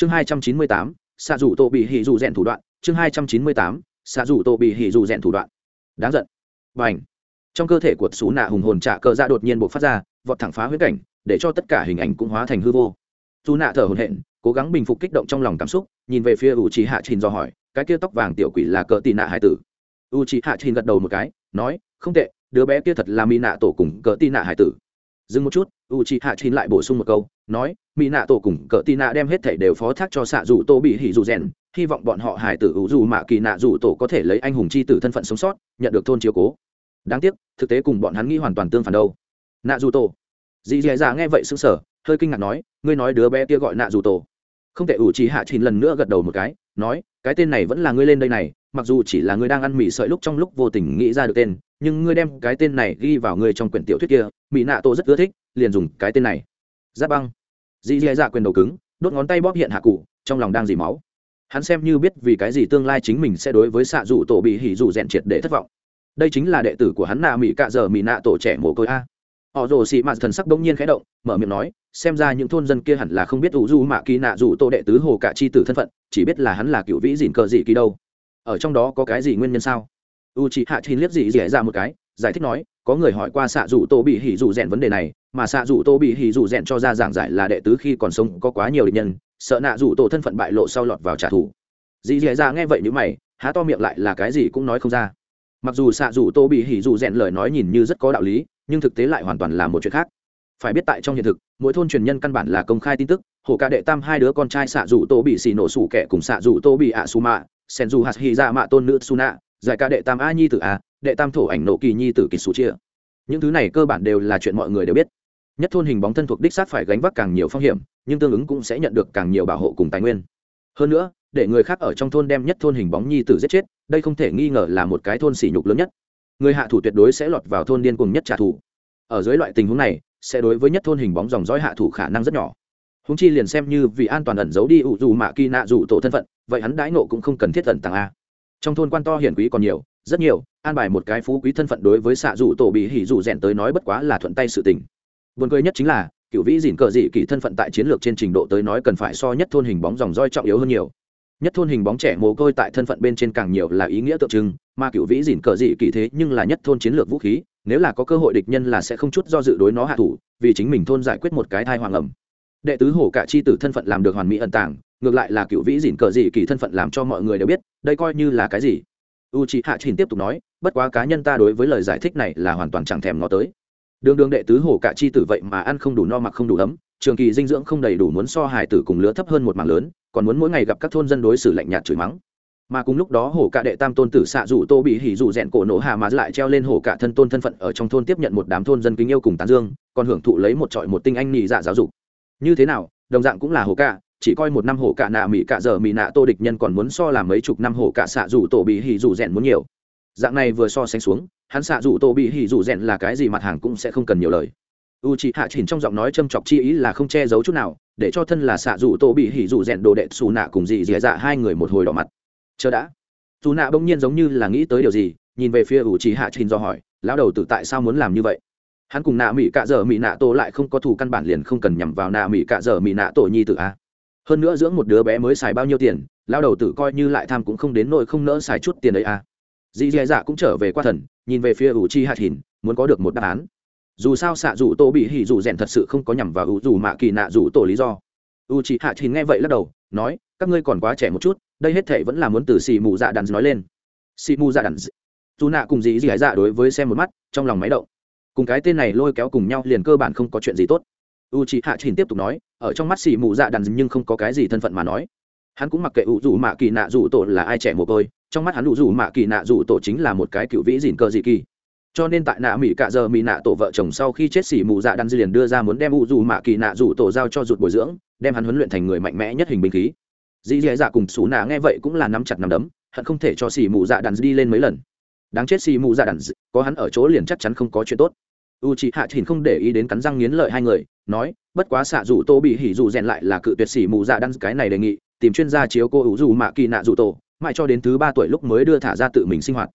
chương hai trăm chín mươi tám xạ rủ tổ bị hỉ dù rèn thủ đoạn. Chương hai trăm chín mươi tám xạ rủ tổ bị hỉ dù rèn thủ đoạn. Đáng giận. Và trong cơ thể của xú nạ hùng hồn trả cờ ra đột nhiên bộc phát ra, vọt thẳng phá huyết cảnh, để cho tất cả hình ảnh cũng hóa thành hư vô. Dù nạ thở hồn hện cố gắng bình phục kích động trong lòng cảm xúc, nhìn về phía u trí hạ trình do hỏi, cái kia tóc vàng tiểu quỷ là cờ tì nạ hải tử? U trí hạ trình gật đầu một cái, nói, không tệ, đứa bé kia thật là mỹ nạ tổ cùng cờ tì nạ hải tử dừng một chút, u trí hạ Chín lại bổ sung một câu, nói mỹ nạ tổ cùng cỡ tị nạ đem hết thảy đều phó thác cho xạ dù tô bị hỉ dù rèn, hy vọng bọn họ hải tử u dù mạ kỳ nạ dù tổ có thể lấy anh hùng chi tử thân phận sống sót, nhận được thôn chiếu cố. Đáng tiếc, thực tế cùng bọn hắn nghĩ hoàn toàn tương phản đâu. Nạ dù tổ. Dì dì dạ nghe vậy sững sờ, hơi kinh ngạc nói, ngươi nói đứa bé kia gọi nạ dù tổ. Không thể ủ trì hạ Chín lần nữa gật đầu một cái, nói, cái tên này vẫn là ngươi lên đây này, mặc dù chỉ là ngươi đang ăn mì sợi lúc trong lúc vô tình nghĩ ra được tên nhưng ngươi đem cái tên này ghi vào ngươi trong quyển tiểu thuyết kia, mỹ nạ tổ rất ưa thích, liền dùng cái tên này. Giáp băng. Dì dì dạ quyền đầu cứng, đốt ngón tay bóp hiện hạ cụ, trong lòng đang dì máu. Hắn xem như biết vì cái gì tương lai chính mình sẽ đối với xạ dù tổ bị hỉ dù rèn triệt để thất vọng. Đây chính là đệ tử của hắn nạ mỹ cạ giờ mỹ nạ tổ trẻ mồ côi a. Họ rồ xị mạt thần sắc bỗng nhiên khẽ động, mở miệng nói, xem ra những thôn dân kia hẳn là không biết ủ du mạ kỳ nạ dù tổ đệ tứ hồ cả chi tử thân phận, chỉ biết là hắn là cựu vĩ dìn cờ dị kỳ đâu. Ở trong đó có cái gì nguyên nhân sao? U chị hạ chín liếc dị dẻ ra một cái, giải thích nói, có người hỏi qua xạ dù tô bị hỉ dù rèn vấn đề này, mà xạ dù tô bị hỉ dù rèn cho ra giảng giải là đệ tứ khi còn sống có quá nhiều địch nhân, sợ nạ dù tổ thân phận bại lộ sau lọt vào trả thù. Dị dẻ ra nghe vậy nếu mày, há to miệng lại là cái gì cũng nói không ra. Mặc dù xạ dù tô bị hỉ dù rèn lời nói nhìn như rất có đạo lý, nhưng thực tế lại hoàn toàn là một chuyện khác. Phải biết tại trong hiện thực, mỗi thôn truyền nhân căn bản là công khai tin tức, hồ ca đệ tam hai đứa con trai xạ dù tô bị xì nổ sủ kẻ cùng xạ dù tô bị ạ su mạ sen dù hạt hy ra mạ tôn nữ su nạ giải ca đệ tam a nhi tử a, đệ tam thổ ảnh nộ kỳ nhi tử kỳ su chia. Những thứ này cơ bản đều là chuyện mọi người đều biết. Nhất thôn hình bóng thân thuộc đích sát phải gánh vác càng nhiều phong hiểm, nhưng tương ứng cũng sẽ nhận được càng nhiều bảo hộ cùng tài nguyên. Hơn nữa, để người khác ở trong thôn đem nhất thôn hình bóng nhi tử giết chết, đây không thể nghi ngờ là một cái thôn sỉ nhục lớn nhất. Người hạ thủ tuyệt đối sẽ lọt vào thôn điên cùng nhất trả thù. Ở dưới loại tình huống này, sẽ đối với nhất thôn hình bóng dòng dõi hạ thủ khả năng rất nhỏ. Húng chi liền xem như vì an toàn ẩn giấu đi ủ dù mạ kỳ nạ dù tổ thân phận, vậy hắn đãi nộ cũng không cần thiết ẩn tàng a trong thôn quan to hiển quý còn nhiều, rất nhiều, an bài một cái phú quý thân phận đối với xạ dù tổ bị hỉ dù rèn tới nói bất quá là thuận tay sự tình. Vườn cười nhất chính là cựu vĩ dìn cờ dị kỳ thân phận tại chiến lược trên trình độ tới nói cần phải so nhất thôn hình bóng dòng roi trọng yếu hơn nhiều. Nhất thôn hình bóng trẻ mồ côi tại thân phận bên trên càng nhiều là ý nghĩa tượng trưng, mà cựu vĩ dìn cờ dị kỳ thế nhưng là nhất thôn chiến lược vũ khí, nếu là có cơ hội địch nhân là sẽ không chút do dự đối nó hạ thủ, vì chính mình thôn giải quyết một cái thai hoàng ẩm đệ tứ hổ cả chi tử thân phận làm được hoàn mỹ ẩn tàng ngược lại là cựu vĩ dìn cờ dị kỳ thân phận làm cho mọi người đều biết, đây coi như là cái gì? U chị hạ trình tiếp tục nói, bất quá cá nhân ta đối với lời giải thích này là hoàn toàn chẳng thèm ngó tới. Đường đường đệ tứ hổ cả chi tử vậy mà ăn không đủ no mặc không đủ ấm, trường kỳ dinh dưỡng không đầy đủ muốn so hài tử cùng lứa thấp hơn một mảng lớn, còn muốn mỗi ngày gặp các thôn dân đối xử lạnh nhạt chửi mắng. Mà cùng lúc đó hổ cả đệ tam tôn tử xạ rủ tô bị hỉ rủ rẽn cổ nổ hà mà lại treo lên hổ cả thân tôn thân phận ở trong thôn tiếp nhận một đám thôn dân kính yêu cùng tán dương, còn hưởng thụ lấy một trọi một tinh anh nhị dạ giáo dục. Như thế nào, đồng dạng cũng là hổ cả chỉ coi một năm hổ cả nạ mỹ cả giờ mỹ nạ tô địch nhân còn muốn so làm mấy chục năm hổ cả xạ dù tổ bị hỉ dù rèn muốn nhiều. Dạng này vừa so sánh xuống, hắn xạ dù tổ bị hỉ dù rèn là cái gì mặt hàng cũng sẽ không cần nhiều lời. U chị hạ chỉnh trong giọng nói châm chọc chi ý là không che giấu chút nào, để cho thân là xạ dù tổ bị hỉ dù rèn đồ đệ xù nạ cùng dị dì dạ hai người một hồi đỏ mặt. Chờ đã. Dù nạ bỗng nhiên giống như là nghĩ tới điều gì, nhìn về phía u chị hạ chỉnh do hỏi, lão đầu tử tại sao muốn làm như vậy? Hắn cùng nạ mỹ cạ dở mỹ nạ tổ lại không có thù căn bản liền không cần nhằm vào nạ mỹ cạ dở mỹ nạ tổ nhi tử a hơn nữa dưỡng một đứa bé mới xài bao nhiêu tiền, lao đầu tử coi như lại tham cũng không đến nỗi không nỡ xài chút tiền đấy à? dì dì dạ cũng trở về qua thần, nhìn về phía ủ chi hạ hìn, muốn có được một đáp án. Dù sao xạ dù tô bị hỉ dù rèn thật sự không có nhằm vào ủ dù mạ kỳ nạ dù tổ lý do. U chị hạ hìn nghe vậy lắc đầu, nói, các ngươi còn quá trẻ một chút, đây hết thể vẫn là muốn từ xì mù dạ đàn nói lên. Xì mù dạ đàn dù nạ cùng dì dì dạ đối với xem một mắt, trong lòng máy động. Cùng cái tên này lôi kéo cùng nhau liền cơ bản không có chuyện gì tốt. U chị hạ hìn tiếp tục nói ở trong mắt xì mù dạ đàn nhưng không có cái gì thân phận mà nói. Hắn cũng mặc kệ ủ dù mạ kỳ nạ dù tổ là ai trẻ mồ côi, trong mắt hắn ủ dù mạ kỳ nạ dù tổ chính là một cái cựu vĩ dìn cơ dị kỳ. Cho nên tại nạ mỹ cạ giờ mỹ nạ tổ vợ chồng sau khi chết xỉ mù dạ đan liền đưa ra muốn đem u dù mạ kỳ nạ dù tổ giao cho rụt bồi dưỡng, đem hắn huấn luyện thành người mạnh mẽ nhất hình binh khí. Dì dì dạ cùng xú nạ nghe vậy cũng là nắm chặt nắm đấm, hận không thể cho xỉ mù dạ đan đi lên mấy lần. Đáng chết xỉ mù dạ đan có hắn ở chỗ liền chắc chắn không có chuyện tốt u chị hạ Thìn không để ý đến cắn răng nghiến lợi hai người, nói, bất quá xạ dù tô bị hỉ dù rèn lại là cự tuyệt sĩ mù dạ đăng cái này đề nghị, tìm chuyên gia chiếu cô ủ dù mạ kỳ nạ dù tổ, mãi cho đến thứ ba tuổi lúc mới đưa thả ra tự mình sinh hoạt.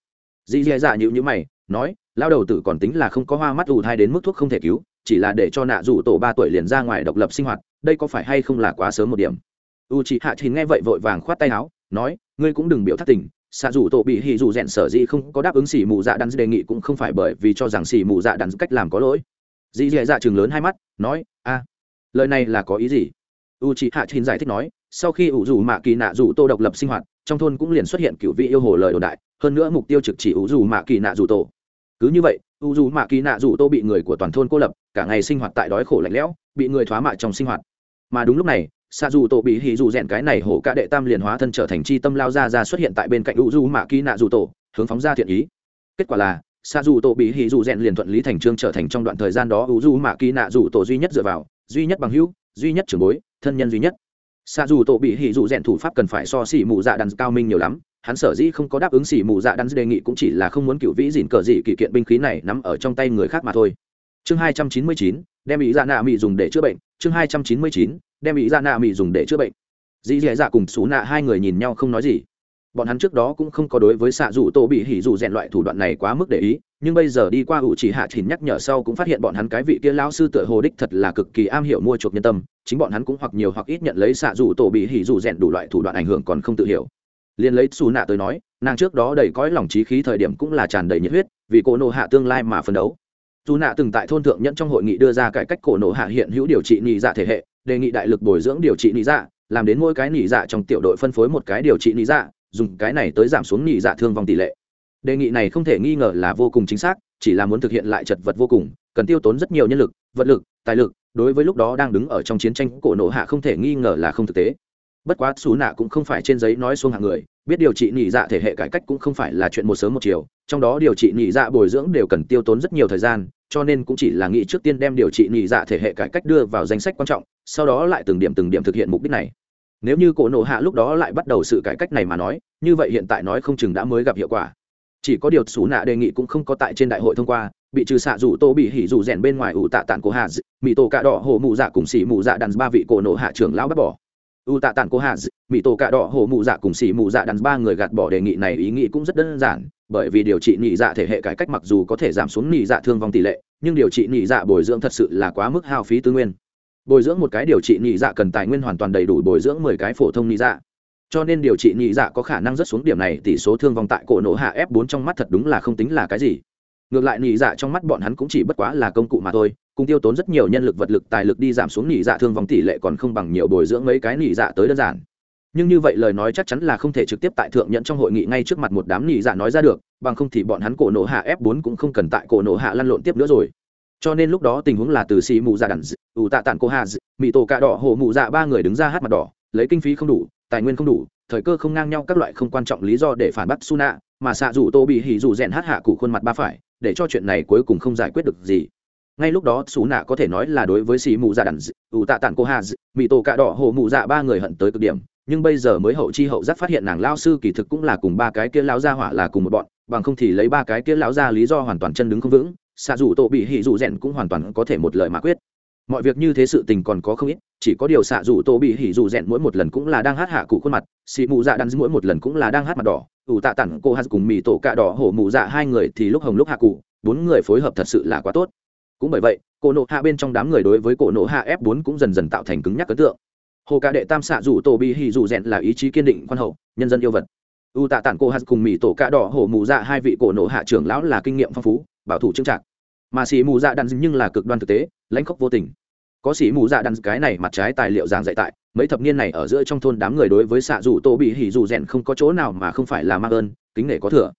Dì dè dạ nhịu nhữ mày, nói lao đầu tử còn tính là không có hoa mắt ù thai đến mức thuốc không thể cứu, chỉ là để cho nạ dù tổ ba tuổi liền ra ngoài độc lập sinh hoạt, đây có phải hay không là quá sớm một điểm? U chị hạ Thìn nghe vậy vội vàng khoát tay áo, nói, ngươi cũng đừng biểu thất tình xạ dù tổ bị hỉ dù rèn sở dĩ không có đáp ứng xỉ mù dạ đắn đề nghị cũng không phải bởi vì cho rằng xỉ mù dạ đắn cách làm có lỗi. Dì dì dạ, dạ chừng lớn hai mắt, nói, a, lời này là có ý gì? U chị hạ chín giải thích nói, sau khi ủ dù mạ kỳ nạ dù tô độc lập sinh hoạt, trong thôn cũng liền xuất hiện cựu vị yêu hồ lời đồn đại, hơn nữa mục tiêu trực chỉ ủ dù mạ kỳ nạ dù tổ. Cứ như vậy, u dù mạ kỳ nạ dù tô bị người của toàn thôn cô lập, cả ngày sinh hoạt tại đói khổ lạnh lẽo, bị người thoá mạ trong sinh hoạt. Mà đúng lúc này xa dù tổ bị hỉ dù rèn cái này hổ cả đệ tam liền hóa thân trở thành chi tâm lao ra ra xuất hiện tại bên cạnh u du mạ kỳ nạ dù tổ, hướng phóng ra thiện ý. Kết quả là xa dù tổ bị hỉ dù rèn liền thuận lý thành trương trở thành trong đoạn thời gian đó u du mạ kỳ nạ dù tổ duy nhất dựa vào, duy nhất bằng hữu, duy nhất trưởng bối, thân nhân duy nhất. Xa dù tổ bị hỉ dù rèn thủ pháp cần phải so xỉ mù dạ đàn cao minh nhiều lắm, hắn sở dĩ không có đáp ứng xỉ mù dạ đắn đề nghị cũng chỉ là không muốn cựu vĩ dìn cờ dị kỷ kiện binh khí này nắm ở trong tay người khác mà thôi. Chương hai trăm chín mươi chín, đem ý dạ nạ mỹ dùng để chữa bệnh. Chương hai trăm chín mươi chín đem ý ra nạ mỹ dùng để chữa bệnh. Dì dì dạ cùng xú nạ hai người nhìn nhau không nói gì. Bọn hắn trước đó cũng không có đối với xạ dù tổ bị hỉ dù rèn loại thủ đoạn này quá mức để ý, nhưng bây giờ đi qua ủ chỉ hạ chỉnh nhắc nhở sau cũng phát hiện bọn hắn cái vị kia lão sư tựa hồ đích thật là cực kỳ am hiểu mua chuộc nhân tâm, chính bọn hắn cũng hoặc nhiều hoặc ít nhận lấy xạ dù tổ bị hỉ dù rèn đủ loại thủ đoạn ảnh hưởng còn không tự hiểu. Liền lấy xù nạ tới nói, nàng trước đó đầy cõi lòng trí khí thời điểm cũng là tràn đầy nhiệt huyết, vì cổ nộ hạ tương lai mà phấn đấu. Dù nạ từng tại thôn thượng nhẫn trong hội nghị đưa ra cải cách cổ nộ hạ hiện hữu điều trị nhị dạ thể hệ đề nghị đại lực bồi dưỡng điều trị nhị dạ làm đến mỗi cái nhị dạ trong tiểu đội phân phối một cái điều trị nhị dạ dùng cái này tới giảm xuống nhị dạ thương vong tỷ lệ. Đề nghị này không thể nghi ngờ là vô cùng chính xác, chỉ là muốn thực hiện lại chật vật vô cùng, cần tiêu tốn rất nhiều nhân lực, vật lực, tài lực, đối với lúc đó đang đứng ở trong chiến tranh cổ nộ hạ không thể nghi ngờ là không thực tế. Bất quá xú nạ cũng không phải trên giấy nói xuống hạng người, biết điều trị nhị dạ thể hệ cải cách cũng không phải là chuyện một sớm một chiều, trong đó điều trị nhị dạ bồi dưỡng đều cần tiêu tốn rất nhiều thời gian cho nên cũng chỉ là nghĩ trước tiên đem điều trị nhị dạ thể hệ cải cách đưa vào danh sách quan trọng, sau đó lại từng điểm từng điểm thực hiện mục đích này. Nếu như cổ nộ hạ lúc đó lại bắt đầu sự cải cách này mà nói, như vậy hiện tại nói không chừng đã mới gặp hiệu quả. Chỉ có điều xú nạ đề nghị cũng không có tại trên đại hội thông qua, bị trừ xạ rủ tô bị hỉ rủ rèn bên ngoài ủ tạ tạn cổ hạ mỹ tổ cạ đỏ hồ mụ dạ cùng xỉ mụ dạ đàn ba vị cổ nộ hạ trưởng lão bắt bỏ u tạ tản cô hạ mỹ tổ cạ đỏ hổ mụ dạ cùng xỉ mụ dạ đàn ba người gạt bỏ đề nghị này ý nghĩ cũng rất đơn giản, bởi vì điều trị nhị dạ thể hệ cải cách mặc dù có thể giảm xuống nhị dạ thương vong tỷ lệ, nhưng điều trị nhị dạ bồi dưỡng thật sự là quá mức hao phí tư nguyên. Bồi dưỡng một cái điều trị nhị dạ cần tài nguyên hoàn toàn đầy đủ bồi dưỡng mười cái phổ thông nhị dạ. Cho nên điều trị nhị dạ có khả năng rất xuống điểm này, tỷ số thương vong tại cổ nổ hạ f 4 trong mắt thật đúng là không tính là cái gì ngược lại nhị dạ trong mắt bọn hắn cũng chỉ bất quá là công cụ mà thôi, cùng tiêu tốn rất nhiều nhân lực vật lực tài lực đi giảm xuống nhị dạ thương vòng tỷ lệ còn không bằng nhiều bồi dưỡng mấy cái nhị dạ tới đơn giản. Nhưng như vậy lời nói chắc chắn là không thể trực tiếp tại thượng nhận trong hội nghị ngay trước mặt một đám nhị dạ nói ra được, bằng không thì bọn hắn cổ nổ hạ f 4 cũng không cần tại cổ nổ hạ lăn lộn tiếp nữa rồi. Cho nên lúc đó tình huống là từ xì mù dạ đàn ủ tạ tản cô hà mỹ tổ cạ đỏ, hồ mù dạ ba người đứng ra hát mặt đỏ, lấy kinh phí không đủ, tài nguyên không đủ, thời cơ không ngang nhau các loại không quan trọng lý do để phản bác suna mà xạ dù tô bị hỉ dù rèn hát hạ cụ khuôn mặt ba phải để cho chuyện này cuối cùng không giải quyết được gì. Ngay lúc đó xú nạ có thể nói là đối với xì mù dạ đàn ủ tạ tản cô hà mỹ tổ cạ đỏ hồ mù dạ ba người hận tới cực điểm. Nhưng bây giờ mới hậu chi hậu giác phát hiện nàng lao sư kỳ thực cũng là cùng ba cái kia lao ra hỏa là cùng một bọn, bằng không thì lấy ba cái kia lao ra lý do hoàn toàn chân đứng không vững xạ dù tổ bị hỉ dù rèn cũng hoàn toàn có thể một lời mà quyết mọi việc như thế sự tình còn có không ít, chỉ có điều xạ dù tổ bị hỉ dù rèn mỗi một lần cũng là đang hát hạ cụ khuôn mặt xị mù dạ đắn mỗi một lần cũng là đang hát mặt đỏ, ủ tạ tản cô hát cùng mì tổ cạ đỏ hổ mù dạ hai người thì lúc hồng lúc hạ cụ, bốn người phối hợp thật sự là quá tốt. Cũng bởi vậy, cổ nộ hạ bên trong đám người đối với cổ nộ hạ f 4 cũng dần dần tạo thành cứng nhắc ấn tượng. Hồ ca đệ tam xạ dù tổ bị hỉ dù rèn là ý chí kiên định quan hậu, nhân dân yêu vật. U tạ tản cô hát cùng mì tổ cạ đỏ hổ mù dạ hai vị cổ nộ hạ trưởng lão là kinh nghiệm phong phú, bảo thủ trưng trạc mà xì mù dạ đàn nhưng là cực đoan thực tế, lãnh khốc vô tình có sĩ mù dạ đan, cái này mặt trái tài liệu giảng dạy tại, mấy thập niên này ở giữa trong thôn đám người đối với xạ dù tô bị hỉ dù rèn không có chỗ nào mà không phải là mang ơn, kính nể có thừa.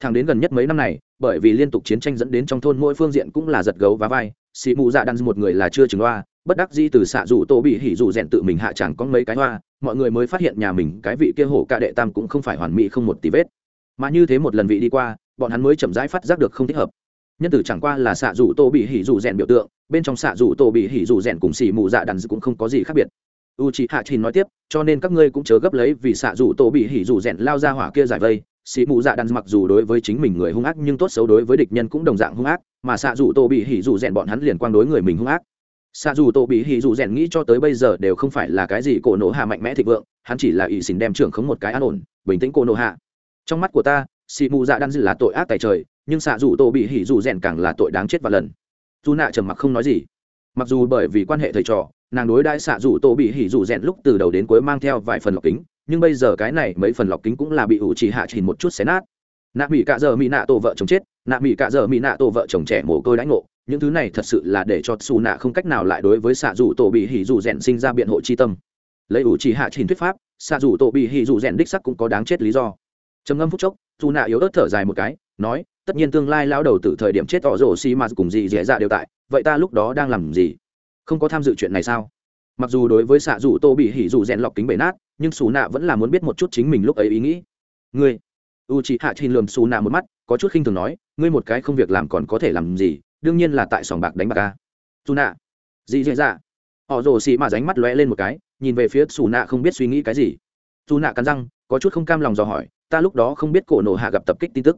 Thằng đến gần nhất mấy năm này, bởi vì liên tục chiến tranh dẫn đến trong thôn mỗi phương diện cũng là giật gấu và vai sĩ mù dạ đan một người là chưa chừng loa bất đắc di từ xạ dù tô bị hỉ dù rèn tự mình hạ chẳng có mấy cái hoa, mọi người mới phát hiện nhà mình cái vị kia hổ ca đệ tam cũng không phải hoàn mỹ không một tí vết. Mà như thế một lần vị đi qua, bọn hắn mới chậm rãi phát giác được không thích hợp nhân tử chẳng qua là xạ dù tô bị hỉ dù rèn biểu tượng, bên trong xạ dù tô bị hỉ dù rèn cùng xì mù dạ đàn cũng không có gì khác biệt. U chị hạ trình nói tiếp, cho nên các ngươi cũng chớ gấp lấy vì xạ dù tô bị hỉ dù rèn lao ra hỏa kia giải vây. Xì mù dạ đàn mặc dù đối với chính mình người hung ác nhưng tốt xấu đối với địch nhân cũng đồng dạng hung ác, mà xạ dù tô bị hỉ dù rèn bọn hắn liền quang đối người mình hung ác. Xạ dù tô bị hỉ dù rèn nghĩ cho tới bây giờ đều không phải là cái gì cổ nổ hạ mạnh mẽ thịnh vượng, hắn chỉ là ỷ xỉn đem trưởng khống một cái an ổn, bình tĩnh cổ nổ hạ. Trong mắt của ta xì mù dạ đan là tội ác tài trời nhưng xạ dù tô bị hỉ dù rèn càng là tội đáng chết và lần. Dù nạ trầm mặc không nói gì. Mặc dù bởi vì quan hệ thầy trò, nàng đối đãi xạ dù tổ bị hỉ dù rèn lúc từ đầu đến cuối mang theo vài phần lọc kính, nhưng bây giờ cái này mấy phần lọc kính cũng là bị ủ chỉ hạ chỉ một chút xé nát. Nạ mỹ cạ giờ mỹ nạ tổ vợ chồng chết, nạ mỹ cạ giờ mỹ nạ tổ vợ chồng trẻ mồ côi đánh ngộ, những thứ này thật sự là để cho xù nạ không cách nào lại đối với xạ dù tổ bị hỉ dù rèn sinh ra biện hộ chi tâm. Lấy ủ chỉ hạ trình thuyết pháp, xạ dù tổ bị hỉ dù rèn đích sắc cũng có đáng chết lý do. Trầm ngâm phút chốc dù nạ yếu ớt thở dài một cái, nói tất nhiên tương lai lao đầu từ thời điểm chết tỏ rổ xi mà cùng gì dễ dạ đều tại, vậy ta lúc đó đang làm gì? Không có tham dự chuyện này sao? Mặc dù đối với xạ dù tô bị hỉ dù rèn lọc kính bể nát, nhưng xù nạ vẫn là muốn biết một chút chính mình lúc ấy ý nghĩ. Ngươi u chị hạ trình lườm xù nạ một mắt, có chút khinh thường nói, ngươi một cái không việc làm còn có thể làm gì, đương nhiên là tại sòng bạc đánh bạc ca xù nạ dị dễ dạ. Họ rồ xì mà ránh mắt lóe lên một cái, nhìn về phía xù nạ không biết suy nghĩ cái gì. Xù nạ cắn răng, có chút không cam lòng dò hỏi, ta lúc đó không biết cổ nổ hạ gặp tập kích tin tức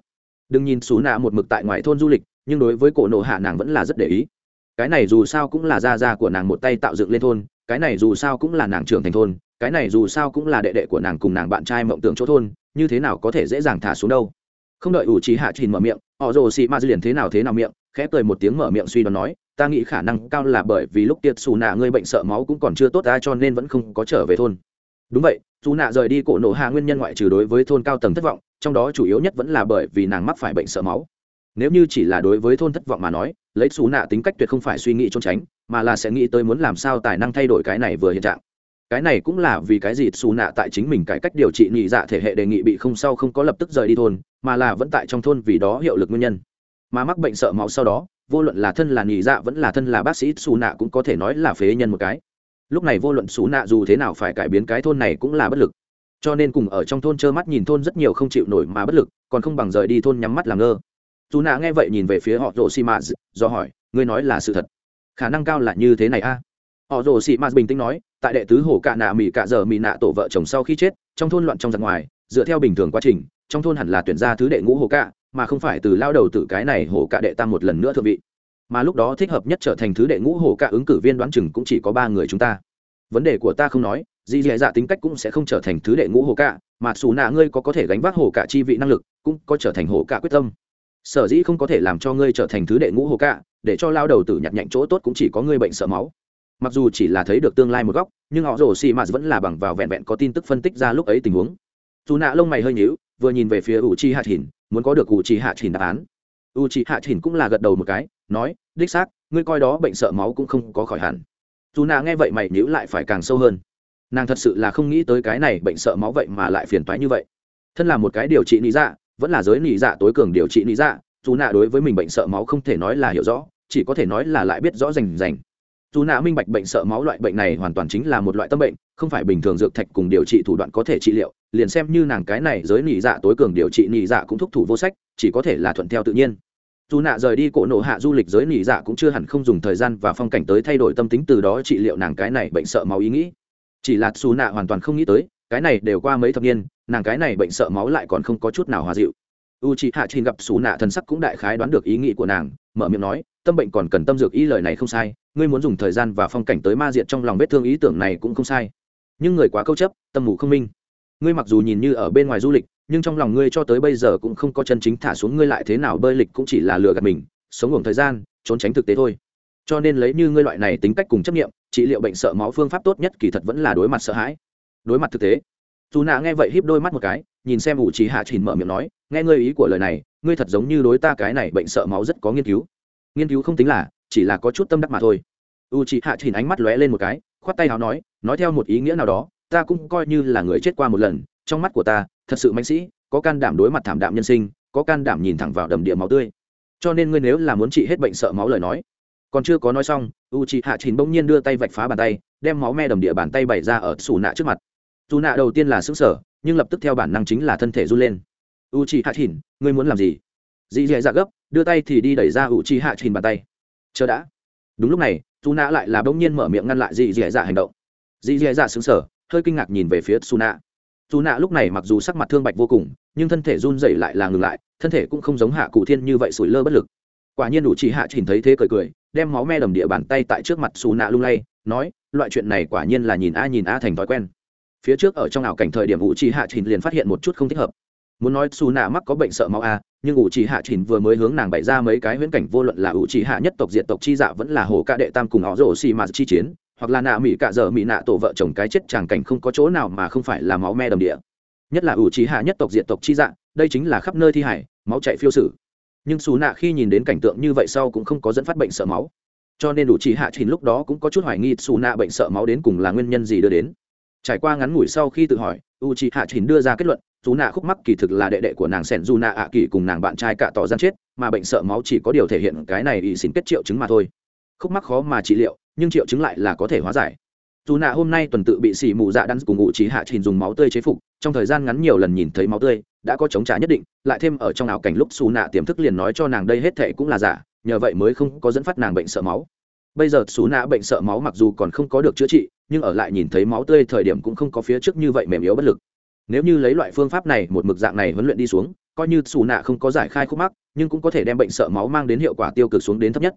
đừng nhìn xú nạ một mực tại ngoài thôn du lịch, nhưng đối với cổ nộ hạ nàng vẫn là rất để ý. Cái này dù sao cũng là gia gia của nàng một tay tạo dựng lên thôn, cái này dù sao cũng là nàng trưởng thành thôn, cái này dù sao cũng là đệ đệ của nàng cùng nàng bạn trai mộng tưởng chỗ thôn, như thế nào có thể dễ dàng thả xuống đâu. Không đợi ủ trí hạ trình mở miệng, họ rồ xị ma dư liền thế nào thế nào miệng, khẽ cười một tiếng mở miệng suy đoán nói, ta nghĩ khả năng cao là bởi vì lúc tiệt xù nạ ngươi bệnh sợ máu cũng còn chưa tốt ta cho nên vẫn không có trở về thôn. Đúng vậy dù nạ rời đi cổ nộ hạ nguyên nhân ngoại trừ đối với thôn cao tầng thất vọng trong đó chủ yếu nhất vẫn là bởi vì nàng mắc phải bệnh sợ máu. Nếu như chỉ là đối với thôn thất vọng mà nói, lấy xù nạ tính cách tuyệt không phải suy nghĩ trốn tránh, mà là sẽ nghĩ tới muốn làm sao tài năng thay đổi cái này vừa hiện trạng. Cái này cũng là vì cái gì xù nạ tại chính mình cải cách điều trị nhị dạ thể hệ đề nghị bị không sau không có lập tức rời đi thôn, mà là vẫn tại trong thôn vì đó hiệu lực nguyên nhân. Mà mắc bệnh sợ máu sau đó, vô luận là thân là nhị dạ vẫn là thân là bác sĩ, xù nạ cũng có thể nói là phế nhân một cái. Lúc này vô luận xù nạ dù thế nào phải cải biến cái thôn này cũng là bất lực cho nên cùng ở trong thôn trơ mắt nhìn thôn rất nhiều không chịu nổi mà bất lực, còn không bằng rời đi thôn nhắm mắt làm ngơ. Dù nạ nghe vậy nhìn về phía họ rồ xì mạt do hỏi, ngươi nói là sự thật? Khả năng cao là như thế này a? Họ rồ xì mạt bình tĩnh nói, tại đệ tứ hồ cạ nạ mỹ cạ giờ mỹ nạ tổ vợ chồng sau khi chết, trong thôn loạn trong giặc ngoài, dựa theo bình thường quá trình, trong thôn hẳn là tuyển ra thứ đệ ngũ hồ cạ, mà không phải từ lao đầu từ cái này hồ cạ đệ tam một lần nữa thượng vị. Mà lúc đó thích hợp nhất trở thành thứ đệ ngũ hồ cạ ứng cử viên đoán chừng cũng chỉ có ba người chúng ta. Vấn đề của ta không nói dì dì dạ tính cách cũng sẽ không trở thành thứ đệ ngũ hồ cả, mà xù nạ ngươi có có thể gánh vác hồ cả chi vị năng lực cũng có trở thành hồ cả quyết tâm. Sở dĩ không có thể làm cho ngươi trở thành thứ đệ ngũ hồ cả, để cho lao đầu tử nhặt nhạnh chỗ tốt cũng chỉ có ngươi bệnh sợ máu. Mặc dù chỉ là thấy được tương lai một góc nhưng họ rồ xì mạt vẫn là bằng vào vẹn vẹn có tin tức phân tích ra lúc ấy tình huống. Dù nạ lông mày hơi nhíu vừa nhìn về phía u chi hạ thìn muốn có được u chi hạ thìn đáp án. U chi hạ thìn cũng là gật đầu một cái nói đích xác ngươi coi đó bệnh sợ máu cũng không có khỏi hẳn. Dù nạ nghe vậy mày nhíu lại phải càng sâu hơn nàng thật sự là không nghĩ tới cái này bệnh sợ máu vậy mà lại phiền toái như vậy. Thân là một cái điều trị lý dạ vẫn là giới lý dạ tối cường điều trị lý dạ dù nạ đối với mình bệnh sợ máu không thể nói là hiểu rõ, chỉ có thể nói là lại biết rõ rành rành. Dù nạ minh bạch bệnh sợ máu loại bệnh này hoàn toàn chính là một loại tâm bệnh, không phải bình thường dược thạch cùng điều trị thủ đoạn có thể trị liệu, liền xem như nàng cái này giới nỉ dạ tối cường điều trị nỉ dạ cũng thúc thủ vô sách, chỉ có thể là thuận theo tự nhiên. Dù nạ rời đi cổ nộ hạ du lịch giới nỉ dạ cũng chưa hẳn không dùng thời gian và phong cảnh tới thay đổi tâm tính từ đó trị liệu nàng cái này bệnh sợ máu ý nghĩ chỉ là xù nạ hoàn toàn không nghĩ tới, cái này đều qua mấy thập niên, nàng cái này bệnh sợ máu lại còn không có chút nào hòa dịu. U chị hạ trình gặp xù nạ thần sắc cũng đại khái đoán được ý nghĩ của nàng, mở miệng nói, tâm bệnh còn cần tâm dược ý lời này không sai, ngươi muốn dùng thời gian và phong cảnh tới ma diệt trong lòng vết thương ý tưởng này cũng không sai. Nhưng người quá câu chấp, tâm mù không minh. Ngươi mặc dù nhìn như ở bên ngoài du lịch, nhưng trong lòng ngươi cho tới bây giờ cũng không có chân chính thả xuống ngươi lại thế nào, bơi lịch cũng chỉ là lừa gạt mình, sống ngủ thời gian, trốn tránh thực tế thôi cho nên lấy như ngươi loại này tính cách cùng chấp nghiệm trị liệu bệnh sợ máu phương pháp tốt nhất kỳ thật vẫn là đối mặt sợ hãi. Đối mặt thực tế. Dù nạ nghe vậy híp đôi mắt một cái, nhìn xem ủ trí hạ trình mở miệng nói, nghe ngươi ý của lời này, ngươi thật giống như đối ta cái này bệnh sợ máu rất có nghiên cứu. Nghiên cứu không tính là, chỉ là có chút tâm đắc mà thôi. U trí hạ trình ánh mắt lóe lên một cái, khoát tay áo nói nói theo một ý nghĩa nào đó, ta cũng coi như là người chết qua một lần, trong mắt của ta, thật sự mạnh sĩ, có can đảm đối mặt thảm đạm nhân sinh, có can đảm nhìn thẳng vào đầm địa máu tươi. Cho nên ngươi nếu là muốn trị hết bệnh sợ máu lời nói còn chưa có nói xong u c hạ chín bỗng nhiên đưa tay vạch phá bàn tay, đem máu me đầm địa bàn tay bày ra ở xù nạ trước mặt. Dù nạ đầu tiên là xứng sở nhưng lập tức theo bản năng chính là thân thể run lên. U c hạ chín ngươi muốn làm gì? Dì dì dạ gấp, đưa tay thì đi đẩy ra u c hạ chín bàn tay. Chờ đã. Đúng lúc này, dù nạ lại là bỗng nhiên mở miệng ngăn lại dì dì dạ hành động. Dì dì dạ xứng sở hơi kinh ngạc nhìn về phía xù nạ. Dù nạ lúc này mặc dù sắc mặt thương bạch vô cùng, nhưng thân thể run dậy lại là ngừng lại, thân thể cũng không giống hạ cụ thiên như vậy sủi lơ bất lực. Quả nhiên đủ chỉ hạ chỉnh thấy thế cười cười đem máu me đầm địa bàn tay tại trước mặt xù nạ lung lay, nói, loại chuyện này quả nhiên là nhìn a nhìn a thành thói quen. Phía trước ở trong ảo cảnh thời điểm ủ trì hạ chỉnh liền phát hiện một chút không thích hợp. Muốn nói xù nạ mắc có bệnh sợ máu a, nhưng ủ trì hạ chỉnh vừa mới hướng nàng bày ra mấy cái huyễn cảnh vô luận là ủ trì hạ nhất tộc diện tộc chi dạ vẫn là hồ ca đệ tam cùng họ rổ xì mà chi chiến, hoặc là nạ mỹ cả dở mỹ nạ tổ vợ chồng cái chết tràng cảnh không có chỗ nào mà không phải là máu me đầm địa. Nhất là ủ trì hạ nhất tộc diện tộc chi dạ đây chính là khắp nơi thi hải, máu chạy phiêu sử nhưng xù nạ khi nhìn đến cảnh tượng như vậy sau cũng không có dẫn phát bệnh sợ máu. Cho nên đủ chỉ hạ trình lúc đó cũng có chút hoài nghi xù nạ bệnh sợ máu đến cùng là nguyên nhân gì đưa đến. Trải qua ngắn ngủi sau khi tự hỏi, u chỉ hạ trình đưa ra kết luận dù nạ khúc mắc kỳ thực là đệ đệ của nàng sẻn dù nạ ạ kỳ cùng nàng bạn trai cạ tỏ gian chết, mà bệnh sợ máu chỉ có điều thể hiện cái này ỵ xin kết triệu chứng mà thôi. Khúc mắc khó mà trị liệu, nhưng triệu chứng lại là có thể hóa giải. Dù nạ hôm nay tuần tự bị xỉ mù dạ đắn cùng ngụ trí hạ trình dùng máu tươi chế phục, trong thời gian ngắn nhiều lần nhìn thấy máu tươi đã có chống trả nhất định, lại thêm ở trong ảo cảnh lúc xù nạ tiềm thức liền nói cho nàng đây hết thệ cũng là giả, nhờ vậy mới không có dẫn phát nàng bệnh sợ máu. Bây giờ xù nạ bệnh sợ máu mặc dù còn không có được chữa trị, nhưng ở lại nhìn thấy máu tươi thời điểm cũng không có phía trước như vậy mềm yếu bất lực. Nếu như lấy loại phương pháp này một mực dạng này huấn luyện đi xuống, coi như xù nạ không có giải khai khúc mắc, nhưng cũng có thể đem bệnh sợ máu mang đến hiệu quả tiêu cực xuống đến thấp nhất.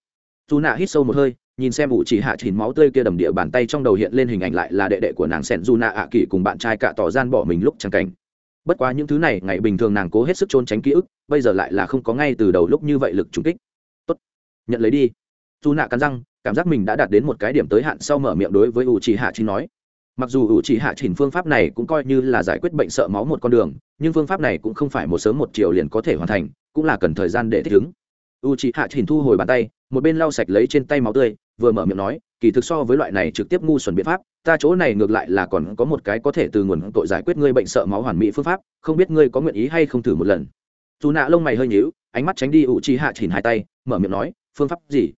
Dù nạ hít sâu một hơi, nhìn xem ủ chỉ hạ chìn máu tươi kia đầm địa bàn tay trong đầu hiện lên hình ảnh lại là đệ đệ của nàng sẻn dù nạ ạ kỳ cùng bạn trai cả tỏ gian bỏ mình lúc chẳng cảnh bất quá những thứ này, ngày bình thường nàng cố hết sức trốn tránh ký ức, bây giờ lại là không có ngay từ đầu lúc như vậy lực trùng kích. Tốt, nhận lấy đi. Dù nạ cắn răng, cảm giác mình đã đạt đến một cái điểm tới hạn sau mở miệng đối với U chỉ hạ chìn nói. Mặc dù ủ chỉ hạ chỉnh phương pháp này cũng coi như là giải quyết bệnh sợ máu một con đường, nhưng phương pháp này cũng không phải một sớm một chiều liền có thể hoàn thành, cũng là cần thời gian để thích ứng. U chỉ hạ chỉnh thu hồi bàn tay, một bên lau sạch lấy trên tay máu tươi, vừa mở miệng nói kỳ thực so với loại này trực tiếp ngu xuẩn biện pháp, ta chỗ này ngược lại là còn có một cái có thể từ nguồn tội giải quyết ngươi bệnh sợ máu hoàn mỹ phương pháp, không biết ngươi có nguyện ý hay không thử một lần. Dù nạ lông mày hơi nhíu, ánh mắt tránh đi u chi hạ chỉnh hai tay, mở miệng nói, phương pháp gì?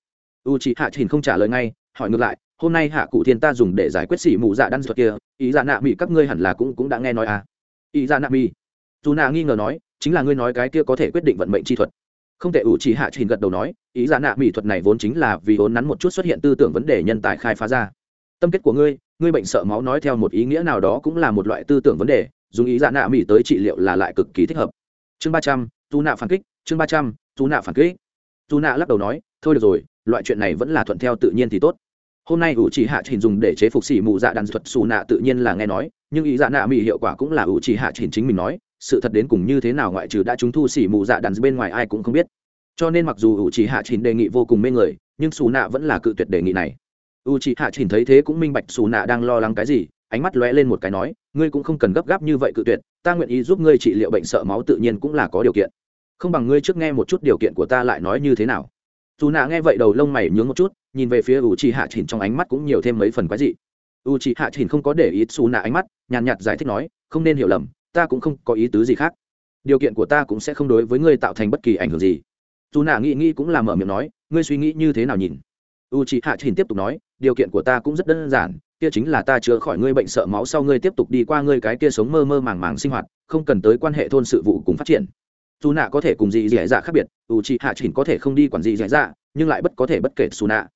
U chi hạ chỉnh không trả lời ngay, hỏi ngược lại, hôm nay hạ cụ thiên ta dùng để giải quyết xỉ mù dạ đan thuật kia, ý dạ nạ mỹ các ngươi hẳn là cũng cũng đã nghe nói à? Ý dạ nạ mỹ dù nạ nghi ngờ nói, chính là ngươi nói cái kia có thể quyết định vận mệnh chi thuật không thể ủ chỉ hạ trình gật đầu nói, ý giả nạ mỹ thuật này vốn chính là vì ốn nắn một chút xuất hiện tư tưởng vấn đề nhân tài khai phá ra. Tâm kết của ngươi ngươi bệnh sợ máu nói theo một ý nghĩa nào đó cũng là một loại tư tưởng vấn đề, dùng ý giả nạ mỹ tới trị liệu là lại cực kỳ thích hợp. Chương ba trăm dù nạ phản kích, chương ba trăm dù nạ phản kích. Dù nạ lắc đầu nói, thôi được rồi, loại chuyện này vẫn là thuận theo tự nhiên thì tốt. Hôm nay ủ chỉ hạ trình dùng để chế phục xỉ mù dạ đàn thuật xù nạ tự nhiên là nghe nói, nhưng ý dạ nạ mỹ hiệu quả cũng là ủ chỉ hạ trình chính mình nói sự thật đến cùng như thế nào ngoại trừ đã chúng thu xỉ mù dạ đàn bên ngoài ai cũng không biết. Cho nên mặc dù u c hạ chỉnh đề nghị vô cùng mê người, nhưng xù nạ vẫn là cự tuyệt đề nghị này. U c hạ chỉnh thấy thế cũng minh bạch xù nạ đang lo lắng cái gì, ánh mắt lóe lên một cái nói, ngươi cũng không cần gấp gáp như vậy cự tuyệt, ta nguyện ý giúp ngươi trị liệu bệnh sợ máu tự nhiên cũng là có điều kiện. Không bằng ngươi trước nghe một chút điều kiện của ta lại nói như thế nào. Dù nạ nghe vậy đầu lông mày nhướng một chút, nhìn về phía u c hạ chỉnh trong ánh mắt cũng nhiều thêm mấy phần quái dị. U c hạ chỉnh không có để ý xù nạ ánh mắt, nhàn nhạt giải thích nói, không nên hiểu lầm ta cũng không có ý tứ gì khác. Điều kiện của ta cũng sẽ không đối với ngươi tạo thành bất kỳ ảnh hưởng gì. Dù nạ nghĩ nghĩ cũng là mở miệng nói, ngươi suy nghĩ như thế nào nhìn? U c h ị hạ trình tiếp tục nói, điều kiện của ta cũng rất đơn giản, kia chính là ta chữa khỏi ngươi bệnh sợ máu sau ngươi tiếp tục đi qua ngươi cái kia sống mơ mơ màng màng sinh hoạt, không cần tới quan hệ thôn sự vụ cùng phát triển. Dù nạ có thể cùng gì dẻ dạ, dạ khác biệt u c h ị hạ trình có thể không đi quản gì dẻ dạ, dạ nhưng lại bất có thể bất kể dù nạ.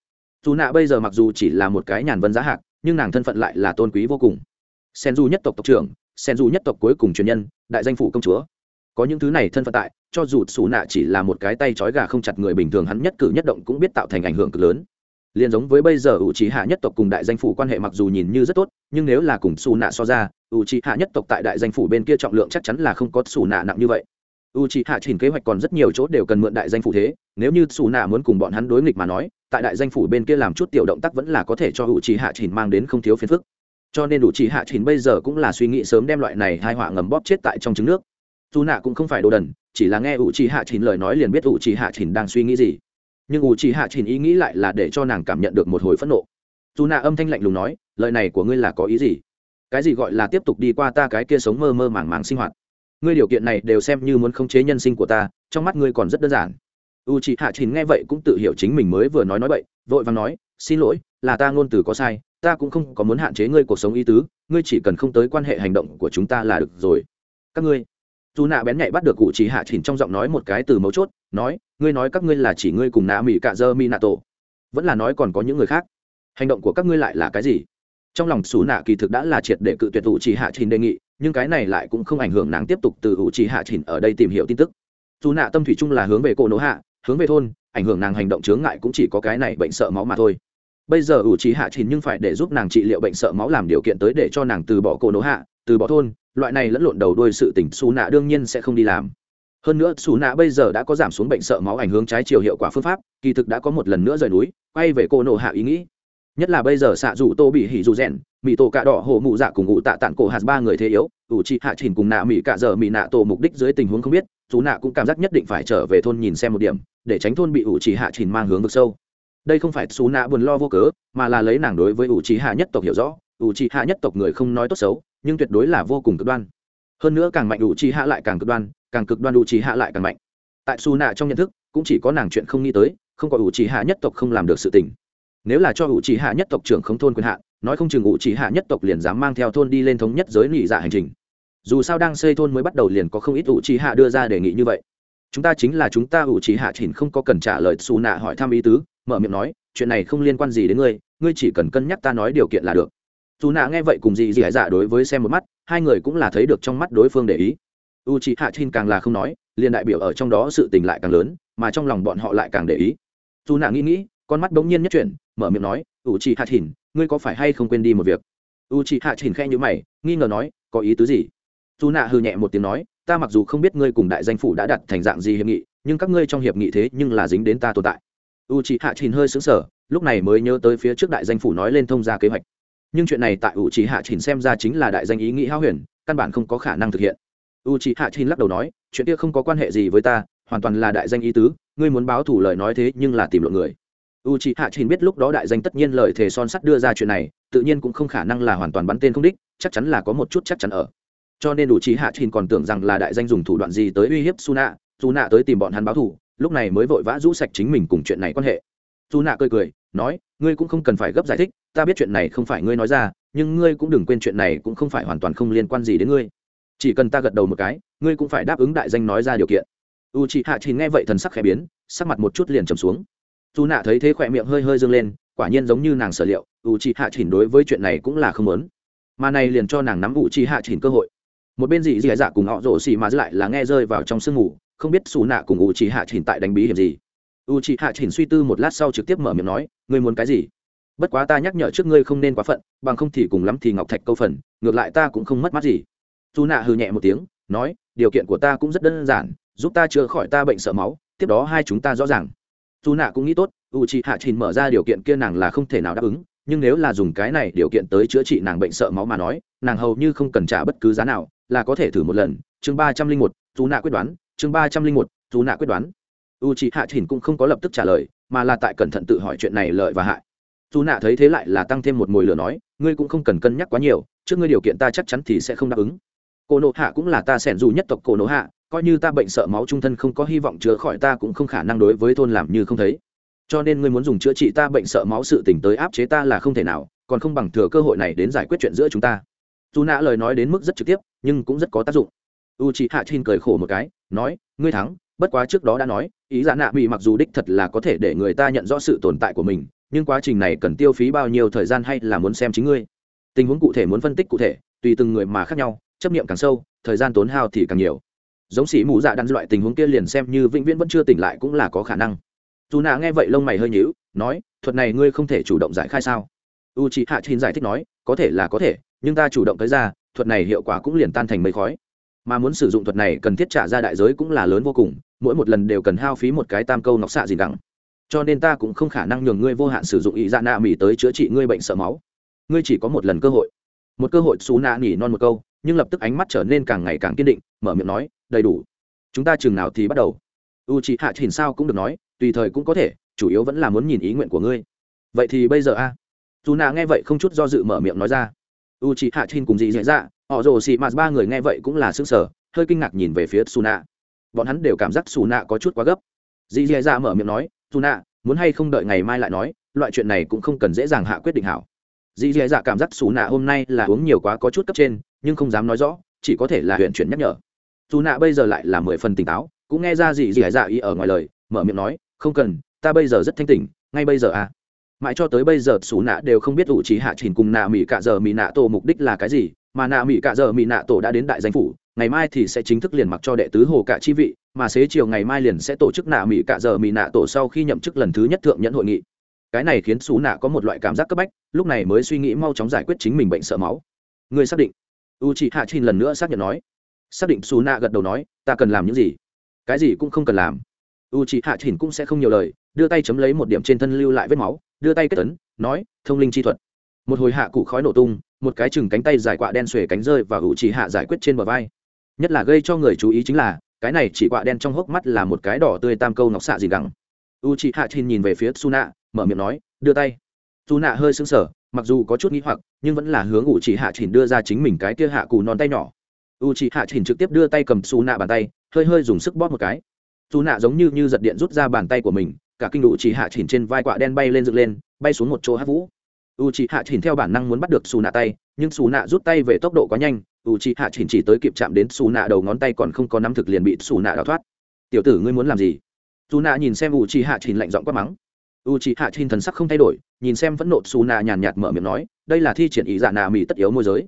Dù nạ bây giờ mặc dù chỉ là một cái nhàn vân giá hạc, nhưng nàng thân phận lại là tôn quý vô cùng. Sen du nhất tộc tộc trưởng sen dù nhất tộc cuối cùng truyền nhân, đại danh phủ công chúa. Có những thứ này thân phận tại, cho dù xù nạ chỉ là một cái tay trói gà không chặt người bình thường hắn nhất cử nhất động cũng biết tạo thành ảnh hưởng cực lớn. Liền giống với bây giờ ủ trí hạ nhất tộc cùng đại danh phủ quan hệ mặc dù nhìn như rất tốt, nhưng nếu là cùng xù nạ so ra ủ trí hạ nhất tộc tại đại danh phủ bên kia trọng lượng chắc chắn là không có xù nạ nặng như vậy. U trí hạ trình kế hoạch còn rất nhiều chỗ đều cần mượn đại danh phủ thế, nếu như xù nạ muốn cùng bọn hắn đối nghịch mà nói, tại đại danh phủ bên kia làm chút tiểu động tác vẫn là có thể cho u trí hạ trình mang đến không thiếu phiền phức cho nên đủ chỉ hạ chỉnh bây giờ cũng là suy nghĩ sớm đem loại này hai họa ngầm bóp chết tại trong trứng nước. Dù nạ cũng không phải đồ đần, chỉ là nghe ủ Chỉ hạ chỉnh lời nói liền biết ủ Chỉ hạ chỉnh đang suy nghĩ gì. Nhưng ủ Chỉ hạ chỉnh ý nghĩ lại là để cho nàng cảm nhận được một hồi phẫn nộ. Dù nạ âm thanh lạnh lùng nói, lời này của ngươi là có ý gì? Cái gì gọi là tiếp tục đi qua ta cái kia sống mơ mơ màng màng sinh hoạt? Ngươi điều kiện này đều xem như muốn khống chế nhân sinh của ta, trong mắt ngươi còn rất đơn giản. U chị hạ chỉnh nghe vậy cũng tự hiểu chính mình mới vừa nói nói vậy vội vàng nói, xin lỗi, là ta ngôn từ có sai ta cũng không có muốn hạn chế ngươi cuộc sống ý tứ, ngươi chỉ cần không tới quan hệ hành động của chúng ta là được rồi. Các ngươi. Dù nạ bén nhạy bắt được cụ chỉ hạ chỉnh trong giọng nói một cái từ mấu chốt, nói, ngươi nói các ngươi là chỉ ngươi cùng nạ mỹ cạ dơ mi nạ tổ, vẫn là nói còn có những người khác. Hành động của các ngươi lại là cái gì? Trong lòng xù nạ kỳ thực đã là triệt để cự tuyệt ủ chỉ hạ chỉnh đề nghị, nhưng cái này lại cũng không ảnh hưởng nàng tiếp tục từ ủ chỉ hạ chỉnh ở đây tìm hiểu tin tức. Dù nạ tâm thủy chung là hướng về cổ nỗ hạ, hướng về thôn, ảnh hưởng nàng hành động chướng ngại cũng chỉ có cái này bệnh sợ máu mà thôi bây giờ ủ trí hạ chỉ nhưng phải để giúp nàng trị liệu bệnh sợ máu làm điều kiện tới để cho nàng từ bỏ cổ nỗ hạ, từ bỏ thôn, loại này lẫn lộn đầu đuôi sự tình xù nạ đương nhiên sẽ không đi làm. Hơn nữa xù nạ bây giờ đã có giảm xuống bệnh sợ máu ảnh hưởng trái chiều hiệu quả phương pháp, kỳ thực đã có một lần nữa rời núi, quay về cô nổ hạ ý nghĩ. Nhất là bây giờ xạ dù tô bị hỉ dù rèn mỹ tổ cạ đỏ hồ mụ dạ cùng ngụ tạ tạng cổ hạt ba người thế yếu, ủ chị hạ chỉnh cùng nạ mỹ cạ giờ mỹ nạ tổ mục đích dưới tình huống không biết xù nạ cũng cảm giác nhất định phải trở về thôn nhìn xem một điểm, để tránh thôn bị ủ chị hạ chỉnh mang hướng vực sâu đây không phải xú nạ buồn lo vô cớ, mà là lấy nàng đối với ủ trí hạ nhất tộc hiểu rõ, ủ trí hạ nhất tộc người không nói tốt xấu, nhưng tuyệt đối là vô cùng cực đoan. Hơn nữa càng mạnh ủ trí hạ lại càng cực đoan, càng cực đoan ủ trí hạ lại càng mạnh. Tại xù nạ trong nhận thức, cũng chỉ có nàng chuyện không nghĩ tới, không có ủ trí hạ nhất tộc không làm được sự tình. Nếu là cho ủ trí hạ nhất tộc trưởng không thôn quyền hạn, nói không chừng ủ trí hạ nhất tộc liền dám mang theo thôn đi lên thống nhất giới nghị dạ hành trình. Dù sao đang xây thôn mới bắt đầu liền có không ít ủ trí hạ đưa ra đề nghị như vậy. Chúng ta chính là chúng ta ủ trí hạ chỉnh không có cần trả lời xù nạ hỏi thăm ý tứ mở miệng nói, chuyện này không liên quan gì đến ngươi ngươi chỉ cần cân nhắc ta nói điều kiện là được. Dù nạ nghe vậy cùng dì dì dạ đối với xem một mắt, hai người cũng là thấy được trong mắt đối phương để ý. U chị hạ chin càng là không nói, liền đại biểu ở trong đó sự tình lại càng lớn, mà trong lòng bọn họ lại càng để ý. Dù nạ nghĩ nghĩ, con mắt bỗng nhiên nhất chuyển, mở miệng nói u chị hạ chin ngươi có phải hay không quên đi một việc? U chị hạ chin khe như mày, nghi ngờ nói, có ý tứ gì? Dù nạ hư nhẹ một tiếng nói, ta mặc dù không biết ngươi cùng đại danh phủ đã đặt thành dạng gì hiệp nghị, nhưng các ngươi trong hiệp nghị thế nhưng là dính đến ta tồn tại u chị hạ chin hơi xứng sở lúc này mới nhớ tới phía trước đại danh phủ nói lên thông ra kế hoạch. Nhưng chuyện này tại u chị hạ chin xem ra chính là đại danh ý nghĩ hao huyền, căn bản không có khả năng thực hiện. U chị hạ chin lắc đầu nói, chuyện kia không có quan hệ gì với ta, hoàn toàn là đại danh ý tứ, ngươi muốn báo thủ lời nói thế nhưng là tìm lộn người. U chị hạ chin biết lúc đó đại danh tất nhiên lời thề son sắt đưa ra chuyện này, tự nhiên cũng không khả năng là hoàn toàn bắn tên không đích, chắc chắn là có một chút chắc chắn ở. Cho nên u chị hạ chin còn tưởng rằng là đại danh dùng thủ đoạn gì tới uy hiếp Suna dù nạ tới tìm bọn hắn báo thủ lúc này mới vội vã rũ sạch chính mình cùng chuyện này quan hệ. Dù nạ cười cười, nói, ngươi cũng không cần phải gấp giải thích, ta biết chuyện này không phải ngươi nói ra, nhưng ngươi cũng đừng quên chuyện này cũng không phải hoàn toàn không liên quan gì đến ngươi. Chỉ cần ta gật đầu một cái, ngươi cũng phải đáp ứng đại danh nói ra điều kiện. U chị hạ chỉ nghe vậy thần sắc khẽ biến, sắc mặt một chút liền trầm xuống. Dù nạ thấy thế khỏe miệng hơi hơi dâng lên, quả nhiên giống như nàng sở liệu u chị hạ chỉnh đối với chuyện này cũng là không lớn mà này liền cho nàng nắm u chị hạ chỉnh cơ hội một bên dị dị dạ cùng họ rổ xì mà lại là nghe rơi vào trong sương ngủ, không biết xù nạ cùng u chị hạ chỉnh tại đánh bí hiểm gì. U chị hạ chỉnh suy tư một lát sau trực tiếp mở miệng nói, ngươi muốn cái gì? Bất quá ta nhắc nhở trước ngươi không nên quá phận, bằng không thì cùng lắm thì ngọc thạch câu phần, ngược lại ta cũng không mất mát gì. Dù nạ hừ nhẹ một tiếng, nói, điều kiện của ta cũng rất đơn giản, giúp ta chữa khỏi ta bệnh sợ máu, tiếp đó hai chúng ta rõ ràng. Dù nạ cũng nghĩ tốt u chị hạ trình mở ra điều kiện kia nàng là không thể nào đáp ứng, nhưng nếu là dùng cái này điều kiện tới chữa trị nàng bệnh sợ máu mà nói, nàng hầu như không cần trả bất cứ giá nào là có thể thử một lần, chương ba trăm linh một, dù nạ quyết đoán, chương ba trăm linh một, dù nạ quyết đoán. U chị hạ trình cũng không có lập tức trả lời, mà là tại cẩn thận tự hỏi chuyện này lợi và hại. Dù nạ thấy thế lại là tăng thêm một mồi lửa nói, ngươi cũng không cần cân nhắc quá nhiều, trước ngươi điều kiện ta chắc chắn thì sẽ không đáp ứng. Cổ nộ hạ cũng là ta sẻn dù nhất tộc cổ nộ hạ, coi như ta bệnh sợ máu trung thân không có hy vọng chữa khỏi ta cũng không khả năng đối với thôn làm như không thấy. Cho nên ngươi muốn dùng chữa trị ta bệnh sợ máu sự tỉnh tới áp chế ta là không thể nào, còn không bằng thừa cơ hội này đến giải quyết chuyện giữa chúng ta. Dù nạ lời nói đến mức rất trực tiếp nhưng cũng rất có tác dụng. U chị hạ trên cười khổ một cái, nói, ngươi thắng, bất quá trước đó đã nói, ý giả nạ bị mặc dù đích thật là có thể để người ta nhận rõ sự tồn tại của mình, nhưng quá trình này cần tiêu phí bao nhiêu thời gian hay là muốn xem chính ngươi? Tình huống cụ thể muốn phân tích cụ thể, tùy từng người mà khác nhau, chấp niệm càng sâu, thời gian tốn hao thì càng nhiều. Giống sĩ mù dạ đan loại tình huống kia liền xem như vĩnh viễn vẫn chưa tỉnh lại cũng là có khả năng. Dù nạ nghe vậy lông mày hơi nhíu, nói, thuật này ngươi không thể chủ động giải khai sao? U chị hạ chín giải thích nói, có thể là có thể, nhưng ta chủ động tới ra thuật này hiệu quả cũng liền tan thành mây khói. Mà muốn sử dụng thuật này cần thiết trả ra đại giới cũng là lớn vô cùng, mỗi một lần đều cần hao phí một cái tam câu nọc xạ gì đẳng cho nên ta cũng không khả năng nhường ngươi vô hạn sử dụng ý dạ nạ mỹ tới chữa trị ngươi bệnh sợ máu. Ngươi chỉ có một lần cơ hội. Một cơ hội xú nạ nỉ non một câu, nhưng lập tức ánh mắt trở nên càng ngày càng kiên định, mở miệng nói, đầy đủ. Chúng ta chừng nào thì bắt đầu. U chị hạ chỉnh sao cũng được nói, tùy thời cũng có thể, chủ yếu vẫn là muốn nhìn ý nguyện của ngươi. Vậy thì bây giờ a? Dù nạ nghe vậy không chút do dự mở miệng nói ra u chị hạ chin cùng dị dạy dạ, họ rồ xị mạt ba người nghe vậy cũng là s ư ơ n g sở hơi kinh ngạc nhìn về phía su nạ bọn hắn đều cảm giác su nạ có chút quá gấp. Dị dạy dạ mở miệng nói su nạ muốn hay không đợi ngày mai lại nói loại chuyện này cũng không cần dễ dàng hạ quyết định hảo. Dì dì dạ cảm giác xù nạ hôm nay là uống nhiều quá có chút cấp trên nhưng không dám nói rõ chỉ có thể là huyện chuyển nhắc nhở. Dù nạ bây giờ lại là mười phần tỉnh táo cũng nghe ra dì dì dạ ý ở ngoài lời mở miệng nói không cần ta bây giờ rất thanh tỉnh ngay bây giờ à mãi cho tới bây giờ xù nạ đều không biết ủ trí hạ trình cùng nạ mỹ cạ giờ mỹ nạ tổ mục đích là cái gì, mà nạ mỹ cạ giờ mỹ nạ tổ đã đến đại danh phủ, ngày mai thì sẽ chính thức liền mặc cho đệ tứ hồ cả chi vị, mà xế chiều ngày mai liền sẽ tổ chức nạ mỹ cạ giờ mỹ nạ tổ sau khi nhậm chức lần thứ nhất thượng nhẫn hội nghị. Cái này khiến xù nạ có một loại cảm giác cấp bách, lúc này mới suy nghĩ mau chóng giải quyết chính mình bệnh sợ máu. Người xác định. U chị hạ trình lần nữa xác nhận nói. Xác định xù nạ gật đầu nói, ta cần làm những gì? Cái gì cũng không cần làm. U chị hạ trình cũng sẽ không nhiều lời, đưa tay chấm lấy một điểm trên thân lưu lại vết máu đưa tay kết tấn, nói, thông linh chi thuật. Một hồi hạ cụ khói nổ tung, một cái chừng cánh tay dài quạ đen xuề cánh rơi và hữu chỉ hạ giải quyết trên bờ vai. Nhất là gây cho người chú ý chính là, cái này chỉ quạ đen trong hốc mắt là một cái đỏ tươi tam câu ngọc xạ gì gẳng. U chị hạ chin nhìn về phía su nạ mở miệng nói, đưa tay. Su nạ hơi sững sờ, mặc dù có chút nghĩ hoặc, nhưng vẫn là hướng u chị hạ chin đưa ra chính mình cái kia hạ cù non tay nhỏ. U chị hạ chin trực tiếp đưa tay cầm su nạ bàn tay, hơi hơi dùng sức bóp một cái. Su nạ giống như như giật điện rút ra bàn tay của mình cả kinh đủ chỉ hạ chỉnh trên vai quạ đen bay lên dựng lên, bay xuống một chỗ hát vũ. U chỉ hạ chỉnh theo bản năng muốn bắt được xù nạ tay, nhưng xù nạ rút tay về tốc độ quá nhanh. U chỉ hạ chỉnh chỉ tới kịp chạm đến xù nạ đầu ngón tay còn không có nắm thực liền bị xù nạ đào thoát. Tiểu tử ngươi muốn làm gì? Dù nạ nhìn xem u chỉ hạ chỉnh lạnh giọng quát mắng. U chỉ hạ chỉnh thần sắc không thay đổi, nhìn xem vẫn nộ xù nạ nhàn nhạt mở miệng nói, đây là thi triển ý dạ nạ mỹ tất yếu môi giới.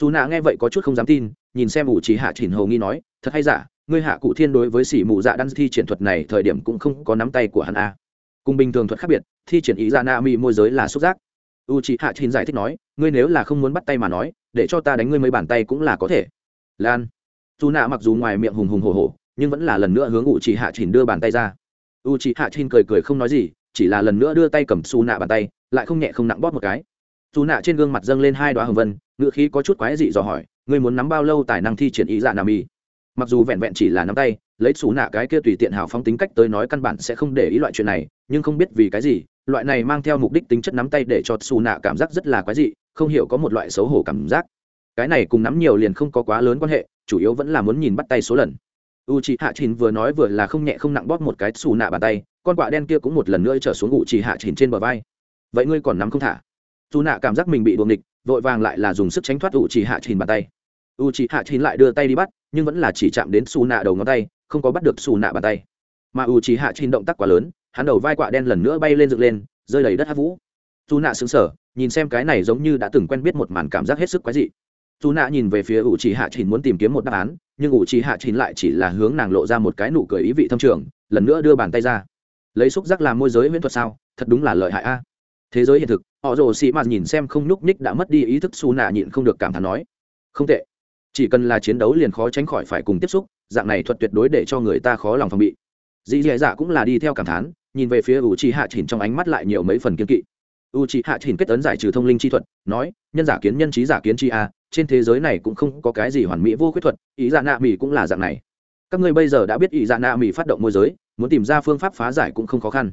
Dù nạ nghe vậy có chút không dám tin, nhìn xem u chỉ hạ chỉnh hầu nghi nói, thật hay giả? Ngươi hạ cụ thiên đối với sỉ mù dạ đan thi triển thuật này thời điểm cũng không có nắm tay của hắn a cùng bình thường thuật khác biệt, thi triển ý ra na mi môi giới là xúc giác. U chị hạ chin giải thích nói, ngươi nếu là không muốn bắt tay mà nói, để cho ta đánh ngươi mấy bàn tay cũng là có thể. Lan. Dù nạ mặc dù ngoài miệng hùng hùng hồ hồ nhưng vẫn là lần nữa hướng u chị hạ chin đưa bàn tay ra. U chị hạ chin cười cười không nói gì, chỉ là lần nữa đưa tay cầm su nạ bàn tay, lại không nhẹ không nặng bóp một cái. Dù nạ trên gương mặt dâng lên hai đoá hồng vân ngựa khí có chút quái dị dò hỏi, ngươi muốn nắm bao lâu tài năng thi triển ý dạ nam y mặc dù vẹn vẹn chỉ là nắm tay, lấy xù nạ cái kia tùy tiện hào phóng tính cách tới nói căn bản sẽ không để ý loại chuyện này, nhưng không biết vì cái gì, loại này mang theo mục đích tính chất nắm tay để cho xù nạ cảm giác rất là quái dị, không hiểu có một loại xấu hổ cảm giác. Cái này cùng nắm nhiều liền không có quá lớn quan hệ, chủ yếu vẫn là muốn nhìn bắt tay số lần. U c h ị hạ Trình vừa nói vừa là không nhẹ không nặng bóp một cái xù nạ bàn tay, con quạ đen kia cũng một lần nữa trở xuống u c h ị hạ Trình trên bờ vai. Vậy ngươi còn nắm không thả? Dù nạ cảm giác mình bị buồng địch, vội vàng lại là dùng sức tránh thoát u c h ị hạ Trình bàn tay. U c h ị hạ Trình lại đưa tay đi bắt nhưng vẫn là chỉ chạm đến xù nạ đầu ngón tay, không có bắt được xù nạ bàn tay. Mà u Chỉ hạ trên động tác quá lớn, hắn đầu vai quạ đen lần nữa bay lên dựng lên, rơi đầy đất hát vũ. Dù nạ xứng sở nhìn xem cái này giống như đã từng quen biết một màn cảm giác hết sức quái dị. Dù nạ nhìn về phía u Chỉ hạ chìn muốn tìm kiếm một đáp án, nhưng ủ Chỉ hạ chín lại chỉ là hướng nàng lộ ra một cái nụ cười ý vị thâm trường, lần nữa đưa bàn tay ra. Lấy xúc giác làm môi giới huyễn thuật sao, thật đúng là lợi hại a. À. Thế giới hiện thực, họ rồ xị mạt nhìn xem không nhúc nhích đã mất đi ý thức, xù nạ nhịn không được cảm thán nói, không tệ chỉ cần là chiến đấu liền khó tránh khỏi phải cùng tiếp xúc, dạng này thuật tuyệt đối để cho người ta khó lòng phòng bị. Dì dì dạ cũng là đi theo cảm thán, nhìn về phía u chi hạ chỉnh trong ánh mắt lại nhiều mấy phần kiên kỵ. U chi hạ chỉnh kết ấn giải trừ thông linh chi thuật, nói, nhân giả kiến nhân trí giả kiến chi a, trên thế giới này cũng không có cái gì hoàn mỹ vô khuyết thuật, ý dạ nạ mỹ cũng là dạng này. Các ngươi bây giờ đã biết ý dạ nạ mỹ phát động môi giới, muốn tìm ra phương pháp phá giải cũng không khó khăn.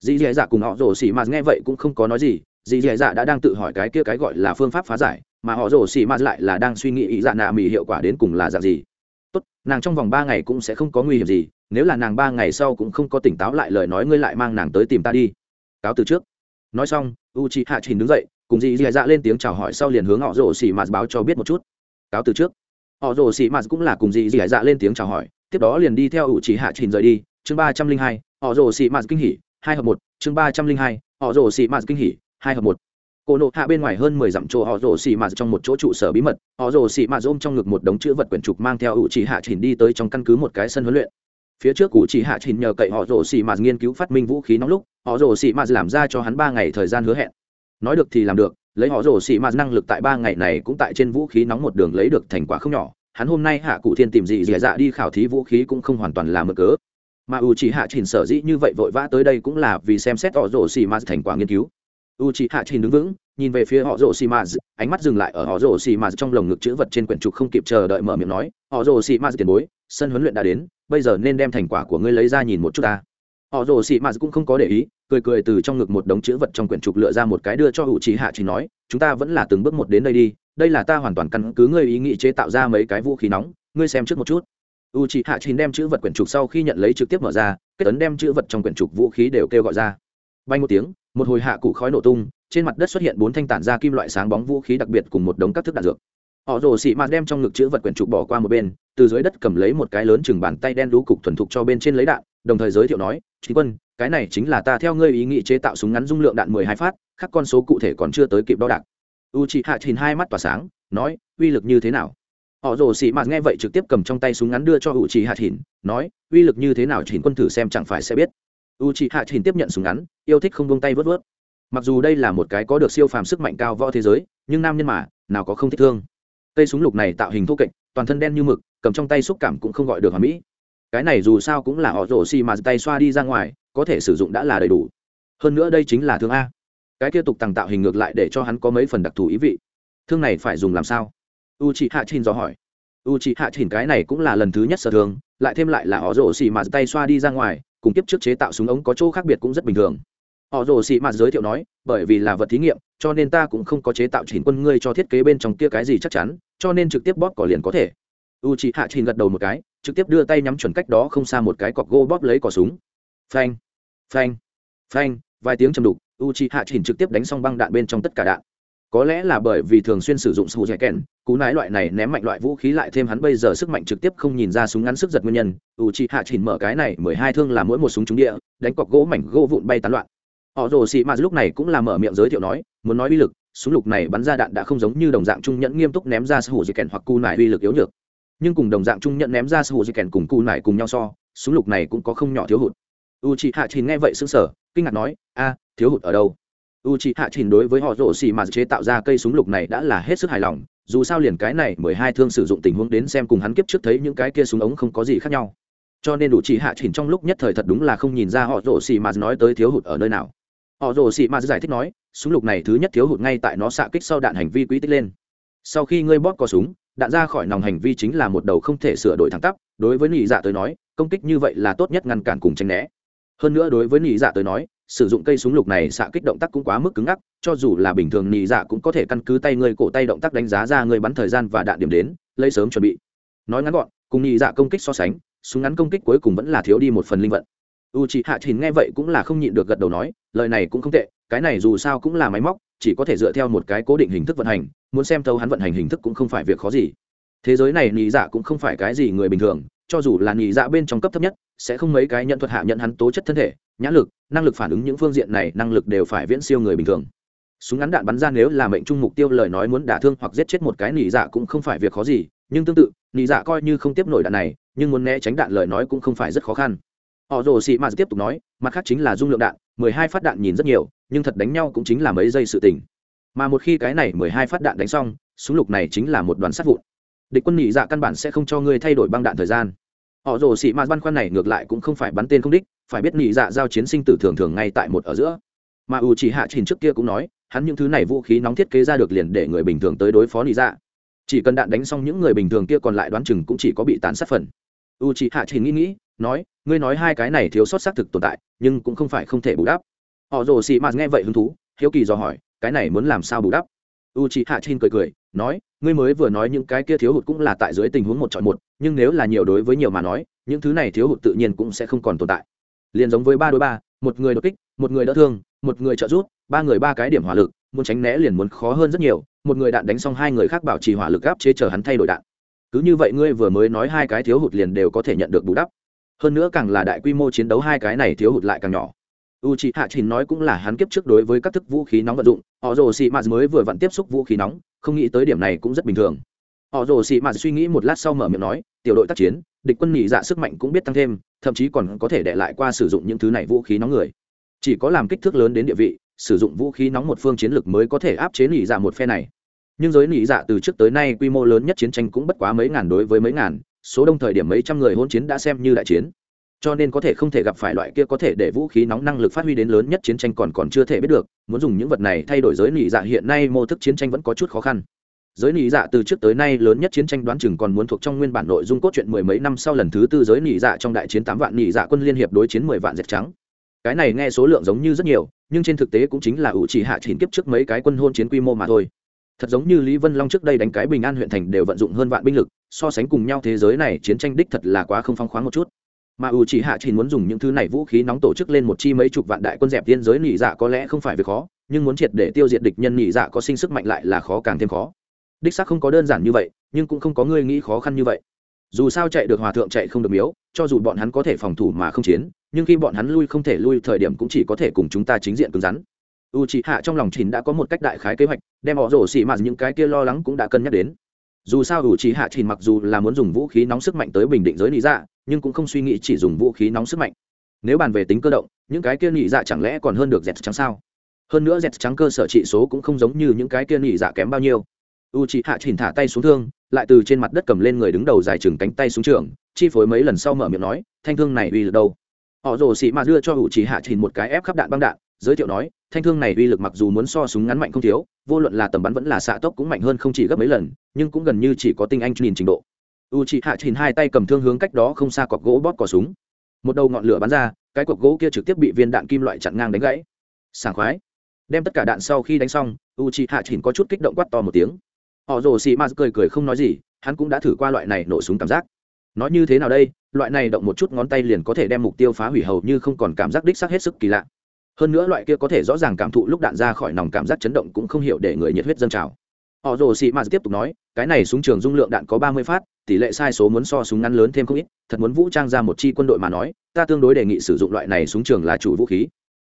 Dì dì dạ cùng họ rổ xỉ mà nghe vậy cũng không có nói gì, dì dì dạ đã đang tự hỏi cái kia cái gọi là phương pháp phá giải mà họ rổ xì mạt lại là đang suy nghĩ ý dạ nạ mỹ hiệu quả đến cùng là dạng gì. Tốt, nàng trong vòng ba ngày cũng sẽ không có nguy hiểm gì, nếu là nàng ba ngày sau cũng không có tỉnh táo lại lời nói ngươi lại mang nàng tới tìm ta đi. Cáo từ trước. Nói xong u chị hạ trình đứng dậy, cùng dì dì dạ lên tiếng chào hỏi sau liền hướng họ rồ xì mạt báo cho biết một chút. Cáo từ trước. Họ rồ xì mạt cũng là cùng dì dì dạ lên tiếng chào hỏi, tiếp đó liền đi theo u chỉ hạ trình rời đi. Chương ba trăm linh hai, họ rồ xì mạt kinh hỉ, hai hợp một. Chương ba trăm linh hai, họ rồ xì mạt kinh hỉ, hai hợp một cô nộ hạ bên ngoài hơn mười dặm chỗ họ rồ xì mạt trong một chỗ trụ sở bí mật, họ rồ xì mạt ôm trong ngực một đống chữ vật quyển trục mang theo ủ chỉ hạ trình đi tới trong căn cứ một cái sân huấn luyện. Phía trước cụ chỉ hạ trình nhờ cậy họ rồ xì mạt nghiên cứu phát minh vũ khí nóng lúc, họ rồ xì mạt làm ra cho hắn ba ngày thời gian hứa hẹn. Nói được thì làm được, lấy họ rồ xì mạt năng lực tại ba ngày này cũng tại trên vũ khí nóng một đường lấy được thành quả không nhỏ. Hắn hôm nay hạ cụ thiên tìm gì dì dạ đi khảo thí vũ khí cũng không hoàn toàn là mực cớ. Mà ủ chỉ hạ trình sở dĩ như vậy vội vã tới đây cũng là vì xem xét họ rồ xì mạt thành quả nghiên cứu u chỉ hạ trình đứng vững, nhìn về phía họ rồ xì mạt ánh mắt dừng lại ở họ rồ xì mạt trong lồng ngực chữ vật trên quyển trục không kịp chờ đợi mở miệng nói họ rồ xì mạt tiền bối, sân huấn luyện đã đến, bây giờ nên đem thành quả của ngươi lấy ra nhìn một chút ta. Họ rồ xì mạt cũng không có để ý, cười cười từ trong ngực một đống chữ vật trong quyển trục lựa ra một cái đưa cho U trí hạ chỉ nói, chúng ta vẫn là từng bước một đến đây đi, đây là ta hoàn toàn căn cứ ngươi ý nghĩ chế tạo ra mấy cái vũ khí nóng, ngươi xem trước một chút. U chị hạ chín đem chữ vật quyển trục sau khi nhận lấy trực tiếp mở ra, kết tấn đem chữ vật trong quyển trục vũ khí đều kêu gọi ra bay một tiếng một hồi hạ cụ khói nổ tung trên mặt đất xuất hiện bốn thanh tản ra kim loại sáng bóng vũ khí đặc biệt cùng một đống các thức đạn dược. Họ rồ xị mạt đem trong ngực chữ vật quyển trục bỏ qua một bên từ dưới đất cầm lấy một cái lớn chừng bàn tay đen lũ cục thuần thục cho bên trên lấy đạn đồng thời giới thiệu nói chính quân cái này chính là ta theo ngươi ý nghĩ chế tạo súng ngắn dung lượng đạn mười hai phát các con số cụ thể còn chưa tới kịp đo đạc. U chị hạ Thìn hai mắt tỏa sáng nói uy lực như thế nào? Họ rồ xị mạt nghe vậy trực tiếp cầm trong tay súng ngắn đưa cho u chị hạ Thìn, nói uy lực như thế nào chìn quân thử xem chẳng phải sẽ biết u chị hạ chìn tiếp nhận súng ngắn, yêu thích không buông tay vớt vớt. Mặc dù đây là một cái có được siêu phàm sức mạnh cao võ thế giới, nhưng nam nhân mà, nào có không thích thương. Cây súng lục này tạo hình thô kệch, toàn thân đen như mực, cầm trong tay xúc cảm cũng không gọi được hà mỹ. Cái này dù sao cũng là họ rổ xì mà tay xoa đi ra ngoài, có thể sử dụng đã là đầy đủ. Hơn nữa đây chính là thương a. Cái kia tục tàng tạo hình ngược lại để cho hắn có mấy phần đặc thù ý vị. Thương này phải dùng làm sao? U chị hạ trình dò hỏi. U chị hạ trình cái này cũng là lần thứ nhất sở thương, lại thêm lại là họ rổ xì mà tay xoa đi ra ngoài cùng kiếp trước chế tạo súng ống có chỗ khác biệt cũng rất bình thường. Họ rồ xì mà giới thiệu nói, bởi vì là vật thí nghiệm, cho nên ta cũng không có chế tạo chỉnh quân ngươi cho thiết kế bên trong kia cái gì chắc chắn, cho nên trực tiếp bóp cỏ liền có thể. U chị hạ trình gật đầu một cái, trực tiếp đưa tay nhắm chuẩn cách đó không xa một cái cọc gô bóp lấy cỏ súng. Phanh phanh phanh, vài tiếng chầm đục u chị hạ trình trực tiếp đánh xong băng đạn bên trong tất cả đạn có lẽ là bởi vì thường xuyên sử dụng sù dẻ kèn, cú nái loại này ném mạnh loại vũ khí lại thêm hắn bây giờ sức mạnh trực tiếp không nhìn ra súng ngắn sức giật nguyên nhân u chi hạ chỉnh mở cái này mười hai thương là mỗi một súng trúng địa, đánh cọc gỗ mảnh gỗ vụn bay tán loạn. Họ rồ xị mạt lúc này cũng là mở miệng giới thiệu nói, muốn nói uy lực, súng lục này bắn ra đạn đã không giống như đồng dạng trung nhẫn nghiêm túc ném ra sù dẻ kèn hoặc cú nải uy lực yếu nhược. Nhưng cùng đồng dạng trung nhẫn ném ra sù dẻ kèn cùng cú nải cùng nhau so, súng lục này cũng có không nhỏ thiếu hụt. U chi hạ chỉnh nghe vậy sững sờ, kinh ngạc nói, a, thiếu hụt ở đâu? U c h i hạ trình đối với họ rổ xì mà chế tạo ra cây súng lục này đã là hết sức hài lòng, dù sao liền cái này mười hai thương sử dụng tình huống đến xem cùng hắn kiếp trước thấy những cái kia súng ống không có gì khác nhau. Cho nên đủ chỉ hạ trình trong lúc nhất thời thật đúng là không nhìn ra họ rổ xì mà nói tới thiếu hụt ở nơi nào. Họ rổ xì mà giải thích nói, súng lục này thứ nhất thiếu hụt ngay tại nó xạ kích sau đạn hành vi quỹ tích lên. Sau khi ngươi bóp có súng, đạn ra khỏi nòng hành vi chính là một đầu không thể sửa đổi thẳng tắp, đối với nị dạ tới nói, công kích như vậy là tốt nhất ngăn cản cùng tranh né. Hơn nữa đối với nị dạ tới nói sử dụng cây súng lục này xạ kích động tác cũng quá mức cứng ngắc, cho dù là bình thường nhị dạ cũng có thể căn cứ tay ngươi cổ tay động tác đánh giá ra người bắn thời gian và đạn điểm đến, lấy sớm chuẩn bị. Nói ngắn gọn, cùng nhị dạ công kích so sánh, súng ngắn công kích cuối cùng vẫn là thiếu đi một phần linh vận. U chị hạ thìn nghe vậy cũng là không nhịn được gật đầu nói, lời này cũng không tệ, cái này dù sao cũng là máy móc, chỉ có thể dựa theo một cái cố định hình thức vận hành, muốn xem thâu hắn vận hành hình thức cũng không phải việc khó gì. Thế giới này nhị dạ cũng không phải cái gì người bình thường cho dù là nhị dạ bên trong cấp thấp nhất, sẽ không mấy cái nhận thuật hạ nhận hắn tố chất thân thể, nhãn lực, năng lực phản ứng những phương diện này, năng lực đều phải viễn siêu người bình thường. Súng ngắn đạn bắn ra nếu là mệnh trung mục tiêu lời nói muốn đả thương hoặc giết chết một cái nỉ dạ cũng không phải việc khó gì, nhưng tương tự nỉ dạ coi như không tiếp nổi đạn này, nhưng muốn né tránh đạn lời nói cũng không phải rất khó khăn. Họ rồ xị mạt tiếp tục nói, mặt khác chính là dung lượng đạn, mười hai phát đạn nhìn rất nhiều, nhưng thật đánh nhau cũng chính là mấy giây sự tình. Mà một khi cái này mười hai phát đạn đánh xong, súng lục này chính là một đoàn sát vụn địch quân nhị dạ căn bản sẽ không cho ngươi thay đổi băng đạn thời gian. Họ rồ xị mạt băn khoăn này ngược lại cũng không phải bắn tên không đích, phải biết nhị dạ giao chiến sinh tử thường thường ngay tại một ở giữa. Mà ưu chỉ hạ trình trước kia cũng nói, hắn những thứ này vũ khí nóng thiết kế ra được liền để người bình thường tới đối phó nhị dạ. Chỉ cần đạn đánh xong những người bình thường kia còn lại đoán chừng cũng chỉ có bị tàn sát phần. U chỉ hạ trình nghĩ nghĩ, nói, ngươi nói hai cái này thiếu sót xác thực tồn tại, nhưng cũng không phải không thể bù đắp. Họ rồ xị mạt nghe vậy hứng thú, hiếu kỳ dò hỏi, cái này muốn làm sao bù đắp? U chị hạ trình cười cười nói ngươi mới vừa nói những cái kia thiếu hụt cũng là tại dưới tình huống một chọn một nhưng nếu là nhiều đối với nhiều mà nói những thứ này thiếu hụt tự nhiên cũng sẽ không còn tồn tại. Liền giống với ba đối ba một người đột kích một người đỡ thương một người trợ giúp, ba người ba cái điểm hỏa lực muốn tránh né liền muốn khó hơn rất nhiều một người đạn đánh xong hai người khác bảo trì hỏa lực gáp chế chờ hắn thay đổi đạn. Cứ như vậy ngươi vừa mới nói hai cái thiếu hụt liền đều có thể nhận được bù đắp. Hơn nữa càng là đại quy mô chiến đấu hai cái này thiếu hụt lại càng nhỏ u c h ị hạ trình nói cũng là hắn kiếp trước đối với các thức vũ khí nóng vận dụng. Họ rồ xị mạt mới vừa vặn tiếp xúc vũ khí nóng, không nghĩ tới điểm này cũng rất bình thường. Họ rồ xị mạt suy nghĩ một lát sau mở miệng nói, tiểu đội tác chiến, địch quân nhị dạ sức mạnh cũng biết tăng thêm, thậm chí còn có thể để lại qua sử dụng những thứ này vũ khí nóng người. Chỉ có làm kích thước lớn đến địa vị, sử dụng vũ khí nóng một phương chiến lược mới có thể áp chế nhị dạ một phe này. Nhưng giới nhị dạ từ trước tới nay quy mô lớn nhất chiến tranh cũng bất quá mấy ngàn đối với mấy ngàn, số đông thời điểm mấy trăm người hôn chiến đã xem như đại chiến cho nên có thể không thể gặp phải loại kia có thể để vũ khí nóng năng lực phát huy đến lớn nhất chiến tranh còn còn chưa thể biết được, muốn dùng những vật này thay đổi giới nị dạ hiện nay mô thức chiến tranh vẫn có chút khó khăn. Giới nị dạ từ trước tới nay lớn nhất chiến tranh đoán chừng còn muốn thuộc trong nguyên bản nội dung cốt truyện mười mấy năm sau lần thứ tư giới nị dạ trong đại chiến tám vạn nị dạ quân liên hiệp đối chiến mười vạn dệt trắng. Cái này nghe số lượng giống như rất nhiều, nhưng trên thực tế cũng chính là ủ chỉ hạ chỉnh kiếp trước mấy cái quân hôn chiến quy mô mà thôi. Thật giống như lý vân long trước đây đánh cái bình an huyện thành đều vận dụng hơn vạn binh lực, so sánh cùng nhau thế giới này chiến tranh đích thật là quá không phong khoáng một chút mà ủ chỉ hạ chỉ muốn dùng những thứ này vũ khí nóng tổ chức lên một chi mấy chục vạn đại quân dẹp tiên giới nỉ dạ có lẽ không phải việc khó, nhưng muốn triệt để tiêu diệt địch nhân nỉ dạ có sinh sức mạnh lại là khó càng thêm khó. Đích xác không có đơn giản như vậy, nhưng cũng không có người nghĩ khó khăn như vậy. Dù sao chạy được hòa thượng chạy không được miếu, cho dù bọn hắn có thể phòng thủ mà không chiến, nhưng khi bọn hắn lui không thể lui thời điểm cũng chỉ có thể cùng chúng ta chính diện cứng rắn. U chỉ hạ trong lòng chỉnh đã có một cách đại khái kế hoạch, đem họ rổ xỉ mạt những cái kia lo lắng cũng đã cân nhắc đến dù sao ủ trí hạ chỉnh mặc dù là muốn dùng vũ khí nóng sức mạnh tới bình định giới lý dạ nhưng cũng không suy nghĩ chỉ dùng vũ khí nóng sức mạnh. Nếu bàn về tính cơ động, những cái kia nhị dạ chẳng lẽ còn hơn được dẹt trắng sao? Hơn nữa dẹt trắng cơ sở trị số cũng không giống như những cái kia nhị dạ kém bao nhiêu. U chị hạ chỉnh thả tay xuống thương, lại từ trên mặt đất cầm lên người đứng đầu dài chừng cánh tay xuống trường, chi phối mấy lần sau mở miệng nói, thanh thương này uy lực đâu? Họ rồ xị mà đưa cho u chị hạ chỉnh một cái ép khắp đạn băng đạn giới thiệu nói, thanh thương này uy lực mặc dù muốn so súng ngắn mạnh không thiếu, vô luận là tầm bắn vẫn là xạ tốc cũng mạnh hơn không chỉ gấp mấy lần, nhưng cũng gần như chỉ có tinh anh nhìn trình độ. U chị hạ chỉnh hai tay cầm thương hướng cách đó không xa cọc gỗ bóp cò súng. Một đầu ngọn lửa bắn ra, cái cọc gỗ kia trực tiếp bị viên đạn kim loại chặn ngang đánh gãy. Sảng khoái. Đem tất cả đạn sau khi đánh xong u chị hạ chỉnh có chút kích động quát to một tiếng. Họ rồ xì ma cười cười không nói gì, hắn cũng đã thử qua loại này nổ súng cảm giác. Nói như thế nào đây, loại này động một chút ngón tay liền có thể đem mục tiêu phá hủy hầu như không còn cảm giác đích xác hết sức kỳ lạ hơn nữa loại kia có thể rõ ràng cảm thụ lúc đạn ra khỏi nòng cảm giác chấn động cũng không hiểu để người nhiệt huyết dâng trào. Họ rồ sĩ ma tiếp tục nói, cái này súng trường dung lượng đạn có ba mươi phát, tỷ lệ sai số muốn so súng ngắn lớn thêm không ít, thật muốn vũ trang ra một chi quân đội mà nói, ta tương đối đề nghị sử dụng loại này súng trường là chủ vũ khí.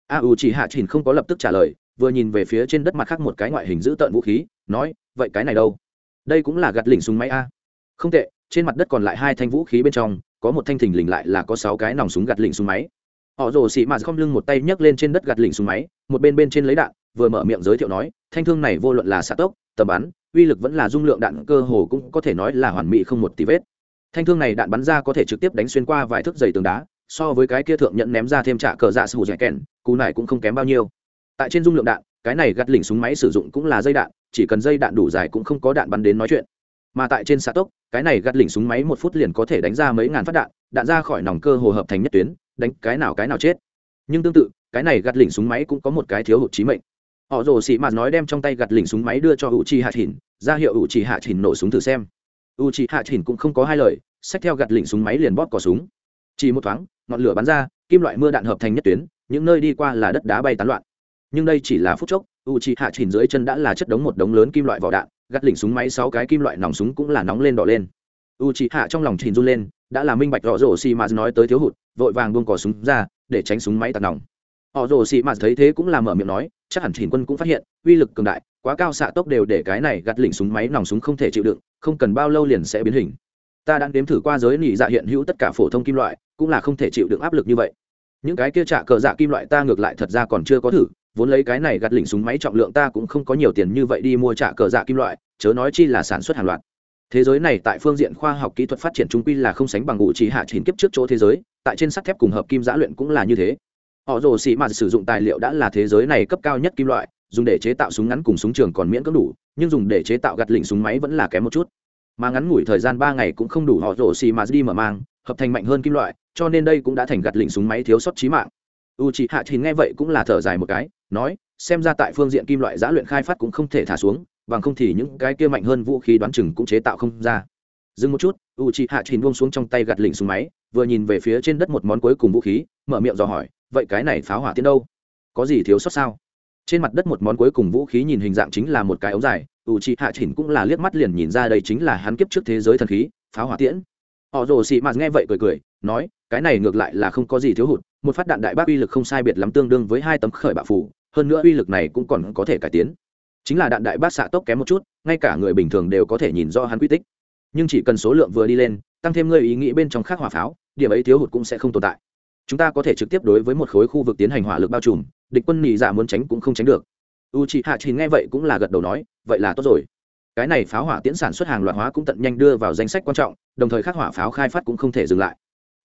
A u chỉ hạ trình không có lập tức trả lời, vừa nhìn về phía trên đất mặt khác một cái ngoại hình giữ tợn vũ khí, nói, vậy cái này đâu? Đây cũng là gạt lỉnh súng máy a. Không tệ, trên mặt đất còn lại hai thanh vũ khí bên trong, có một thanh thình lình lại là có sáu cái nòng súng gạt lỉnh súng máy họ rồ xị mạt không lưng một tay nhấc lên trên đất gạt lỉnh súng máy, một bên bên trên lấy đạn, vừa mở miệng giới thiệu nói, thanh thương này vô luận là xạ tốc, tầm bắn, uy lực vẫn là dung lượng đạn cơ hồ cũng có thể nói là hoàn mỹ không một tí vết. Thanh thương này đạn bắn ra có thể trực tiếp đánh xuyên qua vài thước dày tường đá, so với cái kia thượng nhận ném ra thêm trả cờ dạ sù dẻ kèn, cú này cũng không kém bao nhiêu. Tại trên dung lượng đạn, cái này gắt lỉnh súng máy sử dụng cũng là dây đạn, chỉ cần dây đạn đủ dài cũng không có đạn bắn đến nói chuyện. Mà tại trên xạ tốc, cái này gắt lỉnh súng máy một phút liền có thể đánh ra mấy ngàn phát đạn đạn ra khỏi nòng cơ hồ hợp thành nhất tuyến đánh cái nào cái nào chết. Nhưng tương tự, cái này gạt lỉnh súng máy cũng có một cái thiếu hụt trí mệnh. Họ rồ xị mạt nói đem trong tay gạt lỉnh súng máy đưa cho u chi hạ chỉnh ra hiệu u chi hạ chỉnh nổ súng thử xem. U chi hạ chỉnh cũng không có hai lời, xách theo gạt lỉnh súng máy liền bóp cò súng. Chỉ một thoáng, ngọn lửa bắn ra, kim loại mưa đạn hợp thành nhất tuyến, những nơi đi qua là đất đá bay tán loạn. Nhưng đây chỉ là phút chốc u chi hạ chỉnh dưới chân đã là chất đống một đống lớn kim loại vỏ đạn, gạt lỉnh súng máy sáu cái kim loại nòng súng cũng là nóng lên đỏ lên. U chi hạ trong lòng chỉnh run lên đã là minh bạch rõ rồ xì mạt nói tới thiếu hụt, vội vàng buông cò súng ra, để tránh súng máy tạt nòng. Họ rồ xì mạt thấy thế cũng là mở miệng nói, chắc hẳn thìn quân cũng phát hiện, uy lực cường đại, quá cao xạ tốc đều để cái này gạt lỉnh súng máy nòng súng không thể chịu đựng, không cần bao lâu liền sẽ biến hình. Ta đang đếm thử qua giới nỉ dạ hiện hữu tất cả phổ thông kim loại, cũng là không thể chịu đựng áp lực như vậy. Những cái kia trả cờ dạ kim loại ta ngược lại thật ra còn chưa có thử, vốn lấy cái này gạt lỉnh súng máy trọng lượng ta cũng không có nhiều tiền như vậy đi mua trả cờ dạ kim loại, chớ nói chi là sản xuất hàng loạt thế giới này tại phương diện khoa học kỹ thuật phát triển trung quy là không sánh bằng ngụ trí hạ chín kiếp trước chỗ thế giới, tại trên sắt thép cùng hợp kim giã luyện cũng là như thế. Họ rồ xì mà sử dụng tài liệu đã là thế giới này cấp cao nhất kim loại, dùng để chế tạo súng ngắn cùng súng trường còn miễn cưỡng đủ, nhưng dùng để chế tạo gạt lỉnh súng máy vẫn là kém một chút. Mà ngắn ngủi thời gian ba ngày cũng không đủ họ rồ xì mà đi mở mang, hợp thành mạnh hơn kim loại, cho nên đây cũng đã thành gạt lỉnh súng máy thiếu sót trí mạng. U chị hạ thì nghe vậy cũng là thở dài một cái, nói, xem ra tại phương diện kim loại giã luyện khai phát cũng không thể thả xuống bằng không thì những cái kia mạnh hơn vũ khí đoán chừng cũng chế tạo không ra. Dừng một chút u chị hạ chỉnh buông xuống trong tay gạt lỉnh súng máy, vừa nhìn về phía trên đất một món cuối cùng vũ khí, mở miệng dò hỏi, vậy cái này pháo hỏa tiến đâu? Có gì thiếu sót sao? Trên mặt đất một món cuối cùng vũ khí nhìn hình dạng chính là một cái ống dài u chị hạ chỉnh cũng là liếc mắt liền nhìn ra đây chính là hắn kiếp trước thế giới thần khí, pháo hỏa tiễn. Họ rồ xị mạt nghe vậy cười cười, nói, cái này ngược lại là không có gì thiếu hụt, một phát đạn đại bác uy lực không sai biệt lắm tương đương với hai tấm khởi bạo phủ, hơn nữa uy lực này cũng còn có thể cải tiến chính là đạn đại bác xạ tốc kém một chút, ngay cả người bình thường đều có thể nhìn do hắn quy tích. Nhưng chỉ cần số lượng vừa đi lên, tăng thêm ngươi ý nghĩ bên trong khác hỏa pháo, điểm ấy thiếu hụt cũng sẽ không tồn tại. Chúng ta có thể trực tiếp đối với một khối khu vực tiến hành hỏa lực bao trùm, địch quân nhị dạ muốn tránh cũng không tránh được. U chị hạ chỉ nghe vậy cũng là gật đầu nói, vậy là tốt rồi. Cái này pháo hỏa tiễn sản xuất hàng loạt hóa cũng tận nhanh đưa vào danh sách quan trọng, đồng thời khắc hỏa pháo khai phát cũng không thể dừng lại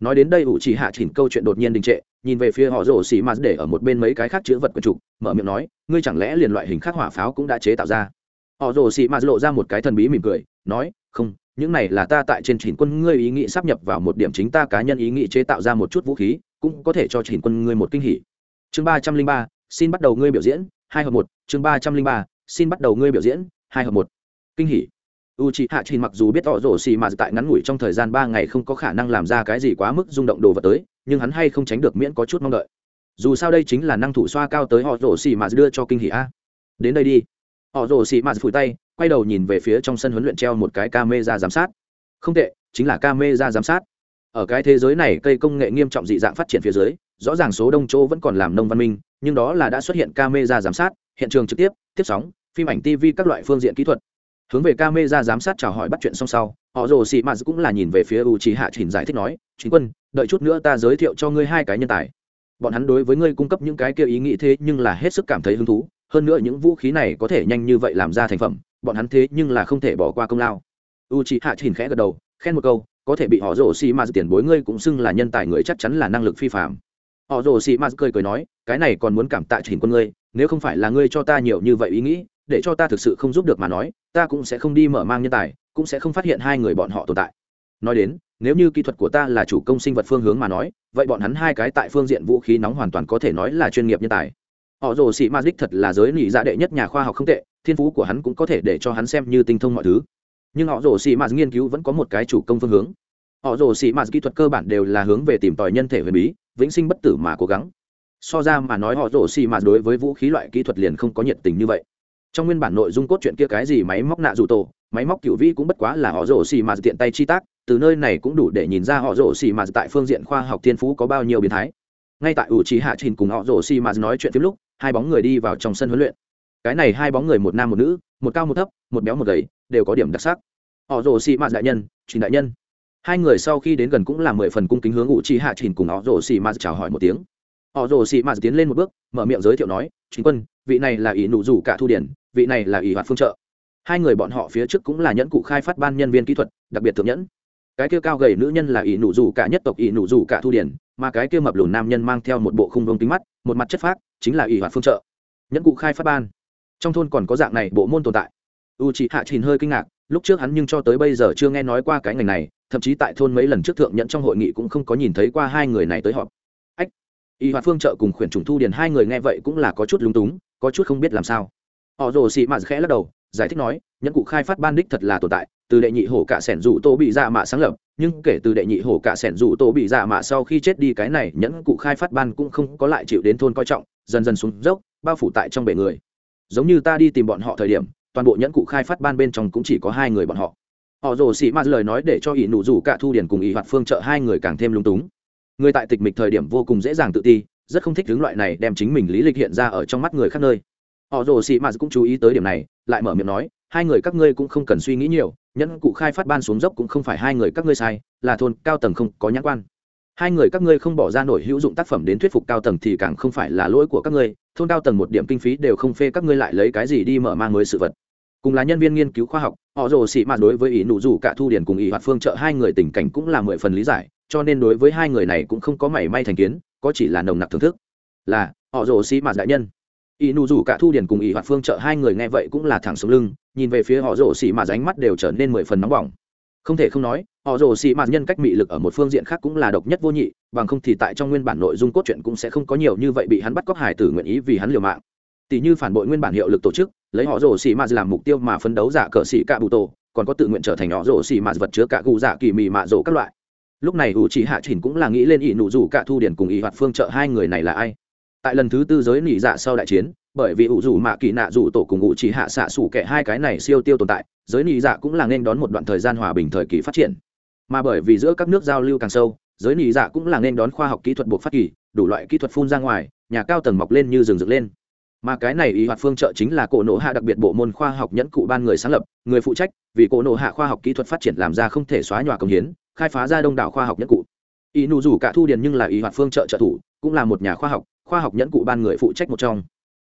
nói đến đây ủ chỉ hạ chỉnh câu chuyện đột nhiên đình trệ, nhìn về phía họ rổ xì mà để ở một bên mấy cái khác chữ vật quần trục, mở miệng nói, ngươi chẳng lẽ liền loại hình khắc hỏa pháo cũng đã chế tạo ra? Họ rổ xì mà lộ ra một cái thần bí mỉm cười, nói, không, những này là ta tại trên chỉnh quân ngươi ý nghĩ sắp nhập vào một điểm chính ta cá nhân ý nghĩ chế tạo ra một chút vũ khí, cũng có thể cho chỉnh quân ngươi một kinh hỉ. Chương ba trăm linh ba, xin bắt đầu ngươi biểu diễn, hai hợp một, chương ba trăm linh ba, xin bắt đầu ngươi biểu diễn, hai hợp một, kinh hỉ u c h ị hạ trình mặc dù biết tỏ rổ xì mà tại ngắn ngủi trong thời gian ba ngày không có khả năng làm ra cái gì quá mức rung động đồ vật tới, nhưng hắn hay không tránh được miễn có chút mong đợi. Dù sao đây chính là năng thủ xoa cao tới họ rổ xì mà đưa cho kinh hỉ a. Đến đây đi. Họ rổ xì mà phủi tay, quay đầu nhìn về phía trong sân huấn luyện treo một cái camera giám sát. Không tệ, chính là camera giám sát. Ở cái thế giới này, cây công nghệ nghiêm trọng dị dạng phát triển phía dưới, rõ ràng số đông chỗ vẫn còn làm nông văn minh, nhưng đó là đã xuất hiện camera giám sát, hiện trường trực tiếp tiếp sóng, phim ảnh tv các loại phương diện kỹ thuật hướng về camera giám sát chào hỏi bắt chuyện xong sau, họ rồ xị mạt cũng là nhìn về phía u trí hạ chỉnh giải thích nói, chính quân, đợi chút nữa ta giới thiệu cho ngươi hai cái nhân tài. Bọn hắn đối với ngươi cung cấp những cái kia ý nghĩ thế nhưng là hết sức cảm thấy hứng thú, hơn nữa những vũ khí này có thể nhanh như vậy làm ra thành phẩm, bọn hắn thế nhưng là không thể bỏ qua công lao. U chị hạ chỉnh khẽ gật đầu, khen một câu, có thể bị họ rồ xì mà tiền bối ngươi cũng xưng là nhân tài người chắc chắn là năng lực phi phạm họ rồ xì ma cười cười nói, cái này còn muốn cảm tạ chỉnh quân ngươi, nếu không phải là ngươi cho ta nhiều như vậy ý nghĩ để cho ta thực sự không giúp được mà nói, ta cũng sẽ không đi mở mang nhân tài, cũng sẽ không phát hiện hai người bọn họ tồn tại. Nói đến, nếu như kỹ thuật của ta là chủ công sinh vật phương hướng mà nói, vậy bọn hắn hai cái tại phương diện vũ khí nóng hoàn toàn có thể nói là chuyên nghiệp nhân tài. Họ rồ sĩ magic thật là giới nỉ dạ đệ nhất nhà khoa học không tệ, thiên phú của hắn cũng có thể để cho hắn xem như tinh thông mọi thứ. Nhưng họ rồ sĩ magic nghiên cứu vẫn có một cái chủ công phương hướng. Họ rồ sĩ magic kỹ thuật cơ bản đều là hướng về tìm tòi nhân thể huyền bí, vĩnh sinh bất tử mà cố gắng. So ra mà nói, họ rồ xì magic đối với vũ khí loại kỹ thuật liền không có nhiệt tình như vậy trong nguyên bản nội dung cốt truyện kia cái gì máy móc nạ dù tổ, máy móc cựu vĩ cũng bất quá là họ rổ xì mà tiện tay chi tác, từ nơi này cũng đủ để nhìn ra họ rổ xì mà tại phương diện khoa học thiên phú có bao nhiêu biến thái. Ngay tại ủ trí hạ trình cùng họ rổ xì mà nói chuyện phim lúc, hai bóng người đi vào trong sân huấn luyện. Cái này hai bóng người một nam một nữ, một cao một thấp, một béo một gầy, đều có điểm đặc sắc. Họ rổ xì mà đại nhân, trình đại nhân. Hai người sau khi đến gần cũng là mười phần cung kính hướng ủ trí hạ trình cùng họ rổ xì mà chào hỏi một tiếng. Họ rồ xì mà tiến lên một bước, mở miệng giới thiệu nói chính quân, vị này là ỷ nụ rủ cả thu điển vị này là ỷ hoạt phương trợ. Hai người bọn họ phía trước cũng là nhẫn cụ khai phát ban nhân viên kỹ thuật, đặc biệt thượng nhẫn. Cái kia cao gầy nữ nhân là ỷ nụ rủ cả nhất tộc, ỷ nụ rủ cả thu điển, mà cái kia mập lùn nam nhân mang theo một bộ khung vông kính mắt, một mặt chất phác, chính là ỷ hoạt phương trợ. Nhẫn cụ khai phát ban. Trong thôn còn có dạng này bộ môn tồn tại. U chị hạ trình hơi kinh ngạc, lúc trước hắn nhưng cho tới bây giờ chưa nghe nói qua cái ngành này, thậm chí tại thôn mấy lần trước thượng nhận trong hội nghị cũng không có nhìn thấy qua hai người này tới họp. Ách y hoạt phương trợ cùng khuyển trùng thu điền hai người nghe vậy cũng là có chút lúng túng, có chút không biết làm sao họ rồ xị mạt khẽ lắc đầu, giải thích nói, nhẫn cụ khai phát ban đích thật là tồn tại, từ đệ nhị hổ cả sẻn rủ tô bị dạ mạ sáng lập, nhưng kể từ đệ nhị hổ cả sẻn rủ tô bị dạ mạ sau khi chết đi cái này, nhẫn cụ khai phát ban cũng không có lại chịu đến thôn coi trọng, dần dần xuống dốc, bao phủ tại trong bể người. Giống như ta đi tìm bọn họ thời điểm, toàn bộ nhẫn cụ khai phát ban bên trong cũng chỉ có hai người bọn họ. Họ rồ xị mạt lời nói để cho ỷ nụ rủ cả thu điển cùng ỷ hoạt phương trợ hai người càng thêm lung túng. Người tại tịch mịch thời điểm vô cùng dễ dàng tự ti, rất không thích hướng loại này đem chính mình lý lịch hiện ra ở trong mắt người khác nơi họ rồ sĩ mạt cũng chú ý tới điểm này, lại mở miệng nói, hai người các ngươi cũng không cần suy nghĩ nhiều, nhẫn cụ khai phát ban xuống dốc cũng không phải hai người các ngươi sai, là thôn cao tầng không có nhãn quan. Hai người các ngươi không bỏ ra nổi hữu dụng tác phẩm đến thuyết phục cao tầng thì càng không phải là lỗi của các ngươi, thôn cao tầng một điểm kinh phí đều không phê các ngươi lại lấy cái gì đi mở mang mới sự vật. Cùng là nhân viên nghiên cứu khoa học, họ rồ xị mạt đối với ý nụ rủ cả thu điển cùng ý hoạt phương trợ hai người tình cảnh cũng là mười phần lý giải, cho nên đối với hai người này cũng không có mảy may thành kiến, có chỉ là nồng nặc thưởng thức. Là, họ rồ xị mạt đại nhân ý nụ rủ cả thu điển cùng ý hoạt phương trợ hai người nghe vậy cũng là thẳng xuống lưng, nhìn về phía họ rổ xì mạt ánh mắt đều trở nên mười phần nóng bỏng. Không thể không nói, họ rồ xì mạt nhân cách mị lực ở một phương diện khác cũng là độc nhất vô nhị, bằng không thì tại trong nguyên bản nội dung cốt truyện cũng sẽ không có nhiều như vậy bị hắn bắt cóc hải tử nguyện ý vì hắn liều mạng. Tỷ như phản bội nguyên bản hiệu lực tổ chức, lấy họ rồ xì mạt làm mục tiêu mà phấn đấu giả cờ xì cạ bụ tổ, còn có tự nguyện trở thành họ rồ xì mạt vật chứa cả gù giả kỳ mì mạ rổ các loại. Lúc này ủ chỉ hạ chỉnh cũng là nghĩ lên ỷ nụ rủ cả thu điển cùng ỷ hoạt phương trợ hai người này là ai? Tại lần thứ tư giới nỉ dạ sau đại chiến, bởi vì ủ rủ mạ kỳ nạ rủ tổ cùng ủ chỉ hạ xạ sủ kẻ hai cái này siêu tiêu tồn tại, giới nỉ dạ cũng là nên đón một đoạn thời gian hòa bình thời kỳ phát triển. Mà bởi vì giữa các nước giao lưu càng sâu, giới nỉ dạ cũng là nên đón khoa học kỹ thuật buộc phát kỳ, đủ loại kỹ thuật phun ra ngoài, nhà cao tầng mọc lên như rừng rực lên. Mà cái này ý hoạt phương trợ chính là cổ nộ hạ đặc biệt bộ môn khoa học nhẫn cụ ban người sáng lập, người phụ trách, vì cổ nộ hạ khoa học kỹ thuật phát triển làm ra không thể xóa nhòa công hiến, khai phá ra đông đảo khoa học nhẫn cụ. Ý nụ rủ cả thu điền nhưng là ý hoạt phương trợ trợ thủ, cũng là một nhà khoa học khoa học nhẫn cụ ban người phụ trách một trong.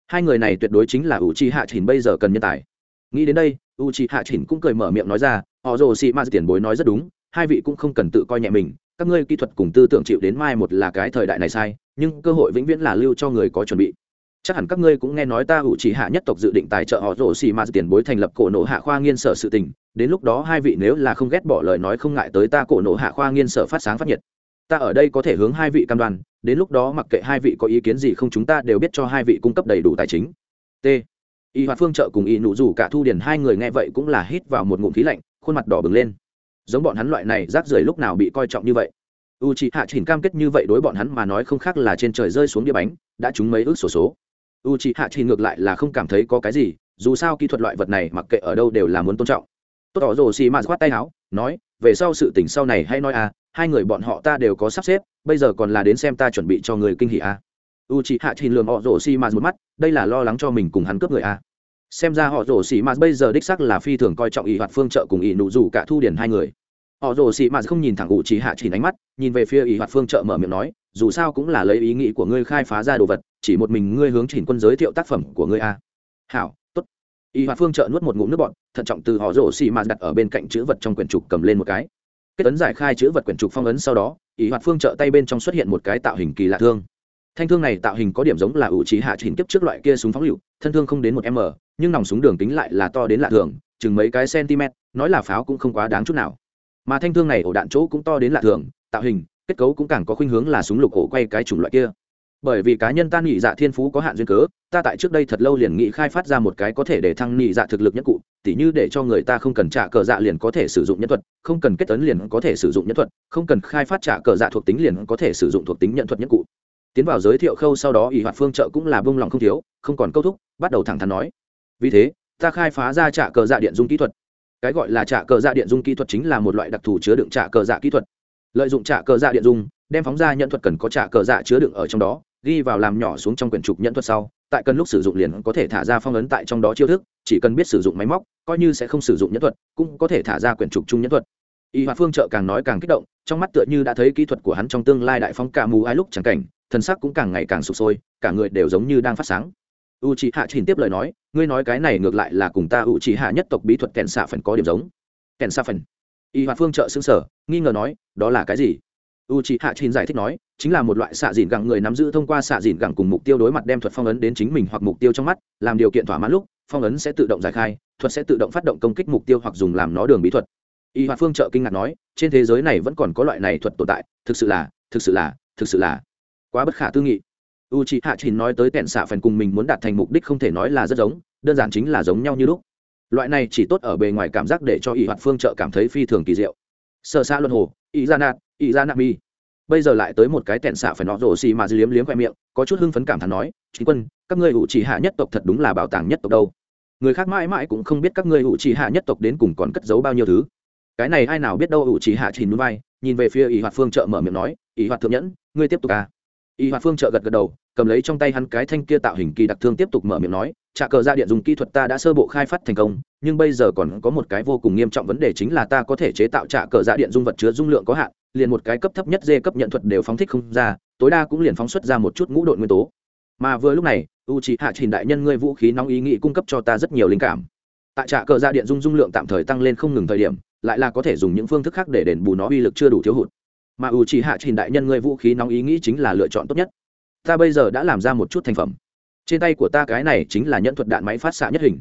Hai người này tuyệt đối chính là u chi hạ chỉnh bây giờ cần nhân tài. Nghĩ đến đây u chi hạ chỉnh cũng cười mở miệng nói ra, họ rồ xị ma tiền bối nói rất đúng, hai vị cũng không cần tự coi nhẹ mình, các ngươi kỹ thuật cùng tư tưởng chịu đến mai một là cái thời đại này sai, nhưng cơ hội vĩnh viễn là lưu cho người có chuẩn bị. Chắc hẳn các ngươi cũng nghe nói ta ủ chỉ hạ nhất tộc dự định tài trợ họ rổ xì Ma tiền bối thành lập cổ nộ hạ khoa nghiên sở sự tình, đến lúc đó hai vị nếu là không ghét bỏ lời nói không ngại tới ta cổ nộ hạ khoa nghiên sở phát sáng phát nhiệt. Ta ở đây có thể hướng hai vị cam đoan đến lúc đó mặc kệ hai vị có ý kiến gì không chúng ta đều biết cho hai vị cung cấp đầy đủ tài chính. T. Y hoạt phương trợ cùng y nụ rủ cả thu điền, hai người nghe vậy cũng là hít vào một ngụm khí lạnh, khuôn mặt đỏ bừng lên. Giống bọn hắn loại này, rác rưởi lúc nào bị coi trọng như vậy? U chị hạ chỉnh cam kết như vậy đối bọn hắn mà nói không khác là trên trời rơi xuống đĩa bánh, đã trúng mấy ước sổ số. U c h ị hạ chỉ ngược lại là không cảm thấy có cái gì, dù sao kỹ thuật loại vật này mặc kệ ở đâu đều là muốn tôn trọng. Tốt tỏ rồ xì mạt khoát tay áo, nói, về sau sự tình sau này hay nói à hai người bọn họ ta đều có sắp xếp, bây giờ còn là đến xem ta chuẩn bị cho người kinh hỉ à. u chị hạ chỉ lường họ rồ xì mạt một mắt, đây là lo lắng cho mình cùng hắn cướp người à. xem ra họ rồ xì mạt bây giờ đích sắc là phi thường coi trọng ý hoạt phương trợ cùng ý nụ Dù cả thu điển hai người họ rồ xì m không nhìn thẳng u c hạ chỉ ánh mắt, nhìn về phía ý hoạt phương trợ mở miệng nói, dù sao cũng là lấy ý nghĩ của ngươi khai phá ra đồ vật, chỉ một mình ngươi hướng chỉnh quân giới thiệu tác phẩm của ngươi a hảo, tốt y Hoạt phương trợ nuốt một ngụm nước bọn thận trọng từ họ rổ xì mà đặt ở bên cạnh chữ vật trong quyển trục cầm lên một cái kết ấn giải khai chữ vật quyển trục phong ấn sau đó, ý hoạt phương trợ tay bên trong xuất hiện một cái tạo hình kỳ lạ thương. Thanh thương này tạo hình có điểm giống là ủ trí hạ chỉnh kiếp trước loại kia súng phóng lựu, thân thương không đến một m, nhưng nòng súng đường tính lại là to đến lạ thường, chừng mấy cái cm, nói là pháo cũng không quá đáng chút nào. Mà thanh thương này ổ đạn chỗ cũng to đến lạ thường, tạo hình, kết cấu cũng càng có khuynh hướng là súng lục ổ quay cái chủng loại kia bởi vì cá nhân ta nhị dạ thiên phú có hạn duyên cớ, ta tại trước đây thật lâu liền nghĩ khai phát ra một cái có thể để thăng nhị dạ thực lực nhất cụ, tỉ như để cho người ta không cần trả cờ dạ liền có thể sử dụng nhân thuật, không cần kết tấn liền có thể sử dụng nhân thuật, không cần khai phát trả cờ dạ thuộc tính liền có thể sử dụng thuộc tính nhận thuật nhất cụ. Tiến vào giới thiệu khâu sau đó, ỷ hoạt phương trợ cũng là bông lòng không thiếu, không còn câu thúc, bắt đầu thẳng thắn nói. Vì thế, ta khai phá ra trả cờ dạ điện dung kỹ thuật. Cái gọi là trả cờ dạ điện dung kỹ thuật chính là một loại đặc thù chứa đựng trả cờ dạ kỹ thuật. Lợi dụng trả cờ dạ điện dung, đem phóng ra nhận thuật cần có trả cờ dạ chứa đựng ở trong đó ghi vào làm nhỏ xuống trong quyển trục nhận thuật sau, tại cần lúc sử dụng liền có thể thả ra phong ấn tại trong đó chiêu thức, chỉ cần biết sử dụng máy móc, coi như sẽ không sử dụng nhẫn thuật, cũng có thể thả ra quyển trục chung nhẫn thuật. Y hoạt phương trợ càng nói càng kích động, trong mắt tựa như đã thấy kỹ thuật của hắn trong tương lai đại phong cả mù ai lúc chẳng cảnh, thần sắc cũng càng ngày càng sụp sôi, cả người đều giống như đang phát sáng. U chị hạ trình tiếp lời nói, ngươi nói cái này ngược lại là cùng ta u chị hạ nhất tộc bí thuật kèn xạ phần có điểm giống. Kèn xạ phần y hoạt phương trợ xứng sở nghi ngờ nói, đó là cái gì? U chị hạ trình giải thích nói, chính là một loại xạ dìn gẳng người nắm giữ thông qua xạ dìn gẳng cùng mục tiêu đối mặt đem thuật phong ấn đến chính mình hoặc mục tiêu trong mắt, làm điều kiện thỏa mãn lúc, phong ấn sẽ tự động giải khai, thuật sẽ tự động phát động công kích mục tiêu hoặc dùng làm nó đường bí thuật. Y hoạt phương trợ kinh ngạc nói, trên thế giới này vẫn còn có loại này thuật tồn tại, thực sự là, thực sự là, thực sự là quá bất khả tư nghị. U chị hạ trình nói tới tẹn xạ phần cùng mình muốn đạt thành mục đích không thể nói là rất giống, đơn giản chính là giống nhau như lúc. Loại này chỉ tốt ở bề ngoài cảm giác để cho y hoạt phương trợ cảm thấy phi thường kỳ diệu. Sợ xa luân hồ ý ra nạt y ra Nam mi. Bây giờ lại tới một cái tẹn xạ phải nọ rổ xì mà liếm liếm khoe miệng, có chút hưng phấn cảm thán nói chính quân, các ngươi ủ chỉ hạ nhất tộc thật đúng là bảo tàng nhất tộc đâu. Người khác mãi mãi cũng không biết các ngươi ủ chỉ hạ nhất tộc đến cùng còn cất giấu bao nhiêu thứ. Cái này ai nào biết đâu ủ chỉ hạ chỉ núi vai nhìn về phía ý hoạt phương trợ mở miệng nói, ý hoạt thượng nhẫn, ngươi tiếp tục à? Y hoạt phương trợ gật gật đầu, cầm lấy trong tay hắn cái thanh kia tạo hình kỳ đặc thương tiếp tục mở miệng nói, trả cờ ra điện dùng kỹ thuật ta đã sơ bộ khai phát thành công, nhưng bây giờ còn có một cái vô cùng nghiêm trọng vấn đề chính là ta có thể chế tạo trả cờ Ra điện dung vật chứa dung lượng có hạn liền một cái cấp thấp nhất dê cấp nhận thuật đều phóng thích không ra, tối đa cũng liền phóng xuất ra một chút ngũ đội nguyên tố. Mà vừa lúc này u c hạ trình đại nhân ngươi vũ khí nóng ý nghĩ cung cấp cho ta rất nhiều linh cảm. Tại trạ cờ ra điện dung dung lượng tạm thời tăng lên không ngừng thời điểm, lại là có thể dùng những phương thức khác để đền bù nó uy lực chưa đủ thiếu hụt. Mà u c hạ trình đại nhân ngươi vũ khí nóng ý nghĩ chính là lựa chọn tốt nhất. Ta bây giờ đã làm ra một chút thành phẩm. Trên tay của ta cái này chính là nhận thuật đạn máy phát xạ nhất hình.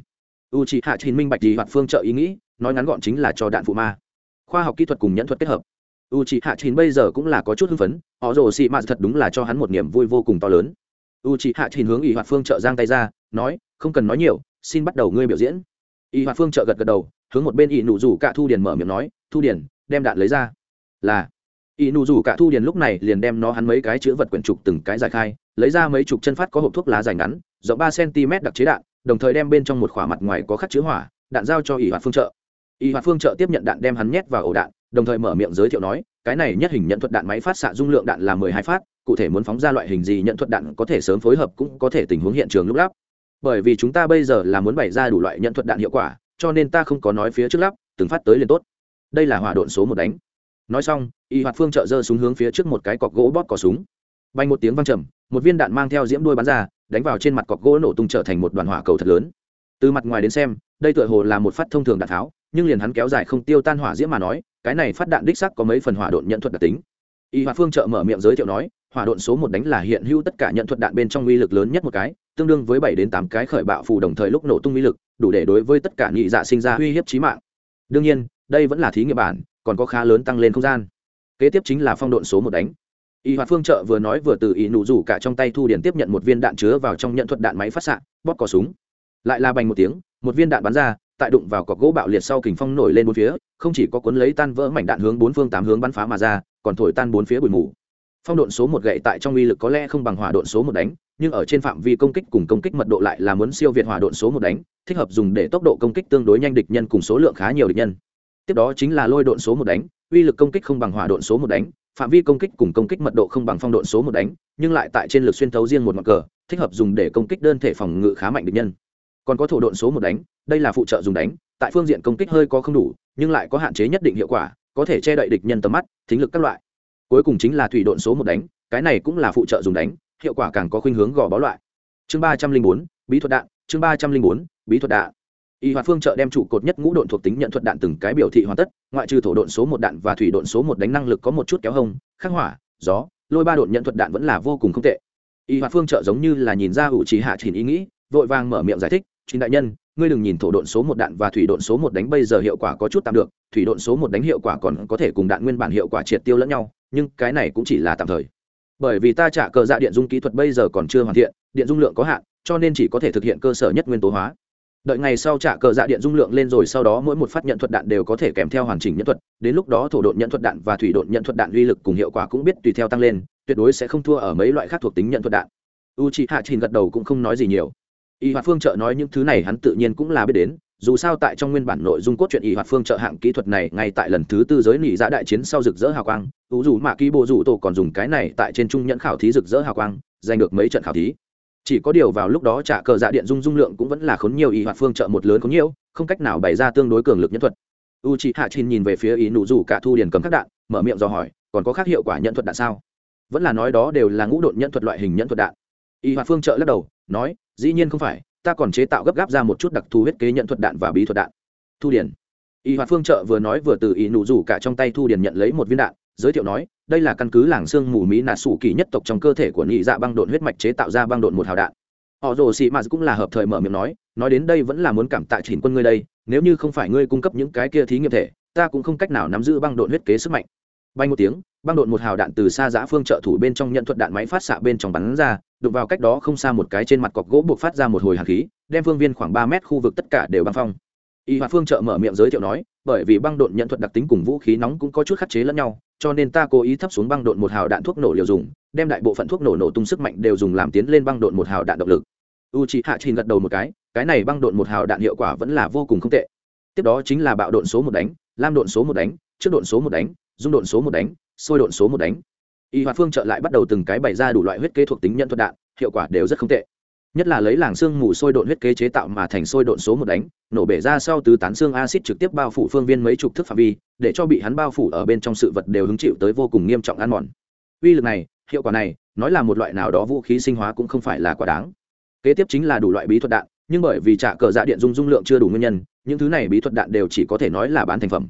U c hạ trình minh bạch gì hoạt phương trợ ý nghĩ, nói ngắn gọn chính là cho đạn phụ ma. Khoa học kỹ thuật cùng nhận thuật kết hợp u c hạ chín bây giờ cũng là có chút hưng phấn, họ rồ xị mạt thật đúng là cho hắn một niềm vui vô cùng to lớn. U c hạ chín hướng y hoạt phương trợ giang tay ra, nói, không cần nói nhiều, xin bắt đầu ngươi biểu diễn. Y hoạt phương trợ gật gật đầu, hướng một bên y nụ rủ cả thu điền mở miệng nói, thu điền, đem đạn lấy ra. Là. Y nụ rủ cả thu điền lúc này liền đem nó hắn mấy cái chữ vật quyển trục từng cái giải khai, lấy ra mấy chục chân phát có hộp thuốc lá dài ngắn, rộng ba cm đặc chế đạn, đồng thời đem bên trong một khỏa mặt ngoài có khắc chữ hỏa, đạn giao cho y hoạt phương trợ. Y hoạt phương trợ tiếp nhận đạn đem hắn nhét vào ổ đạn đồng thời mở miệng giới thiệu nói, cái này nhất hình nhận thuật đạn máy phát xạ dung lượng đạn là mười hai phát, cụ thể muốn phóng ra loại hình gì nhận thuật đạn có thể sớm phối hợp cũng có thể tình huống hiện trường lúc lắp. Bởi vì chúng ta bây giờ là muốn bày ra đủ loại nhận thuật đạn hiệu quả, cho nên ta không có nói phía trước lắp, từng phát tới liền tốt. Đây là hỏa độn số một đánh. Nói xong, y hoạt phương trợ giơ súng hướng phía trước một cái cọc gỗ bóp cỏ súng. Bay một tiếng văng trầm, một viên đạn mang theo diễm đuôi bắn ra, đánh vào trên mặt cọc gỗ nổ tung trở thành một đoàn hỏa cầu thật lớn. Từ mặt ngoài đến xem, đây tựa hồ là một phát thông thường đạn tháo nhưng liền hắn kéo dài không tiêu tan hỏa diễm mà nói, cái này phát đạn đích sắc có mấy phần hỏa độn nhận thuật đặc tính. Y Hoạt phương trợ mở miệng giới thiệu nói, hỏa độn số một đánh là hiện hữu tất cả nhận thuật đạn bên trong uy lực lớn nhất một cái, tương đương với bảy đến tám cái khởi bạo phù đồng thời lúc nổ tung uy lực, đủ để đối với tất cả nhị dạ sinh ra uy hiếp chí mạng. Đương nhiên, đây vẫn là thí nghiệm bản, còn có khá lớn tăng lên không gian. Kế tiếp chính là phong độn số một đánh. Y hoạt phương trợ vừa nói vừa từ ý nụ rủ cả trong tay thu điển tiếp nhận một viên đạn chứa vào trong nhận thuật đạn máy phát xạ, bóp cò súng. Lại là bành một tiếng, một viên đạn bắn ra tại đụng vào cọc gỗ bạo liệt sau kình phong nổi lên bốn phía, không chỉ có cuốn lấy tan vỡ mảnh đạn hướng bốn phương tám hướng bắn phá mà ra, còn thổi tan bốn phía bụi mù. Phong độn số một gậy tại trong uy lực có lẽ không bằng hỏa độn số một đánh, nhưng ở trên phạm vi công kích cùng công kích mật độ lại là muốn siêu việt hỏa độn số một đánh, thích hợp dùng để tốc độ công kích tương đối nhanh địch nhân cùng số lượng khá nhiều địch nhân. Tiếp đó chính là lôi độn số một đánh, uy lực công kích không bằng hỏa độn số một đánh, phạm vi công kích cùng công kích mật độ không bằng phong độn số một đánh, nhưng lại tại trên lực xuyên thấu riêng một mặt cờ, thích hợp dùng để công kích đơn thể phòng ngự khá mạnh địch nhân. Còn có thổ độn số một đánh đây là phụ trợ dùng đánh, tại phương diện công kích hơi có không đủ, nhưng lại có hạn chế nhất định hiệu quả, có thể che đậy địch nhân tầm mắt, thính lực các loại. Cuối cùng chính là thủy độn số một đánh, cái này cũng là phụ trợ dùng đánh, hiệu quả càng có khuynh hướng gò bó loại. Chương ba trăm linh bốn, bí thuật đạn, chương ba trăm linh bốn, bí thuật đạn. Y hoạt phương trợ đem trụ cột nhất ngũ độn thuộc tính nhận thuật đạn từng cái biểu thị hoàn tất, ngoại trừ thổ độn số một đạn và thủy độn số một đánh năng lực có một chút kéo hông, khắc hỏa gió, lôi ba độn nhận thuật đạn vẫn là vô cùng không tệ. Y hoạt phương trợ giống như là nhìn ra ủ trí hạ trình ý nghĩ, vội vàng mở miệng giải thích chính đại nhân ngươi đừng nhìn thổ độn số một đạn và thủy độn số một đánh bây giờ hiệu quả có chút tạm được, thủy độn số một đánh hiệu quả còn có thể cùng đạn nguyên bản hiệu quả triệt tiêu lẫn nhau, nhưng cái này cũng chỉ là tạm thời. Bởi vì ta trả cờ dạ điện dung kỹ thuật bây giờ còn chưa hoàn thiện, điện dung lượng có hạn, cho nên chỉ có thể thực hiện cơ sở nhất nguyên tố hóa. Đợi ngày sau trả cờ dạ điện dung lượng lên rồi sau đó mỗi một phát nhận thuật đạn đều có thể kèm theo hoàn chỉnh nhận thuật, đến lúc đó thổ độn nhận thuật đạn và thủy độn nhận thuật đạn uy lực cùng hiệu quả cũng biết tùy theo tăng lên, tuyệt đối sẽ không thua ở mấy loại khác thuộc tính nhận thuật đạn. U c hạ trình gật đầu cũng không nói gì nhiều y hoạt phương trợ nói những thứ này hắn tự nhiên cũng là biết đến, dù sao tại trong nguyên bản nội dung cốt truyện y hoạt phương trợ hạng kỹ thuật này ngay tại lần thứ tư giới nỉ giã đại chiến sau rực rỡ hào quang ủ dù mạ ký bộ rủ tổ còn dùng cái này tại trên trung nhẫn khảo thí rực rỡ hào quang, giành được mấy trận khảo thí. Chỉ có điều vào lúc đó trả cờ dạ điện dung dung lượng cũng vẫn là khốn nhiều y hoạt phương trợ một lớn khốn nhiều, không cách nào bày ra tương đối cường lực nhân thuật. U chị hạ chin nhìn về phía ý nụ dù cả thu điền cầm các đạn, mở miệng do hỏi, còn có khác hiệu quả nhận thuật đạn sao? Vẫn là nói đó đều là ngũ độn nhận thuật loại hình nhận thuật đạn. Y hoạt phương trợ lắc đầu, nói dĩ nhiên không phải, ta còn chế tạo gấp gáp ra một chút đặc thù huyết kế nhận thuật đạn và bí thuật đạn. Thu điển y hoạt phương trợ vừa nói vừa từ ý nụ rủ cả trong tay thu điển nhận lấy một viên đạn, giới thiệu nói, đây là căn cứ làng xương mù mỹ nà sủ kỳ nhất tộc trong cơ thể của nhị dạ băng độn huyết mạch chế tạo ra băng độn một hào đạn. Họ rồ xị mạt cũng là hợp thời mở miệng nói nói đến đây vẫn là muốn cảm tạ chỉnh quân ngươi đây, nếu như không phải ngươi cung cấp những cái kia thí nghiệm thể, ta cũng không cách nào nắm giữ băng độn huyết kế sức mạnh. Bay một tiếng băng đột một hào đạn từ xa giã phương trợ thủ bên trong nhận thuật đạn máy phát xạ bên trong bắn ra, đụng vào cách đó không xa một cái trên mặt cọc gỗ buộc phát ra một hồi hạt khí, đem phương viên khoảng ba mét khu vực tất cả đều băng phong. Y hoạt phương trợ mở miệng giới thiệu nói, bởi vì băng đột nhận thuật đặc tính cùng vũ khí nóng cũng có chút khắc chế lẫn nhau, cho nên ta cố ý thấp xuống băng đột một hào đạn thuốc nổ liều dùng, đem đại bộ phận thuốc nổ nổ tung sức mạnh đều dùng làm tiến lên băng đột một hào đạn động lực. U c hạ trình gật đầu một cái cái này băng đột một hào đạn hiệu quả vẫn là vô cùng không tệ. Tiếp đó chính là bạo đột số một đánh, lam đột số một đánh, trước đột số một đánh, dung đột số một đánh sôi độn số một đánh. Y hoạt phương trợ lại bắt đầu từng cái bày ra đủ loại huyết kế thuộc tính nhận thuật đạn, hiệu quả đều rất không tệ. Nhất là lấy làng xương mù sôi độn huyết kế chế tạo mà thành sôi độn số một đánh, nổ bể ra sau tứ tán xương acid trực tiếp bao phủ phương viên mấy chục thước phạm vi, để cho bị hắn bao phủ ở bên trong sự vật đều hứng chịu tới vô cùng nghiêm trọng ăn mòn. Uy lực này, hiệu quả này, nói là một loại nào đó vũ khí sinh hóa cũng không phải là quá đáng. Kế tiếp chính là đủ loại bí thuật đạn, nhưng bởi vì trả cờ dạ điện dung dung lượng chưa đủ nguyên nhân, những thứ này bí thuật đạn đều chỉ có thể nói là bán thành phẩm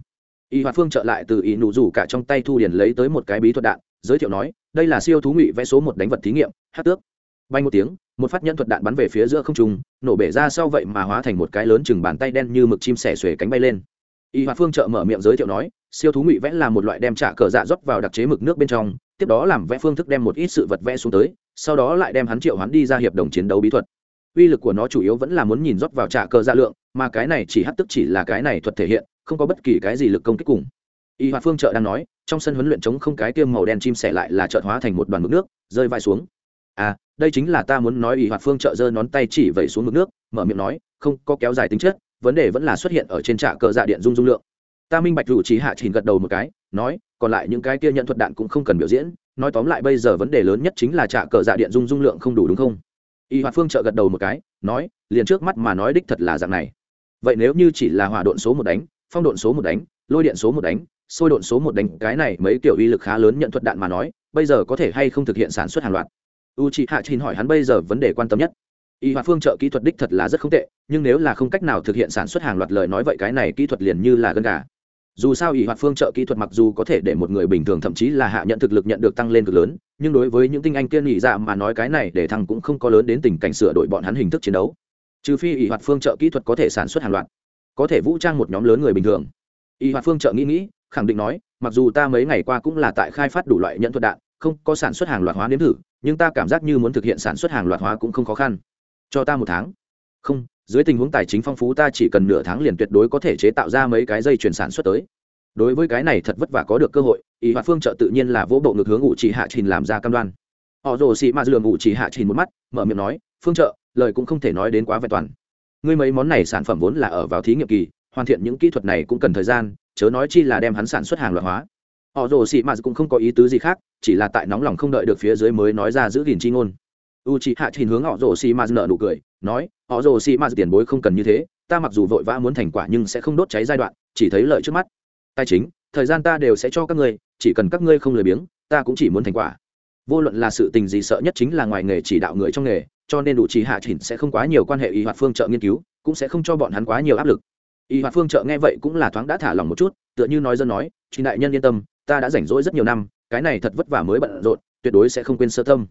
y hoạt phương trợ lại từ ý nụ rủ cả trong tay thu điển lấy tới một cái bí thuật đạn, giới thiệu nói, đây là siêu thú ngụy vẽ số một đánh vật thí nghiệm, hát tước. Bay một tiếng, một phát nhân thuật đạn bắn về phía giữa không trung, nổ bể ra sau vậy mà hóa thành một cái lớn chừng bàn tay đen như mực chim sẻ xuề cánh bay lên. Y hoạt phương trợ mở miệng giới thiệu nói, siêu thú ngụy vẽ là một loại đem trả cờ dạ rót vào đặc chế mực nước bên trong, tiếp đó làm vẽ phương thức đem một ít sự vật vẽ xuống tới, sau đó lại đem hắn triệu hắn đi ra hiệp đồng chiến đấu bí thuật. Uy lực của nó chủ yếu vẫn là muốn nhìn rót vào trả cờ dạ lượng, mà cái này chỉ hắt tức chỉ là cái này thuật thể hiện không có bất kỳ cái gì lực công kích cùng. Y hoạt phương trợ đang nói, trong sân huấn luyện chống không cái tiêm màu đen chim sẻ lại là trợt hóa thành một đoàn mực nước, rơi vai xuống. À đây chính là ta muốn nói y hoạt phương trợ giơ nón tay chỉ vẩy xuống mực nước, mở miệng nói, không, có kéo dài tính chất, vấn đề vẫn là xuất hiện ở trên trạ cờ dạ điện dung dung lượng. Ta minh bạch rủ trí hạ chỉ gật đầu một cái, nói, còn lại những cái kia nhận thuật đạn cũng không cần biểu diễn, nói tóm lại bây giờ vấn đề lớn nhất chính là trạ cờ dạ điện dung dung lượng không đủ đúng không? Y hoạt phương trợ gật đầu một cái, nói, liền trước mắt mà nói đích thật là dạng này. Vậy nếu như chỉ là hỏa độn số một đánh phong độn số một đánh, lôi điện số một đánh, sôi độn số một đánh, cái này mấy kiểu uy lực khá lớn nhận thuật đạn mà nói, bây giờ có thể hay không thực hiện sản xuất hàng loạt. U chị hạ trình hỏi hắn bây giờ vấn đề quan tâm nhất. Y hoạt phương trợ kỹ thuật đích thật là rất không tệ, nhưng nếu là không cách nào thực hiện sản xuất hàng loạt lời nói vậy cái này kỹ thuật liền như là gân gà. Dù sao y hoạt phương trợ kỹ thuật mặc dù có thể để một người bình thường thậm chí là hạ nhận thực lực nhận được tăng lên cực lớn, nhưng đối với những tinh anh kiên nghị dạ mà nói cái này để thằng cũng không có lớn đến tình cảnh sửa đổi bọn hắn hình thức chiến đấu. Trừ phi y hoạt phương trợ kỹ thuật có thể sản xuất hàng loạt có thể vũ trang một nhóm lớn người bình thường. Y hoạt phương trợ nghĩ nghĩ, khẳng định nói, mặc dù ta mấy ngày qua cũng là tại khai phát đủ loại nhận thuật đạn, không có sản xuất hàng loạt hóa nếm thử, nhưng ta cảm giác như muốn thực hiện sản xuất hàng loạt hóa cũng không khó khăn. Cho ta một tháng. Không, dưới tình huống tài chính phong phú ta chỉ cần nửa tháng liền tuyệt đối có thể chế tạo ra mấy cái dây chuyển sản xuất tới. Đối với cái này thật vất vả có được cơ hội ý hoạt phương trợ tự nhiên là vỗ bộ ngực hướng ngụ chỉ hạ trình làm ra cam đoan. Họ rồ xị Ma dường ngụ chỉ hạ trình một mắt, mở miệng nói, phương trợ, lời cũng không thể nói đến quá vẹn toàn ngươi mấy món này sản phẩm vốn là ở vào thí nghiệm kỳ, hoàn thiện những kỹ thuật này cũng cần thời gian, chớ nói chi là đem hắn sản xuất hàng loạt hóa. Họ rồ xị mạt cũng không có ý tứ gì khác, chỉ là tại nóng lòng không đợi được phía dưới mới nói ra giữ gìn chi ngôn. U chị hạ trình hướng họ rồ xị mạt nợ nụ cười, nói, họ rồ xị mạt tiền bối không cần như thế, ta mặc dù vội vã muốn thành quả nhưng sẽ không đốt cháy giai đoạn, chỉ thấy lợi trước mắt. Tài chính, thời gian ta đều sẽ cho các ngươi, chỉ cần các ngươi không lười biếng, ta cũng chỉ muốn thành quả. Vô luận là sự tình gì sợ nhất chính là ngoài nghề chỉ đạo người trong nghề cho nên đủ trì hạ chỉnh sẽ không quá nhiều quan hệ y hoạt phương trợ nghiên cứu, cũng sẽ không cho bọn hắn quá nhiều áp lực. Y hoạt phương trợ nghe vậy cũng là thoáng đã thả lòng một chút, tựa như nói dân nói chị đại nhân yên tâm, ta đã rảnh rỗi rất nhiều năm, cái này thật vất vả mới bận rộn, tuyệt đối sẽ không quên sơ tâm.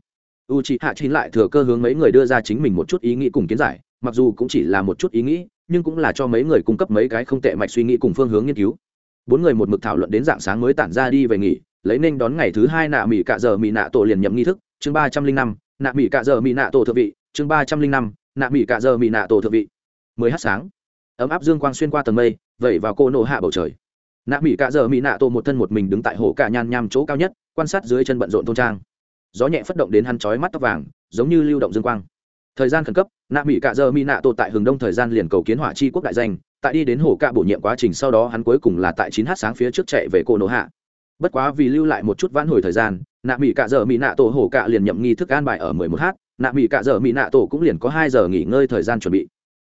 U chị hạ chín lại thừa cơ hướng mấy người đưa ra chính mình một chút ý nghĩ cùng kiến giải, mặc dù cũng chỉ là một chút ý nghĩ, nhưng cũng là cho mấy người cung cấp mấy cái không tệ mạch suy nghĩ cùng phương hướng nghiên cứu. Bốn người một mực thảo luận đến dạng sáng mới tản ra đi về nghỉ, lấy nên đón ngày thứ hai nạ mỹ cạ giờ mỹ nạ tổ liền nhậm nghi thức, chương ba trăm linh năm nạ mỹ cạ giờ mỹ nạ tổ thượng vị, chương ba trăm linh năm, nạ mỹ cạ giờ mỹ nạ tổ thượng vị. Mười h sáng. Ấm áp dương quang xuyên qua tầng mây, vẩy vào cô nổ hạ bầu trời. Nạ mỹ cạ giờ mỹ nạ tổ một thân một mình đứng tại hồ cả nhan nham chỗ cao nhất, quan sát dưới chân bận rộn thôn trang. Gió nhẹ phất động đến hắn chói mắt tóc vàng, giống như lưu động dương quang. Thời gian khẩn cấp, nạ mỹ cạ giờ mỹ nạ tổ tại hừng đông thời gian liền cầu kiến hỏa chi quốc đại danh, tại đi đến hồ cạ bổ nhiệm quá trình sau đó hắn cuối cùng là tại chín h sáng phía trước chạy về cô nổ hạ. Bất quá vì lưu lại một chút vãn hồi thời gian nạ mỹ cạ giờ mỹ nạ tổ hổ cạ liền nhậm nghi thức an bài ở mười một h nạ mỹ cạ giờ mỹ nạ tổ cũng liền có hai giờ nghỉ ngơi thời gian chuẩn bị.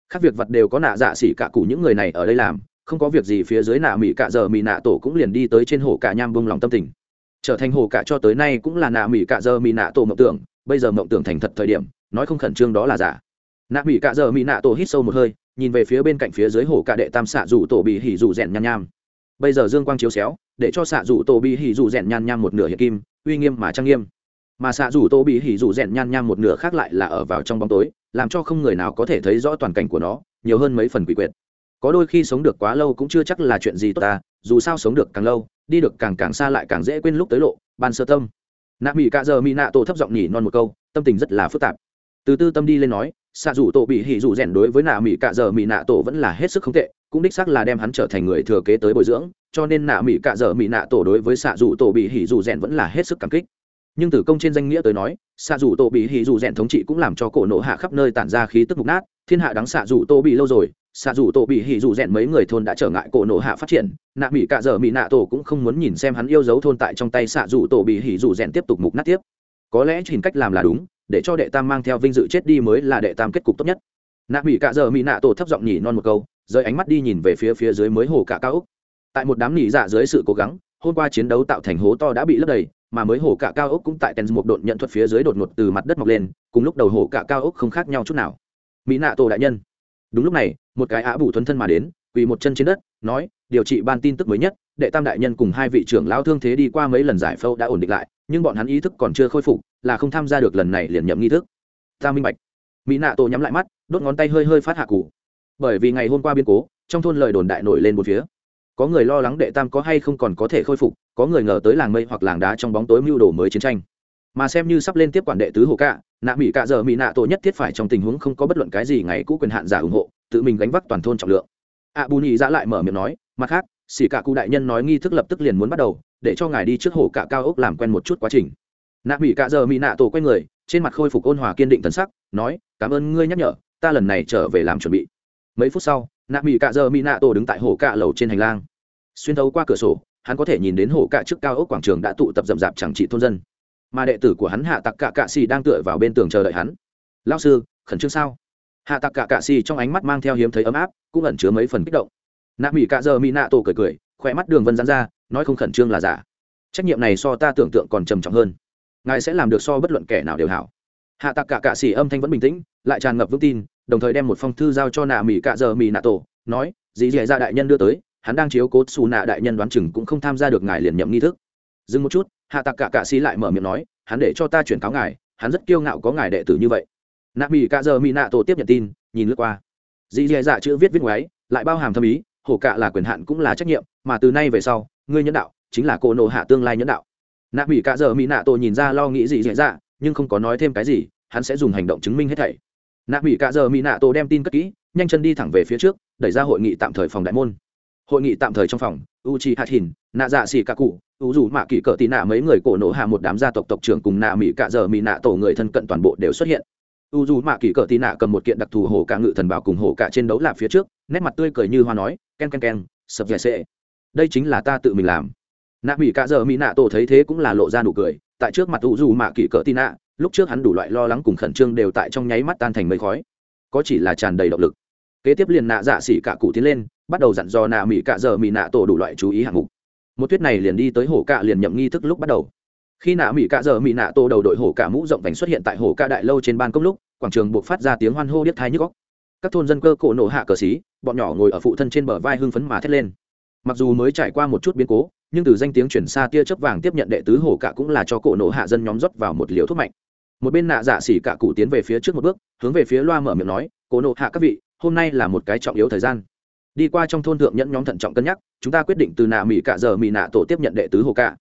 Các việc vật đều có nạ dạ xỉ cạ cụ những người này ở đây làm, không có việc gì phía dưới nạ mỹ cạ giờ mỹ nạ tổ cũng liền đi tới trên hồ cạ nham bông lòng tâm tình. Trở thành hồ cạ cho tới nay cũng là nạ mỹ cạ giờ mỹ nạ tổ mộng tưởng, bây giờ mộng tưởng thành thật thời điểm, nói không khẩn trương đó là giả. Nạ mỹ cạ giờ mỹ nạ tổ hít sâu một hơi, nhìn về phía bên cạnh phía dưới hồ cạ đệ tam xạ dù tổ bị hỉ dù rèn nham nham. Bây giờ dương quang chiếu xéo, để cho xạ dù tổ bị hỉ dù rèn nhan nham một nửa hiện kim uy nghiêm mà trang nghiêm. Mà xạ rủ tổ bị hỉ rủ rèn nhan nham một nửa khác lại là ở vào trong bóng tối, làm cho không người nào có thể thấy rõ toàn cảnh của nó, nhiều hơn mấy phần quỷ quyệt. Có đôi khi sống được quá lâu cũng chưa chắc là chuyện gì tốt ta, dù sao sống được càng lâu, đi được càng càng xa lại càng dễ quên lúc tới lộ, ban sơ tâm. Nạ mỹ cạ giờ mỹ nạ tổ thấp giọng nhỉ non một câu, tâm tình rất là phức tạp. Từ tư tâm đi lên nói, xạ rủ tổ bị hỉ rủ rèn đối với nạ mỹ cạ giờ mỹ nạ tổ vẫn là hết sức không tệ cũng đích xác là đem hắn trở thành người thừa kế tới bồi dưỡng, cho nên nạ mỹ cạ dở mỹ nạ tổ đối với xạ dù tổ bị hỉ dù rèn vẫn là hết sức cảm kích. Nhưng từ công trên danh nghĩa tới nói, xạ dù tổ bị hỉ dù rèn thống trị cũng làm cho cổ nộ hạ khắp nơi tản ra khí tức mục nát, thiên hạ đáng xạ dù tổ bị lâu rồi, xạ dù tổ bị hỉ dù rèn mấy người thôn đã trở ngại cổ nộ hạ phát triển, nạ mỹ cạ dở mỹ nạ tổ cũng không muốn nhìn xem hắn yêu dấu thôn tại trong tay xạ dù tổ bị hỉ dù rèn tiếp tục mục nát tiếp. Có lẽ chỉ cách làm là đúng, để cho đệ tam mang theo vinh dự chết đi mới là đệ tam kết cục tốt nhất. Nạ mỹ cạ dở mỹ nạ tổ thấp giọng nhỉ non một câu rời ánh mắt đi nhìn về phía phía dưới mới hồ cả cao ốc tại một đám nỉ dạ dưới sự cố gắng, hôm qua chiến đấu tạo thành hố to đã bị lấp đầy, mà mới hồ cả cao ốc cũng tại tens một đột nhận thuật phía dưới đột ngột từ mặt đất mọc lên, cùng lúc đầu hồ cả cao ốc không khác nhau chút nào. Mỹ nạ tổ đại nhân. Đúng lúc này, một cái ả bù thuấn thân mà đến, quỳ một chân trên đất, nói, điều trị ban tin tức mới nhất, đệ tam đại nhân cùng hai vị trưởng lao thương thế đi qua mấy lần giải phẫu đã ổn định lại, nhưng bọn hắn ý thức còn chưa khôi phục, là không tham gia được lần này liền nhậm nghi thức. Ta minh bạch. Mỹ nạ tổ nhắm lại mắt, đốt ngón tay hơi hơi phát hạ cụ bởi vì ngày hôm qua biến cố, trong thôn lời đồn đại nổi lên một phía. Có người lo lắng đệ tam có hay không còn có thể khôi phục, có người ngờ tới làng mây hoặc làng đá trong bóng tối mưu đồ mới chiến tranh. Mà xem như sắp lên tiếp quản đệ tứ hồ cạ, nạ mỹ cạ giờ mỹ nạ tổ nhất thiết phải trong tình huống không có bất luận cái gì ngày cũ quyền hạn giả ủng hộ, tự mình gánh vác toàn thôn trọng lượng. A bù nhị ra dạ lại mở miệng nói, mặt khác, xỉ cả cụ đại nhân nói nghi thức lập tức liền muốn bắt đầu, để cho ngài đi trước hồ cạ cao ốc làm quen một chút quá trình. Nạ mỹ cạ giờ mỹ nạ tổ quay người, trên mặt khôi phục ôn hòa kiên định thần sắc, nói, cảm ơn ngươi nhắc nhở, ta lần này trở về làm chuẩn bị mấy phút sau, nạ mỹ cạ giờ mỹ nạ tổ đứng tại hồ cạ lầu trên hành lang. Xuyên thấu qua cửa sổ, hắn có thể nhìn đến hồ cạ trước cao ốc quảng trường đã tụ tập rậm rạp chẳng trị thôn dân. Mà đệ tử của hắn hạ tặc cạ cạ xì đang tựa vào bên tường chờ đợi hắn. Lao sư, khẩn trương sao? Hạ tặc cạ cạ xì trong ánh mắt mang theo hiếm thấy ấm áp, cũng ẩn chứa mấy phần kích động. Nạ mỹ cạ giờ mỹ nạ tổ cười cười, khỏe mắt đường vân dán ra, nói không khẩn trương là giả. Trách nhiệm này so ta tưởng tượng còn trầm trọng hơn. Ngài sẽ làm được so bất luận kẻ nào đều hảo hạ Tạc cạ cạ xỉ âm thanh vẫn bình tĩnh, lại tràn ngập vững tin, đồng thời đem một phong thư giao cho nạ mỹ cạ giờ mỹ nạ tổ, nói, dì dì ra đại nhân đưa tới, hắn đang chiếu cố xù nạ đại nhân đoán chừng cũng không tham gia được ngài liền nhậm nghi thức. Dừng một chút, hạ Tạc cạ cạ xỉ lại mở miệng nói, hắn để cho ta chuyển cáo ngài, hắn rất kiêu ngạo có ngài đệ tử như vậy. Nạ mỹ cạ giờ mỹ nạ tổ tiếp nhận tin, nhìn lướt qua. Dì dì dạ chữ viết viết ngoáy, lại bao hàm thâm ý, hổ cạ là quyền hạn cũng là trách nhiệm, mà từ nay về sau, ngươi nhẫn đạo, chính là cô nộ hạ tương lai nhẫn đạo. Nạ mỹ cạ giờ mỹ nạ tổ nhìn ra lo nghĩ dì dì dạ nhưng không có nói thêm cái gì hắn sẽ dùng hành động chứng minh hết thảy. Nạ mỹ cạ giờ mỹ nạ tổ đem tin cất kỹ nhanh chân đi thẳng về phía trước đẩy ra hội nghị tạm thời phòng đại môn. Hội nghị tạm thời trong phòng u chi hạt Hìn, nạ dạ xì cạ cụ u dù mạ kỳ cỡ tì nạ mấy người cổ nổ hạ một đám gia tộc tộc trưởng cùng nạ mỹ cạ giờ mỹ nạ tổ người thân cận toàn bộ đều xuất hiện. U dù mạ kỳ cỡ tì nạ cầm một kiện đặc thù hổ cả ngự thần bảo cùng hổ cả trên đấu lạp phía trước nét mặt tươi cười như hoa nói ken ken ken sập dẻ sệ. Đây chính là ta tự mình làm. Nạ mỹ cạ giờ mỹ nạ tổ thấy thế cũng là lộ ra nụ cười tại trước mặt u dù mạ kỳ cỡ tin nạ lúc trước hắn đủ loại lo lắng cùng khẩn trương đều tại trong nháy mắt tan thành mây khói. Có chỉ là tràn đầy động lực. Kế tiếp liền nạ dạ xỉ cả cụ tiến lên, bắt đầu dặn dò nạ mỹ cạ giờ mỹ nạ tổ đủ loại chú ý hạng mục. Một tuyết này liền đi tới hổ cạ liền nhậm nghi thức lúc bắt đầu. Khi nạ mỹ cạ giờ mỹ nạ tổ đầu đội hổ cạ mũ rộng vành xuất hiện tại hổ cạ đại lâu trên ban công lúc, quảng trường buộc phát ra tiếng hoan hô điếc thai nhức góc các thôn dân cơ cổ nổ hạ cờ xí, bọn nhỏ ngồi ở phụ thân trên bờ vai hưng phấn mà thét lên. Mặc dù mới trải qua một chút biến cố nhưng từ danh tiếng chuyển xa tia chớp vàng tiếp nhận đệ tứ hổ cạ cũng là cho cổ nổ hạ dân nhóm rót vào một liều thuốc mạnh. Một bên nạ dạ xỉ cả cụ tiến về phía trước một bước, hướng về phía loa mở miệng nói, cổ nộ hạ các vị, hôm nay là một cái trọng yếu thời gian. Đi qua trong thôn thượng nhẫn nhóm thận trọng cân nhắc, chúng ta quyết định từ nạ mỹ cả giờ mỹ nạ tổ tiếp nhận đệ tứ hồ cả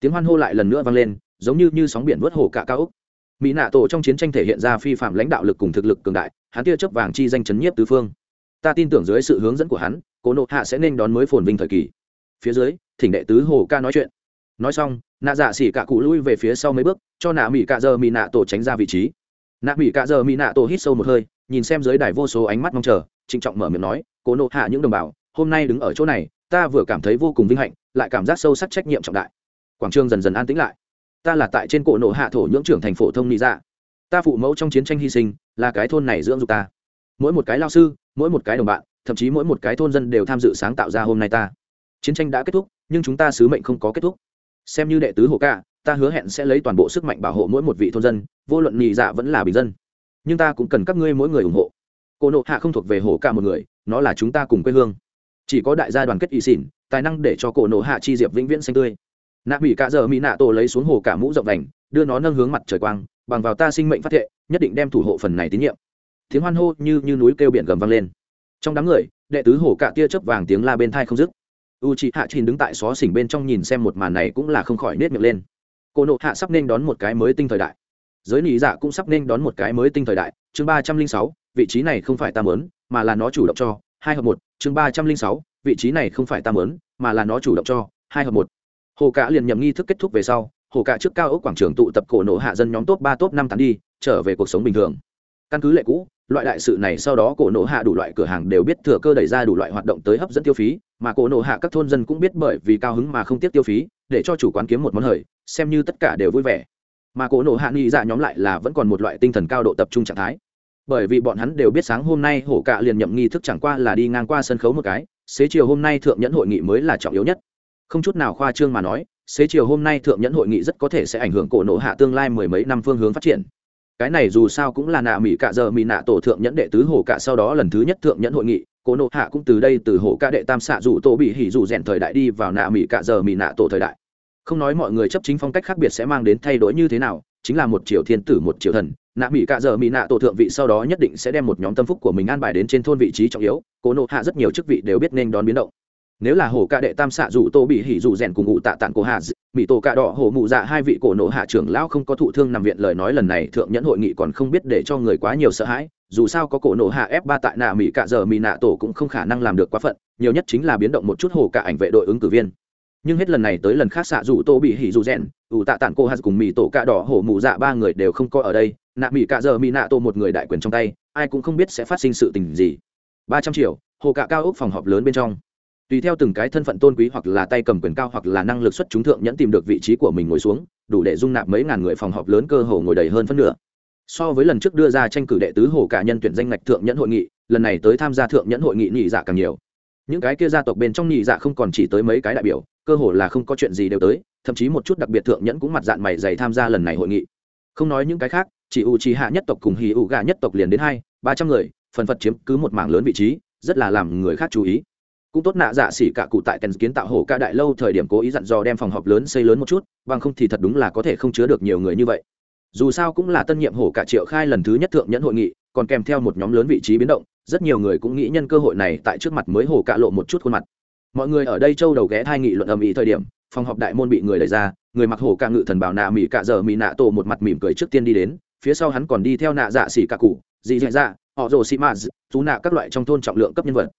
tiếng hoan hô lại lần nữa vang lên, giống như như sóng biển vớt hồ cả cao úc mỹ nạ tổ trong chiến tranh thể hiện ra phi phạm lãnh đạo lực cùng thực lực cường đại, hắn tia chớp vàng chi danh chấn nhiếp tứ phương. Ta tin tưởng dưới sự hướng dẫn của hắn, cổ nộ hạ sẽ nên đón mới phồn vinh thời kỳ. Phía dưới thỉnh đệ tứ hồ ca nói chuyện. Nói xong, nạ dạ xỉ cả cụ lui về phía sau mấy bước, cho nạ mỹ cạ giờ mỹ nạ tổ tránh ra vị trí. Nạ mỹ cạ giờ mỹ nạ tổ hít sâu một hơi, nhìn xem dưới đài vô số ánh mắt mong chờ, trịnh trọng mở miệng nói, cố nộ hạ những đồng bào, hôm nay đứng ở chỗ này, ta vừa cảm thấy vô cùng vinh hạnh, lại cảm giác sâu sắc trách nhiệm trọng đại. Quảng trường dần dần an tĩnh lại. Ta là tại trên cổ nộ hạ thổ nhưỡng trưởng thành phổ thông nị dạ. Ta phụ mẫu trong chiến tranh hy sinh, là cái thôn này dưỡng dục ta. Mỗi một cái lao sư, mỗi một cái đồng bạn, thậm chí mỗi một cái thôn dân đều tham dự sáng tạo ra hôm nay ta chiến tranh đã kết thúc, nhưng chúng ta sứ mệnh không có kết thúc. Xem như đệ tứ hộ ca ta hứa hẹn sẽ lấy toàn bộ sức mạnh bảo hộ mỗi một vị thôn dân, vô luận nhị dạ vẫn là bình dân. Nhưng ta cũng cần các ngươi mỗi người ủng hộ. Cô nộ hạ không thuộc về hồ ca một người, nó là chúng ta cùng quê hương. Chỉ có đại gia đoàn kết y xỉn, tài năng để cho cổ nộ hạ chi diệp vĩnh viễn xanh tươi. Nạ mỹ cả giờ mỹ nạ tổ lấy xuống hồ cả mũ rộng đành, đưa nó nâng hướng mặt trời quang, bằng vào ta sinh mệnh phát thệ, nhất định đem thủ hộ phần này tín nhiệm. Tiếng hoan hô như như núi kêu biển gầm vang lên. Trong đám người, đệ tứ hổ cả tia chớp vàng tiếng la bên thai không dứt u chị hạ trình đứng tại xó xỉnh bên trong nhìn xem một màn này cũng là không khỏi nết miệng lên. Cô nộ hạ sắp nên đón một cái mới tinh thời đại. Giới nị dạ cũng sắp nên đón một cái mới tinh thời đại. Chương ba trăm linh sáu, vị trí này không phải ta mớn mà là nó chủ động cho. Hai hợp một, chương ba trăm linh sáu, vị trí này không phải ta mớn mà là nó chủ động cho. Hai hợp một. Hồ cả liền nhậm nghi thức kết thúc về sau, hồ cả trước cao ốc quảng trường tụ tập cổ nộ hạ dân nhóm top ba, top năm tán đi, trở về cuộc sống bình thường. Căn cứ lệ cũ loại đại sự này sau đó cổ nộ hạ đủ loại cửa hàng đều biết thừa cơ đẩy ra đủ loại hoạt động tới hấp dẫn tiêu phí, mà cổ nộ hạ các thôn dân cũng biết bởi vì cao hứng mà không tiếc tiêu phí, để cho chủ quán kiếm một món hời, xem như tất cả đều vui vẻ. Mà cổ nộ hạ nghĩ dạ nhóm lại là vẫn còn một loại tinh thần cao độ tập trung trạng thái. Bởi vì bọn hắn đều biết sáng hôm nay hổ cạ liền nhậm nghi thức chẳng qua là đi ngang qua sân khấu một cái, xế chiều hôm nay thượng nhẫn hội nghị mới là trọng yếu nhất. Không chút nào khoa trương mà nói, xế chiều hôm nay thượng nhẫn hội nghị rất có thể sẽ ảnh hưởng cổ nộ hạ tương lai mười mấy năm phương hướng phát triển cái này dù sao cũng là nạ mỹ cạ giờ mỹ nạ tổ thượng nhẫn đệ tứ hồ cạ sau đó lần thứ nhất thượng nhẫn hội nghị, cô nộ hạ cũng từ đây từ hồ ca đệ tam xạ dù tổ bị hỉ dù rèn thời đại đi vào nạ mỹ cạ giờ mỹ nạ tổ thời đại. Không nói mọi người chấp chính phong cách khác biệt sẽ mang đến thay đổi như thế nào, chính là một triệu thiên tử, một triệu thần. Nạ mỹ cạ giờ mỹ nạ tổ thượng vị sau đó nhất định sẽ đem một nhóm tâm phúc của mình an bài đến trên thôn vị trí trọng yếu cố nộ hạ rất nhiều chức vị đều biết nên đón biến động nếu là hồ ca đệ tam xạ dù tô bị hỉ dù rèn cùng ngụ tạ tạng cổ hạ mỹ tổ cạ đỏ hồ mụ dạ hai vị cổ nộ hạ trưởng lão không có thụ thương nằm viện lời nói lần này thượng nhẫn hội nghị còn không biết để cho người quá nhiều sợ hãi, dù sao có cổ nộ hạ f ba tại nạ mỹ cạ giờ mỹ nạ tổ cũng không khả năng làm được quá phận, nhiều nhất chính là biến động một chút hồ cả ảnh vệ đội ứng cử viên. Nhưng hết lần này tới lần khác xạ dù tô bị hỉ dù rèn ủ tạ tạng cô hạ cùng mỹ tổ cạ đỏ hổ mụ dạ ba người đều không có ở đây, nạ mỹ cạ giờ mỹ nạ tổ một người đại quyền trong tay, ai cũng không biết sẽ phát sinh sự tình gì. ba trăm triệu, hồ cạ cao ốc phòng họp lớn bên trong tùy theo từng cái thân phận tôn quý hoặc là tay cầm quyền cao hoặc là năng lực xuất chúng thượng nhẫn tìm được vị trí của mình ngồi xuống, đủ để dung nạp mấy ngàn người phòng họp lớn cơ hồ ngồi đầy hơn phân nửa. So với lần trước đưa ra tranh cử đệ tứ hồ cả nhân tuyển danh ngạch thượng nhẫn hội nghị, lần này tới tham gia thượng nhẫn hội nghị nhị dạ càng nhiều. Những cái kia gia tộc bên trong nhị dạ không còn chỉ tới mấy cái đại biểu, cơ hồ là không có chuyện gì đều tới, thậm chí một chút đặc biệt thượng nhẫn cũng mặt dạng mày dày tham gia lần này hội nghị. Không nói những cái khác, chỉ u trì hạ nhất tộc cùng hì u gà nhất tộc liền đến hai, ba trăm người, phần phật chiếm cứ một mảng lớn vị trí, rất là làm người khác chú ý cũng tốt nạ dạ xỉ cả cụ tại tèn kiến tạo hổ ca đại lâu thời điểm cố ý dặn dò đem phòng họp lớn xây lớn một chút, bằng không thì thật đúng là có thể không chứa được nhiều người như vậy. Dù sao cũng là tân nhiệm hổ cả triệu khai lần thứ nhất thượng nhẫn hội nghị, còn kèm theo một nhóm lớn vị trí biến động, rất nhiều người cũng nghĩ nhân cơ hội này tại trước mặt mới hổ cả lộ một chút khuôn mặt. Mọi người ở đây châu đầu ghé thai nghị luận âm ý thời điểm, phòng họp đại môn bị người đẩy ra, người mặc hổ ca ngự thần bảo nạ mỹ cạ giờ mỹ nạ tổ một mặt mỉm cười trước tiên đi đến, phía sau hắn còn đi theo nạ dạ xỉ cả cụ, dị dạ dạ họ rồ xị mã chú nạ các loại trong thôn trọng lượng cấp nhân vật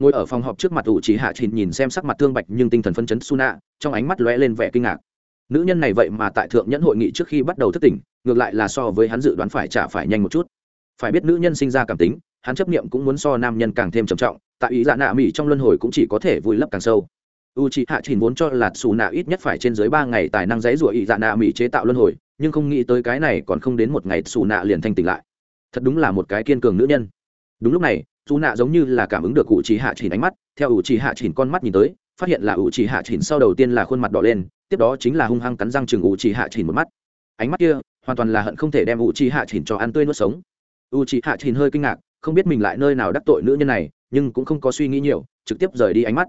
ngồi ở phòng họp trước mặt ủ trí hạ trình nhìn xem sắc mặt thương bạch nhưng tinh thần phân chấn su nạ trong ánh mắt lóe lên vẻ kinh ngạc. Nữ nhân này vậy mà tại thượng nhẫn hội nghị trước khi bắt đầu thức tỉnh, ngược lại là so với hắn dự đoán phải trả phải nhanh một chút. Phải biết nữ nhân sinh ra cảm tính, hắn chấp niệm cũng muốn so nam nhân càng thêm trầm trọng, tại ý dạ nạ mỹ trong luân hồi cũng chỉ có thể vùi lấp càng sâu. U c h ị hạ trình vốn cho là xù nạ ít nhất phải trên dưới ba ngày tài năng dãy rủa ý dạ nạ mỹ chế tạo luân hồi, nhưng không nghĩ tới cái này còn không đến một ngày xù nạ liền thanh tỉnh lại. Thật đúng là một cái kiên cường nữ nhân. Đúng lúc này dù nạ giống như là cảm ứng được ủ trì hạ chỉnh ánh mắt, theo u trì hạ chỉnh con mắt nhìn tới, phát hiện là u trì hạ chỉnh sau đầu tiên là khuôn mặt đỏ lên, tiếp đó chính là hung hăng cắn răng chừng u trì hạ chỉnh một mắt. Ánh mắt kia, hoàn toàn là hận không thể đem u trì hạ chỉnh cho ăn tươi nuốt sống. U trì hạ chỉnh hơi kinh ngạc, không biết mình lại nơi nào đắc tội nữ nhân này, nhưng cũng không có suy nghĩ nhiều, trực tiếp rời đi ánh mắt.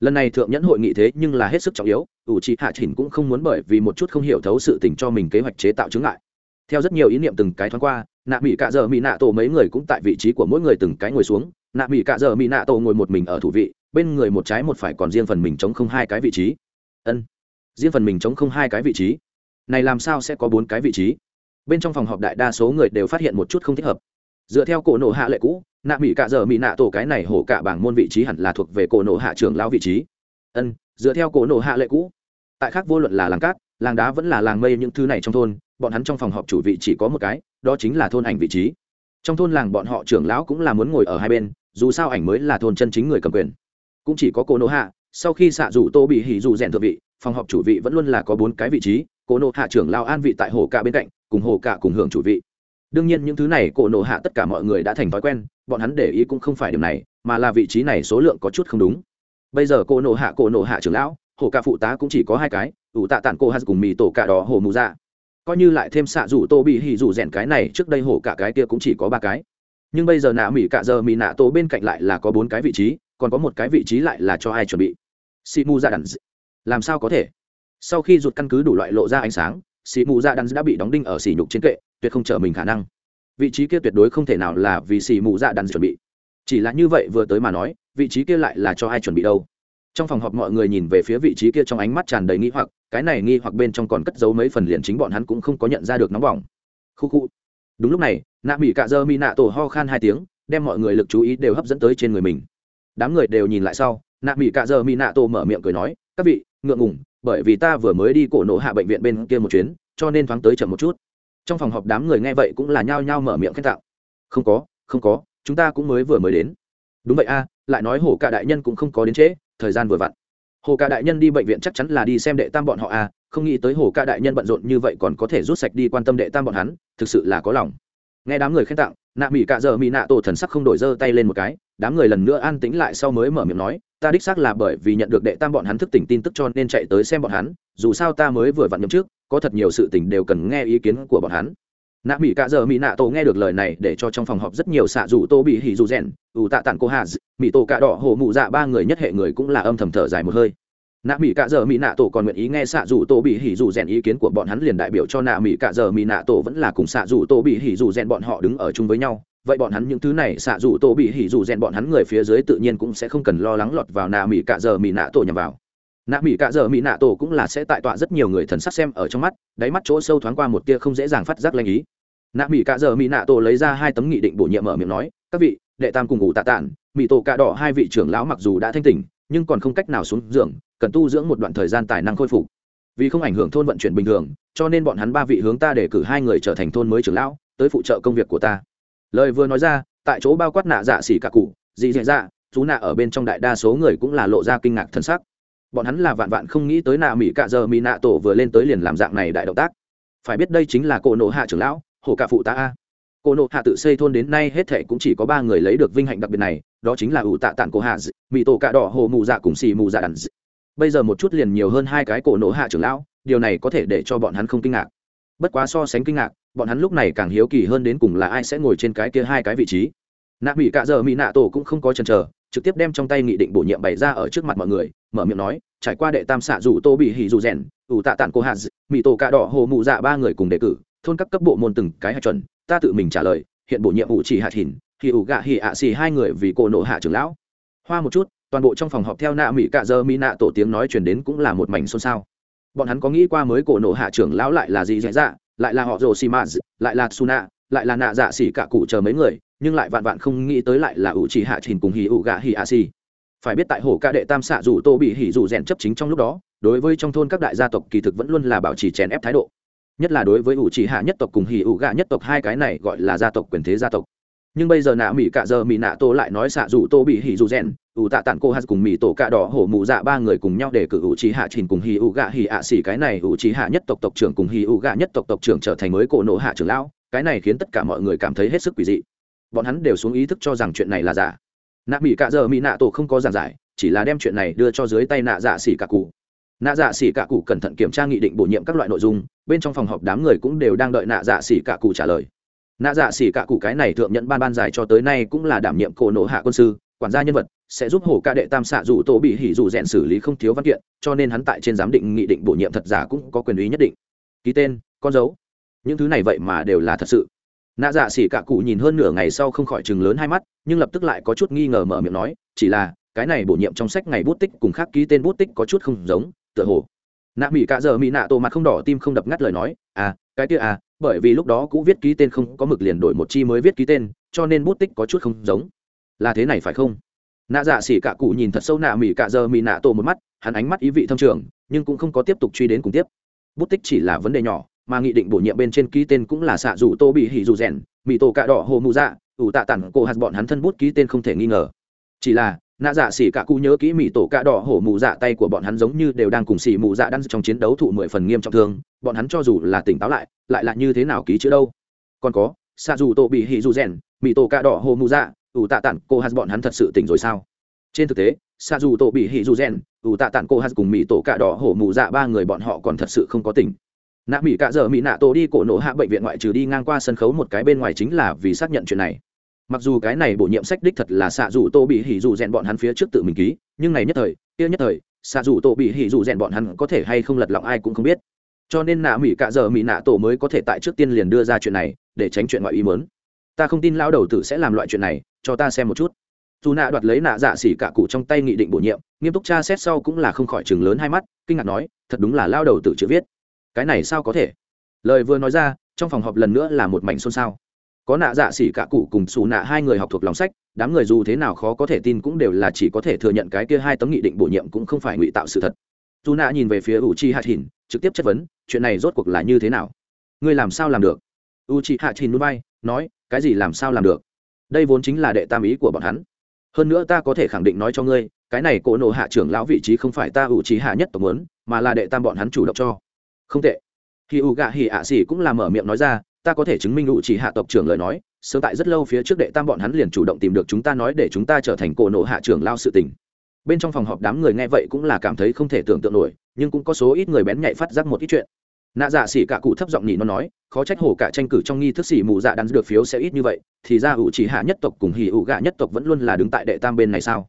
Lần này thượng nhẫn hội nghị thế nhưng là hết sức trọng yếu ủ trì hạ chỉnh cũng không muốn bởi vì một chút không hiểu thấu sự tình cho mình kế hoạch chế tạo chứng lại theo rất nhiều ý niệm từng cái thoáng qua nạ mỹ cạ dợ mỹ nạ tổ mấy người cũng tại vị trí của mỗi người từng cái ngồi xuống. Nạ mỹ cạ dợ mỹ nạ tổ ngồi một mình ở thủ vị, bên người một trái một phải còn riêng phần mình chống không hai cái vị trí. Ân, riêng phần mình chống không hai cái vị trí. Này làm sao sẽ có bốn cái vị trí? Bên trong phòng họp đại đa số người đều phát hiện một chút không thích hợp. Dựa theo cổ nộ hạ lệ cũ, nạ mỹ cạ dợ mỹ nạ tổ cái này hổ cả bảng môn vị trí hẳn là thuộc về cổ nộ hạ trưởng lão vị trí. Ân, dựa theo cổ nộ hạ lệ cũ, tại khác vô luận là làng cát, làng đá vẫn là làng mây những thứ này trong thôn bọn hắn trong phòng họp chủ vị chỉ có một cái, đó chính là thôn ảnh vị trí. Trong thôn làng bọn họ trưởng lão cũng là muốn ngồi ở hai bên, dù sao ảnh mới là thôn chân chính người cầm quyền. Cũng chỉ có cô nô hạ, sau khi xạ rủ tô bị hỉ dù rèn thượng vị, phòng họp chủ vị vẫn luôn là có bốn cái vị trí cô nô hạ trưởng lao an vị tại hồ cả bên cạnh, cùng hồ cả cùng hưởng chủ vị. Đương nhiên những thứ này cô nô hạ tất cả mọi người đã thành thói quen, bọn hắn để ý cũng không phải điểm này, mà là vị trí này số lượng có chút không đúng. Bây giờ cô nô hạ cô nô hạ trưởng lão, hồ cả phụ tá cũng chỉ có hai cái, ủ tạ tản cô hát cùng mì tổ cả đỏ hồ mù dạ coi như lại thêm xạ rủ tô bị hỉ rủ rèn cái này, trước đây hổ cả cái kia cũng chỉ có ba cái. Nhưng bây giờ nạ mỹ cả giờ mỹ nạ tổ bên cạnh lại là có bốn cái vị trí, còn có một cái vị trí lại là cho ai chuẩn bị? Xì mù ra đàn làm sao có thể? Sau khi rụt căn cứ đủ loại lộ ra ánh sáng xì mù ra đàn đã bị đóng đinh ở xỉ nhục trên kệ, tuyệt không trở mình khả năng. Vị trí kia tuyệt đối không thể nào là vì xì mù dạ đàn chuẩn bị. Chỉ là như vậy vừa tới mà nói, vị trí kia lại là cho ai chuẩn bị đâu? Trong phòng họp mọi người nhìn về phía vị trí kia trong ánh mắt tràn đầy nghi hoặc, cái này nghi hoặc bên trong còn cất giấu mấy phần liền chính bọn hắn cũng không có nhận ra được nóng bỏng. Khu khu. Đúng lúc này, nạ mỹ cạ dơ mi nạ tổ ho khan hai tiếng, đem mọi người lực chú ý đều hấp dẫn tới trên người mình. Đám người đều nhìn lại sau, nạ mỹ cạ dơ mi nạ tổ mở miệng cười nói, các vị, ngượng ngùng, bởi vì ta vừa mới đi cổ nộ hạ bệnh viện bên kia một chuyến, cho nên thoáng tới chậm một chút. Trong phòng họp đám người nghe vậy cũng là nhao nhao mở miệng khen tạo. Không có không có, chúng ta cũng mới vừa mới đến. Đúng vậy a, lại nói hổ cả đại nhân cũng không có đến trễ thời gian vừa vặn. Hồ ca đại nhân đi bệnh viện chắc chắn là đi xem đệ tam bọn họ à không nghĩ tới hồ ca đại nhân bận rộn như vậy còn có thể rút sạch đi quan tâm đệ tam bọn hắn, thực sự là có lòng. Nghe đám người khen tặng, nạ mỹ cạ giờ mỹ nạ tổ thần sắc không đổi giơ tay lên một cái, đám người lần nữa an tĩnh lại sau mới mở miệng nói, ta đích xác là bởi vì nhận được đệ tam bọn hắn thức tỉnh tin tức cho nên chạy tới xem bọn hắn, dù sao ta mới vừa vặn nhậm trước có thật nhiều sự tình đều cần nghe ý kiến của bọn hắn nạ mỹ cạ giờ mỹ nạ tổ nghe được lời này để cho trong phòng họp rất nhiều xạ dù tô bị hỉ dù rèn, ủ tạ tản cô hà mỹ tổ cạ đỏ hồ mụ dạ ba người nhất hệ người cũng là âm thầm thở dài một hơi. Nạ mỹ cạ giờ mỹ nạ tổ còn nguyện ý nghe xạ dù tô bị hỉ dù rèn ý kiến của bọn hắn liền đại biểu cho nạ mỹ cạ giờ mỹ nạ tổ vẫn là cùng xạ dù tô bị hỉ dù rèn bọn họ đứng ở chung với nhau. Vậy bọn hắn những thứ này xạ dù tô bị hỉ dù rèn bọn hắn người phía dưới tự nhiên cũng sẽ không cần lo lắng lọt vào nạ mỹ cạ giờ mỹ nạ tổ nhằm vào nạ mỹ cạ dở mỹ nạ tổ cũng là sẽ tại tọa rất nhiều người thần sắc xem ở trong mắt, đáy mắt chỗ sâu thoáng qua một tia không dễ dàng phát giác lanh ý. Nạ mỹ cạ dở mỹ nạ tổ lấy ra hai tấm nghị định bổ nhiệm ở miệng nói, các vị, đệ tam cùng ngủ tạ tản mỹ tổ cạ đỏ hai vị trưởng lão mặc dù đã thanh tỉnh, nhưng còn không cách nào xuống giường, cần tu dưỡng một đoạn thời gian tài năng khôi phục. Vì không ảnh hưởng thôn vận chuyển bình thường, cho nên bọn hắn ba vị hướng ta để cử hai người trở thành thôn mới trưởng lão, tới phụ trợ công việc của ta. Lời vừa nói ra, tại chỗ bao quát nạ dạ xỉ cả cụ, dị dạ dạ chú nạ ở bên trong đại đa số người cũng là lộ ra kinh ngạc thân sắc bọn hắn là vạn vạn không nghĩ tới nạ mỹ cạ giờ mỹ nạ tổ vừa lên tới liền làm dạng này đại động tác. Phải biết đây chính là cổ nộ hạ trưởng lão, hồ cả phụ tá a. Cổ nộ hạ tự xây thôn đến nay hết thể cũng chỉ có ba người lấy được vinh hạnh đặc biệt này, đó chính là ủ tạ tản cổ hạ mỹ tổ cạ đỏ hồ mù dạ cùng xì mù dạ đàn bây giờ một chút liền nhiều hơn hai cái cổ nộ hạ trưởng lão, điều này có thể để cho bọn hắn không kinh ngạc. Bất quá so sánh kinh ngạc, bọn hắn lúc này càng hiếu kỳ hơn đến cùng là ai sẽ ngồi trên cái kia hai cái vị trí. Nạ mỹ cạ giờ mỹ nạ tổ cũng không có chần chờ trực tiếp đem trong tay nghị định bổ nhiệm bày ra ở trước mặt mọi người, mở miệng nói, trải qua đệ tam xạ dù tô bị hỉ dù rèn, ủ tạ tản cô hạt mỹ tổ cạ đỏ hồ mụ dạ ba người cùng đề cử, thôn các cấp bộ môn từng cái hạt chuẩn, ta tự mình trả lời, hiện bổ nhiệm vụ chỉ hạt hình thì ủ gạ hỉ ạ xì hai người vì cô nộ hạ trưởng lão. Hoa một chút, toàn bộ trong phòng họp theo nạ mỹ cạ giờ mỹ nạ tổ tiếng nói truyền đến cũng là một mảnh xôn xao. Bọn hắn có nghĩ qua mới cổ nộ hạ trưởng lão lại là gì dạy dạ lại là họ rồ xì mã lại là suna lại là nạ dạ xỉ cả cụ chờ mấy người nhưng lại vạn vạn không nghĩ tới lại là ủ chỉ hạ trình cùng hỉ ủ gạ hỉ ạ xì. Phải biết tại hồ ca đệ tam xạ dù tô bị hỉ dù rèn chấp chính trong lúc đó, đối với trong thôn các đại gia tộc kỳ thực vẫn luôn là bảo trì chèn ép thái độ. Nhất là đối với ủ chỉ hạ nhất tộc cùng hỉ ủ gạ nhất tộc hai cái này gọi là gia tộc quyền thế gia tộc. Nhưng bây giờ nạ mỹ cạ giờ mỹ nạ tô lại nói xạ dù tô bị hỉ dù rèn, ủ tạ tản cô hát cùng mỹ tổ cạ đỏ hổ mụ dạ ba người cùng nhau để cử ủ trí hạ trình cùng hỉ ủ gạ hỉ ạ xỉ cái này ủ trí hạ nhất tộc tộc trưởng cùng hỉ ủ gạ nhất tộc tộc trưởng trở thành mới cổ nộ hạ trưởng lão. Cái này khiến tất cả mọi người cảm thấy hết sức quỷ dị bọn hắn đều xuống ý thức cho rằng chuyện này là giả. Nạ mỹ cạ giờ mỹ nạ tổ không có giảng giải, chỉ là đem chuyện này đưa cho dưới tay nạ dạ xỉ cả cụ. Nạ dạ xỉ cả cụ cẩn thận kiểm tra nghị định bổ nhiệm các loại nội dung, bên trong phòng họp đám người cũng đều đang đợi nạ dạ xỉ cả cụ trả lời. Nạ dạ xỉ cả cụ cái này thượng nhận ban ban giải cho tới nay cũng là đảm nhiệm cổ nổ hạ quân sư, quản gia nhân vật, sẽ giúp hổ ca đệ tam xạ dù tổ bị hỉ dù rèn xử lý không thiếu văn kiện, cho nên hắn tại trên giám định nghị định bổ nhiệm thật giả cũng có quyền ý nhất định. Ký tên, con dấu. Những thứ này vậy mà đều là thật sự nạ dạ xỉ cả cụ nhìn hơn nửa ngày sau không khỏi chừng lớn hai mắt, nhưng lập tức lại có chút nghi ngờ mở miệng nói, chỉ là, cái này bổ nhiệm trong sách ngày bút tích cùng khác ký tên bút tích có chút không giống, tựa hồ. Nạ mỹ cả giờ mỹ nạ tổ mặt không đỏ tim không đập ngắt lời nói à cái kia à bởi vì lúc đó cũ viết ký tên không, có mực liền đổi một chi mới viết ký tên, cho nên bút tích có chút không giống. Là thế này phải không? Nạ dạ xỉ cả cụ nhìn thật sâu nạ mỹ cả giờ mỹ nạ tổ một mắt, hắn ánh mắt ý vị thâm trường, nhưng cũng không có tiếp tục truy đến cùng tiếp. Bút tích chỉ là vấn đề nhỏ mà nghị định bổ nhiệm bên trên ký tên cũng là xạ dù tô bị hỉ dù rèn mỹ tổ cạ đỏ hồ mù dạ ủ tạ tản cổ hạt bọn hắn thân bút ký tên không thể nghi ngờ. Chỉ là, nạ dạ xỉ cả cụ nhớ kỹ mỹ tổ cạ đỏ hổ mù dạ tay của bọn hắn giống như đều đang cùng xỉ mù dạ đan trong chiến đấu thụ mười phần nghiêm trọng thương, bọn hắn cho dù là tỉnh táo lại lại là như thế nào ký chữ đâu. Còn có, xạ dù tổ bị hỉ dù rèn mỹ tổ cạ đỏ hổ mù dạ ủ tạ tản cổ hạt bọn hắn thật sự tỉnh rồi sao? Trên thực tế, xạ dù tổ bị hỉ dù rèn, ủ tạ tản cổ hạt cùng mỹ tổ cạ đỏ hổ mù dạ ba người bọn họ còn thật sự không có tỉnh nạ mỹ cạ dở mỹ nạ tổ đi cổ nổ hạ bệnh viện ngoại trừ đi ngang qua sân khấu một cái bên ngoài chính là vì xác nhận chuyện này. Mặc dù cái này bổ nhiệm sách đích thật là xạ dù tô bị hỉ dù rèn bọn hắn phía trước tự mình ký, nhưng này nhất thời, kia nhất thời xạ dù tô bị hỉ dù rèn bọn hắn có thể hay không lật lọng ai cũng không biết. Cho nên nạ mỹ cạ dở mỹ nạ tổ mới có thể tại trước tiên liền đưa ra chuyện này, để tránh chuyện ngoại ý mớn ta không tin lao đầu tử sẽ làm loại chuyện này, cho ta xem một chút. Dù nạ đoạt lấy nạ dạ xỉ cả cụ trong tay nghị định bổ nhiệm, nghiêm túc tra xét sau cũng là không khỏi chừng lớn hai mắt, kinh ngạc nói, thật đúng là lao đầu tử chữ viết cái này sao có thể? Lời vừa nói ra, trong phòng họp lần nữa là một mảnh xôn xao. Có nạ dạ xỉ cả cụ cùng xù nạ hai người học thuộc lòng sách, đám người dù thế nào khó có thể tin cũng đều là chỉ có thể thừa nhận cái kia hai tấm nghị định bổ nhiệm cũng không phải ngụy tạo sự thật. Dù nạ nhìn về phía u chi hạt hìn trực tiếp chất vấn, chuyện này rốt cuộc là như thế nào? Ngươi làm sao làm được? U chi hạt hìn núi bay nói, cái gì làm sao làm được? Đây vốn chính là đệ tam ý của bọn hắn. Hơn nữa ta có thể khẳng định nói cho ngươi, cái này cổ nộ hạ trưởng lão vị trí không phải ta u chi hạ nhất tổng muốn, mà là đệ tam bọn hắn chủ động cho không tệ. Khi u gạ hỉ ạ xỉ cũng là mở miệng nói ra, ta có thể chứng minh u chỉ hạ tộc trưởng lời nói, sớm tại rất lâu phía trước đệ tam bọn hắn liền chủ động tìm được chúng ta nói để chúng ta trở thành cổ nộ hạ trưởng lao sự tình. Bên trong phòng họp đám người nghe vậy cũng là cảm thấy không thể tưởng tượng nổi, nhưng cũng có số ít người bén nhạy phát giác một ít chuyện. Nạ dạ xỉ cả cụ thấp giọng nhỉ nó nói, khó trách hổ cả tranh cử trong nghi thức xỉ mù dạ đắn được phiếu sẽ ít như vậy, thì ra ủ chỉ hạ nhất tộc cùng hỉ ủ gạ nhất tộc vẫn luôn là đứng tại đệ tam bên này sao?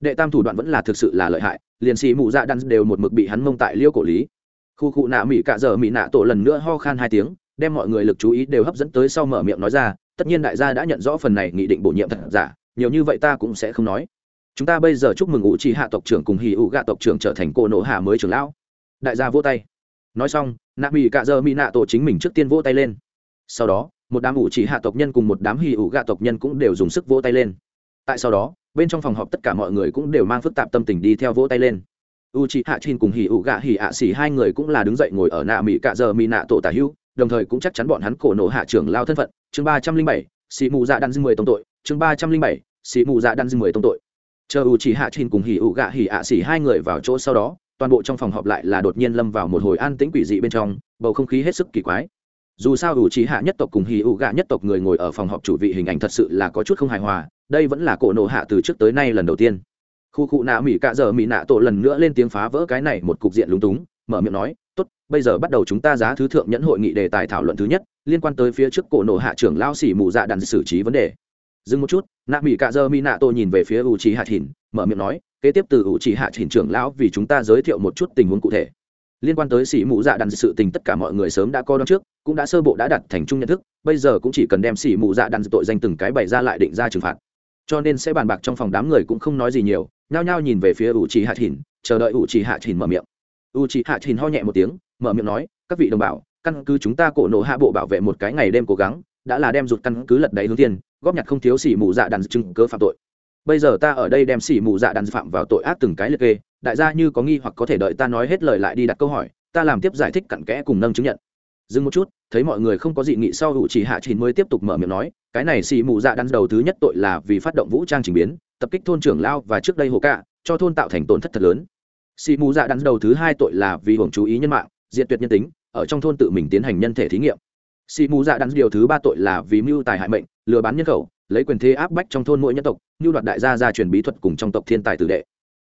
Đệ tam thủ đoạn vẫn là thực sự là lợi hại, liền xỉ mù dạ đắn đều một mực bị hắn mông tại liêu cổ lý khu cụ nạ mỹ cạ dở mỹ nạ tổ lần nữa ho khan hai tiếng, đem mọi người lực chú ý đều hấp dẫn tới sau mở miệng nói ra, tất nhiên đại gia đã nhận rõ phần này nghị định bổ nhiệm thật giả, nhiều như vậy ta cũng sẽ không nói. Chúng ta bây giờ chúc mừng ngụ trì hạ tộc trưởng cùng hì ủ gạ tộc trưởng trở thành cô nộ hạ mới trưởng lão. Đại gia vỗ tay. Nói xong, nạ mỹ cạ dơ mỹ nạ tổ chính mình trước tiên vỗ tay lên. Sau đó, một đám ủ trì hạ tộc nhân cùng một đám hì ủ gạ tộc nhân cũng đều dùng sức vỗ tay lên. Tại sau đó, bên trong phòng họp tất cả mọi người cũng đều mang phức tạp tâm tình đi theo vỗ tay lên u chị hạ chin cùng hỉ ụ gạ hỉ ạ xỉ hai người cũng là đứng dậy ngồi ở nạ mỹ cạ giờ mỹ nạ tổ tả hữu đồng thời cũng chắc chắn bọn hắn cổ nổ hạ trưởng lao thân phận. Chương ba trăm linh bảy xị mù dạ đan dư mười tông tội. Chương ba trăm linh bảy xị mù dạ đan dư mười tông tội. Chờ u chị hạ chin cùng hỉ ụ gạ hỉ ạ xỉ hai người vào chỗ sau đó, toàn bộ trong phòng họp lại là đột nhiên lâm vào một hồi an tĩnh quỷ dị bên trong, bầu không khí hết sức kỳ quái. Dù sao ủ trí hạ nhất tộc cùng hì ủ gạ nhất tộc người ngồi ở phòng họp chủ vị hình ảnh thật sự là có chút không hài hòa, đây vẫn là cổ nộ hạ từ trước tới nay lần đầu tiên khu cụ nạ mỹ cạ giờ mỹ nạ tổ lần nữa lên tiếng phá vỡ cái này một cục diện lúng túng, mở miệng nói, tốt, bây giờ bắt đầu chúng ta giá thứ thượng nhẫn hội nghị đề tài thảo luận thứ nhất, liên quan tới phía trước cổ nổ hạ trưởng lao xỉ mù dạ đàn xử trí vấn đề. Dừng một chút, nạ mỹ cạ giờ mỹ nạ tổ nhìn về phía u trí hạ thìn, mở miệng nói, kế tiếp từ u trí hạ thìn trưởng lão vì chúng ta giới thiệu một chút tình huống cụ thể. Liên quan tới xỉ mù dạ đàn sự tình tất cả mọi người sớm đã coi đón trước, cũng đã sơ bộ đã đặt thành chung nhận thức, bây giờ cũng chỉ cần đem xỉ mù dạ đàn tội danh từng cái bày ra lại định ra trừng phạt. Cho nên sẽ bàn bạc trong phòng đám người cũng không nói gì nhiều nhao nhao nhìn về phía u trì hạ thìn chờ đợi u trì hạ thìn mở miệng. U trì hạ thìn ho nhẹ một tiếng, mở miệng nói, các vị đồng bào, căn cứ chúng ta cổ nộ hạ bộ bảo vệ một cái ngày đêm cố gắng, đã là đem rụt căn cứ lật đáy hướng tiên góp nhặt không thiếu xỉ mù dạ đàn chứng cớ phạm tội. Bây giờ ta ở đây đem xỉ mù dạ đàn phạm vào tội ác từng cái liệt kê, đại gia như có nghi hoặc có thể đợi ta nói hết lời lại đi đặt câu hỏi, ta làm tiếp giải thích cặn kẽ cùng nâng chứng nhận. Dừng một chút, thấy mọi người không có dị nghị sau hữu chỉ hạ trình mới tiếp tục mở miệng nói, cái này xì mù dạ đan đầu thứ nhất tội là vì phát động vũ trang trình biến tập kích thôn trưởng lao và trước đây hồ cạ, cho thôn tạo thành tổn thất thật lớn. Xì mù dạ đắn đầu thứ hai tội là vì hưởng chú ý nhân mạng diện tuyệt nhân tính, ở trong thôn tự mình tiến hành nhân thể thí nghiệm. Xì mù dạ đắn điều thứ ba tội là vì mưu tài hại mệnh, lừa bán nhân khẩu, lấy quyền thế áp bách trong thôn mỗi nhân tộc, như đoạt đại gia gia truyền bí thuật cùng trong tộc thiên tài tử đệ.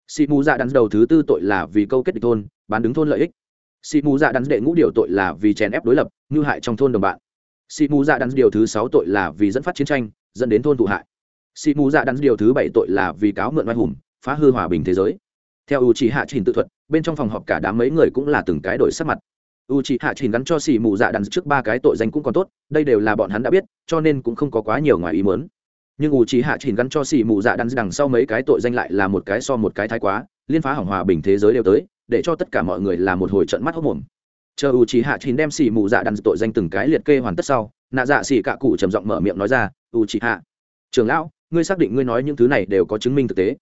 Xì mù dạ đắn đầu thứ tư tội là vì câu kết địch thôn, bán đứng thôn lợi ích. Xì mù dạ đắn đệ ngũ điều tội là vì chèn ép đối lập, như hại trong thôn đồng bạn. Xì mù dạ đắn điều thứ sáu tội là vì dẫn phát chiến tranh, dẫn đến thôn thụ hại xì mù dạ đắn điều thứ bảy tội là vì cáo mượn oai hùng, phá hư hòa bình thế giới. Theo U chỉ hạ trình tự thuật, bên trong phòng họp cả đám mấy người cũng là từng cái đổi sắc mặt. U c hạ Trình gắn cho xì mù dạ đắn trước ba cái tội danh cũng còn tốt, đây đều là bọn hắn đã biết, cho nên cũng không có quá nhiều ngoài ý mớn nhưng u c hạ Trình gắn cho xì mù dạ đắn đằng sau mấy cái tội danh lại là một cái so một cái thái quá, liên phá hỏng hòa bình thế giới đều tới, để cho tất cả mọi người là một hồi trận mắt hốc mồm chờ u c hạ Trình đem xì mù dạ đắn tội danh từng cái liệt kê hoàn tất sau, nạ dạ xì cạ cụ trầm giọng mở miệng nói ra u c hạ trường lão ngươi xác định ngươi nói những thứ này đều có chứng minh thực tế.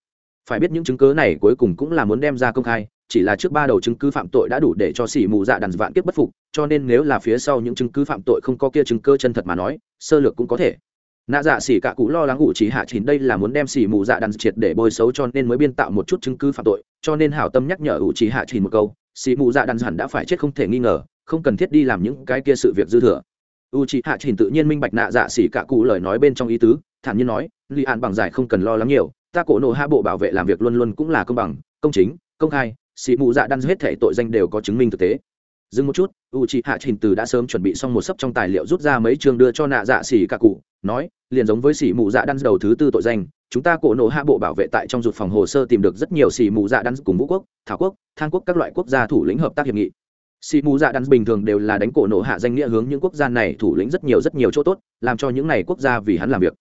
Phải biết những chứng cứ này cuối cùng cũng là muốn đem ra công khai, chỉ là trước ba đầu chứng cứ phạm tội đã đủ để cho xỉ mù dạ đàn vạn kiếp bất phục, cho nên nếu là phía sau những chứng cứ phạm tội không có kia chứng cơ chân thật mà nói, sơ lược cũng có thể. Nạ dạ xỉ cả cụ lo lắng ủ trí hạ chín đây là muốn đem xỉ mù dạ đàn triệt để bôi xấu cho nên mới biên tạo một chút chứng cứ phạm tội, cho nên hảo tâm nhắc nhở ủ trí hạ chín một câu, xỉ mù dạ đàn hẳn đã phải chết không thể nghi ngờ, không cần thiết đi làm những cái kia sự việc dư thừa u trí hạ trình tự nhiên minh bạch nạ dạ xỉ cả cụ lời nói bên trong ý tứ, thản nhiên nói li an bằng giải không cần lo lắng nhiều, ta cổ nộ hạ bộ bảo vệ làm việc luôn luôn cũng là công bằng, công chính, công khai xỉ mù dạ đan hết thể tội danh đều có chứng minh thực tế. Dừng một chút, u c h ị hạ trình từ đã sớm chuẩn bị xong một sấp trong tài liệu rút ra mấy chương đưa cho nạ dạ xỉ cả cụ, nói, liền giống với xỉ mù dạ đan đầu thứ tư tội danh, chúng ta cổ nộ hạ bộ bảo vệ tại trong rụt phòng hồ sơ tìm được rất nhiều xỉ mù dạ đan cùng vũ quốc, thảo quốc, thang quốc các loại quốc gia thủ lĩnh hợp tác hiệp nghị sĩ mù dạ đan bình thường đều là đánh cổ nổ hạ danh nghĩa hướng những quốc gia này thủ lĩnh rất nhiều rất nhiều chỗ tốt, làm cho những này quốc gia vì hắn làm việc.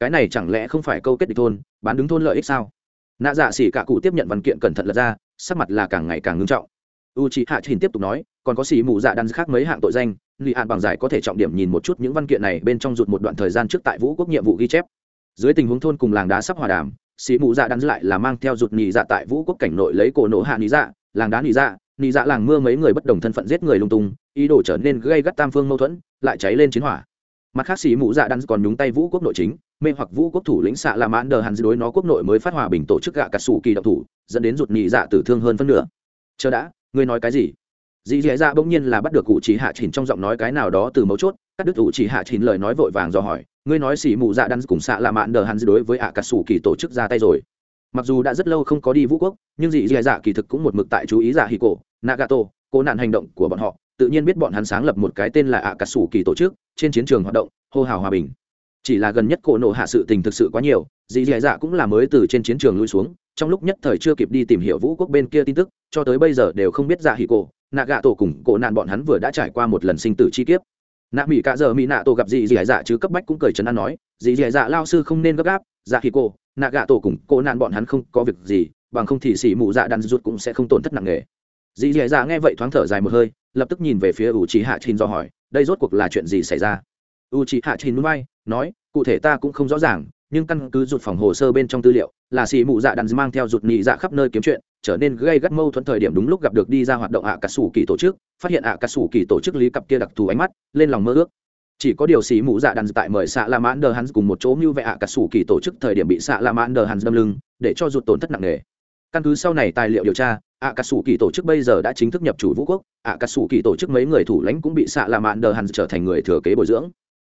Cái này chẳng lẽ không phải câu kết địch thôn, bán đứng thôn lợi ích sao? Nạ dạ xỉ cả cụ tiếp nhận văn kiện cẩn thận lật ra, sắc mặt là càng ngày càng ngưng trọng. U c hạ trình tiếp tục nói, còn có xỉ mù dạ đan khác mấy hạng tội danh lì hạn bằng giải có thể trọng điểm nhìn một chút những văn kiện này bên trong rụt một đoạn thời gian trước tại vũ quốc nhiệm vụ ghi chép. Dưới tình huống thôn cùng làng đá sắp hòa đàm sĩ mù dạ đan lại là mang theo rụt nhị dạ tại vũ quốc cảnh nội lấy cổ nổ hạ nhị dạ làng đá nhị dạ nị dạ làng mưa mấy người bất đồng thân phận giết người lung tung, ý đồ trở nên gây gắt tam phương mâu thuẫn, lại cháy lên chiến hỏa. Mặt khác xỉ mụ dạ đan còn nhúng tay vũ quốc nội chính, mê hoặc vũ quốc thủ lĩnh xạ làm mãn đờ hắn đối nó quốc nội mới phát hòa bình tổ chức gạ cà sủ kỳ độc thủ, dẫn đến rụt nị dạ tử thương hơn phân nửa. Chờ đã, ngươi nói cái gì? Dì dì dạ bỗng nhiên là bắt được cụ chỉ hạ chỉnh trong giọng nói cái nào đó từ mấu chốt các đức cụ chỉ hạ chỉnh lời nói vội vàng do hỏi, ngươi nói xỉ mụ dạ đan cùng xạ làm mãn đờ hắn đối với ạ cà sủ kỳ tổ chức ra tay rồi mặc dù đã rất lâu không có đi vũ quốc, nhưng dị dì dạ kỳ thực cũng một mực tại chú ý dạ hì cổ, nagato, cố nạn hành động của bọn họ, tự nhiên biết bọn hắn sáng lập một cái tên là ạ cà sủ kỳ tổ chức, trên chiến trường hoạt động, hô hào hòa bình. Chỉ là gần nhất cổ nộ hạ sự tình thực sự quá nhiều, dị dì dạ cũng là mới từ trên chiến trường lui xuống, trong lúc nhất thời chưa kịp đi tìm hiểu vũ quốc bên kia tin tức, cho tới bây giờ đều không biết dạ hỉ cổ nạ gạ tổ cùng cổ nạn bọn hắn vừa đã trải qua một lần sinh tử chi kiếp. Nạ mỹ cả giờ mỹ nạ tổ gặp dị dì dạ chứ cấp bách cũng cười chấn an nói, dị dì dạ lao sư không nên gấp gáp dạ hỉ cổ nạ gạ tổ cùng cô nạn bọn hắn không có việc gì, bằng không thì xỉ mụ dạ đàn rút cũng sẽ không tổn thất nặng nề. Dì dì dạ nghe vậy thoáng thở dài một hơi, lập tức nhìn về phía u trí hạ trinh do hỏi, đây rốt cuộc là chuyện gì xảy ra? U trí hạ trinh núi bay, nói, cụ thể ta cũng không rõ ràng, nhưng căn cứ rụt phòng hồ sơ bên trong tư liệu, là xì mụ dạ đàn mang theo rụt nhị dạ khắp nơi kiếm chuyện, trở nên gây gắt mâu thuẫn thời điểm đúng lúc gặp được đi ra hoạt động ạ cà sủ kỳ tổ chức, phát hiện ạ cà sủ kỳ tổ chức lý cặp kia đặc thù ánh mắt, lên lòng mơ ước chỉ có điều xì mũ dạ đàn tại mời xạ la mãn đờ hắn cùng một chỗ như vậy ạ cà sủ kỳ tổ chức thời điểm bị xạ la mãn đờ hắn đâm lưng, để cho rụt tổn thất nặng nề. Căn cứ sau này tài liệu điều tra, ạ cà sủ kỳ tổ chức bây giờ đã chính thức nhập chủ vũ quốc. Ạ cà sủ kỳ tổ chức mấy người thủ lãnh cũng bị xạ la mãn đờ hắn trở thành người thừa kế bồi dưỡng.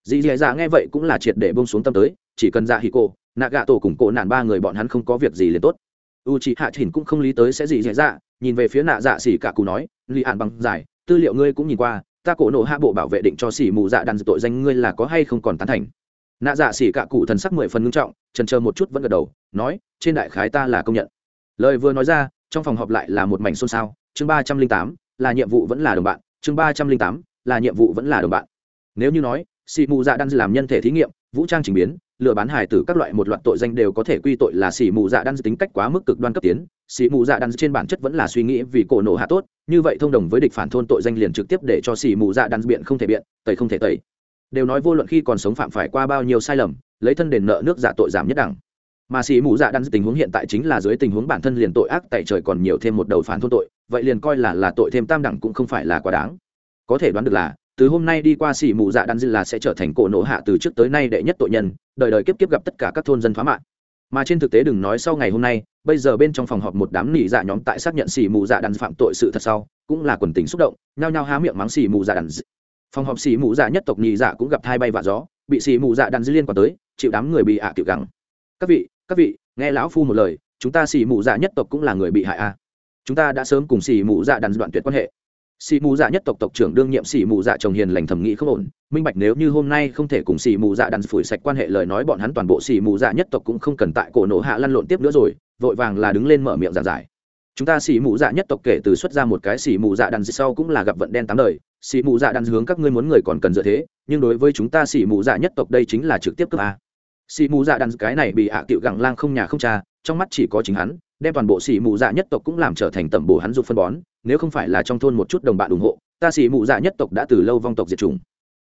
Dì dì dạ nghe vậy cũng là triệt để bông xuống tâm tới, chỉ cần dạ hì cô nạ gạ tổ cùng cổ nạn ba người bọn hắn không có việc gì liền tốt. U chị hạ chỉnh cũng không lý tới sẽ gì dễ dạ nhìn về phía nạ dạ xỉ cả cù nói, lì ạn bằng giải, tư liệu ngươi cũng nhìn qua ta cổ nộ hạ bộ bảo vệ định cho xỉ mù dạ đàn tội danh ngươi là có hay không còn tán thành? Nạ dạ xỉ cạ cụ thần sắc mười phần ngưng trọng, trần chờ một chút vẫn gật đầu, nói, trên đại khái ta là công nhận. Lời vừa nói ra, trong phòng họp lại là một mảnh xôn xao, chương ba trăm linh tám, là nhiệm vụ vẫn là đồng bạn, chương ba trăm linh tám, là nhiệm vụ vẫn là đồng bạn. Nếu như nói xỉ mù dạ đan làm nhân thể thí nghiệm, vũ trang trình biến lừa bán hài tử các loại một loạt tội danh đều có thể quy tội là xỉ mù dạ đan tính cách quá mức cực đoan cấp tiến. Xỉ mù dạ đan trên bản chất vẫn là suy nghĩ vì cổ nổ hạ tốt, như vậy thông đồng với địch phản thôn tội danh liền trực tiếp để cho xỉ mù dạ đan biện không thể biện, tẩy không thể tẩy. Đều nói vô luận khi còn sống phạm phải qua bao nhiêu sai lầm, lấy thân đền nợ nước giả tội giảm nhất đẳng. Mà xỉ mù dạ đan tình huống hiện tại chính là dưới tình huống bản thân liền tội ác tại trời còn nhiều thêm một đầu phản thôn tội, vậy liền coi là là tội thêm tam đẳng cũng không phải là quá đáng. Có thể đoán được là từ hôm nay đi qua xỉ mù dạ đan dư là sẽ trở thành cổ nổ hạ từ trước tới nay đệ nhất tội nhân, đời đời kiếp kiếp gặp tất cả các thôn dân phá mạng mà trên thực tế đừng nói sau ngày hôm nay, bây giờ bên trong phòng họp một đám nỉ dạ nhóm tại xác nhận xỉ mù dạ đan phạm tội sự thật sau, cũng là quần tình xúc động, nhao nhao há miệng mắng xỉ mù dạ đan phòng họp xỉ mù dạ nhất tộc nỉ dạ cũng gặp thai bay và gió, bị xỉ mù dạ đan dư liên quan tới, chịu đám người bị ạ à kiểu gắng. Các vị các vị, nghe lão phu một lời, chúng ta xỉ mù dạ nhất tộc cũng là người bị hại a à. chúng ta đã sớm cùng xỉ mù dạ đan đoạn tuyệt quan hệ xì mù dạ nhất tộc tộc trưởng đương nhiệm xì mù dạ chồng hiền lành thầm nghĩ không ổn minh bạch nếu như hôm nay không thể cùng xì mù dạ đàn phủi sạch quan hệ lời nói bọn hắn toàn bộ xì mù dạ nhất tộc cũng không cần tại cổ nổ hạ lăn lộn tiếp nữa rồi vội vàng là đứng lên mở miệng giảng giải chúng ta xì mù dạ nhất tộc kể từ xuất ra một cái xì mù dạ đàn sau cũng là gặp vận đen tám đời Xì mù dạ đàn hướng các ngươi muốn người còn cần dựa thế nhưng đối với chúng ta xì mù dạ nhất tộc đây chính là trực tiếp cướp a Xì mù dạ đàn cái này bị hạ à cựu gẳng lang không nhà không cha trong mắt chỉ có chính hắn đem toàn bộ xì mù dạ nhất tộc cũng làm trở thành tẩm bổ hắn dục phân bón nếu không phải là trong thôn một chút đồng bạn ủng hộ, ta xỉ mụ dạ nhất tộc đã từ lâu vong tộc diệt chủng.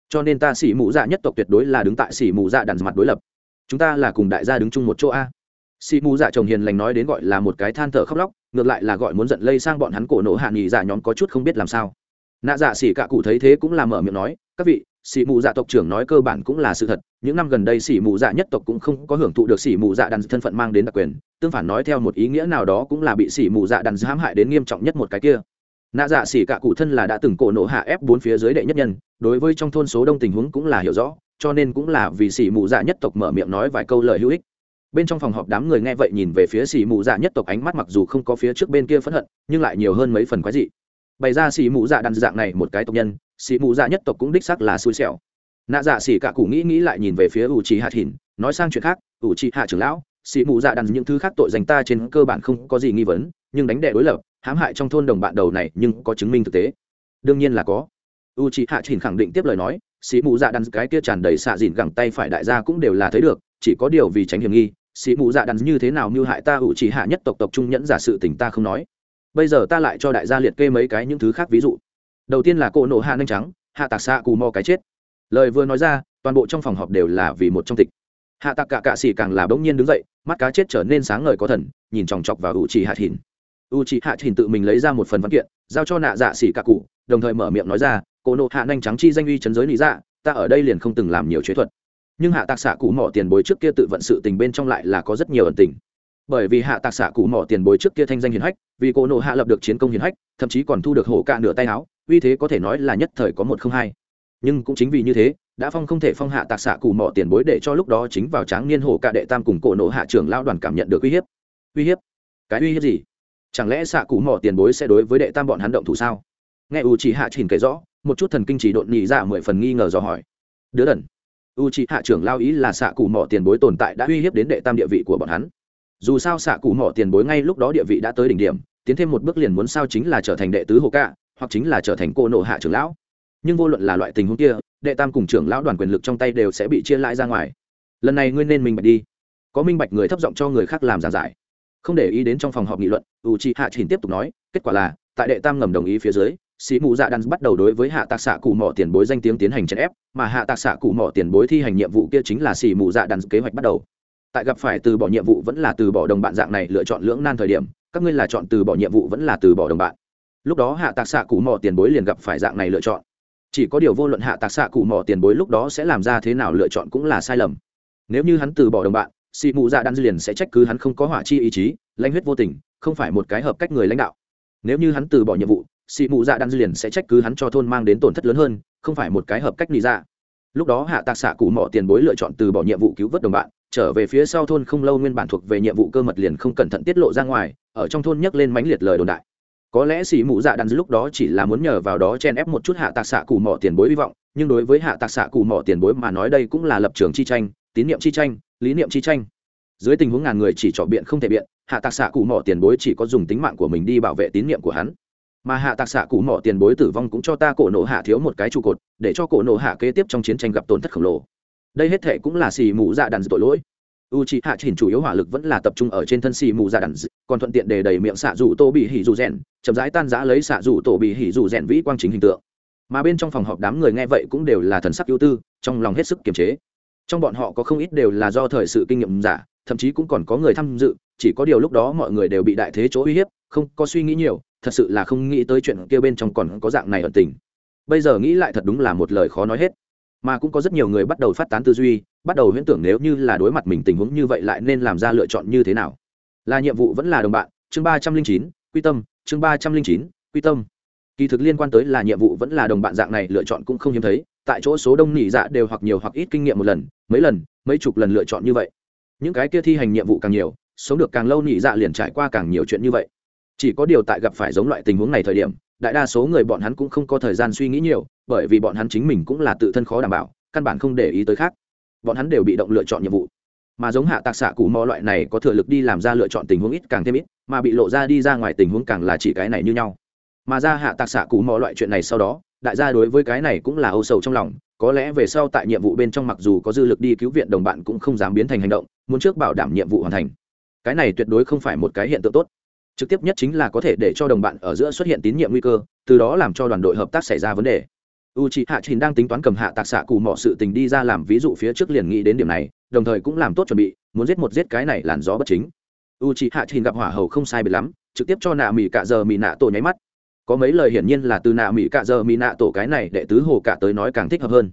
Cho nên ta xỉ mụ dạ nhất tộc tuyệt đối là đứng tại xỉ mụ dạ đàn mặt đối lập. Chúng ta là cùng đại gia đứng chung một chỗ a. Xỉ mụ dạ chồng hiền lành nói đến gọi là một cái than thở khóc lóc, ngược lại là gọi muốn giận lây sang bọn hắn cổ nổ hạ nghỉ dạ nhóm có chút không biết làm sao. Nạ dạ xỉ cả cụ thấy thế cũng là mở miệng nói, các vị, xỉ mù dạ tộc trưởng nói cơ bản cũng là sự thật, những năm gần đây xỉ mù dạ nhất tộc cũng không có hưởng thụ được xỉ mù dạ đàn thân phận mang đến đặc quyền, tương phản nói theo một ý nghĩa nào đó cũng là bị xỉ mù dạ đàn hãm hại đến nghiêm trọng nhất một cái kia nạ dạ xỉ cả cụ thân là đã từng cổ nổ hạ ép bốn phía dưới đệ nhất nhân, đối với trong thôn số đông tình huống cũng là hiểu rõ, cho nên cũng là vì xỉ mù dạ nhất tộc mở miệng nói vài câu lời hữu ích. Bên trong phòng họp đám người nghe vậy nhìn về phía xỉ mù dạ nhất tộc ánh mắt mặc dù không có phía trước bên kia phẫn hận, nhưng lại nhiều hơn mấy phần quái dị. Bày ra xỉ mù dạ đàn dạng này một cái tộc nhân, xỉ mù dạ nhất tộc cũng đích sắc là xui xẻo. Nạ dạ xỉ cả cụ nghĩ nghĩ lại nhìn về phía ủ trì hạ thìn nói sang chuyện khác ủ trì hạ trưởng lão, xỉ mù dạ đàn những thứ khác tội dành ta trên cơ bản không có gì nghi vấn, nhưng đánh đệ đối lập hãm hại trong thôn đồng bạn đầu này nhưng có chứng minh thực tế. Đương nhiên là có. U c h i hạ trình khẳng định tiếp lời nói, sĩ mù dạ đắn cái kia tràn đầy xạ dìn gẳng tay phải đại gia cũng đều là thấy được, chỉ có điều vì tránh hiểm nghi, sĩ mù dạ đắn như thế nào mưu hại ta u c h i hạ nhất tộc tộc trung nhẫn giả sự tình ta không nói. Bây giờ ta lại cho đại gia liệt kê mấy cái những thứ khác ví dụ. Đầu tiên là cỗ nổ hạ nanh trắng, hạ tạc xạ cù mò cái chết. Lời vừa nói ra, toàn bộ trong phòng họp đều là vì một trong tịch. Hạ tạc cả cạ xỉ càng là bỗng nhiên đứng dậy, mắt cá chết trở nên sáng ngời có thần, nhìn chòng chọc vào u trì hạ thìn u c h ị hạ thìn tự mình lấy ra một phần văn kiện, giao cho nạ dạ xỉ cả cụ, đồng thời mở miệng nói ra cổ nộ hạ nhanh trắng chi danh uy chấn giới lý dạ ta ở đây liền không từng làm nhiều chế thuật. Nhưng hạ tạc xạ cụ mỏ tiền bối trước kia tự vận sự tình bên trong lại là có rất nhiều ẩn tình. Bởi vì hạ tạc xạ cụ mỏ tiền bối trước kia thanh danh hiền hách, vì cổ nộ hạ lập được chiến công hiền hách, thậm chí còn thu được hổ cạ nửa tay áo, uy thế có thể nói là nhất thời có một không hai. Nhưng cũng chính vì như thế, đã phong không thể phong hạ tạc xạ cụ mỏ tiền bối để cho lúc đó chính vào tráng niên hổ cạ đệ tam cùng cổ nộ hạ trưởng lao đoàn cảm nhận được uy hiếp. Uy hiếp? Cái uy hiếp gì? Chẳng lẽ xạ cụ mỏ tiền bối sẽ đối với đệ tam bọn hắn động thủ sao? Nghe u chỉ hạ chỉnh kể rõ, một chút thần kinh chỉ độn nhị ra mười phần nghi ngờ dò hỏi. Đứa đần u chỉ hạ trưởng lao ý là xạ cụ mỏ tiền bối tồn tại đã uy hiếp đến đệ tam địa vị của bọn hắn. Dù sao xạ cụ mỏ tiền bối ngay lúc đó địa vị đã tới đỉnh điểm, tiến thêm một bước liền muốn sao chính là trở thành đệ tứ hồ cạ hoặc chính là trở thành cô nộ hạ trưởng lão. Nhưng vô luận là loại tình huống kia, đệ tam cùng trưởng lão đoàn quyền lực trong tay đều sẽ bị chia lại ra ngoài. Lần này ngươi nên minh bạch đi. Có minh bạch người thấp giọng cho người khác làm giảng giải không để ý đến trong phòng họp nghị luận u c h i hạ chỉnh tiếp tục nói, kết quả là, tại đệ tam ngầm đồng ý phía dưới, sĩ mù dạ đan bắt đầu đối với hạ tạc xạ cụ mỏ tiền bối danh tiếng tiến hành chèn ép, mà hạ tạc xạ cụ mỏ tiền bối thi hành nhiệm vụ kia chính là sĩ mù dạ đan kế hoạch bắt đầu. Tại gặp phải từ bỏ nhiệm vụ vẫn là từ bỏ đồng bạn dạng này lựa chọn lưỡng nan thời điểm, các ngươi là chọn từ bỏ nhiệm vụ vẫn là từ bỏ đồng bạn. Lúc đó hạ tạc xạ cụ mỏ tiền bối liền gặp phải dạng này lựa chọn. Chỉ có điều vô luận hạ tạc xạ cụ mỏ tiền bối lúc đó sẽ làm ra thế nào lựa chọn cũng là sai lầm. Nếu như hắn từ bỏ đồng bạn sĩ mù dạ đan liền sẽ trách cứ hắn không có hỏa chi ý chí, lãnh huyết vô tình, không phải một cái hợp cách người lãnh đạo. Nếu như hắn từ bỏ nhiệm vụ sĩ mù dạ đan liền sẽ trách cứ hắn cho thôn mang đến tổn thất lớn hơn, không phải một cái hợp cách lý ra dạ. lúc đó hạ tạc xạ cụ mỏ tiền bối lựa chọn từ bỏ nhiệm vụ cứu vớt đồng bạn, trở về phía sau thôn không lâu nguyên bản thuộc về nhiệm vụ cơ mật liền không cẩn thận tiết lộ ra ngoài, ở trong thôn nhắc lên mãnh liệt lời đồn đại. Có lẽ sĩ Mụ dạ đan lúc đó chỉ là muốn nhờ vào đó chen ép một chút hạ tạc xạ cụ mỏ tiền bối hy vọng, nhưng đối với hạ tạc xạ cụ mỏ tiền bối mà nói đây cũng là lập trường chi tranh, tín nhiệm chi tranh lý niệm chi tranh. Dưới tình huống ngàn người chỉ trọ biện không thể biện, hạ tạc xạ cụ mỏ tiền bối chỉ có dùng tính mạng của mình đi bảo vệ tín nhiệm của hắn. Mà hạ tạc xạ cụ mỏ tiền bối tử vong cũng cho ta cổ nộ hạ thiếu một cái trụ cột, để cho cổ nộ hạ kế tiếp trong chiến tranh gặp tổn thất khổng lồ. Đây hết thể cũng là xì mù dạ đàn tội lỗi. U c h ị hạ chỉnh chủ yếu hỏa lực vẫn là tập trung ở trên thân xì mù dạ đàn, còn thuận tiện để đầy miệng xạ rủ tô bị hỉ dù rèn, chậm rãi tan giã lấy xạ rủ tổ bị hỉ dù rèn vĩ quang chính hình tượng. Mà bên trong phòng họp đám người nghe vậy cũng đều là thần sắc ưu tư, trong lòng hết sức kiềm chế trong bọn họ có không ít đều là do thời sự kinh nghiệm giả, thậm chí cũng còn có người tham dự, chỉ có điều lúc đó mọi người đều bị đại thế chỗ uy hiếp, không có suy nghĩ nhiều, thật sự là không nghĩ tới chuyện kia bên trong còn có dạng này ẩn tình. Bây giờ nghĩ lại thật đúng là một lời khó nói hết. Mà cũng có rất nhiều người bắt đầu phát tán tư duy, bắt đầu huyễn tưởng nếu như là đối mặt mình tình huống như vậy lại nên làm ra lựa chọn như thế nào. Là nhiệm vụ vẫn là đồng bạn, chương ba trăm linh chín, quy tâm, chương ba trăm linh chín, quy tâm. Kỳ thực liên quan tới là nhiệm vụ vẫn là đồng bạn dạng này lựa chọn cũng không hiếm thấy, tại chỗ số đông nỉ dạ đều hoặc nhiều hoặc ít kinh nghiệm một lần mấy lần, mấy chục lần lựa chọn như vậy. Những cái kia thi hành nhiệm vụ càng nhiều, sống được càng lâu nhị dạ liền trải qua càng nhiều chuyện như vậy. Chỉ có điều tại gặp phải giống loại tình huống này thời điểm, đại đa số người bọn hắn cũng không có thời gian suy nghĩ nhiều, bởi vì bọn hắn chính mình cũng là tự thân khó đảm bảo, căn bản không để ý tới khác. Bọn hắn đều bị động lựa chọn nhiệm vụ. Mà giống hạ tạc xạ cụ mò loại này có thừa lực đi làm ra lựa chọn tình huống ít càng thêm ít, mà bị lộ ra đi ra ngoài tình huống càng là chỉ cái này như nhau. Mà ra hạ tạc xạ cụ mò loại chuyện này sau đó, đại gia đối với cái này cũng là âu sầu trong lòng có lẽ về sau tại nhiệm vụ bên trong mặc dù có dư lực đi cứu viện đồng bạn cũng không dám biến thành hành động, muốn trước bảo đảm nhiệm vụ hoàn thành. Cái này tuyệt đối không phải một cái hiện tượng tốt. Trực tiếp nhất chính là có thể để cho đồng bạn ở giữa xuất hiện tín nhiệm nguy cơ, từ đó làm cho đoàn đội hợp tác xảy ra vấn đề. U c h ị hạ trình đang tính toán cầm hạ tạc xạ cù mọ sự tình đi ra làm ví dụ phía trước liền nghĩ đến điểm này, đồng thời cũng làm tốt chuẩn bị, muốn giết một giết cái này làn gió bất chính. U c h ị hạ trình gặp hỏa hầu không sai biệt lắm, trực tiếp cho nạ mỹ cả giờ mỹ nạ tổ nháy mắt có mấy lời hiển nhiên là từ nạ mỹ cạ giờ mỹ nạ tổ cái này đệ tứ hồ cả tới nói càng thích hợp hơn.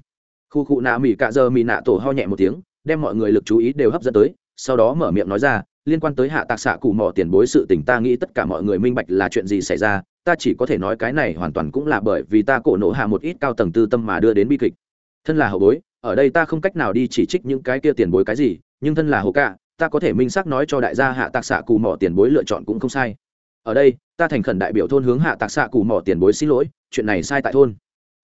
Khu cụ nạ mỹ cạ giờ mỹ nạ tổ ho nhẹ một tiếng, đem mọi người lực chú ý đều hấp dẫn tới, sau đó mở miệng nói ra, liên quan tới hạ tạc xạ cụ mỏ tiền bối sự tình ta nghĩ tất cả mọi người minh bạch là chuyện gì xảy ra, ta chỉ có thể nói cái này hoàn toàn cũng là bởi vì ta cổ nổ hạ một ít cao tầng tư tâm mà đưa đến bi kịch. Thân là hậu bối, ở đây ta không cách nào đi chỉ trích những cái kia tiền bối cái gì, nhưng thân là hồ cạ, ta có thể minh xác nói cho đại gia hạ tạc xạ cù mỏ tiền bối lựa chọn cũng không sai. Ở đây ta thành khẩn đại biểu thôn hướng hạ tạc xạ cù mỏ tiền bối xin lỗi, chuyện này sai tại thôn.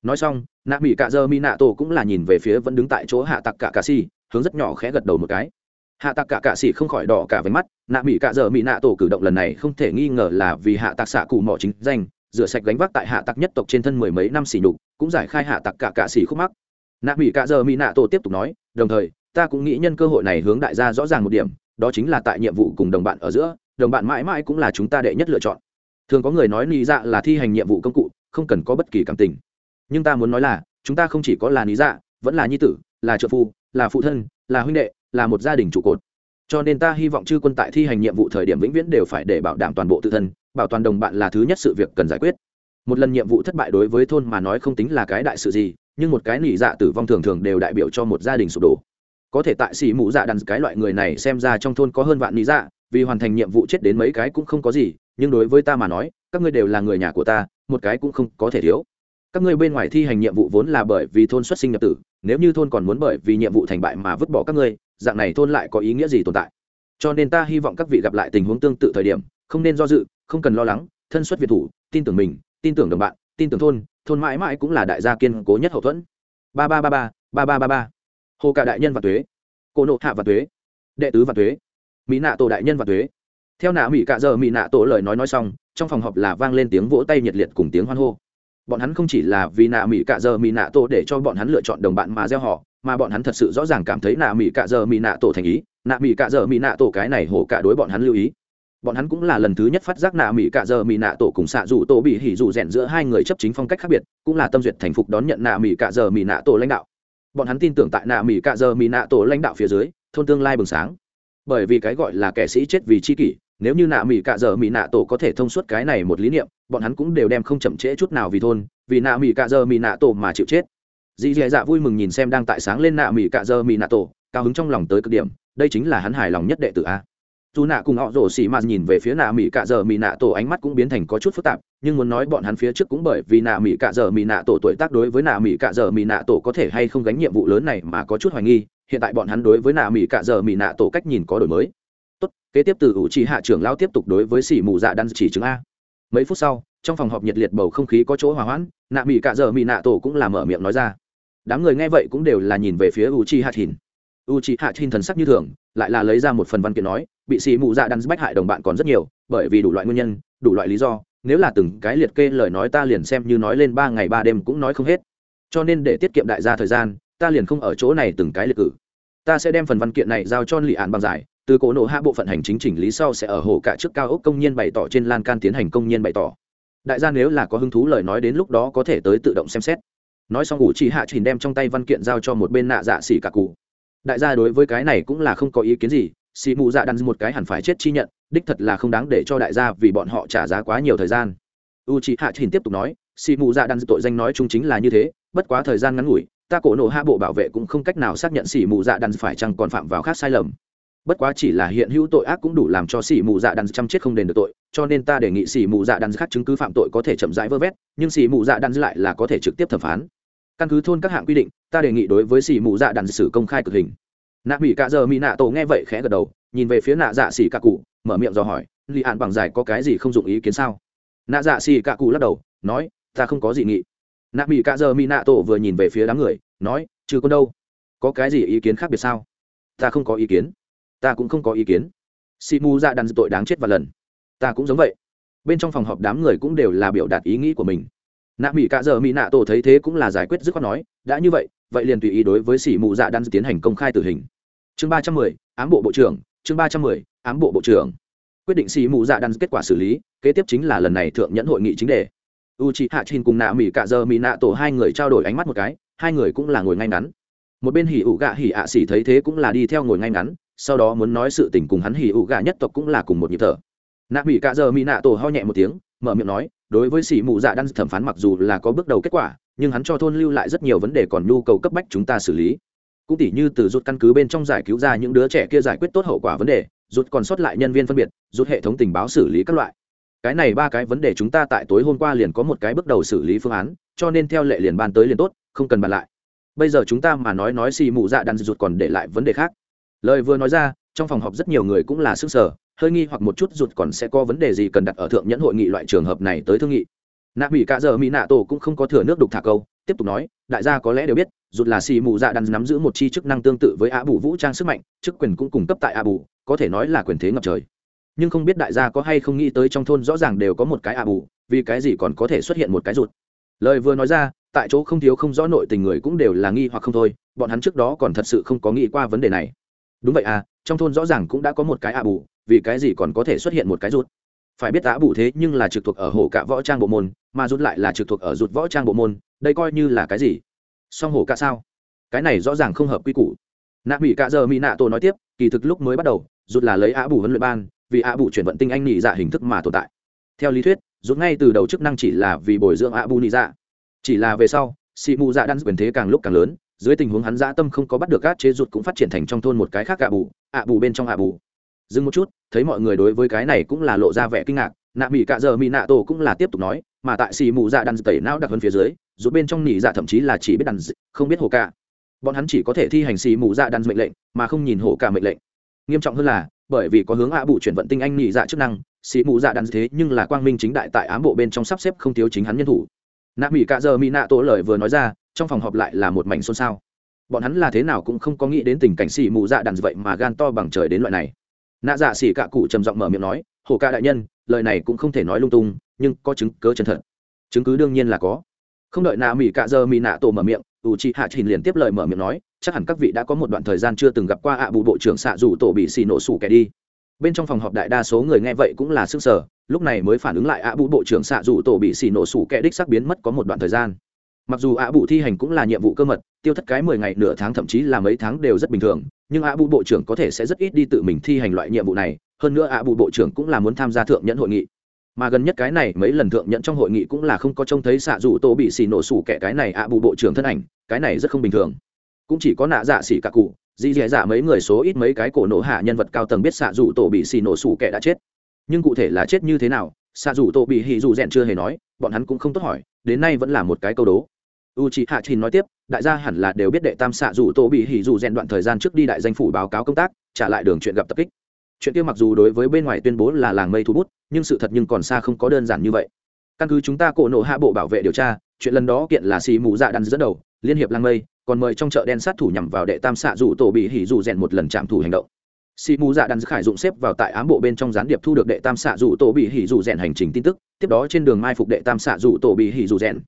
Nói xong, nạ mỹ cạ dơ mi nạ tổ cũng là nhìn về phía vẫn đứng tại chỗ hạ tạc cả cà xì, hướng rất nhỏ khẽ gật đầu một cái. Hạ tạc cả cạ xỉ không khỏi đỏ cả với mắt, nạ mỹ cạ dơ mỹ nạ tổ cử động lần này không thể nghi ngờ là vì hạ tạc xạ cụ mỏ chính danh, rửa sạch gánh vác tại hạ tạc nhất tộc trên thân mười mấy năm xỉ nhục, cũng giải khai hạ tạc cả cạ xỉ khúc mắc. Nạ mỹ cạ dơ mỹ nạ tổ tiếp tục nói, đồng thời, ta cũng nghĩ nhân cơ hội này hướng đại gia rõ ràng một điểm, đó chính là tại nhiệm vụ cùng đồng bạn ở giữa, đồng bạn mãi mãi cũng là chúng ta đệ nhất lựa chọn thường có người nói lý dạ là thi hành nhiệm vụ công cụ, không cần có bất kỳ cảm tình. Nhưng ta muốn nói là, chúng ta không chỉ có là lý dạ vẫn là nhi tử, là trợ phu, là phụ thân, là huynh đệ, là một gia đình trụ cột. Cho nên ta hy vọng chư quân tại thi hành nhiệm vụ thời điểm vĩnh viễn đều phải để bảo đảm toàn bộ tự thân, bảo toàn đồng bạn là thứ nhất sự việc cần giải quyết. Một lần nhiệm vụ thất bại đối với thôn mà nói không tính là cái đại sự gì, nhưng một cái nỉ dạ tử vong thường thường đều đại biểu cho một gia đình sụp đổ. Có thể tại xỉ mũ dạ đàn cái loại người này xem ra trong thôn có hơn vạn nỉ dạ vì hoàn thành nhiệm vụ chết đến mấy cái cũng không có gì nhưng đối với ta mà nói, các ngươi đều là người nhà của ta, một cái cũng không có thể thiếu. Các ngươi bên ngoài thi hành nhiệm vụ vốn là bởi vì thôn xuất sinh nhập tử, nếu như thôn còn muốn bởi vì nhiệm vụ thành bại mà vứt bỏ các ngươi, dạng này thôn lại có ý nghĩa gì tồn tại? Cho nên ta hy vọng các vị gặp lại tình huống tương tự thời điểm, không nên do dự, không cần lo lắng, thân xuất việt thủ, tin tưởng mình, tin tưởng đồng bạn, tin tưởng thôn thôn mãi mãi cũng là đại gia kiên cố nhất hậu thuẫn. Ba ba ba ba ba ba ba ba. Hồ cả đại nhân và thuế cô nộ hạ và thuế đệ tứ và thuế mỹ nạ tổ đại nhân và thuế theo nạ mỹ cạ giờ mỹ nạ tổ lời nói nói xong, trong phòng họp là vang lên tiếng vỗ tay nhiệt liệt cùng tiếng hoan hô. Bọn hắn không chỉ là vì nạ mỹ cạ giờ mỹ nạ tổ để cho bọn hắn lựa chọn đồng bạn mà gieo họ, mà bọn hắn thật sự rõ ràng cảm thấy nạ mỹ cạ giờ mỹ nạ tổ thành ý, nạ mỹ cạ giờ mỹ nạ tổ cái này hổ cả đối bọn hắn lưu ý. Bọn hắn cũng là lần thứ nhất phát giác nạ mỹ cạ giờ mỹ nạ tổ cùng xạ dù tổ bị hỉ dù rèn giữa hai người chấp chính phong cách khác biệt, cũng là tâm duyệt thành phục đón nhận nạ mỹ cạ giờ mỹ nạ tổ lãnh đạo. Bọn hắn tin tưởng tại nạ mỹ cạ giờ mỹ nạ tổ lãnh đạo phía dưới, thôn tương lai bừng sáng. Bởi vì cái gọi là kẻ sĩ chết vì chi kỷ nếu như nạ mỹ cạ giờ mỹ nạ tổ có thể thông suốt cái này một lý niệm, bọn hắn cũng đều đem không chậm trễ chút nào vì thôn, vì nạ mỹ cạ giờ mỹ nạ tổ mà chịu chết. Dì dì dạ vui mừng nhìn xem đang tại sáng lên nạ mỹ cạ giờ mỹ nạ tổ, cao hứng trong lòng tới cực điểm, đây chính là hắn hài lòng nhất đệ tử a. Dù nạ cùng họ rổ xì mà nhìn về phía nạ mỹ cạ giờ mỹ nạ tổ ánh mắt cũng biến thành có chút phức tạp, nhưng muốn nói bọn hắn phía trước cũng bởi vì nạ mỹ cạ giờ mỹ nạ tổ tuổi tác đối với nạ mỹ cạ giờ mỹ nạ tổ có thể hay không gánh nhiệm vụ lớn này mà có chút hoài nghi, hiện tại bọn hắn đối với nạ mỹ cạ giờ mỹ nạ tổ cách nhìn có đổi mới kế tiếp từ ủ trì hạ trưởng lao tiếp tục đối với xỉ mù dạ đan chỉ chứng a. Mấy phút sau, trong phòng họp nhiệt liệt bầu không khí có chỗ hòa hoãn, nạ mỹ cạ giờ mỹ nạ tổ cũng là mở miệng nói ra. Đám người nghe vậy cũng đều là nhìn về phía u chi hạ thìn. U chi hạ thìn thần sắc như thường, lại là lấy ra một phần văn kiện nói, bị xì mụ dạ đắn bách hại đồng bạn còn rất nhiều, bởi vì đủ loại nguyên nhân, đủ loại lý do, nếu là từng cái liệt kê lời nói ta liền xem như nói lên ba ngày ba đêm cũng nói không hết. Cho nên để tiết kiệm đại gia thời gian, ta liền không ở chỗ này từng cái liệt cử. Ta sẽ đem phần văn kiện này giao cho lị ạn bằng giải từ cổ nộ hạ bộ phận hành chính chỉnh lý sau sẽ ở hồ cả trước cao ốc công nhân bày tỏ trên lan can tiến hành công nhân bày tỏ. Đại gia nếu là có hứng thú lời nói đến lúc đó có thể tới tự động xem xét. Nói xong ủ chỉ hạ trình đem trong tay văn kiện giao cho một bên nạ dạ xỉ cả cụ. Đại gia đối với cái này cũng là không có ý kiến gì xì mụ dạ đắn một cái hẳn phải chết chi nhận, đích thật là không đáng để cho đại gia vì bọn họ trả giá quá nhiều thời gian. U chỉ hạ trình tiếp tục nói xì mụ dạ đắn tội danh nói chung chính là như thế, bất quá thời gian ngắn ngủi, ta cổ nộ hạ bộ bảo vệ cũng không cách nào xác nhận xì mụ dạ đắn phải chăng còn phạm vào khác sai lầm bất quá chỉ là hiện hữu tội ác cũng đủ làm cho xỉ mù dạ đắn chăm chết không đền được tội, cho nên ta đề nghị xỉ mù dạ đắn khác chứng cứ phạm tội có thể chậm rãi vơ vét, nhưng xỉ mù dạ đắn lại là có thể trực tiếp thẩm phán. Căn cứ thôn các hạng quy định, ta đề nghị đối với xỉ mù dạ đắn xử công khai cực hình. Nạ mỹ cạ giờ mỹ nạ tổ nghe vậy khẽ gật đầu, nhìn về phía nạ dạ xỉ cạ cụ, mở miệng dò hỏi li hạn bằng giải có cái gì không dụng ý kiến sao? Nạ dạ xỉ cạ cụ lắc đầu, nói, ta không có gì nghị. Nạ mỹ cạ giờ mỹ nạ tổ vừa nhìn về phía đám người, nói chứ con đâu? Có cái gì ý kiến khác biệt sao? Ta không có ý kiến ta cũng không có ý kiến. Xì mù dạ đàn tội đáng chết và lần. Ta cũng giống vậy. Bên trong phòng họp đám người cũng đều là biểu đạt ý nghĩ của mình. Nạ mỹ cả giờ mỹ nạ tổ thấy thế cũng là giải quyết dứt khoát nói, đã như vậy vậy liền tùy ý đối với xì mù dạ đan tiến hành công khai tử hình. Chương ba trăm mười, ám bộ bộ trưởng. Chương ba trăm mười, ám bộ bộ trưởng. Quyết định xì mù dạ đan kết quả xử lý, kế tiếp chính là lần này thượng nhẫn hội nghị chính đề. U chị hạ chin cùng nạ mỹ cả giờ mỹ nạ tổ hai người trao đổi ánh mắt một cái, hai người cũng là ngồi ngay ngắn. Một bên hỉ ủ gạ hỉ ạ xỉ thấy thế cũng là đi theo ngồi ngay ngắn sau đó muốn nói sự tình cùng hắn hỉ ủ gạ nhất tộc cũng là cùng một nhịp thở. Nạ mỹ cả giờ mỹ nạ tổ ho nhẹ một tiếng, mở miệng nói, đối với sĩ mù dạ đang thẩm phán mặc dù là có bước đầu kết quả, nhưng hắn cho thôn lưu lại rất nhiều vấn đề còn nhu cầu cấp bách chúng ta xử lý. Cũng tỉ như từ rút căn cứ bên trong giải cứu ra những đứa trẻ kia giải quyết tốt hậu quả vấn đề, rút còn sót lại nhân viên phân biệt, rút hệ thống tình báo xử lý các loại. Cái này ba cái vấn đề chúng ta tại tối hôm qua liền có một cái bước đầu xử lý phương án, cho nên theo lệ liền ban tới liền tốt, không cần bàn lại. Bây giờ chúng ta mà nói nói xì mù dạ đan rụt còn để lại vấn đề khác lời vừa nói ra, trong phòng họp rất nhiều người cũng là sức sở hơi nghi hoặc một chút rụt còn sẽ có vấn đề gì cần đặt ở thượng nhẫn hội nghị loại trường hợp này tới thương nghị. Nạ mỹ cả giờ mỹ nạ tổ cũng không có thừa nước đục thả câu, tiếp tục nói, đại gia có lẽ đều biết, rụt là xì mù dạ đan nắm giữ một chi chức năng tương tự với á bù vũ trang sức mạnh, chức quyền cũng cung cấp tại á bù, có thể nói là quyền thế ngập trời. Nhưng không biết đại gia có hay không nghĩ tới trong thôn rõ ràng đều có một cái á bù, vì cái gì còn có thể xuất hiện một cái rụt? Lời vừa nói ra, tại chỗ không thiếu không rõ nội tình người cũng đều là nghi hoặc không thôi, bọn hắn trước đó còn thật sự không có nghĩ qua vấn đề này đúng vậy à trong thôn rõ ràng cũng đã có một cái ạ bù, vì cái gì còn có thể xuất hiện một cái rút phải biết ạ bù thế nhưng là trực thuộc ở hổ cả võ trang bộ môn, mà rút lại là trực thuộc ở rút võ trang bộ môn, đây coi như là cái gì? Song hổ cả sao? Cái này rõ ràng không hợp quy củ. Nạ mỹ cả giờ mỹ nạ tổ nói tiếp, kỳ thực lúc mới bắt đầu rút là lấy ạ bù huấn luyện ban, vì ạ bù chuyển vận tinh anh nhị dạ hình thức mà tồn tại. Theo lý thuyết rút ngay từ đầu chức năng chỉ là vì bồi dưỡng ạ bù nhị dạ. Chỉ là về sau, xị mù dạ đan quyền thế càng lúc càng lớn dưới tình huống hắn dã tâm không có bắt được các chế rụt cũng phát triển thành trong thôn một cái khác ạ bù ạ bù bên trong ạ bù. Dừng một chút, thấy mọi người đối với cái này cũng là lộ ra vẻ kinh ngạc, nạ mỹ cạ giờ mỹ nạ tổ cũng là tiếp tục nói, mà tại xì mù dạ đàn tẩy não đặc hơn phía dưới rút bên trong nỉ dạ thậm chí là chỉ biết đàn không biết hồ cả bọn hắn chỉ có thể thi hành xì mù dạ đàn mệnh lệnh, mà không nhìn hồ cả mệnh lệnh. Nghiêm trọng hơn là, bởi vì có hướng ạ bù chuyển vận tinh anh nỉ dạ chức năng, xì mù dạ đàn thế nhưng là quang minh chính đại tại ám bộ bên trong sắp xếp không thiếu chính hắn nhân thủ. Nạ mỹ cạ giờ mỹ nạ tổ lời vừa nói ra trong phòng họp lại là một mảnh xôn xao. Bọn hắn là thế nào cũng không có nghĩ đến tình cảnh xì mù dạ đàn vậy mà gan to bằng trời đến loại này. Nạ dạ xì cạ cụ trầm giọng mở miệng nói, hồ ca đại nhân, lời này cũng không thể nói lung tung, nhưng có chứng cớ chân thật. Chứng cứ đương nhiên là có. Không đợi nạ mỹ cạ giờ mỹ nạ tổ mở miệng u chi hạ trình liền tiếp lời mở miệng nói, chắc hẳn các vị đã có một đoạn thời gian chưa từng gặp qua ạ à bù bộ trưởng xạ dù tổ bị xì nổ sủ kẻ đi. Bên trong phòng họp đại đa số người nghe vậy cũng là sức sở lúc này mới phản ứng lại ạ à bù bộ trưởng xạ dù tổ bị xì nổ sủ kẻ đích sắc biến mất có một đoạn thời gian mặc dù ạ bụ thi hành cũng là nhiệm vụ cơ mật, tiêu thất cái mười ngày, nửa tháng, thậm chí là mấy tháng đều rất bình thường, nhưng ạ bụ bộ trưởng có thể sẽ rất ít đi tự mình thi hành loại nhiệm vụ này, hơn nữa ạ bụ bộ trưởng cũng là muốn tham gia thượng nhẫn hội nghị. Mà gần nhất cái này, mấy lần thượng nhẫn trong hội nghị cũng là không có trông thấy xạ dù tô bị xì nổ sủ kẻ cái này ạ bụ bộ trưởng thân ảnh, cái này rất không bình thường. Cũng chỉ có nạ dạ xỉ cả cụ, dì dẻ dạ mấy người số ít mấy cái cổ nổ hạ nhân vật cao tầng biết xạ dù tổ bị xì nổ sủ kẻ đã chết. Nhưng cụ thể là chết như thế nào, xạ dù tổ bị hì dù rèn chưa hề nói, bọn hắn cũng không tốt hỏi, đến nay vẫn là một cái câu đố u c h ị hạ trình nói tiếp, đại gia hẳn là đều biết đệ tam xạ dù tô bị hỉ dù rèn đoạn thời gian trước đi đại danh phủ báo cáo công tác, trả lại đường chuyện gặp tập kích. Chuyện kia mặc dù đối với bên ngoài tuyên bố là làng mây thu bút, nhưng sự thật nhưng còn xa không có đơn giản như vậy. Căn cứ chúng ta cổ nộ hạ bộ bảo vệ điều tra, chuyện lần đó kiện là xì mù dạ đắn dẫn đầu, liên hiệp làng mây, còn mời trong chợ đen sát thủ nhằm vào đệ tam xạ dù tổ bị hỉ dù rèn một lần chạm thủ hành động. Xì mù dạ đắn khải dụng xếp vào tại ám bộ bên trong gián điệp thu được đệ tam xạ dù tổ bị hỉ dù rèn hành trình tin tức, tiếp đó trên đường mai phục đệ tam xạ dù tổ bị hỉ dù rèn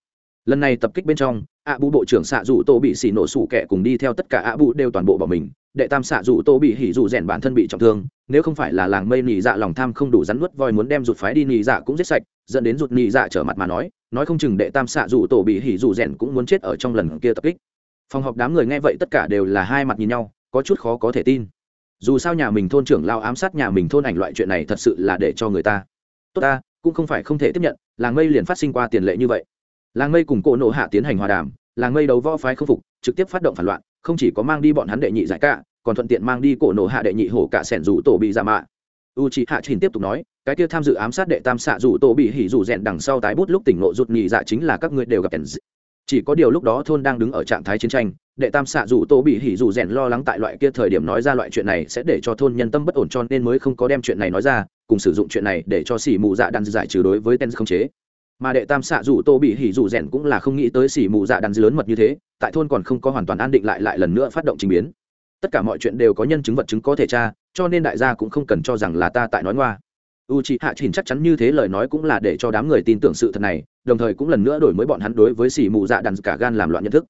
lần này tập kích bên trong ạ bù bộ trưởng xạ dù tô bị xì nổ sủ kẻ cùng đi theo tất cả ạ bù đều toàn bộ bỏ mình. Đệ tam xạ dù tô bị hỉ dù rèn bản thân bị trọng thương, nếu không phải là làng mây nỉ dạ lòng tham không đủ rắn nuốt voi muốn đem rụt phái đi nỉ dạ cũng giết sạch, dẫn đến rụt nỉ dạ trở mặt mà nói nói không chừng đệ tam xạ dù tổ bị hỉ dù rèn cũng muốn chết ở trong lần kia tập kích. Phòng họp đám người nghe vậy tất cả đều là hai mặt nhìn nhau, có chút khó có thể tin. Dù sao nhà mình thôn trưởng lao ám sát nhà mình thôn ảnh loại chuyện này thật sự là để cho người ta. Tốt ta, cũng không phải không thể tiếp nhận, làng mây liền phát sinh qua tiền lệ như vậy làng mây cùng cổ nộ hạ tiến hành hòa đàm, làng mây đấu võ phái không phục, trực tiếp phát động phản loạn, không chỉ có mang đi bọn hắn đệ nhị giải cả, còn thuận tiện mang đi cổ nộ hạ đệ nhị hổ cả sẻn rủ tổ bị giả mạ. U c h i hạ trình tiếp tục nói, cái kia tham dự ám sát đệ tam xạ rủ tổ bị hỉ rủ rèn đằng sau tái bút lúc tỉnh nộ rụt nhị dạ chính là các ngươi đều gặp kèn chỉ có điều lúc đó thôn đang đứng ở trạng thái chiến tranh, đệ tam xạ rủ tổ bị hỉ rủ rèn lo lắng tại loại kia thời điểm nói ra loại chuyện này sẽ để cho thôn nhân tâm bất ổn cho nên mới không có đem chuyện này nói ra, cùng sử dụng chuyện này để cho xỉ mụ dạ đan giải trừ đối với tên không chế mà đệ tam xạ dù tô bị hỉ dù rèn cũng là không nghĩ tới xỉ mù dạ đàn dư lớn mật như thế, tại thôn còn không có hoàn toàn an định lại lại lần nữa phát động trình biến. Tất cả mọi chuyện đều có nhân chứng vật chứng có thể tra, cho nên đại gia cũng không cần cho rằng là ta tại nói ngoa. U c h ị hạ chỉnh chắc chắn như thế lời nói cũng là để cho đám người tin tưởng sự thật này, đồng thời cũng lần nữa đổi mới bọn hắn đối với xỉ mù dạ đàn cả gan làm loạn nhận thức.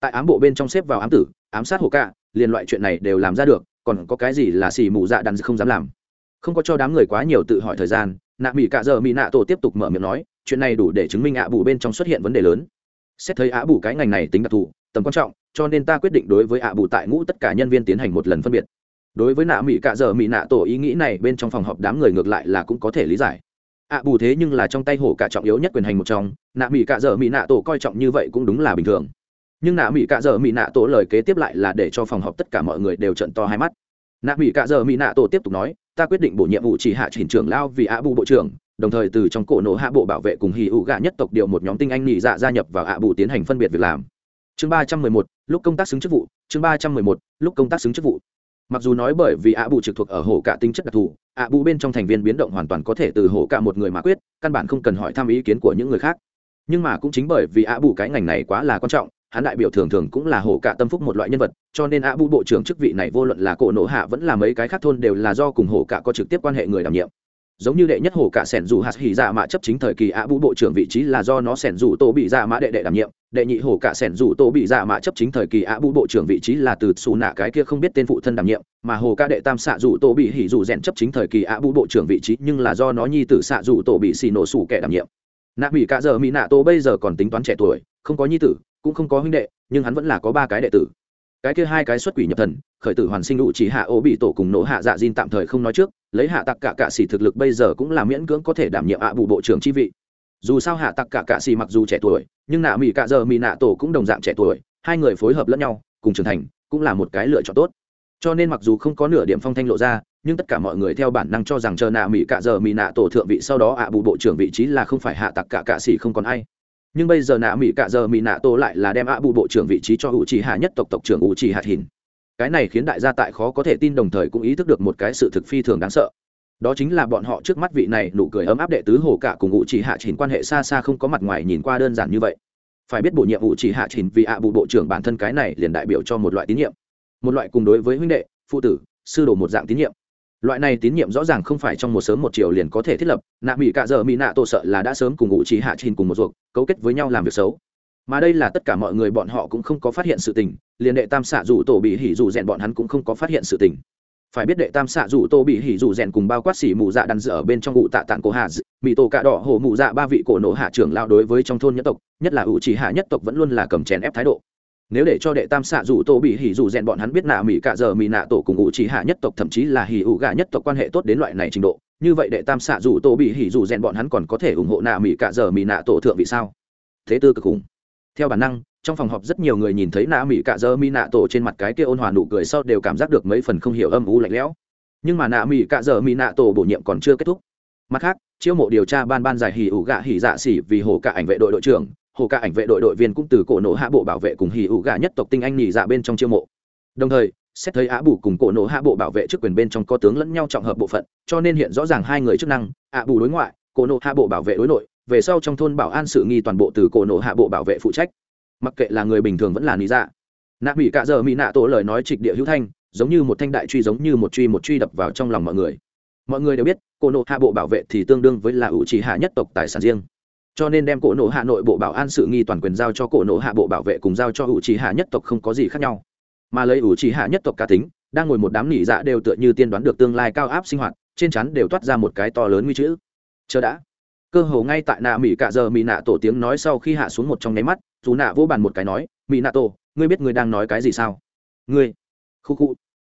Tại ám bộ bên trong xếp vào ám tử, ám sát hồ ca liền loại chuyện này đều làm ra được, còn có cái gì là xỉ mù dạ đàn không dám làm? Không có cho đám người quá nhiều tự hỏi thời gian, nạ mỹ cạ giờ mỹ nạ tổ tiếp tục mở miệng nói chuyện này đủ để chứng minh ạ bù bên trong xuất hiện vấn đề lớn. Xét thấy ạ bù cái ngành này tính đặc thù, tầm quan trọng, cho nên ta quyết định đối với ạ bù tại ngũ tất cả nhân viên tiến hành một lần phân biệt. Đối với nạ mỹ cạ giờ mỹ nạ tổ ý nghĩ này, bên trong phòng họp đám người ngược lại là cũng có thể lý giải. Ạ bù thế nhưng là trong tay hổ cả trọng yếu nhất quyền hành một trong, nạ mỹ cạ giờ mỹ nạ tổ coi trọng như vậy cũng đúng là bình thường. Nhưng nạ mỹ cạ giờ mỹ nạ tổ lời kế tiếp lại là để cho phòng họp tất cả mọi người đều trận to hai mắt. Nạ mỹ cạ giờ mỹ nạ tổ tiếp tục nói, ta quyết định bổ nhiệm vụ chỉ hạ chỉnh trưởng lao vì ạ bù bộ trưởng đồng thời từ trong cổ nổ hạ bộ bảo vệ cùng hì ụ gạ nhất tộc điều một nhóm tinh anh nhị dạ gia nhập vào ạ bù tiến hành phân biệt việc làm. Chương ba trăm mười một, lúc công tác xứng chức vụ, chương ba trăm mười một, lúc công tác xứng chức vụ. Mặc dù nói bởi vì ạ bù trực thuộc ở hồ cả tinh chất đặc thù, ạ bù bên trong thành viên biến động hoàn toàn có thể từ hồ cả một người mà quyết, căn bản không cần hỏi thăm ý kiến của những người khác. Nhưng mà cũng chính bởi vì ạ bù cái ngành này quá là quan trọng, hắn đại biểu thường thường cũng là hồ cả tâm phúc một loại nhân vật, cho nên ạ bù bộ trưởng chức vị này vô luận là cổ nổ hạ vẫn là mấy cái khác thôn đều là do cùng hồ cả có trực tiếp quan hệ người đảm nhiệm giống như đệ nhất hồ cả sẻn dù hạt hỉ dạ mạ chấp chính thời kỳ ạ bù bộ trưởng vị trí là do nó sẻn dù tô bị dạ mã đệ đệ đảm nhiệm. Đệ nhị hồ cả sẻn dù tô bị dạ mạ chấp chính thời kỳ ạ bù bộ trưởng vị trí là từ xù nạ cái kia không biết tên phụ thân đảm nhiệm, mà hồ ca đệ tam xạ dù tô bị hỉ dù rèn chấp chính thời kỳ ạ bù bộ trưởng vị trí nhưng là do nó nhi tử xạ dù tô bị xì nổ sủ kẻ đảm nhiệm. Nạ mỹ cả giờ mỹ nạ tô bây giờ còn tính toán trẻ tuổi, không có nhi tử, cũng không có huynh đệ, nhưng hắn vẫn là có ba cái đệ tử cái kia hai cái xuất quỷ nhập thần, khởi tử hoàn sinh đủ chỉ hạ ô bị tổ cùng nổ hạ dạ diên tạm thời không nói trước, lấy hạ tặc cả cạ xỉ thực lực bây giờ cũng là miễn cưỡng có thể đảm nhiệm ạ bù bộ trưởng chi vị. Dù sao hạ tặc cả cạ xỉ mặc dù trẻ tuổi, nhưng nạ mỹ cạ giờ mỹ nạ tổ cũng đồng dạng trẻ tuổi, hai người phối hợp lẫn nhau, cùng trưởng thành, cũng là một cái lựa chọn tốt. Cho nên mặc dù không có nửa điểm phong thanh lộ ra, nhưng tất cả mọi người theo bản năng cho rằng chờ nạ mỹ cạ giờ mỹ nạ tổ thượng vị sau đó ạ bù bộ trưởng vị trí là không phải hạ tặc cả cạ xỉ không còn ai nhưng bây giờ nạ mỹ cạ giờ mỹ nạ tổ lại là đem ạ bù bộ trưởng vị trí cho u trì hạ nhất tộc tộc trưởng u trì hạt hình cái này khiến đại gia tại khó có thể tin đồng thời cũng ý thức được một cái sự thực phi thường đáng sợ. Đó chính là bọn họ trước mắt vị này nụ cười ấm áp đệ tứ hồ cả cùng hữu trì hạ chỉnh quan hệ xa xa không có mặt ngoài nhìn qua đơn giản như vậy. Phải biết bổ nhiệm vụ trì hạ chỉnh vì ạ bù bộ trưởng bản thân cái này liền đại biểu cho một loại tín nhiệm. Một loại cùng đối với huynh đệ, phụ tử, sư đồ một dạng tín nhiệm loại này tín nhiệm rõ ràng không phải trong một sớm một chiều liền có thể thiết lập, nạ mỹ cạ giờ mỹ nạ tổ sợ là đã sớm cùng ngụ chỉ hạ trình cùng một ruột, cấu kết với nhau làm việc xấu. Mà đây là tất cả mọi người bọn họ cũng không có phát hiện sự tình, liền đệ tam xạ dù tổ bị hỉ dù rèn bọn hắn cũng không có phát hiện sự tình. Phải biết đệ tam xạ dù tô bị hỉ dù rèn cùng bao quát xỉ mù dạ đàn dở bên trong ngụ tạ tạng cổ hạ mỹ tổ cạ đỏ hồ mù dạ ba vị cổ nổ hạ trưởng lao đối với trong thôn nhất tộc, nhất là ủ chỉ hạ nhất tộc vẫn luôn là cầm chèn ép thái độ nếu để cho đệ tam xạ dù tô bị hỉ dù rèn bọn hắn biết nạ mỹ cạ giờ mỹ nạ tổ cùng ngụ chỉ hạ nhất tộc thậm chí là hỉ ủ gà nhất tộc quan hệ tốt đến loại này trình độ, như vậy đệ tam xạ dù tô bị hỉ dù rèn bọn hắn còn có thể ủng hộ nạ mỹ cạ giờ mỹ nạ tổ thượng vị sao? Thế tư cực khủng. Theo bản năng, trong phòng họp rất nhiều người nhìn thấy nạ mỹ cạ dơ mỹ nạ tổ trên mặt cái kia ôn hòa nụ cười sau đều cảm giác được mấy phần không hiểu âm u lạnh lẽo. Nhưng mà nạ mỹ cạ dơ mỹ nạ tổ bổ nhiệm còn chưa kết thúc. Mặt khác, chiêu mộ điều tra ban ban giải hỉ ủ gạ hỉ dạ xỉ vì hồ cả ảnh vệ đội đội trưởng hồ cả ảnh vệ đội đội viên cũng từ cổ nổ hạ bộ bảo vệ cùng hì ủ gạ nhất tộc tinh anh nhì dạ bên trong chiêu mộ. Đồng thời, xét thấy á bù cùng cổ nổ hạ bộ bảo vệ chức quyền bên trong có tướng lẫn nhau trọng hợp bộ phận, cho nên hiện rõ ràng hai người chức năng ạ bù đối ngoại, cổ nổ hạ bộ bảo vệ đối nội, về sau trong thôn bảo an sự nghi toàn bộ từ cổ nổ hạ bộ bảo vệ phụ trách. Mặc kệ là người bình thường vẫn là lý dạ. Nạ mỹ cạ giờ mỹ nạ tổ lời nói trịch địa hữu thanh, giống như một thanh đại truy giống như một truy một truy đập vào trong lòng mọi người. Mọi người đều biết, cổ nộ hạ bộ bảo vệ thì tương đương với là ủ trì hạ nhất tộc tài sản riêng cho nên đem cổ nộ hạ nội bộ bảo an sự nghi toàn quyền giao cho cổ nộ hạ bộ bảo vệ cùng giao cho ủ trì hạ nhất tộc không có gì khác nhau. Mà lấy ủ trì hạ nhất tộc cá tính, đang ngồi một đám nỉ dạ đều tựa như tiên đoán được tương lai cao áp sinh hoạt, trên chắn đều toát ra một cái to lớn nguy chữ. Chờ đã. Cơ hồ ngay tại nạ mỹ cạ giờ mỹ nạ tổ tiếng nói sau khi hạ xuống một trong nháy mắt, dù nạ vỗ bàn một cái nói mỹ nạ tổ, ngươi biết ngươi đang nói cái gì sao? Ngươi. Khu khu.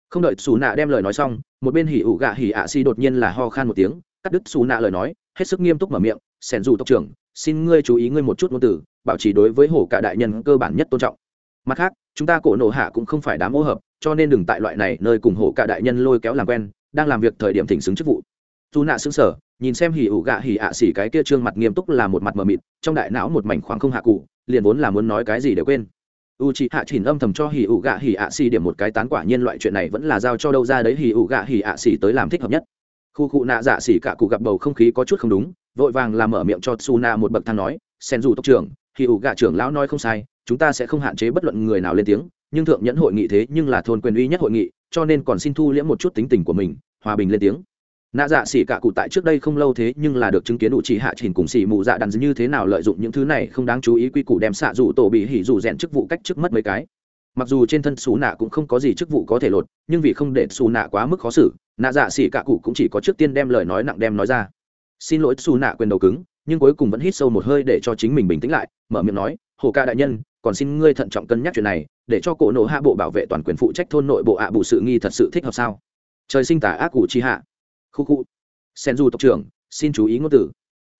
Không đợi xù nạ đem lời nói xong, một bên hỉ ủ gạ hỉ ạ si đột nhiên là ho khan một tiếng, cắt đứt xù nạ lời nói, hết sức nghiêm túc mở miệng sẻn dù tộc trưởng, xin ngươi chú ý ngươi một chút ngôn từ, bảo trì đối với hổ cả đại nhân cơ bản nhất tôn trọng. Mặt khác, chúng ta cổ nổ hạ cũng không phải đám ô hợp, cho nên đừng tại loại này nơi cùng hổ cả đại nhân lôi kéo làm quen, đang làm việc thời điểm thỉnh xứng chức vụ. Dù nạ xứng sở nhìn xem hỉ ủ gạ hỉ ạ xỉ cái kia trương mặt nghiêm túc là một mặt mờ mịt, trong đại não một mảnh khoáng không hạ cụ, liền vốn là muốn nói cái gì để quên. U chị hạ chỉnh âm thầm cho hỉ ủ gạ hỉ ạ xỉ điểm một cái tán quả nhiên loại chuyện này vẫn là giao cho đâu ra đấy, hỉ ủ gạ hỉ ạ xỉ tới làm thích hợp nhất. Khu cụ nạ dạ xỉ cả cụ gặp bầu không khí có chút không đúng vội vàng làm mở miệng cho suna một bậc thang nói, sen dù tộc trưởng hỉ ủ gạ trưởng lão nói không sai, chúng ta sẽ không hạn chế bất luận người nào lên tiếng, nhưng thượng nhẫn hội nghị thế nhưng là thôn quyền uy nhất hội nghị, cho nên còn xin thu liễm một chút tính tình của mình, hòa bình lên tiếng. Nạ dạ xỉ cả cụ tại trước đây không lâu thế nhưng là được chứng kiến đủ chỉ hạ trình cùng xỉ mù dạ đàn như thế nào lợi dụng những thứ này không đáng chú ý quy củ đem xạ dù tổ bị hỉ dù rèn chức vụ cách trước mất mấy cái. Mặc dù trên thân xù nạ cũng không có gì chức vụ có thể lột, nhưng vì không để xù nạ quá mức khó xử, nạ dạ xỉ cả cụ cũng chỉ có trước tiên đem lời nói nặng đem nói ra xin lỗi xù nạ quyền đầu cứng, nhưng cuối cùng vẫn hít sâu một hơi để cho chính mình bình tĩnh lại, mở miệng nói, hồ ca đại nhân, còn xin ngươi thận trọng cân nhắc chuyện này, để cho cổ nộ hạ bộ bảo vệ toàn quyền phụ trách thôn nội bộ ạ à bù sự nghi thật sự thích hợp sao? Trời sinh tả ác cụ chi hạ. Khu khu. Sen du tộc trưởng, xin chú ý ngôn từ.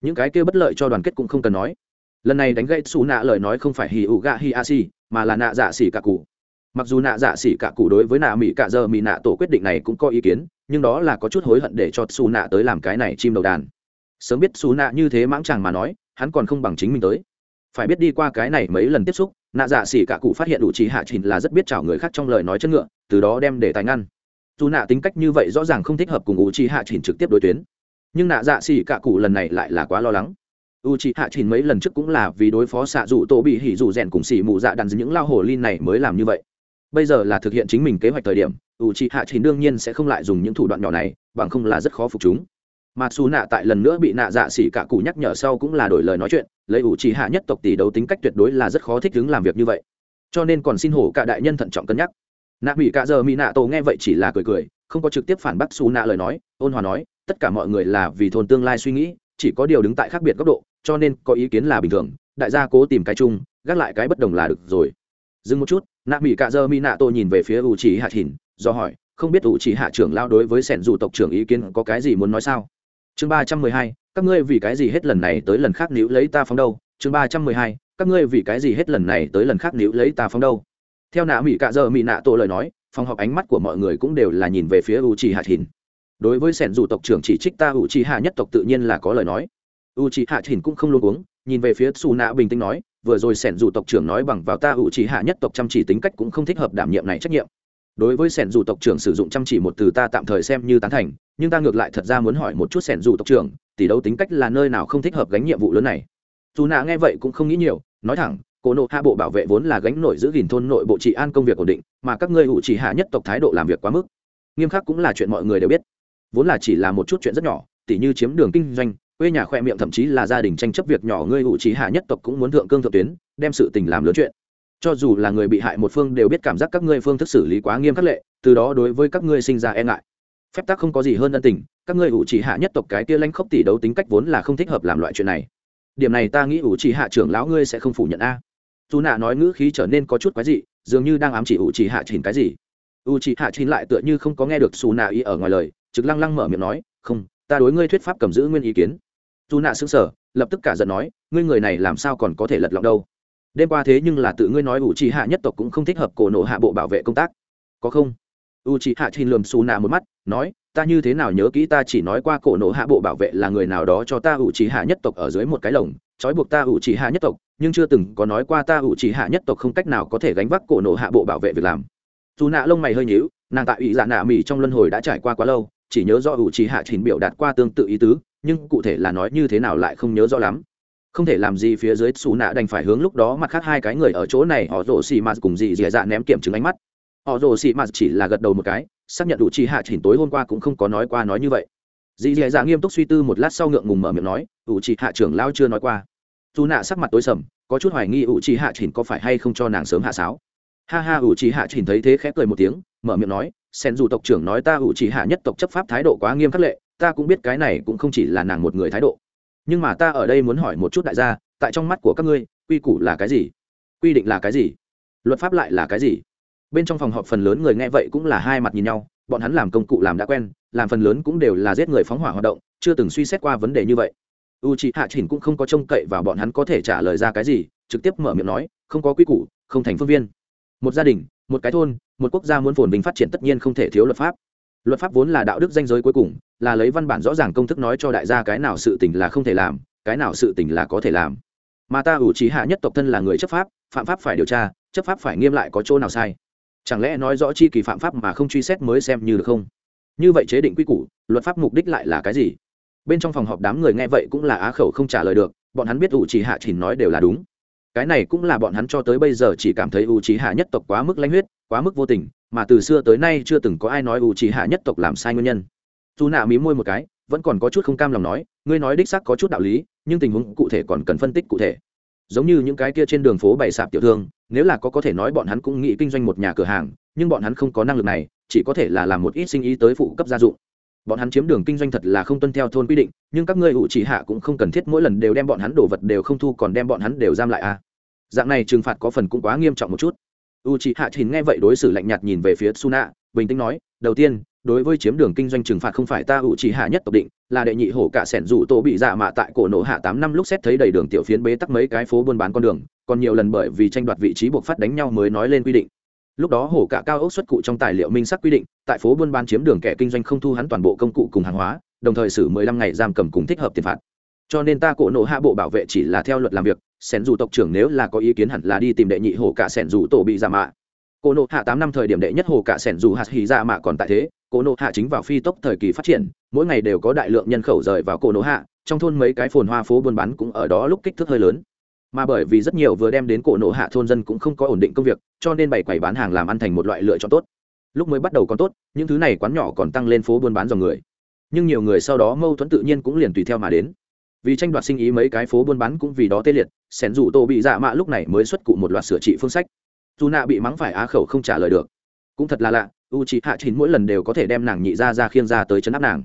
Những cái kia bất lợi cho đoàn kết cũng không cần nói. Lần này đánh gãy xù nạ lời nói không phải hì ụ gạ hi a si mà là nạ dạ xỉ cả cụ. Mặc dù nạ dạ xỉ cả cụ đối với nạ mỹ cả giờ mỹ nạ tổ quyết định này cũng có ý kiến, nhưng đó là có chút hối hận để cho xù nạ tới làm cái này chim đầu đàn sớm biết xú nạ như thế mãng chàng mà nói, hắn còn không bằng chính mình tới. Phải biết đi qua cái này mấy lần tiếp xúc, nạ dạ xỉ cả cụ phát hiện đủ trí hạ trình là rất biết chào người khác trong lời nói chân ngựa, từ đó đem để tài ngăn. Dù nạ tính cách như vậy rõ ràng không thích hợp cùng u trí hạ trình trực tiếp đối tuyến. Nhưng nạ dạ xỉ cả cụ lần này lại là quá lo lắng. U trí hạ trình mấy lần trước cũng là vì đối phó xạ dù tổ bị hỉ dù rèn cùng xỉ mù dạ đàn những lao hồ linh này mới làm như vậy. Bây giờ là thực hiện chính mình kế hoạch thời điểm u trí hạ trình đương nhiên sẽ không lại dùng những thủ đoạn nhỏ này, bằng không là rất khó phục chúng mà xù nạ tại lần nữa bị nạ dạ xỉ cả cụ nhắc nhở sau cũng là đổi lời nói chuyện, lấy ủ chỉ hạ nhất tộc tỷ đấu tính cách tuyệt đối là rất khó thích ứng làm việc như vậy. Cho nên còn xin hổ cả đại nhân thận trọng cân nhắc. Nạ mỹ cả giờ mỹ nạ tổ nghe vậy chỉ là cười cười, không có trực tiếp phản bác xù nạ lời nói, ôn hòa nói, tất cả mọi người là vì thôn tương lai suy nghĩ, chỉ có điều đứng tại khác biệt góc độ, cho nên có ý kiến là bình thường, đại gia cố tìm cái chung, gác lại cái bất đồng là được rồi. Dừng một chút, nạ mỹ cả giờ mỹ nạ tổ nhìn về phía ủ chỉ hạ thìn do hỏi, không biết ủ chỉ hạ trưởng lao đối với sẻn dù tộc trưởng ý kiến có cái gì muốn nói sao? Chương ba trăm mười hai, các ngươi vì cái gì hết lần này tới lần khác níu lấy ta phóng đâu? Chương ba trăm mười hai, các ngươi vì cái gì hết lần này tới lần khác níu lấy ta phóng đâu? Theo nạ mỹ cạ giờ mỹ nạ tổ lời nói, phòng họp ánh mắt của mọi người cũng đều là nhìn về phía u chi hạ thìn đối với sẻn dù tộc trưởng chỉ trích ta u chi hạ nhất tộc tự nhiên là có lời nói. U chi hạ thìn cũng không luôn uống, nhìn về phía su nạ bình tĩnh nói, vừa rồi sẻn dù tộc trưởng nói bằng vào ta u chi hạ nhất tộc chăm chỉ tính cách cũng không thích hợp đảm nhiệm này trách nhiệm. Đối với sẻn dù tộc trưởng sử dụng chăm chỉ một từ ta tạm thời xem như tán thành nhưng ta ngược lại thật ra muốn hỏi một chút sẻn dù tộc trưởng, tỷ đấu tính cách là nơi nào không thích hợp gánh nhiệm vụ lớn này? Dù nạ nghe vậy cũng không nghĩ nhiều, nói thẳng, cổ nộ hạ bộ bảo vệ vốn là gánh nổi giữ gìn thôn nội bộ trị an công việc ổn định, mà các ngươi ủ chỉ hạ nhất tộc thái độ làm việc quá mức. Nghiêm khắc cũng là chuyện mọi người đều biết. Vốn là chỉ là một chút chuyện rất nhỏ, tỉ như chiếm đường kinh doanh, quê nhà khoe miệng thậm chí là gia đình tranh chấp việc nhỏ ngươi ủ chỉ hạ nhất tộc cũng muốn thượng cương thượng tuyến, đem sự tình làm lớn chuyện. Cho dù là người bị hại một phương đều biết cảm giác các ngươi phương thức xử lý quá nghiêm khắc lệ, từ đó đối với các ngươi sinh ra e ngại phép tắc không có gì hơn ân tình, các ngươi ủ chỉ hạ nhất tộc cái kia lanh khốc tỷ đấu tính cách vốn là không thích hợp làm loại chuyện này. Điểm này ta nghĩ ủ chỉ hạ trưởng lão ngươi sẽ không phủ nhận a. Dù nạ nói ngữ khí trở nên có chút quái dị, dường như đang ám chỉ ủ chỉ hạ chỉnh cái gì. U chỉ hạ chỉnh lại tựa như không có nghe được xù nạ ý ở ngoài lời, trực lăng lăng mở miệng nói, không, ta đối ngươi thuyết pháp cầm giữ nguyên ý kiến. Dù nạ xứng sở lập tức cả giận nói, ngươi người này làm sao còn có thể lật lọng đâu? Đêm qua thế nhưng là tự ngươi nói ủ chỉ hạ nhất tộc cũng không thích hợp cổ nộ hạ bộ bảo vệ công tác. Có không? U chỉ hạ chỉnh lườm xù nạ một mắt, nói, ta như thế nào nhớ kỹ ta chỉ nói qua cổ nộ hạ bộ bảo vệ là người nào đó cho ta ủ chỉ hạ nhất tộc ở dưới một cái lồng, trói buộc ta ủ chỉ hạ nhất tộc, nhưng chưa từng có nói qua ta ủ chỉ hạ nhất tộc không cách nào có thể gánh vác cổ nộ hạ bộ bảo vệ việc làm. Dù nạ lông mày hơi nhíu, nàng tại ủy dạ nạ mỹ trong luân hồi đã trải qua quá lâu, chỉ nhớ do ủ chỉ hạ trình biểu đạt qua tương tự ý tứ, nhưng cụ thể là nói như thế nào lại không nhớ rõ lắm. Không thể làm gì phía dưới xù nạ đành phải hướng lúc đó mặt khác hai cái người ở chỗ này, họ rổ xì mạt cùng dì dì dạ ném kiểm chứng ánh mắt họ rồ xì mạt chỉ là gật đầu một cái, xác nhận đủ chi hạ chỉnh tối hôm qua cũng không có nói qua nói như vậy. Dì dì dạ nghiêm túc suy tư một lát sau ngượng ngùng mở miệng nói, ủ chị hạ trưởng lao chưa nói qua. Dù nạ sắc mặt tối sầm, có chút hoài nghi ủ chị hạ chỉnh có phải hay không cho nàng sớm hạ sáo. Ha ha, ủ chị hạ chỉnh thấy thế khẽ cười một tiếng, mở miệng nói, sen dù tộc trưởng nói ta ủ chị hạ nhất tộc chấp pháp thái độ quá nghiêm khắc lệ, ta cũng biết cái này cũng không chỉ là nàng một người thái độ. Nhưng mà ta ở đây muốn hỏi một chút đại gia, tại trong mắt của các ngươi, quy củ là cái gì? Quy định là cái gì? Luật pháp lại là cái gì? Bên trong phòng họp phần lớn người nghe vậy cũng là hai mặt nhìn nhau, bọn hắn làm công cụ làm đã quen, làm phần lớn cũng đều là giết người phóng hỏa hoạt động, chưa từng suy xét qua vấn đề như vậy. U c h ị hạ chỉnh cũng không có trông cậy vào bọn hắn có thể trả lời ra cái gì, trực tiếp mở miệng nói, không có quy củ, không thành phương viên. Một gia đình, một cái thôn, một quốc gia muốn phồn vinh phát triển tất nhiên không thể thiếu luật pháp. Luật pháp vốn là đạo đức danh giới cuối cùng, là lấy văn bản rõ ràng công thức nói cho đại gia cái nào sự tình là không thể làm, cái nào sự tình là có thể làm. Mà ta ủ trí hạ nhất tộc thân là người chấp pháp, phạm pháp phải điều tra, chấp pháp phải nghiêm lại có chỗ nào sai chẳng lẽ nói rõ chi kỳ phạm pháp mà không truy xét mới xem như được không? Như vậy chế định quy củ, luật pháp mục đích lại là cái gì? Bên trong phòng họp đám người nghe vậy cũng là á khẩu không trả lời được, bọn hắn biết ủ chỉ hạ chỉnh nói đều là đúng. Cái này cũng là bọn hắn cho tới bây giờ chỉ cảm thấy u trí hạ nhất tộc quá mức lãnh huyết, quá mức vô tình, mà từ xưa tới nay chưa từng có ai nói u trí hạ nhất tộc làm sai nguyên nhân. Dù nạ mí môi một cái, vẫn còn có chút không cam lòng nói, ngươi nói đích xác có chút đạo lý, nhưng tình huống cụ thể còn cần phân tích cụ thể. Giống như những cái kia trên đường phố bày sạp tiểu thương nếu là có có thể nói bọn hắn cũng nghĩ kinh doanh một nhà cửa hàng, nhưng bọn hắn không có năng lực này, chỉ có thể là làm một ít sinh ý tới phụ cấp gia dụng. Bọn hắn chiếm đường kinh doanh thật là không tuân theo thôn quy định, nhưng các ngươi hữu chỉ hạ cũng không cần thiết mỗi lần đều đem bọn hắn đồ vật đều không thu còn đem bọn hắn đều giam lại à. Dạng này trừng phạt có phần cũng quá nghiêm trọng một chút. U chỉ hạ thìn nghe vậy đối xử lạnh nhạt nhìn về phía suna, bình tĩnh nói đầu tiên, đối với chiếm đường kinh doanh trừng phạt không phải ta ủ chỉ hạ nhất tộc định, là đệ nhị hổ cả sẻn rủ tổ bị dạ mạ tại cổ nổ hạ tám năm lúc xét thấy đầy đường tiểu phiến bế tắc mấy cái phố buôn bán con đường, còn nhiều lần bởi vì tranh đoạt vị trí buộc phát đánh nhau mới nói lên quy định. Lúc đó hổ cả cao ốc xuất cụ trong tài liệu minh sắc quy định, tại phố buôn bán chiếm đường kẻ kinh doanh không thu hắn toàn bộ công cụ cùng hàng hóa, đồng thời xử mười lăm ngày giam cầm cùng thích hợp tiền phạt. Cho nên ta cổ nộ hạ bộ bảo vệ chỉ là theo luật làm việc, sẻn dù tộc trưởng nếu là có ý kiến hẳn là đi tìm đệ nhị hổ cả sẻn dù tổ bị giả mạ cổ nộ hạ tám năm thời điểm đệ nhất hồ cả sẻn dù hạt hì ra mạ còn tại thế cổ nộ hạ chính vào phi tốc thời kỳ phát triển, mỗi ngày đều có đại lượng nhân khẩu rời vào cổ nộ hạ, trong thôn mấy cái phồn hoa phố buôn bán cũng ở đó lúc kích thước hơi lớn. Mà bởi vì rất nhiều vừa đem đến cổ nộ hạ thôn dân cũng không có ổn định công việc, cho nên bày quầy bán hàng làm ăn thành một loại lựa chọn tốt. Lúc mới bắt đầu còn tốt, những thứ này quán nhỏ còn tăng lên phố buôn bán dòng người. Nhưng nhiều người sau đó mâu thuẫn tự nhiên cũng liền tùy theo mà đến. Vì tranh đoạt sinh ý mấy cái phố buôn bán cũng vì đó tê liệt, sẻn dù tô bị dạ mạ lúc này mới xuất cụ một loạt sửa trị phương sách dù nạ bị mắng phải á khẩu không trả lời được. Cũng thật là lạ u c h i hạ chín mỗi lần đều có thể đem nàng nhị ra ra khiêng ra tới chấn áp nàng.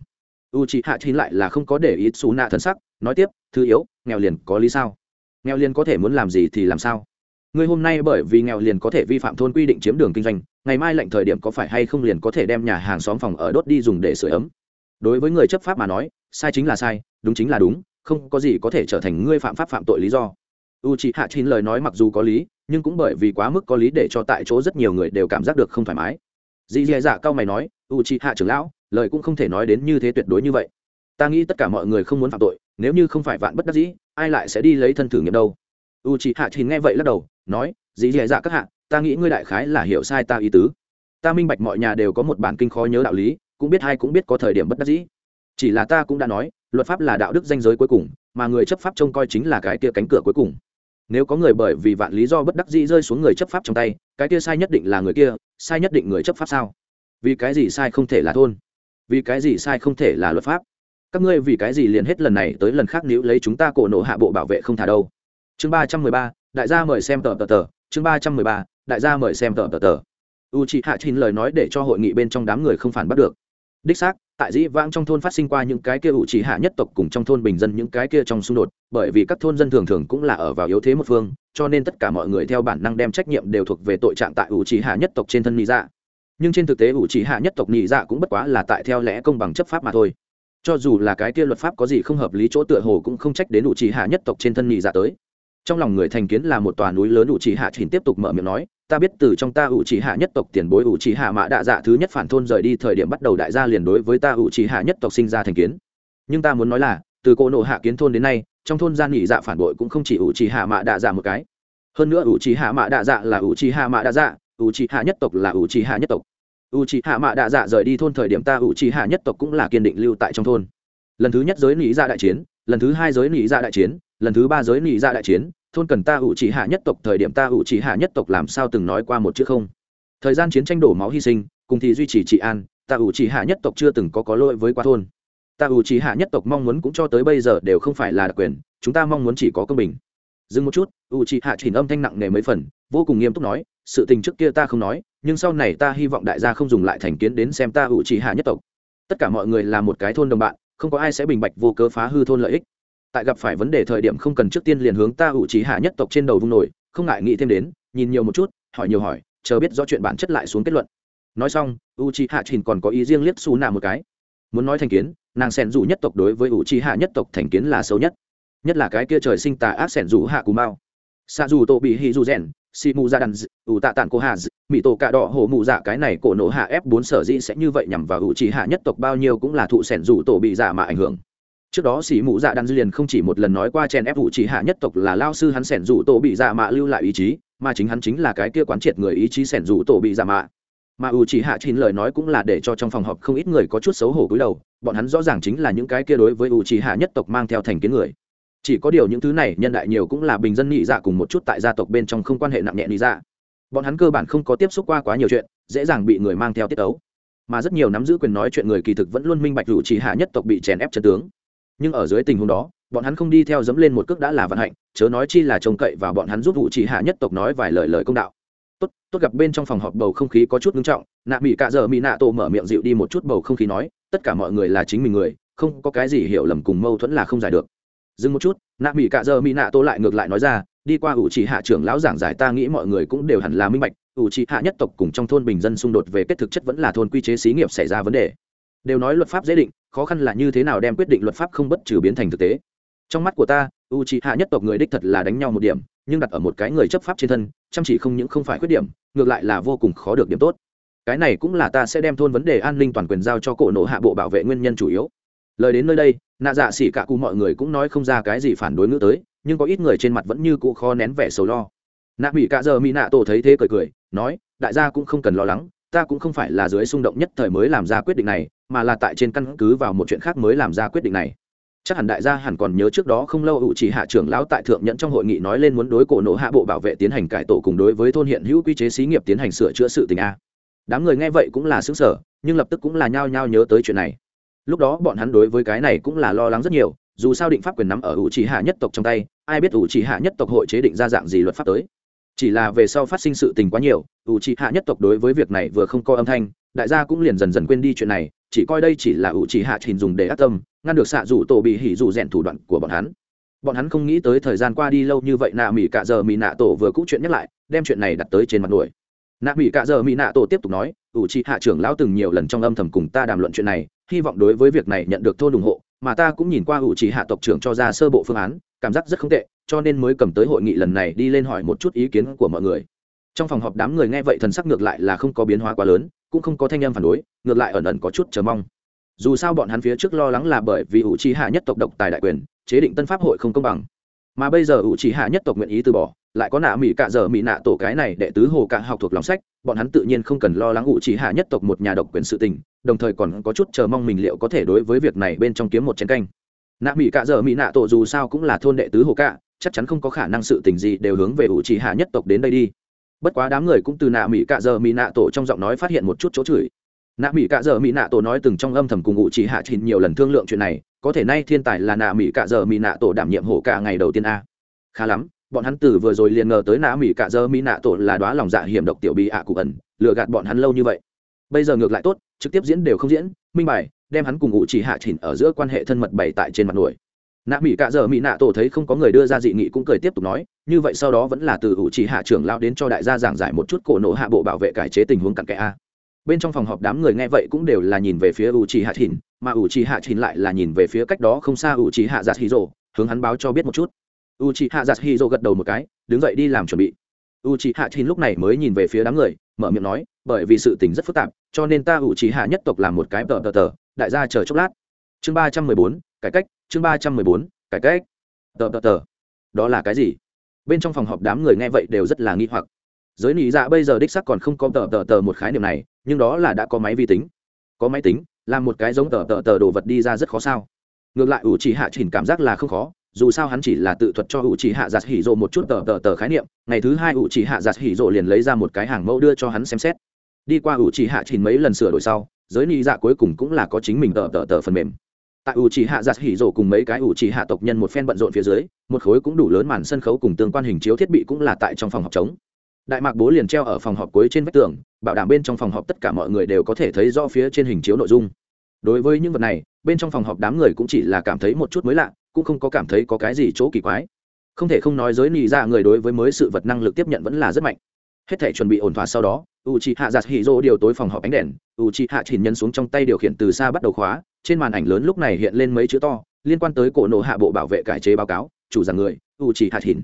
U c h i hạ chín lại là không có để ý xù nạ thân sắc, nói tiếp, thứ yếu, nghèo liền có lý sao? Nghèo liền có thể muốn làm gì thì làm sao? Ngươi hôm nay bởi vì nghèo liền có thể vi phạm thôn quy định chiếm đường kinh doanh, ngày mai lệnh thời điểm có phải hay không liền có thể đem nhà hàng xóm phòng ở đốt đi dùng để sửa ấm? Đối với người chấp pháp mà nói, sai chính là sai, đúng chính là đúng, không có gì có thể trở thành ngươi phạm pháp phạm tội lý do u c h ị hạ chín lời nói mặc dù có lý, nhưng cũng bởi vì quá mức có lý để cho tại chỗ rất nhiều người đều cảm giác được không thoải mái. Dì dì dạ cao mày nói u c hạ trưởng lão, lời cũng không thể nói đến như thế tuyệt đối như vậy. Ta nghĩ tất cả mọi người không muốn phạm tội, nếu như không phải vạn bất đắc dĩ, ai lại sẽ đi lấy thân thử nghiệm đâu? U c hạ chín nghe vậy lắc đầu, nói dì dì dạ các hạ, ta nghĩ ngươi đại khái là hiểu sai ta ý tứ. Ta minh bạch mọi nhà đều có một bản kinh khó nhớ đạo lý, cũng biết ai cũng biết có thời điểm bất đắc dĩ. Chỉ là ta cũng đã nói, luật pháp là đạo đức danh giới cuối cùng, mà người chấp pháp trông coi chính là cái kia cánh cửa cuối cùng nếu có người bởi vì vạn lý do bất đắc dĩ rơi xuống người chấp pháp trong tay, cái kia sai nhất định là người kia, sai nhất định người chấp pháp sao? Vì cái gì sai không thể là thôn? Vì cái gì sai không thể là luật pháp? Các ngươi vì cái gì liền hết lần này tới lần khác nếu lấy chúng ta cổ nộ hạ bộ bảo vệ không thả đâu? Chương ba trăm mười ba, đại gia mời xem tờ tờ tờ. Chương ba trăm mười ba, đại gia mời xem tờ tờ tờ. U c hạ chín lời nói để cho hội nghị bên trong đám người không phản bắt được. Đích xác tại dĩ vãng trong thôn phát sinh qua những cái kia ủ chỉ hạ nhất tộc cùng trong thôn bình dân những cái kia trong xung đột, bởi vì các thôn dân thường thường cũng là ở vào yếu thế một phương, cho nên tất cả mọi người theo bản năng đem trách nhiệm đều thuộc về tội trạng tại ủ chỉ hạ nhất tộc trên thân nhị dạ. Nhưng trên thực tế ủ chỉ hạ nhất tộc nhị dạ cũng bất quá là tại theo lẽ công bằng chấp pháp mà thôi. Cho dù là cái kia luật pháp có gì không hợp lý chỗ tựa hồ cũng không trách đến ủ chỉ hạ nhất tộc trên thân nhị dạ tới. Trong lòng người thành kiến là một tòa núi lớn ủ chỉ hạ chỉnh tiếp tục mở miệng nói ta biết từ trong ta ủ trì hạ nhất tộc tiền bối ủ trì hạ mã đạ dạ thứ nhất phản thôn rời đi thời điểm bắt đầu đại gia liền đối với ta ủ trì hạ nhất tộc sinh ra thành kiến. Nhưng ta muốn nói là, từ cô nộ hạ kiến thôn đến nay, trong thôn gian nghỉ dạ phản bội cũng không chỉ ủ trì hạ mã đạ dạ một cái. Hơn nữa ủ trì hạ mã đạ dạ là ủ trì hạ mã đạ dạ ủ trì hạ nhất tộc là ủ trì hạ nhất tộc. Ủ trì hạ mã đạ dạ rời đi thôn thời điểm ta ủ trì hạ nhất tộc cũng là kiên định lưu tại trong thôn. Lần thứ nhất giới nghỉ dạ đại chiến, lần thứ hai giới nghỉ dạ đại chiến, lần thứ ba giới nghỉ dạ đại chiến thôn cần ta ủ chỉ hạ nhất tộc, thời điểm ta ủ chỉ hạ nhất tộc làm sao từng nói qua một chữ không? Thời gian chiến tranh đổ máu hy sinh, cùng thì duy trì trị an, ta ủ chỉ hạ nhất tộc chưa từng có có lỗi với qua thôn. Ta ủ chỉ hạ nhất tộc mong muốn cũng cho tới bây giờ đều không phải là đặc quyền, chúng ta mong muốn chỉ có công bình. Dừng một chút u chỉ hạ chỉnh âm thanh nặng nề mấy phần, vô cùng nghiêm túc nói, sự tình trước kia ta không nói, nhưng sau này ta hy vọng đại gia không dùng lại thành kiến đến xem ta ủ chỉ hạ nhất tộc. Tất cả mọi người là một cái thôn đồng bạn, không có ai sẽ bình bạch vô cớ phá hư thôn lợi ích tại gặp phải vấn đề thời điểm không cần trước tiên liền hướng ta ủ trí hạ nhất tộc trên đầu vung nổi, không ngại nghĩ thêm đến, nhìn nhiều một chút, hỏi nhiều hỏi, chờ biết rõ chuyện bản chất lại xuống kết luận. Nói xong u trí hạ trình còn có ý riêng liếc xù nạ một cái. Muốn nói thành kiến, nàng sẻn dù nhất tộc đối với u trí hạ nhất tộc thành kiến là xấu nhất. Nhất là cái kia trời sinh tà ác sẻn dù hạ cù mao. Xa dù tổ bị hì dù rèn xì mù ra đàn ủ tạ tản cô hà mỹ tổ cạ đỏ hổ mù dạ cái này cổ nổ hạ ép bốn sở dĩ sẽ như vậy nhằm vào u trí hạ nhất tộc bao nhiêu cũng là thụ sẻn dù tổ bị giả mà ảnh hưởng trước đó sĩ mụ dạ đan dư liền không chỉ một lần nói qua chèn ép vụ chỉ hạ nhất tộc là lao sư hắn sẻn rủ tổ bị dạ mạ lưu lại ý chí, mà chính hắn chính là cái kia quán triệt người ý chí sẻn rủ tổ bị dạ mạ. Mà ủ chỉ hạ chín lời nói cũng là để cho trong phòng họp không ít người có chút xấu hổ cúi đầu, bọn hắn rõ ràng chính là những cái kia đối với ủ chỉ hạ nhất tộc mang theo thành kiến người. Chỉ có điều những thứ này, nhân đại nhiều cũng là bình dân nhị dạ cùng một chút tại gia tộc bên trong không quan hệ nặng nhẹ nhị dạ. Bọn hắn cơ bản không có tiếp xúc qua quá nhiều chuyện, dễ dàng bị người mang theo tiết ấu mà rất nhiều nắm giữ quyền nói chuyện người kỳ thực vẫn luôn minh bạch rủ chỉ hạ nhất tộc bị chèn ép chân tướng nhưng ở dưới tình huống đó, bọn hắn không đi theo dẫm lên một cước đã là vận hạnh, chớ nói chi là trông cậy và bọn hắn giúp vụ chỉ hạ nhất tộc nói vài lời lời công đạo. Tốt tốt gặp bên trong phòng họp bầu không khí có chút ngưng trọng, nạ mỹ cạ giờ mỹ nạ tổ mở miệng dịu đi một chút bầu không khí nói, tất cả mọi người là chính mình người, không có cái gì hiểu lầm cùng mâu thuẫn là không giải được. Dừng một chút, nạ mỹ cạ giờ mỹ nạ tổ lại ngược lại nói ra, đi qua ủ chỉ hạ trưởng lão giảng giải ta nghĩ mọi người cũng đều hẳn là minh bạch ủ chỉ hạ nhất tộc cùng trong thôn bình dân xung đột về kết thực chất vẫn là thôn quy chế xí nghiệp xảy ra vấn đề đều nói luật pháp dễ định, khó khăn là như thế nào đem quyết định luật pháp không bất trừ biến thành thực tế. Trong mắt của ta u c hạ nhất tộc người đích thật là đánh nhau một điểm, nhưng đặt ở một cái người chấp pháp trên thân, chăm chỉ không những không phải khuyết điểm, ngược lại là vô cùng khó được điểm tốt. Cái này cũng là ta sẽ đem thôn vấn đề an ninh toàn quyền giao cho cổ nộ hạ bộ bảo vệ nguyên nhân chủ yếu. Lời đến nơi đây, nạ dạ xỉ cả cụ mọi người cũng nói không ra cái gì phản đối ngữ tới, nhưng có ít người trên mặt vẫn như cụ khó nén vẻ sầu lo. Nạ mỹ cả giờ mỹ nạ tổ thấy thế cười cười, nói, đại gia cũng không cần lo lắng ta cũng không phải là dưới xung động nhất thời mới làm ra quyết định này, mà là tại trên căn cứ vào một chuyện khác mới làm ra quyết định này. Chắc hẳn đại gia hẳn còn nhớ trước đó không lâu ủ chỉ hạ trưởng lão tại thượng nhẫn trong hội nghị nói lên muốn đối cổ nộ hạ bộ bảo vệ tiến hành cải tổ cùng đối với thôn hiện hữu quy chế xí nghiệp tiến hành sửa chữa sự tình a. Đám người nghe vậy cũng là xứng sở nhưng lập tức cũng là nhao nhao nhớ tới chuyện này. Lúc đó bọn hắn đối với cái này cũng là lo lắng rất nhiều, dù sao định pháp quyền nắm ở ủ chỉ hạ nhất tộc trong tay, ai biết ủ chỉ hạ nhất tộc hội chế định ra dạng gì luật pháp tới chỉ là về sau phát sinh sự tình quá nhiều, ủ chỉ hạ nhất tộc đối với việc này vừa không coi âm thanh, đại gia cũng liền dần dần quên đi chuyện này, chỉ coi đây chỉ là ủ chỉ hạ trình dùng để ác tâm, ngăn được xạ rủ tổ bị hỉ rủ rèn thủ đoạn của bọn hắn. Bọn hắn không nghĩ tới thời gian qua đi lâu như vậy nạ mỹ cạ giờ mỹ nạ tổ vừa cũ chuyện nhắc lại, đem chuyện này đặt tới trên mặt đuổi. Nạ mỹ cạ giờ mỹ nạ tổ tiếp tục nói, ủ trị hạ trưởng lão từng nhiều lần trong âm thầm cùng ta đàm luận chuyện này, hy vọng đối với việc này nhận được thôn ủng hộ, mà ta cũng nhìn qua ủ trị hạ tộc trưởng cho ra sơ bộ phương án, cảm giác rất không tệ cho nên mới cầm tới hội nghị lần này đi lên hỏi một chút ý kiến của mọi người. Trong phòng họp đám người nghe vậy thần sắc ngược lại là không có biến hóa quá lớn, cũng không có thanh em phản đối, ngược lại ẩn ẩn có chút chờ mong. Dù sao bọn hắn phía trước lo lắng là bởi vì ủ trí hạ nhất tộc độc tài đại quyền, chế định tân pháp hội không công bằng. Mà bây giờ ủ trí hạ nhất tộc nguyện ý từ bỏ, lại có nạ mỹ cạ giờ mỹ nạ tổ cái này đệ tứ hồ cạ học thuộc lòng sách, bọn hắn tự nhiên không cần lo lắng ủ trí hạ nhất tộc một nhà độc quyền sự tình, đồng thời còn có chút chờ mong mình liệu có thể đối với việc này bên trong kiếm một chén canh. Nạ mỹ cạ giờ mỹ nạ tổ dù sao cũng là thôn đệ tứ hồ cạ chắc chắn không có khả năng sự tình gì đều hướng về ủ trì hạ nhất tộc đến đây đi. Bất quá đám người cũng từ nạ mỹ cạ giờ mỹ nạ tổ trong giọng nói phát hiện một chút chỗ chửi. Nạ mỹ cạ giờ mỹ nạ tổ nói từng trong âm thầm cùng ủ chỉ hạ chín nhiều lần thương lượng chuyện này, có thể nay thiên tài là nạ mỹ cạ giờ mỹ nạ tổ đảm nhiệm hổ cả ngày đầu tiên a. Khá lắm, bọn hắn tử vừa rồi liền ngờ tới nạ mỹ cạ giờ mỹ nạ tổ là đoá lòng dạ hiểm độc tiểu bị ạ cụ ẩn, lừa gạt bọn hắn lâu như vậy. Bây giờ ngược lại tốt, trực tiếp diễn đều không diễn, minh bài, đem hắn cùng ủ chỉ hạ chỉnh ở giữa quan hệ thân mật bày tại trên mặt nổi nạ mỹ cạ dợ mỹ nạ tổ thấy không có người đưa ra dị nghị cũng cười tiếp tục nói, như vậy sau đó vẫn là từ ủ chỉ hạ trưởng lao đến cho đại gia giảng giải một chút cổ nộ hạ bộ bảo vệ cải chế tình huống cặn kẽ a. Bên trong phòng họp đám người nghe vậy cũng đều là nhìn về phía ủ trì hạ thìn, mà ủ trì hạ thìn lại là nhìn về phía cách đó không xa ủ trì hạ giạt hì rồ hướng hắn báo cho biết một chút. U trì hạ giạt hì rồ gật đầu một cái, đứng dậy đi làm chuẩn bị. U trì hạ thìn lúc này mới nhìn về phía đám người, mở miệng nói, bởi vì sự tình rất phức tạp, cho nên ta u trì hạ nhất tộc làm một cái tờ tờ tờ, đại gia chờ chốc lát. Chương ba trăm mười bốn, cải cách chương ba trăm mười bốn, cải cách. Tờ tờ tờ. Đó là cái gì? Bên trong phòng họp đám người nghe vậy đều rất là nghi hoặc. Giới nị dạ bây giờ đích sắc còn không có tờ tờ tờ một khái niệm này, nhưng đó là đã có máy vi tính. Có máy tính làm một cái giống tờ tờ tờ đồ vật đi ra rất khó sao. Ngược lại, ủ chỉ hạ chỉnh cảm giác là không khó, dù sao hắn chỉ là tự thuật cho ủ chỉ hạ giặt hỉ rộ một chút tờ tờ tờ khái niệm, ngày thứ hai ủ chỉ hạ giặt hỉ rộ liền lấy ra một cái hàng mẫu đưa cho hắn xem xét. Đi qua ủ chỉ hạ chỉnh mấy lần sửa đổi sau, giới nị dạ cuối cùng cũng là có chính mình tờ tờ tờ phần mềm tại ủ chỉ hạ giặt hỉ rổ cùng mấy cái ủ chỉ hạ tộc nhân một phen bận rộn phía dưới, một khối cũng đủ lớn màn sân khấu cùng tương quan hình chiếu thiết bị cũng là tại trong phòng học trống. Đại mạc bố liền treo ở phòng họp cuối trên vách tường, bảo đảm bên trong phòng họp tất cả mọi người đều có thể thấy rõ phía trên hình chiếu nội dung. Đối với những vật này, bên trong phòng họp đám người cũng chỉ là cảm thấy một chút mới lạ, cũng không có cảm thấy có cái gì chỗ kỳ quái. Không thể không nói giới nị ra người đối với mới sự vật năng lực tiếp nhận vẫn là rất mạnh. Hết thể chuẩn bị ổn thỏa sau đó u c h i hạ giặt hỉ rô điều tối phòng họp ánh đèn u c h i hạ chỉnh nhân xuống trong tay điều khiển từ xa bắt đầu khóa trên màn ảnh lớn lúc này hiện lên mấy chữ to, liên quan tới cổ nộ hạ bộ bảo vệ cải chế báo cáo, chủ rằng người u chỉ hạt hình hạ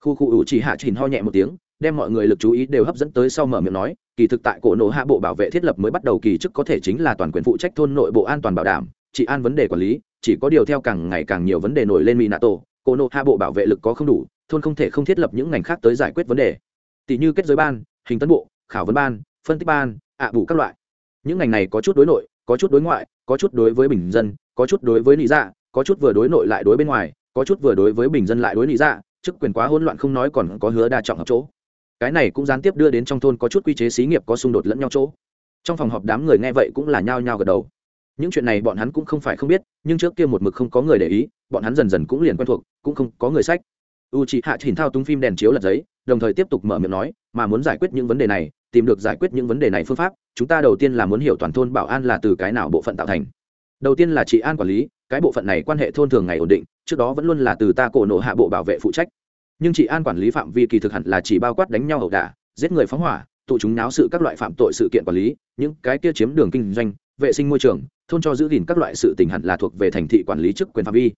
khu khu u chỉ hạt hình hạ ho nhẹ một tiếng, đem mọi người lực chú ý đều hấp dẫn tới sau mở miệng nói, kỳ thực tại cổ nộ hạ bộ bảo vệ thiết lập mới bắt đầu kỳ chức có thể chính là toàn quyền phụ trách thôn nội bộ an toàn bảo đảm, chỉ an vấn đề quản lý, chỉ có điều theo càng ngày càng nhiều vấn đề nổi lên mỹ nato cổ nộ hạ bộ bảo vệ lực có không đủ, thôn không thể không thiết lập những ngành khác tới giải quyết vấn đề. Tỷ như kết giới ban, hình tấn bộ, khảo vấn ban, phân tích ban, ạ bù các loại. Những ngành này có chút đối nội, có chút đối ngoại có chút đối với bình dân, có chút đối với lý dạ có chút vừa đối nội lại đối bên ngoài, có chút vừa đối với bình dân lại đối lý dạ chức quyền quá hỗn loạn không nói còn có hứa đa trọng hợp chỗ. Cái này cũng gián tiếp đưa đến trong thôn có chút quy chế xí nghiệp có xung đột lẫn nhau chỗ. Trong phòng họp đám người nghe vậy cũng là nhao nhao gật đầu. Những chuyện này bọn hắn cũng không phải không biết, nhưng trước kia một mực không có người để ý, bọn hắn dần dần cũng liền quen thuộc, cũng không có người sách. U chị hạ chỉnh thao túng phim đèn chiếu lật giấy, đồng thời tiếp tục mở miệng nói, mà muốn giải quyết những vấn đề này tìm được giải quyết những vấn đề này phương pháp, chúng ta đầu tiên là muốn hiểu toàn thôn bảo an là từ cái nào bộ phận tạo thành. Đầu tiên là trị an quản lý, cái bộ phận này quan hệ thôn thường ngày ổn định, trước đó vẫn luôn là từ ta cổ nộ hạ bộ bảo vệ phụ trách. Nhưng trị an quản lý phạm vi kỳ thực hẳn là chỉ bao quát đánh nhau ẩu đả, giết người phóng hỏa, tụ chúng náo sự các loại phạm tội sự kiện quản lý, những cái kia chiếm đường kinh doanh, vệ sinh môi trường, thôn cho giữ gìn các loại sự tình hẳn là thuộc về thành thị quản lý chức quyền phạm vi.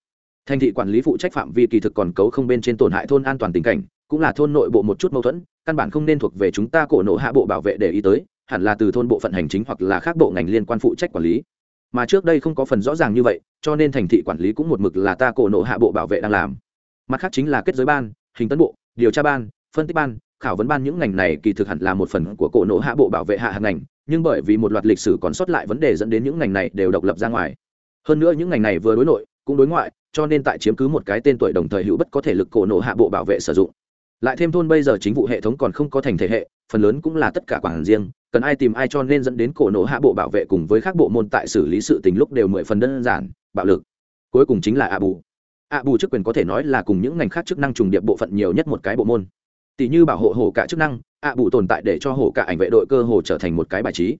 Thành thị quản lý phụ trách phạm vi kỳ thực còn cấu không bên trên tổn hại thôn an toàn tình cảnh, cũng là thôn nội bộ một chút mâu thuẫn căn bản không nên thuộc về chúng ta cổ nộ hạ bộ bảo vệ để ý tới, hẳn là từ thôn bộ phận hành chính hoặc là khác bộ ngành liên quan phụ trách quản lý. Mà trước đây không có phần rõ ràng như vậy, cho nên thành thị quản lý cũng một mực là ta cổ nộ hạ bộ bảo vệ đang làm. Mặt khác chính là kết giới ban, hình tấn bộ, điều tra ban, phân tích ban, khảo vấn ban những ngành này kỳ thực hẳn là một phần của cổ nộ hạ bộ bảo vệ hạ hàng ngành, nhưng bởi vì một loạt lịch sử còn sót lại vấn đề dẫn đến những ngành này đều độc lập ra ngoài. Hơn nữa những ngành này vừa đối nội, cũng đối ngoại, cho nên tại chiếm cứ một cái tên tuổi đồng thời hữu bất có thể lực cổ nộ hạ bộ bảo vệ sử dụng lại thêm thôn bây giờ chính vụ hệ thống còn không có thành thể hệ, phần lớn cũng là tất cả quản riêng, cần ai tìm ai cho nên dẫn đến cổ nổ hạ bộ bảo vệ cùng với các bộ môn tại xử lý sự tình lúc đều mười phần đơn giản, bạo lực. Cuối cùng chính là ạ bù. Ạ bù chức quyền có thể nói là cùng những ngành khác chức năng trùng điệp bộ phận nhiều nhất một cái bộ môn. Tỷ như bảo hộ hổ cả chức năng, ạ bù tồn tại để cho hổ cả ảnh vệ đội cơ hồ trở thành một cái bài trí.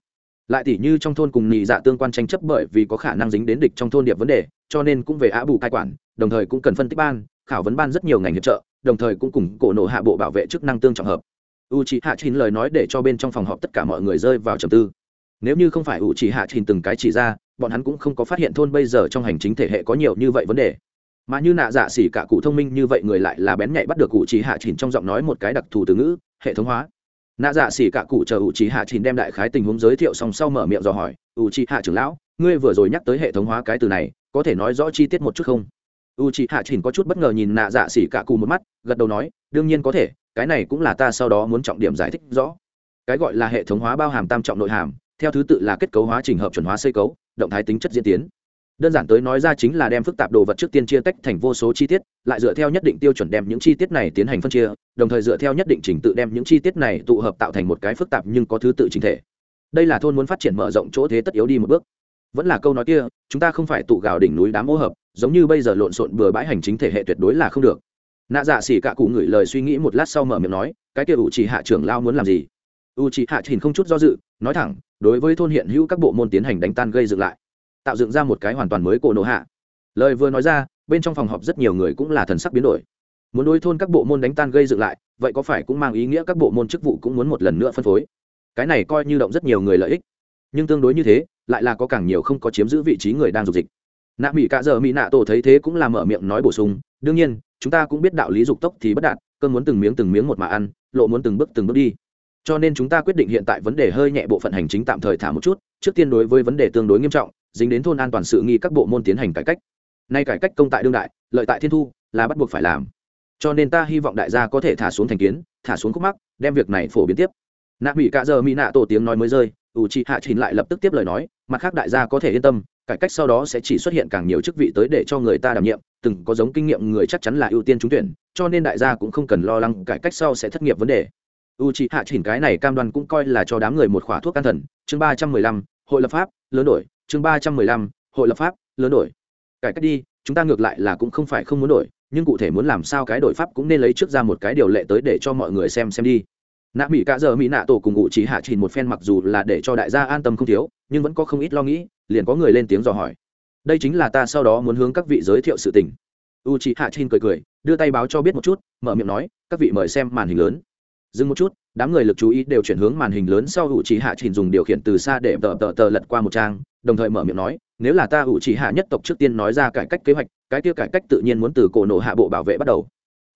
Lại tỷ như trong thôn cùng nhị dạ tương quan tranh chấp bởi vì có khả năng dính đến địch trong thôn điệp vấn đề, cho nên cũng về ạ bù cai quản, đồng thời cũng cần phân tích ban khảo vấn ban rất nhiều ngành hiệp trợ, đồng thời cũng cùng cổ nộ hạ bộ bảo vệ chức năng tương trọng hợp. U c hạ chín lời nói để cho bên trong phòng họp tất cả mọi người rơi vào trầm tư. Nếu như không phải u c hạ chín từng cái chỉ ra, bọn hắn cũng không có phát hiện thôn bây giờ trong hành chính thể hệ có nhiều như vậy vấn đề. Mà như nạ dạ xỉ cả cụ thông minh như vậy người lại là bén nhạy bắt được cụ chỉ hạ chỉnh trong giọng nói một cái đặc thù từ ngữ, hệ thống hóa. Nạ dạ xỉ cả cụ chờ ủ chỉ hạ chỉnh đem đại khái tình huống giới thiệu xong sau mở miệng dò hỏi ủ chỉ hạ trưởng lão, ngươi vừa rồi nhắc tới hệ thống hóa cái từ này, có thể nói rõ chi tiết một chút không? U chị hạ chỉnh có chút bất ngờ nhìn nạ dạ xỉ cả cù một mắt, gật đầu nói, đương nhiên có thể, cái này cũng là ta sau đó muốn trọng điểm giải thích rõ. Cái gọi là hệ thống hóa bao hàm tam trọng nội hàm, theo thứ tự là kết cấu hóa trình hợp chuẩn hóa xây cấu, động thái tính chất diễn tiến. Đơn giản tới nói ra chính là đem phức tạp đồ vật trước tiên chia tách thành vô số chi tiết, lại dựa theo nhất định tiêu chuẩn đem những chi tiết này tiến hành phân chia, đồng thời dựa theo nhất định trình tự đem những chi tiết này tụ hợp tạo thành một cái phức tạp nhưng có thứ tự trình thể. Đây là thôn muốn phát triển mở rộng chỗ thế tất yếu đi một bước vẫn là câu nói kia, chúng ta không phải tụ gào đỉnh núi đám ô hợp, giống như bây giờ lộn xộn bừa bãi hành chính thể hệ tuyệt đối là không được. Nạ dạ xỉ cả cụ ngửi lời suy nghĩ một lát sau mở miệng nói, cái kia u chỉ hạ trưởng lao muốn làm gì? U chỉ hạ trình không chút do dự, nói thẳng, đối với thôn hiện hữu các bộ môn tiến hành đánh tan gây dựng lại, tạo dựng ra một cái hoàn toàn mới cổ nộ hạ. Lời vừa nói ra, bên trong phòng họp rất nhiều người cũng là thần sắc biến đổi. Muốn đối thôn các bộ môn đánh tan gây dựng lại, vậy có phải cũng mang ý nghĩa các bộ môn chức vụ cũng muốn một lần nữa phân phối? Cái này coi như động rất nhiều người lợi ích. Nhưng tương đối như thế lại là có càng nhiều không có chiếm giữ vị trí người đang dục dịch. Nạ mỹ cả giờ mỹ nạ tổ thấy thế cũng là mở miệng nói bổ sung, đương nhiên, chúng ta cũng biết đạo lý dục tốc thì bất đạt cơn muốn từng miếng từng miếng một mà ăn, lộ muốn từng bước từng bước đi. Cho nên chúng ta quyết định hiện tại vấn đề hơi nhẹ bộ phận hành chính tạm thời thả một chút, trước tiên đối với vấn đề tương đối nghiêm trọng, dính đến thôn an toàn sự nghi các bộ môn tiến hành cải cách. Nay cải cách công tại đương đại, lợi tại thiên thu, là bắt buộc phải làm. Cho nên ta hy vọng đại gia có thể thả xuống thành kiến, thả xuống khúc mắc, đem việc này phổ biến tiếp nạ mỹ cả giờ mỹ nạ tổ tiếng nói mới rơi, ủ chị hạ chín lại lập tức tiếp lời nói, mặt khác đại gia có thể yên tâm, cải cách sau đó sẽ chỉ xuất hiện càng nhiều chức vị tới để cho người ta đảm nhiệm, từng có giống kinh nghiệm người chắc chắn là ưu tiên trúng tuyển, cho nên đại gia cũng không cần lo lắng cải cách sau sẽ thất nghiệp vấn đề. U chị hạ chỉnh cái này cam đoan cũng coi là cho đám người một khỏa thuốc an thần. Chương ba trăm mười lăm, hội lập pháp, lớn đổi. Chương ba trăm mười lăm, hội lập pháp, lớn đổi. Cải cách đi, chúng ta ngược lại là cũng không phải không muốn đổi, nhưng cụ thể muốn làm sao cái đổi pháp cũng nên lấy trước ra một cái điều lệ tới để cho mọi người xem xem đi nạ mỹ cả giờ mỹ nạ tổ cùng ngụ chỉ hạ chỉnh một phen mặc dù là để cho đại gia an tâm không thiếu, nhưng vẫn có không ít lo nghĩ, liền có người lên tiếng dò hỏi. Đây chính là ta sau đó muốn hướng các vị giới thiệu sự tình. U chị hạ chin cười cười, đưa tay báo cho biết một chút, mở miệng nói, các vị mời xem màn hình lớn. Dừng một chút, đám người lực chú ý đều chuyển hướng màn hình lớn sau u chị hạ chin dùng điều khiển từ xa để tờ tờ tờ lật qua một trang, đồng thời mở miệng nói, nếu là ta u chị hạ nhất tộc trước tiên nói ra cải cách kế hoạch, cái kia cải cách tự nhiên muốn từ cổ nổ hạ bộ bảo vệ bắt đầu.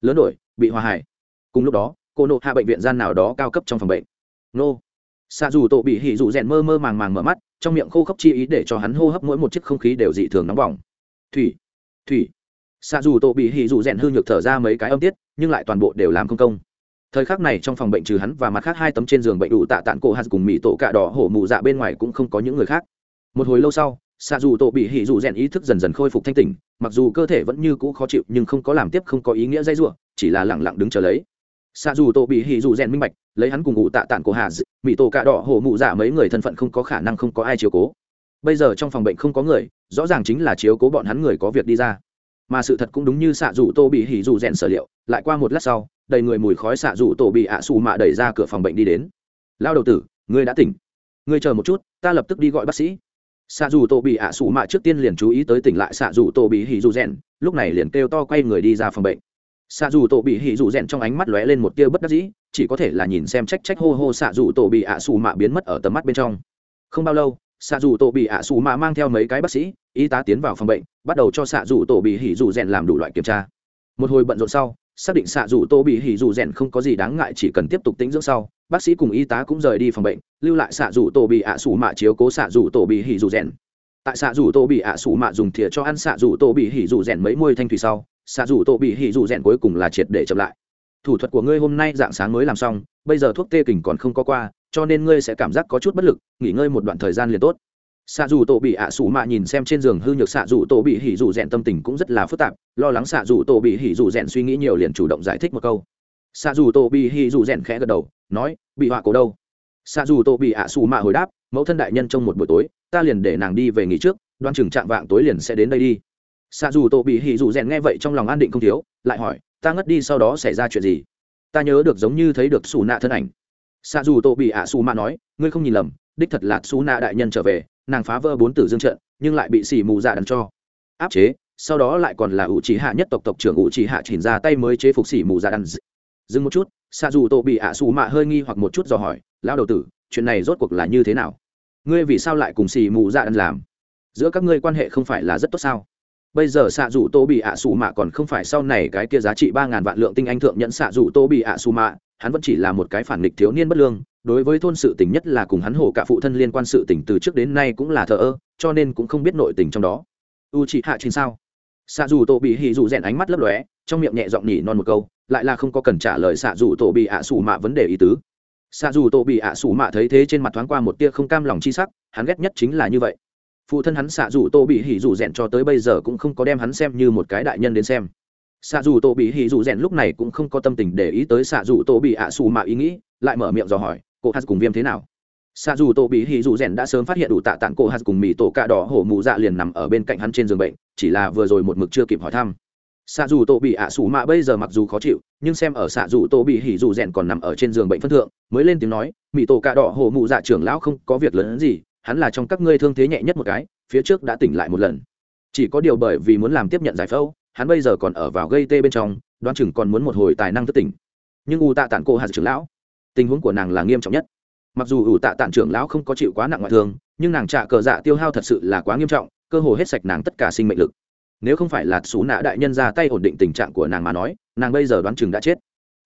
Lớn đổi, bị hòa hải cùng lúc đó cô nộ hạ bệnh viện gian nào đó cao cấp trong phòng bệnh. Nô. Xạ dù tổ bị hỉ dù rèn mơ mơ màng màng mở mắt, trong miệng khô khốc chi ý để cho hắn hô hấp mỗi một chiếc không khí đều dị thường nóng bỏng. Thủy. Thủy. Xạ dù tổ bị hỉ dù rèn hư nhược thở ra mấy cái âm tiết, nhưng lại toàn bộ đều làm không công. Thời khắc này trong phòng bệnh trừ hắn và mặt khác hai tấm trên giường bệnh đủ tạ tạng cổ hạt cùng mỹ tổ cạ đỏ hổ mụ dạ bên ngoài cũng không có những người khác. Một hồi lâu sau, xạ dù tổ bị hỉ dù rèn ý thức dần dần khôi phục thanh tỉnh, mặc dù cơ thể vẫn như cũ khó chịu nhưng không có làm tiếp không có ý nghĩa dây ruộng chỉ là lẳng lặng đứng chờ lấy xa dù tổ bị hỉ dù rèn minh bạch, lấy hắn cùng ngụ tạ tản của hà mỹ tổ cạ đỏ hổ mụ giả mấy người thân phận không có khả năng không có ai chiếu cố. Bây giờ trong phòng bệnh không có người, rõ ràng chính là chiếu cố bọn hắn người có việc đi ra. Mà sự thật cũng đúng như xạ dù tô bị hỉ dù rèn sở liệu, lại qua một lát sau, đầy người mùi khói xạ dù tổ bị ạ xù mạ đẩy ra cửa phòng bệnh đi đến. Lao đầu tử, ngươi đã tỉnh. Ngươi chờ một chút, ta lập tức đi gọi bác sĩ. Xạ dù tổ bị ạ xù mạ trước tiên liền chú ý tới tỉnh lại xạ dù tổ bị hỉ dù rèn, lúc này liền kêu to quay người đi ra phòng bệnh xạ dù tổ bị hỉ dù rèn trong ánh mắt lóe lên một tia bất đắc dĩ, chỉ có thể là nhìn xem trách trách hô hô xạ dù tổ bị ạ xù mạ biến mất ở tầm mắt bên trong. Không bao lâu, xạ dù tổ bị ạ xù mạ mang theo mấy cái bác sĩ, y tá tiến vào phòng bệnh, bắt đầu cho xạ dù tổ bị hỉ dù rèn làm đủ loại kiểm tra. Một hồi bận rộn sau, xác định xạ dù tổ bị hỉ dù rèn không có gì đáng ngại chỉ cần tiếp tục tĩnh dưỡng sau, bác sĩ cùng y tá cũng rời đi phòng bệnh, lưu lại xạ dù tổ bị ạ xù mạ chiếu cố xạ dù tổ bị hỉ dù rèn. Tại xạ dù tổ bị ạ xù mạ dùng thìa cho ăn xạ dù tổ bị hỉ dù rèn mấy môi thanh thủy sau xạ dù tô bị hỉ dù rèn cuối cùng là triệt để chậm lại. Thủ thuật của ngươi hôm nay dạng sáng mới làm xong, bây giờ thuốc tê kình còn không có qua, cho nên ngươi sẽ cảm giác có chút bất lực, nghỉ ngơi một đoạn thời gian liền tốt. Xạ dù tổ bị ạ Sủ mạ nhìn xem trên giường hư nhược xạ dù tổ bị hỉ dù rèn tâm tình cũng rất là phức tạp, lo lắng xạ dù tổ bị hỉ dù rèn suy nghĩ nhiều liền chủ động giải thích một câu. Xạ dù tổ bị hỉ dù rèn khẽ gật đầu, nói, bị họa cổ đâu? Xạ dù tổ bị ạ Sủ mạ hồi đáp, mẫu thân đại nhân trong một buổi tối, ta liền để nàng đi về nghỉ trước, đoan chừng chạm vạng tối liền sẽ đến đây đi xạ dù tổ bị hỉ dù rèn nghe vậy trong lòng an định không thiếu, lại hỏi, ta ngất đi sau đó xảy ra chuyện gì? Ta nhớ được giống như thấy được xù nạ thân ảnh. Xạ dù tổ bị ạ xù mạ nói, ngươi không nhìn lầm, đích thật là xù nạ đại nhân trở về, nàng phá vỡ bốn tử dương trận, nhưng lại bị xỉ mù dạ đắn cho. Áp chế, sau đó lại còn là ủ trí hạ nhất tộc tộc trưởng ủ trí hạ chỉnh ra tay mới chế phục xỉ mù dạ đắn dừng một chút, xạ dù tổ bị ạ xù mạ hơi nghi hoặc một chút dò hỏi, lão đầu tử, chuyện này rốt cuộc là như thế nào? Ngươi vì sao lại cùng xì mù dạ đần làm? Giữa các ngươi quan hệ không phải là rất tốt sao? Bây giờ xạ dù tô bị ạ xù mạ còn không phải sau này cái kia giá trị ba ngàn vạn lượng tinh anh thượng nhận xạ dù tô bị ạ xù mạ, hắn vẫn chỉ là một cái phản nghịch thiếu niên bất lương, đối với thôn sự tình nhất là cùng hắn hồ cả phụ thân liên quan sự tình từ trước đến nay cũng là thờ ơ, cho nên cũng không biết nội tình trong đó. U chị hạ trên sao? Xạ dù tổ bị hì dù rèn ánh mắt lấp lóe, trong miệng nhẹ giọng nhỉ non một câu, lại là không có cần trả lời xạ dù tổ bị ạ xù mạ vấn đề ý tứ. Xạ dù tổ bị ạ xù mạ thấy thế trên mặt thoáng qua một tia không cam lòng chi sắc, hắn ghét nhất chính là như vậy phụ thân hắn xạ dù tô bị hỉ dù rèn cho tới bây giờ cũng không có đem hắn xem như một cái đại nhân đến xem. Xạ dù tô bị hỉ dù rèn lúc này cũng không có tâm tình để ý tới xạ dù tô bị ạ xù mà ý nghĩ, lại mở miệng dò hỏi, cô hát cùng viêm thế nào? Xạ dù tô bị hỉ dù rèn đã sớm phát hiện đủ tạ tạng cô hát cùng mì tổ cạ đỏ hổ mụ dạ liền nằm ở bên cạnh hắn trên giường bệnh, chỉ là vừa rồi một mực chưa kịp hỏi thăm. Xạ dù tô bị ạ xù mà bây giờ mặc dù khó chịu, nhưng xem ở xạ dù tô bị hỉ dù rèn còn nằm ở trên giường bệnh phân thượng, mới lên tiếng nói, mì tổ cạ đỏ hổ mụ dạ trưởng lão không có việc lớn gì hắn là trong các ngươi thương thế nhẹ nhất một cái, phía trước đã tỉnh lại một lần. Chỉ có điều bởi vì muốn làm tiếp nhận giải phẫu, hắn bây giờ còn ở vào gây tê bên trong, đoán chừng còn muốn một hồi tài năng thức tỉnh. Nhưng u tạ tản cô hạt trưởng lão, tình huống của nàng là nghiêm trọng nhất. Mặc dù ủ tạ tản trưởng lão không có chịu quá nặng ngoại thương, nhưng nàng trả cờ dạ tiêu hao thật sự là quá nghiêm trọng, cơ hồ hết sạch nàng tất cả sinh mệnh lực. Nếu không phải là xú nã đại nhân ra tay ổn định tình trạng của nàng mà nói, nàng bây giờ đoán chừng đã chết.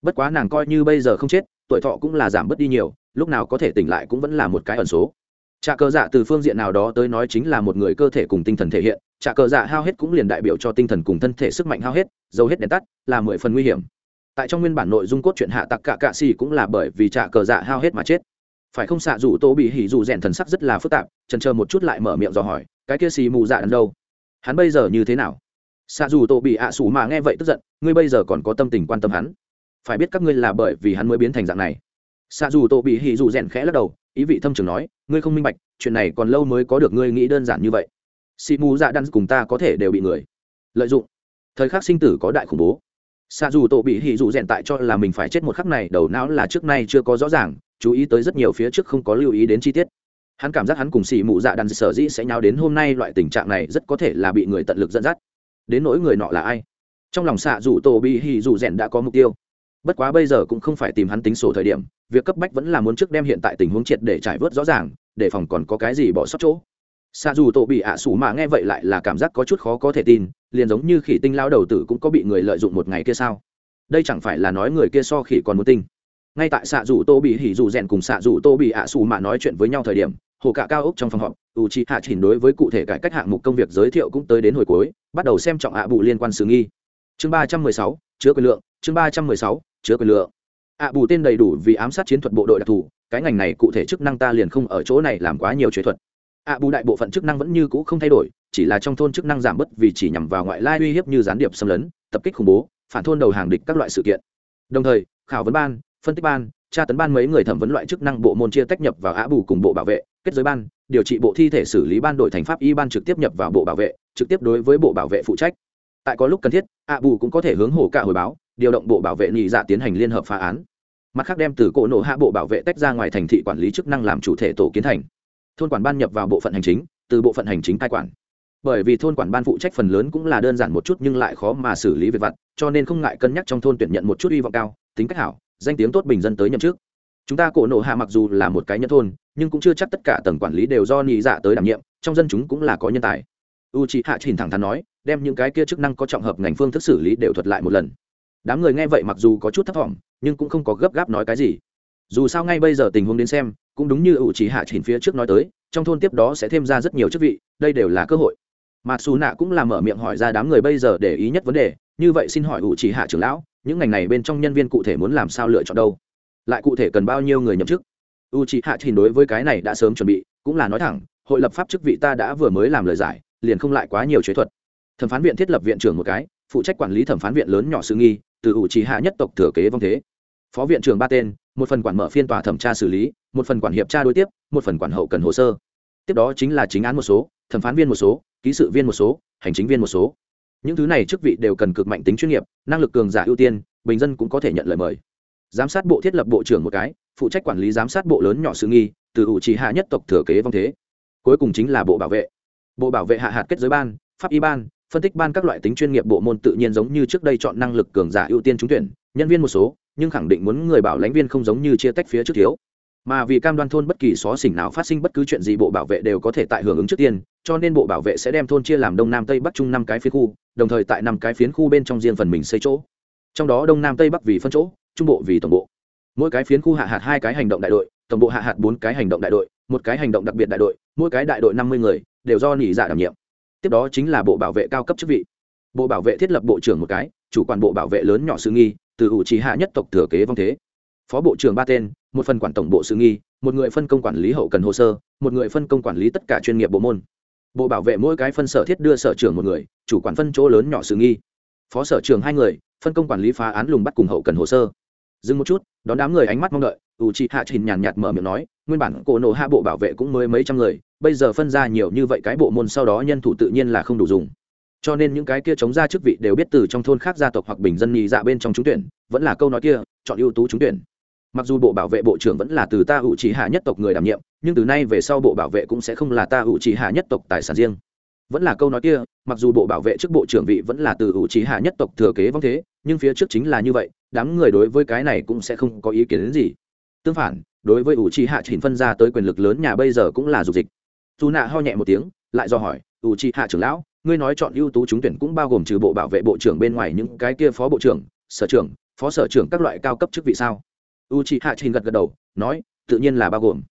Bất quá nàng coi như bây giờ không chết, tuổi thọ cũng là giảm bớt đi nhiều, lúc nào có thể tỉnh lại cũng vẫn là một cái ẩn số trà cờ dạ từ phương diện nào đó tới nói chính là một người cơ thể cùng tinh thần thể hiện trà cờ dạ hao hết cũng liền đại biểu cho tinh thần cùng thân thể sức mạnh hao hết, dầu hết đèn tắt, là mười phần nguy hiểm. Tại trong nguyên bản nội dung cốt truyện hạ tặc cả cạ xì cũng là bởi vì trà cờ dạ hao hết mà chết. Phải không xạ dù tô bị hỉ dù rèn thần sắc rất là phức tạp trần chờ một chút lại mở miệng dò hỏi, cái kia xì mù dạ đần đâu? Hắn bây giờ như thế nào? Xạ dù tô bị ạ à xù mà nghe vậy tức giận, ngươi bây giờ còn có tâm tình quan tâm hắn? Phải biết các ngươi là bởi vì hắn mới biến thành dạng này. Xạ dù tô bị hỉ dù rèn khẽ lắc đầu ý vị thâm trường nói, ngươi không minh bạch, chuyện này còn lâu mới có được ngươi nghĩ đơn giản như vậy. Xì mù dạ đan cùng ta có thể đều bị người lợi dụng. Thời khắc sinh tử có đại khủng bố. Xa dù tổ bị hỉ dù rèn tại cho là mình phải chết một khắc này, đầu não là trước nay chưa có rõ ràng, chú ý tới rất nhiều phía trước không có lưu ý đến chi tiết. Hắn cảm giác hắn cùng xì mù dạ đan sở dĩ sẽ nháo đến hôm nay loại tình trạng này rất có thể là bị người tận lực dẫn dắt. Đến nỗi người nọ là ai? Trong lòng xạ dù tổ bị hỉ dù rèn đã có mục tiêu. Bất quá bây giờ cũng không phải tìm hắn tính sổ thời điểm việc cấp bách vẫn là muốn trước đem hiện tại tình huống triệt để trải vớt rõ ràng, để phòng còn có cái gì bỏ sót chỗ. Xa dù tổ bị ạ à sủ mà nghe vậy lại là cảm giác có chút khó có thể tin, liền giống như khỉ tinh lao đầu tử cũng có bị người lợi dụng một ngày kia sao? Đây chẳng phải là nói người kia so khỉ còn muốn tinh. Ngay tại xạ dù tô bị hỉ dù rèn cùng xạ dù tô bị ạ xù sủ mà nói chuyện với nhau thời điểm, hồ cả cao ốc trong phòng họp u chi hạ chỉnh đối với cụ thể cải cách hạng mục công việc giới thiệu cũng tới đến hồi cuối, bắt đầu xem trọng ạ à bù liên quan sự nghi. Chương ba trăm mười sáu, chứa quyền lượng, chương ba trăm mười sáu, chứa quyền lượng ạ bù tên đầy đủ vì ám sát chiến thuật bộ đội đặc thù, cái ngành này cụ thể chức năng ta liền không ở chỗ này làm quá nhiều chế thuật. ạ bù đại bộ phận chức năng vẫn như cũ không thay đổi, chỉ là trong thôn chức năng giảm bớt vì chỉ nhằm vào ngoại lai uy hiếp như gián điệp xâm lấn, tập kích khủng bố, phản thôn đầu hàng địch các loại sự kiện. Đồng thời, khảo vấn ban, phân tích ban, tra tấn ban mấy người thẩm vấn loại chức năng bộ môn chia tách nhập vào ạ bù cùng bộ bảo vệ, kết giới ban, điều trị bộ thi thể xử lý ban đội thành pháp y ban trực tiếp nhập vào bộ bảo vệ, trực tiếp đối với bộ bảo vệ phụ trách. Tại có lúc cần thiết, ạ bù cũng có thể hướng hổ cả hồi báo điều động bộ bảo vệ nhị dạ tiến hành liên hợp phá án. Mặt khác đem từ cổ nổ hạ bộ bảo vệ tách ra ngoài thành thị quản lý chức năng làm chủ thể tổ kiến thành. Thôn quản ban nhập vào bộ phận hành chính, từ bộ phận hành chính cai quản. Bởi vì thôn quản ban phụ trách phần lớn cũng là đơn giản một chút nhưng lại khó mà xử lý việc vặt, cho nên không ngại cân nhắc trong thôn tuyển nhận một chút hy vọng cao, tính cách hảo, danh tiếng tốt bình dân tới nhậm chức. Chúng ta cổ nộ hạ mặc dù là một cái nhân thôn, nhưng cũng chưa chắc tất cả tầng quản lý đều do nhị dạ tới đảm nhiệm, trong dân chúng cũng là có nhân tài. U chị hạ trình thẳng thắn nói, đem những cái kia chức năng có trọng hợp ngành phương thức xử lý đều thuật lại một lần đám người nghe vậy mặc dù có chút thấp thỏm, nhưng cũng không có gấp gáp nói cái gì. Dù sao ngay bây giờ tình huống đến xem, cũng đúng như ủ trí hạ chỉnh phía trước nói tới, trong thôn tiếp đó sẽ thêm ra rất nhiều chức vị, đây đều là cơ hội. Mà xù nạ cũng là mở miệng hỏi ra đám người bây giờ để ý nhất vấn đề, như vậy xin hỏi ủ trí hạ trưởng lão, những ngành này bên trong nhân viên cụ thể muốn làm sao lựa chọn đâu? Lại cụ thể cần bao nhiêu người nhậm chức? U trí hạ chỉnh đối với cái này đã sớm chuẩn bị, cũng là nói thẳng, hội lập pháp chức vị ta đã vừa mới làm lời giải, liền không lại quá nhiều chế thuật. Thẩm phán viện thiết lập viện trưởng một cái, phụ trách quản lý thẩm phán viện lớn nhỏ sự nghi từ ủ trì hạ nhất tộc thừa kế vong thế. Phó viện trưởng ba tên, một phần quản mở phiên tòa thẩm tra xử lý, một phần quản hiệp tra đối tiếp, một phần quản hậu cần hồ sơ. Tiếp đó chính là chính án một số, thẩm phán viên một số, ký sự viên một số, hành chính viên một số. Những thứ này chức vị đều cần cực mạnh tính chuyên nghiệp, năng lực cường giả ưu tiên, bình dân cũng có thể nhận lời mời. Giám sát bộ thiết lập bộ trưởng một cái, phụ trách quản lý giám sát bộ lớn nhỏ sự nghi, từ ủ trì hạ nhất tộc thừa kế vong thế. Cuối cùng chính là bộ bảo vệ. Bộ bảo vệ hạ hạt kết giới ban, pháp y ban phân tích ban các loại tính chuyên nghiệp bộ môn tự nhiên giống như trước đây chọn năng lực cường giả ưu tiên trúng tuyển, nhân viên một số, nhưng khẳng định muốn người bảo lãnh viên không giống như chia tách phía trước thiếu. Mà vì cam đoan thôn bất kỳ xó xỉnh nào phát sinh bất cứ chuyện gì bộ bảo vệ đều có thể tại hưởng ứng trước tiên, cho nên bộ bảo vệ sẽ đem thôn chia làm đông nam tây bắc trung năm cái phiến khu, đồng thời tại năm cái phiến khu bên trong riêng phần mình xây chỗ. Trong đó đông nam tây bắc vì phân chỗ, trung bộ vì tổng bộ. Mỗi cái phiến khu hạ hạt hai cái hành động đại đội, tổng bộ hạ hạt bốn cái hành động đại đội, một cái hành động đặc biệt đại đội, mỗi cái đại đội năm mươi người, đều do nỉ dạ đảm nhiệm tiếp đó chính là bộ bảo vệ cao cấp chức vị. Bộ bảo vệ thiết lập bộ trưởng một cái, chủ quản bộ bảo vệ lớn nhỏ sự nghi, từ ủ trì hạ nhất tộc thừa kế vong thế. Phó bộ trưởng ba tên, một phần quản tổng bộ sự nghi, một người phân công quản lý hậu cần hồ sơ, một người phân công quản lý tất cả chuyên nghiệp bộ môn. Bộ bảo vệ mỗi cái phân sở thiết đưa sở trưởng một người, chủ quản phân chỗ lớn nhỏ sự nghi. Phó sở trưởng hai người, phân công quản lý phá án lùng bắt cùng hậu cần hồ sơ. Dừng một chút, đón đám người ánh mắt mong đợi, ủ trì hạ trình nhàn nhạt mở miệng nói, nguyên bản cổ nổ hạ bộ bảo vệ cũng mới mấy trăm người bây giờ phân ra nhiều như vậy cái bộ môn sau đó nhân thủ tự nhiên là không đủ dùng. Cho nên những cái kia chống ra chức vị đều biết từ trong thôn khác gia tộc hoặc bình dân nhì dạ bên trong trúng tuyển, vẫn là câu nói kia, chọn ưu tú trúng tuyển. Mặc dù bộ bảo vệ bộ trưởng vẫn là từ ta ủ chỉ hạ nhất tộc người đảm nhiệm, nhưng từ nay về sau bộ bảo vệ cũng sẽ không là ta ủ chỉ hạ nhất tộc tài sản riêng. Vẫn là câu nói kia, mặc dù bộ bảo vệ trước bộ trưởng vị vẫn là từ ủ chỉ hạ nhất tộc thừa kế vong thế, nhưng phía trước chính là như vậy, đám người đối với cái này cũng sẽ không có ý kiến đến gì. Tương phản, đối với ủ chỉ hạ chỉnh phân ra tới quyền lực lớn nhà bây giờ cũng là dục dịch dù nạ ho nhẹ một tiếng, lại do hỏi, ủ chỉ hạ trưởng lão, ngươi nói chọn ưu tú trúng tuyển cũng bao gồm trừ bộ bảo vệ bộ trưởng bên ngoài những cái kia phó bộ trưởng, sở trưởng, phó sở trưởng các loại cao cấp chức vị sao? U chị hạ trình gật gật đầu, nói, tự nhiên là bao gồm.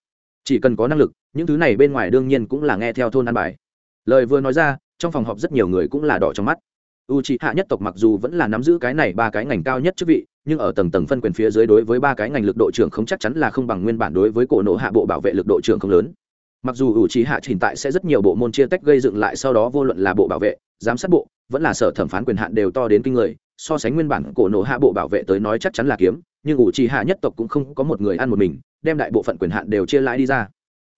Chỉ cần có năng lực, những thứ này bên ngoài đương nhiên cũng là nghe theo thôn an bài. Lời vừa nói ra, trong phòng họp rất nhiều người cũng là đỏ trong mắt. U chị hạ nhất tộc mặc dù vẫn là nắm giữ cái này ba cái ngành cao nhất chức vị, nhưng ở tầng tầng phân quyền phía dưới đối với ba cái ngành lực độ trưởng không chắc chắn là không bằng nguyên bản đối với cổ nộ hạ bộ bảo vệ lực độ trưởng không lớn mặc dù ủ trí hạ hiện tại sẽ rất nhiều bộ môn chia tách gây dựng lại sau đó vô luận là bộ bảo vệ, giám sát bộ, vẫn là sở thẩm phán quyền hạn đều to đến kinh người, so sánh nguyên bản cổ nổ hạ bộ bảo vệ tới nói chắc chắn là kiếm, nhưng ủ trì hạ nhất tộc cũng không có một người ăn một mình, đem đại bộ phận quyền hạn đều chia lãi đi ra.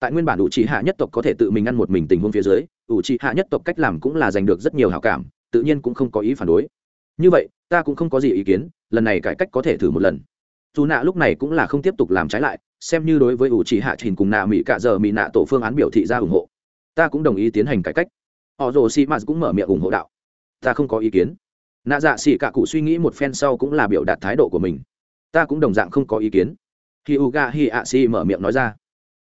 Tại nguyên bản ủ trì hạ nhất tộc có thể tự mình ăn một mình tình huống phía dưới, ủ trì hạ nhất tộc cách làm cũng là giành được rất nhiều hảo cảm, tự nhiên cũng không có ý phản đối. Như vậy, ta cũng không có gì ý kiến, lần này cải cách có thể thử một lần. Dù nạ lúc này cũng là không tiếp tục làm trái lại xem như đối với ủ trì hạ trình cùng nạ mỹ cạ giờ mỹ nạ tổ phương án biểu thị ra ủng hộ. Ta cũng đồng ý tiến hành cải cách. Họ rồ sĩ mạt cũng mở miệng ủng hộ đạo. Ta không có ý kiến. Nạ dạ xỉ cả cụ suy nghĩ một phen sau cũng là biểu đạt thái độ của mình. Ta cũng đồng dạng không có ý kiến. Khi uga hi a si mở miệng nói ra.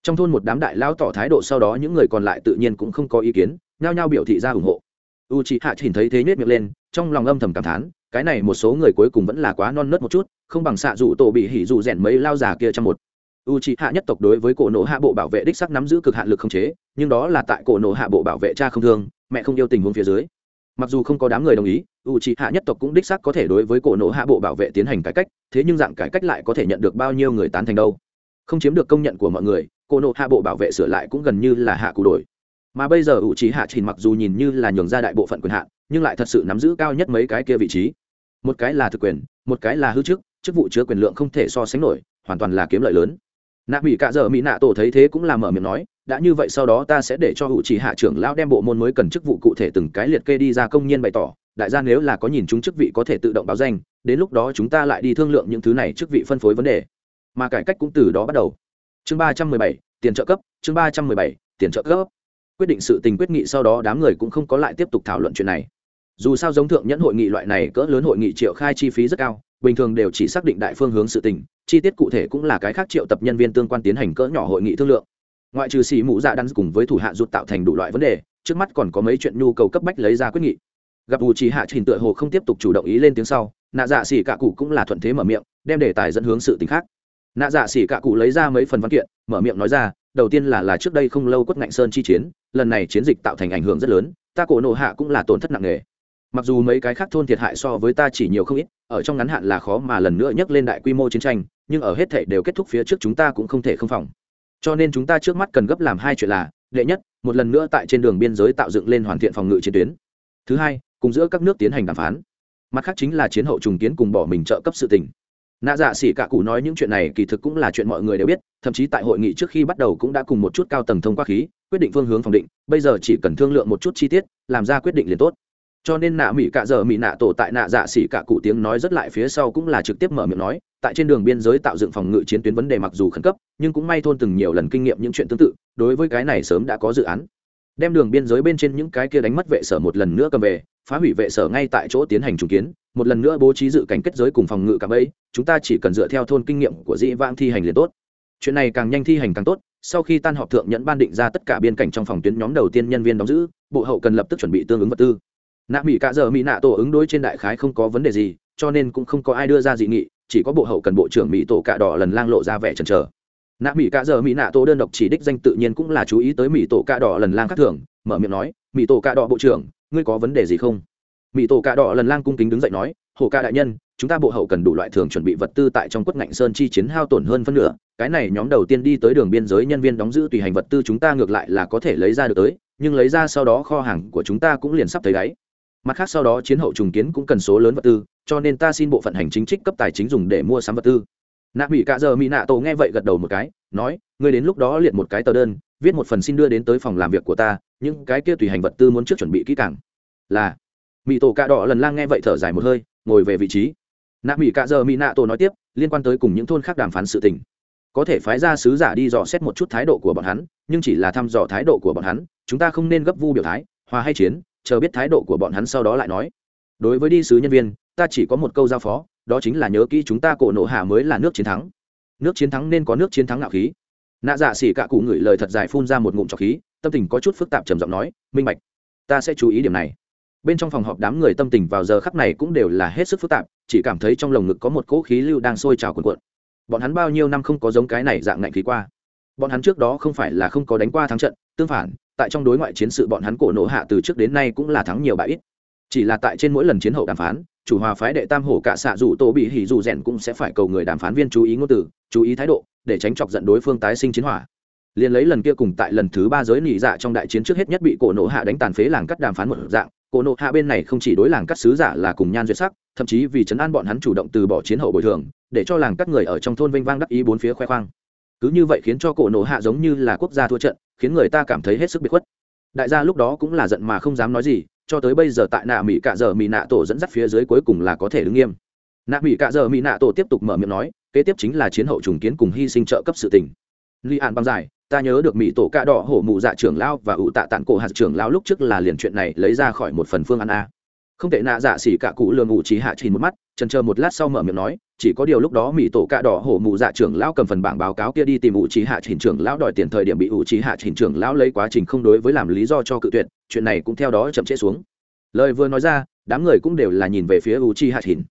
Trong thôn một đám đại lao tỏ thái độ sau đó những người còn lại tự nhiên cũng không có ý kiến, nhao nhao biểu thị ra ủng hộ. U chị hạ trình thấy thế nhét miệng lên, trong lòng âm thầm cảm thán, cái này một số người cuối cùng vẫn là quá non nớt một chút, không bằng xạ dụ tổ bị hỉ dụ rèn mấy lao già kia trong một u c hạ nhất tộc đối với cổ nộ hạ bộ bảo vệ đích sắc nắm giữ cực hạn lực không chế, nhưng đó là tại cổ nộ hạ bộ bảo vệ cha không thương, mẹ không yêu tình huống phía dưới. Mặc dù không có đám người đồng ý u c hạ nhất tộc cũng đích sắc có thể đối với cổ nộ hạ bộ bảo vệ tiến hành cải cách, thế nhưng dạng cải cách lại có thể nhận được bao nhiêu người tán thành đâu? Không chiếm được công nhận của mọi người, cổ nộ hạ bộ bảo vệ sửa lại cũng gần như là hạ cụ đổi. Mà bây giờ ủ trí hạ trình mặc dù nhìn như là nhường ra đại bộ phận quyền hạn, nhưng lại thật sự nắm giữ cao nhất mấy cái kia vị trí. Một cái là thực quyền, một cái là hư chức chức vụ chứa quyền lượng không thể so sánh nổi, hoàn toàn là kiếm lợi lớn nạ mỹ cạ dợ mỹ nạ tổ thấy thế cũng là mở miệng nói, đã như vậy sau đó ta sẽ để cho hữu chỉ hạ trưởng lão đem bộ môn mới cần chức vụ cụ thể từng cái liệt kê đi ra công nhiên bày tỏ. Đại gia nếu là có nhìn chúng chức vị có thể tự động báo danh, đến lúc đó chúng ta lại đi thương lượng những thứ này chức vị phân phối vấn đề. Mà cải cách cũng từ đó bắt đầu. Chương ba trăm mười bảy, tiền trợ cấp, chương ba trăm mười bảy, tiền trợ cấp. Quyết định sự tình quyết nghị sau đó đám người cũng không có lại tiếp tục thảo luận chuyện này. Dù sao giống thượng nhẫn hội nghị loại này cỡ lớn hội nghị triệu khai chi phí rất cao bình thường đều chỉ xác định đại phương hướng sự tình, chi tiết cụ thể cũng là cái khác triệu tập nhân viên tương quan tiến hành cỡ nhỏ hội nghị thương lượng. Ngoại trừ xì mũ dạ đắn cùng với thủ hạ rụt tạo thành đủ loại vấn đề, trước mắt còn có mấy chuyện nhu cầu cấp bách lấy ra quyết nghị. Gặp ủ trì hạ trình tựa hồ không tiếp tục chủ động ý lên tiếng sau, nạ dạ xỉ cạ cụ cũng là thuận thế mở miệng, đem đề tài dẫn hướng sự t khác. Nạ dạ xỉ cạ cụ lấy ra mấy phần văn kiện, mở miệng nói ra, đầu tiên là là trước đây không lâu quất ngạnh sơn chi chiến, lần này chiến dịch tạo thành ảnh hưởng rất lớn, ta cổ nộ hạ cũng là tổn thất nặng nề. Mặc dù mấy cái khác thôn thiệt hại so với ta chỉ nhiều không ít ở trong ngắn hạn là khó mà lần nữa nhắc lên đại quy mô chiến tranh, nhưng ở hết thể đều kết thúc phía trước chúng ta cũng không thể không phòng. Cho nên chúng ta trước mắt cần gấp làm hai chuyện là, đệ nhất, một lần nữa tại trên đường biên giới tạo dựng lên hoàn thiện phòng ngự chiến tuyến. Thứ hai, cùng giữa các nước tiến hành đàm phán. Mặt khác chính là chiến hậu trùng kiến cùng bỏ mình trợ cấp sự tình. Nạ dạ xỉ cả cụ nói những chuyện này kỳ thực cũng là chuyện mọi người đều biết, thậm chí tại hội nghị trước khi bắt đầu cũng đã cùng một chút cao tầng thông qua khí, quyết định phương hướng phòng định, bây giờ chỉ cần thương lượng một chút chi tiết, làm ra quyết định liền tốt cho nên nạ mỹ cạ giờ mỹ nạ tổ tại nạ dạ xỉ cả cụ tiếng nói rất lại phía sau cũng là trực tiếp mở miệng nói, tại trên đường biên giới tạo dựng phòng ngự chiến tuyến vấn đề mặc dù khẩn cấp, nhưng cũng may thôn từng nhiều lần kinh nghiệm những chuyện tương tự, đối với cái này sớm đã có dự án. Đem đường biên giới bên trên những cái kia đánh mất vệ sở một lần nữa cầm về, phá hủy vệ sở ngay tại chỗ tiến hành trùng kiến, một lần nữa bố trí dự cảnh kết giới cùng phòng ngự cả ấy chúng ta chỉ cần dựa theo thôn kinh nghiệm của dĩ vãng thi hành liền tốt. Chuyện này càng nhanh thi hành càng tốt, sau khi tan họp thượng nhẫn ban định ra tất cả biên cảnh trong phòng tuyến nhóm đầu tiên nhân viên đóng giữ, bộ hậu cần lập tức chuẩn bị tương ứng vật tư nạ mỹ cả giờ mỹ nạ tổ ứng đối trên đại khái không có vấn đề gì, cho nên cũng không có ai đưa ra dị nghị, chỉ có bộ hậu cần bộ trưởng mỹ tổ cạ đỏ lần lang lộ ra vẻ chần chờ. Nạ mỹ cạ giờ mỹ nạ tổ đơn độc chỉ đích danh tự nhiên cũng là chú ý tới mỹ tổ cạ đỏ lần lang khác thường, mở miệng nói mỹ tổ cạ đỏ bộ trưởng, ngươi có vấn đề gì không? Mỹ tổ cạ đỏ lần lang cung kính đứng dậy nói, hồ ca đại nhân, chúng ta bộ hậu cần đủ loại thường chuẩn bị vật tư tại trong quất ngạnh sơn chi chiến hao tổn hơn phân nửa, cái này nhóm đầu tiên đi tới đường biên giới nhân viên đóng giữ tùy hành vật tư chúng ta ngược lại là có thể lấy ra được tới, nhưng lấy ra sau đó kho hàng của chúng ta cũng liền sắp thấy đáy mặt khác sau đó chiến hậu trùng kiến cũng cần số lớn vật tư, cho nên ta xin bộ phận hành chính trích cấp tài chính dùng để mua sắm vật tư. Nạ mỹ cạ giờ mỹ nạ tổ nghe vậy gật đầu một cái, nói, ngươi đến lúc đó liệt một cái tờ đơn, viết một phần xin đưa đến tới phòng làm việc của ta, những cái kia tùy hành vật tư muốn trước chuẩn bị kỹ càng. Là mỹ tổ cạ đỏ lần lang nghe vậy thở dài một hơi, ngồi về vị trí. Nạ mỹ cạ giờ mỹ nạ tổ nói tiếp, liên quan tới cùng những thôn khác đàm phán sự tình. Có thể phái ra sứ giả đi dò xét một chút thái độ của bọn hắn, nhưng chỉ là thăm dò thái độ của bọn hắn, chúng ta không nên gấp vu biểu thái, hòa hay chiến chờ biết thái độ của bọn hắn sau đó lại nói, đối với đi sứ nhân viên, ta chỉ có một câu giao phó, đó chính là nhớ kỹ chúng ta cổ nộ hạ mới là nước chiến thắng. Nước chiến thắng nên có nước chiến thắng ngạo khí. Nạ dạ xỉ cạ cụ ngửi lời thật dài phun ra một ngụm trọc khí, tâm tình có chút phức tạp trầm giọng nói, minh bạch, ta sẽ chú ý điểm này. Bên trong phòng họp đám người tâm tình vào giờ khắc này cũng đều là hết sức phức tạp, chỉ cảm thấy trong lồng ngực có một cỗ khí lưu đang sôi trào cuồn cuộn. Bọn hắn bao nhiêu năm không có giống cái này dạng ngạnh khí qua. Bọn hắn trước đó không phải là không có đánh qua thắng trận, tương phản tại trong đối ngoại chiến sự bọn hắn cổ nộ hạ từ trước đến nay cũng là thắng nhiều bại ít. Chỉ là tại trên mỗi lần chiến hậu đàm phán, chủ hòa phái đệ tam hổ cả xạ dù tổ bị hỉ dù rèn cũng sẽ phải cầu người đàm phán viên chú ý ngôn từ, chú ý thái độ, để tránh chọc giận đối phương tái sinh chiến hỏa. Liền lấy lần kia cùng tại lần thứ ba giới nỉ dạ trong đại chiến trước hết nhất bị cổ nộ hạ đánh tàn phế làng cắt đàm phán một dạng, cổ nộ hạ bên này không chỉ đối làng cắt sứ giả là cùng nhan duyệt sắc, thậm chí vì chấn an bọn hắn chủ động từ bỏ chiến hậu bồi thường, để cho làng cắt người ở trong thôn vinh vang đắc ý bốn phía khoe khoang cứ như vậy khiến cho cổ nổ hạ giống như là quốc gia thua trận khiến người ta cảm thấy hết sức bị khuất. Đại gia lúc đó cũng là giận mà không dám nói gì cho tới bây giờ tại nạ mỹ cạ giờ mỹ nạ tổ dẫn dắt phía dưới cuối cùng là có thể đứng nghiêm. Nạ mỹ cạ giờ mỹ nạ tổ tiếp tục mở miệng nói kế tiếp chính là chiến hậu trùng kiến cùng hy sinh trợ cấp sự tình. Li an băng giải, ta nhớ được mỹ tổ cạ đỏ hổ mụ dạ trưởng lao và ủ tạ tản cổ hạt trưởng lao lúc trước là liền chuyện này lấy ra khỏi một phần phương ăn a. Không thể nạ dạ xỉ cả cụ lường ngụ trí hạ chỉ một mắt trần chờ một lát sau mở miệng nói, chỉ có điều lúc đó mỹ tổ cạ đỏ hổ mụ dạ trưởng lão cầm phần bảng báo cáo kia đi tìm ủ trí hạ chỉnh trưởng lão đòi tiền thời điểm bị ủ trí hạ chỉnh trưởng lão lấy quá trình không đối với làm lý do cho cự tuyệt, chuyện này cũng theo đó chậm trễ xuống. Lời vừa nói ra, đám người cũng đều là nhìn về phía u chi hạ chỉnh.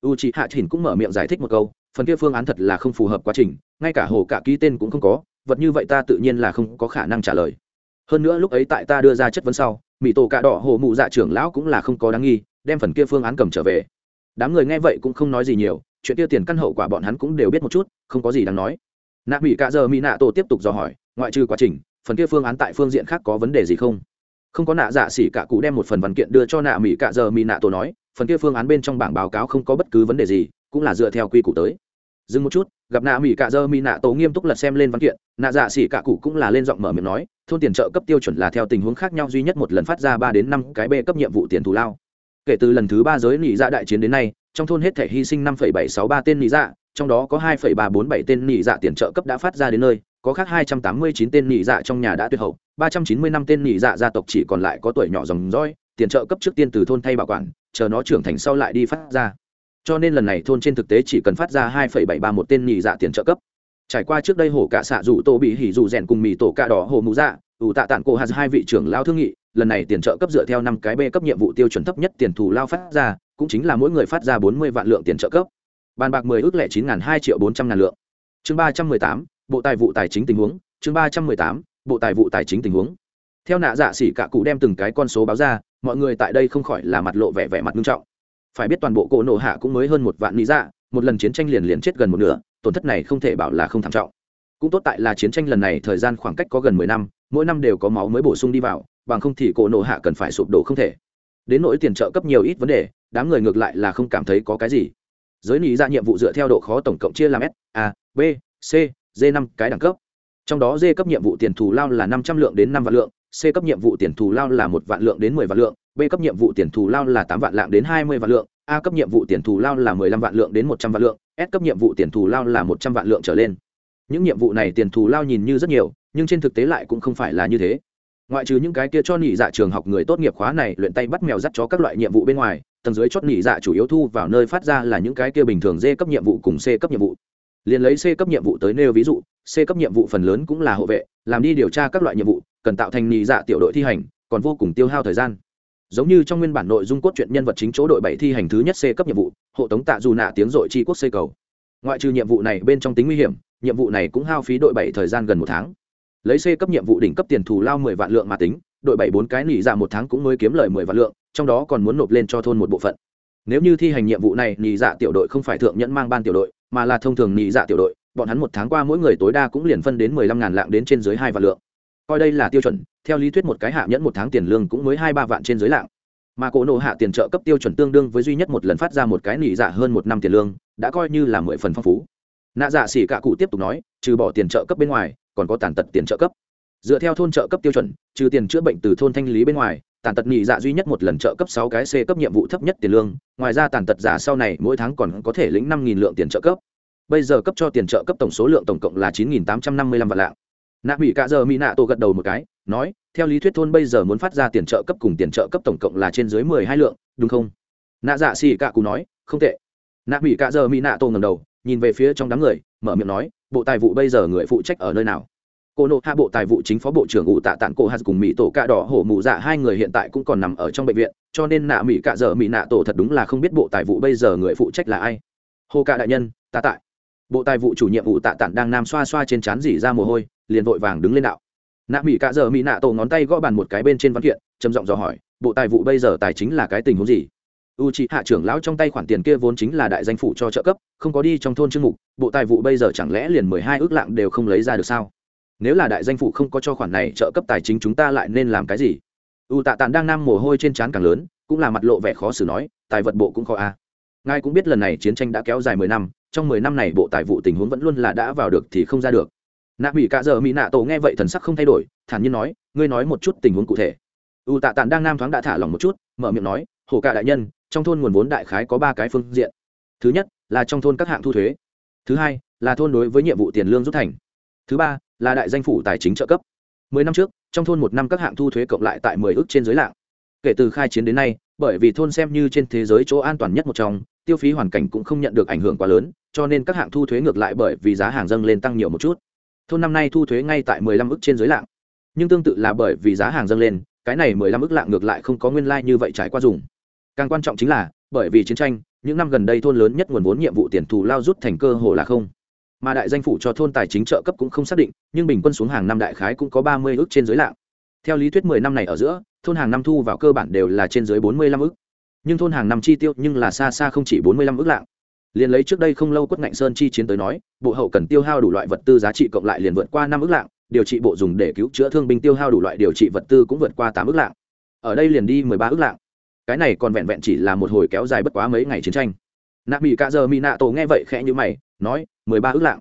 U chi hạ chỉnh cũng mở miệng giải thích một câu, phần kia phương án thật là không phù hợp quá trình, ngay cả hồ cả ký tên cũng không có, vật như vậy ta tự nhiên là không có khả năng trả lời. Hơn nữa lúc ấy tại ta đưa ra chất vấn sau, mỹ tổ cạ đỏ hồ mụ dạ trưởng lão cũng là không có đáng nghi, đem phần kia phương án cầm trở về đám người nghe vậy cũng không nói gì nhiều, chuyện tiêu tiền căn hậu quả bọn hắn cũng đều biết một chút, không có gì đáng nói. Nạ mỹ cạ giờ mỹ nạ tổ tiếp tục dò hỏi, ngoại trừ quá trình, phần kia phương án tại phương diện khác có vấn đề gì không? Không có nạ dạ xỉ cả cụ đem một phần văn kiện đưa cho nạ mỹ cạ giờ mỹ nạ tổ nói, phần kia phương án bên trong bảng báo cáo không có bất cứ vấn đề gì, cũng là dựa theo quy củ tới. Dừng một chút, gặp nạ mỹ cạ dơ mỹ nạ tổ nghiêm túc lật xem lên văn kiện, nạ dạ xỉ cạ cụ cũng là lên giọng mở miệng nói, thôn tiền trợ cấp tiêu chuẩn là theo tình huống khác nhau duy nhất một lần phát ra ba đến năm cái b cấp nhiệm vụ tiền thù lao kể từ lần thứ ba giới nị dạ đại chiến đến nay, trong thôn hết thể hy sinh năm bảy sáu ba tên nị dạ trong đó có hai ba bốn bảy tên nị dạ tiền trợ cấp đã phát ra đến nơi, có khác hai trăm tám mươi chín tên nị dạ trong nhà đã tuyệt hậu, ba trăm chín mươi năm tên nị dạ gia tộc chỉ còn lại có tuổi nhỏ dòng dõi, tiền trợ cấp trước tiên từ thôn thay bảo quản, chờ nó trưởng thành sau lại đi phát ra. Cho nên lần này thôn trên thực tế chỉ cần phát ra hai phẩy bảy ba một tên nhị dạ tiền trợ cấp. Trải qua trước đây hổ cả xạ dù tô bị hỉ dù rèn cùng mì tổ cạ đỏ hồ mũ dạ ủ tạ tản cổ hà hai vị trưởng lao thương nghị lần này tiền trợ cấp dựa theo năm cái b cấp nhiệm vụ tiêu chuẩn thấp nhất tiền thù lao phát ra, cũng chính là mỗi người phát ra bốn mươi vạn lượng tiền trợ cấp. Bàn bạc mười ước lẻ chín n hai triệu bốn trăm ngàn lượng. Chương ba trăm mười tám, bộ tài vụ tài chính tình huống. Chương ba trăm mười tám, bộ tài vụ tài chính tình huống. Theo nạ dạ xỉ cả cụ đem từng cái con số báo ra, mọi người tại đây không khỏi là mặt lộ vẻ vẻ mặt nghiêm trọng. Phải biết toàn bộ cỗ nổ hạ cũng mới hơn một vạn lý dạ một lần chiến tranh liền liền chết gần một nửa, tổn thất này không thể bảo là không thảm trọng cũng tốt tại là chiến tranh lần này thời gian khoảng cách có gần mười năm, mỗi năm đều có máu mới bổ sung đi vào, bằng không thì cổ nổ hạ cần phải sụp đổ không thể. Đến nỗi tiền trợ cấp nhiều ít vấn đề, đám người ngược lại là không cảm thấy có cái gì. Giới lý ra dạ nhiệm vụ dựa theo độ khó tổng cộng chia làm s, a, b, c, d năm cái đẳng cấp. Trong đó d cấp nhiệm vụ tiền thù lao là năm trăm lượng đến năm vạn lượng, c cấp nhiệm vụ tiền thù lao là một vạn lượng đến mười vạn lượng, b cấp nhiệm vụ tiền thù lao là tám vạn lạng đến hai mươi vạn lượng, a cấp nhiệm vụ tiền thù lao là mười lăm vạn lượng đến một trăm vạn lượng, s cấp nhiệm vụ tiền thù lao là một trăm vạn lượng trở lên những nhiệm vụ này tiền thù lao nhìn như rất nhiều, nhưng trên thực tế lại cũng không phải là như thế. Ngoại trừ những cái kia cho nghỉ dạ trường học người tốt nghiệp khóa này luyện tay bắt mèo dắt cho các loại nhiệm vụ bên ngoài, tầng dưới chót nghỉ dạ chủ yếu thu vào nơi phát ra là những cái kia bình thường d cấp nhiệm vụ cùng c cấp nhiệm vụ. Liền lấy c cấp nhiệm vụ tới nêu ví dụ, c cấp nhiệm vụ phần lớn cũng là hộ vệ, làm đi điều tra các loại nhiệm vụ, cần tạo thành nghỉ dạ tiểu đội thi hành, còn vô cùng tiêu hao thời gian. Giống như trong nguyên bản nội dung cốt truyện nhân vật chính chỗ đội bảy thi hành thứ nhất c cấp nhiệm vụ, hộ tống tạ dù nạ tiếng dội chi quốc xây cầu. Ngoại trừ nhiệm vụ này bên trong tính nguy hiểm nhiệm vụ này cũng hao phí đội bảy thời gian gần một tháng. Lấy c cấp nhiệm vụ đỉnh cấp tiền thù lao mười vạn lượng mà tính, đội bảy bốn cái nỉ dạ một tháng cũng mới kiếm lời mười vạn lượng, trong đó còn muốn nộp lên cho thôn một bộ phận. Nếu như thi hành nhiệm vụ này, nỉ dạ tiểu đội không phải thượng nhẫn mang ban tiểu đội, mà là thông thường nỉ dạ tiểu đội, bọn hắn một tháng qua mỗi người tối đa cũng liền phân đến mười lăm ngàn lạng đến trên dưới hai vạn lượng. Coi đây là tiêu chuẩn, theo lý thuyết một cái hạ nhẫn một tháng tiền lương cũng mới hai ba vạn trên dưới lạng. Mà cổ nộ hạ tiền trợ cấp tiêu chuẩn tương đương với duy nhất một lần phát ra một cái nỉ dạ hơn một năm tiền lương, đã coi như là mười phần phong phú nạ dạ xỉ cả cụ tiếp tục nói, trừ bỏ tiền trợ cấp bên ngoài, còn có tàn tật tiền trợ cấp. Dựa theo thôn trợ cấp tiêu chuẩn, trừ tiền chữa bệnh từ thôn thanh lý bên ngoài, tàn tật nhị dạ duy nhất một lần trợ cấp sáu cái c cấp nhiệm vụ thấp nhất tiền lương, ngoài ra tàn tật giả sau này mỗi tháng còn có thể lĩnh năm nghìn lượng tiền trợ cấp. Bây giờ cấp cho tiền trợ cấp tổng số lượng tổng cộng là chín nghìn tám trăm năm mươi lăm vạn lạng. Nạ mỹ cạ giờ mỹ nạ tô gật đầu một cái, nói, theo lý thuyết thôn bây giờ muốn phát ra tiền trợ cấp cùng tiền trợ cấp tổng cộng là trên dưới mười hai lượng, đúng không? Nạ dạ xì cạ cụ nói, không tệ. Nạ mỹ cạ giờ mỹ nạ tô ngầm đầu nhìn về phía trong đám người, mở miệng nói, bộ tài vụ bây giờ người phụ trách ở nơi nào? Cô nộ hạ bộ tài vụ chính phó bộ trưởng ủ tạ tản cô hạt cùng mỹ tổ cạ đỏ hổ mụ dạ hai người hiện tại cũng còn nằm ở trong bệnh viện, cho nên nạ mỹ cạ dở mỹ nạ tổ thật đúng là không biết bộ tài vụ bây giờ người phụ trách là ai. Hô cạ đại nhân, ta tại. Bộ tài vụ chủ nhiệm ủ tạ tản đang nam xoa xoa trên trán dỉ ra mồ hôi, liền vội vàng đứng lên đạo. Nạ mỹ cạ dở mỹ nạ tổ ngón tay gõ bàn một cái bên trên văn kiện, trầm giọng dò hỏi, bộ tài vụ bây giờ tài chính là cái tình huống gì? U c hạ trưởng lão trong tay khoản tiền kia vốn chính là đại danh phụ cho trợ cấp, không có đi trong thôn chương mục, bộ tài vụ bây giờ chẳng lẽ liền mười hai ước lạng đều không lấy ra được sao? Nếu là đại danh phụ không có cho khoản này trợ cấp tài chính chúng ta lại nên làm cái gì? U tạ tàn đang nam mồ hôi trên trán càng lớn, cũng là mặt lộ vẻ khó xử nói, tài vật bộ cũng khó a. Ngài cũng biết lần này chiến tranh đã kéo dài mười năm, trong mười năm này bộ tài vụ tình huống vẫn luôn là đã vào được thì không ra được. Nạ mỹ cả giờ mỹ nạ tổ nghe vậy thần sắc không thay đổi, thản nhiên nói, ngươi nói một chút tình huống cụ thể. U tạ tàn đang nam thoáng đã thả lòng một chút, mở miệng nói, hồ cả đại nhân trong thôn nguồn vốn đại khái có ba cái phương diện. Thứ nhất, là trong thôn các hạng thu thuế. Thứ hai, là thôn đối với nhiệm vụ tiền lương rút thành. Thứ ba, là đại danh phủ tài chính trợ cấp. Mười năm trước, trong thôn một năm các hạng thu thuế cộng lại tại mười ước trên giới lạng. Kể từ khai chiến đến nay, bởi vì thôn xem như trên thế giới chỗ an toàn nhất một trong, tiêu phí hoàn cảnh cũng không nhận được ảnh hưởng quá lớn, cho nên các hạng thu thuế ngược lại bởi vì giá hàng dâng lên tăng nhiều một chút. Thôn năm nay thu thuế ngay tại mười lăm ước trên giới lạng. Nhưng tương tự là bởi vì giá hàng dâng lên, cái này mười lăm ước lạng ngược lại không có nguyên lai như vậy trải qua dùng càng quan trọng chính là, bởi vì chiến tranh, những năm gần đây thôn lớn nhất nguồn vốn nhiệm vụ tiền thù lao rút thành cơ hồ là không. Mà đại danh phủ cho thôn tài chính trợ cấp cũng không xác định, nhưng bình quân xuống hàng năm đại khái cũng có ba mươi ước trên dưới lạng. Theo lý thuyết mười năm này ở giữa, thôn hàng năm thu vào cơ bản đều là trên dưới bốn mươi lăm ước. Nhưng thôn hàng năm chi tiêu nhưng là xa xa không chỉ bốn mươi lăm ước lạng. Liền lấy trước đây không lâu quất ngạnh sơn chi chiến tới nói, bộ hậu cần tiêu hao đủ loại vật tư giá trị cộng lại liền vượt qua năm ước lạng, điều trị bộ dùng để cứu chữa thương binh tiêu hao đủ loại điều trị vật tư cũng vượt qua tám ước lạng. Ở đây liền đi mười ba ước lạng cái này còn vẹn vẹn chỉ là một hồi kéo dài bất quá mấy ngày chiến tranh. Nạ mỹ cạ giờ mỹ nạ tổ nghe vậy khẽ như mày, nói, mười ba ước lạng.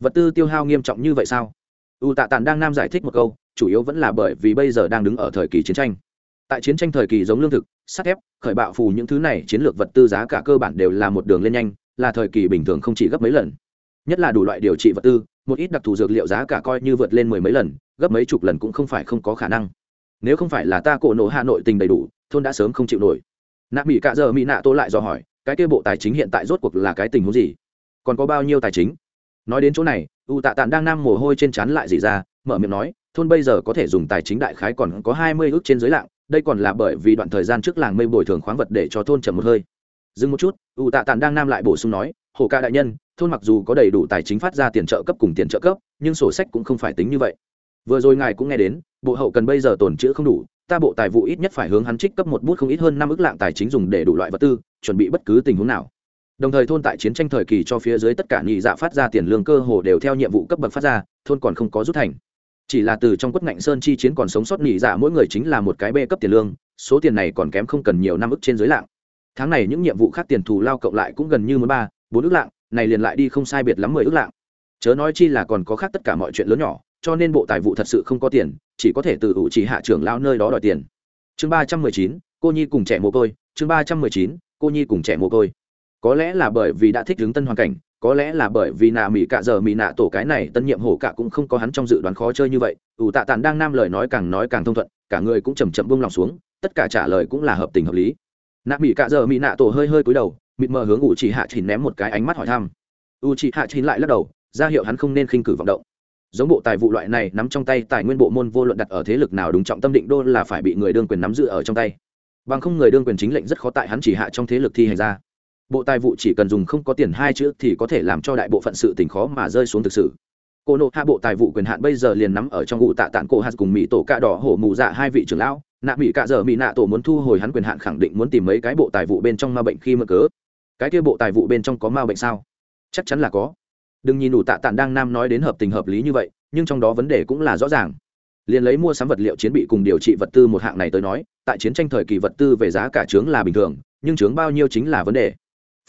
Vật tư tiêu hao nghiêm trọng như vậy sao? U tạ tàn đang nam giải thích một câu, chủ yếu vẫn là bởi vì bây giờ đang đứng ở thời kỳ chiến tranh. Tại chiến tranh thời kỳ giống lương thực, sắt thép, khởi bạo phù những thứ này chiến lược vật tư giá cả cơ bản đều là một đường lên nhanh, là thời kỳ bình thường không chỉ gấp mấy lần. Nhất là đủ loại điều trị vật tư, một ít đặc thù dược liệu giá cả coi như vượt lên mười mấy lần, gấp mấy chục lần cũng không phải không có khả năng nếu không phải là ta cổ nổ hà nội tình đầy đủ, thôn đã sớm không chịu nổi. Nạ mỹ cạ giờ mỹ nạ tô lại dò hỏi, cái kia bộ tài chính hiện tại rốt cuộc là cái tình huống gì? Còn có bao nhiêu tài chính? Nói đến chỗ này, u tạ tàn đang nam mồ hôi trên chắn lại gì ra, mở miệng nói, thôn bây giờ có thể dùng tài chính đại khái còn có hai mươi ước trên dưới lạng, đây còn là bởi vì đoạn thời gian trước làng mây bồi thường khoáng vật để cho thôn chậm một hơi. Dừng một chút, u tạ tàn đang nam lại bổ sung nói, hồ ca đại nhân, thôn mặc dù có đầy đủ tài chính phát ra tiền trợ cấp cùng tiền trợ cấp, nhưng sổ sách cũng không phải tính như vậy vừa rồi ngài cũng nghe đến, bộ hậu cần bây giờ tồn chữ không đủ, ta bộ tài vụ ít nhất phải hướng hắn trích cấp một bút không ít hơn năm ước lạng tài chính dùng để đủ loại vật tư, chuẩn bị bất cứ tình huống nào. Đồng thời thôn tại chiến tranh thời kỳ cho phía dưới tất cả nhị dạ phát ra tiền lương cơ hồ đều theo nhiệm vụ cấp bậc phát ra, thôn còn không có rút thành. Chỉ là từ trong quất ngạnh sơn chi chiến còn sống sót nhị dạ mỗi người chính là một cái bê cấp tiền lương, số tiền này còn kém không cần nhiều năm ức trên dưới lạng. Tháng này những nhiệm vụ khác tiền thù lao cộng lại cũng gần như một ba, bốn ước lạng, này liền lại đi không sai biệt lắm mười ước lạng. Chớ nói chi là còn có khác tất cả mọi chuyện lớn nhỏ cho nên bộ tài vụ thật sự không có tiền, chỉ có thể từ ủ chỉ hạ trưởng lao nơi đó đòi tiền. Chương ba trăm mười chín, cô nhi cùng trẻ mồ côi. Chương ba trăm mười chín, cô nhi cùng trẻ mồ côi. Có lẽ là bởi vì đã thích đứng tân hoàn cảnh, có lẽ là bởi vì nạ mỹ cạ giờ mỹ nạ tổ cái này tân nhiệm hổ cạ cũng không có hắn trong dự đoán khó chơi như vậy. Ủ tạ tàn đang nam lời nói càng nói càng thông thuận, cả người cũng chầm chậm bông lòng xuống, tất cả trả lời cũng là hợp tình hợp lý. Nạ mỹ cạ giờ mỹ nạ tổ hơi hơi cúi đầu, mịt mờ hướng ủ chỉ hạ chín ném một cái ánh mắt hỏi thăm. U chỉ hạ chín lại lắc đầu, ra hiệu hắn không nên khinh cử vọng động giống bộ tài vụ loại này nắm trong tay, tài nguyên bộ môn vô luận đặt ở thế lực nào đúng trọng tâm định đô là phải bị người đương quyền nắm giữ ở trong tay. Bằng không người đương quyền chính lệnh rất khó tại hắn chỉ hạ trong thế lực thi hành ra. Bộ tài vụ chỉ cần dùng không có tiền hai chữ thì có thể làm cho đại bộ phận sự tình khó mà rơi xuống thực sự. Cô nộ hạ bộ tài vụ quyền hạn bây giờ liền nắm ở trong vụ tạ tạng cổ hạt cùng mỹ tổ cạ đỏ hổ mù dạ hai vị trưởng lão. Nạ mỹ cạ dở mỹ nạ tổ muốn thu hồi hắn quyền hạn khẳng định muốn tìm mấy cái bộ tài vụ bên trong ma bệnh khi mơ cớ. Cái kia bộ tài vụ bên trong có ma bệnh sao? Chắc chắn là có đừng nhìn đủ tạ tạng đang nam nói đến hợp tình hợp lý như vậy, nhưng trong đó vấn đề cũng là rõ ràng. Liền lấy mua sắm vật liệu chiến bị cùng điều trị vật tư một hạng này tới nói, tại chiến tranh thời kỳ vật tư về giá cả trướng là bình thường, nhưng trướng bao nhiêu chính là vấn đề.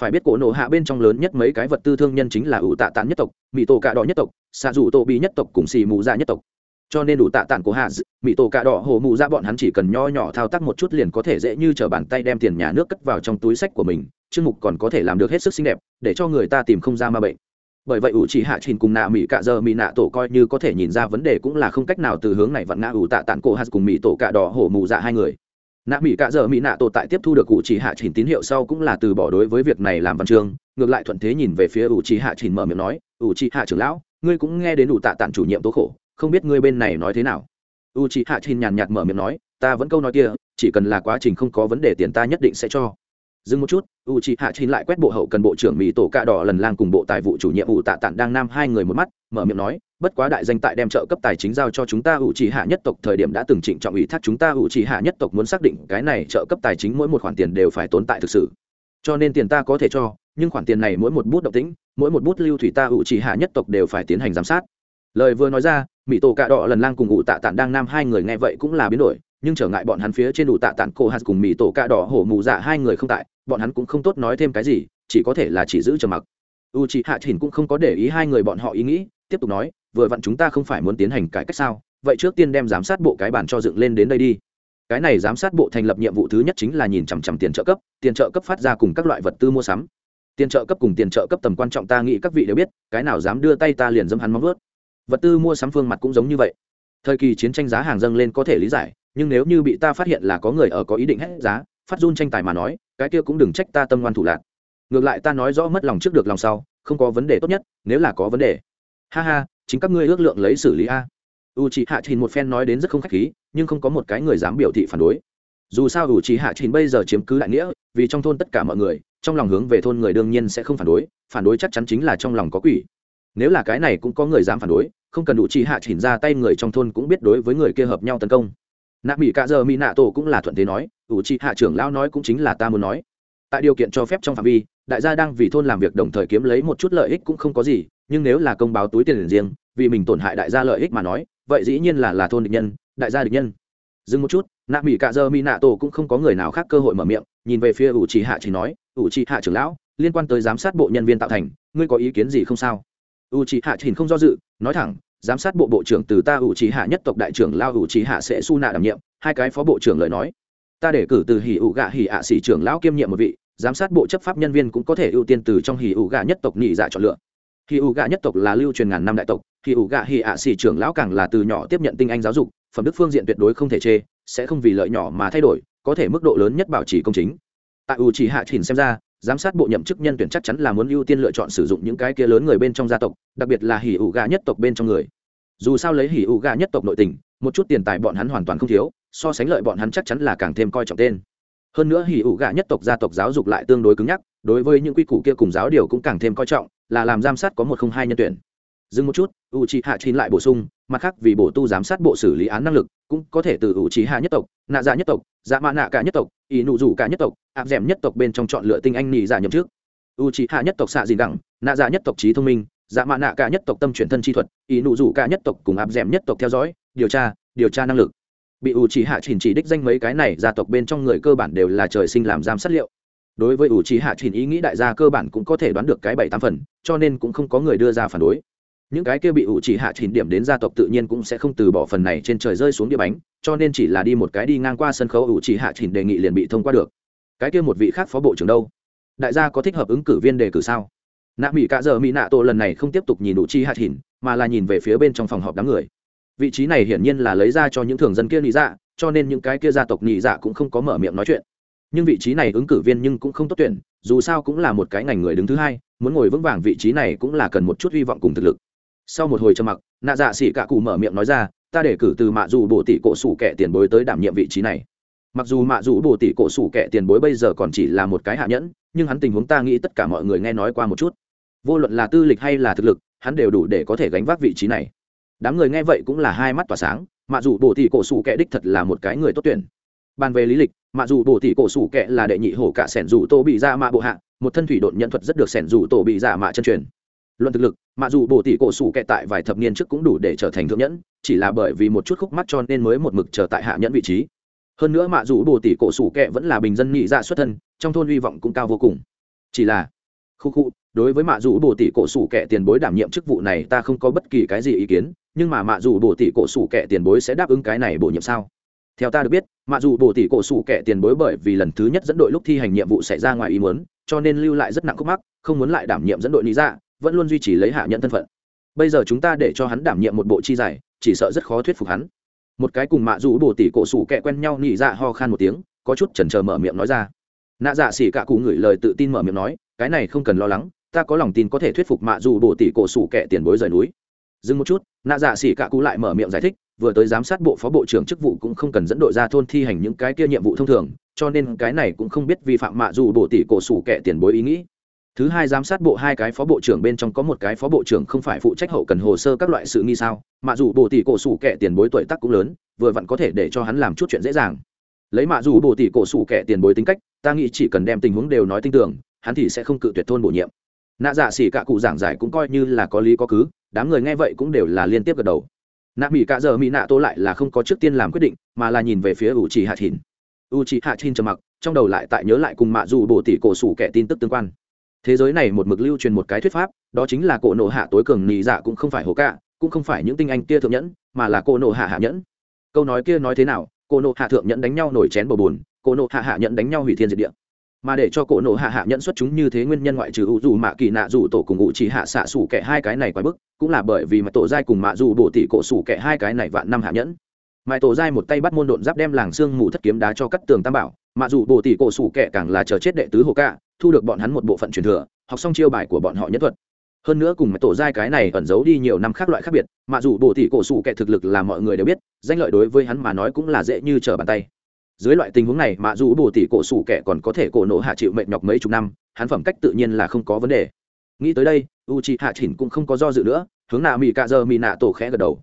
Phải biết cổ nổ hạ bên trong lớn nhất mấy cái vật tư thương nhân chính là ủ tạ tản nhất tộc mỹ tổ cạ đỏ nhất tộc, xạ dù tổ bị nhất tộc cùng xì mù dạ nhất tộc. Cho nên đủ tạ tản của hạ mỹ tổ cạ đỏ hồ mù ra bọn hắn chỉ cần nho nhỏ thao tác một chút liền có thể dễ như t r ở bàn tay đem tiền nhà nước cất vào trong túi sách của mình, chương mục còn có thể làm được hết sức xinh đẹp, để cho người ta tìm không ra ma bệnh bởi vậy ủ chỉ hạ trình cùng nạ mỹ cạ giờ mỹ nạ tổ coi như có thể nhìn ra vấn đề cũng là không cách nào từ hướng này vặn ngã ủ tạ tản cổ hạt cùng mỹ tổ cạ đỏ hổ mù dạ hai người. Nạ mỹ cạ giờ mỹ nạ tổ tại tiếp thu được ủ chỉ hạ trình tín hiệu sau cũng là từ bỏ đối với việc này làm văn chương, ngược lại thuận thế nhìn về phía ủ chỉ hạ trình mở miệng nói, ủ chỉ hạ trưởng lão, ngươi cũng nghe đến ủ tạ tản chủ nhiệm tố khổ, không biết ngươi bên này nói thế nào? Ủ chỉ hạ trình nhàn nhạt mở miệng nói, ta vẫn câu nói kia, chỉ cần là quá trình không có vấn đề tiền ta nhất định sẽ cho dừng một chút, u c hạ chín lại quét bộ hậu cần bộ trưởng mỹ tổ cạ đỏ lần lang cùng bộ tài vụ chủ nhiệm ủ tạ tản đang nam hai người một mắt, mở miệng nói, bất quá đại danh tại đem trợ cấp tài chính giao cho chúng ta ủ trì hạ nhất tộc thời điểm đã từng trịnh trọng ủy thác chúng ta ủ trì hạ nhất tộc muốn xác định cái này trợ cấp tài chính mỗi một khoản tiền đều phải tồn tại thực sự. Cho nên tiền ta có thể cho, nhưng khoản tiền này mỗi một bút động tĩnh, mỗi một bút lưu thủy ta ủ trì hạ nhất tộc đều phải tiến hành giám sát. Lời vừa nói ra, mỹ tổ cạ đỏ lần lang cùng ủ tạ tản đang nam hai người nghe vậy cũng là biến đổi nhưng trở ngại bọn hắn phía trên đủ tạ tản cổ hạt cùng mỹ tổ cạ đỏ hổ mù dạ hai người không tại, bọn hắn cũng không tốt nói thêm cái gì, chỉ có thể là chỉ giữ trầm mặc. U c hạ chỉnh cũng không có để ý hai người bọn họ ý nghĩ, tiếp tục nói, vừa vặn chúng ta không phải muốn tiến hành cải cách sao, vậy trước tiên đem giám sát bộ cái bản cho dựng lên đến đây đi. Cái này giám sát bộ thành lập nhiệm vụ thứ nhất chính là nhìn chằm chằm tiền trợ cấp, tiền trợ cấp phát ra cùng các loại vật tư mua sắm. Tiền trợ cấp cùng tiền trợ cấp tầm quan trọng ta nghĩ các vị đều biết, cái nào dám đưa tay ta liền dâm hắn móng vớt. vật tư mua sắm phương mặt cũng giống như vậy. Thời kỳ chiến tranh giá hàng dâng lên có thể lý giải nhưng nếu như bị ta phát hiện là có người ở có ý định hết giá, phát run tranh tài mà nói, cái kia cũng đừng trách ta tâm ngoan thủ lạc. Ngược lại ta nói rõ mất lòng trước được lòng sau, không có vấn đề tốt nhất, nếu là có vấn đề. Ha ha, chính các ngươi ước lượng lấy xử lý a. U chị hạ trình một phen nói đến rất không k h á c h khí, nhưng không có một cái người dám biểu thị phản đối. Dù sao u chị hạ trình bây giờ chiếm cứ đại nghĩa, vì trong thôn tất cả mọi người, trong lòng hướng về thôn người đương nhiên sẽ không phản đối phản đối chắc chắn chính là trong lòng có quỷ. Nếu là cái này cũng có người dám phản đối, không cần u chị hạ trình ra tay người trong thôn cũng biết đối với người kia hợp nhau tấn công nạ mỹ cạ giờ mỹ nạ tổ cũng là thuận thế nói u trị hạ trưởng lão nói cũng chính là ta muốn nói. Tại điều kiện cho phép trong phạm vi, đại gia đang vì thôn làm việc đồng thời kiếm lấy một chút lợi ích cũng không có gì, nhưng nếu là công báo túi tiền riêng, vì mình tổn hại đại gia lợi ích mà nói, vậy dĩ nhiên là là thôn địch nhân, đại gia địch nhân. Dừng một chút, nạ mỹ cạ dơ mỹ nạ tổ cũng không có người nào khác cơ hội mở miệng, nhìn về phía ủ trì hạ chỉ nói, ủ trì hạ trưởng lão, liên quan tới giám sát bộ nhân viên tạo thành, ngươi có ý kiến gì không sao? U trì hạ chỉ không do dự, nói thẳng giám sát bộ bộ trưởng từ ta ủ trí hạ nhất tộc đại trưởng lao ủ trí hạ sẽ su nạ đảm nhiệm, hai cái phó bộ trưởng lời nói. Ta để cử từ hỉ ủ gạ hỉ ạ sĩ trưởng lão kiêm nhiệm một vị, giám sát bộ chấp pháp nhân viên cũng có thể ưu tiên từ trong hỉ ủ gạ nhất tộc nhị dạ chọn lựa. Hỉ ủ gạ nhất tộc là lưu truyền ngàn năm đại tộc, hỉ ủ gạ hỉ ạ sĩ trưởng lão càng là từ nhỏ tiếp nhận tinh anh giáo dục, phẩm đức phương diện tuyệt đối không thể chê, sẽ không vì lợi nhỏ mà thay đổi, có thể mức độ lớn nhất bảo trì công chính. Tại ủ trí hạ chỉnh xem ra giám sát bộ nhậm chức nhân tuyển chắc chắn là muốn ưu tiên lựa chọn sử dụng những cái kia lớn người bên trong gia tộc, đặc biệt là hỉ ủ gà nhất tộc bên trong người. Dù sao lấy hỉ ủ gà nhất tộc nội tình, một chút tiền tài bọn hắn hoàn toàn không thiếu, so sánh lợi bọn hắn chắc chắn là càng thêm coi trọng tên. Hơn nữa hỉ ủ gà nhất tộc gia tộc giáo dục lại tương đối cứng nhắc, đối với những quy củ kia cùng giáo điều cũng càng thêm coi trọng, là làm giám sát có một không hai nhân tuyển. Dừng một chút u c hạ chín lại bổ sung, mặt khác vì bổ tu giám sát bộ xử lý án năng lực, cũng có thể từ u c hạ nhất tộc, nạ dạ nhất tộc dạ mạ nạ cả nhất tộc, ý nụ rủ cả nhất tộc áp d nhất tộc bên trong chọn lựa tinh anh nị dạ nhậm trước u c hạ nhất tộc xạ dìn đẳng, nạ dạ nhất tộc trí thông minh dạ mạ nạ cả nhất tộc tâm chuyển thân chi thuật, ý nụ rủ cả nhất tộc cùng áp d nhất tộc theo dõi, điều tra điều tra năng lực. Bị u c hạ chỉnh chỉ đích danh mấy cái này, gia tộc bên trong người cơ bản đều là trời sinh làm giám sát liệu. Đối với u c hạ chỉnh ý nghĩ đại gia cơ bản cũng có thể đoán được cái bảy tám phần, cho nên cũng không có người đưa ra phản đối những cái kia bị ủ chỉ hạ chín điểm đến gia tộc tự nhiên cũng sẽ không từ bỏ phần này trên trời rơi xuống địa bánh, cho nên chỉ là đi một cái đi ngang qua sân khấu ủ chỉ hạ chín đề nghị liền bị thông qua được. Cái kia một vị khác phó bộ trưởng đâu? Đại gia có thích hợp ứng cử viên đề cử sao? Nạ mỹ cả giờ mỹ nạ tổ lần này không tiếp tục nhìn ủ chi hạ chín mà là nhìn về phía bên trong phòng họp đám người. Vị trí này hiển nhiên là lấy ra cho những thường dân kia nghĩ dạ cho nên những cái kia gia tộc nghĩ dạ cũng không có mở miệng nói chuyện. Nhưng vị trí này ứng cử viên nhưng cũng không tốt tuyển, dù sao cũng là một cái ngành người đứng thứ hai, muốn ngồi vững vàng vị trí này cũng là cần một chút hy vọng cùng thực lực sau một hồi trầm mặc, nạ dạ xỉ cả cụ mở miệng nói ra, ta để cử từ mạ dù bổ tỷ cổ sủ kẻ tiền bối tới đảm nhiệm vị trí này. Mặc dù mạ dù bổ tỷ cổ sủ kẻ tiền bối bây giờ còn chỉ là một cái hạ nhẫn, nhưng hắn tình huống ta nghĩ tất cả mọi người nghe nói qua một chút. Vô luận là tư lịch hay là thực lực, hắn đều đủ để có thể gánh vác vị trí này. Đám người nghe vậy cũng là hai mắt tỏa sáng, mạ dù bổ tỷ cổ sủ kẻ đích thật là một cái người tốt tuyển. Bàn về lý lịch, mạ dù bổ tỷ cổ sủ kẻ là đệ nhị hổ cả sẻn dù tô bị ra mạ bộ hạ, một thân thủy độn nhận thuật rất được sẻn dù tổ bị giả mạ chân truyền luận thực lực mặc dù bộ tỷ cổ sủ kệ tại vài thập niên trước cũng đủ để trở thành thượng nhẫn, chỉ là bởi vì một chút khúc mắt cho nên mới một mực trở tại hạ nhẫn vị trí. Hơn nữa mặc dù bộ tỷ cổ sủ kệ vẫn là bình dân nhị dạ xuất thân, trong thôn hy vọng cũng cao vô cùng. Chỉ là, khu khu, đối với mạ dù bổ tỷ cổ sủ kệ tiền bối đảm nhiệm chức vụ này ta không có bất kỳ cái gì ý kiến, nhưng mà mạ dù bổ tỷ cổ sủ kệ tiền bối sẽ đáp ứng cái này bổ nhiệm sao? Theo ta được biết mạ dù bổ tỷ cổ sủ kệ tiền bối bởi vì lần thứ nhất dẫn đội lúc thi hành nhiệm vụ xảy ra ngoài ý muốn, cho nên lưu lại rất nặng khúc mắc, không muốn lại đảm nhiệm dẫn đội lý ra dạ, vẫn luôn duy trì lấy hạ nhận thân phận. Bây giờ chúng ta để cho hắn đảm nhiệm một bộ chi giải, chỉ sợ rất khó thuyết phục hắn. Một cái cùng mạ rũ bồ tỷ cổ sủ kẹ quen nhau nhị dạ ho khan một tiếng, có chút chần chờ mở miệng nói ra. Nạ dạ xỉ cả cụ ngửi lời tự tin mở miệng nói, cái này không cần lo lắng, ta có lòng tin có thể thuyết phục mạ dù bồ tỷ cổ sủ kẹ tiền bối rời núi. Dừng một chút, nạ dạ xỉ cả cụ lại mở miệng giải thích, vừa tới giám sát bộ phó bộ trưởng chức vụ cũng không cần dẫn đội ra thôn thi hành những cái kia nhiệm vụ thông thường, cho nên cái này cũng không biết vi phạm mạ dù bổ tỷ cổ sủ Kẻ tiền bối ý nghĩ thứ hai giám sát bộ hai cái phó bộ trưởng bên trong có một cái phó bộ trưởng không phải phụ trách hậu cần hồ sơ các loại sự nghi sao, mà dù bộ tỷ cổ sủ kẻ tiền bối tuổi tác cũng lớn, vừa vặn có thể để cho hắn làm chút chuyện dễ dàng. Lấy mạ dù bộ tỷ cổ sủ kẻ tiền bối tính cách, ta nghĩ chỉ cần đem tình huống đều nói tin tưởng hắn thì sẽ không cự tuyệt thôn bổ nhiệm. Nạ dạ xỉ cả cụ giảng giải cũng coi như là có lý có cứ, đám người nghe vậy cũng đều là liên tiếp gật đầu. Nạ mỹ cả giờ mỹ nạ tô lại là không có trước tiên làm quyết định, mà là nhìn về phía u trì hạ thìn. U trì hạ thìn trầm mặc, trong đầu lại tại nhớ lại cùng mạ dù bộ tỷ cổ sủ kẻ tin tức tương quan thế giới này một mực lưu truyền một cái thuyết pháp, đó chính là cổ nộ hạ tối cường nhị dạ cũng không phải hồ cạ, cũng không phải những tinh anh kia thượng nhẫn, mà là cổ nộ hạ hạ nhẫn. Câu nói kia nói thế nào? Cổ nộ hạ thượng nhẫn đánh nhau nổi chén bầu bùn, cổ nộ hạ hạ nhẫn đánh nhau hủy thiên diệt địa. Mà để cho cổ nộ hạ hạ nhẫn xuất chúng như thế nguyên nhân ngoại trừ ủ dù mạ kỳ nạ dù tổ cùng ngụ chỉ hạ xạ xủ kẻ hai cái này quái bức, cũng là bởi vì mà tổ giai cùng mạ dù bổ tỷ cổ xủ kẻ hai cái này vạn năm hạ nhẫn. Mãi tổ giai một tay bắt môn độn giáp đem làng xương mù thất kiếm đá cho cắt tường tam bảo, mạ dù bổ tỷ cổ xủ kẻ càng là chờ chết đệ tứ hồ cả thu được bọn hắn một bộ phận truyền thừa, học xong chiêu bài của bọn họ nhất thuật. Hơn nữa cùng tổ giai cái này ẩn giấu đi nhiều năm khác loại khác biệt, mà dù bộ tỷ cổ sủ kệ thực lực là mọi người đều biết, danh lợi đối với hắn mà nói cũng là dễ như trở bàn tay. Dưới loại tình huống này, mà dù bồ tỷ cổ sủ kẻ còn có thể cổ nổ hạ chịu mệnh nhọc mấy chục năm, hắn phẩm cách tự nhiên là không có vấn đề. Nghĩ tới đây u c hạ chỉnh cũng không có do dự nữa, hướng nạ mỹ cạ giờ mỹ nạ tổ khẽ gật đầu.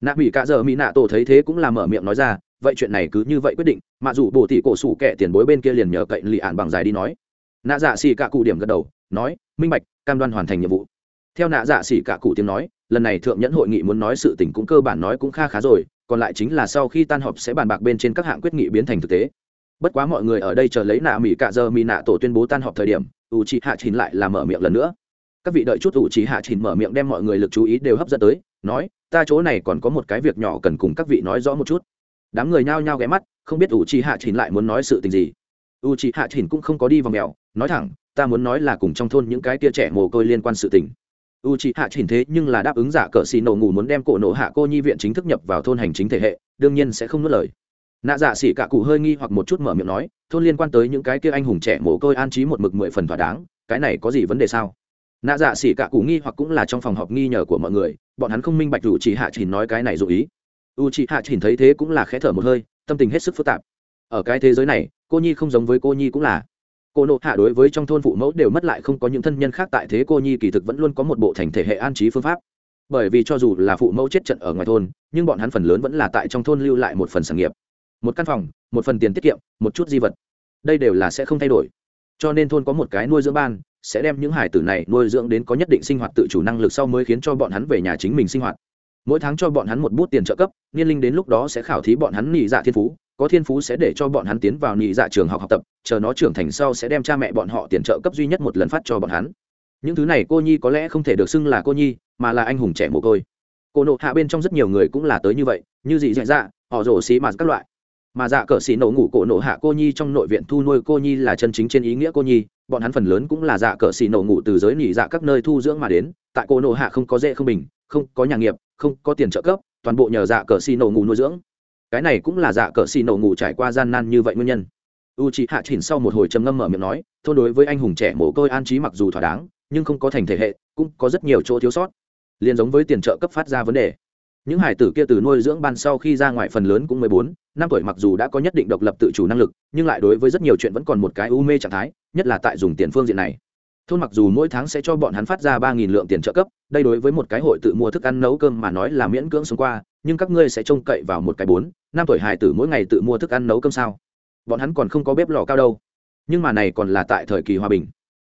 Nạ mỹ cạ giờ mỹ nạ tổ thấy thế cũng là mở miệng nói ra, vậy chuyện này cứ như vậy quyết định, mà dù bồ tỷ cổ sủ kẻ tiền bối bên kia liền nhờ cậy lì ạn bằng dài đi nói nạ dạ xỉ cả cụ điểm gật đầu, nói, minh bạch, cam đoan hoàn thành nhiệm vụ. Theo nạ dạ xỉ cả cụ tiếng nói, lần này thượng nhẫn hội nghị muốn nói sự tình cũng cơ bản nói cũng kha khá rồi, còn lại chính là sau khi tan họp sẽ bàn bạc bên trên các hạng quyết nghị biến thành thực tế. Bất quá mọi người ở đây chờ lấy nạ mỹ cạ giờ mỹ nạ tổ tuyên bố tan họp thời điểm, u chị hạ chín lại là mở miệng lần nữa. Các vị đợi chút u chị hạ chín mở miệng đem mọi người lực chú ý đều hấp dẫn tới, nói, ta chỗ này còn có một cái việc nhỏ cần cùng các vị nói rõ một chút. Đám người nhao nhao ghé mắt, không biết u chị hạ chín lại muốn nói sự tình gì. U chị hạ chín cũng không có đi vào mèo nói thẳng, ta muốn nói là cùng trong thôn những cái tia trẻ mồ côi liên quan sự tình. U chị hạ chỉnh thế nhưng là đáp ứng giả cờ xì nổ ngủ muốn đem cổ nổ hạ cô nhi viện chính thức nhập vào thôn hành chính thể hệ, đương nhiên sẽ không nuốt lời. Nạ dạ xỉ cả cụ hơi nghi hoặc một chút mở miệng nói, thôn liên quan tới những cái kia anh hùng trẻ mồ côi an trí một mực mười phần thỏa đáng, cái này có gì vấn đề sao? Nạ dạ xỉ cả cụ nghi hoặc cũng là trong phòng họp nghi nhờ của mọi người, bọn hắn không minh bạch u chị hạ chỉnh nói cái này dù ý. U chị hạ chỉnh thấy thế cũng là khẽ thở một hơi, tâm tình hết sức phức tạp. Ở cái thế giới này, cô nhi không giống với cô nhi cũng là cô nộ hạ đối với trong thôn phụ mẫu đều mất lại không có những thân nhân khác tại thế cô nhi kỳ thực vẫn luôn có một bộ thành thể hệ an trí phương pháp. Bởi vì cho dù là phụ mẫu chết trận ở ngoài thôn, nhưng bọn hắn phần lớn vẫn là tại trong thôn lưu lại một phần sản nghiệp. Một căn phòng, một phần tiền tiết kiệm, một chút di vật. Đây đều là sẽ không thay đổi. Cho nên thôn có một cái nuôi dưỡng ban, sẽ đem những hải tử này nuôi dưỡng đến có nhất định sinh hoạt tự chủ năng lực sau mới khiến cho bọn hắn về nhà chính mình sinh hoạt. Mỗi tháng cho bọn hắn một bút tiền trợ cấp, niên linh đến lúc đó sẽ khảo thí bọn hắn nghỉ dạ thiên phú có thiên phú sẽ để cho bọn hắn tiến vào nhị dạ trường học học tập, chờ nó trưởng thành sau sẽ đem cha mẹ bọn họ tiền trợ cấp duy nhất một lần phát cho bọn hắn. Những thứ này cô nhi có lẽ không thể được xưng là cô nhi, mà là anh hùng trẻ mồ côi. Cô nộ hạ bên trong rất nhiều người cũng là tới như vậy, như dị dạ dạ họ rổ xí mà các loại. Mà dạ cờ xì nổ ngủ cổ nộ hạ cô nhi trong nội viện thu nuôi cô nhi là chân chính trên ý nghĩa cô nhi, bọn hắn phần lớn cũng là dạ cờ xì nổ ngủ từ giới nỉ dạ các nơi thu dưỡng mà đến, tại cô nộ hạ không có dễ không bình, không có nhà nghiệp, không có tiền trợ cấp, toàn bộ nhờ dạ cờ xì nổ ngủ nuôi dưỡng cái này cũng là dạ cờ xì nổ ngủ trải qua gian nan như vậy nguyên nhân. U c h ị hạ chỉnh sau một hồi trầm ngâm mở miệng nói, thôn đối với anh hùng trẻ mồ côi an trí mặc dù thỏa đáng, nhưng không có thành thể hệ, cũng có rất nhiều chỗ thiếu sót. Liền giống với tiền trợ cấp phát ra vấn đề. Những hải tử kia từ nuôi dưỡng ban sau khi ra ngoài phần lớn cũng mười bốn, năm tuổi mặc dù đã có nhất định độc lập tự chủ năng lực, nhưng lại đối với rất nhiều chuyện vẫn còn một cái u mê trạng thái, nhất là tại dùng tiền phương diện này. Thôn mặc dù mỗi tháng sẽ cho bọn hắn phát ra ba nghìn lượng tiền trợ cấp, đây đối với một cái hội tự mua thức ăn nấu cơm mà nói là miễn cưỡng sống qua nhưng các ngươi sẽ trông cậy vào một cái bốn, năm tuổi hài tử mỗi ngày tự mua thức ăn nấu cơm sao? Bọn hắn còn không có bếp lò cao đâu. Nhưng mà này còn là tại thời kỳ hòa bình.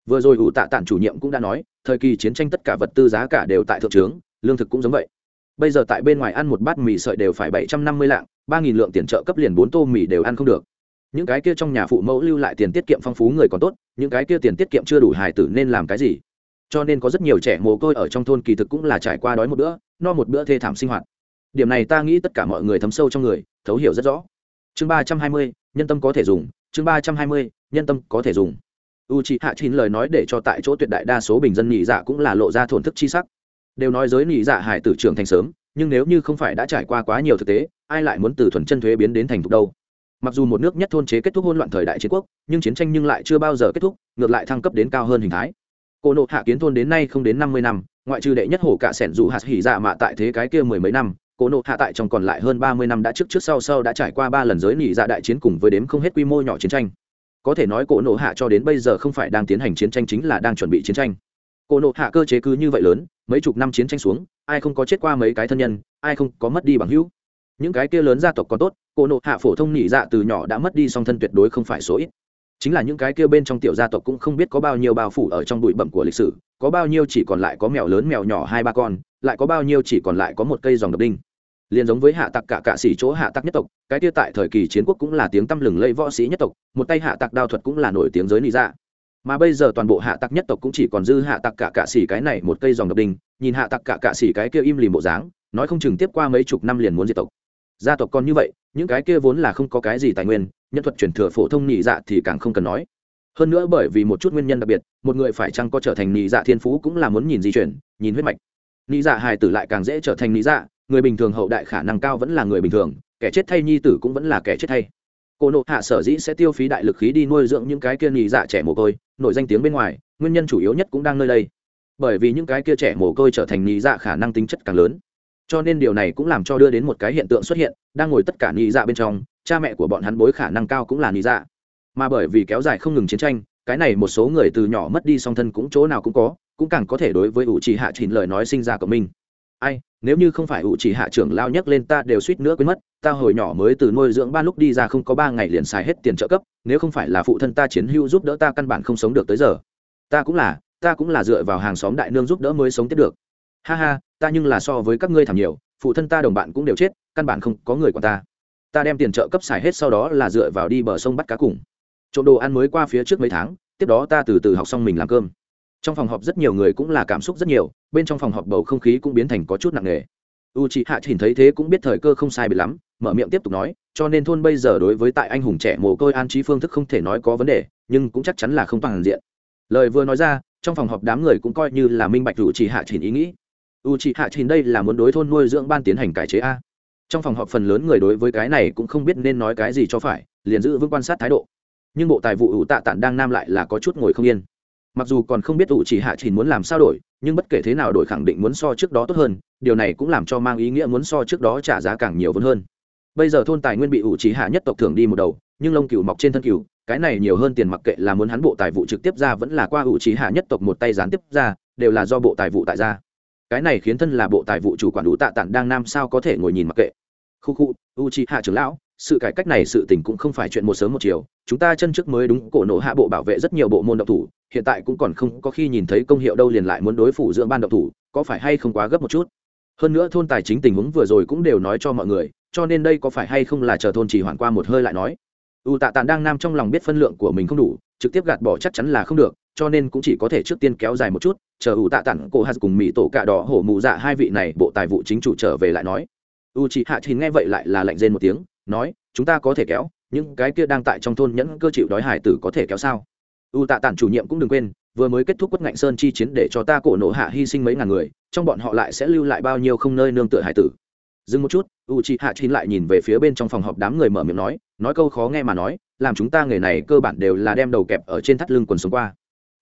Vừa rồi ủ tạ tản chủ nhiệm cũng đã nói, thời kỳ chiến tranh tất cả vật tư giá cả đều tại thượng trướng, lương thực cũng giống vậy. Bây giờ tại bên ngoài ăn một bát mì sợi đều phải bảy trăm năm mươi lạng, ba nghìn lượng tiền trợ cấp liền bốn tô mì đều ăn không được. Những cái kia trong nhà phụ mẫu lưu lại tiền tiết kiệm phong phú người còn tốt, những cái kia tiền tiết kiệm chưa đủ hài tử nên làm cái gì? Cho nên có rất nhiều trẻ mồ côi ở trong thôn kỳ thực cũng là trải qua đói một bữa, no một bữa thê thảm sinh hoạt điểm này ta nghĩ tất cả mọi người thấm sâu trong người, thấu hiểu rất rõ. Chương ba trăm hai mươi, nhân tâm có thể dùng. Chương ba trăm hai mươi, nhân tâm có thể dùng. U c h ị hạ chín lời nói để cho tại chỗ tuyệt đại đa số bình dân nhị dạ cũng là lộ ra thổn thức chi sắc. Đều nói giới nhị dạ hải tử trưởng thành sớm, nhưng nếu như không phải đã trải qua quá nhiều thực tế, ai lại muốn từ thuần chân thuế biến đến thành thục đâu? Mặc dù một nước nhất thôn chế kết thúc hôn loạn thời đại chiến quốc, nhưng chiến tranh nhưng lại chưa bao giờ kết thúc, ngược lại thăng cấp đến cao hơn hình thái. Cô nộ hạ kiến thôn đến nay không đến năm mươi năm, ngoại trừ đệ nhất hổ cả sẻn dù hạt hỉ dạ mạ tại thế cái kia mười mấy năm Cổ nộ hạ tại trong còn lại hơn ba mươi năm đã trước trước sau sau đã trải qua ba lần giới nỉ dạ đại chiến cùng với đếm không hết quy mô nhỏ chiến tranh. Có thể nói cổ nộ hạ cho đến bây giờ không phải đang tiến hành chiến tranh chính là đang chuẩn bị chiến tranh. Cổ nộ hạ cơ chế cứ như vậy lớn, mấy chục năm chiến tranh xuống, ai không có chết qua mấy cái thân nhân, ai không có mất đi bằng hữu. Những cái kia lớn gia tộc còn tốt cổ nộ hạ phổ thông nỉ dạ từ nhỏ đã mất đi song thân tuyệt đối không phải số ít. Chính là những cái kia bên trong tiểu gia tộc cũng không biết có bao nhiêu bao phủ ở trong bụi bẩm của lịch sử, có bao nhiêu chỉ còn lại có mèo lớn mèo nhỏ hai ba con, lại có bao nhiêu chỉ còn lại có một cây dòng đập đinh liền giống với hạ tặc cả cạ sĩ chỗ hạ tặc nhất tộc, cái kia tại thời kỳ chiến quốc cũng là tiếng tăm lừng lây võ sĩ nhất tộc, một tay hạ tặc đao thuật cũng là nổi tiếng giới lý dạ. Mà bây giờ toàn bộ hạ tặc nhất tộc cũng chỉ còn dư hạ tặc cả cạ sĩ cái này một cây dòng độc đinh, nhìn hạ tặc cả cạ sĩ cái kia im lìm bộ dáng, nói không chừng tiếp qua mấy chục năm liền muốn diệt tộc. Gia tộc còn như vậy, những cái kia vốn là không có cái gì tài nguyên, nhân thuật truyền thừa phổ thông nhị dạ thì càng không cần nói. Hơn nữa bởi vì một chút nguyên nhân đặc biệt, một người phải chăng có trở thành nhị dạ thiên phú cũng là muốn nhìn di chuyển, nhìn huyết mạch. Nhị dạ hài tử lại càng dễ trở thành nhị dạ người bình thường hậu đại khả năng cao vẫn là người bình thường, kẻ chết thay nhi tử cũng vẫn là kẻ chết thay. Cô nộ hạ sở dĩ sẽ tiêu phí đại lực khí đi nuôi dưỡng những cái kia nhị dạ trẻ mồ côi, nổi danh tiếng bên ngoài, nguyên nhân chủ yếu nhất cũng đang nơi đây. Bởi vì những cái kia trẻ mồ côi trở thành nhị dạ khả năng tính chất càng lớn. Cho nên điều này cũng làm cho đưa đến một cái hiện tượng xuất hiện, đang ngồi tất cả nhị dạ bên trong, cha mẹ của bọn hắn bối khả năng cao cũng là nhị dạ. Mà bởi vì kéo dài không ngừng chiến tranh, cái này một số người từ nhỏ mất đi song thân cũng chỗ nào cũng có, cũng càng có thể đối với ủ trì hạ chỉnh lời nói sinh ra của mình ai, nếu như không phải ủ chỉ hạ trưởng lao nhắc lên ta đều suýt nữa quên mất, ta hồi nhỏ mới từ nuôi dưỡng ba lúc đi ra không có ba ngày liền xài hết tiền trợ cấp, nếu không phải là phụ thân ta chiến hữu giúp đỡ ta căn bản không sống được tới giờ. Ta cũng là, ta cũng là dựa vào hàng xóm đại nương giúp đỡ mới sống tiếp được. Ha ha, ta nhưng là so với các ngươi thảm nhiều, phụ thân ta đồng bạn cũng đều chết, căn bản không có người của ta. Ta đem tiền trợ cấp xài hết sau đó là dựa vào đi bờ sông bắt cá cùng. Trộm đồ ăn mới qua phía trước mấy tháng, tiếp đó ta từ từ học xong mình làm cơm trong phòng họp rất nhiều người cũng là cảm xúc rất nhiều, bên trong phòng họp bầu không khí cũng biến thành có chút nặng nề. U chị hạ nhìn thấy thế cũng biết thời cơ không sai bị lắm, mở miệng tiếp tục nói, cho nên thôn bây giờ đối với tại anh hùng trẻ mồ côi an trí phương thức không thể nói có vấn đề, nhưng cũng chắc chắn là không toàn diện. Lời vừa nói ra, trong phòng họp đám người cũng coi như là minh bạch u chị hạ chỉnh ý nghĩ. U chị hạ chỉnh đây là muốn đối thôn nuôi dưỡng ban tiến hành cải chế a. Trong phòng họp phần lớn người đối với cái này cũng không biết nên nói cái gì cho phải, liền giữ vững quan sát thái độ. Nhưng bộ tài vụ ủ tạ tản đang nam lại là có chút ngồi không yên mặc dù còn không biết ủ chỉ hạ chỉ muốn làm sao đổi, nhưng bất kể thế nào đổi khẳng định muốn so trước đó tốt hơn, điều này cũng làm cho mang ý nghĩa muốn so trước đó trả giá càng nhiều vốn hơn. Bây giờ thôn tài nguyên bị ủ chỉ hạ nhất tộc thưởng đi một đầu, nhưng lông cừu mọc trên thân cừu, cái này nhiều hơn tiền mặc kệ là muốn hắn bộ tài vụ trực tiếp ra vẫn là qua ủ chỉ hạ nhất tộc một tay gián tiếp ra, đều là do bộ tài vụ tại ra. Cái này khiến thân là bộ tài vụ chủ quản đủ tạ tản đang nam sao có thể ngồi nhìn mặc kệ. Khu khu u chi hạ trưởng lão, sự cải cách này sự tình cũng không phải chuyện một sớm một chiều, chúng ta chân trước mới đúng cổ nổ hạ bộ bảo vệ rất nhiều bộ môn độc thủ hiện tại cũng còn không có khi nhìn thấy công hiệu đâu liền lại muốn đối phủ dưỡng ban động thủ, có phải hay không quá gấp một chút? Hơn nữa thôn tài chính tình huống vừa rồi cũng đều nói cho mọi người, cho nên đây có phải hay không là chờ thôn chỉ hoàn qua một hơi lại nói. U tạ tàn đang nam trong lòng biết phân lượng của mình không đủ, trực tiếp gạt bỏ chắc chắn là không được, cho nên cũng chỉ có thể trước tiên kéo dài một chút, chờ u tạ tản cổ hạt cùng mỹ tổ cạ đỏ hổ mù dạ hai vị này bộ tài vụ chính chủ trở về lại nói. U chị hạ thì nghe vậy lại là lạnh rên một tiếng, nói, chúng ta có thể kéo, những cái kia đang tại trong thôn nhẫn cơ chịu đói hải tử có thể kéo sao? U tạ tản chủ nhiệm cũng đừng quên, vừa mới kết thúc quất ngạnh sơn chi chiến để cho ta cổ nổ hạ hy sinh mấy ngàn người, trong bọn họ lại sẽ lưu lại bao nhiêu không nơi nương tựa hải tử. Dừng một chút, u chị hạ chín lại nhìn về phía bên trong phòng họp đám người mở miệng nói nói câu khó nghe mà nói, làm chúng ta nghề này cơ bản đều là đem đầu kẹp ở trên thắt lưng quần xuống qua.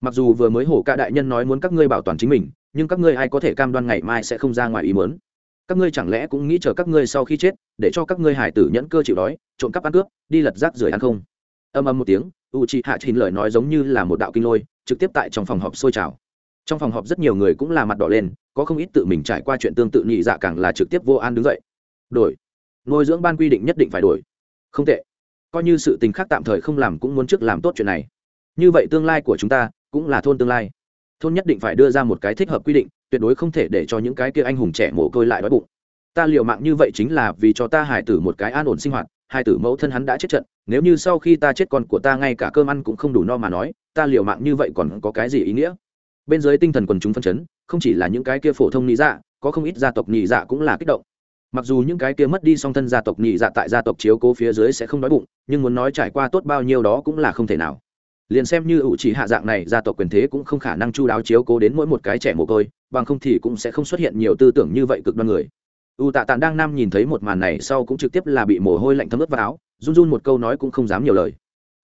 Mặc dù vừa mới hổ ca đại nhân nói muốn các ngươi bảo toàn chính mình, nhưng các ngươi ai có thể cam đoan ngày mai sẽ không ra ngoài ý mớn các ngươi chẳng lẽ cũng nghĩ chờ các ngươi sau khi chết, để cho các ngươi hải tử nhẫn cơ chịu đói, trộm cắp ăn cướp, đi lật rác rưởi ăn không? Âm âm một tiếng u chị hạ chín lời nói giống như là một đạo kinh lôi, trực tiếp tại trong phòng họp sôi trào. Trong phòng họp rất nhiều người cũng là mặt đỏ lên, có không ít tự mình trải qua chuyện tương tự nhị dạ càng là trực tiếp vô an đứng dậy. Đổi. Nuôi dưỡng ban quy định nhất định phải đổi. Không tệ. Coi như sự tình khác tạm thời không làm cũng muốn trước làm tốt chuyện này. Như vậy tương lai của chúng ta cũng là thôn tương lai. Thôn nhất định phải đưa ra một cái thích hợp quy định, tuyệt đối không thể để cho những cái kia anh hùng trẻ mồ côi lại đói bụng. Ta liều mạng như vậy chính là vì cho ta hải tử một cái an ổn sinh hoạt hai tử mẫu thân hắn đã chết trận, nếu như sau khi ta chết con của ta ngay cả cơm ăn cũng không đủ no mà nói, ta liều mạng như vậy còn có cái gì ý nghĩa? Bên dưới tinh thần quần chúng phân chấn, không chỉ là những cái kia phổ thông nhị dạ có không ít gia tộc nhị dạ cũng là kích động. Mặc dù những cái kia mất đi song thân gia tộc nhị dạ tại gia tộc chiếu cố phía dưới sẽ không đói bụng, nhưng muốn nói trải qua tốt bao nhiêu đó cũng là không thể nào. Liền xem như ủ chỉ hạ dạng này, gia tộc quyền thế cũng không khả năng chu đáo chiếu cố đến mỗi một cái trẻ mồ côi, bằng không thì cũng sẽ không xuất hiện nhiều tư tưởng như vậy cực đoan người u tạ tàn đang nam nhìn thấy một màn này sau cũng trực tiếp là bị mồ hôi lạnh thấm ướt vào áo, run run một câu nói cũng không dám nhiều lời.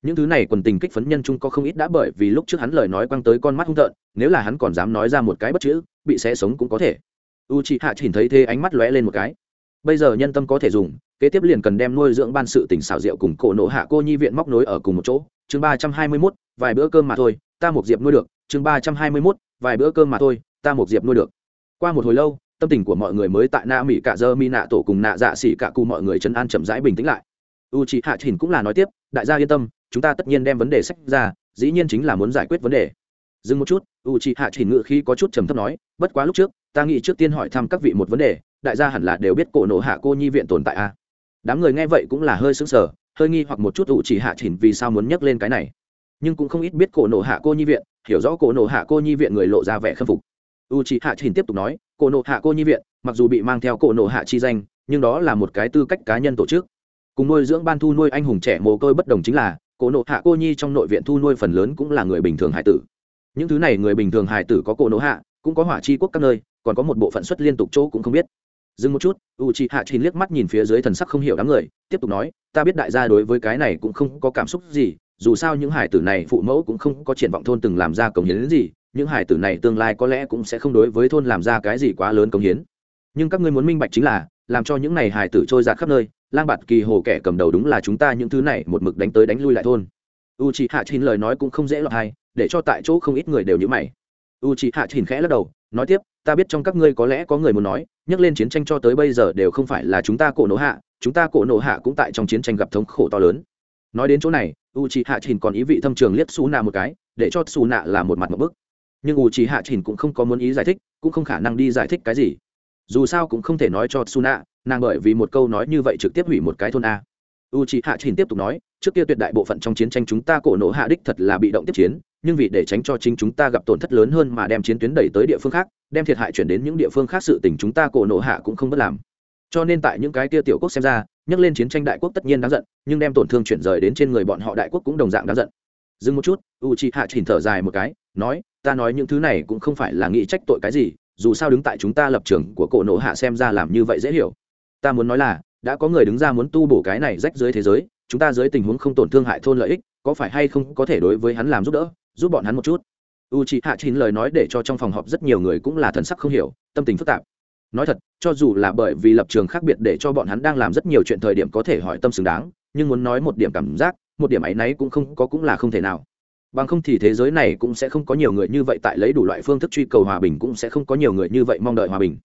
Những thứ này quần tình kích phấn nhân chung có không ít đã bởi vì lúc trước hắn lời nói quăng tới con mắt hung tợn, nếu là hắn còn dám nói ra một cái bất chữ, bị xé sống cũng có thể. U chị hạ chỉ thấy thế ánh mắt lóe lên một cái. Bây giờ nhân tâm có thể dùng, kế tiếp liền cần đem nuôi dưỡng ban sự tỉnh xảo diệu cùng cổ nộ hạ cô nhi viện móc nối ở cùng một chỗ. Chương ba trăm hai mươi mốt, vài bữa cơm mà thôi, ta một diệp nuôi được. Chương ba trăm hai mươi mốt, vài bữa cơm mà thôi, ta một diệp nuôi được. Qua một hồi lâu tâm tình của mọi người mới tại na mỹ cả dơ mi nạ tổ cùng nạ dạ xỉ cả cụ mọi người chân an chậm rãi bình tĩnh lại. U chị hạ chỉnh cũng là nói tiếp, đại gia yên tâm, chúng ta tất nhiên đem vấn đề sách ra, dĩ nhiên chính là muốn giải quyết vấn đề. Dừng một chút, u chị hạ chỉnh ngự khi có chút trầm thấp nói, bất quá lúc trước, ta nghĩ trước tiên hỏi thăm các vị một vấn đề, đại gia hẳn là đều biết cổ nộ hạ cô nhi viện tồn tại a à? đám người nghe vậy cũng là hơi sững sờ, hơi nghi hoặc một chút u chỉ hạ chỉnh vì sao muốn nhắc lên cái này. Nhưng cũng không ít biết cổ nộ hạ cô nhi viện, hiểu rõ cổ nộ hạ cô nhi viện người lộ ra vẻ khâm phục. U chỉ hạ chỉnh tiếp tục nói cổ nộ hạ cô nhi viện, mặc dù bị mang theo cổ nộ hạ chi danh, nhưng đó là một cái tư cách cá nhân tổ chức. Cùng nuôi dưỡng ban thu nuôi anh hùng trẻ mồ côi bất đồng chính là, cổ nộ hạ cô nhi trong nội viện thu nuôi phần lớn cũng là người bình thường hải tử. Những thứ này người bình thường hải tử có cổ nộ hạ, cũng có hỏa chi quốc các nơi, còn có một bộ phận xuất liên tục chỗ cũng không biết. Dừng một chút, u c h hạ chín liếc mắt nhìn phía dưới thần sắc không hiểu đám người, tiếp tục nói, ta biết đại gia đối với cái này cũng không có cảm xúc gì, dù sao những hải tử này phụ mẫu cũng không có triển vọng thôn từng làm ra cống hiến gì những hải tử này tương lai có lẽ cũng sẽ không đối với thôn làm ra cái gì quá lớn công hiến. Nhưng các ngươi muốn minh bạch chính là, làm cho những này hải tử trôi giạt khắp nơi, lang bạt kỳ hồ kẻ cầm đầu đúng là chúng ta những thứ này một mực đánh tới đánh lui lại thôn. U c h hạ chín lời nói cũng không dễ lọt hay, để cho tại chỗ không ít người đều nhữ mày. U c h hạ chín khẽ lắc đầu, nói tiếp, ta biết trong các ngươi có lẽ có người muốn nói, nhắc lên chiến tranh cho tới bây giờ đều không phải là chúng ta cổ nổ hạ, chúng ta cổ nổ hạ cũng tại trong chiến tranh gặp thống khổ to lớn. Nói đến chỗ này u c h i hạ chín còn ý vị thâm trường liếc xù nạ một cái, để cho xù nạ là một mặt một bức nhưng u trí hạ chỉnh cũng không có muốn ý giải thích, cũng không khả năng đi giải thích cái gì. Dù sao cũng không thể nói cho suna, nàng bởi vì một câu nói như vậy trực tiếp hủy một cái thôn a. U trí hạ chỉnh tiếp tục nói, trước kia tuyệt đại bộ phận trong chiến tranh chúng ta cổ nổ hạ đích thật là bị động tiếp chiến, nhưng vì để tránh cho chính chúng ta gặp tổn thất lớn hơn mà đem chiến tuyến đẩy tới địa phương khác, đem thiệt hại chuyển đến những địa phương khác sự tình chúng ta cổ nổ hạ cũng không bất làm. Cho nên tại những cái kia tiểu quốc xem ra, nhắc lên chiến tranh đại quốc tất nhiên đáng giận, nhưng đem tổn thương chuyển rời đến trên người bọn họ đại quốc cũng đồng dạng đáng giận. Dừng một chút, u c hạ chỉnh thở dài một cái, nói ta nói những thứ này cũng không phải là nghĩ trách tội cái gì, dù sao đứng tại chúng ta lập trường của cổ nộ hạ xem ra làm như vậy dễ hiểu. Ta muốn nói là, đã có người đứng ra muốn tu bổ cái này rách dưới thế giới, chúng ta dưới tình huống không tổn thương hại thôn lợi ích, có phải hay không có thể đối với hắn làm giúp đỡ, giúp bọn hắn một chút? U c hạ chín lời nói để cho trong phòng họp rất nhiều người cũng là thần sắc không hiểu, tâm tình phức tạp. Nói thật, cho dù là bởi vì lập trường khác biệt để cho bọn hắn đang làm rất nhiều chuyện thời điểm có thể hỏi tâm xứng đáng, nhưng muốn nói một điểm cảm giác, một điểm ấy nấy cũng không có cũng là không thể nào bằng không thì thế giới này cũng sẽ không có nhiều người như vậy tại lấy đủ loại phương thức truy cầu hòa bình, cũng sẽ không có nhiều người như vậy mong đợi hòa bình.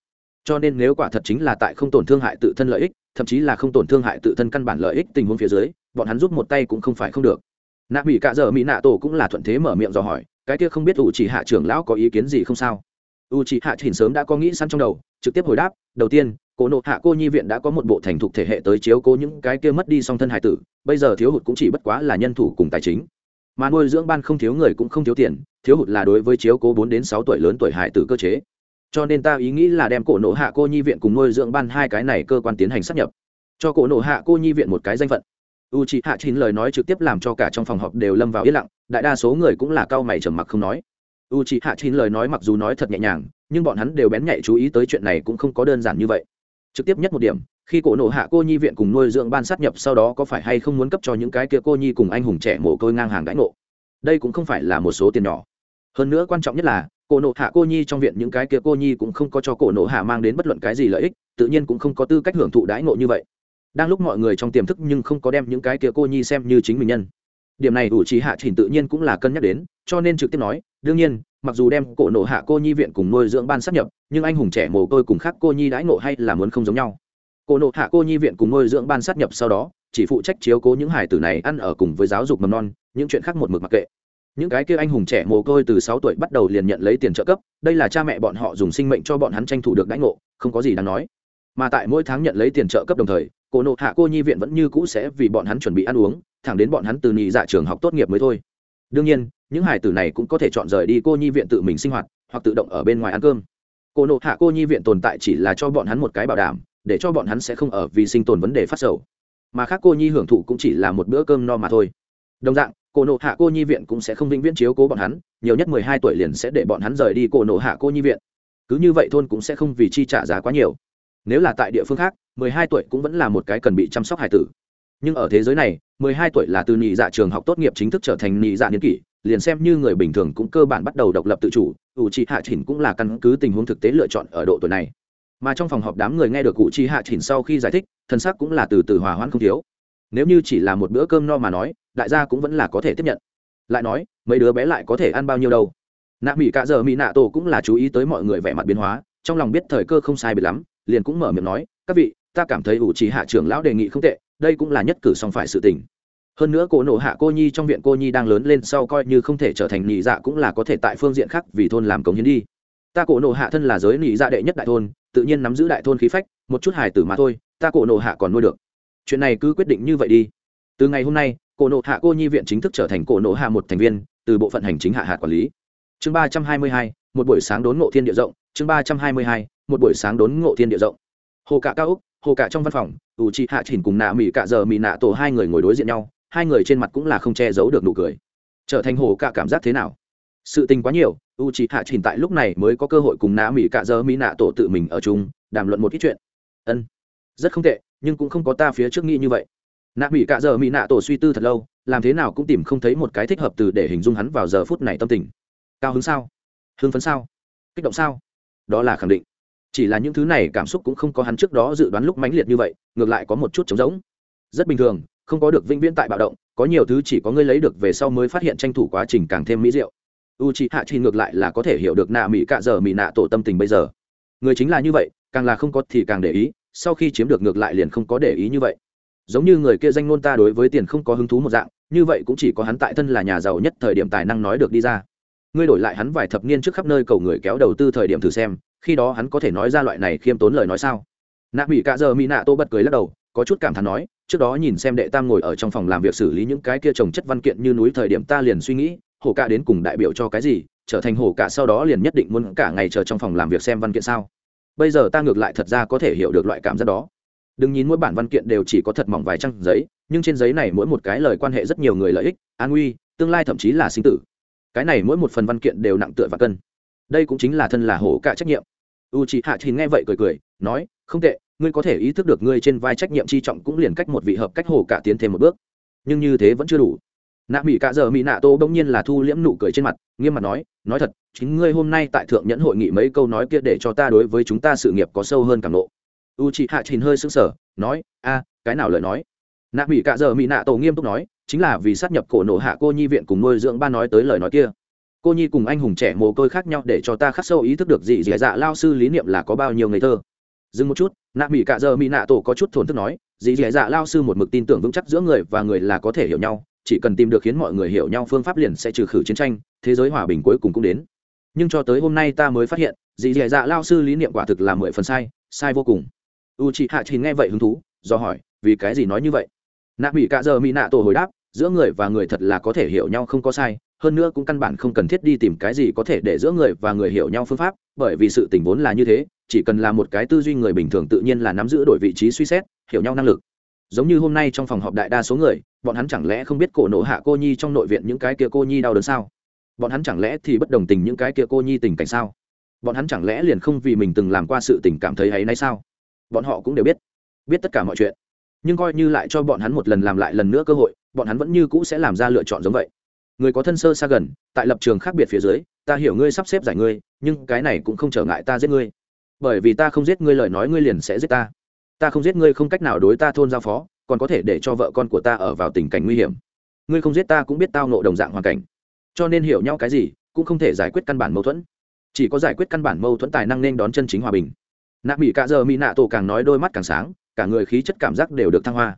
Cho nên nếu quả thật chính là tại không tổn thương hại tự thân lợi ích, thậm chí là không tổn thương hại tự thân căn bản lợi ích tình huống phía dưới, bọn hắn giúp một tay cũng không phải không được. Nạ mỹ cạ dở mỹ nạ tổ cũng là thuận thế mở miệng dò hỏi, cái kia không biết ủ chỉ hạ trưởng lão có ý kiến gì không sao? U chỉ hạ chỉnh sớm đã có nghĩ sẵn trong đầu, trực tiếp hồi đáp, đầu tiên, cổ nộ hạ cô nhi viện đã có một bộ thành thục thể hệ tới chiếu cố những cái kia mất đi song thân hải tử, bây giờ thiếu hụt cũng chỉ bất quá là nhân thủ cùng tài chính mà nuôi dưỡng ban không thiếu người cũng không thiếu tiền, thiếu hụt là đối với chiếu cố bốn đến sáu tuổi lớn tuổi hải tử cơ chế. Cho nên ta ý nghĩ là đem cổ nộ hạ cô nhi viện cùng nuôi dưỡng ban hai cái này cơ quan tiến hành sắp nhập. Cho cổ nộ hạ cô nhi viện một cái danh phận. U c h ị hạ chín lời nói trực tiếp làm cho cả trong phòng họp đều lâm vào yên lặng, đại đa số người cũng là cao mày trầm mặc không nói. U c h ị hạ chín lời nói mặc dù nói thật nhẹ nhàng, nhưng bọn hắn đều bén nhạy chú ý tới chuyện này cũng không có đơn giản như vậy. Trực tiếp nhất một điểm khi cổ nộ hạ cô nhi viện cùng nuôi dưỡng ban sát nhập sau đó có phải hay không muốn cấp cho những cái kia cô nhi cùng anh hùng trẻ mồ côi ngang hàng đãi ngộ? Đây cũng không phải là một số tiền nhỏ. Hơn nữa quan trọng nhất là, cổ nộ hạ cô nhi trong viện những cái kia cô nhi cũng không có cho cổ nộ hạ mang đến bất luận cái gì lợi ích, tự nhiên cũng không có tư cách hưởng thụ đãi ngộ như vậy. Đang lúc mọi người trong tiềm thức nhưng không có đem những cái kia cô nhi xem như chính mình nhân. Điểm này ủ trí hạ trình tự nhiên cũng là cân nhắc đến, cho nên trực tiếp nói, đương nhiên, mặc dù đem cổ nộ hạ cô nhi viện cùng nuôi dưỡng ban sát nhập, nhưng anh hùng trẻ mồ côi cùng khác cô nhi đãi ngộ hay là muốn không giống nhau. Cô nộ hạ cô nhi viện cùng nuôi dưỡng ban sát nhập sau đó, chỉ phụ trách chiếu cố những hải tử này ăn ở cùng với giáo dục mầm non, những chuyện khác một mực mặc kệ. Những cái kia anh hùng trẻ mồ côi từ sáu tuổi bắt đầu liền nhận lấy tiền trợ cấp, đây là cha mẹ bọn họ dùng sinh mệnh cho bọn hắn tranh thủ được đãi ngộ, không có gì đáng nói. Mà tại mỗi tháng nhận lấy tiền trợ cấp đồng thời, cô nộ hạ cô nhi viện vẫn như cũ sẽ vì bọn hắn chuẩn bị ăn uống, thẳng đến bọn hắn từ nhị dạ trường học tốt nghiệp mới thôi. Đương nhiên, những hải tử này cũng có thể chọn rời đi cô nhi viện tự mình sinh hoạt, hoặc tự động ở bên ngoài ăn cơm. Cô nộ hạ cô nhi viện tồn tại chỉ là cho bọn hắn một cái bảo đảm để cho bọn hắn sẽ không ở vì sinh tồn vấn đề phát sầu. Mà khác cô nhi hưởng thụ cũng chỉ là một bữa cơm no mà thôi. Đồng dạng cổ nộ hạ cô nhi viện cũng sẽ không vĩnh viễn chiếu cố bọn hắn, nhiều nhất mười hai tuổi liền sẽ để bọn hắn rời đi cổ nộ hạ cô nhi viện. Cứ như vậy thôn cũng sẽ không vì chi trả giá quá nhiều. Nếu là tại địa phương khác, mười hai tuổi cũng vẫn là một cái cần bị chăm sóc hải tử. Nhưng ở thế giới này, mười hai tuổi là từ nhị dạ trường học tốt nghiệp chính thức trở thành nhị dạ niên kỷ, liền xem như người bình thường cũng cơ bản bắt đầu độc lập tự chủ ủ trị hạ chỉnh cũng là căn cứ tình huống thực tế lựa chọn ở độ tuổi này mà trong phòng họp đám người nghe được cụ Chi hạ chỉnh sau khi giải thích, thân sắc cũng là từ từ hòa hoãn không thiếu. Nếu như chỉ là một bữa cơm no mà nói, đại gia cũng vẫn là có thể tiếp nhận. Lại nói, mấy đứa bé lại có thể ăn bao nhiêu đâu? Nạ mỹ cạ giờ mỹ nạ tổ cũng là chú ý tới mọi người vẻ mặt biến hóa, trong lòng biết thời cơ không sai biệt lắm, liền cũng mở miệng nói, các vị, ta cảm thấy ủ trì hạ trưởng lão đề nghị không tệ, đây cũng là nhất cử song phải sự tình. Hơn nữa cổ nổ hạ cô nhi trong viện cô nhi đang lớn lên sau coi như không thể trở thành nhị dạ cũng là có thể tại phương diện khác vì thôn làm cống hiến đi. Ta cổ nổ hạ thân là giới nhị dạ đệ nhất đại thôn tự nhiên nắm giữ đại thôn khí phách, một chút hài tử mà thôi, ta cổ nộ hạ còn nuôi được. Chuyện này cứ quyết định như vậy đi. Từ ngày hôm nay, cổ nộ hạ cô nhi viện chính thức trở thành cổ nộ hạ một thành viên, từ bộ phận hành chính hạ hạt quản lý. Chương ba trăm hai mươi hai, một buổi sáng đốn ngộ thiên địa rộng. Chương ba trăm hai mươi hai, một buổi sáng đốn ngộ thiên địa rộng. Hồ cả cao úc, hồ cả trong văn phòng, ủ chị hạ chỉnh cùng nạ mỹ cả giờ mỹ nạ tổ hai người ngồi đối diện nhau, hai người trên mặt cũng là không che giấu được nụ cười. Trở thành hồ cả cảm giác thế nào? Sự tình quá nhiều u chị hạ chỉnh tại lúc này mới có cơ hội cùng nạ mỹ cạ dơ mỹ nạ tổ tự mình ở chung, đàm luận một ít chuyện. Ân, rất không tệ, nhưng cũng không có ta phía trước nghĩ như vậy. Nạ mỹ cạ dơ mỹ nạ tổ suy tư thật lâu, làm thế nào cũng tìm không thấy một cái thích hợp từ để hình dung hắn vào giờ phút này tâm tình. Cao hứng sao? Hưng phấn sao? Kích động sao? Đó là khẳng định. Chỉ là những thứ này cảm xúc cũng không có hắn trước đó dự đoán lúc mãnh liệt như vậy, ngược lại có một chút trống rỗng. Rất bình thường, không có được vĩnh viễn tại bạo động, có nhiều thứ chỉ có ngươi lấy được về sau mới phát hiện tranh thủ quá trình càng thêm mỹ diệu u c h ị hạ chi ngược lại là có thể hiểu được nạ mỹ cạ giờ mỹ nạ tổ tâm tình bây giờ. Người chính là như vậy, càng là không có thì càng để ý, sau khi chiếm được ngược lại liền không có để ý như vậy. Giống như người kia danh ngôn ta đối với tiền không có hứng thú một dạng, như vậy cũng chỉ có hắn tại thân là nhà giàu nhất thời điểm tài năng nói được đi ra. Ngươi đổi lại hắn vài thập niên trước khắp nơi cầu người kéo đầu tư thời điểm thử xem, khi đó hắn có thể nói ra loại này khiêm tốn lời nói sao? Nạ mỹ cạ giờ mỹ nạ tô bật cười lắc đầu, có chút cảm thán nói, trước đó nhìn xem đệ tam ngồi ở trong phòng làm việc xử lý những cái kia trồng chất văn kiện như núi thời điểm ta liền suy nghĩ hổ cả đến cùng đại biểu cho cái gì, trở thành hổ cả sau đó liền nhất định muốn cả ngày chờ trong phòng làm việc xem văn kiện sao? Bây giờ ta ngược lại thật ra có thể hiểu được loại cảm giác đó. Đừng nhìn mỗi bản văn kiện đều chỉ có thật mỏng vài trang giấy, nhưng trên giấy này mỗi một cái lời quan hệ rất nhiều người lợi ích, an nguy tương lai thậm chí là sinh tử. Cái này mỗi một phần văn kiện đều nặng tựa và cân. Đây cũng chính là thân là hổ cả trách nhiệm. U chị hạ thì nghe vậy cười cười, nói, không tệ, ngươi có thể ý thức được ngươi trên vai trách nhiệm chi trọng cũng liền cách một vị hợp cách hổ cả tiến thêm một bước. Nhưng như thế vẫn chưa đủ nạ mỹ cạ giờ mỹ nạ tô bỗng nhiên là thu liễm nụ cười trên mặt, nghiêm mặt nói nói thật, chính ngươi hôm nay tại thượng nhẫn hội nghị mấy câu nói kia để cho ta đối với chúng ta sự nghiệp có sâu hơn cảm lộ u chị hạ trình hơi sững sờ, nói, a, cái nào lời nói? Nạ mỹ cạ giờ mỹ nạ tổ nghiêm túc nói, chính là vì sát nhập cổ nổ hạ cô nhi viện cùng nuôi dưỡng ba nói tới lời nói kia. Cô nhi cùng anh hùng trẻ mồ côi khác nhau để cho ta khắc sâu ý thức được gì dì dạ lao sư lý niệm là có bao nhiêu ngây thơ. Dừng một chút, nạ mỹ cạ giờ mỹ nạ tổ có chút thổn thức nói dì dì dạ lao sư một mực tin tưởng vững chắc giữa người và người là có thể hiểu nhau chỉ cần tìm được khiến mọi người hiểu nhau phương pháp liền sẽ trừ khử chiến tranh, thế giới hòa bình cuối cùng cũng đến. Nhưng cho tới hôm nay ta mới phát hiện, dì dì dạ lao sư lý niệm quả thực là mười phần sai sai vô cùng. U chị hạ trình nghe vậy hứng thú, do hỏi, vì cái gì nói như vậy? Nạ mỹ cạ giờ mỹ nạ tổ hồi đáp, giữa người và người thật là có thể hiểu nhau không có sai, hơn nữa cũng căn bản không cần thiết đi tìm cái gì có thể để giữa người và người hiểu nhau phương pháp, bởi vì sự tình vốn là như thế, chỉ cần là một cái tư duy người bình thường tự nhiên là nắm giữ đổi vị trí suy xét, hiểu nhau năng lực giống như hôm nay trong phòng họp đại đa số người, bọn hắn chẳng lẽ không biết cổ nộ hạ cô nhi trong nội viện những cái kia cô nhi đau đớn sao? Bọn hắn chẳng lẽ thì bất đồng tình những cái kia cô nhi tình cảnh sao? Bọn hắn chẳng lẽ liền không vì mình từng làm qua sự tình cảm thấy hay nay sao? Bọn họ cũng đều biết biết tất cả mọi chuyện. Nhưng coi như lại cho bọn hắn một lần làm lại lần nữa cơ hội, bọn hắn vẫn như cũ sẽ làm ra lựa chọn giống vậy. Người có thân sơ xa gần, tại lập trường khác biệt phía dưới, ta hiểu ngươi sắp xếp giải ngươi, nhưng cái này cũng không trở ngại ta giết ngươi. Bởi vì ta không giết ngươi lời nói ngươi liền sẽ giết ta ta không giết ngươi không cách nào đối ta thôn giao phó, còn có thể để cho vợ con của ta ở vào tình cảnh nguy hiểm. Ngươi không giết ta cũng biết tao nộ đồng dạng hoàn cảnh. Cho nên hiểu nhau cái gì, cũng không thể giải quyết căn bản mâu thuẫn. Chỉ có giải quyết căn bản mâu thuẫn tài năng nên đón chân chính hòa bình. Nạ mỹ cả giờ mỹ nạ tổ càng nói đôi mắt càng sáng, cả người khí chất cảm giác đều được thăng hoa.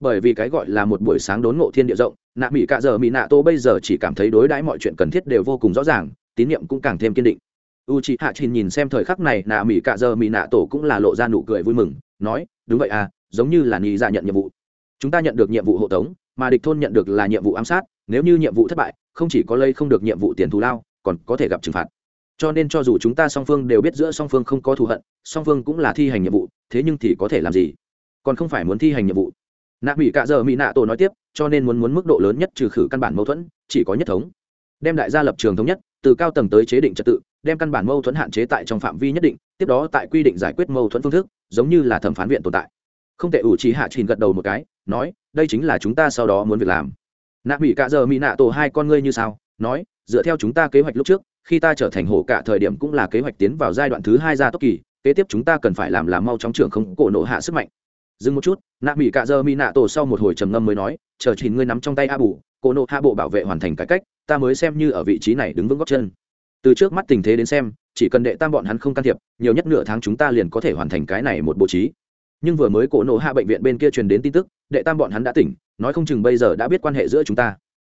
Bởi vì cái gọi là một buổi sáng đốn ngộ thiên địa rộng, nạ mỹ cả giờ mỹ nạ tổ bây giờ chỉ cảm thấy đối đãi mọi chuyện cần thiết đều vô cùng rõ ràng, tín nhiệm cũng càng thêm kiên định. U chị hạ trình nhìn xem thời khắc này nạ mỹ cả giờ mỹ nạ tổ cũng là lộ ra nụ cười vui mừng nói, đúng vậy à giống như là nghĩ ra dạ nhận nhiệm vụ. Chúng ta nhận được nhiệm vụ hộ tống, mà địch thôn nhận được là nhiệm vụ ám sát, nếu như nhiệm vụ thất bại, không chỉ có lây không được nhiệm vụ tiền thù lao, còn có thể gặp trừng phạt. Cho nên cho dù chúng ta song phương đều biết giữa song phương không có thù hận, song phương cũng là thi hành nhiệm vụ, thế nhưng thì có thể làm gì? Còn không phải muốn thi hành nhiệm vụ. Nạ mỹ cạ giờ mỹ nạ tổ nói tiếp, cho nên muốn muốn mức độ lớn nhất trừ khử căn bản mâu thuẫn, chỉ có nhất thống. Đem đại gia lập trường thống nhất, từ cao tầng tới chế định trật tự đem căn bản mâu thuẫn hạn chế tại trong phạm vi nhất định, tiếp đó tại quy định giải quyết mâu thuẫn phương thức, giống như là thẩm phán viện tồn tại. Không thể ủ trí hạ trình gật đầu một cái, nói, đây chính là chúng ta sau đó muốn việc làm. Nạ mỹ cạ giờ mỹ nạ tổ hai con ngươi như sao, nói, dựa theo chúng ta kế hoạch lúc trước, khi ta trở thành hổ cả thời điểm cũng là kế hoạch tiến vào giai đoạn thứ hai gia tốc kỳ, kế tiếp chúng ta cần phải làm là mau chóng trưởng không cổ nộ hạ sức mạnh. Dừng một chút, nạ mỹ cạ dơ mỹ nạ tổ sau một hồi trầm ngâm mới nói, chờ chín ngươi nắm trong tay a bù, cổ nộ hạ bộ bảo vệ hoàn thành cải cách, ta mới xem như ở vị trí này đứng vững góc chân từ trước mắt tình thế đến xem, chỉ cần đệ tam bọn hắn không can thiệp, nhiều nhất nửa tháng chúng ta liền có thể hoàn thành cái này một bộ trí. Nhưng vừa mới cổ nộ hạ bệnh viện bên kia truyền đến tin tức, đệ tam bọn hắn đã tỉnh, nói không chừng bây giờ đã biết quan hệ giữa chúng ta.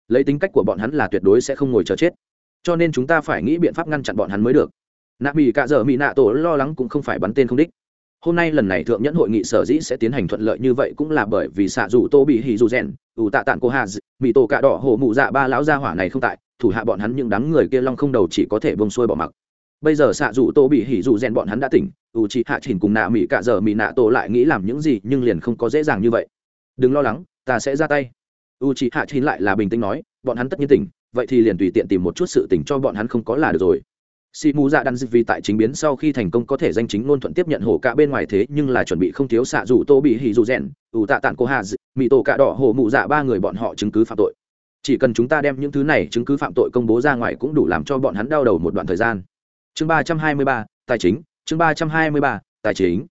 Lấy tính cách của bọn hắn là tuyệt đối sẽ không ngồi chờ chết. Cho nên chúng ta phải nghĩ biện pháp ngăn chặn bọn hắn mới được. Nạ mỹ cạ dở mỹ nạ tổ lo lắng cũng không phải bắn tên không đích. Hôm nay lần này thượng nhẫn hội nghị sở dĩ sẽ tiến hành thuận lợi như vậy cũng là bởi vì xạ dù tô bị hỉ dù rèn, ủ tạ tạng cô hà mỹ tổ cạ đỏ hổ mụ dạ ba lão gia hỏa này không tại thủ hạ bọn hắn những đám người kia long không đầu chỉ có thể bông xuôi bỏ mặc. Bây giờ xạ dù tô bị hỉ dù rèn bọn hắn đã tỉnh, u chị hạ chỉnh cùng nạ mỹ cả giờ mỹ nạ tổ lại nghĩ làm những gì nhưng liền không có dễ dàng như vậy. Đừng lo lắng, ta sẽ ra tay. U chị hạ chỉnh lại là bình tĩnh nói, bọn hắn tất nhiên tỉnh, vậy thì liền tùy tiện tìm một chút sự tình cho bọn hắn không có là được rồi. Si mù dạ đan vì tại chính biến sau khi thành công có thể danh chính ngôn thuận tiếp nhận hổ cả bên ngoài thế nhưng là chuẩn bị không thiếu xạ dù tô bị hỉ dù rèn, u tạ tản cô hà mỹ tổ cả đỏ hổ mụ dạ ba người bọn họ chứng cứ phạm tội chỉ cần chúng ta đem những thứ này chứng cứ phạm tội công bố ra ngoài cũng đủ làm cho bọn hắn đau đầu một đoạn thời gian. Chương ba trăm hai mươi ba, tài chính, chương ba trăm hai mươi ba, tài chính.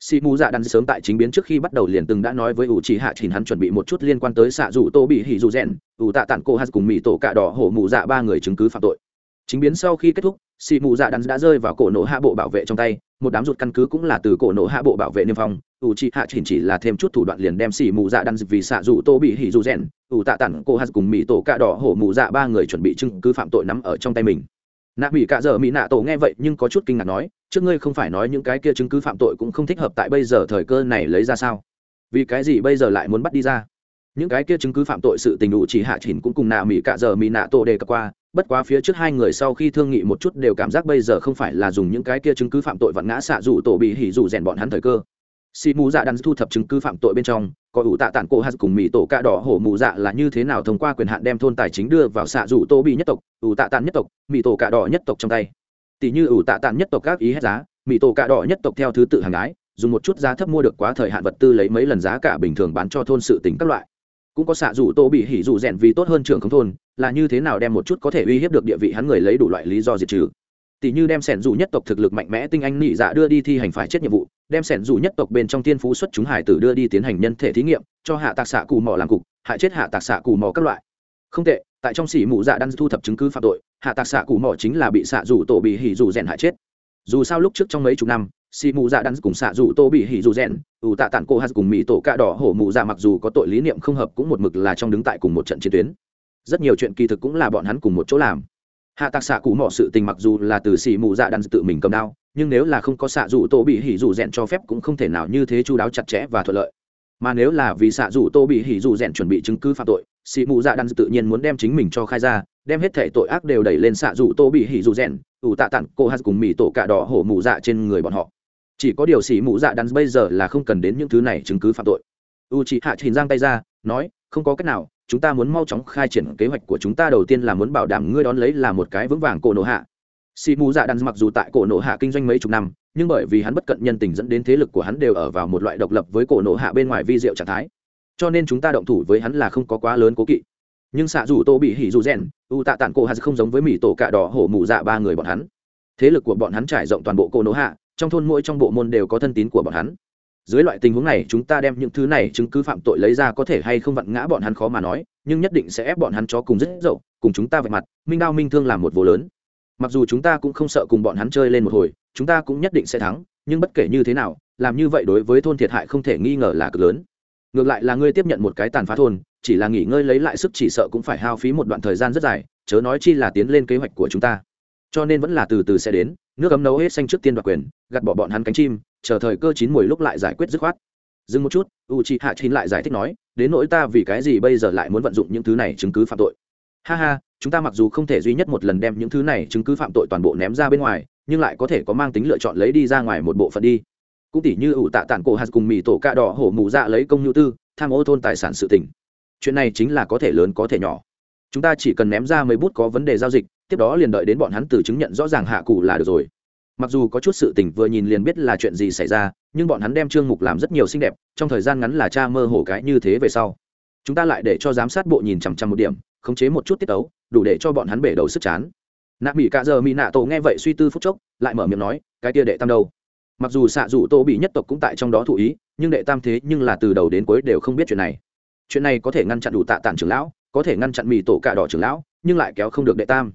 Sĩ mù dạ đan sớm tại chính biến trước khi bắt đầu liền từng đã nói với ủ trì hạ chỉnh hắn chuẩn bị một chút liên quan tới xạ dù tô bị hỉ dù rèn, ủ tạ tản cô hát cùng mỹ tổ cạ đỏ hổ mù dạ ba người chứng cứ phạm tội. Chính biến sau khi kết thúc sĩ mù dạ đan đã rơi vào cổ nổ hạ bộ bảo vệ trong tay, một đám ruột căn cứ cũng là từ cổ nổ hạ bộ bảo vệ niêm phong ủ chị hạ chỉnh chỉ là thêm chút thủ đoạn liền đem xỉ mù dạ đan vì xạ dù tô bị hỉ dù rèn. Ủ tạ tản cô hát cùng mỹ tổ cạ đỏ hổ mù dạ ba người chuẩn bị chứng cứ phạm tội nắm ở trong tay mình. Nạ mỹ cạ dở mỹ nạ tổ nghe vậy nhưng có chút kinh ngạc nói, trước ngươi không phải nói những cái kia chứng cứ phạm tội cũng không thích hợp tại bây giờ thời cơ này lấy ra sao? Vì cái gì bây giờ lại muốn bắt đi ra? Những cái kia chứng cứ phạm tội sự tình ủ chỉ hạ chỉnh cũng cùng nạ mỹ cạ dở mỹ nạ tổ đề cập qua, bất quá phía trước hai người sau khi thương nghị một chút đều cảm giác bây giờ không phải là dùng những cái kia chứng cứ phạm tội vặn ngã xạ dù tổ bị hỉ dù rèn bọn hắn thời cơ xì mù dạ đắn thu thập chứng cứ phạm tội bên trong có ủ tạ tản cổ hát cùng mỹ tổ cạ đỏ hổ mù dạ là như thế nào thông qua quyền hạn đem thôn tài chính đưa vào xạ rủ tô bị nhất tộc ủ tạ tản nhất tộc mỹ tổ cạ đỏ nhất tộc trong tay. Tỷ như ủ tạ tản nhất tộc các ý hết giá mỹ tổ cạ đỏ nhất tộc theo thứ tự hàng ái, dùng một chút giá thấp mua được quá thời hạn vật tư lấy mấy lần giá cả bình thường bán cho thôn sự tính các loại. Cũng có xạ rủ tô bị hỉ dụ rèn vì tốt hơn trường không thôn là như thế nào đem một chút có thể uy hiếp được địa vị hắn người lấy đủ loại lý do diệt trừ tỷ như đem sẻn dù nhất tộc thực lực mạnh mẽ tinh anh nị dạ đưa đi thi hành phải chết nhiệm vụ, đem sẻn dù nhất tộc bên trong tiên phú xuất chúng hải tử đưa đi tiến hành nhân thể thí nghiệm, cho hạ tạc xạ cù mò làm cục, hại chết hạ tạc xạ cù mò các loại. Không tệ, tại trong xỉ mụ dạ đang thu thập chứng cứ phạm tội, hạ tạc xạ cù mò chính là bị xạ dù tổ bị hỉ dù rèn hại chết. Dù sao lúc trước trong mấy chục năm xỉ mụ dạ đang cùng xạ dù tổ bị hỉ dù rèn, ủ tạ tản cô hát cùng mỹ tổ cạ đỏ hổ mụ dạ mặc dù có tội lý niệm không hợp cũng một mực là trong đứng tại cùng một trận chiến tuyến. Rất nhiều chuyện kỳ thực cũng là bọn hắn cùng một chỗ làm hạ tạc xạ cụ mỏ sự tình mặc dù là từ xì mù dạ đàn tự mình cầm đao, nhưng nếu là không có xạ dù tô bị hỉ dù rèn cho phép cũng không thể nào như thế chú đáo chặt chẽ và thuận lợi. Mà nếu là vì xạ dù tô bị hỉ dù rèn chuẩn bị chứng cứ phạm tội xì mù dạ đàn tự nhiên muốn đem chính mình cho khai ra, đem hết thể tội ác đều đẩy lên xạ dù tô bị hỉ dù rèn ủ tạ tặng cô hát cùng mỹ tổ cả đỏ hổ mù dạ trên người bọn họ. Chỉ có điều xì mù dạ đàn bây giờ là không cần đến những thứ này chứng cứ phạm tội. U chị hạ trình giang tay ra, nói, không có cách nào chúng ta muốn mau chóng khai triển kế hoạch của chúng ta đầu tiên là muốn bảo đảm ngươi đón lấy là một cái vững vàng cổ nổ hạ. Si mù dạ đan mặc dù tại cổ nổ hạ kinh doanh mấy chục năm, nhưng bởi vì hắn bất cận nhân tình dẫn đến thế lực của hắn đều ở vào một loại độc lập với cổ nổ hạ bên ngoài vi diệu trạng thái. Cho nên chúng ta động thủ với hắn là không có quá lớn cố kỵ. Nhưng xạ dù tô bị hỉ dù rèn, u tạ tản cổ hạ không giống với mỹ tổ cạ đỏ hổ mù dạ ba người bọn hắn. Thế lực của bọn hắn trải rộng toàn bộ cổ nổ hạ, trong thôn mỗi trong bộ môn đều có thân tín của bọn hắn dưới loại tình huống này, chúng ta đem những thứ này chứng cứ phạm tội lấy ra có thể hay không vặn ngã bọn hắn khó mà nói, nhưng nhất định sẽ ép bọn hắn chó cùng rất dậu, cùng chúng ta vạch mặt, minh đao minh thương làm một vô lớn. Mặc dù chúng ta cũng không sợ cùng bọn hắn chơi lên một hồi, chúng ta cũng nhất định sẽ thắng, nhưng bất kể như thế nào, làm như vậy đối với thôn thiệt hại không thể nghi ngờ là cực lớn. Ngược lại là ngươi tiếp nhận một cái tàn phá thôn, chỉ là nghỉ ngơi lấy lại sức chỉ sợ cũng phải hao phí một đoạn thời gian rất dài, chớ nói chi là tiến lên kế hoạch của chúng ta cho nên vẫn là từ từ sẽ đến, nước ấm nấu hết xanh trước tiên đoạt quyền, gạt bỏ bọn hắn cánh chim, chờ thời cơ chín mùi lúc lại giải quyết dứt khoát. Dừng một chút u chị hạ chín lại giải thích nói, đến nỗi ta vì cái gì bây giờ lại muốn vận dụng những thứ này chứng cứ phạm tội. Ha ha, chúng ta mặc dù không thể duy nhất một lần đem những thứ này chứng cứ phạm tội toàn bộ ném ra bên ngoài, nhưng lại có thể có mang tính lựa chọn lấy đi ra ngoài một bộ phận đi. Cũng tỷ như ủ tạ tản cổ hạt cùng mì tổ cạ đỏ hổ mù dạ lấy công nhu tư, tham ô thôn tài sản sự tỉnh chuyện này chính là có thể lớn có thể nhỏ. Chúng ta chỉ cần ném ra mấy bút có vấn đề giao dịch tiếp đó liền đợi đến bọn hắn từ chứng nhận rõ ràng hạ cụ là được rồi. Mặc dù có chút sự tình vừa nhìn liền biết là chuyện gì xảy ra, nhưng bọn hắn đem trương mục làm rất nhiều xinh đẹp, trong thời gian ngắn là cha mơ hồ cái như thế về sau. Chúng ta lại để cho giám sát bộ nhìn chằm chằm một điểm, khống chế một chút tiết tấu, đủ để cho bọn hắn bể đầu sức chán. Nạ mỹ cạ giờ mỹ nạ tổ nghe vậy suy tư phút chốc, lại mở miệng nói, cái tia đệ tam đâu? Mặc dù xạ dù tô bị nhất tộc cũng tại trong đó thụ ý, nhưng đệ tam thế nhưng là từ đầu đến cuối đều không biết chuyện này. Chuyện này có thể ngăn chặn đủ tạ tản trưởng lão, có thể ngăn chặn mỹ tổ cạ đỏ trưởng lão, nhưng lại kéo không được đệ tam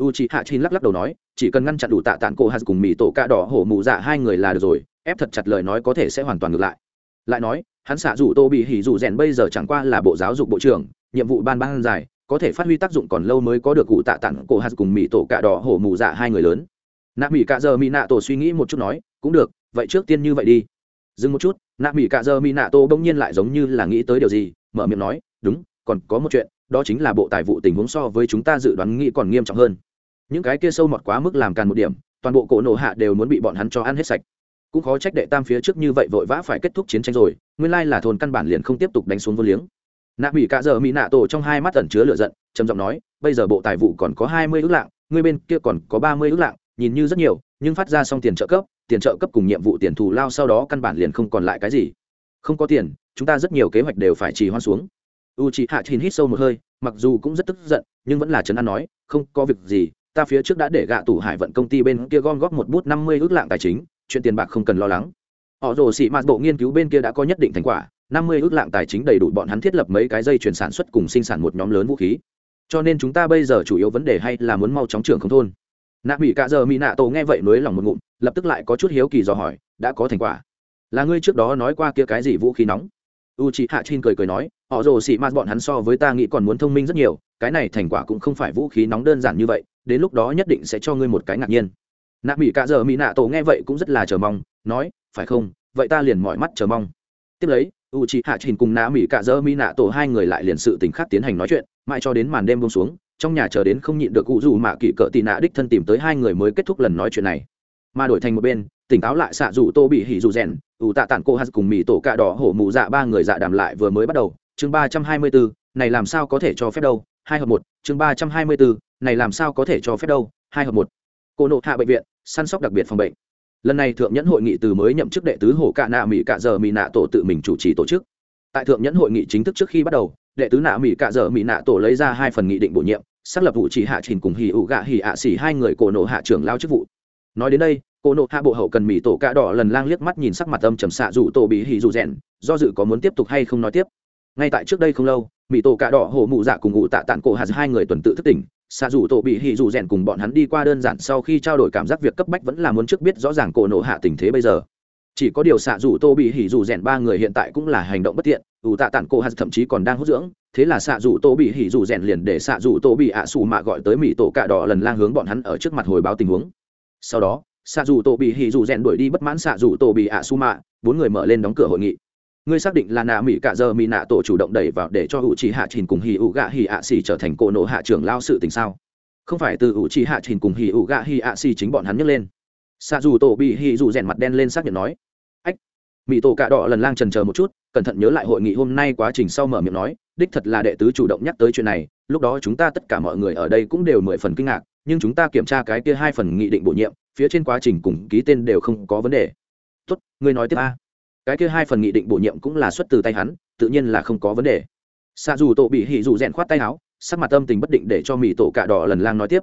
u c hạ chin lắc lắc đầu nói, chỉ cần ngăn chặn đủ tạ tản cổ hạt cùng mỹ tổ cạ đỏ hổ mù dạ hai người là được rồi, ép thật chặt lời nói có thể sẽ hoàn toàn ngược lại. Lại nói, hắn xạ dù tô bị hỉ dù rèn bây giờ chẳng qua là bộ giáo dục bộ trưởng, nhiệm vụ ban ban dài, có thể phát huy tác dụng còn lâu mới có được cụ tạ tản cổ hạt cùng mỹ tổ cạ đỏ hổ mù dạ hai người lớn. Nạ mỹ cạ giờ mỹ nạ tổ suy nghĩ một chút nói, cũng được, vậy trước tiên như vậy đi. Dừng một chút, nạ mỹ cạ giờ mỹ nạ tổ bỗng nhiên lại giống như là nghĩ tới điều gì, mở miệng nói, đúng, còn có một chuyện, đó chính là bộ tài vụ tình huống so với chúng ta dự đoán nghĩ còn nghiêm trọng hơn những cái kia sâu mọt quá mức làm càn một điểm, toàn bộ cổ nổ hạ đều muốn bị bọn hắn cho ăn hết sạch. Cũng khó trách đệ tam phía trước như vậy vội vã phải kết thúc chiến tranh rồi, nguyên lai là thôn căn bản liền không tiếp tục đánh xuống vô liếng. Nạ mỹ cạ giờ mỹ nạ tổ trong hai mắt ẩn chứa lửa giận, trầm giọng nói, bây giờ bộ tài vụ còn có hai mươi ước lạng người bên kia còn có ba mươi ước lạng, nhìn như rất nhiều, nhưng phát ra xong tiền trợ cấp, tiền trợ cấp cùng nhiệm vụ tiền thù lao sau đó căn bản liền không còn lại cái gì. Không có tiền, chúng ta rất nhiều kế hoạch đều phải trì hoa xuống. U chị hạ chín hít sâu một hơi, mặc dù cũng rất tức giận, nhưng vẫn là trấn an nói, không có việc gì ta phía trước đã để gạ tủ hải vận công ty bên kia gom góp một bút năm mươi ước lạng tài chính, chuyện tiền bạc không cần lo lắng. Họ rồ xị mạt bộ nghiên cứu bên kia đã có nhất định thành quả, năm mươi ước lạng tài chính đầy đủ bọn hắn thiết lập mấy cái dây chuyển sản xuất cùng sinh sản một nhóm lớn vũ khí. Cho nên chúng ta bây giờ chủ yếu vấn đề hay là muốn mau chóng trưởng không thôn. Nạ mỹ cạ giờ mỹ nạ tổ nghe vậy nới lòng một ngụm, lập tức lại có chút hiếu kỳ dò hỏi, đã có thành quả. Là ngươi trước đó nói qua kia cái gì vũ khí nóng? U chị hạ chin cười cười nói, họ rồ xị mạt bọn hắn so với ta nghĩ còn muốn thông minh rất nhiều, cái này thành quả cũng không phải vũ khí nóng đơn giản như vậy đến lúc đó nhất định sẽ cho ngươi một cái ngạc nhiên. Nạ mỹ cả dợ mỹ nạ tổ nghe vậy cũng rất là chờ mong, nói, phải không? Vậy ta liền mọi mắt chờ mong. Tiếp lấy u chị hạ Trình cùng nạ mỹ cả Dơ mỹ nạ tổ hai người lại liền sự tình khác tiến hành nói chuyện, mãi cho đến màn đêm buông xuống, trong nhà chờ đến không nhịn được cụ dù mạ kỵ cỡ tị nạ đích thân tìm tới hai người mới kết thúc lần nói chuyện này. Mà đổi thành một bên, tỉnh táo lại xạ dù tô bị hỉ dù rèn, ủ tạ tản cô hát cùng mỹ tổ cạ đỏ hổ mụ dạ ba người dạ đàm lại vừa mới bắt đầu. Chương ba trăm hai mươi bốn, này làm sao có thể cho phép đâu? Hai hợp một, chương ba trăm hai mươi bốn này làm sao có thể cho phép đâu, hai hợp một. Cô nộ hạ bệnh viện, săn sóc đặc biệt phòng bệnh. Lần này thượng nhẫn hội nghị từ mới nhậm chức đệ tứ hổ cạ nạ mỹ cạ giờ mỹ nạ tổ tự mình chủ trì tổ chức. Tại thượng nhẫn hội nghị chính thức trước khi bắt đầu, đệ tứ nạ mỹ cạ giờ mỹ nạ tổ lấy ra hai phần nghị định bổ nhiệm, xác lập vụ chỉ hạ trình cùng hì ụ gạ hì ạ xỉ hai người cổ nộ hạ trưởng lao chức vụ. Nói đến đây cổ nộ hạ bộ hậu cần mỹ tổ cạ đỏ lần lang liếc mắt nhìn sắc mặt âm trầm xạ dù tổ bị hì dù rèn, do dự có muốn tiếp tục hay không nói tiếp. Ngay tại trước đây không lâu mỹ tổ cạ đỏ hổ mụ dạ cùng ngụ tạ tản cổ hạ hai người tuần tự thức tỉnh xạ dù tổ bị hì dù rèn cùng bọn hắn đi qua đơn giản sau khi trao đổi cảm giác việc cấp bách vẫn là muốn trước biết rõ ràng cổ nộ hạ tình thế bây giờ. Chỉ có điều xạ dù tô bị hỉ dù rèn ba người hiện tại cũng là hành động bất tiện, ủ tạ tản cô hạt thậm chí còn đang hút dưỡng, thế là xạ dù tô bị hỉ dù rèn liền để xạ dù tô bị ạ xù mạ gọi tới mỹ tổ cạ đỏ lần lang hướng bọn hắn ở trước mặt hồi báo tình huống. Sau đó, xạ dù tô bị hỉ dù rèn đuổi đi bất mãn xạ dù tô bị ạ xù mạ, bốn người mở lên đóng cửa hội nghị ngươi xác định là nạ mỹ cạ giờ mỹ nạ tổ chủ động đẩy vào để cho hữu trí hạ trình cùng hì ủ gạ hì ạ xì trở thành cổ nộ hạ trưởng lao sự tình sao? Không phải từ hữu trí hạ trình cùng hì ủ gạ hì ạ xì chính bọn hắn nhấc lên. Xa dù tổ bị hì dù rèn mặt đen lên xác nhận nói. Ách, mỹ tổ cạ đỏ lần lang trần chờ một chút, cẩn thận nhớ lại hội nghị hôm nay quá trình sau mở miệng nói, đích thật là đệ tứ chủ động nhắc tới chuyện này, lúc đó chúng ta tất cả mọi người ở đây cũng đều mười phần kinh ngạc, nhưng chúng ta kiểm tra cái kia hai phần nghị định bổ nhiệm, phía trên quá trình cùng ký tên đều không có vấn đề. Tốt, ngươi nói tiếp a cái kia hai phần nghị định bổ nhiệm cũng là xuất từ tay hắn, tự nhiên là không có vấn đề. Xa dù tổ bị hỉ dù rèn khoát tay áo, sắc mặt tâm tình bất định để cho mỹ tổ cạ đỏ lần lang nói tiếp.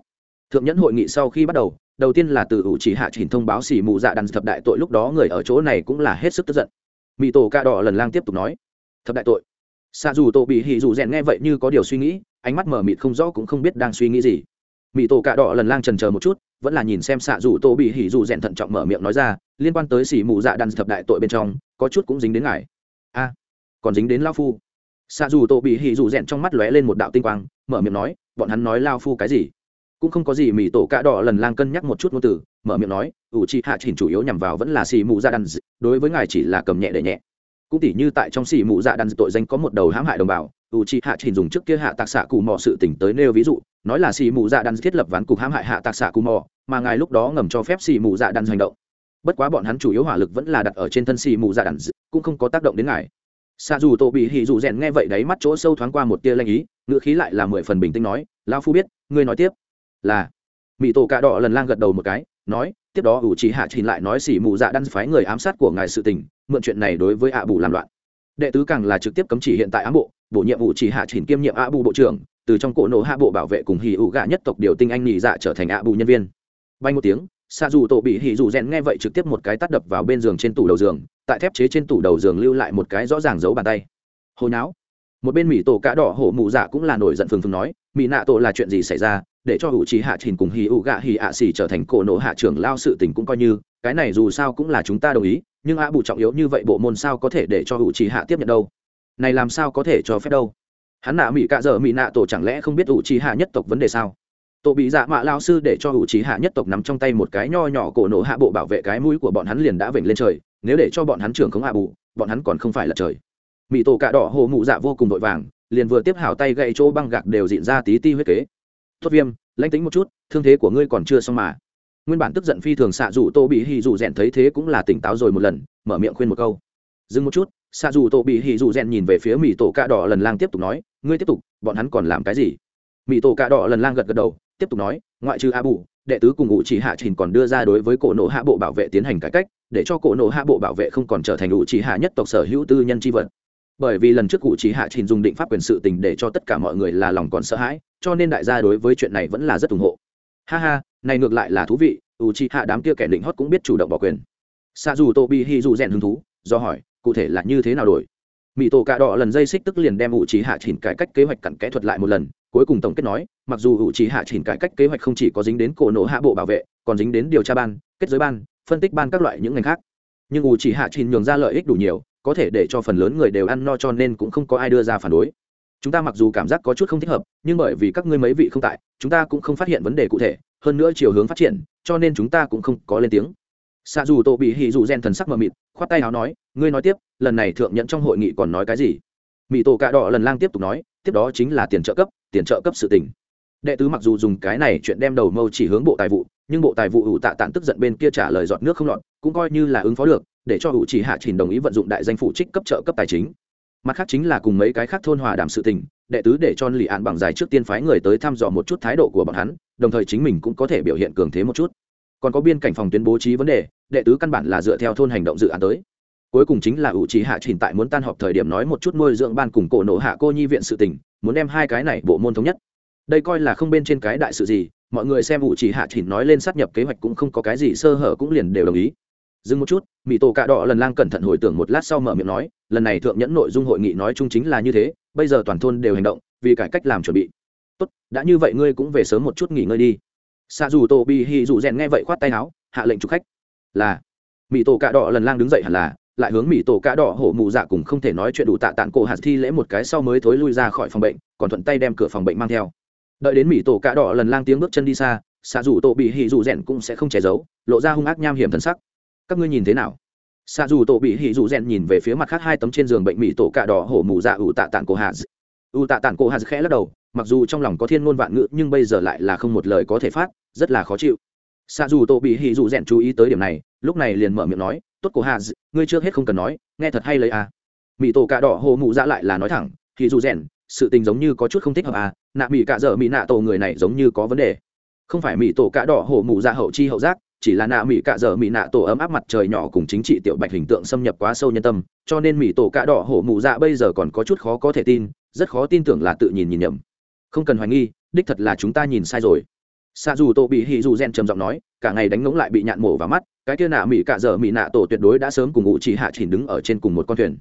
Thượng nhẫn hội nghị sau khi bắt đầu đầu tiên là từ ủ chỉ hạ trình thông báo xỉ mụ dạ đàn thập đại tội lúc đó người ở chỗ này cũng là hết sức tức giận. Mỹ tổ cạ đỏ lần lang tiếp tục nói, thập đại tội. Xa dù tổ bị hỉ dù rèn nghe vậy như có điều suy nghĩ, ánh mắt mở mịt không rõ cũng không biết đang suy nghĩ gì. Mỹ tổ cạ đỏ lần lang trần chờ một chút, vẫn là nhìn xem xạ dù tô bị hỉ dù rèn thận trọng mở miệng nói ra, liên quan tới xỉ mù dạ đàn thập đại tội bên trong có chút cũng dính đến ngài. A, còn dính đến lao phu. Xạ dù tổ bị hỉ dù rèn trong mắt lóe lên một đạo tinh quang, mở miệng nói, bọn hắn nói lao phu cái gì? Cũng không có gì mỹ tổ cạ đỏ lần lang cân nhắc một chút ngôn từ, mở miệng nói, ủ chi hạ chỉnh chủ yếu nhằm vào vẫn là xì mù dạ đàn đối với ngài chỉ là cầm nhẹ để nhẹ. Cũng tỉ như tại trong xì mù dạ đàn tội danh có một đầu hãm hại đồng bào, ủ chi hạ chỉnh dùng trước kia hạ tạc xạ cù mò sự tỉnh tới nêu ví dụ, nói là xì mù dạ đàn thiết lập ván cục hãm hại hạ tạc xạ cù mò, mà ngài lúc đó ngầm cho phép xì mù dạ đàn hành động bất quá bọn hắn chủ yếu hỏa lực vẫn là đặt ở trên thân xì mù dạ đản, cũng không có tác động đến ngài. Xa dù tổ bị hỉ dù rèn nghe vậy đấy mắt chỗ sâu thoáng qua một tia lanh ý ngữ khí lại là mười phần bình tĩnh nói lao phu biết ngươi nói tiếp. Là mỹ tổ cạ đỏ lần lang gật đầu một cái nói tiếp đó ủ trí hạ trình lại nói xỉ mù dạ đan phái người ám sát của ngài sự tình mượn chuyện này đối với ạ bù làm loạn. Đệ tứ càng là trực tiếp cấm chỉ hiện tại ám bộ bổ nhiệm vụ chỉ hạ trình kiêm nhiệm ạ bù bộ trưởng từ trong cổ nổ hạ bộ bảo vệ cùng hì ủ gạ nhất tộc điều tinh anh nhị dạ trở thành ạ bù nhân viên. Bay một tiếng xa dù tổ bị hỉ dù rèn nghe vậy trực tiếp một cái tắt đập vào bên giường trên tủ đầu giường, tại thép chế trên tủ đầu giường lưu lại một cái rõ ràng giấu bàn tay. Hồi não một bên mỹ tổ cá đỏ hổ mụ dạ cũng là nổi giận phừng phừng nói mỹ nạ tổ là chuyện gì xảy ra? Để cho hữu trí hạ trình cùng hì ụ gạ hì ạ xì trở thành cổ nộ hạ trưởng lao sự tình cũng coi như, cái này dù sao cũng là chúng ta đồng ý, nhưng ạ bù trọng yếu như vậy bộ môn sao có thể để cho hữu trí hạ tiếp nhận đâu? Này làm sao có thể cho phép đâu? Hắn nạ mỹ cạ dở mỹ nạ tổ chẳng lẽ không biết hữu trí hạ nhất tộc vấn đề sao? Tổ bị dạ mạ lao sư để cho hữu trí hạ nhất tộc nắm trong tay một cái nho nhỏ cổ nổ hạ bộ bảo vệ cái mũi của bọn hắn liền đã vểnh lên trời. Nếu để cho bọn hắn trưởng không hạ bù, bọn hắn còn không phải là trời. Mỹ tổ cạ đỏ hồ mụ dạ vô cùng vội vàng, liền vừa tiếp hảo tay gậy chỗ băng gạc đều dịn ra tí ti huyết kế. Tốt viêm, lãnh tính một chút, thương thế của ngươi còn chưa xong mà. Nguyên bản tức giận phi thường xạ dù tô bị hì dù rèn thấy thế cũng là tỉnh táo rồi một lần, mở miệng khuyên một câu. Dừng một chút, xạ dù tô bị hì dù rèn nhìn về phía mỹ tổ cạ đỏ lần lang tiếp tục nói, ngươi tiếp tục, bọn hắn còn làm cái gì? Mỹ tổ cạ đỏ lần lang gật gật đầu, tiếp tục nói, ngoại trừ a bù đệ tứ cùng ngụ chỉ hạ trình còn đưa ra đối với cổ nộ hạ bộ bảo vệ tiến hành cải cách, để cho cổ nộ hạ bộ bảo vệ không còn trở thành ngụ chỉ hạ nhất tộc sở hữu tư nhân tri vật. Bởi vì lần trước cụ chỉ hạ trình dùng định pháp quyền sự tình để cho tất cả mọi người là lòng còn sợ hãi, cho nên đại gia đối với chuyện này vẫn là rất ủng hộ. Ha ha, này ngược lại là thú vị u chi hạ đám kia kẻ định hót cũng biết chủ động bỏ quyền. Xa dù tô bi hi dù rèn hứng thú, do hỏi, cụ thể là như thế nào đổi? Mỹ tổ cạ đỏ lần dây xích tức liền đem u chi hạ chỉnh cải cách kế hoạch cặn kẽ thuật lại một lần cuối cùng tổng kết nói, mặc dù u trí hạ chỉnh cải cách kế hoạch không chỉ có dính đến cổ nổ hạ bộ bảo vệ, còn dính đến điều tra ban, kết giới ban, phân tích ban các loại những ngành khác. Nhưng u chỉ hạ trình nhường ra lợi ích đủ nhiều, có thể để cho phần lớn người đều ăn no cho nên cũng không có ai đưa ra phản đối. Chúng ta mặc dù cảm giác có chút không thích hợp, nhưng bởi vì các ngươi mấy vị không tại, chúng ta cũng không phát hiện vấn đề cụ thể, hơn nữa chiều hướng phát triển, cho nên chúng ta cũng không có lên tiếng. Xạ dù tổ bị hì dù gen thần sắc mờ mịt, khoát tay áo nói, ngươi nói tiếp, lần này thượng nhận trong hội nghị còn nói cái gì? Mỹ tổ cạ đỏ lần lang tiếp tục nói tiếp đó chính là tiền trợ cấp, tiền trợ cấp sự tình. Đệ tứ mặc dù dùng cái này chuyện đem đầu mâu chỉ hướng bộ tài vụ, nhưng bộ tài vụ ủ tạ tản tức giận bên kia trả lời giọt nước không lọt, cũng coi như là ứng phó được, để cho ủ chỉ hạ trình đồng ý vận dụng đại danh phụ trích cấp trợ cấp tài chính. Mặt khác chính là cùng mấy cái khác thôn hòa đàm sự tình, đệ tứ để cho lì ạn bằng dài trước tiên phái người tới thăm dò một chút thái độ của bọn hắn, đồng thời chính mình cũng có thể biểu hiện cường thế một chút. Còn có biên cảnh phòng tuyến bố trí vấn đề, đệ tứ căn bản là dựa theo thôn hành động dự án tới cuối cùng chính là ủ trí hạ trình tại muốn tan họp thời điểm nói một chút nuôi dưỡng ban cùng cổ nổ hạ cô nhi viện sự tình, muốn đem hai cái này bộ môn thống nhất. Đây coi là không bên trên cái đại sự gì, mọi người xem ủ trí hạ trình nói lên sát nhập kế hoạch cũng không có cái gì sơ hở cũng liền đều đồng ý. Dừng một chút mỹ tổ cạ đỏ lần lang cẩn thận hồi tưởng một lát sau mở miệng nói, lần này thượng nhẫn nội dung hội nghị nói chung chính là như thế, bây giờ toàn thôn đều hành động, vì cải cách làm chuẩn bị. Tốt, đã như vậy ngươi cũng về sớm một chút nghỉ ngơi đi. Xa dù tổ bị hì dù rèn nghe vậy khoát tay áo, hạ lệnh chụp khách. Là mỹ tổ cạ đỏ lần lang đứng dậy hẳn là lại hướng mỹ tổ cạ đỏ hổ mù dạ cùng không thể nói chuyện đủ tạ tạng cổ hạt thi lễ một cái sau mới thối lui ra khỏi phòng bệnh, còn thuận tay đem cửa phòng bệnh mang theo. Đợi đến mỹ tổ cạ đỏ lần lang tiếng bước chân đi xa, xạ dù tổ bị hì dù rèn cũng sẽ không che giấu, lộ ra hung ác nham hiểm thân sắc. Các ngươi nhìn thế nào? Xạ dù tổ bị hì dù rèn nhìn về phía mặt khác hai tấm trên giường bệnh mỹ tổ cạ đỏ hổ mù dạ ủ tạ tạng cổ hạt. Ủ tạ tạng cổ hạt khẽ lắc đầu, mặc dù trong lòng có thiên ngôn vạn ngữ, nhưng bây giờ lại là không một lời có thể phát, rất là khó chịu. Xạ dù tổ bị hì dù rèn chú ý tới điểm này, lúc này liền mở miệng nói tốt cổ hà ngươi trước hết không cần nói, nghe thật hay lấy à. Mỹ tổ cạ đỏ hồ mụ dạ lại là nói thẳng, thì dù rèn, sự tình giống như có chút không thích hợp à nạ mỹ cạ dở mỹ nạ tổ người này giống như có vấn đề. Không phải mỹ tổ cạ đỏ hồ mụ dạ hậu chi hậu giác, chỉ là nạ mỹ cạ dở mỹ nạ tổ ấm áp mặt trời nhỏ cùng chính trị tiểu bạch hình tượng xâm nhập quá sâu nhân tâm, cho nên mỹ tổ cạ đỏ hổ mụ dạ bây giờ còn có chút khó có thể tin, rất khó tin tưởng là tự nhìn nhìn nhầm. Không cần hoài nghi, đích thật là chúng ta nhìn sai rồi. Xa dù tổ bị hì dù gen trầm giọng nói, cả ngày đánh ngỗng lại bị nhạn mổ vào mắt cái kia nạ mỹ cạ dở mỹ nạ tổ tuyệt đối đã sớm cùng ngụ chỉ hạ chỉnh đứng ở trên cùng một con thuyền.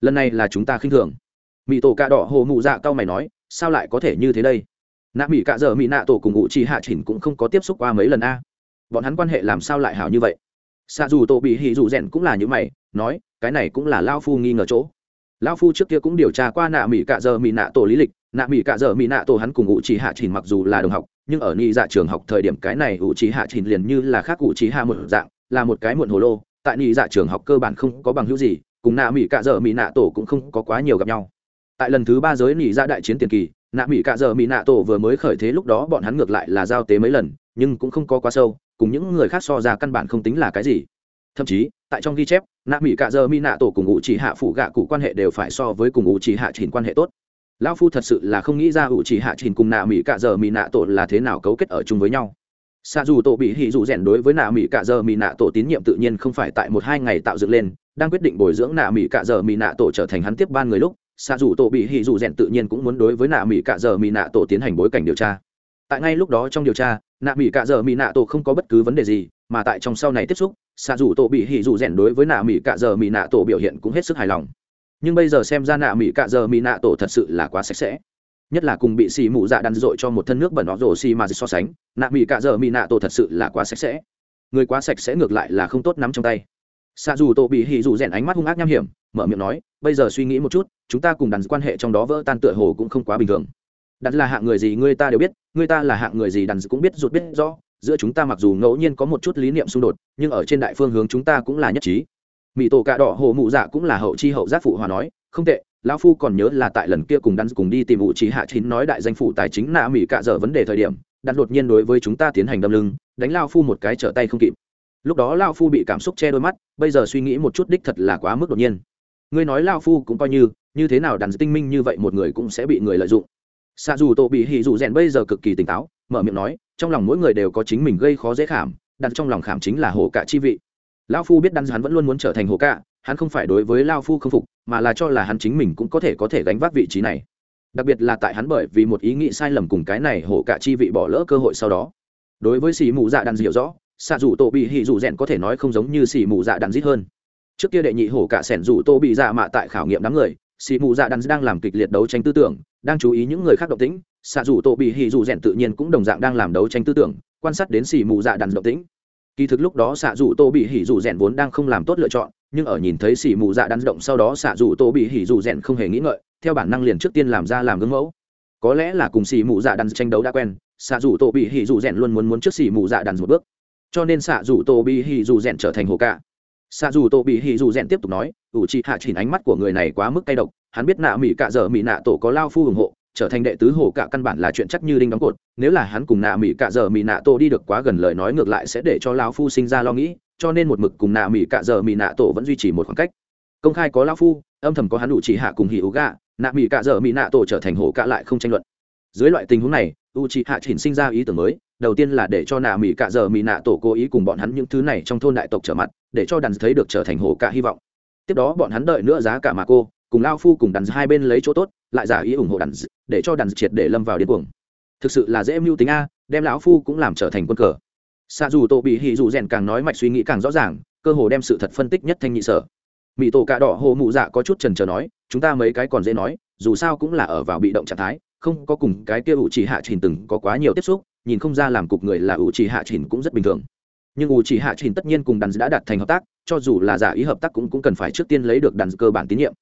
Lần này là chúng ta khinh thường. Mỹ tổ cạ đỏ hồ mụ dạ cao mày nói, sao lại có thể như thế đây? Nạ mỹ cạ dở mỹ nạ tổ cùng ngụ chỉ hạ chỉnh cũng không có tiếp xúc qua mấy lần a. Bọn hắn quan hệ làm sao lại hảo như vậy? Xa dù tổ bị hì dù rèn cũng là như mày, nói, cái này cũng là lao phu nghi ngờ chỗ. Lao phu trước kia cũng điều tra qua nạ mỹ cạ dở mỹ nạ tổ lý lịch, nạ mỹ cạ dở mỹ nạ tổ hắn cùng ngụ chỉ hạ chỉnh mặc dù là đồng học, nhưng ở ni dạ trường học thời điểm cái này ủ trí hạ chỉnh liền như là khác ủ trí hạ một dạng là một cái muộn hồ lô, tại nhị dạ trường học cơ bản không có bằng hữu gì, cùng nạ mỹ cạ dợ mỹ nạ tổ cũng không có quá nhiều gặp nhau. Tại lần thứ ba giới nhị dạ đại chiến tiền kỳ, nạ mỹ cạ dợ mỹ nạ tổ vừa mới khởi thế lúc đó bọn hắn ngược lại là giao tế mấy lần, nhưng cũng không có quá sâu, cùng những người khác so ra căn bản không tính là cái gì. Thậm chí, tại trong ghi chép, nạ mỹ cạ dợ mỹ nạ tổ cùng ủ chỉ hạ phụ gạ cụ quan hệ đều phải so với cùng ủ chỉ hạ trình quan hệ tốt. Lão phu thật sự là không nghĩ ra ủ chỉ hạ trình cùng nạ mỹ cạ dợ mỹ nạ tổ là thế nào cấu kết ở chung với nhau xa dù tổ bị hỉ dù rèn đối với nạ mỹ cạ Dơ mỹ nạ tổ tín nhiệm tự nhiên không phải tại một hai ngày tạo dựng lên, đang quyết định bồi dưỡng nạ mỹ cạ Dơ mỹ nạ tổ trở thành hắn tiếp ban người lúc xa dù tổ bị hỉ dù rèn tự nhiên cũng muốn đối với nạ mỹ cạ Dơ mỹ nạ tổ tiến hành bối cảnh điều tra. Tại ngay lúc đó trong điều tra, nạ mỹ cạ Dơ mỹ nạ tổ không có bất cứ vấn đề gì, mà tại trong sau này tiếp xúc xa dù tổ bị hỉ dù rèn đối với nạ mỹ cạ Dơ mỹ nạ tổ biểu hiện cũng hết sức hài lòng. Nhưng bây giờ xem ra nạ mỹ cạ giờ mỹ nạ tổ thật sự là quá sạch sẽ nhất là cùng bị xì mụ dạ đan dội cho một thân nước bẩn nó rổ xì mà so sánh, nạ mỹ cạ giờ mỹ nạ tổ thật sự là quá sạch sẽ. Người quá sạch sẽ ngược lại là không tốt nắm trong tay. Xa dù tổ bị hì dù rèn ánh mắt hung ác nham hiểm, mở miệng nói, bây giờ suy nghĩ một chút, chúng ta cùng đàn quan hệ trong đó vỡ tan tựa hồ cũng không quá bình thường. Đàn là hạng người gì người ta đều biết, người ta là hạng người gì đàn cũng biết rụt biết rõ, giữa chúng ta mặc dù ngẫu nhiên có một chút lý niệm xung đột, nhưng ở trên đại phương hướng chúng ta cũng là nhất trí. Mỹ tổ cạ đỏ hồ mụ dạ cũng là hậu chi hậu giác phụ hòa nói, không tệ lão phu còn nhớ là tại lần kia cùng đắn cùng đi tìm ủ trí hạ chín nói đại danh phụ tài chính nạ mỹ cạ dở vấn đề thời điểm đắn đột nhiên đối với chúng ta tiến hành đâm lưng, đánh lao phu một cái trở tay không kịp. Lúc đó lao phu bị cảm xúc che đôi mắt, bây giờ suy nghĩ một chút đích thật là quá mức đột nhiên. Ngươi nói lao phu cũng coi như như thế nào đàn tinh minh như vậy một người cũng sẽ bị người lợi dụng. Xạ dù tổ bị hỉ dù rèn bây giờ cực kỳ tỉnh táo, mở miệng nói, trong lòng mỗi người đều có chính mình gây khó dễ khảm đặt trong lòng khảm chính là hồ cả chi vị. Lao phu biết đan hắn vẫn luôn muốn trở thành hồ cạ hắn không phải đối với lao phu không phục, mà là cho là hắn chính mình cũng có thể có thể gánh vác vị trí này. Đặc biệt là tại hắn bởi vì một ý nghĩ sai lầm cùng cái này hổ cả chi vị bỏ lỡ cơ hội sau đó. Đối với xì mù dạ đàn hiểu rõ, xạ dù tổ bị hỉ dù rèn có thể nói không giống như xì mù dạ đàn dít hơn. Trước kia đệ nhị hổ cả sẻn dù tô bị dạ mạ tại khảo nghiệm đám người, xì mù dạ đàn đang làm kịch liệt đấu tranh tư tưởng, đang chú ý những người khác động tĩnh, xạ dù tô bị hỉ dù rèn tự nhiên cũng đồng dạng đang làm đấu tranh tư tưởng, quan sát đến xì mù dạ đàn động tĩnh. Kỳ thực lúc đó xạ dù tô bị hỉ dù rèn vốn đang không làm tốt lựa chọn nhưng ở nhìn thấy xỉ mù dạ đan động sau đó xạ dù tô bị hỉ dù rèn không hề nghĩ ngợi, theo bản năng liền trước tiên làm ra làm gương mẫu. Có lẽ là cùng xỉ mù dạ đan tranh đấu đã quen, xạ dù tô bị hỉ dù rèn luôn muốn muốn trước xỉ mù dạ đan một bước. Cho nên xạ dù tô bị hỉ dù rèn trở thành hồ cả xạ dù tô bị hỉ dù rèn tiếp tục nói, ủ chị hạ chỉnh ánh mắt của người này quá mức cay độc, hắn biết nạ mỹ cạ dở mỹ nạ tổ có lao phu ủng hộ, trở thành đệ tứ hồ cạ căn bản là chuyện chắc như đinh đóng cột, nếu là hắn cùng nạ mỹ cạ dở mỹ nạ tổ đi được quá gần lời nói ngược lại sẽ để cho lao phu sinh ra lo nghĩ cho nên một mực cùng nạ mỹ cạ dở mỹ nạ tổ vẫn duy trì một khoảng cách. Công khai có lao phu, âm thầm có hắn đủ chỉ hạ cùng hỉ ú gạ, nạ mỹ cạ dở mỹ nạ tổ trở thành hổ cạ lại không tranh luận. Dưới loại tình huống này u chị hạ chỉnh sinh ra ý tưởng mới, đầu tiên là để cho nạ mỹ cạ dở mỹ nạ tổ cố ý cùng bọn hắn những thứ này trong thôn đại tộc trở mặt, để cho đàn thấy được trở thành hổ cạ hy vọng. Tiếp đó bọn hắn đợi nữa giá cả mà cô, cùng lao phu cùng đàn hai bên lấy chỗ tốt, lại giả ý ủng hộ đàn, để cho đàn triệt để lâm vào điên cuồng. Thực sự là dễ mưu tính a, đem lão phu cũng làm trở thành quân cờ xa dù tổ bị hì dù rèn càng nói mạch suy nghĩ càng rõ ràng, cơ hồ đem sự thật phân tích nhất thanh nhị sở. Mỹ tổ cà đỏ hồ mụ dạ có chút trần trờ nói, chúng ta mấy cái còn dễ nói, dù sao cũng là ở vào bị động trạng thái, không có cùng cái kia ủ chỉ hạ trình từng có quá nhiều tiếp xúc, nhìn không ra làm cục người là ủ chỉ hạ trình cũng rất bình thường. Nhưng ủ chỉ hạ trình tất nhiên cùng đàn đã đạt thành hợp tác, cho dù là giả ý hợp tác cũng cũng cần phải trước tiên lấy được đàn cơ bản tín nhiệm.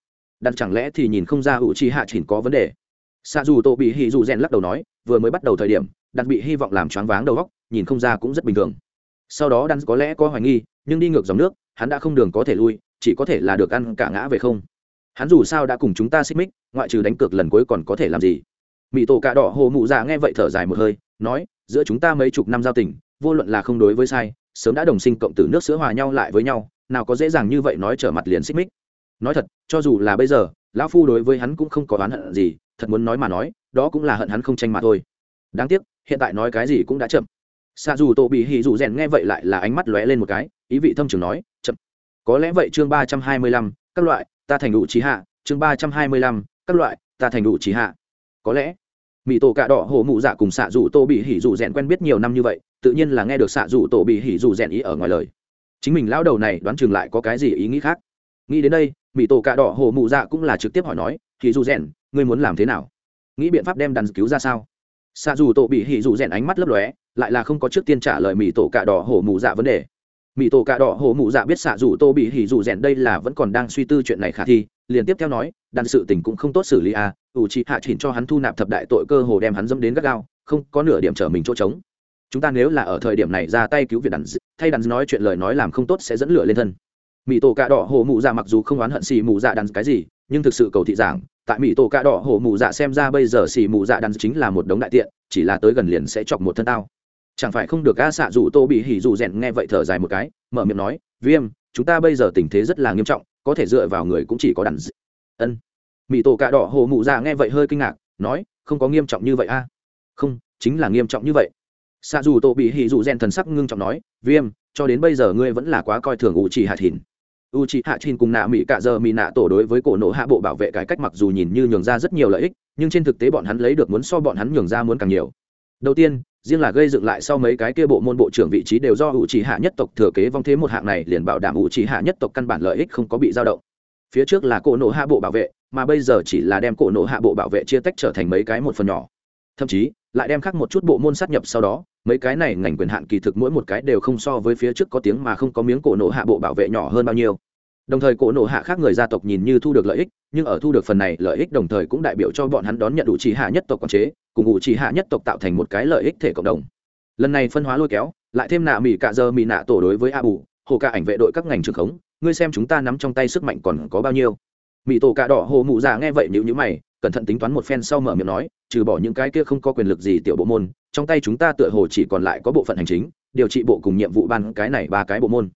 Đàn chẳng lẽ thì nhìn không ra ủ chỉ hạ trình có vấn đề? Xa dù tổ bị hì dù rèn lắc đầu nói, vừa mới bắt đầu thời điểm đàn bị hy vọng làm choáng váng đầu góc nhìn không ra cũng rất bình thường. Sau đó đàn có lẽ có hoài nghi, nhưng đi ngược dòng nước, hắn đã không đường có thể lui, chỉ có thể là được ăn cả ngã về không. Hắn dù sao đã cùng chúng ta xích mích, ngoại trừ đánh cược lần cuối còn có thể làm gì? Mỹ tổ cà đỏ hồ mụ già nghe vậy thở dài một hơi, nói, giữa chúng ta mấy chục năm giao tình, vô luận là không đối với sai, sớm đã đồng sinh cộng tử nước sữa hòa nhau lại với nhau, nào có dễ dàng như vậy nói trở mặt liền xích mích. Nói thật, cho dù là bây giờ, lão phu đối với hắn cũng không có oán hận gì, thật muốn nói mà nói, đó cũng là hận hắn không tranh mà thôi. Đáng tiếc, hiện tại nói cái gì cũng đã chậm xa dù tổ bị hì dù rèn nghe vậy lại là ánh mắt lóe lên một cái, ý vị thâm trường nói, chậm, có lẽ vậy chương ba trăm hai mươi lăm, các loại, ta thành đủ trí hạ, chương ba trăm hai mươi lăm, các loại, ta thành đủ trí hạ. Có lẽ mỹ tổ cạ đỏ hồ mụ dạ cùng xạ dù tô bị hỉ dù rèn quen biết nhiều năm như vậy, tự nhiên là nghe được xạ dù tổ bị hỉ dù rèn ý ở ngoài lời. Chính mình lão đầu này đoán chừng lại có cái gì ý nghĩ khác. Nghĩ đến đây mỹ tổ cạ đỏ hồ mụ dạ cũng là trực tiếp hỏi nói, hỉ dù rèn, ngươi muốn làm thế nào? Nghĩ biện pháp đem đàn cứu ra sao? Xạ dù tổ bị hỉ dù rèn ánh mắt lấp lóe lại là không có trước tiên trả lời mỹ tổ cạ đỏ hổ mù dạ vấn đề. Mỹ tổ cạ đỏ hổ mù dạ biết xạ dù tô bị hỉ dù rèn đây là vẫn còn đang suy tư chuyện này khả thi, liền tiếp theo nói, đàn sự tình cũng không tốt xử lý à ủ trị hạ chỉnh cho hắn thu nạp thập đại tội cơ hồ đem hắn dâm đến gắt gao, không có nửa điểm trở mình chỗ trống. Chúng ta nếu là ở thời điểm này ra tay cứu việt đàn thay đàn nói chuyện lời nói làm không tốt sẽ dẫn lửa lên thân. Mỹ tổ cạ đỏ hổ mù dạ mặc dù không oán hận xì mù dạ đàn cái gì, nhưng thực sự cầu thị giảng, tại mỹ tổ cạ đỏ hổ mù dạ xem ra bây giờ xì mù dạ đàn chính là một đống đại tiện, chỉ là tới gần liền sẽ chọc một thân tao chẳng phải không được a xạ dù tô bị hỉ dù rèn nghe vậy thở dài một cái, mở miệng nói, viêm, chúng ta bây giờ tình thế rất là nghiêm trọng, có thể dựa vào người cũng chỉ có đàn ân. Mỹ tổ cạ đỏ hồ mụ ra nghe vậy hơi kinh ngạc, nói, không có nghiêm trọng như vậy a. Không, chính là nghiêm trọng như vậy. Xạ dù tô bị hỉ dù rèn thần sắc ngưng trọng nói, viêm, cho đến bây giờ ngươi vẫn là quá coi thường u chỉ hạ thìn u chỉ hạ thìn cùng nạ mỹ cạ giờ mỹ nạ tổ đối với cổ nộ hạ bộ bảo vệ cải cách mặc dù nhìn như nhường ra rất nhiều lợi ích, nhưng trên thực tế bọn hắn lấy được muốn so bọn hắn nhường ra muốn càng nhiều đầu tiên, riêng là gây dựng lại sau mấy cái kia bộ môn bộ trưởng vị trí đều do hữu trí hạ nhất tộc thừa kế vong thế một hạng này liền bảo đảm hữu trí hạ nhất tộc căn bản lợi ích không có bị dao động. Phía trước là cổ nộ hạ bộ bảo vệ, mà bây giờ chỉ là đem cổ nộ hạ bộ bảo vệ chia tách trở thành mấy cái một phần nhỏ. Thậm chí, lại đem khác một chút bộ môn sát nhập sau đó, mấy cái này ngành quyền hạn kỳ thực mỗi một cái đều không so với phía trước có tiếng mà không có miếng cổ nộ hạ bộ bảo vệ nhỏ hơn bao nhiêu. Đồng thời cổ nộ hạ khác người gia tộc nhìn như thu được lợi ích nhưng ở thu được phần này, lợi ích đồng thời cũng đại biểu cho bọn hắn đón nhận đủ chỉ hạ nhất tộc quản chế, cùng ủ chỉ hạ nhất tộc tạo thành một cái lợi ích thể cộng đồng. Lần này phân hóa lôi kéo, lại thêm nạ mỹ cạ giờ mỹ nạ tổ đối với a bù hồ ca ảnh vệ đội các ngành trường khống, ngươi xem chúng ta nắm trong tay sức mạnh còn có bao nhiêu? Mỹ tổ cạ đỏ hồ mụ già nghe vậy nhữ nhữ mày, cẩn thận tính toán một phen sau mở miệng nói, trừ bỏ những cái kia không có quyền lực gì tiểu bộ môn, trong tay chúng ta tựa hồ chỉ còn lại có bộ phận hành chính, điều trị bộ cùng nhiệm vụ ban cái này ba cái bộ môn.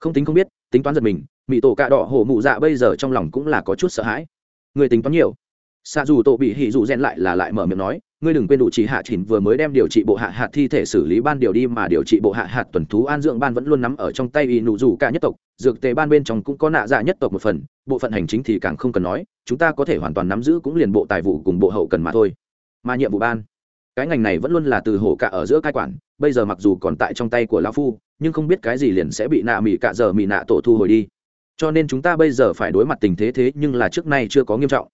Không tính không biết, tính toán giật mình mỹ tổ cạ đỏ hổ mụ dạ bây giờ trong lòng cũng là có chút sợ hãi. Người tính toán nhiều. Xa dù tổ bị hỉ dù rèn lại là lại mở miệng nói, ngươi đừng quên đủ chỉ hạ chỉnh vừa mới đem điều trị bộ hạ hạt thi thể xử lý ban điều đi mà điều trị bộ hạ hạt tuần thú an dưỡng ban vẫn luôn nắm ở trong tay y nụ dù cả nhất tộc, dược tề ban bên trong cũng có nạ dạ nhất tộc một phần, bộ phận hành chính thì càng không cần nói, chúng ta có thể hoàn toàn nắm giữ cũng liền bộ tài vụ cùng bộ hậu cần mà thôi. Mà nhiệm vụ ban, cái ngành này vẫn luôn là từ hổ cả ở giữa cai quản, bây giờ mặc dù còn tại trong tay của lão phu, nhưng không biết cái gì liền sẽ bị nạ mỹ cả giờ mỹ nạ tổ thu hồi đi cho nên chúng ta bây giờ phải đối mặt tình thế thế nhưng là trước nay chưa có nghiêm trọng.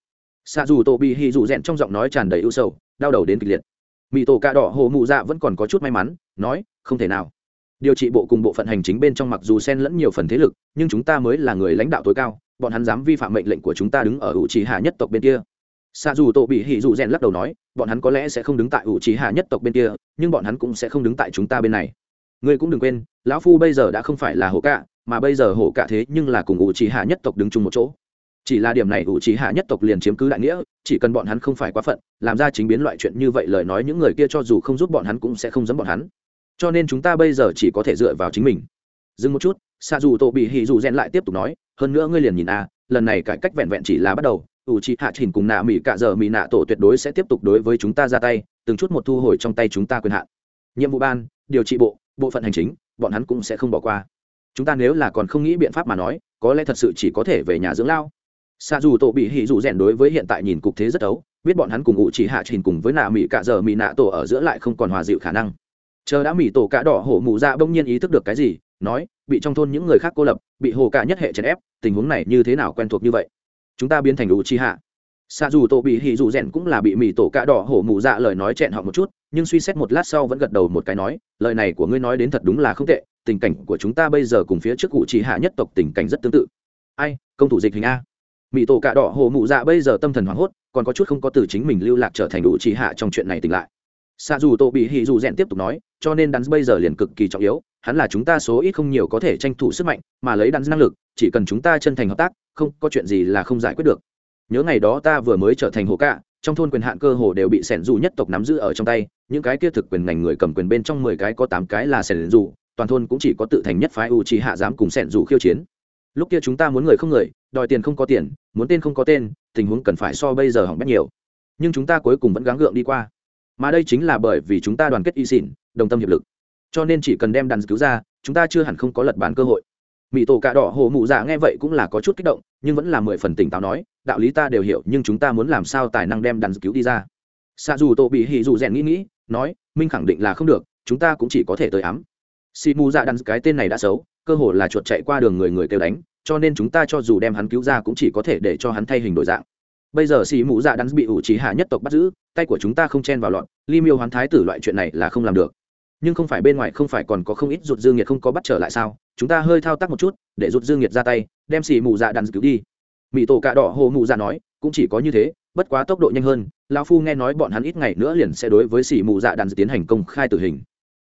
Xạ dù tổ bị hì dù rèn trong giọng nói tràn đầy ưu sầu, đau đầu đến kịch liệt. Mỹ tổ cạ đỏ hồ mụ dạ vẫn còn có chút may mắn, nói, không thể nào. Điều trị bộ cùng bộ phận hành chính bên trong mặc dù xen lẫn nhiều phần thế lực, nhưng chúng ta mới là người lãnh đạo tối cao, bọn hắn dám vi phạm mệnh lệnh của chúng ta đứng ở ủ trì hạ nhất tộc bên kia. Xa dù tổ bị hỉ dù rèn lắc đầu nói, bọn hắn có lẽ sẽ không đứng tại ủ trì hạ nhất tộc bên kia, nhưng bọn hắn cũng sẽ không đứng tại chúng ta bên này. Ngươi cũng đừng quên, lão phu bây giờ đã không phải là hồ cạ mà bây giờ hổ cả thế nhưng là cùng ủ trì hạ nhất tộc đứng chung một chỗ. Chỉ là điểm này ủ trì hạ nhất tộc liền chiếm cứ đại nghĩa, chỉ cần bọn hắn không phải quá phận, làm ra chính biến loại chuyện như vậy lời nói những người kia cho dù không giúp bọn hắn cũng sẽ không dẫn bọn hắn. Cho nên chúng ta bây giờ chỉ có thể dựa vào chính mình. Dừng một chút xa dù tổ bị hỉ dù rèn lại tiếp tục nói, hơn nữa ngươi liền nhìn a, lần này cải cách vẹn vẹn chỉ là bắt đầu ủ trì hạ trình cùng nạ mỹ cả giờ mỹ nạ tổ tuyệt đối sẽ tiếp tục đối với chúng ta ra tay, từng chút một thu hồi trong tay chúng ta quyền hạn. Nhiệm vụ ban, điều trị bộ bộ phận hành chính, bọn hắn cũng sẽ không bỏ qua chúng ta nếu là còn không nghĩ biện pháp mà nói, có lẽ thật sự chỉ có thể về nhà dưỡng lao. Xa dù tổ bị hỉ dù rèn đối với hiện tại nhìn cục thế rất ấu, biết bọn hắn cùng ngụ chỉ hạ trình cùng với nạ mỹ cạ giờ mỹ nạ tổ ở giữa lại không còn hòa dịu khả năng. Chờ đã mỹ tổ cả đỏ hổ mụ ra dạ bỗng nhiên ý thức được cái gì, nói, bị trong thôn những người khác cô lập, bị hồ cả nhất hệ chèn ép, tình huống này như thế nào quen thuộc như vậy? Chúng ta biến thành ủ chi hạ. Xa dù tổ bị hỉ dù rèn cũng là bị mỹ tổ cả đỏ hổ mụ dạ lời nói chẹn họ một chút, nhưng suy xét một lát sau vẫn gật đầu một cái nói, lời này của ngươi nói đến thật đúng là không tệ tình cảnh của chúng ta bây giờ cùng phía trước cụ chỉ hạ nhất tộc tình cảnh rất tương tự. Ai, công thủ dịch hình a. Mỹ tổ cạ đỏ hồ mụ dạ bây giờ tâm thần hoảng hốt, còn có chút không có từ chính mình lưu lạc trở thành đủ chỉ hạ trong chuyện này tỉnh lại. Xa dù tổ bị hỉ dù rèn tiếp tục nói, cho nên đắn bây giờ liền cực kỳ trọng yếu, hắn là chúng ta số ít không nhiều có thể tranh thủ sức mạnh, mà lấy đắn năng lực, chỉ cần chúng ta chân thành hợp tác, không có chuyện gì là không giải quyết được. Nhớ ngày đó ta vừa mới trở thành hồ cạ, trong thôn quyền hạn cơ hồ đều bị sẻn dù nhất tộc nắm giữ ở trong tay, những cái kia thực quyền ngành người cầm quyền bên trong mười cái có tám cái là sẻn dù toàn thôn cũng chỉ có tự thành nhất phái u chỉ hạ dám cùng sẻn dù khiêu chiến. Lúc kia chúng ta muốn người không người, đòi tiền không có tiền, muốn tên không có tên, tình huống cần phải so bây giờ hỏng bét nhiều. Nhưng chúng ta cuối cùng vẫn gắng gượng đi qua. Mà đây chính là bởi vì chúng ta đoàn kết y xỉn, đồng tâm hiệp lực. Cho nên chỉ cần đem đàn cứu ra, chúng ta chưa hẳn không có lật bán cơ hội. Mỹ tổ cạ đỏ hồ mụ dạ nghe vậy cũng là có chút kích động, nhưng vẫn là mười phần tỉnh táo nói, đạo lý ta đều hiểu, nhưng chúng ta muốn làm sao tài năng đem đàn cứu đi ra. Xa dù tổ bị hì dù rèn nghĩ nghĩ, nói, minh khẳng định là không được, chúng ta cũng chỉ có thể tới ám xì mù dạ đắn cái tên này đã xấu, cơ hồ là chuột chạy qua đường người người kêu đánh, cho nên chúng ta cho dù đem hắn cứu ra cũng chỉ có thể để cho hắn thay hình đổi dạng. Bây giờ xì mù dạ đắn bị ủ trí hạ nhất tộc bắt giữ, tay của chúng ta không chen vào lọn ly miêu hoán thái tử loại chuyện này là không làm được. Nhưng không phải bên ngoài không phải còn có không ít rụt dương nhiệt không có bắt trở lại sao? Chúng ta hơi thao tác một chút, để rụt dương nhiệt ra tay, đem xì mù dạ đắn cứu đi. Mỹ tổ cạ đỏ hồ mù dạ nói, cũng chỉ có như thế, bất quá tốc độ nhanh hơn lao phu nghe nói bọn hắn ít ngày nữa liền sẽ đối với xì mù dạ đắn tiến hành công khai tử hình.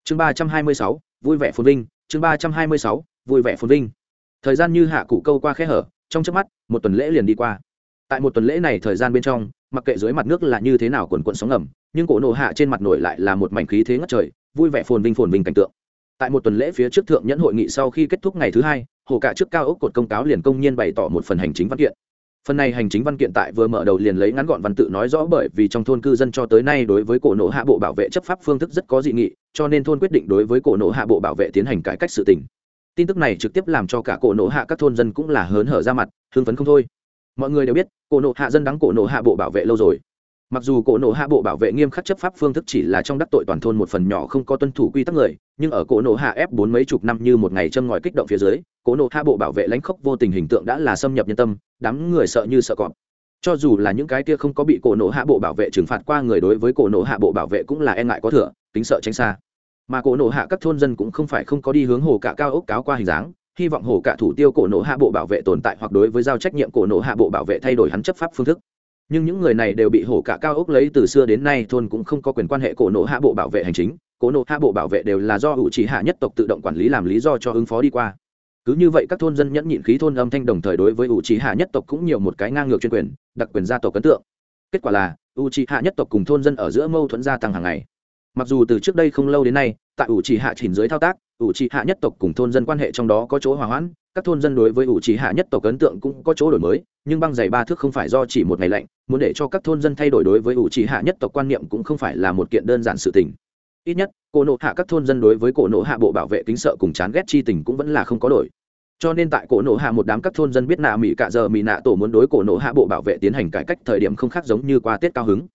Chương ba trăm hai mươi sáu vui vẻ phồn vinh, chương ba trăm hai mươi sáu, vui vẻ phồn vinh. Thời gian như hạ cụ câu qua khe hở, trong trước mắt, một tuần lễ liền đi qua. Tại một tuần lễ này thời gian bên trong, mặc kệ dưới mặt nước là như thế nào quần quận sóng ngầm, nhưng cổ nổ hạ trên mặt nổi lại là một mảnh khí thế ngất trời, vui vẻ phồn vinh phồn vinh cảnh tượng. Tại một tuần lễ phía trước thượng nhẫn hội nghị sau khi kết thúc ngày thứ hai, hồ cả trước cao ốc cột công cáo liền công nhiên bày tỏ một phần hành chính văn kiện phần này hành chính văn kiện tại vừa mở đầu liền lấy ngắn gọn văn tự nói rõ bởi vì trong thôn cư dân cho tới nay đối với cổ nổ hạ bộ bảo vệ chấp pháp phương thức rất có dị nghị, cho nên thôn quyết định đối với cổ nổ hạ bộ bảo vệ tiến hành cải cách sự tỉnh tin tức này trực tiếp làm cho cả cổ nổ hạ các thôn dân cũng là hớn hở ra mặt, hưng phấn không thôi. Mọi người đều biết, cổ nổ hạ dân đắng cổ nổ hạ bộ bảo vệ lâu rồi mặc dù cổ nổ hạ bộ bảo vệ nghiêm khắc chấp pháp phương thức chỉ là trong đắc tội toàn thôn một phần nhỏ không có tuân thủ quy tắc người, nhưng ở cổ nổ hạ ép bốn mấy chục năm như một ngày châm ngòi kích động phía dưới, cổ nổ hạ bộ bảo vệ lãnh khốc vô tình hình tượng đã là xâm nhập nhân tâm, đám người sợ như sợ cọp. Cho dù là những cái kia không có bị cổ nổ hạ bộ bảo vệ trừng phạt qua người đối với cổ nổ hạ bộ bảo vệ cũng là e ngại có thừa tính sợ tránh xa. Mà cổ nổ hạ các thôn dân cũng không phải không có đi hướng hồ cả cao ốc cáo qua hình dáng, hy vọng hồ cả thủ tiêu cổ nổ hạ bộ bảo vệ tồn tại hoặc đối với giao trách nhiệm cổ nổ hạ bộ bảo vệ thay đổi hắn chấp pháp phương thức nhưng những người này đều bị hổ cả cao ốc lấy từ xưa đến nay thôn cũng không có quyền quan hệ cổ nộ hạ bộ bảo vệ hành chính. Cổ nộ hạ bộ bảo vệ đều là do hữu trí hạ nhất tộc tự động quản lý làm lý do cho ứng phó đi qua. Cứ như vậy các thôn dân nhẫn nhịn khí thôn âm thanh đồng thời đối với hữu trí hạ nhất tộc cũng nhiều một cái ngang ngược chuyên quyền, đặc quyền gia tộc ấn tượng. Kết quả là u trí hạ nhất tộc cùng thôn dân ở giữa mâu thuẫn gia tăng hàng ngày. Mặc dù từ trước đây không lâu đến nay, tại ủ trì hạ chỉnh dưới thao tác, ủ trì hạ nhất tộc cùng thôn dân quan hệ trong đó có chỗ hòa hoãn, các thôn dân đối với ủ trì hạ nhất tộc ấn tượng cũng có chỗ đổi mới nhưng băng dày ba thước không phải do chỉ một ngày lạnh, muốn để cho các thôn dân thay đổi đối với ủ trì hạ nhất tộc quan niệm cũng không phải là một kiện đơn giản sự tình. Ít nhất, cổ nộ hạ các thôn dân đối với cổ nộ hạ bộ bảo vệ kính sợ cùng chán ghét chi tình cũng vẫn là không có đổi. Cho nên tại cổ nộ hạ một đám các thôn dân biết nạ mỹ cả giờ mỹ nạ tổ muốn đối cổ nộ hạ bộ bảo vệ tiến hành cải cách thời điểm không khác giống như qua tết cao hứng.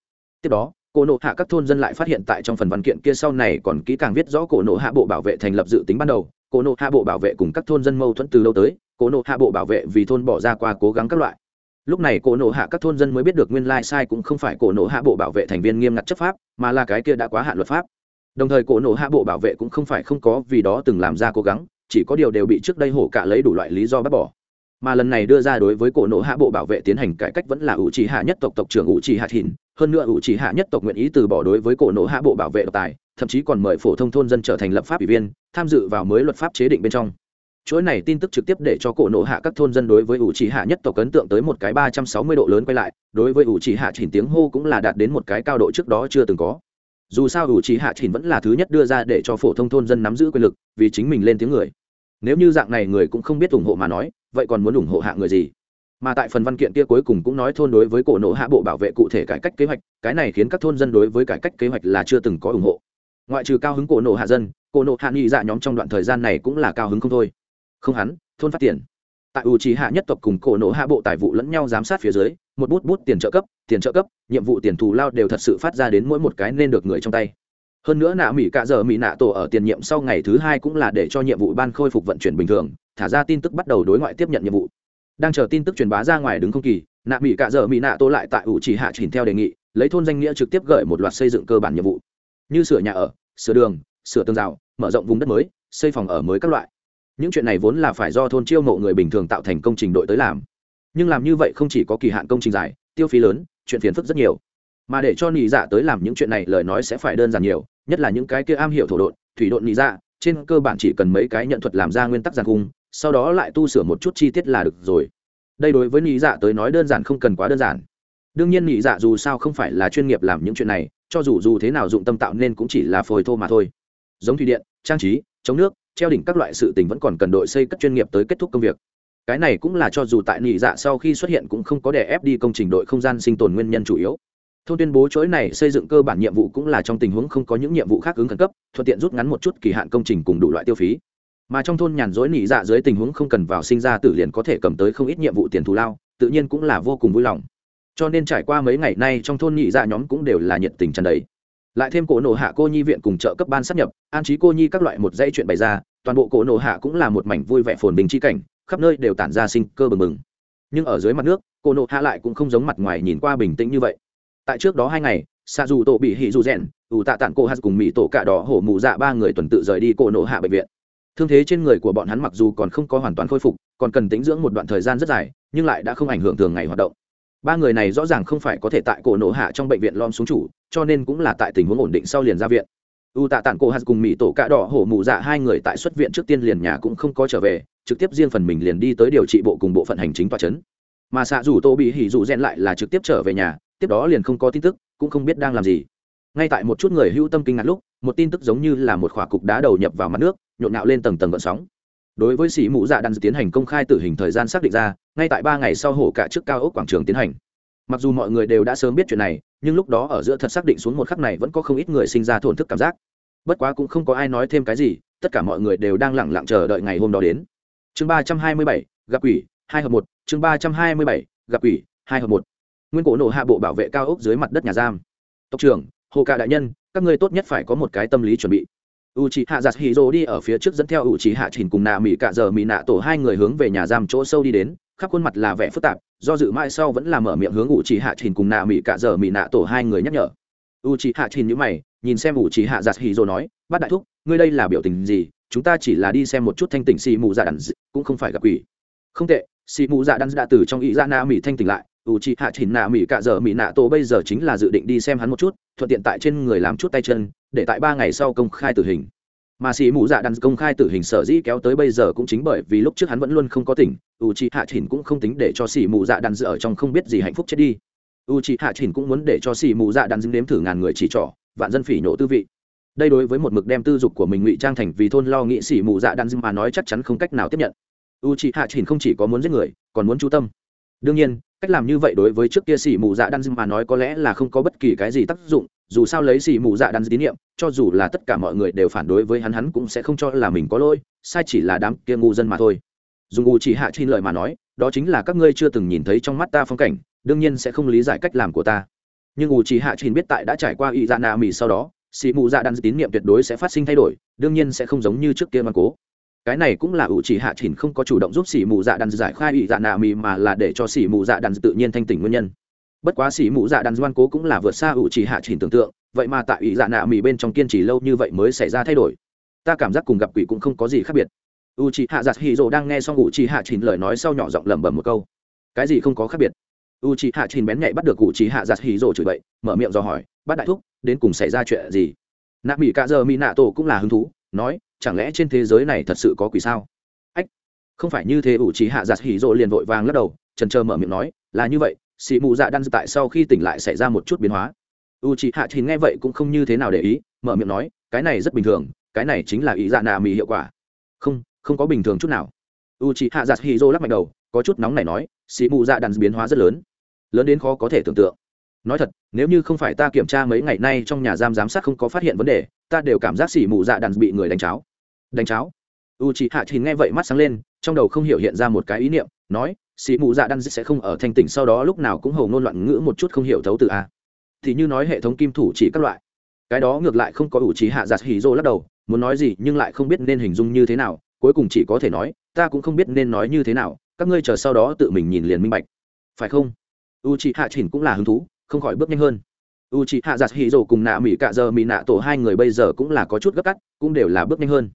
Tiếp đó, cổ nộ hạ các thôn dân lại phát hiện tại trong phần văn kiện kia sau này còn kỹ càng viết rõ cổ nộ hạ bộ bảo vệ thành lập dự tính ban đầu, cổ nộ hạ bộ bảo vệ cùng các thôn dân mâu thuẫn từ lâu tới cổ nộ hạ bộ bảo vệ vì thôn bỏ ra qua cố gắng các loại. Lúc này cổ nộ hạ các thôn dân mới biết được nguyên lai sai cũng không phải cổ nộ hạ bộ bảo vệ thành viên nghiêm ngặt chấp pháp, mà là cái kia đã quá hạn luật pháp. Đồng thời cổ nộ hạ bộ bảo vệ cũng không phải không có vì đó từng làm ra cố gắng, chỉ có điều đều bị trước đây hổ cả lấy đủ loại lý do bác bỏ. Mà lần này đưa ra đối với cổ nộ hạ bộ bảo vệ tiến hành cải cách vẫn là ủ trì hạ nhất tộc tộc trưởng ủ trì hạ thìn, hơn nữa ủ trì hạ nhất tộc nguyện ý từ bỏ đối với cổ nộ hạ bộ bảo vệ độc tài, thậm chí còn mời phổ thông thôn dân trở thành lập pháp ủy viên, tham dự vào mới luật pháp chế định bên trong chuỗi này tin tức trực tiếp để cho cổ nộ hạ các thôn dân đối với ủ trì hạ nhất tộc ấn tượng tới một cái ba trăm sáu mươi độ lớn quay lại, đối với ủ trì hạ chỉnh tiếng hô cũng là đạt đến một cái cao độ trước đó chưa từng có. Dù sao ủ trì hạ chỉnh vẫn là thứ nhất đưa ra để cho phổ thông thôn dân nắm giữ quyền lực, vì chính mình lên tiếng người. Nếu như dạng này người cũng không biết ủng hộ mà nói, vậy còn muốn ủng hộ hạ người gì? Mà tại phần văn kiện kia cuối cùng cũng nói thôn đối với cổ nộ hạ bộ bảo vệ cụ thể cải cách kế hoạch, cái này khiến các thôn dân đối với cải cách kế hoạch là chưa từng có ủng hộ. Ngoại trừ cao hứng cổ nộ hạ dân, cổ nộ hạ nghị dạ nhóm trong đoạn thời gian này cũng là cao hứng không thôi không hắn, thôn phát tiền. Tại ủ trí hạ nhất tộc cùng cổ nộ hạ bộ tài vụ lẫn nhau giám sát phía dưới, một bút bút tiền trợ cấp, tiền trợ cấp, nhiệm vụ tiền thù lao đều thật sự phát ra đến mỗi một cái nên được người trong tay. Hơn nữa nạ mỹ cạ giờ mỹ nạ tổ ở tiền nhiệm sau ngày thứ hai cũng là để cho nhiệm vụ ban khôi phục vận chuyển bình thường, thả ra tin tức bắt đầu đối ngoại tiếp nhận nhiệm vụ. Đang chờ tin tức truyền bá ra ngoài đứng không kỳ, nạ mỹ cạ giờ mỹ nạ tổ lại tại ủ chỉ hạ chỉnh theo đề nghị, lấy thôn danh nghĩa trực tiếp gửi một loạt xây dựng cơ bản nhiệm vụ. Như sửa nhà ở, sửa đường, sửa tường rào, mở rộng vùng đất mới, xây phòng ở mới các loại những chuyện này vốn là phải do thôn chiêu mộ người bình thường tạo thành công trình đội tới làm. Nhưng làm như vậy không chỉ có kỳ hạn công trình dài, tiêu phí lớn, chuyện phiền phức rất nhiều. Mà để cho nị dạ tới làm những chuyện này lời nói sẽ phải đơn giản nhiều, nhất là những cái kia am hiểu thổ độn, thủy độn nị dạ trên cơ bản chỉ cần mấy cái nhận thuật làm ra nguyên tắc giàn cung sau đó lại tu sửa một chút chi tiết là được rồi. Đây đối với nị dạ tới nói đơn giản không cần quá đơn giản. Đương nhiên nị dạ dù sao không phải là chuyên nghiệp làm những chuyện này, cho dù dù thế nào dụng tâm tạo nên cũng chỉ là phồi thô mà thôi. Giống thủy điện, trang trí, chống nước treo đỉnh các loại sự tình vẫn còn cần đội xây cất chuyên nghiệp tới kết thúc công việc. Cái này cũng là cho dù tại nị dạ sau khi xuất hiện cũng không có đè ép đi công trình đội không gian sinh tồn nguyên nhân chủ yếu. Thôn tuyên bố chuỗi này xây dựng cơ bản nhiệm vụ cũng là trong tình huống không có những nhiệm vụ khác ứng khẩn cấp, thuận tiện rút ngắn một chút kỳ hạn công trình cùng đủ loại tiêu phí. Mà trong thôn nhàn rỗi nỉ dạ dưới tình huống không cần vào sinh ra tử liền có thể cầm tới không ít nhiệm vụ tiền thù lao, tự nhiên cũng là vô cùng vui lòng. Cho nên trải qua mấy ngày nay trong thôn nỉ dạ nhóm cũng đều là nhiệt tình tràn đầy lại thêm cổ nổ hạ cô nhi viện cùng trợ cấp ban sắp nhập, an trí cô nhi các loại một dây chuyện bày ra, toàn bộ cổ nổ hạ cũng là một mảnh vui vẻ phồn bình chi cảnh, khắp nơi đều tản ra sinh cơ bừng bừng. Nhưng ở dưới mặt nước, cổ nổ hạ lại cũng không giống mặt ngoài nhìn qua bình tĩnh như vậy. Tại trước đó hai ngày xa dù tổ bị hỉ dù rèn, ủ tạ tản cô hát cùng mỹ tổ cạ đỏ hổ mù dạ ba người tuần tự rời đi cổ nổ hạ bệnh viện. Thương thế trên người của bọn hắn mặc dù còn không có hoàn toàn khôi phục, còn cần tính dưỡng một đoạn thời gian rất dài, nhưng lại đã không ảnh hưởng thường ngày hoạt động ba người này rõ ràng không phải có thể tại cổ nổ hạ trong bệnh viện lom xuống chủ, cho nên cũng là tại tình huống ổn định sau liền ra viện. U tạ tản cô hạt cùng mỹ tổ cạ đỏ hổ mụ dạ hai người tại xuất viện trước tiên liền nhà cũng không có trở về, trực tiếp riêng phần mình liền đi tới điều trị bộ cùng bộ phận hành chính tòa c mà xạ dù tô bị hỉ dù rèn lại là trực tiếp trở về nhà, tiếp đó liền không có tin tức, cũng không biết đang làm gì. Ngay tại một chút người hưu tâm kinh ngạc lúc, một tin tức giống như là một khỏa cục đá đầu nhập vào mặt nước, nhộn nhạo lên tầng tầng gợn sóng đối với sĩ mũ dạ đan tiến hành công khai tử hình thời gian xác định ra, ngay tại ba ngày sau hổ cả trước cao ốc quảng trường tiến hành. Mặc dù mọi người đều đã sớm biết chuyện này, nhưng lúc đó ở giữa thật xác định xuống một khắc này vẫn có không ít người sinh ra thổn thức cảm giác. Bất quá cũng không có ai nói thêm cái gì, tất cả mọi người đều đang lẳng lặng chờ đợi ngày hôm đó đến. Chương ba trăm hai mươi bảy, gặp quỷ, hai hợp một. Chương ba trăm hai mươi bảy, gặp quỷ, hai hợp một. Nguyên cổ nổ hạ bộ bảo vệ cao ốc dưới mặt đất nhà giam. Tộc trưởng, hồ cạ đại nhân, các ngươi tốt nhất phải có một cái tâm lý chuẩn bị u c h ị hạ giặt hì rô đi ở phía trước dẫn theo u c h ị hạ trình cùng nạ mỹ cạ giờ mỹ nạ tổ hai người hướng về nhà giam chỗ sâu đi đến. Khắp khuôn mặt là vẻ phức tạp, do dự mãi sau vẫn là mở miệng hướng u c h ị hạ trình cùng nạ mỹ cạ giờ mỹ nạ tổ hai người nhắc nhở. U c h ị hạ trình nhữ mày, nhìn xem u c h ị hạ giặt hì rô nói bắt đại thúc, ngươi đây là biểu tình gì? Chúng ta chỉ là đi xem một chút thanh tỉnh xì mù dạ đàn cũng không phải gặp quỷ. Không tệ xì mù dạ đàn đã từ trong ý ra na mỹ thanh tỉnh lại u c hạ chỉnh nạ mỹ cạ dở mỹ nạ tổ bây giờ chính là dự định đi xem hắn một chút, thuận tiện tại trên người làm chút tay chân, để tại ba ngày sau công khai tử hình. Mà xì mù dạ đàn công khai tử hình sở dĩ kéo tới bây giờ cũng chính bởi vì lúc trước hắn vẫn luôn không có tỉnh, u c hạ chỉnh cũng không tính để cho xì mù dạ đàn dở trong không biết gì hạnh phúc chết đi. U c hạ chỉnh cũng muốn để cho xì mù dạ đàn dính đếm thử ngàn người chỉ trỏ, vạn dân phỉ nhổ tư vị. Đây đối với một mực đem tư dục của mình ngụy trang thành vì thôn lo nghị xỉ mù dạ đàn mà nói chắc chắn không cách nào tiếp nhận. U c hạ chỉnh không chỉ có muốn giết người, còn muốn chú tâm đương nhiên, cách làm như vậy đối với trước kia xỉ mù dạ đan mà nói có lẽ là không có bất kỳ cái gì tác dụng, dù sao lấy xỉ mù dạ đan tín nhiệm, cho dù là tất cả mọi người đều phản đối với hắn hắn cũng sẽ không cho là mình có lỗi, sai chỉ là đám kia ngu dân mà thôi. Dùng u chỉ hạ trên lời mà nói, đó chính là các ngươi chưa từng nhìn thấy trong mắt ta phong cảnh, đương nhiên sẽ không lý giải cách làm của ta. Nhưng u chỉ hạ trên biết tại đã trải qua y dạ na mì sau đó, xỉ mù dạ đan tín nhiệm tuyệt đối sẽ phát sinh thay đổi, đương nhiên sẽ không giống như trước kia mà cố cái này cũng là ủ chỉ hạ chỉnh không có chủ động giúp xỉ mù dạ đàn giải khai ủy dạ nạ mì mà là để cho xỉ mù dạ đàn tự nhiên thanh tỉnh nguyên nhân. Bất quá xỉ mù dạ đàn doan cố cũng là vượt xa ủ chỉ hạ chỉnh tưởng tượng, vậy mà tại ủy dạ nạ mì bên trong kiên trì lâu như vậy mới xảy ra thay đổi. Ta cảm giác cùng gặp quỷ cũng không có gì khác biệt. U c h i hạ giặt hì rồ đang nghe xong u c h i hạ chỉnh lời nói sau nhỏ giọng lẩm bẩm một câu. Cái gì không có khác biệt? U c h i hạ chỉnh bén nhạy bắt được u c h i hạ giặt hì rồ chửi bậy, mở miệng do hỏi bắt đại thúc, đến cùng xảy ra chuyện gì? Nạ mỹ cả giờ mỹ nạ tổ cũng là hứng thú, nói chẳng lẽ trên thế giới này thật sự có quỷ sao? Ách, không phải như thế, ủ trí hạ giặt hỉ rộ liền vội vàng lắc đầu, trần trơ mở miệng nói, là như vậy xị mụ dạ đan tại sau khi tỉnh lại xảy ra một chút biến hóa. U trí hạ thì nghe vậy cũng không như thế nào để ý, mở miệng nói, cái này rất bình thường, cái này chính là ý dạ nà mì hiệu quả. Không không có bình thường chút nào. U trí hạ giặt hỉ rộ lắc mạnh đầu, có chút nóng này nói xị mụ dạ đan biến hóa rất lớn. Lớn đến khó có thể tưởng tượng. Nói thật, nếu như không phải ta kiểm tra mấy ngày nay trong nhà giam giám sát không có phát hiện vấn đề, ta đều cảm giác xỉ mù dạ đàn bị người đánh cháo đánh cháo. U c h ị hạ thì nghe vậy mắt sáng lên, trong đầu không hiểu hiện ra một cái ý niệm, nói, sĩ mù dạ đàn sẽ không ở thanh tỉnh sau đó lúc nào cũng hầu ngôn loạn ngữ một chút không hiểu thấu từ a. Thì như nói hệ thống kim thủ chỉ các loại. Cái đó ngược lại không có ủ trí hạ giặt hì dô lắc đầu, muốn nói gì nhưng lại không biết nên hình dung như thế nào, cuối cùng chỉ có thể nói, ta cũng không biết nên nói như thế nào, các ngươi chờ sau đó tự mình nhìn liền minh bạch. Phải không? U chị hạ chỉnh cũng là hứng thú, không khỏi bước nhanh hơn. U chị hạ giặt hì rồ cùng nạ mỹ cạ giờ mỹ nạ tổ hai người bây giờ cũng là có chút gấp cắt cũng đều là bước nhanh hơn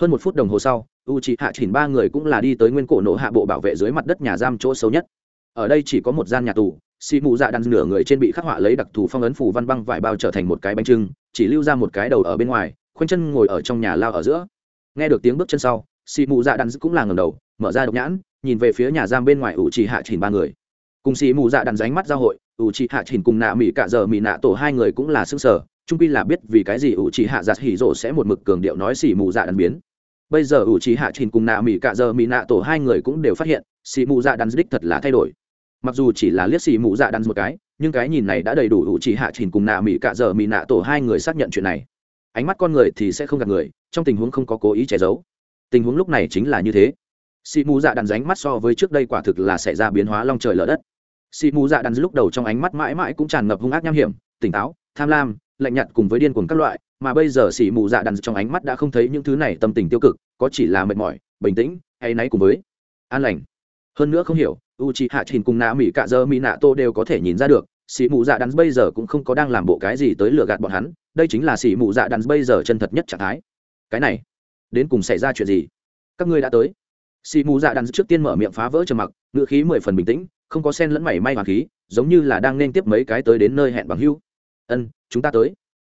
hơn một phút đồng hồ sau u chị hạ chỉnh ba người cũng là đi tới nguyên cổ nổ hạ bộ bảo vệ dưới mặt đất nhà giam chỗ xấu nhất. Ở đây chỉ có một gian nhà tù xì mù dạ đàn nửa người trên bị khắc họa lấy đặc thù phong ấn phủ văn băng vải bao trở thành một cái bánh trưng, chỉ lưu ra một cái đầu ở bên ngoài, khoanh chân ngồi ở trong nhà lao ở giữa. Nghe được tiếng bước chân sau xì mù dạ đàn cũng là ngầm đầu, mở ra độc nhãn, nhìn về phía nhà giam bên ngoài U trì hạ chỉnh ba người. Cùng xì mù dạ đàn ránh mắt giao hội U trì hạ chỉnh cùng nạ mỹ cả giờ mỹ nạ tổ hai người cũng là xương sở trung quy là biết vì cái gì ủ trí hạ giặt hỉ rộ sẽ một mực cường điệu nói xỉ mù dạ đàn biến. Bây giờ ủ trí hạ trình cùng nạ mỹ cạ giờ mỹ nạ tổ hai người cũng đều phát hiện xỉ mù dạ đàn đích thật là thay đổi. Mặc dù chỉ là liếc xỉ mù dạ đàn một cái, nhưng cái nhìn này đã đầy đủ ủ trí hạ trình cùng nạ mỹ cạ giờ mỹ nạ tổ hai người xác nhận chuyện này. Ánh mắt con người thì sẽ không gạt người, trong tình huống không có cố ý che giấu. Tình huống lúc này chính là như thế. Xị mù dạ đàn ránh mắt so với trước đây quả thực là xảy ra biến hóa long trời lở đất. Xị mù dạ đàn lúc đầu trong ánh mắt mãi mãi cũng tràn ngập hung ác nham hiểm, tỉnh táo, tham lam lạnh nhạt cùng với điên cuồng các loại, mà bây giờ xỉ mù dạ đàn trong ánh mắt đã không thấy những thứ này tâm tình tiêu cực, có chỉ là mệt mỏi, bình tĩnh hay náy cùng với an lành. Hơn nữa không hiểu u chị hạ trình cùng nạ mỹ cạ dơ mỹ nạ tô đều có thể nhìn ra được, xỉ mù dạ đàn bây giờ cũng không có đang làm bộ cái gì tới lừa gạt bọn hắn, đây chính là xỉ mù dạ đàn bây giờ chân thật nhất trạng thái. Cái này, đến cùng xảy ra chuyện gì? Các ngươi đã tới. Xỉ mù dạ đàn trước tiên mở miệng phá vỡ trầm mặc ngựa khí mười phần bình tĩnh, không có sen lẫn mảy may hoàng khí, giống như là đang nên tiếp mấy cái tới đến nơi hẹn bằng hưu ân, chúng ta tới.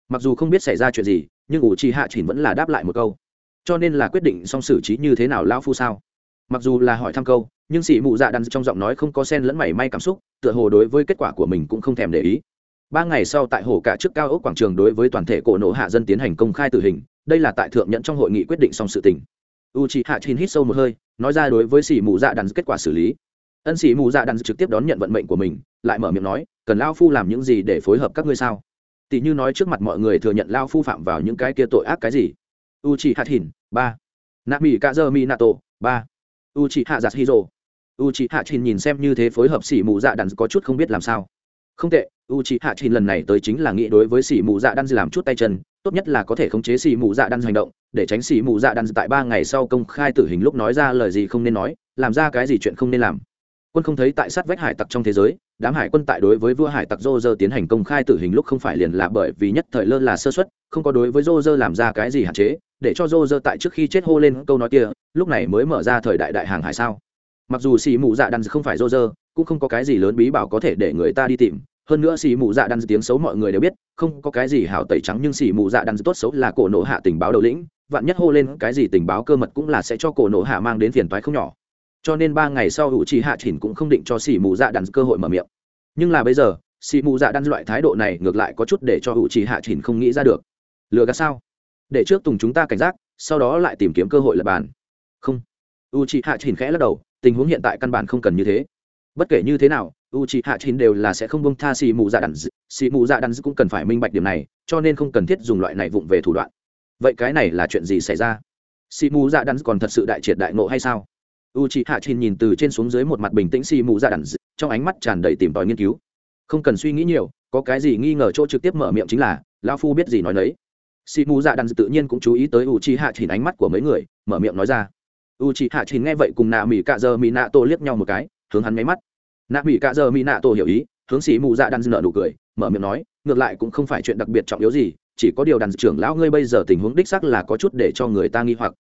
Mặc dù không biết xảy ra chuyện gì, nhưng ủ trì hạ chỉnh vẫn là đáp lại một câu. Cho nên là quyết định xong xử trí như thế nào lão phu sao? Mặc dù là hỏi thăm câu, nhưng sĩ mụ dạ đàn trong giọng nói không có sen lẫn mảy may cảm xúc, tựa hồ đối với kết quả của mình cũng không thèm để ý. Ba ngày sau tại hồ cả trước cao ốc quảng trường đối với toàn thể cổ nộ hạ dân tiến hành công khai tử hình, đây là tại thượng nhận trong hội nghị quyết định xong sự tình. U chị hạ chín hít sâu một hơi, nói ra đối với sĩ Mụ dạ đàn kết quả xử lý. Ân sĩ Mụ dạ đàn trực tiếp đón nhận vận mệnh của mình, lại mở miệng nói cần lao phu làm những gì để phối hợp các ngươi sao? Tỷ như nói trước mặt mọi người thừa nhận lao phu phạm vào những cái kia tội ác cái gì? U chị hạ thìn ba. Nạ mỹ dơ mi nato ba. U chị Uchiha giặt hiro u thìn nhìn xem như thế phối hợp sĩ mù dạ đàn có chút không biết làm sao. Không tệ u chị thìn lần này tới chính là nghĩ đối với sĩ mù dạ đan làm chút tay chân, tốt nhất là có thể khống chế sĩ mù dạ đan hành động, để tránh sĩ mù dạ đan tại ba ngày sau công khai tử hình lúc nói ra lời gì không nên nói, làm ra cái gì chuyện không nên làm. Quân không thấy tại sát vách hải tặc trong thế giới đám hải quân tại đối với vua hải tặc roger tiến hành công khai tử hình lúc không phải liền là bởi vì nhất thời lơ là sơ suất, không có đối với roger làm ra cái gì hạn chế để cho roger tại trước khi chết hô lên câu nói kia lúc này mới mở ra thời đại đại hàng hải sao. Mặc dù xì mù dạ đan không phải roger, cũng không có cái gì lớn bí bảo có thể để người ta đi tìm. Hơn nữa xì mù dạ đan tiếng xấu mọi người đều biết không có cái gì hảo tẩy trắng nhưng xì mù dạ đan tốt xấu là cổ nổ hạ tình báo đầu lĩnh vạn nhất hô lên cái gì tình báo cơ mật cũng là sẽ cho cổ nổ hạ mang đến phiền toái không nhỏ cho nên ba ngày sau hữu trí hạ chỉnh cũng không định cho xì mù dạ đan cơ hội mở miệng. Nhưng là bây giờ, xì mù dạ đan loại thái độ này ngược lại có chút để cho hữu trí hạ chỉnh không nghĩ ra được. Lừa gạt sao? Để trước tùng chúng ta cảnh giác, sau đó lại tìm kiếm cơ hội lập bàn. Không. U trí hạ chỉnh khẽ lắc đầu, tình huống hiện tại căn bản không cần như thế. Bất kể như thế nào, u c h i hạ chín đều là sẽ không bông tha xì mù dạ đàn xì mù dạ đàn cũng cần phải minh bạch điểm này, cho nên không cần thiết dùng loại này vụng về thủ đoạn. Vậy cái này là chuyện gì xảy ra? Xì mù dạ đàn còn thật sự đại triệt đại nộ hay sao? U c h hạ chín nhìn từ trên xuống dưới một mặt bình tĩnh xì mù dạ đàn trong ánh mắt tràn đầy tìm tòi nghiên cứu. Không cần suy nghĩ nhiều, có cái gì nghi ngờ chỗ trực tiếp mở miệng chính là lao phu biết gì nói đấy. Xì mù dạ đàn tự nhiên cũng chú ý tới u c h hạ chín ánh mắt của mấy người, mở miệng nói ra. U c h hạ chín nghe vậy cùng nạ mỹ cạ giờ mỹ nạ tô liếc nhau một cái, hướng hắn máy mắt. Nạ mỹ cạ giờ mỹ nạ tô hiểu ý, hướng xì mù dạ đan nợ nụ cười, mở miệng nói, ngược lại cũng không phải chuyện đặc biệt trọng yếu gì, chỉ có điều đàn trưởng lão ngươi bây giờ tình huống đích sắc là có chút để cho người ta nghi hoặc.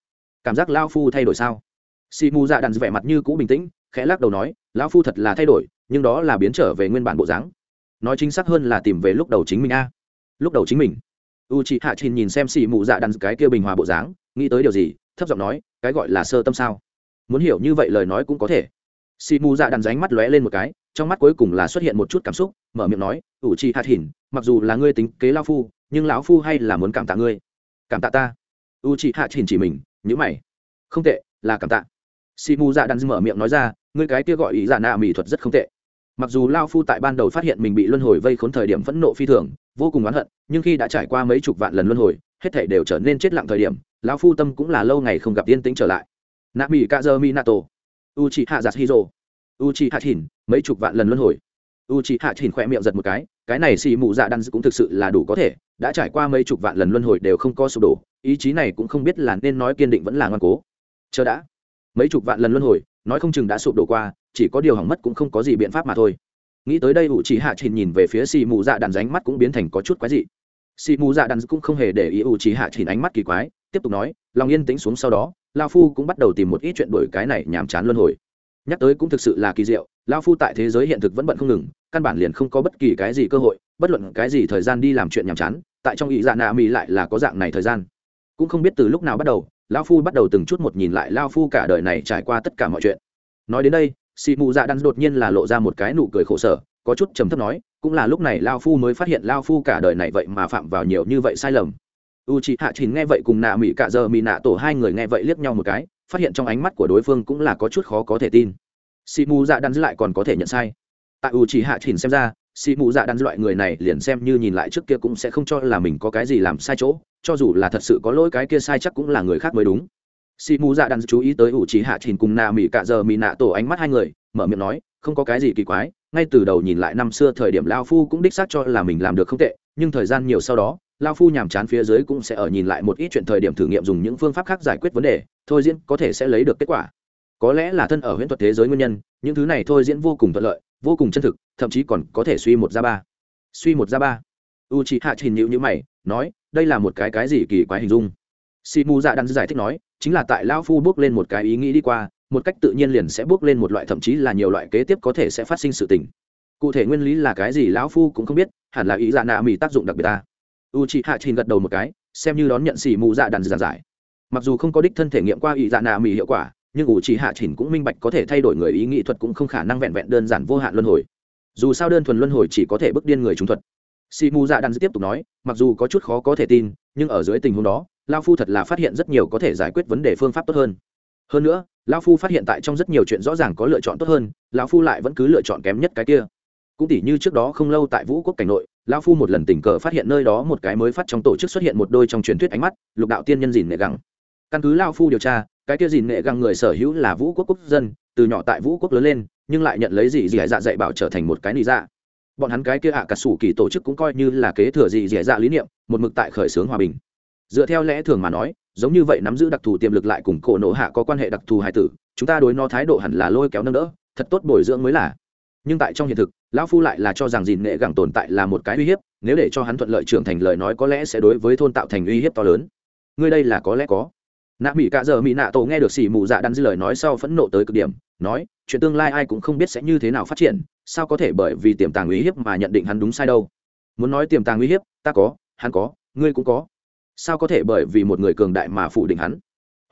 Cảm giác lao phu thay đổi sao? Xì mù dạ đàn vẻ mặt như cũ bình tĩnh, khẽ lắc đầu nói, lão phu thật là thay đổi, nhưng đó là biến trở về nguyên bản bộ dáng. Nói chính xác hơn là tìm về lúc đầu chính mình a. Lúc đầu chính mình? U chị hạ trình nhìn xem xì mù dạ đàn cái kia bình hòa bộ dáng, nghĩ tới điều gì, thấp giọng nói, cái gọi là sơ tâm sao? Muốn hiểu như vậy lời nói cũng có thể. Xì mù dạ đàn ránh mắt lóe lên một cái, trong mắt cuối cùng là xuất hiện một chút cảm xúc, mở miệng nói u chị hạ trình mặc dù là ngươi tính kế lao phu, nhưng lão phu hay là muốn cảm tạ ngươi. Cảm tạ ta. U chị hạ trình chỉ mình nhữ mày. Không tệ, là cảm tạ xì mù dạ đàn mở miệng nói ra, ngươi cái kia gọi ý dạ nạ mỹ thuật rất không tệ. Mặc dù lao phu tại ban đầu phát hiện mình bị luân hồi vây khốn thời điểm phẫn nộ phi thường, vô cùng oán hận, nhưng khi đã trải qua mấy chục vạn lần luân hồi, hết thể đều trở nên chết lặng thời điểm lão phu tâm cũng là lâu ngày không gặp yên tĩnh trở lại. Nạ mỹ ca dơ mi nato u chị hạ giặt hiro u chị hạ thìn mấy chục vạn lần luân hồi. U chị hạ thìn khỏe miệng giật một cái cái này xì mù dạ đan cũng thực sự là đủ có thể, đã trải qua mấy chục vạn lần luân hồi đều không có sụp đổ, ý chí này cũng không biết là nên nói kiên định vẫn là ngoan cố. Chờ đã mấy chục vạn lần luân hồi, nói không chừng đã sụp đổ qua, chỉ có điều hỏng mất cũng không có gì biện pháp mà thôi. Nghĩ tới đây ủ chỉ hạ trình nhìn về phía xì mù dạ đàn ránh mắt cũng biến thành có chút quái dị. Xì mù dạ đàn cũng không hề để ý ủ chỉ hạ trình ánh mắt kỳ quái, tiếp tục nói, lòng yên tĩnh xuống sau đó, lao phu cũng bắt đầu tìm một ít chuyện đổi cái này nhàm chán luân hồi. Nhắc tới cũng thực sự là kỳ diệu, lao phu tại thế giới hiện thực vẫn bận không ngừng, căn bản liền không có bất kỳ cái gì cơ hội, bất luận cái gì thời gian đi làm chuyện nhàm chán, tại trong ý dạ nạ mỹ lại là có dạng này thời gian. Cũng không biết từ lúc nào bắt đầu lao phu bắt đầu từng chút một nhìn lại lao phu cả đời này trải qua tất cả mọi chuyện. Nói đến đây xì mù dạ đan đột nhiên là lộ ra một cái nụ cười khổ sở, có chút trầm thấp nói, cũng là lúc này lao phu mới phát hiện lao phu cả đời này vậy mà phạm vào nhiều như vậy sai lầm. U chị hạ trình nghe vậy cùng nạ mỹ cả giờ mỹ nạ tổ hai người nghe vậy liếc nhau một cái, phát hiện trong ánh mắt của đối phương cũng là có chút khó có thể tin. Xì mù dạ đan lại còn có thể nhận sai. Tại u chị hạ trình xem ra xì mù dạ đan loại người này liền xem như nhìn lại trước kia cũng sẽ không cho là mình có cái gì làm sai chỗ, cho dù là thật sự có lỗi cái kia sai chắc cũng là người khác mới đúng. Xì mù dạ đan chú ý tới ủ trí hạ trình cùng nà mỹ cả giờ mỹ nạ tổ ánh mắt hai người, mở miệng nói, không có cái gì kỳ quái, ngay từ đầu nhìn lại năm xưa thời điểm lao phu cũng đích xác cho là mình làm được không tệ, nhưng thời gian nhiều sau đó, lao phu nhàm chán phía dưới cũng sẽ ở nhìn lại một ít chuyện thời điểm thử nghiệm dùng những phương pháp khác giải quyết vấn đề, thôi diễn có thể sẽ lấy được kết quả. Có lẽ là thân ở huyễn thuật thế giới nguyên nhân, những thứ này thôi diễn vô cùng thuận lợi vô cùng chân thực, thậm chí còn có thể suy một ra ba. Suy một ra ba. U c h ị hạ trình nhịu nhữ mày, nói, đây là một cái cái gì kỳ quái hình dung? Si mu dạ đan giải thích nói, chính là tại lao phu bước lên một cái ý nghĩ đi qua, một cách tự nhiên liền sẽ bước lên một loại thậm chí là nhiều loại kế tiếp có thể sẽ phát sinh sự tình. Cụ thể nguyên lý là cái gì lão phu cũng không biết, hẳn là ý dạ nạ mỹ tác dụng đặc biệt ta. U chị hạ trình gật đầu một cái, xem như đón nhận xì mù dạ đàn giàn giải. Mặc dù không có đích thân thể nghiệm qua ý dạ nạ mỹ hiệu quả nhưng ủ chỉ hạ chỉnh cũng minh bạch có thể thay đổi người ý nghĩ thuật cũng không khả năng vẹn vẹn đơn giản vô hạn luân hồi. Dù sao đơn thuần luân hồi chỉ có thể bức điên người chúng thuật. Xì mù dạ đan tiếp tục nói, mặc dù có chút khó có thể tin, nhưng ở dưới tình huống đó lao phu thật là phát hiện rất nhiều có thể giải quyết vấn đề phương pháp tốt hơn. Hơn nữa lao phu phát hiện tại trong rất nhiều chuyện rõ ràng có lựa chọn tốt hơn, lão phu lại vẫn cứ lựa chọn kém nhất cái kia. Cũng tỉ như trước đó không lâu tại vũ quốc cảnh nội lao phu một lần tình cờ phát hiện nơi đó một cái mới phát trong tổ chức xuất hiện một đôi trong truyền thuyết ánh mắt, lục đạo tiên nhân dìn nệ gắng căn cứ lao phu điều tra cái kia dìn nghệ găng người sở hữu là vũ quốc quốc dân, từ nhỏ tại vũ quốc lớn lên, nhưng lại nhận lấy gì dì dạ dạy bảo trở thành một cái nị dạ. Bọn hắn cái kia ạ à cả sủ kỳ tổ chức cũng coi như là kế thừa gì dì dạ lý niệm, một mực tại khởi xướng hòa bình. Dựa theo lẽ thường mà nói, giống như vậy nắm giữ đặc thù tiềm lực lại cùng cổ nổ hạ có quan hệ đặc thù hài tử, chúng ta đối nó thái độ hẳn là lôi kéo nâng đỡ, thật tốt bồi dưỡng mới là. Nhưng tại trong hiện thực, lão phu lại là cho rằng dìn nghệ gẳng tồn tại là một cái uy hiếp, nếu để cho hắn thuận lợi trưởng thành lời nói có lẽ sẽ đối với thôn tạo thành uy hiếp to lớn. Ngươi đây là có lẽ có nạ mỹ cả dợ mỹ nạ tổ nghe được xỉ mù dạ đắn dư lời nói sau phẫn nộ tới cực điểm, nói, chuyện tương lai ai cũng không biết sẽ như thế nào phát triển, sao có thể bởi vì tiềm tàng uy hiếp mà nhận định hắn đúng sai đâu? Muốn nói tiềm tàng uy hiếp, ta có, hắn có, ngươi cũng có. Sao có thể bởi vì một người cường đại mà phủ định hắn?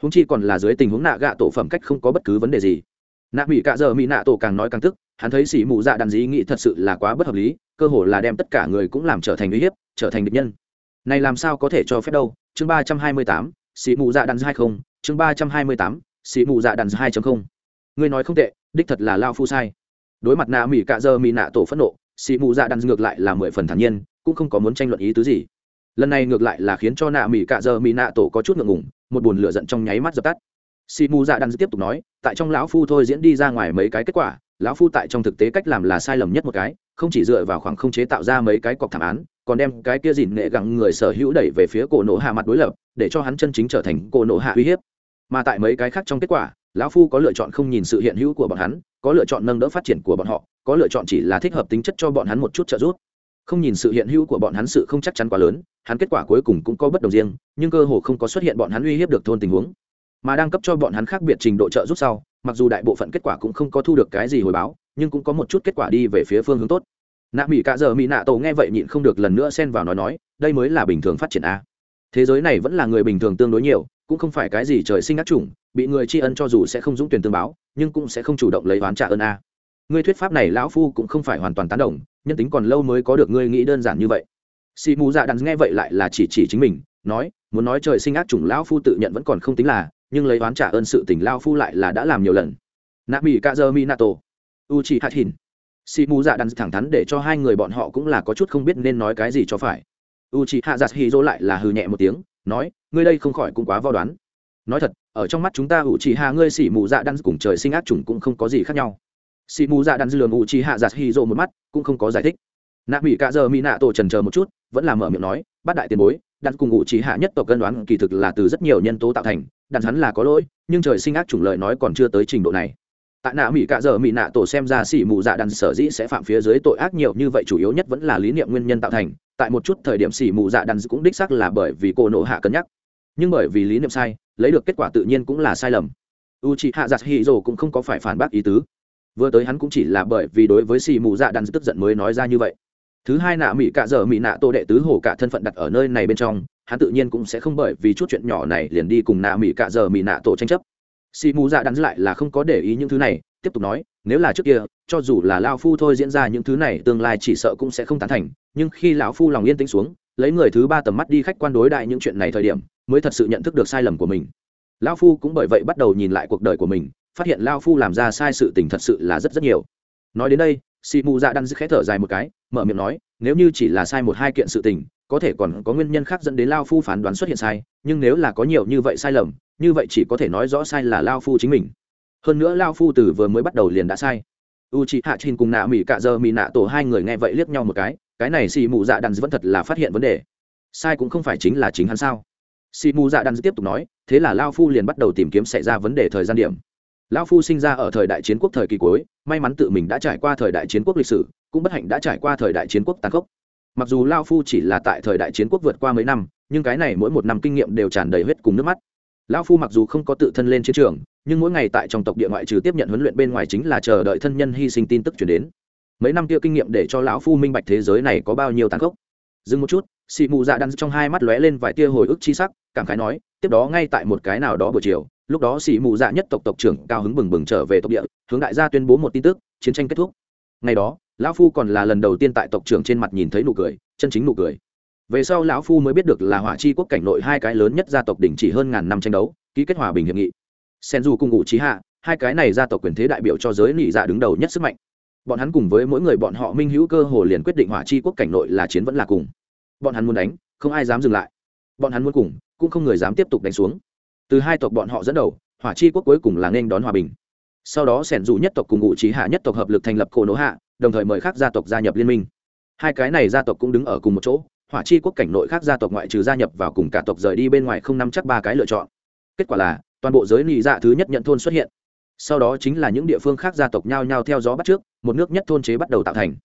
Húng chi còn là dưới tình huống nạ gạ tổ phẩm cách không có bất cứ vấn đề gì. Nạ mỹ cạ dợ mỹ nạ tổ càng nói càng tức, hắn thấy xỉ mù dạ đắn dĩ nghĩ thật sự là quá bất hợp lý, cơ hồ là đem tất cả người cũng làm trở thành uy hiếp, trở thành địch nhân. Này làm sao có thể cho phép đâu? Chương ba trăm hai mươi tám Sĩ mù dạ đàn hai không, chương ba trăm hai mươi tám sĩ mù dạ đàn hai không. Ngươi nói không tệ, đích thật là lao phu sai. Đối mặt nạ mỹ cạ giờ mỹ nạ tổ phẫn nộ sĩ mù dạ đàn ngược lại là mười phần thản nhiên, cũng không có muốn tranh luận ý tứ gì. Lần này ngược lại là khiến cho nạ mỹ cạ giờ mỹ nạ tổ có chút ngượng ngủng một buồn lửa giận trong nháy mắt dập tắt. Xì mù dạ đàn tiếp tục nói, tại trong lão phu thôi diễn đi ra ngoài mấy cái kết quả, lão phu tại trong thực tế cách làm là sai lầm nhất một cái, không chỉ dựa vào khoảng không chế tạo ra mấy cái cọc thảm án còn đem cái kia dìn nghệ gặng người sở hữu đẩy về phía cổ nổ hạ mặt đối lập, để cho hắn chân chính trở thành cổ nổ hạ uy hiếp. Mà tại mấy cái khác trong kết quả, lão phu có lựa chọn không nhìn sự hiện hữu của bọn hắn, có lựa chọn nâng đỡ phát triển của bọn họ, có lựa chọn chỉ là thích hợp tính chất cho bọn hắn một chút trợ giúp. Không nhìn sự hiện hữu của bọn hắn sự không chắc chắn quá lớn, hắn kết quả cuối cùng cũng có bất đồng riêng, nhưng cơ hồ không có xuất hiện bọn hắn uy hiếp được thôn tình huống. Mà đang cấp cho bọn hắn khác biệt trình độ trợ giúp sau, mặc dù đại bộ phận kết quả cũng không có thu được cái gì hồi báo, nhưng cũng có một chút kết quả đi về phía phương hướng tốt nạ mỹ cả giờ mỹ nạ tổ nghe vậy nhịn không được lần nữa xen vào nói nói, đây mới là bình thường phát triển a. Thế giới này vẫn là người bình thường tương đối nhiều, cũng không phải cái gì trời sinh ác chủng, bị người tri ân cho dù sẽ không dũng tuyển tương báo, nhưng cũng sẽ không chủ động lấy oán trả ơn a. Ngươi thuyết pháp này lão phu cũng không phải hoàn toàn tán đồng, nhân tính còn lâu mới có được ngươi nghĩ đơn giản như vậy. Xì mù dạ đắn nghe vậy lại là chỉ chỉ chính mình, nói, muốn nói trời sinh ác chủng lão phu tự nhận vẫn còn không tính là, nhưng lấy oán trả ơn sự tình lão phu lại là đã làm nhiều lần. Nạ mỹ ca dơ mi nato u chỉ hạt hình xì mù dạ đắn thẳng thắn để cho hai người bọn họ cũng là có chút không biết nên nói cái gì cho phải. U chi hạ giặt hi dỗ lại là hừ nhẹ một tiếng, nói, ngươi đây không khỏi cũng quá vo đoán. Nói thật, ở trong mắt chúng ta u chi hạ ngươi xì mù dạ đắn cùng trời sinh ác trùng cũng không có gì khác nhau. Xì mù dạ đắn dư lường u chi hạ giặt hi dỗ một mắt, cũng không có giải thích. Nạ mỹ cạ giờ mỹ nạ tổ trần chờ một chút, vẫn là mở miệng nói bắt đại tiền bối đạn cùng u chỉ hạ nhất tộc cân đoán kỳ thực là từ rất nhiều nhân tố tạo thành đạn hắn là có lỗi, nhưng trời sinh ác chủng lợi nói còn chưa tới trình độ này tại nạ mỹ cạ dở mỹ nạ tổ xem ra xỉ mù dạ đàn sở dĩ sẽ phạm phía dưới tội ác nhiều như vậy chủ yếu nhất vẫn là lý niệm nguyên nhân tạo thành. Tại một chút thời điểm xỉ mù dạ đàn cũng đích xác là bởi vì cô nộ hạ cân nhắc. Nhưng bởi vì lý niệm sai, lấy được kết quả tự nhiên cũng là sai lầm. U chị hạ giặt hì rồ cũng không có phải phản bác ý tứ. Vừa tới hắn cũng chỉ là bởi vì đối với xì mù dạ đàn tức giận mới nói ra như vậy. Thứ hai nạ mỹ cạ dở mỹ nạ tô đệ tứ hồ cả thân phận đặt ở nơi này bên trong, hắn tự nhiên cũng sẽ không bởi vì chút chuyện nhỏ này liền đi cùng nạ mỹ cạ dở mỹ nạ tổ tranh chấp xì mù dạ đắn lại là không có để ý những thứ này, tiếp tục nói, nếu là trước kia, cho dù là lao phu thôi diễn ra những thứ này, tương lai chỉ sợ cũng sẽ không tán thành, nhưng khi lão phu lòng yên tĩnh xuống, lấy người thứ ba tầm mắt đi khách quan đối đại những chuyện này thời điểm, mới thật sự nhận thức được sai lầm của mình. Lao phu cũng bởi vậy bắt đầu nhìn lại cuộc đời của mình, phát hiện lao phu làm ra sai sự tình thật sự là rất rất nhiều. Nói đến đây, xì mù dạ đắn khẽ thở dài một cái, mở miệng nói, nếu như chỉ là sai một hai kiện sự tình, có thể còn có nguyên nhân khác dẫn đến lao phu phán đoán xuất hiện sai, nhưng nếu là có nhiều như vậy sai lầm như vậy chỉ có thể nói rõ sai là lao phu chính mình. Hơn nữa lao phu từ vừa mới bắt đầu liền đã sai. U chị hạ trình cùng nạ mỹ cạ giờ mỹ nạ tổ hai người nghe vậy liếc nhau một cái cái này xì mù dạ đan vẫn thật là phát hiện vấn đề. Sai cũng không phải chính là chính hắn sao? Xì mù dạ đan tiếp tục nói, thế là lao phu liền bắt đầu tìm kiếm xảy ra vấn đề thời gian điểm. Lão phu sinh ra ở thời đại chiến quốc thời kỳ cuối, may mắn tự mình đã trải qua thời đại chiến quốc lịch sử, cũng bất hạnh đã trải qua thời đại chiến quốc tàn khốc. Mặc dù lao phu chỉ là tại thời đại chiến quốc vượt qua mấy năm, nhưng cái này mỗi một năm kinh nghiệm đều tràn đầy huyết cùng nước mắt lão phu mặc dù không có tự thân lên chiến trường, nhưng mỗi ngày tại trong tộc địa ngoại trừ tiếp nhận huấn luyện bên ngoài chính là chờ đợi thân nhân hy sinh tin tức chuyển đến. Mấy năm kia kinh nghiệm để cho lão phu minh bạch thế giới này có bao nhiêu tàn khốc. Dừng một chút xị mù dạ đan trong hai mắt lóe lên vài tia hồi ức chi sắc, cảm khái nói, tiếp đó ngay tại một cái nào đó buổi chiều, lúc đó xị mù dạ nhất tộc tộc trưởng cao hứng bừng bừng trở về tộc địa, hướng đại gia tuyên bố một tin tức, chiến tranh kết thúc. Ngày đó, lão phu còn là lần đầu tiên tại tộc trưởng trên mặt nhìn thấy nụ cười, chân chính nụ cười về sau lão phu mới biết được là hỏa chi quốc cảnh nội hai cái lớn nhất gia tộc đỉnh chỉ hơn ngàn năm tranh đấu, ký kết hòa bình hiệp nghị. Sen du cùng ngụ trí hạ, hai cái này gia tộc quyền thế đại biểu cho giới nị dạ đứng đầu nhất sức mạnh. Bọn hắn cùng với mỗi người bọn họ minh hữu cơ hồ liền quyết định hỏa chi quốc cảnh nội là chiến vẫn là cùng. Bọn hắn muốn đánh, không ai dám dừng lại. Bọn hắn muốn cùng, cũng không người dám tiếp tục đánh xuống. Từ hai tộc bọn họ dẫn đầu, hỏa chi quốc cuối cùng là nên đón hòa bình. Sau đó sẻn dù nhất tộc cùng ngụ trí hạ nhất tộc hợp lực thành lập cổ nỗ hạ, đồng thời mời khác gia tộc gia nhập liên minh. Hai cái này gia tộc cũng đứng ở cùng một chỗ hỏa chi quốc cảnh nội khác gia tộc ngoại trừ gia nhập vào cùng cả tộc rời đi bên ngoài không nắm chắc ba cái lựa chọn. Kết quả là, toàn bộ giới nị dạ thứ nhất nhận thôn xuất hiện. Sau đó chính là những địa phương khác gia tộc nhao nhao theo gió bắt trước, một nước nhất thôn chế bắt đầu tạo thành.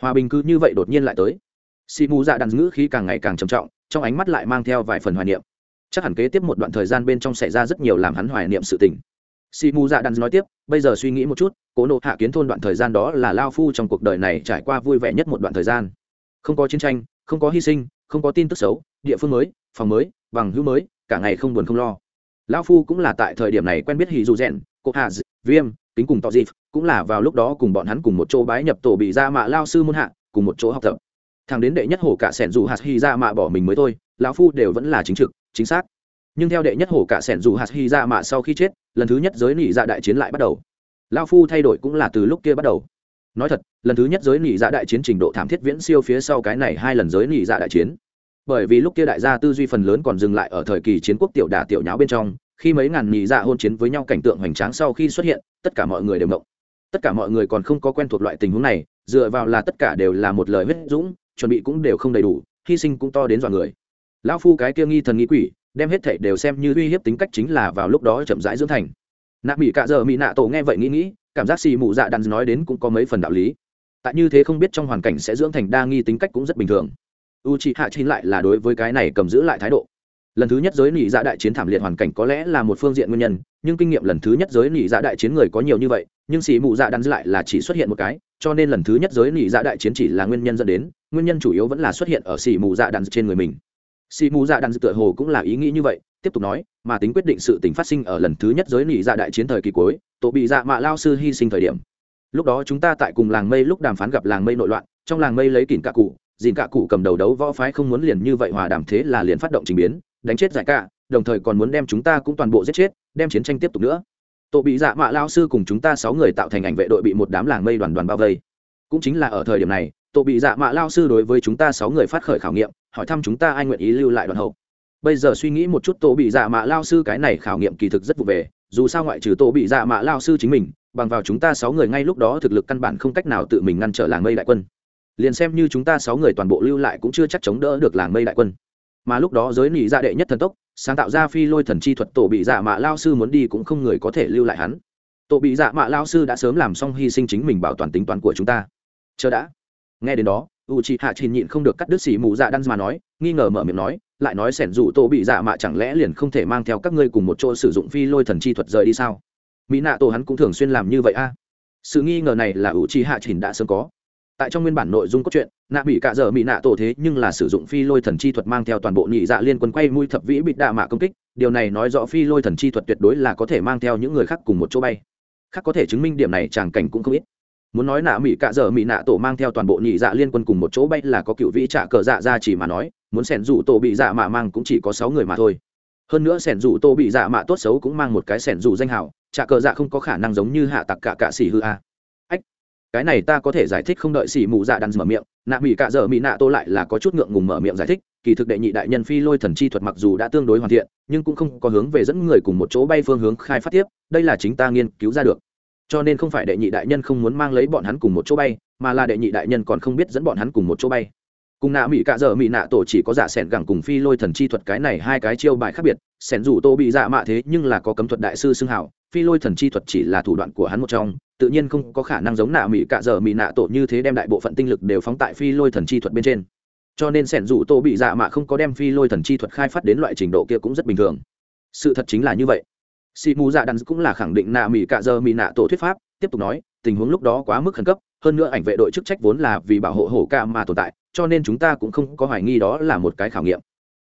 Hòa bình cứ như vậy đột nhiên lại tới. Xì mù dạ đàn ngữ khí càng ngày càng trầm trọng, trong ánh mắt lại mang theo vài phần hoài niệm. Chắc hẳn kế tiếp một đoạn thời gian bên trong xảy ra rất nhiều làm hắn hoài niệm sự tình. Si mu dạ đàn nói tiếp, bây giờ suy nghĩ một chút, cố nộ hạ kiến thôn đoạn thời gian đó là lao phu trong cuộc đời này trải qua vui vẻ nhất một đoạn thời gian. Không có chiến tranh không có hy sinh, không có tin tức xấu, địa phương mới, phòng mới, bằng hữu mới, cả ngày không buồn không lo. Lao phu cũng là tại thời điểm này quen biết hì dù rèn, cô hạ viêm, kính cùng tọ dịp, cũng là vào lúc đó cùng bọn hắn cùng một chỗ bái nhập tổ bị ra mạ lao sư môn hạ, cùng một chỗ học tập. Thằng đến đệ nhất hổ cả sẻn dù hạt hy ra dạ mạ bỏ mình mới thôi, lão phu đều vẫn là chính trực, chính xác. Nhưng theo đệ nhất hổ cả sẻn dù hạt hy ra dạ mạ sau khi chết, lần thứ nhất giới nỉ dạ đại chiến lại bắt đầu. Lão phu thay đổi cũng là từ lúc kia bắt đầu nói thật, lần thứ nhất giới nỉ dạ đại chiến trình độ thảm thiết viễn siêu phía sau cái này hai lần giới nỉ dạ đại chiến. Bởi vì lúc kia đại gia tư duy phần lớn còn dừng lại ở thời kỳ chiến quốc tiểu đả tiểu nháo bên trong, khi mấy ngàn nỉ dạ hôn chiến với nhau cảnh tượng hoành tráng sau khi xuất hiện, tất cả mọi người đều mộng tất cả mọi người còn không có quen thuộc loại tình huống này, dựa vào là tất cả đều là một lời huyết dũng, chuẩn bị cũng đều không đầy đủ, hy sinh cũng to đến dọa người. Lão phu cái kia nghi thần nghi quỷ, đem hết thảy đều xem như uy hiếp tính cách chính là vào lúc đó chậm rãi dưỡng thành. Nạ mỹ cạ giờ mỹ nạ tổ nghe vậy nghĩ nghĩ cảm giác xì mụ dạ đàn nói đến cũng có mấy phần đạo lý. Tại như thế không biết trong hoàn cảnh sẽ dưỡng thành đa nghi tính cách cũng rất bình thường. U c hạ chín lại là đối với cái này cầm giữ lại thái độ. Lần thứ nhất giới nỉ dạ đại chiến thảm liệt hoàn cảnh có lẽ là một phương diện nguyên nhân, nhưng kinh nghiệm lần thứ nhất giới nỉ dạ đại chiến người có nhiều như vậy, nhưng xì mụ dạ đắn lại là chỉ xuất hiện một cái, cho nên lần thứ nhất giới nỉ dạ đại chiến chỉ là nguyên nhân dẫn đến, nguyên nhân chủ yếu vẫn là xuất hiện ở xì mụ dạ đắn trên người mình xì mù dạ đắn tựa hồ cũng là ý nghĩ như vậy, tiếp tục nói, mà tính quyết định sự tình phát sinh ở lần thứ nhất giới nỉ dạ đại chiến thời kỳ cuối, tổ bị dạ mạ lao sư hy sinh thời điểm. Lúc đó chúng ta tại cùng làng mây lúc đàm phán gặp làng mây nội loạn, trong làng mây lấy kỉn cạ cụ, dìn cạ cụ cầm đầu đấu võ phái không muốn liền như vậy hòa đàm thế là liền phát động trình biến, đánh chết giải cả đồng thời còn muốn đem chúng ta cũng toàn bộ giết chết, đem chiến tranh tiếp tục nữa. Tổ bị dạ mạ lao sư cùng chúng ta sáu người tạo thành ảnh vệ đội bị một đám làng mây đoàn đoàn bao vây. Cũng chính là ở thời điểm này, tổ bị dạ mạ lao sư đối với chúng ta sáu người phát khởi khảo nghiệm hỏi thăm chúng ta ai nguyện ý lưu lại đoàn hậu. Bây giờ suy nghĩ một chút tổ bị dạ mạ lao sư cái này khảo nghiệm kỳ thực rất vụ về, dù sao ngoại trừ tổ bị dạ mạ lao sư chính mình, bằng vào chúng ta sáu người ngay lúc đó thực lực căn bản không cách nào tự mình ngăn trở làng mây đại quân. Liền xem như chúng ta sáu người toàn bộ lưu lại cũng chưa chắc chống đỡ được làng mây đại quân. Mà lúc đó giới nỉ dạ đệ nhất thần tốc, sáng tạo ra phi lôi thần chi thuật tổ bị dạ mạ lao sư muốn đi cũng không người có thể lưu lại hắn. Tổ bị dạ mạ lao sư đã sớm làm xong hy sinh chính mình bảo toàn tính toán của chúng ta. Chờ đã. Nghe đến đó u c h ị hạ trình nhịn không được cắt đứt xì mù dạ đan mà nói, nghi ngờ mở miệng nói, lại nói sẻn dù tổ bị dạ mạ chẳng lẽ liền không thể mang theo các ngươi cùng một chỗ sử dụng phi lôi thần chi thuật rời đi sao? Mỹ nạ tổ hắn cũng thường xuyên làm như vậy a. Sự nghi ngờ này là u c h ị hạ trình đã sớm có. Tại trong nguyên bản nội dung cốt truyện, nạ bị cả giờ mỹ nạ tổ thế nhưng là sử dụng phi lôi thần chi thuật mang theo toàn bộ nhị dạ liên quân quay mũi thập vĩ bịt đạ mạ công kích, điều này nói rõ phi lôi thần chi thuật tuyệt đối là có thể mang theo những người khác cùng một chỗ bay. Khác có thể chứng minh điểm này tràng cảnh cũng không ít muốn nói nạ mỹ cạ dở mỹ nạ tổ mang theo toàn bộ nhị dạ liên quân cùng một chỗ bay là có cựu vĩ trả cờ dạ ra chỉ mà nói, muốn sẻn rủ tổ bị dạ mạ mang cũng chỉ có sáu người mà thôi. Hơn nữa sẻn rủ tổ bị dạ mạ tốt xấu cũng mang một cái sẻn rủ danh hào, trả cờ dạ không có khả năng giống như hạ tặc cả cạ xỉ hư a. Cái này ta có thể giải thích không đợi xỉ mù dạ đàn mở miệng, nạ mỹ cạ dở mỹ nạ tô lại là có chút ngượng ngùng mở miệng giải thích, kỳ thực đệ nhị đại nhân phi lôi thần chi thuật mặc dù đã tương đối hoàn thiện, nhưng cũng không có hướng về dẫn người cùng một chỗ bay phương hướng khai phát tiếp, đây là chính ta nghiên cứu ra được cho nên không phải đệ nhị đại nhân không muốn mang lấy bọn hắn cùng một chỗ bay, mà là đệ nhị đại nhân còn không biết dẫn bọn hắn cùng một chỗ bay. Cùng nạ mỹ cạ dở mỹ nạ tổ chỉ có giả sẻn gẳng cùng phi lôi thần chi thuật cái này hai cái chiêu bài khác biệt, sẻn rủ tô bị dạ mạ thế nhưng là có cấm thuật đại sư xưng hảo, phi lôi thần chi thuật chỉ là thủ đoạn của hắn một trong, tự nhiên không có khả năng giống nạ mỹ cạ dở mỹ nạ tổ như thế đem đại bộ phận tinh lực đều phóng tại phi lôi thần chi thuật bên trên. Cho nên sẻn rủ tô bị dạ mạ không có đem phi lôi thần chi thuật khai phát đến loại trình độ kia cũng rất bình thường. Sự thật chính là như vậy sĩ mù dạ đắn cũng là khẳng định nạ mỹ cạ dơ mỹ nạ tổ thuyết pháp, tiếp tục nói, tình huống lúc đó quá mức khẩn cấp, hơn nữa ảnh vệ đội chức trách vốn là vì bảo hộ hổ ca mà tồn tại, cho nên chúng ta cũng không có hoài nghi đó là một cái khảo nghiệm.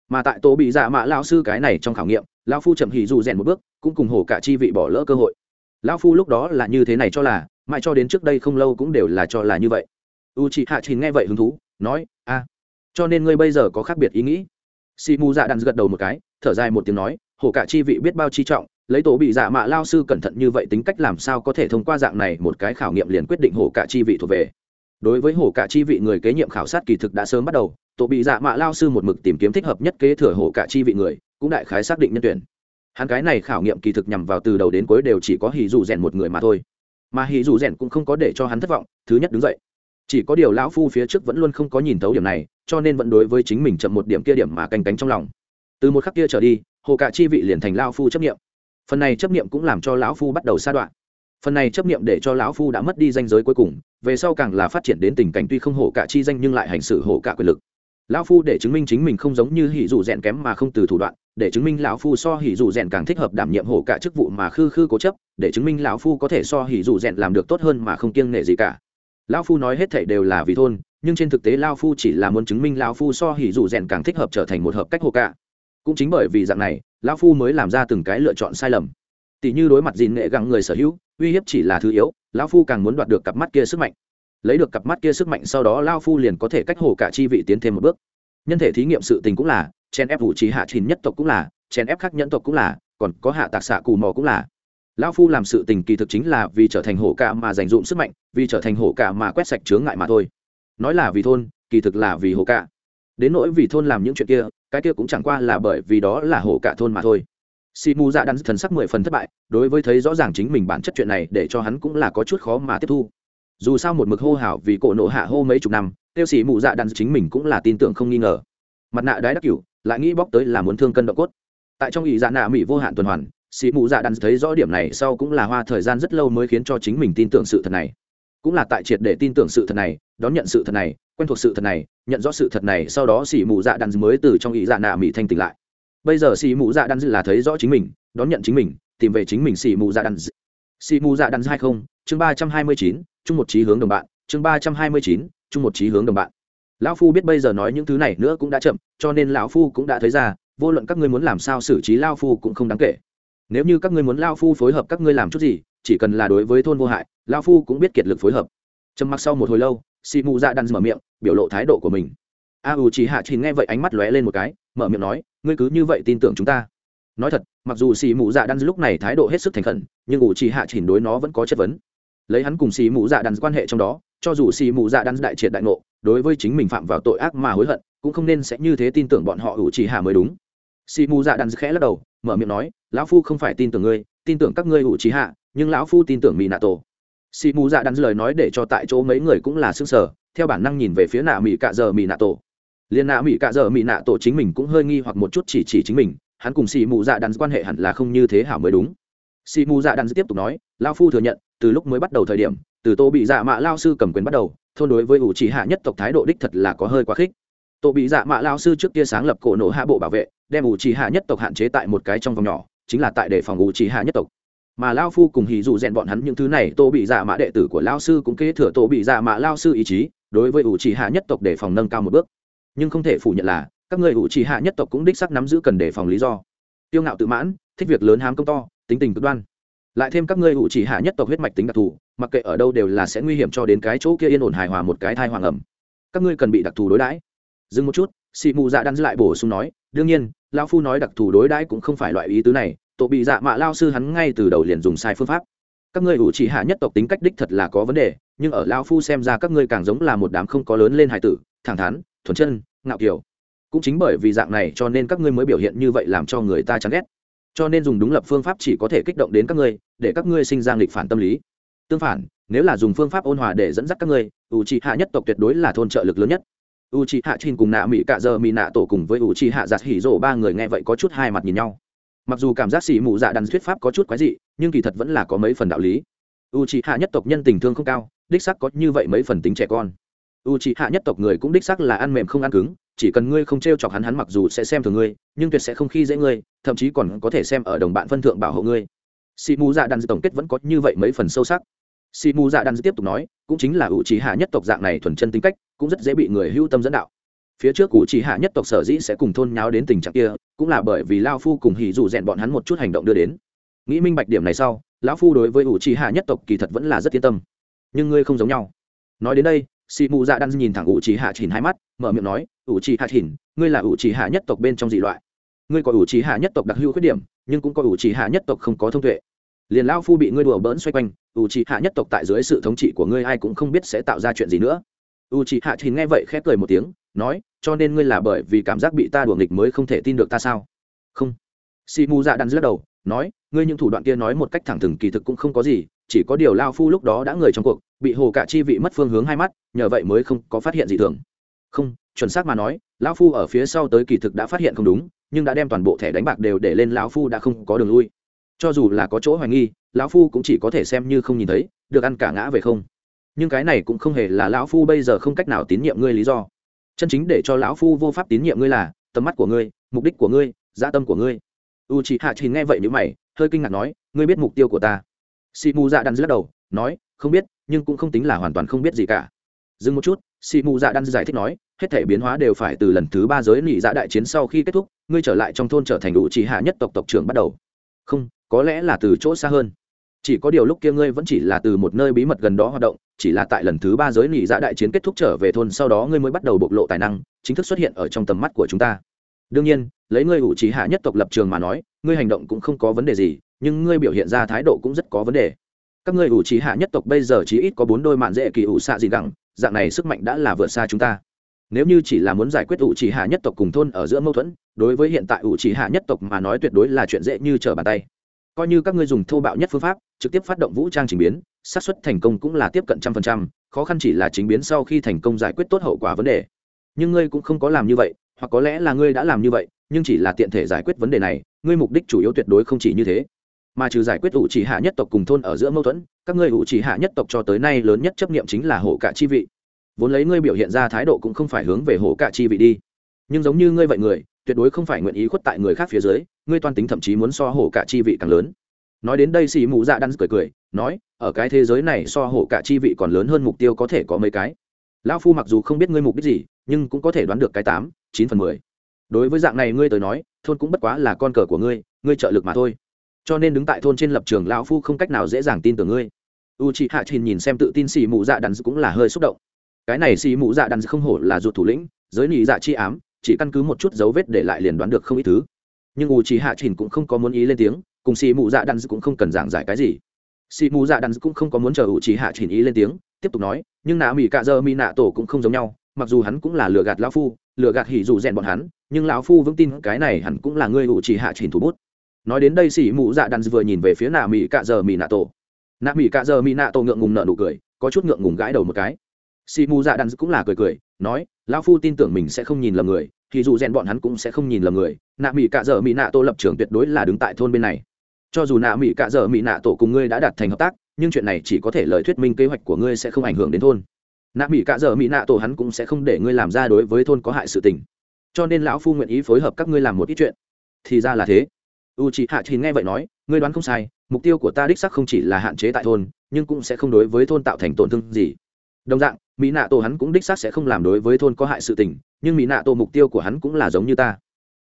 Mà tại tổ bị dạ mạ lao sư cái này trong khảo nghiệm lao phu chậm hỉ dù rèn một bước, cũng cùng hổ cả chi vị bỏ lỡ cơ hội. Lao phu lúc đó là như thế này cho là, mãi cho đến trước đây không lâu cũng đều là cho là như vậy. U chị hạ trình nghe vậy hứng thú, nói, a, cho nên ngươi bây giờ có khác biệt ý nghĩ? Si mu dạ đàn gật đầu một cái, thở dài một tiếng nói, hổ cả chi vị biết bao chi trọng lấy tổ bị dạ mạ lao sư cẩn thận như vậy tính cách làm sao có thể thông qua dạng này một cái khảo nghiệm liền quyết định hổ cả chi vị thuộc về? Đối với hổ cả chi vị người kế nhiệm khảo sát kỳ thực đã sớm bắt đầu, tổ bị dạ mạ lao sư một mực tìm kiếm thích hợp nhất kế thừa hổ cả chi vị người, cũng đại khái xác định nhân tuyển. Hắn cái này khảo nghiệm kỳ thực nhằm vào từ đầu đến cuối đều chỉ có hì dù rèn một người mà thôi. Mà hì dù rèn cũng không có để cho hắn thất vọng, thứ nhất đứng dậy. Chỉ có điều lão phu phía trước vẫn luôn không có nhìn thấu điểm này, cho nên vẫn đối với chính mình chậm một điểm kia điểm mà canh cánh trong lòng. Từ một khắc kia trở đi hồ cả chi vị liền thành lao phu chấp nghiệm phần này chấp nghiệm cũng làm cho lão phu bắt đầu sa đoạn. Phần này chấp nghiệm để cho lão phu đã mất đi danh giới cuối cùng, về sau càng là phát triển đến tình cảnh tuy không hổ cả chi danh nhưng lại hành xử hổ cả quyền lực. Lão phu để chứng minh chính mình không giống như hỉ dù rèn kém mà không từ thủ đoạn, để chứng minh lão phu so hỉ dù rèn càng thích hợp đảm nhiệm hổ cả chức vụ mà khư khư cố chấp, để chứng minh lão phu có thể so hỉ dù rèn làm được tốt hơn mà không kiêng nể gì cả. Lão phu nói hết thảy đều là vì thôn, nhưng trên thực tế lão phu chỉ là muốn chứng minh lão phu so hỉ dù rèn càng thích hợp trở thành một hợp cách hổ cả cũng chính bởi vì dạng này, lão phu mới làm ra từng cái lựa chọn sai lầm. Tỷ như đối mặt dìn nghệ găng người sở hữu, uy hiếp chỉ là thứ yếu, lão phu càng muốn đoạt được cặp mắt kia sức mạnh. Lấy được cặp mắt kia sức mạnh sau đó lao phu liền có thể cách hồ cả chi vị tiến thêm một bước. Nhân thể thí nghiệm sự tình cũng là chen ép vũ trí hạ trình nhất tộc cũng là chen ép khác nhẫn tộc cũng là, còn có hạ tạc xạ cù mò cũng là. Lao phu làm sự tình kỳ thực chính là vì trở thành hổ cả mà dành dụm sức mạnh, vì trở thành hổ cả mà quét sạch chướng ngại mà thôi. Nói là vì thôn, kỳ thực là vì hổ cả. Đến nỗi vì thôn làm những chuyện kia cái kia cũng chẳng qua là bởi vì đó là hổ cả thôn mà thôi. Si mu dạ đắn thần sắc mười phần thất bại, đối với thấy rõ ràng chính mình bản chất chuyện này để cho hắn cũng là có chút khó mà tiếp thu. Dù sao một mực hô hào vì cổ nộ hạ hô mấy chục năm, tiêu sĩ mụ dạ đắn chính mình cũng là tin tưởng không nghi ngờ. Mặt nạ đái đắc cửu, lại nghĩ bóc tới là muốn thương cân độ cốt. Tại trong ý dạ nạ mỹ vô hạn tuần hoàn sĩ mụ dạ đắn thấy rõ điểm này sau cũng là hoa thời gian rất lâu mới khiến cho chính mình tin tưởng sự thật này. Cũng là tại triệt để tin tưởng sự thật này, đón nhận sự thật này quen thuộc sự thật này, nhận rõ sự thật này, sau đó xì mù dạ đan mới từ trong ý dạ nạ mỹ thanh tỉnh lại. Bây giờ xì mù dạ đan là thấy rõ chính mình, đón nhận chính mình, tìm về chính mình xì mù dạ đan xì mù dạ đan hai không, chương ba trăm hai mươi chín, chung một trí hướng đồng bạn, chương ba trăm hai mươi chín, chung một trí hướng đồng bạn. Lão phu biết bây giờ nói những thứ này nữa cũng đã chậm, cho nên lão phu cũng đã thấy ra, vô luận các ngươi muốn làm sao xử trí lao phu cũng không đáng kể. Nếu như các ngươi muốn lao phu phối hợp các ngươi làm chút gì, chỉ cần là đối với thôn vô hại lao phu cũng biết kiệt lực phối hợp. Trầm mặc sau một hồi lâu Xì mù dạ đan mở miệng, biểu lộ thái độ của mình. A u chỉ hạ chỉ nghe vậy ánh mắt lóe lên một cái, mở miệng nói, ngươi cứ như vậy tin tưởng chúng ta. Nói thật, mặc dù xì mù dạ đan lúc này thái độ hết sức thành khẩn, nhưng u chỉ hạ chỉ đối nó vẫn có chất vấn. Lấy hắn cùng xì mù dạ đan quan hệ trong đó, cho dù xì mù dạ đan đại triệt đại ngộ, đối với chính mình phạm vào tội ác mà hối hận, cũng không nên sẽ như thế tin tưởng bọn họ u chỉ hạ mới đúng. Xì mù dạ đan khẽ lắc đầu, mở miệng nói, lão phu không phải tin tưởng ngươi, tin tưởng các ngươi u chỉ hạ, nhưng lão phu tin tưởng mỹ nạ tổ xì mù dạ đắn lời nói để cho tại chỗ mấy người cũng là xương sở theo bản năng nhìn về phía nạ mỹ cạ giờ mỹ nạ tổ. Liên nạ mỹ cạ giờ mỹ nạ tổ chính mình cũng hơi nghi hoặc một chút chỉ chỉ chính mình, hắn cùng xì mù dạ đắn quan hệ hẳn là không như thế hảo mới đúng. Xì mù dạ đắn tiếp tục nói, lao phu thừa nhận, từ lúc mới bắt đầu thời điểm, từ tô bị dạ mạ lao sư cầm quyền bắt đầu, thôn đối với ủ chỉ hạ nhất tộc thái độ đích thật là có hơi quá khích. Tô bị dạ mạ lao sư trước kia sáng lập cổ nổ hạ bộ bảo vệ, đem ủ chỉ hạ nhất tộc hạn chế tại một cái trong vòng nhỏ, chính là tại đề phòng ủ chỉ hạ nhất tộc mà lao phu cùng hì dù rèn bọn hắn những thứ này, tô bị dạ mạ đệ tử của lao sư cũng kế thừa tô bị dạ mạ lao sư ý chí, đối với ủ chỉ hạ nhất tộc đề phòng nâng cao một bước. Nhưng không thể phủ nhận là, các người ủ chỉ hạ nhất tộc cũng đích sắc nắm giữ cần đề phòng lý do. Tiêu ngạo tự mãn, thích việc lớn hám công to, tính tình cực đoan. Lại thêm các ngươi ủ chỉ hạ nhất tộc huyết mạch tính đặc thù, mặc kệ ở đâu đều là sẽ nguy hiểm cho đến cái chỗ kia yên ổn hài hòa một cái thai hoàng ẩm. Các ngươi cần bị đặc thù đối đãi. Dừng một chút xị mù dạ đan lại bổ sung nói, đương nhiên lao phu nói đặc thù đối đãi cũng không phải loại ý tứ này tổ bị dạ mạ lao sư hắn ngay từ đầu liền dùng sai phương pháp. Các ngươi ủ chỉ hạ nhất tộc tính cách đích thật là có vấn đề, nhưng ở lao phu xem ra các ngươi càng giống là một đám không có lớn lên hải tử, thẳng thắn, thuần chân, ngạo kiều. Cũng chính bởi vì dạng này cho nên các ngươi mới biểu hiện như vậy làm cho người ta chán ghét. Cho nên dùng đúng lập phương pháp chỉ có thể kích động đến các ngươi, để các ngươi sinh ra nghịch phản tâm lý. Tương phản, nếu là dùng phương pháp ôn hòa để dẫn dắt các ngươi u c hạ nhất tộc tuyệt đối là thôn trợ lực lớn nhất. U c hạ trinh cùng nạ mỹ cạ giờ mỹ nạ tổ cùng với u c hạ giặt hỉ rổ ba người nghe vậy có chút hai mặt nhìn nhau mặc dù cảm giác xỉ mù dạ đàn thuyết pháp có chút quái dị, nhưng kỳ thật vẫn là có mấy phần đạo lý. U c hạ nhất tộc nhân tình thương không cao, đích sắc có như vậy mấy phần tính trẻ con. U c hạ nhất tộc người cũng đích sắc là ăn mềm không ăn cứng, chỉ cần ngươi không t r e o chọc hắn hắn mặc dù sẽ xem thường ngươi, nhưng tuyệt sẽ không khi dễ ngươi, thậm chí còn có thể xem ở đồng bạn phân thượng bảo hộ ngươi. Xì mù dạ đàn tổng kết vẫn có như vậy mấy phần sâu sắc. Xì mù dạ đàn tiếp tục nói, cũng chính là ủ trí hạ nhất tộc dạng này thuần chân tính cách, cũng rất dễ bị người hưu tâm dẫn đạo phía trước cụ chỉ hạ nhất tộc sở dĩ sẽ cùng thôn nháo đến tình trạng kia, cũng là bởi vì lao phu cùng hỉ dù rèn bọn hắn một chút hành động đưa đến. Nghĩ minh bạch điểm này sau, lão phu đối với ủ chỉ hạ nhất tộc kỳ thật vẫn là rất yên tâm. Nhưng ngươi không giống nhau. Nói đến đây, sĩ mù dạ đan nhìn thẳng ủ chỉ hạ chỉnh hai mắt, mở miệng nói ủ chỉ hạ chỉnh ngươi là ủ chỉ hạ nhất tộc bên trong dị loại. Ngươi có ủ chỉ hạ nhất tộc đặc hữu khuyết điểm, nhưng cũng có ủ chỉ hạ nhất tộc không có thông tuệ. Liền lão phu bị ngươi đùa bỡn xoay quanh ủ chỉ hạ nhất tộc tại dưới sự thống trị của ngươi ai cũng không biết sẽ tạo ra chuyện gì nữa. U chỉ hạ chỉnh nghe vậy khép cười một tiếng nói, cho nên ngươi là bởi vì cảm giác bị ta đuổi nghịch mới không thể tin được ta sao? Không. Si mù dạ đan lắc đầu, nói, ngươi những thủ đoạn kia nói một cách thẳng thừng kỳ thực cũng không có gì, chỉ có điều lao phu lúc đó đã người trong cuộc, bị hồ cả chi vị mất phương hướng hai mắt, nhờ vậy mới không có phát hiện gì thường. Không, chuẩn xác mà nói lão phu ở phía sau tới kỳ thực đã phát hiện không đúng, nhưng đã đem toàn bộ thẻ đánh bạc đều để lên lão phu đã không có đường lui. Cho dù là có chỗ hoài nghi lão phu cũng chỉ có thể xem như không nhìn thấy, được ăn cả ngã về không. Nhưng cái này cũng không hề là lão phu bây giờ không cách nào tín nhiệm ngươi lý do chân chính để cho lão phu vô pháp tín nhiệm ngươi là, tầm mắt của ngươi, mục đích của ngươi gia tâm của ngươi. U chị hạ chỉ nghe vậy như mày, hơi kinh ngạc nói, ngươi biết mục tiêu của ta. Si mu dạ đan lắc đầu, nói, không biết, nhưng cũng không tính là hoàn toàn không biết gì cả. Dừng một chút si mu dạ đan giải thích nói, hết thể biến hóa đều phải từ lần thứ ba giới nị dạ đại chiến sau khi kết thúc, ngươi trở lại trong thôn trở thành U chỉ hạ nhất tộc tộc trưởng bắt đầu. Không, có lẽ là từ chỗ xa hơn chỉ có điều lúc kia ngươi vẫn chỉ là từ một nơi bí mật gần đó hoạt động, chỉ là tại lần thứ ba giới nghỉ dạ đại chiến kết thúc trở về thôn sau đó ngươi mới bắt đầu bộc lộ tài năng, chính thức xuất hiện ở trong tầm mắt của chúng ta. Đương nhiên, lấy ngươi ủ trí hạ nhất tộc lập trường mà nói, ngươi hành động cũng không có vấn đề gì, nhưng ngươi biểu hiện ra thái độ cũng rất có vấn đề. Các ngươi ủ trí hạ nhất tộc bây giờ chỉ ít có bốn đôi mạn dễ kỳ ủ xạ gì gẳng, dạng này sức mạnh đã là vượt xa chúng ta. Nếu như chỉ là muốn giải quyết ủ trí hạ nhất tộc cùng thôn ở giữa mâu thuẫn, đối với hiện tại ủ trí hạ nhất tộc mà nói tuyệt đối là chuyện dễ như trở bàn tay. Coi như các ngươi dùng thô bạo nhất phương pháp trực tiếp phát động vũ trang trình biến, xác suất thành công cũng là tiếp cận trăm phần trăm, khó khăn chỉ là chính biến sau khi thành công giải quyết tốt hậu quả vấn đề. Nhưng ngươi cũng không có làm như vậy, hoặc có lẽ là ngươi đã làm như vậy, nhưng chỉ là tiện thể giải quyết vấn đề này, ngươi mục đích chủ yếu tuyệt đối không chỉ như thế. Mà trừ giải quyết ủ chỉ hạ nhất tộc cùng thôn ở giữa mâu thuẫn, các ngươi ủ chỉ hạ nhất tộc cho tới nay lớn nhất chấp nghiệm chính là hổ cả chi vị. Vốn lấy ngươi biểu hiện ra thái độ cũng không phải hướng về hổ cả chi vị đi. Nhưng giống như ngươi vậy người, tuyệt đối không phải nguyện ý khuất tại người khác phía dưới, ngươi toan tính thậm chí muốn so hổ cả chi vị càng lớn nói đến đây xì mù dạ đan cười cười, nói, ở cái thế giới này so hổ cả chi vị còn lớn hơn mục tiêu có thể có mấy cái. Lão phu mặc dù không biết ngươi mục đích gì, nhưng cũng có thể đoán được cái tám, chín phần mười. Đối với dạng này ngươi tới nói, thôn cũng bất quá là con cờ của ngươi ngươi trợ lực mà thôi. Cho nên đứng tại thôn trên lập trường lão phu không cách nào dễ dàng tin tưởng ngươi. U chị hạ trình nhìn xem tự tin xì mù dạ đắn cũng là hơi xúc động. Cái này xì mù dạ đắn không hổ là ruột thủ lĩnh, giới nị dạ chi ám, chỉ căn cứ một chút dấu vết để lại liền đoán được không ít thứ. Nhưng u chị hạ trình cũng không có muốn ý lên tiếng cùng xì mù dạ đan cũng không cần giảng giải cái gì. Xì mù dạ đan cũng không có muốn chờ u trí hạ chỉnh ý lên tiếng, tiếp tục nói, nhưng nạ mỹ cạ dơ mỹ nạ tổ cũng không giống nhau, mặc dù hắn cũng là lừa gạt lão phu, lừa gạt hỉ dù rèn bọn hắn, nhưng lão phu vững tin cái này hẳn cũng là ngươi u trì hạ chỉnh thủ bút. Nói đến đây xỉ mụ dạ đàn vừa nhìn về phía nạ mỹ cạ giờ mỹ nạ tổ. Nạ mỹ cạ giờ mỹ nạ tổ ngượng ngùng nợ nụ cười, có chút ngượng ngùng gãi đầu một cái. Xỉ mụ dạ đàn cũng là cười cười, nói, lão phu tin tưởng mình sẽ không nhìn lầm người thì dù rèn bọn hắn cũng sẽ không nhìn lầm người, nạ mỹ cạ giờ mỹ nạ tổ lập trường tuyệt đối là đứng tại thôn bên này cho dù nạ mỹ cạ dở mỹ nạ tổ cùng ngươi đã đạt thành hợp tác, nhưng chuyện này chỉ có thể lời thuyết minh kế hoạch của ngươi sẽ không ảnh hưởng đến thôn. Nạ mỹ cạ dở mỹ nạ tổ hắn cũng sẽ không để ngươi làm ra đối với thôn có hại sự tình. Cho nên lão phu nguyện ý phối hợp các ngươi làm một ít chuyện. Thì ra là thế. U chị hạ thì nghe vậy nói, ngươi đoán không sai, mục tiêu của ta đích sắc không chỉ là hạn chế tại thôn, nhưng cũng sẽ không đối với thôn tạo thành tổn thương gì. Đồng dạng mỹ nạ tổ hắn cũng đích xác sẽ không làm đối với thôn có hại sự tình, nhưng mỹ nạ tổ mục tiêu của hắn cũng là giống như ta.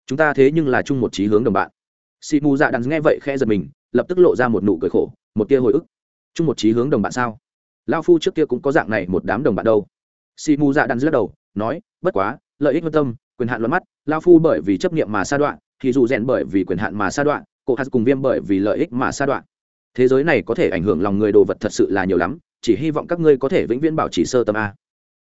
Chúng ta thế nhưng là chung một trí hướng đồng bạn xị mù dạ đắn nghe vậy khẽ giật mình, lập tức lộ ra một nụ cười khổ, một tia hồi ức. Chung một trí hướng đồng bạn sao? Lao phu trước kia cũng có dạng này một đám đồng bạn đâu. Xị mù dạ đắn lắc đầu, nói, bất quá, lợi ích vân tâm, quyền hạn luận mắt lao phu bởi vì chấp nghiệm mà sa đoạn, thì dù rèn bởi vì quyền hạn mà sa đoạn, cổ hạt cùng viêm bởi vì lợi ích mà sa đoạn. Thế giới này có thể ảnh hưởng lòng người đồ vật thật sự là nhiều lắm, chỉ hy vọng các ngươi có thể vĩnh viễn bảo trì sơ tâm a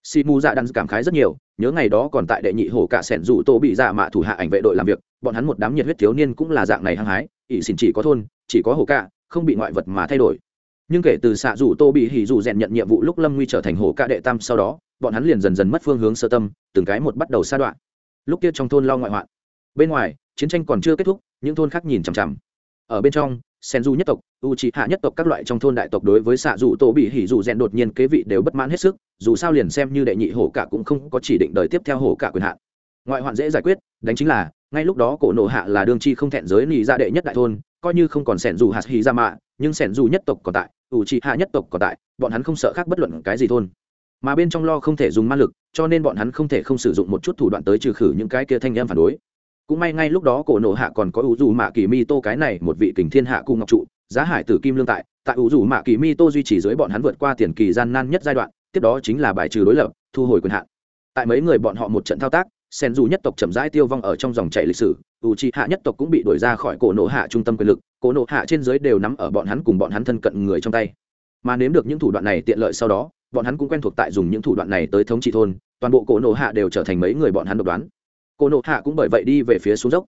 si mu dạ đan cảm khái rất nhiều, nhớ ngày đó còn tại đệ nhị hồ cả sẻn dù tô bị dạ mạ thủ hạ ảnh vệ đội làm việc, bọn hắn một đám nhiệt huyết thiếu niên cũng là dạng này hăng hái, ỷ xin chỉ có thôn, chỉ có hồ cả, không bị ngoại vật mà thay đổi. Nhưng kể từ xạ dù tô bị hỉ dù rèn nhận nhiệm vụ lúc lâm nguy trở thành hồ cả đệ tam sau đó, bọn hắn liền dần dần mất phương hướng sơ tâm, từng cái một bắt đầu xa đoạn. Lúc kia trong thôn lo ngoại hoạn. Bên ngoài, chiến tranh còn chưa kết thúc, những thôn khác nhìn chằm chằm ở bên trong sen du nhất tộc u c hạ nhất tộc các loại trong thôn đại tộc đối với xạ dù tổ bị hỉ dù rèn đột nhiên kế vị đều bất mãn hết sức, dù sao liền xem như đệ nhị hổ cả cũng không có chỉ định đời tiếp theo hổ cả quyền hạn. Ngoại hoạn dễ giải quyết, đánh chính là, ngay lúc đó cổ nộ hạ là đương chi không thẹn giới nị ra đệ nhất đại thôn, coi như không còn sẻn dù hạt hì ra mạ, nhưng sẻn dù nhất tộc còn tại u c hạ nhất tộc còn tại, bọn hắn không sợ khác bất luận cái gì thôn. Mà bên trong lo không thể dùng ma lực, cho nên bọn hắn không thể không sử dụng một chút thủ đoạn tới trừ khử những cái kia thanh em phản đối cũng may ngay lúc đó cổ nộ hạ còn có ủ dù mạ kỳ mi tô cái này một vị kình thiên hạ cung ngọc trụ, giá hải tử kim lương tại. Tại ủ dù mạ kỳ mi tô duy trì dưới bọn hắn vượt qua tiền kỳ gian nan nhất giai đoạn, tiếp đó chính là bài trừ đối lập, thu hồi quyền hạn. Tại mấy người bọn họ một trận thao tác sen dù nhất tộc chậm rãi tiêu vong ở trong dòng chảy lịch sử u chi hạ nhất tộc cũng bị đuổi ra khỏi cổ nộ hạ trung tâm quyền lực, cổ nộ hạ trên dưới đều nắm ở bọn hắn cùng bọn hắn thân cận người trong tay. Mà nếm được những thủ đoạn này tiện lợi sau đó, bọn hắn cũng quen thuộc tại dùng những thủ đoạn này tới thống trị thôn, toàn bộ cổ nộ hạ đều trở thành mấy người bọn hắn độc đoán cô nộ hạ cũng bởi vậy đi về phía xuống dốc.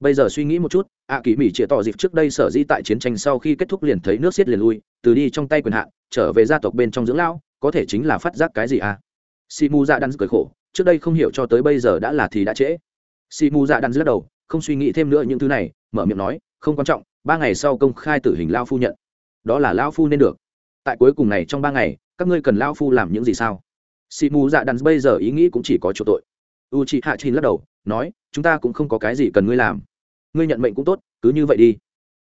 Bây giờ suy nghĩ một chút ạ kỳ mỹ chĩa tỏ dịp trước đây sở dĩ tại chiến tranh sau khi kết thúc liền thấy nước xiết liền lui, từ đi trong tay quyền hạn, trở về gia tộc bên trong dưỡng lão, có thể chính là phát giác cái gì à? Si mu dạ đan cười khổ, trước đây không hiểu cho tới bây giờ đã là thì đã trễ. Si mu dạ đan lắc đầu, không suy nghĩ thêm nữa những thứ này, mở miệng nói, không quan trọng, ba ngày sau công khai tử hình lao phu nhận. Đó là lao phu nên được. Tại cuối cùng này trong ba ngày, các ngươi cần lao phu làm những gì sao? Si mu dạ đan bây giờ ý nghĩ cũng chỉ có chỗ tội. U chị hạ chín lắc đầu nói, chúng ta cũng không có cái gì cần ngươi làm. Ngươi nhận mệnh cũng tốt, cứ như vậy đi.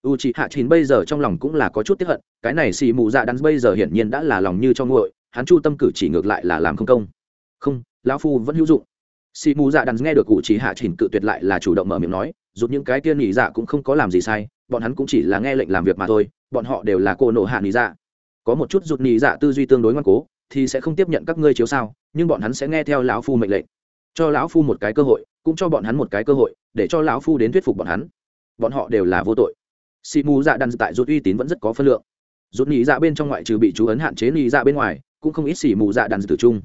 U chị hạ chín bây giờ trong lòng cũng là có chút tiếp hận, cái này xì mù dạ đắn bây giờ hiển nhiên đã là lòng như cho nguội, hắn chu tâm cử chỉ ngược lại là làm không công. Không, lão phu vẫn hữu dụng. Xì mù dạ đắn nghe được cụ chỉ hạ chín cự tuyệt lại là chủ động mở miệng nói dù những cái tiên nhị dạ cũng không có làm gì sai, bọn hắn cũng chỉ là nghe lệnh làm việc mà thôi, bọn họ đều là cô nộ hạ nhị dạ. Có một chút rụt nhị dạ tư duy tương đối ngoan cố, thì sẽ không tiếp nhận các ngươi chiếu sao, nhưng bọn hắn sẽ nghe theo lão phu mệnh lệnh cho lão phu một cái cơ hội, cũng cho bọn hắn một cái cơ hội, để cho lão phu đến thuyết phục bọn hắn. Bọn họ đều là vô tội. Xì mù dạ đan tại rút uy tín vẫn rất có phân lượng. Rút nhị dạ bên trong ngoại trừ bị chú ấn hạn chế nhị dạ bên ngoài, cũng không ít xì mù dạ đan tử trung.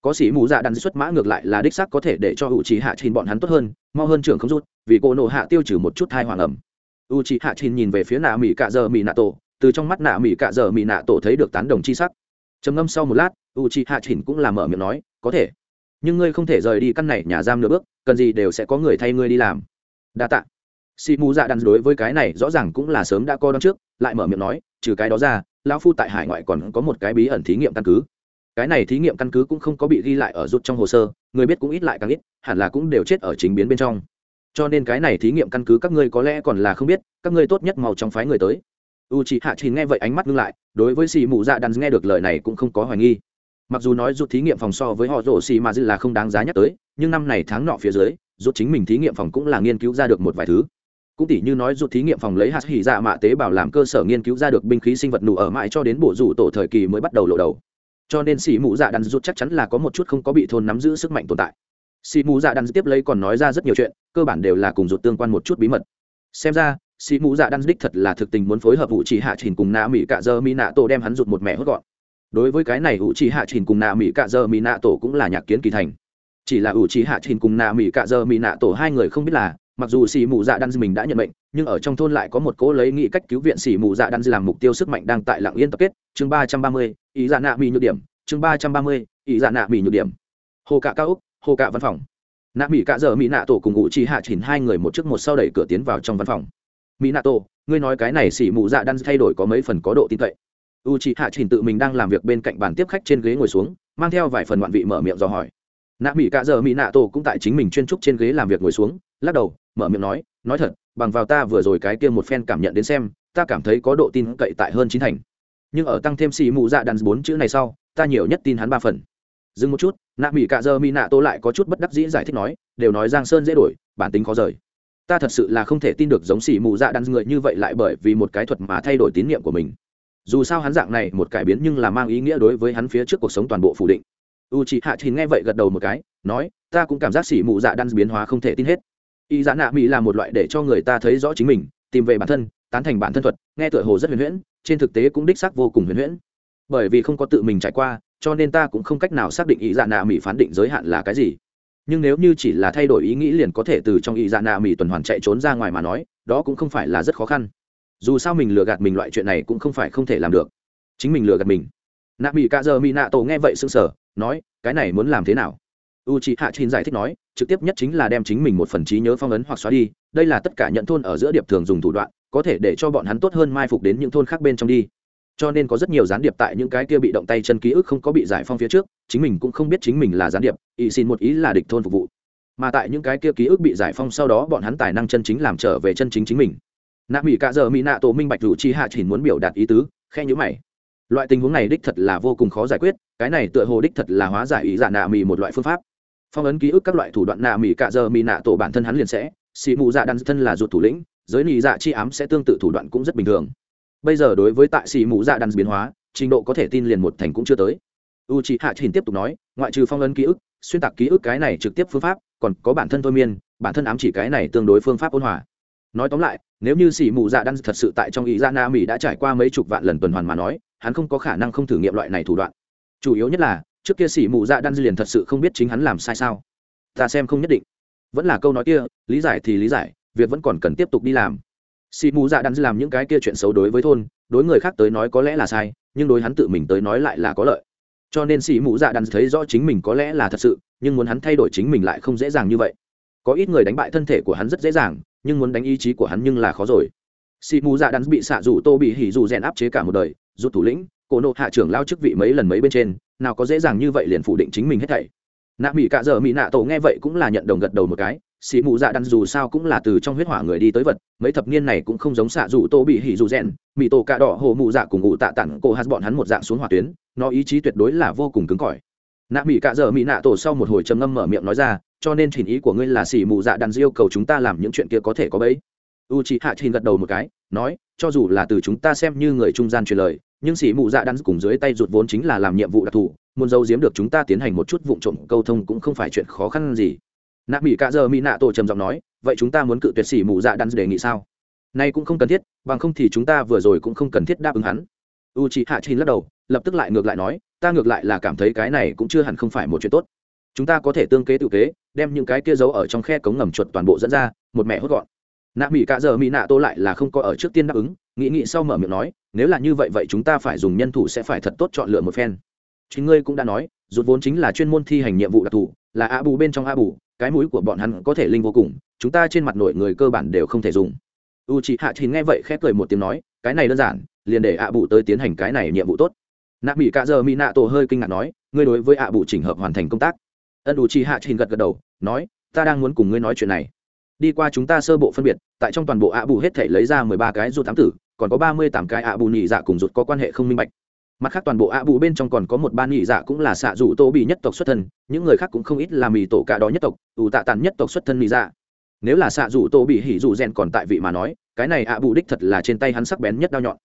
Có xì mù dạ đan xuất mã ngược lại là đích sắc có thể để cho hữu trí hạ trình bọn hắn tốt hơn, mau hơn trưởng không rút, vì cô nộ hạ tiêu trừ một chút thai hoàng ẩm. U trí hạ trình nhìn về phía nạ mỹ cạ giờ mỹ nạ tổ, từ trong mắt nạ mỹ cạ giờ mỹ nạ tổ thấy được tán đồng chi sắc. Trầm ngâm sau một lát u trí hạ trình cũng làm mở miệng nói, có thể nhưng ngươi không thể rời đi căn này nhà giam nửa bước, cần gì đều sẽ có người thay ngươi đi làm. Đa tạ. Xị mù dạ đàn đối với cái này rõ ràng cũng là sớm đã co đón trước, lại mở miệng nói, trừ cái đó ra, lão phu tại hải ngoại còn có một cái bí ẩn thí nghiệm căn cứ. Cái này thí nghiệm căn cứ cũng không có bị ghi lại ở rút trong hồ sơ, người biết cũng ít lại càng ít, hẳn là cũng đều chết ở chính biến bên trong. Cho nên cái này thí nghiệm căn cứ các ngươi có lẽ còn là không biết, các ngươi tốt nhất màu trong phái người tới. U chị hạ chỉ nghe vậy ánh mắt ngưng lại, đối với xì mù dạ đàn nghe được lời này cũng không có hoài nghi mặc dù nói rút thí nghiệm phòng so với họ rổ xì mà dư là không đáng giá nhắc tới, nhưng năm này tháng nọ phía dưới, rút chính mình thí nghiệm phòng cũng là nghiên cứu ra được một vài thứ. Cũng tỉ như nói rút thí nghiệm phòng lấy hạt hỉ dạ mạ tế bào làm cơ sở nghiên cứu ra được binh khí sinh vật nụ ở mãi cho đến bộ rủ tổ thời kỳ mới bắt đầu lộ đầu. Cho nên xì mũ dạ đàn rút chắc chắn là có một chút không có bị thôn nắm giữ sức mạnh tồn tại. Xì mũ dạ đàn tiếp lấy còn nói ra rất nhiều chuyện, cơ bản đều là cùng rút tương quan một chút bí mật. Xem ra, xì mũ dạ đan đích thật là thực tình muốn phối hợp vụ chỉ hạ trình cùng nạ mỹ cạ giờ mỹ nạ tổ đem hắn rụt một mẹ hốt gọn đối với cái này ủ chỉ hạ trình cùng nạ mỹ cạ dơ mỹ nạ tổ cũng là nhạc kiến kỳ thành. Chỉ là ủ chỉ hạ trình cùng nạ mỹ cạ dơ mỹ nạ tổ hai người không biết là, mặc dù xì mù dạ đan mình đã nhận mệnh, nhưng ở trong thôn lại có một cố lấy nghĩ cách cứu viện xì mù dạ đan làm mục tiêu sức mạnh đang tại lạng yên tập kết. Chương ba trăm ba mươi, ý dạ nạ mỹ nhược điểm. Chương ba trăm ba mươi, ý dạ nạ mỹ nhược điểm. Hồ cạ cao úc, hồ cạ văn phòng. Nạ mỹ cạ dơ mỹ nạ tổ cùng ủ chỉ hạ trình hai người một trước một sau đẩy cửa tiến vào trong văn phòng. Mỹ nạ tổ ngươi nói cái này xì mù dạ đan thay đổi có mấy phần có độ tin cậy? U chị hạ trình tự mình đang làm việc bên cạnh bàn tiếp khách trên ghế ngồi xuống, mang theo vài phần ngoạn vị mở miệng dò hỏi. Nạ mỹ cạ giờ mỹ nạ tổ cũng tại chính mình chuyên trúc trên ghế làm việc ngồi xuống, lắc đầu, mở miệng nói nói thật, bằng vào ta vừa rồi cái kia một phen cảm nhận đến xem, ta cảm thấy có độ tin cậy tại hơn chín thành. Nhưng ở tăng thêm xì mù dạ đàn bốn chữ này sau, ta nhiều nhất tin hắn ba phần. Dừng một chút, nạ mỹ cạ giờ mỹ nạ tổ lại có chút bất đắc dĩ giải thích nói, đều nói giang sơn dễ đổi, bản tính khó rời. Ta thật sự là không thể tin được giống xì mù dạ đan người như vậy lại bởi vì một cái thuật mà thay đổi tín nhiệm của mình dù sao hắn dạng này một cải biến nhưng là mang ý nghĩa đối với hắn phía trước cuộc sống toàn bộ phủ định. U chị hạ thì nghe vậy gật đầu một cái, nói, ta cũng cảm giác xỉ mụ dạ đan biến hóa không thể tin hết. Y dạ nạ mỹ là một loại để cho người ta thấy rõ chính mình, tìm về bản thân, tán thành bản thân thuật, nghe tựa hồ rất huyền huyễn, trên thực tế cũng đích xác vô cùng huyền huyễn. Bởi vì không có tự mình trải qua, cho nên ta cũng không cách nào xác định ý dạ nạ mỹ phán định giới hạn là cái gì. Nhưng nếu như chỉ là thay đổi ý nghĩ liền có thể từ trong ý dạ nạ mỹ tuần hoàn chạy trốn ra ngoài mà nói, đó cũng không phải là rất khó khăn dù sao mình lừa gạt mình loại chuyện này cũng không phải không thể làm được. Chính mình lừa gạt mình. Nạ mỹ cạ giờ mỹ nạ tổ nghe vậy sững sờ, nói cái này muốn làm thế nào? U c h ị hạ chín giải thích nói trực tiếp nhất chính là đem chính mình một phần trí nhớ phong ấn hoặc xóa đi đây là tất cả nhận thôn ở giữa điệp thường dùng thủ đoạn có thể để cho bọn hắn tốt hơn mai phục đến những thôn khác bên trong đi. Cho nên có rất nhiều gián điệp tại những cái kia bị động tay chân ký ức không có bị giải phong phía trước chính mình cũng không biết chính mình là gián điệp ý xin một ý là địch thôn phục vụ. Mà tại những cái kia ký ức bị giải phong sau đó bọn hắn tài năng chân chính làm trở về chân chính chính mình nạ mỹ cạ giờ mỹ nạ tổ minh bạch rủ chi hạ chỉ muốn biểu đạt ý tứ, khe nhữ mày. Loại tình huống này đích thật là vô cùng khó giải quyết, cái này tựa hồ đích thật là hóa giải ý giả nạ mỹ một loại phương pháp. Phong ấn ký ức các loại thủ đoạn nạ mỹ cạ giờ mỹ nạ tổ bản thân hắn liền sẽ xị mù dạ đan thân là ruột thủ lĩnh, giới nị dạ chi ám sẽ tương tự thủ đoạn cũng rất bình thường. Bây giờ đối với tại xì mù dạ đan biến hóa, trình độ có thể tin liền một thành cũng chưa tới. U c h ị hạ trình tiếp tục nói, ngoại trừ phong ấn ký ức, xuyên tạc ký ức cái này trực tiếp phương pháp, còn có bản thân thôi miên, bản thân ám chỉ cái này tương đối phương pháp ôn hòa. Nói tóm lại nếu như xì mù dạ đan thật sự tại trong ý Ra na mỹ đã trải qua mấy chục vạn lần tuần hoàn mà nói, hắn không có khả năng không thử nghiệm loại này thủ đoạn. Chủ yếu nhất là, trước kia xì mù dạ đan liền thật sự không biết chính hắn làm sai sao. Ta xem không nhất định. Vẫn là câu nói kia, lý giải thì lý giải, việc vẫn còn cần tiếp tục đi làm. Xì mù dạ đan làm những cái kia chuyện xấu đối với thôn, đối người khác tới nói có lẽ là sai, nhưng đối hắn tự mình tới nói lại là có lợi. Cho nên xì mù dạ đan thấy rõ chính mình có lẽ là thật sự, nhưng muốn hắn thay đổi chính mình lại không dễ dàng như vậy. Có ít người đánh bại thân thể của hắn rất dễ dàng nhưng muốn đánh ý chí của hắn nhưng là khó rồi. Xì mù dạ đắn bị xạ rủ tô bị hỉ dù rèn áp chế cả một đời, rút thủ lĩnh, cổ nộ hạ trưởng lao chức vị mấy lần mấy bên trên, nào có dễ dàng như vậy liền phủ định chính mình hết thảy. Nạ mỹ cạ dở mỹ nạ tổ nghe vậy cũng là nhận đồng gật đầu một cái xì mù dạ đắn dù sao cũng là từ trong huyết hỏa người đi tới vật, mấy thập niên này cũng không giống xạ dù tô bị hỉ dù rèn mỹ tổ cạ đỏ hồ mù dạ cùng ngụ tạ tặng cổ hát bọn hắn một dạng xuống hỏa tuyến, nó ý chí tuyệt đối là vô cùng cứng cỏi nạ mỹ cạ dở mỹ nạ tổ sau một hồi trầm ngâm mở miệng nói ra, cho nên chỉnh ý của ngươi là xỉ mù dạ đắn yêu cầu chúng ta làm những chuyện kia có thể có bấy. U chị hạ trình gật đầu một cái, nói, cho dù là từ chúng ta xem như người trung gian truyền lời, nhưng xỉ mù dạ đàn cùng dưới tay rụt vốn chính là làm nhiệm vụ đặc thù, muốn giấu giếm được chúng ta tiến hành một chút vụ trộm câu thông cũng không phải chuyện khó khăn gì. Nạ mỹ cạ giờ mỹ nạ tổ trầm giọng nói, vậy chúng ta muốn cự tuyệt xỉ mù dạ đan đề nghị sao? Nay cũng không cần thiết, bằng không thì chúng ta vừa rồi cũng không cần thiết đáp ứng hắn. U chị hạ chín lắc đầu lập tức lại ngược lại nói, ta ngược lại là cảm thấy cái này cũng chưa hẳn không phải một chuyện tốt. Chúng ta có thể tương kế tự kế, đem những cái kia giấu ở trong khe cống ngầm chuột toàn bộ dẫn ra, một mẹ hốt gọn. Nạ mỹ cả giờ mỹ nạ tô lại là không có ở trước tiên đáp ứng, nghĩ nghĩ sau mở miệng nói, nếu là như vậy vậy chúng ta phải dùng nhân thủ sẽ phải thật tốt chọn lựa một phen. Chính ngươi cũng đã nói, rút vốn chính là chuyên môn thi hành nhiệm vụ đặc thù, là a bù bên trong a bù, cái mũi của bọn hắn có thể linh vô cùng, chúng ta trên mặt nội người cơ bản đều không thể dùng. U chị hạ thì nghe vậy khép cười một tiếng nói, cái này đơn giản, liền để a bù tới tiến hành cái này nhiệm vụ tốt nạ mỹ cạ giờ mỹ nạ tổ hơi kinh ngạc nói, ngươi đối với ạ bù chỉnh hợp hoàn thành công tác. Ân đủ chi hạ trình gật gật đầu, nói, ta đang muốn cùng ngươi nói chuyện này. Đi qua chúng ta sơ bộ phân biệt, tại trong toàn bộ ạ bù hết thể lấy ra mười ba cái rụt tám tử, còn có ba mươi tám cái ạ bù nhị dạ cùng rụt có quan hệ không minh bạch. Mặt khác toàn bộ ạ bù bên trong còn có một ban nhị dạ cũng là xạ rủ tô bị nhất tộc xuất thân, những người khác cũng không ít là mì tổ cả đó nhất tộc, ủ tạ tàn nhất tộc xuất thân nhị dạ. Nếu là xạ rủ tô bị hỉ rủ rèn còn tại vị mà nói, cái này ạ bù đích thật là trên tay hắn sắc bén nhất đao nhọn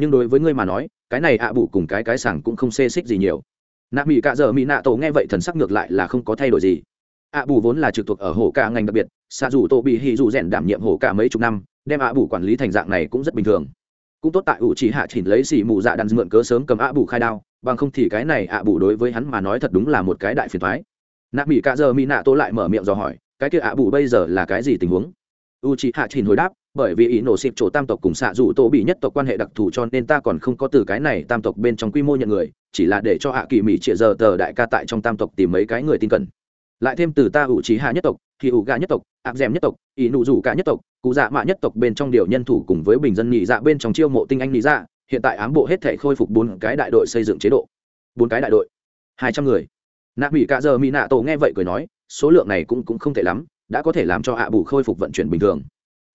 nhưng đối với ngươi mà nói, cái này ạ bụ cùng cái cái sảng cũng không xê xích gì nhiều. Nạ mỹ cạ giờ mỹ nạ tổ nghe vậy thần sắc ngược lại là không có thay đổi gì. Ạ bù vốn là trực thuộc ở hồ ca ngành đặc biệt xạ dù tổ bị hì dù rèn đảm nhiệm hồ ca mấy chục năm, đem ạ bù quản lý thành dạng này cũng rất bình thường. Cũng tốt tại ủ chỉ hạ chỉnh lấy xì mù dạ đàn mượn cớ sớm cầm ạ bù khai đao, bằng không thì cái này ạ bù đối với hắn mà nói thật đúng là một cái đại phiền thoái nạ mỹ cả giờ mỹ nạ tổ lại mở miệng dò hỏi, cái kia ạ bù bây giờ là cái gì tình huống? U chỉ hạ chỉnh hồi đáp bởi vì ý nổ xịp chỗ tam tộc cùng xạ dù tổ bị nhất tộc quan hệ đặc thù cho nên ta còn không có từ cái này tam tộc bên trong quy mô nhận người, chỉ là để cho hạ kỳ mỹ trịa giờ tờ đại ca tại trong tam tộc tìm mấy cái người tin cẩn. Lại thêm từ ta ủ trí hạ nhất tộc, thì ủ gà nhất tộc áp d nhất tộc, ý nụ rủ cả nhất tộc, cụ dạ mạ nhất tộc bên trong điều nhân thủ cùng với bình dân nhị dạ bên trong chiêu mộ tinh anh nhị dạ hiện tại ám bộ hết thể khôi phục bốn cái đại đội xây dựng chế độ. Bốn cái đại đội. Hai trăm người. Nạ mỹ cả giờ mỹ nạ tổ nghe vậy cười nói, số lượng này cũng cũng không thể lắm, đã có thể làm cho hạ bù khôi phục vận chuyển bình thường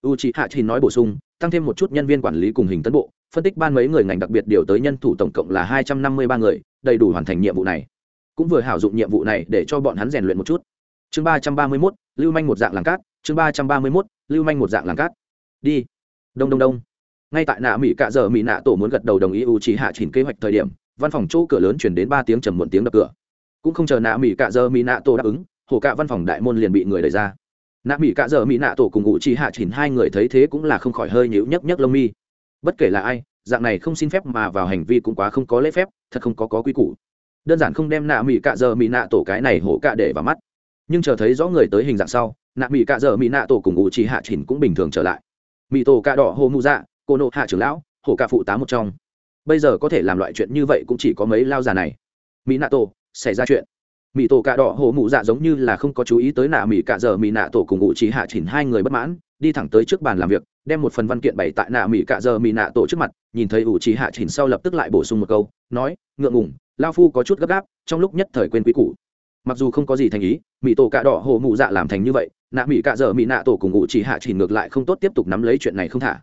u c hạ chỉ nói bổ sung, tăng thêm một chút nhân viên quản lý cùng hình tấn bộ, phân tích ban mấy người ngành đặc biệt điều tới nhân thủ tổng cộng là hai trăm năm mươi ba người, đầy đủ hoàn thành nhiệm vụ này. Cũng vừa hảo dụng nhiệm vụ này để cho bọn hắn rèn luyện một chút. Chương ba trăm ba mươi mốt, lưu manh một dạng làng cát, chương ba trăm ba mươi mốt, lưu manh một dạng làng cát. Đi. Đông đông đông. Ngay tại nạ mỹ cạ giờ mỹ nạ tổ muốn gật đầu đồng ý u c hạ chỉnh kế hoạch thời điểm, văn phòng chỗ cửa lớn chuyển đến ba tiếng trầm muộn tiếng đập cửa. Cũng không chờ nạ mỹ cạ giờ mỹ nạ tổ đáp ứng hồ cạ văn phòng đại môn liền bị người đẩy ra nạ mỹ cạ dợ mỹ nạ tổ cùng ngụ chi hạ chỉnh hai người thấy thế cũng là không khỏi hơi nhịu nhấc nhấc lông mi. Bất kể là ai, dạng này không xin phép mà vào hành vi cũng quá không có lễ phép, thật không có có quy củ. Đơn giản không đem nạ mỹ cạ dợ mỹ nạ tổ cái này hổ cạ để vào mắt. Nhưng chờ thấy rõ người tới hình dạng sau, nạ mỹ cạ dợ mỹ nạ tổ cùng ngụ chi hạ chỉnh cũng bình thường trở lại. Mỹ tổ cạ đỏ hồ mụ dạ cô nộ hạ trưởng lão, hổ cạ phụ tá một trong. Bây giờ có thể làm loại chuyện như vậy cũng chỉ có mấy lao già này. Mỹ nạ tổ, xảy ra chuyện mỹ tổ cạ đỏ hổ mụ dạ giống như là không có chú ý tới nạ mỹ cạ giờ mỹ nạ tổ cùng ngụ trí hạ chỉnh hai người bất mãn, đi thẳng tới trước bàn làm việc, đem một phần văn kiện bày tại nạ mỹ cạ giờ mỹ nạ tổ trước mặt, nhìn thấy ủ trí hạ chỉnh sau lập tức lại bổ sung một câu, nói, ngượng ngủng lao phu có chút gấp gáp, trong lúc nhất thời quên quý cũ mặc dù không có gì thành ý mỹ tổ cạ đỏ hổ mụ dạ làm thành như vậy, nạ mỹ cạ giờ mỹ nạ tổ cùng ngụ trí hạ chỉnh ngược lại không tốt tiếp tục nắm lấy chuyện này không thả.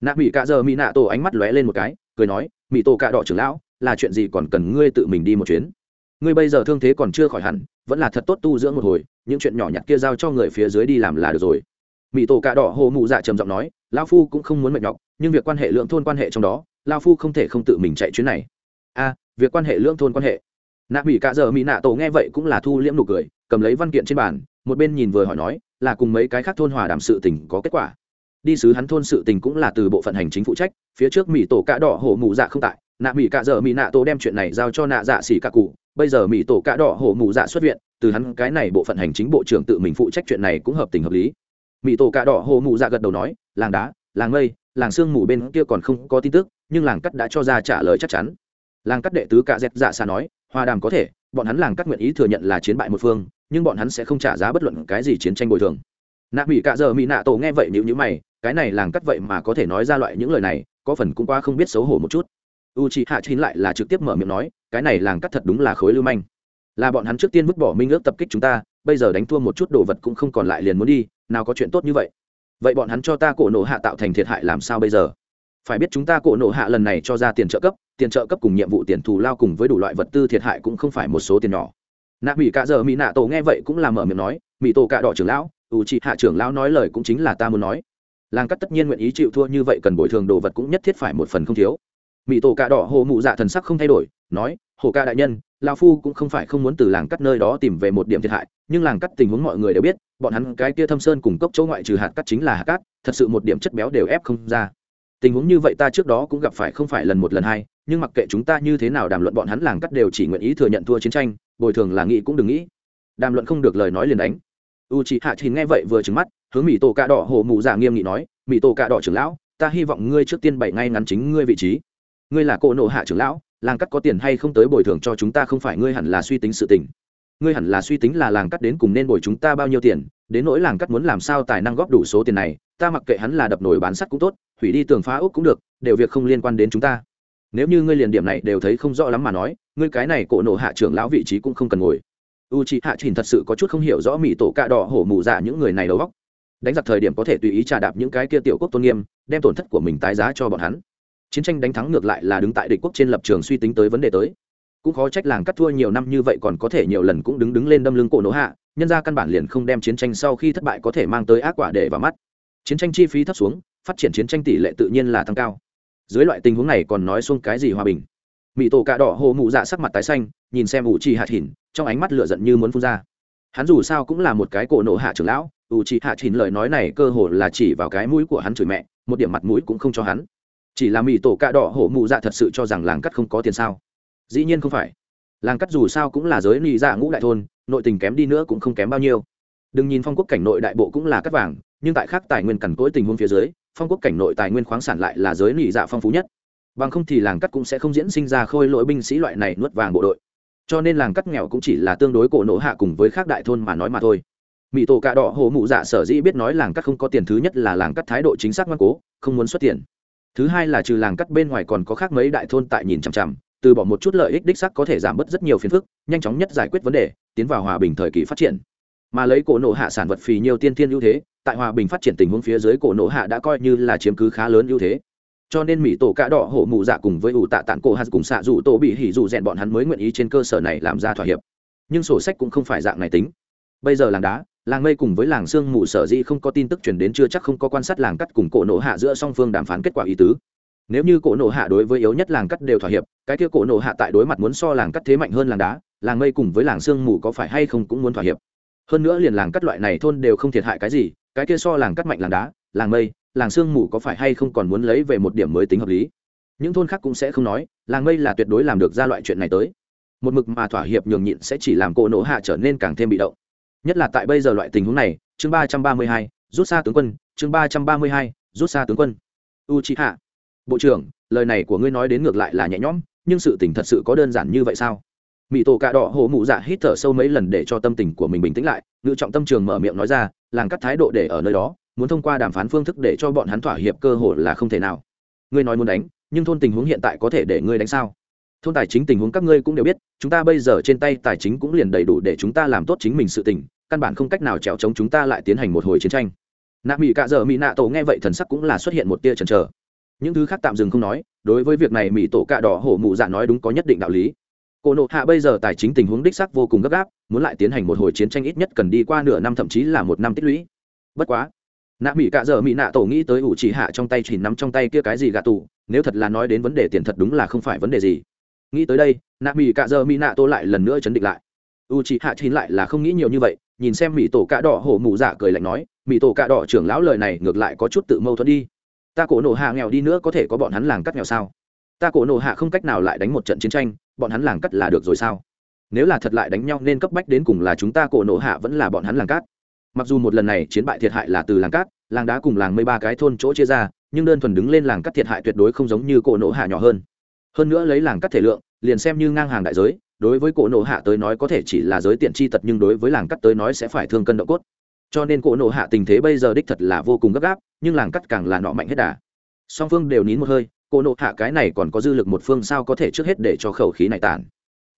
Nạ mỹ cạ giờ mỹ nạ tổ ánh mắt lóe lên một cái, cười nói mỹ tổ cạ đỏ trưởng lão, là chuyện gì còn cần ngươi tự mình đi một chuyến? Ngươi bây giờ thương thế còn chưa khỏi hẳn, vẫn là thật tốt tu dưỡng một hồi, những chuyện nhỏ nhặt kia giao cho người phía dưới đi làm là được rồi. Mỹ tổ cạ đỏ hồ mụ dạ trầm giọng nói lao phu cũng không muốn mệt nhọc, nhưng việc quan hệ lượng thôn quan hệ trong đó lao phu không thể không tự mình chạy chuyến này. A, việc quan hệ lượng thôn quan hệ. Nạ mỹ cạ giờ mỹ nạ tổ nghe vậy cũng là thu liễm nụ cười, cầm lấy văn kiện trên bàn, một bên nhìn vừa hỏi nói, là cùng mấy cái khác thôn hòa đàm sự tình có kết quả? Đi sứ hắn thôn sự tình cũng là từ bộ phận hành chính phụ trách, phía trước mỹ tổ cạ đỏ hổ mụ dạ không tại, nạ mỹ cạ giờ mỹ nạ tổ đem chuyện này giao cho nạ dạ xỉ cạ cụ bây giờ mỹ tổ cạ đỏ hổ mụ dạ xuất viện, từ hắn cái này bộ phận hành chính bộ trưởng tự mình phụ trách chuyện này cũng hợp tình hợp lý. Mỹ tổ cạ đỏ hổ mụ dạ gật đầu nói, làng đá, làng mây, làng sương mù bên kia còn không có tin tức, nhưng làng cắt đã cho ra trả lời chắc chắn. Làng cắt đệ tứ cạ dẹt dạ xa nói hòa đàm có thể, bọn hắn làng cắt nguyện ý thừa nhận là chiến bại một phương, nhưng bọn hắn sẽ không trả giá bất luận cái gì chiến tranh bồi thường. Nạ mỹ cạ giờ mỹ nạ tổ nghe vậy nhữ nhữ mày, cái này làng cắt vậy mà có thể nói ra loại những lời này, có phần cũng qua không biết xấu hổ một chút u c h ị hạ chín lại là trực tiếp mở miệng nói, cái này làng cắt thật đúng là khối lưu manh. Là bọn hắn trước tiên vứt bỏ minh ước tập kích chúng ta, bây giờ đánh thua một chút đồ vật cũng không còn lại liền muốn đi, nào có chuyện tốt như vậy. Vậy bọn hắn cho ta cổ nổ hạ tạo thành thiệt hại làm sao bây giờ? Phải biết chúng ta cổ nổ hạ lần này cho ra tiền trợ cấp, tiền trợ cấp cùng nhiệm vụ tiền thù lao cùng với đủ loại vật tư thiệt hại cũng không phải một số tiền nhỏ. Nạ mỹ cạ giờ mỹ nạ tổ nghe vậy cũng là mở miệng nói mỹ tổ cạ đỏ trưởng lão ủ trị hạ trưởng lão nói lời cũng chính là ta muốn nói. Làng cắt tất nhiên nguyện ý chịu thua như vậy cần bồi thường đồ vật cũng nhất thiết phải một phần không thiếu mỹ tổ cạ đỏ hồ mụ dạ thần sắc không thay đổi, nói, hồ ca đại nhân lao phu cũng không phải không muốn từ làng cắt nơi đó tìm về một điểm thiệt hại, nhưng làng cắt tình huống mọi người đều biết, bọn hắn cái kia thâm sơn cùng cốc chỗ ngoại trừ hạt cắt chính là hạt cát, thật sự một điểm chất béo đều ép không ra. Tình huống như vậy ta trước đó cũng gặp phải không phải lần một lần hai, nhưng mặc kệ chúng ta như thế nào đàm luận bọn hắn làng cắt đều chỉ nguyện ý thừa nhận thua chiến tranh, bồi thường là nghĩ cũng đừng nghĩ. Đàm luận không được lời nói liền đánh. U chị hạ thì nghe vậy vừa trừng mắt, hướng mỹ tổ cạ đỏ hồ mụ dạ nghiêm nghị nói mỹ tổ cạ đỏ trưởng lão, ta hy vọng ngươi trước tiên bày ngay ngắn chính ngươi vị trí ngươi là cỗ nộ hạ trưởng lão, làng cắt có tiền hay không tới bồi thường cho chúng ta không phải ngươi hẳn là suy tính sự tình. Ngươi hẳn là suy tính là làng cắt đến cùng nên bồi chúng ta bao nhiêu tiền, đến nỗi làng cắt muốn làm sao tài năng góp đủ số tiền này, ta mặc kệ hắn là đập nổi bán sắt cũng tốt, hủy đi tường phá úc cũng được, đều việc không liên quan đến chúng ta. Nếu như ngươi liền điểm này đều thấy không rõ lắm mà nói, ngươi cái này cổ nộ hạ trưởng lão vị trí cũng không cần ngồi. U c h ị hạ trình thật sự có chút không hiểu rõ mỹ tổ cạ đỏ hổ mù dạ những người này đầu góc đánh giặc thời điểm có thể tùy ý trà đạp những cái kia tiểu quốc tôn nghiêm, đem tổn thất của mình tái giá cho bọn hắn chiến tranh đánh thắng ngược lại là đứng tại địch quốc trên lập trường suy tính tới vấn đề tới. Cũng khó trách làng cắt thua nhiều năm như vậy còn có thể nhiều lần cũng đứng đứng lên đâm lưng cổ nỗ hạ, nhân ra căn bản liền không đem chiến tranh sau khi thất bại có thể mang tới ác quả để vào mắt. Chiến tranh chi phí thấp xuống, phát triển chiến tranh tỷ lệ tự nhiên là tăng cao. Dưới loại tình huống này còn nói xuống cái gì hòa bình? Mỹ tổ cạ đỏ hồ mụ dạ sắc mặt tái xanh, nhìn xem ủ trì hạt hỉn, trong ánh mắt lửa giận như muốn phun ra. Hắn dù sao cũng là một cái cổ nộ hạ trưởng lão, ủ trì hạt hỉn lời nói này cơ hồ là chỉ vào cái mũi của hắn chửi mẹ, một điểm mặt mũi cũng không cho hắn chỉ là mỹ tổ cạ đỏ hổ mụ dạ thật sự cho rằng làng cắt không có tiền sao? Dĩ nhiên không phải. Làng cắt dù sao cũng là giới nị dạ ngũ đại thôn, nội tình kém đi nữa cũng không kém bao nhiêu. Đừng nhìn phong quốc cảnh nội đại bộ cũng là cắt vàng, nhưng tại khác tài nguyên cằn cỗi tình huống phía dưới, phong quốc cảnh nội tài nguyên khoáng sản lại là giới nị dạ phong phú nhất. Bằng không thì làng cắt cũng sẽ không diễn sinh ra khôi lỗi binh sĩ loại này nuốt vàng bộ đội. Cho nên làng cắt nghèo cũng chỉ là tương đối cổ nổ hạ cùng với khác đại thôn mà nói mà thôi. Mỹ tổ cạ đỏ hồ mụ dạ sở dĩ biết nói làng cắt không có tiền thứ nhất là làng cắt thái độ chính xác ngoan cố, không muốn xuất tiền thứ hai là trừ làng cắt bên ngoài còn có khác mấy đại thôn tại nhìn chằm chằm, từ bỏ một chút lợi ích đích sắc có thể giảm bớt rất nhiều phiền phức, nhanh chóng nhất giải quyết vấn đề, tiến vào hòa bình thời kỳ phát triển. Mà lấy cổ nộ hạ sản vật phì nhiều tiên tiên ưu thế, tại hòa bình phát triển tình huống phía dưới cổ nộ hạ đã coi như là chiếm cứ khá lớn ưu thế. Cho nên mỹ tổ cạ đỏ hổ mụ dạ cùng với ủ tạ tản cổ hạt cùng xạ dù tổ bị hỉ dù rèn bọn hắn mới nguyện ý trên cơ sở này làm ra thỏa hiệp. Nhưng sổ sách cũng không phải dạng này tính. Bây giờ làng đá làng mây cùng với làng sương mù sở dĩ không có tin tức chuyển đến chưa chắc không có quan sát làng cắt cùng cổ nổ hạ giữa song phương đàm phán kết quả ý tứ. Nếu như cổ nổ hạ đối với yếu nhất làng cắt đều thỏa hiệp, cái kia cổ nổ hạ tại đối mặt muốn so làng cắt thế mạnh hơn làng đá, làng mây cùng với làng sương mù có phải hay không cũng muốn thỏa hiệp. Hơn nữa liền làng cắt loại này thôn đều không thiệt hại cái gì, cái kia so làng cắt mạnh làng đá, làng mây, làng sương mù có phải hay không còn muốn lấy về một điểm mới tính hợp lý? Những thôn khác cũng sẽ không nói, làng mây là tuyệt đối làm được ra loại chuyện này tới. Một mực mà thỏa hiệp nhường nhịn sẽ chỉ làm cổ nổ hạ trở nên càng thêm bị động nhất là tại bây giờ loại tình huống này, chương ba trăm ba mươi hai, rút xa tướng quân, chương ba trăm ba mươi hai, rút xa tướng quân. U c hạ bộ trưởng, lời này của ngươi nói đến ngược lại là nhẹ nhõm, nhưng sự tình thật sự có đơn giản như vậy sao? Mỹ tổ cà đỏ hổ mụ dạ hít thở sâu mấy lần để cho tâm tình của mình bình tĩnh lại ngự trọng tâm trường mở miệng nói ra, làng cắt thái độ để ở nơi đó, muốn thông qua đàm phán phương thức để cho bọn hắn thỏa hiệp cơ hội là không thể nào. Ngươi nói muốn đánh, nhưng thôn tình huống hiện tại có thể để ngươi đánh sao? Thôn tài chính tình huống các ngươi cũng đều biết, chúng ta bây giờ trên tay tài chính cũng liền đầy đủ để chúng ta làm tốt chính mình sự tình căn bản không cách nào trèo chống chúng ta lại tiến hành một hồi chiến tranh. Nạ mỹ cạ dợ mỹ nạ tổ nghe vậy thần sắc cũng là xuất hiện một tia chần chờ. Những thứ khác tạm dừng không nói, đối với việc này mỹ tổ cạ đỏ hổ mụ dạ nói đúng có nhất định đạo lý. Cổ nộ hạ bây giờ tài chính tình huống đích sắc vô cùng gấp gáp, muốn lại tiến hành một hồi chiến tranh ít nhất cần đi qua nửa năm thậm chí là một năm tích lũy. Bất quá, nạ mỹ cạ dợ mỹ nạ tổ nghĩ tới ủ chỉ hạ trong tay chỉ nắm trong tay kia cái gì gạ tù, nếu thật là nói đến vấn đề tiền thật đúng là không phải vấn đề gì. Nghĩ tới đây, nạ mỹ cạ dợ mỹ nạ tổ lại lần nữa chấn định lại. U chỉ hạ chín lại là không nghĩ nhiều như vậy nhìn xem mỹ tổ cạ đỏ hổ mụ dạ cười lạnh nói, mỹ tổ cạ đỏ trưởng lão lời này ngược lại có chút tự mâu thuẫn đi. Ta cổ nổ hạ nghèo đi nữa có thể có bọn hắn làng cắt nghèo sao? Ta cổ nổ hạ không cách nào lại đánh một trận chiến tranh, bọn hắn làng cắt là được rồi sao? Nếu là thật lại đánh nhau nên cấp bách đến cùng là chúng ta cổ nổ hạ vẫn là bọn hắn làng cát mặc dù một lần này chiến bại thiệt hại là từ làng cát làng đá cùng làng mây ba cái thôn chỗ chia ra, nhưng đơn thuần đứng lên làng cắt thiệt hại tuyệt đối không giống như cổ nổ hạ nhỏ hơn. Hơn nữa lấy làng cắt thể lượng, liền xem như ngang hàng đại giới đối với cổ nộ hạ tới nói có thể chỉ là giới tiện chi tật nhưng đối với làng cắt tới nói sẽ phải thương cân độ cốt. Cho nên cổ nộ hạ tình thế bây giờ đích thật là vô cùng gấp gáp, nhưng làng cắt càng là nọ mạnh hết đà. Song phương đều nín một hơi, cổ nộ hạ cái này còn có dư lực một phương sao có thể trước hết để cho khẩu khí này tàn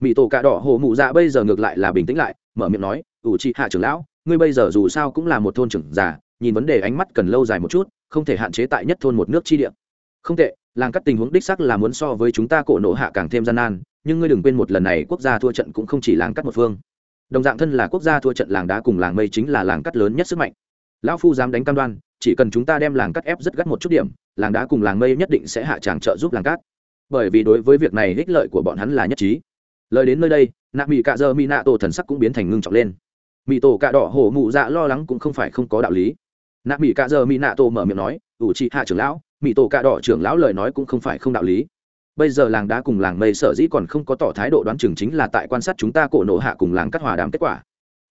mỹ tổ cà đỏ hồ mụ dạ bây giờ ngược lại là bình tĩnh lại, mở miệng nói, ủ trị hạ trưởng lão, ngươi bây giờ dù sao cũng là một thôn trưởng già, nhìn vấn đề ánh mắt cần lâu dài một chút, không thể hạn chế tại nhất thôn một nước chi địa. Không tệ, làng cắt tình huống đích sắc là muốn so với chúng ta cổ nộ hạ càng thêm gian nan nhưng ngươi đừng quên một lần này quốc gia thua trận cũng không chỉ làng cắt một phương. Đồng dạng thân là quốc gia thua trận làng đá cùng làng mây chính là làng cắt lớn nhất sức mạnh. Lão phu dám đánh cam đoan, chỉ cần chúng ta đem làng cắt ép rất gắt một chút điểm, làng đá cùng làng mây nhất định sẽ hạ tràng trợ giúp làng cát bởi vì đối với việc này ích lợi của bọn hắn là nhất trí. Lời đến nơi đây, nạ mỹ cạ dơ mỹ nạ tổ thần sắc cũng biến thành ngưng trọng lên. Mỹ tổ cạ đỏ hổ mụ dạ lo lắng cũng không phải không có đạo lý. Nạ mỹ cạ dơ mỹ nạ tổ mở miệng nói, ủ trị hạ trưởng lão mỹ tổ cạ đỏ trưởng lão lời nói cũng không phải không đạo lý bây giờ làng đá cùng làng mây sở dĩ còn không có tỏ thái độ đoán chừng chính là tại quan sát chúng ta cổ nộ hạ cùng làng cắt hòa đàm kết quả.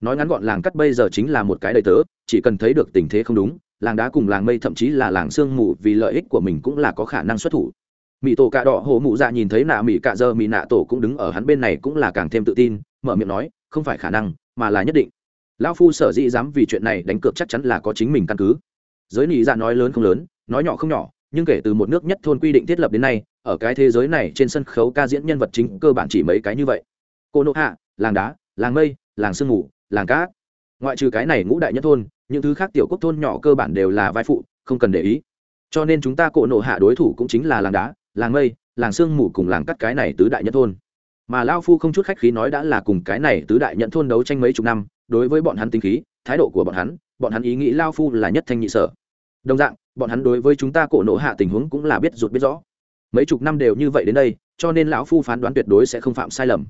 Nói ngắn gọn, làng cắt bây giờ chính là một cái đầy tớ, chỉ cần thấy được tình thế không đúng, làng đá cùng làng mây thậm chí là làng sương mù vì lợi ích của mình cũng là có khả năng xuất thủ. Mỹ tổ cạ đỏ hồ mụ dạ nhìn thấy nạ mỹ cạ dơ mỹ nạ tổ cũng đứng ở hắn bên này cũng là càng thêm tự tin, mở miệng nói, không phải khả năng, mà là nhất định. Lão phu sở dĩ dám vì chuyện này đánh cược chắc chắn là có chính mình căn cứ. Giới nị dạ nói lớn không lớn, nói nhỏ không nhỏ, nhưng kể từ một nước nhất thôn quy định thiết lập đến nay ở cái thế giới này trên sân khấu ca diễn nhân vật chính cơ bản chỉ mấy cái như vậy. Cô nộ hạ, làng đá, làng mây, làng sương ngủ làng cát. Ngoại trừ cái này ngũ đại nhất thôn, những thứ khác tiểu quốc thôn nhỏ cơ bản đều là vai phụ, không cần để ý. Cho nên chúng ta cổ nộ hạ đối thủ cũng chính là làng đá, làng mây, làng sương mù cùng làng cắt cái này tứ đại nhất thôn. Mà lao phu không chút khách khí nói đã là cùng cái này tứ đại nhận thôn đấu tranh mấy chục năm, đối với bọn hắn tính khí, thái độ của bọn hắn bọn hắn ý nghĩ lao phu là nhất thanh nhị sở. Đồng dạng, bọn hắn đối với chúng ta cổ nộ hạ tình huống cũng là biết rụt biết rõ mấy chục năm đều như vậy đến đây, cho nên lão phu phán đoán tuyệt đối sẽ không phạm sai lầm.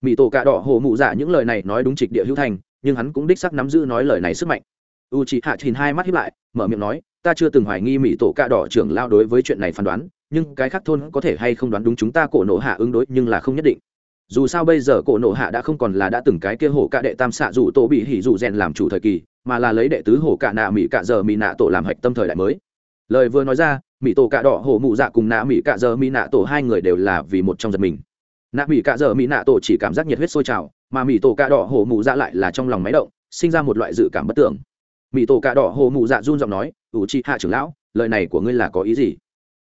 Mỹ tổ cạ đỏ hồ mụ dạ những lời này nói đúng trịch địa hữu thành, nhưng hắn cũng đích sắc nắm giữ nói lời này sức mạnh. U chị hạ nhìn hai mắt hiếp lại, mở miệng nói, ta chưa từng hoài nghi mỹ tổ cạ đỏ trưởng lao đối với chuyện này phán đoán, nhưng cái khác thôn có thể hay không đoán đúng chúng ta cổ nộ hạ ứng đối, nhưng là không nhất định. Dù sao bây giờ cổ nộ hạ đã không còn là đã từng cái kia hổ cạ đệ tam xạ dù tổ bị hỉ dù rèn làm chủ thời kỳ, mà là lấy đệ tứ hổ cạ nạ mỹ cạ giờ mỹ nạ tổ làm hạch tâm thời đại mới. Lời vừa nói ra mỹ tổ cạ đỏ, hổ mụ dạ cùng nạ mỹ cạ giờ mỹ nạ tổ, hai người đều là vì một trong giật mình. Nạ mỹ cạ giờ mỹ nạ tổ chỉ cảm giác nhiệt huyết sôi trào, mà mỹ tổ cạ đỏ, hổ mụ dạ lại là trong lòng máy động, sinh ra một loại dự cảm bất tưởng mỹ tổ cạ đỏ, hổ mụ dạ run giọng nói, ủ chị hạ trưởng lão, lời này của ngươi là có ý gì?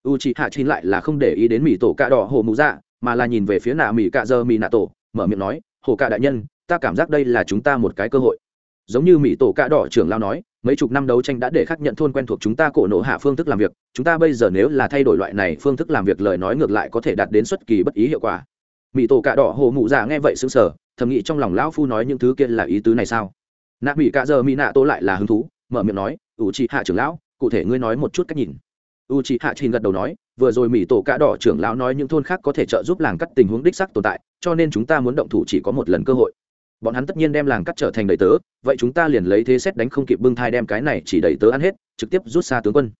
U chị hạ chín lại là không để ý đến mỹ tổ cạ đỏ, hổ mụ dạ mà là nhìn về phía nạ mỹ cạ giờ mỹ nạ tổ, mở miệng nói, hồ cạ đại nhân, ta cảm giác đây là chúng ta một cái cơ hội giống như mỹ tổ cạ đỏ trưởng lao nói, mấy chục năm đấu tranh đã để khắc nhận thôn quen thuộc chúng ta cổ nộ hạ phương thức làm việc, chúng ta bây giờ nếu là thay đổi loại này phương thức làm việc lời nói ngược lại có thể đạt đến xuất kỳ bất ý hiệu quả. Mỹ tổ cạ đỏ hồ mụ dạ nghe vậy xứng sở thầm nghĩ trong lòng lão phu nói những thứ kia là ý tứ này sao? Nạ mỹ cạ giờ mỹ nạ tô lại là hứng thú, mở miệng nói, ủ trị hạ trưởng lão, cụ thể ngươi nói một chút cách nhìn. U chị hạ trình gật đầu nói, vừa rồi mỹ tổ cạ đỏ trưởng lão nói những thôn khác có thể trợ giúp làng cắt tình huống đích sắc tồn tại, cho nên chúng ta muốn động thủ chỉ có một lần cơ hội bọn hắn tất nhiên đem làng cắt trở thành đầy tớ, vậy chúng ta liền lấy thế xét đánh không kịp bưng thai đem cái này chỉ đầy tớ ăn hết, trực tiếp rút xa tướng quân.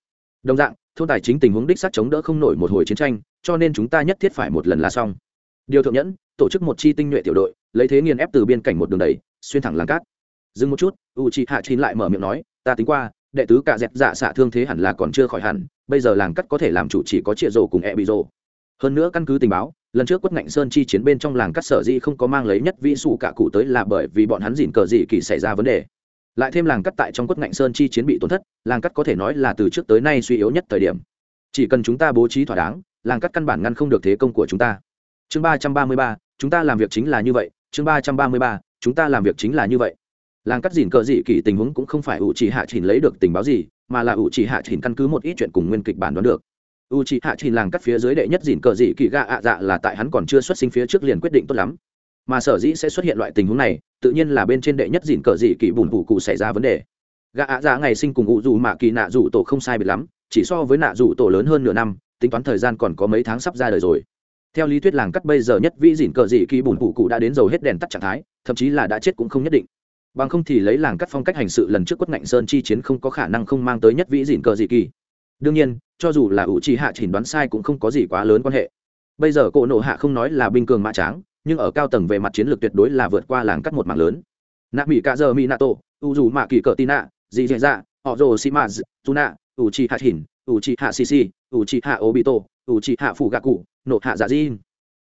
Đồng dạng, thôn tài chính tình huống đích sắc chống đỡ không nổi một hồi chiến tranh, cho nên chúng ta nhất thiết phải một lần là xong. Điều thượng nhẫn, tổ chức một chi tinh nhuệ tiểu đội, lấy thế nghiền ép từ biên cảnh một đường đầy xuyên thẳng làng cát. Dừng một chút u chị hạ chín lại mở miệng nói, ta tính qua, đệ tứ cả dẹp dạ xạ thương thế hẳn là còn chưa khỏi hẳn, bây giờ làng cắt có thể làm chủ chỉ có trịa rổ cùng e bị rổ hơn nữa căn cứ tình báo lần trước quất ngạnh sơn chi chiến bên trong làng cắt sở dĩ không có mang lấy nhất vĩ sủ cả cụ tới là bởi vì bọn hắn dìn cờ dị kỳ xảy ra vấn đề. Lại thêm làng cắt tại trong quất ngạnh sơn chi chiến bị tổn thất, làng cắt có thể nói là từ trước tới nay suy yếu nhất thời điểm. Chỉ cần chúng ta bố trí thỏa đáng, làng cắt căn bản ngăn không được thế công của chúng ta. Chương ba trăm ba mươi ba, chúng ta làm việc chính là như vậy. Chương ba trăm ba mươi ba, chúng ta làm việc chính là như vậy. Làng cắt dìn cờ dị kỳ tình huống cũng không phải ủ chỉ hạ chỉnh lấy được tình báo gì, mà là ủ chỉ hạ chỉnh căn cứ một ít chuyện cùng nguyên kịch bản đoán được u chỉ hạ trình làng cắt phía dưới đệ nhất dìn cờ dị kỳ gạ ạ dạ là tại hắn còn chưa xuất sinh phía trước liền quyết định tốt lắm. Mà sở dĩ sẽ xuất hiện loại tình huống này, tự nhiên là bên trên đệ nhất dìn cờ dị kỳ bùn bù cụ xảy ra vấn đề. Gạ ạ dạ ngày sinh cùng u dù mạ kỳ nạ dù tổ không sai biệt lắm, chỉ so với nạ dù tổ lớn hơn nửa năm, tính toán thời gian còn có mấy tháng sắp ra đời rồi. Theo lý thuyết làng cắt bây giờ nhất vĩ dìn cờ dị kỳ bùn bù cụ đã đến dầu hết đèn tắt trạng thái, thậm chí là đã chết cũng không nhất định. Bằng không thì lấy làng cắt phong cách hành sự lần trước quất ngạnh sơn chi chiến không có khả năng không mang tới nhất vĩ dìn cờ dị kỳ đương nhiên, cho dù là ủ trì hạ chỉnh đoán sai cũng không có gì quá lớn quan hệ. Bây giờ Cổ nộ hạ không nói là binh cường mã tráng, nhưng ở cao tầng về mặt chiến lược tuyệt đối là vượt qua làng cắt một mạng lớn. Nạ mỹ cả giờ mỹ nato u dù mạ kỳ cờ tin nạ dì dì dạ họ rồ sĩ maz tu nạ, ủ trì hạ chỉnh u trì hạ sisi u trì hạ obito u trì hạ phủ gạ cụ, nộ hạ dạ di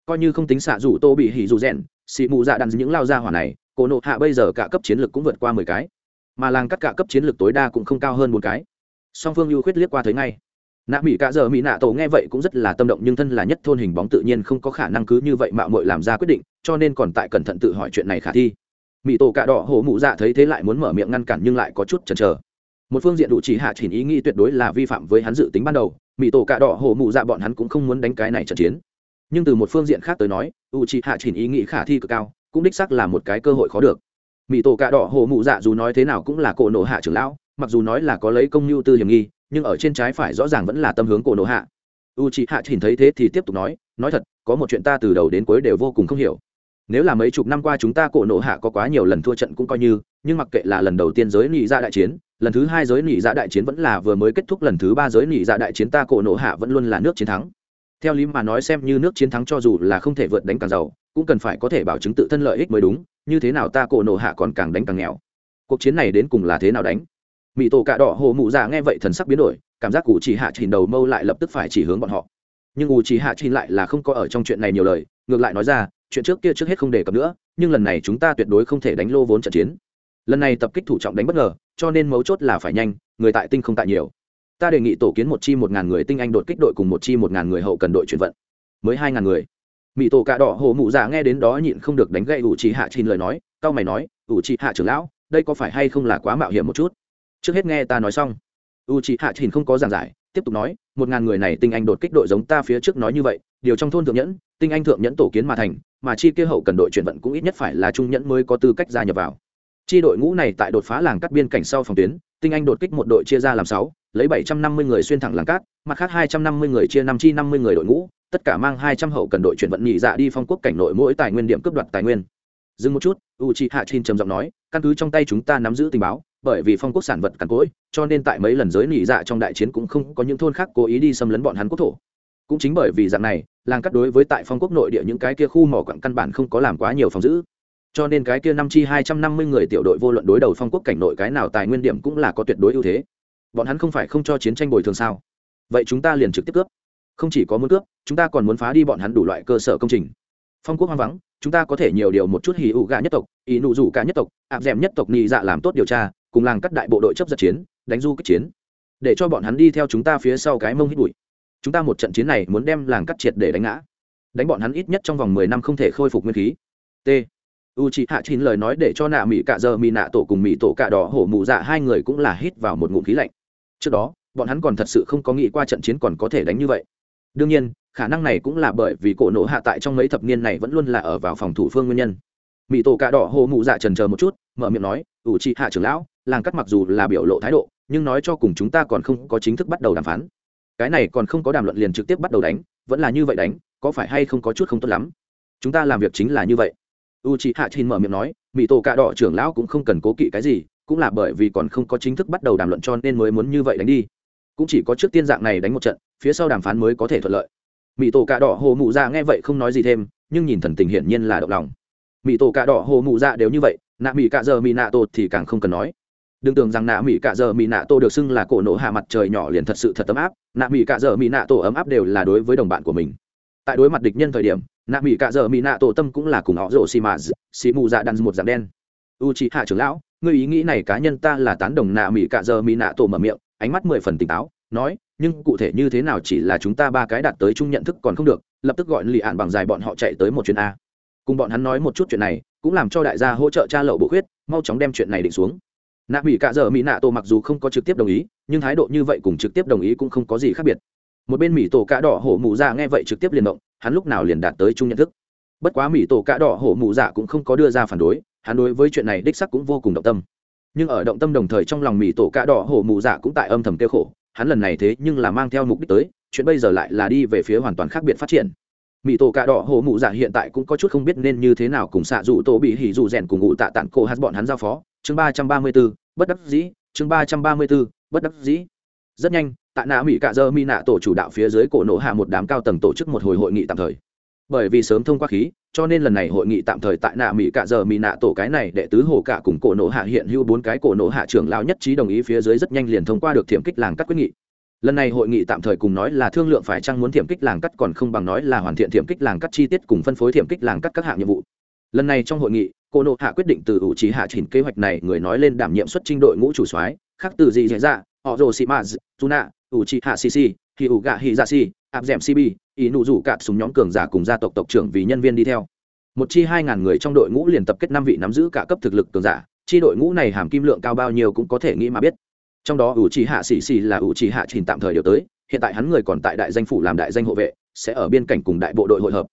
coi như không tính xạ rủ tô bị hỉ dù rèn, xị mù dạ đàn những lao ra hỏa này, cổ nộ hạ bây giờ cả cấp chiến lược cũng vượt qua mười cái. Mà làng cắt cả cấp chiến lược tối đa cũng không cao hơn một cái song phương ưu khuyết liếc qua thấy ngay. Nạ mỹ cả giờ mỹ nạ tổ nghe vậy cũng rất là tâm động, nhưng thân là nhất thôn hình bóng tự nhiên không có khả năng cứ như vậy mạo mội làm ra quyết định, cho nên còn tại cẩn thận tự hỏi chuyện này khả thi. Mỹ tổ cạ đỏ hổ mụ dạ thấy thế lại muốn mở miệng ngăn cản nhưng lại có chút chần chờ. Một phương diện đủ chỉ hạ chỉ ý nghĩ tuyệt đối là vi phạm với hắn dự tính ban đầu mỹ tổ cạ đỏ hổ mụ dạ bọn hắn cũng không muốn đánh cái này trận chiến. Nhưng từ một phương diện khác tới nói, u chỉ hạ chỉ ý nghĩ khả thi cực cao, cũng đích xác là một cái cơ hội khó được. Mỹ tổ cạ đỏ hổ mụ dạ dù nói thế nào cũng là cổ nổ hạ trưởng lão mặc dù nói là có lấy công nhu tư hiểm nghi, nhưng ở trên trái phải rõ ràng vẫn là tâm hướng cổ nộ hạ. U chị hạ nhìn thấy thế thì tiếp tục nói nói thật, có một chuyện ta từ đầu đến cuối đều vô cùng không hiểu. Nếu là mấy chục năm qua chúng ta cổ nộ hạ có quá nhiều lần thua trận cũng coi như, nhưng mặc kệ là lần đầu tiên giới nị ra dạ đại chiến, lần thứ hai giới nị ra dạ đại chiến vẫn là vừa mới kết thúc, lần thứ ba giới nị ra dạ đại chiến ta cổ nộ hạ vẫn luôn là nước chiến thắng. Theo lý mà nói xem như nước chiến thắng cho dù là không thể vượt đánh càng giàu, cũng cần phải có thể bảo chứng tự thân lợi ích mới đúng, như thế nào ta cổ nộ hạ còn càng đánh càng nghèo. Cuộc chiến này đến cùng là thế nào đánh? Mỹ tổ cạ đỏ hồ mụ dạ nghe vậy thần sắc biến đổi, cảm giác cụ chỉ hạ chỉnh đầu mâu lại lập tức phải chỉ hướng bọn họ. Nhưng ủ chỉ hạ chỉnh lại là không có ở trong chuyện này nhiều lời, ngược lại nói ra, chuyện trước kia trước hết không đề cập nữa, nhưng lần này chúng ta tuyệt đối không thể đánh lô vốn trận chiến. Lần này tập kích thủ trọng đánh bất ngờ, cho nên mấu chốt là phải nhanh, người tại tinh không tại nhiều. Ta đề nghị tổ kiến một chi một ngàn người tinh anh đột kích đội cùng một chi một ngàn người hậu cần đội chuyển vận. Mới hai ngàn người. Mỹ tổ cạ đỏ hồ mụ dạ nghe đến đó nhịn không được đánh gậy ủ trì hạ chín lời nói cao mày nói ủ trì hạ trưởng lão, đây có phải hay không là quá mạo hiểm một chút? Trước hết nghe ta nói xong. U trì hạ thìn không có giảng giải, tiếp tục nói, một ngàn người này tinh anh đột kích đội giống ta phía trước nói như vậy, điều trong thôn thượng nhẫn, tinh anh thượng nhẫn tổ kiến mà thành, mà chi kia hậu cần đội chuyển vận cũng ít nhất phải là trung nhẫn mới có tư cách gia nhập vào. Chi đội ngũ này tại đột phá làng cắt biên cảnh sau phòng tuyến, tinh anh đột kích một đội chia ra làm sáu, lấy bảy trăm năm mươi người xuyên thẳng làng cát, mặt khác hai trăm năm mươi người chia năm chi năm mươi người đội ngũ, tất cả mang hai trăm hậu cần đội chuyển vận nhị dạ đi phong quốc cảnh nội mỗi tài nguyên điểm cướp đoạt tài nguyên. Dừng một chút u chi hạ chin trầm giọng nói, căn cứ trong tay chúng ta nắm giữ tình báo bởi vì phong quốc sản vật cằn cỗi, cho nên tại mấy lần giới nỉ dạ trong đại chiến cũng không có những thôn khác cố ý đi xâm lấn bọn hắn quốc thổ. Cũng chính bởi vì dạng này, làng cắt đối với tại phong quốc nội địa những cái kia khu mỏ quặng căn bản không có làm quá nhiều phòng giữ. Cho nên cái kia năm chi hai trăm năm mươi người tiểu đội vô luận đối đầu phong quốc cảnh nội cái nào tài nguyên điểm cũng là có tuyệt đối ưu thế. Bọn hắn không phải không cho chiến tranh bồi thường sao? Vậy chúng ta liền trực tiếp cướp. Không chỉ có muốn cướp, chúng ta còn muốn phá đi bọn hắn đủ loại cơ sở công trình. Phong quốc hoang vắng, chúng ta có thể nhiều điều một chút hì ụ gà nhất tộc, ý nụ rủ cả nhất tộc áp d nhất tộc nhị dạ làm tốt điều tra cùng làng cắt đại bộ đội chấp giật chiến, đánh du kích chiến. Để cho bọn hắn đi theo chúng ta phía sau cái mông hít bụi. Chúng ta một trận chiến này muốn đem làng cắt triệt để đánh ngã. Đánh bọn hắn ít nhất trong vòng mười năm không thể khôi phục nguyên khí. T. U c h ị hạ chín lời nói để cho nạ mỹ cạ giờ mỹ nạ tổ cùng mỹ tổ cạ đỏ hổ mụ dạ hai người cũng là hít vào một ngụm khí lạnh. Trước đó, bọn hắn còn thật sự không có nghĩ qua trận chiến còn có thể đánh như vậy. Đương nhiên, khả năng này cũng là bởi vì cổ nổ hạ tại trong mấy thập niên này vẫn luôn là ở vào phòng thủ phương nguyên nhân. Mỹ tổ cạ đỏ hổ mụ dạ trần chờ một chút, mở miệng nói u c h ị hạ trưởng lão làng cắt mặc dù là biểu lộ thái độ, nhưng nói cho cùng chúng ta còn không có chính thức bắt đầu đàm phán. Cái này còn không có đàm luận liền trực tiếp bắt đầu đánh, vẫn là như vậy đánh, có phải hay không có chút không tốt lắm? Chúng ta làm việc chính là như vậy. U c h i hạ chín mở miệng nói mỹ tổ cạ đỏ trưởng lão cũng không cần cố kỵ cái gì, cũng là bởi vì còn không có chính thức bắt đầu đàm luận cho nên mới muốn như vậy đánh đi. Cũng chỉ có trước tiên dạng này đánh một trận, phía sau đàm phán mới có thể thuận lợi. Mỹ tổ cạ đỏ hồ mụ dạ nghe vậy không nói gì thêm, nhưng nhìn thần tình hiển nhiên là động lòng. Mỹ tổ cạ đỏ hồ mụ dạ đều như vậy, nạ mỹ cạ giờ mỹ nạ tột thì càng không cần nói đừng tưởng rằng nạ mỹ cạ giờ mỹ nạ tổ được xưng là cổ nổ hạ mặt trời nhỏ liền thật sự thật ấm áp. Nạ mỹ cạ giờ mỹ nạ tổ ấm áp đều là đối với đồng bạn của mình. Tại đối mặt địch nhân thời điểm, nạ mỹ cạ dợ mỹ nạ tổ tâm cũng là cùng họ rổ xì mà xì mù dạ đan một dạng đen. U chị hạ trưởng lão người ý nghĩ này cá nhân ta là tán đồng nạ mỹ cạ dợ mỹ nạ tổ mở miệng, ánh mắt mười phần tỉnh táo, nói, nhưng cụ thể như thế nào chỉ là chúng ta ba cái đạt tới chung nhận thức còn không được, lập tức gọi lì ạn bằng dài bọn họ chạy tới một chuyến a. Cùng bọn hắn nói một chút chuyện này, cũng làm cho đại gia hỗ trợ cha lậu bộ khuyết, mau chóng đem chuyện này định xuống nạ mỹ cạ dở mỹ nạ tổ mặc dù không có trực tiếp đồng ý, nhưng thái độ như vậy cùng trực tiếp đồng ý cũng không có gì khác biệt. Một bên mỹ tổ cạ đỏ hổ mụ dạ nghe vậy trực tiếp liền động, hắn lúc nào liền đạt tới chung nhận thức. Bất quá mỹ tổ cạ đỏ hổ mụ dạ cũng không có đưa ra phản đối, hắn đối với chuyện này đích sắc cũng vô cùng động tâm. Nhưng ở động tâm đồng thời trong lòng mỹ tổ cạ đỏ hổ mụ dạ cũng tại âm thầm kêu khổ, hắn lần này thế nhưng là mang theo mục đích tới, chuyện bây giờ lại là đi về phía hoàn toàn khác biệt phát triển. Mỹ tổ cạ đỏ hổ mụ dạ hiện tại cũng có chút không biết nên như thế nào cùng xạ dụ tổ bị hỉ dụ rèn cùng ngụ tạ tản cô hát bọn hắn giao phó chương ba trăm ba mươi b ố bất đắc dĩ, chương ba trăm ba mươi b ố bất đắc dĩ. Rất nhanh, tại nạ mỹ cạ dơ mi nạ tổ chủ đạo phía dưới cổ nộ hạ một đám cao tầng tổ chức một hồi hội nghị tạm thời. Bởi vì sớm thông qua khí, cho nên lần này hội nghị tạm thời tại nạ mỹ cạ giờ mỹ nạ tổ cái này đệ tứ hồ cả cùng cổ nộ hạ hiện hữu bốn cái cổ nộ hạ trưởng lao nhất trí đồng ý phía dưới rất nhanh liền thông qua được thiểm kích làng cắt quyết nghị. Lần này hội nghị tạm thời cùng nói là thương lượng phải chăng muốn thiểm kích làng cắt còn không bằng nói là hoàn thiện thiểm kích làng cắt chi tiết cùng phân phối thiểm kích làng cắt các hạng nhiệm vụ lần này trong hội nghị, cô nộ hạ quyết định từ ủ trí hạ chỉnh kế hoạch này, người nói lên đảm nhiệm xuất trinh đội ngũ chủ soái, khác từ gì dễ dạ họ rồ sĩ maz tuna u trí hạ sisi thì u gạ hì dạ si áp d cb ý nụ rủ cạn súng nhóm cường giả cùng gia tộc tộc trưởng vì nhân viên đi theo. Một chi hai ngàn người trong đội ngũ liền tập kết năm vị nắm giữ cả cấp thực lực cường giả, chi đội ngũ này hàm kim lượng cao bao nhiêu cũng có thể nghĩ mà biết. Trong đó ủ trì hạ xì xì là ủ trì hạ trình tạm thời điều tới, hiện tại hắn người còn tại đại danh phủ làm đại danh hộ vệ, sẽ ở biên cảnh cùng đại bộ đội hội hợp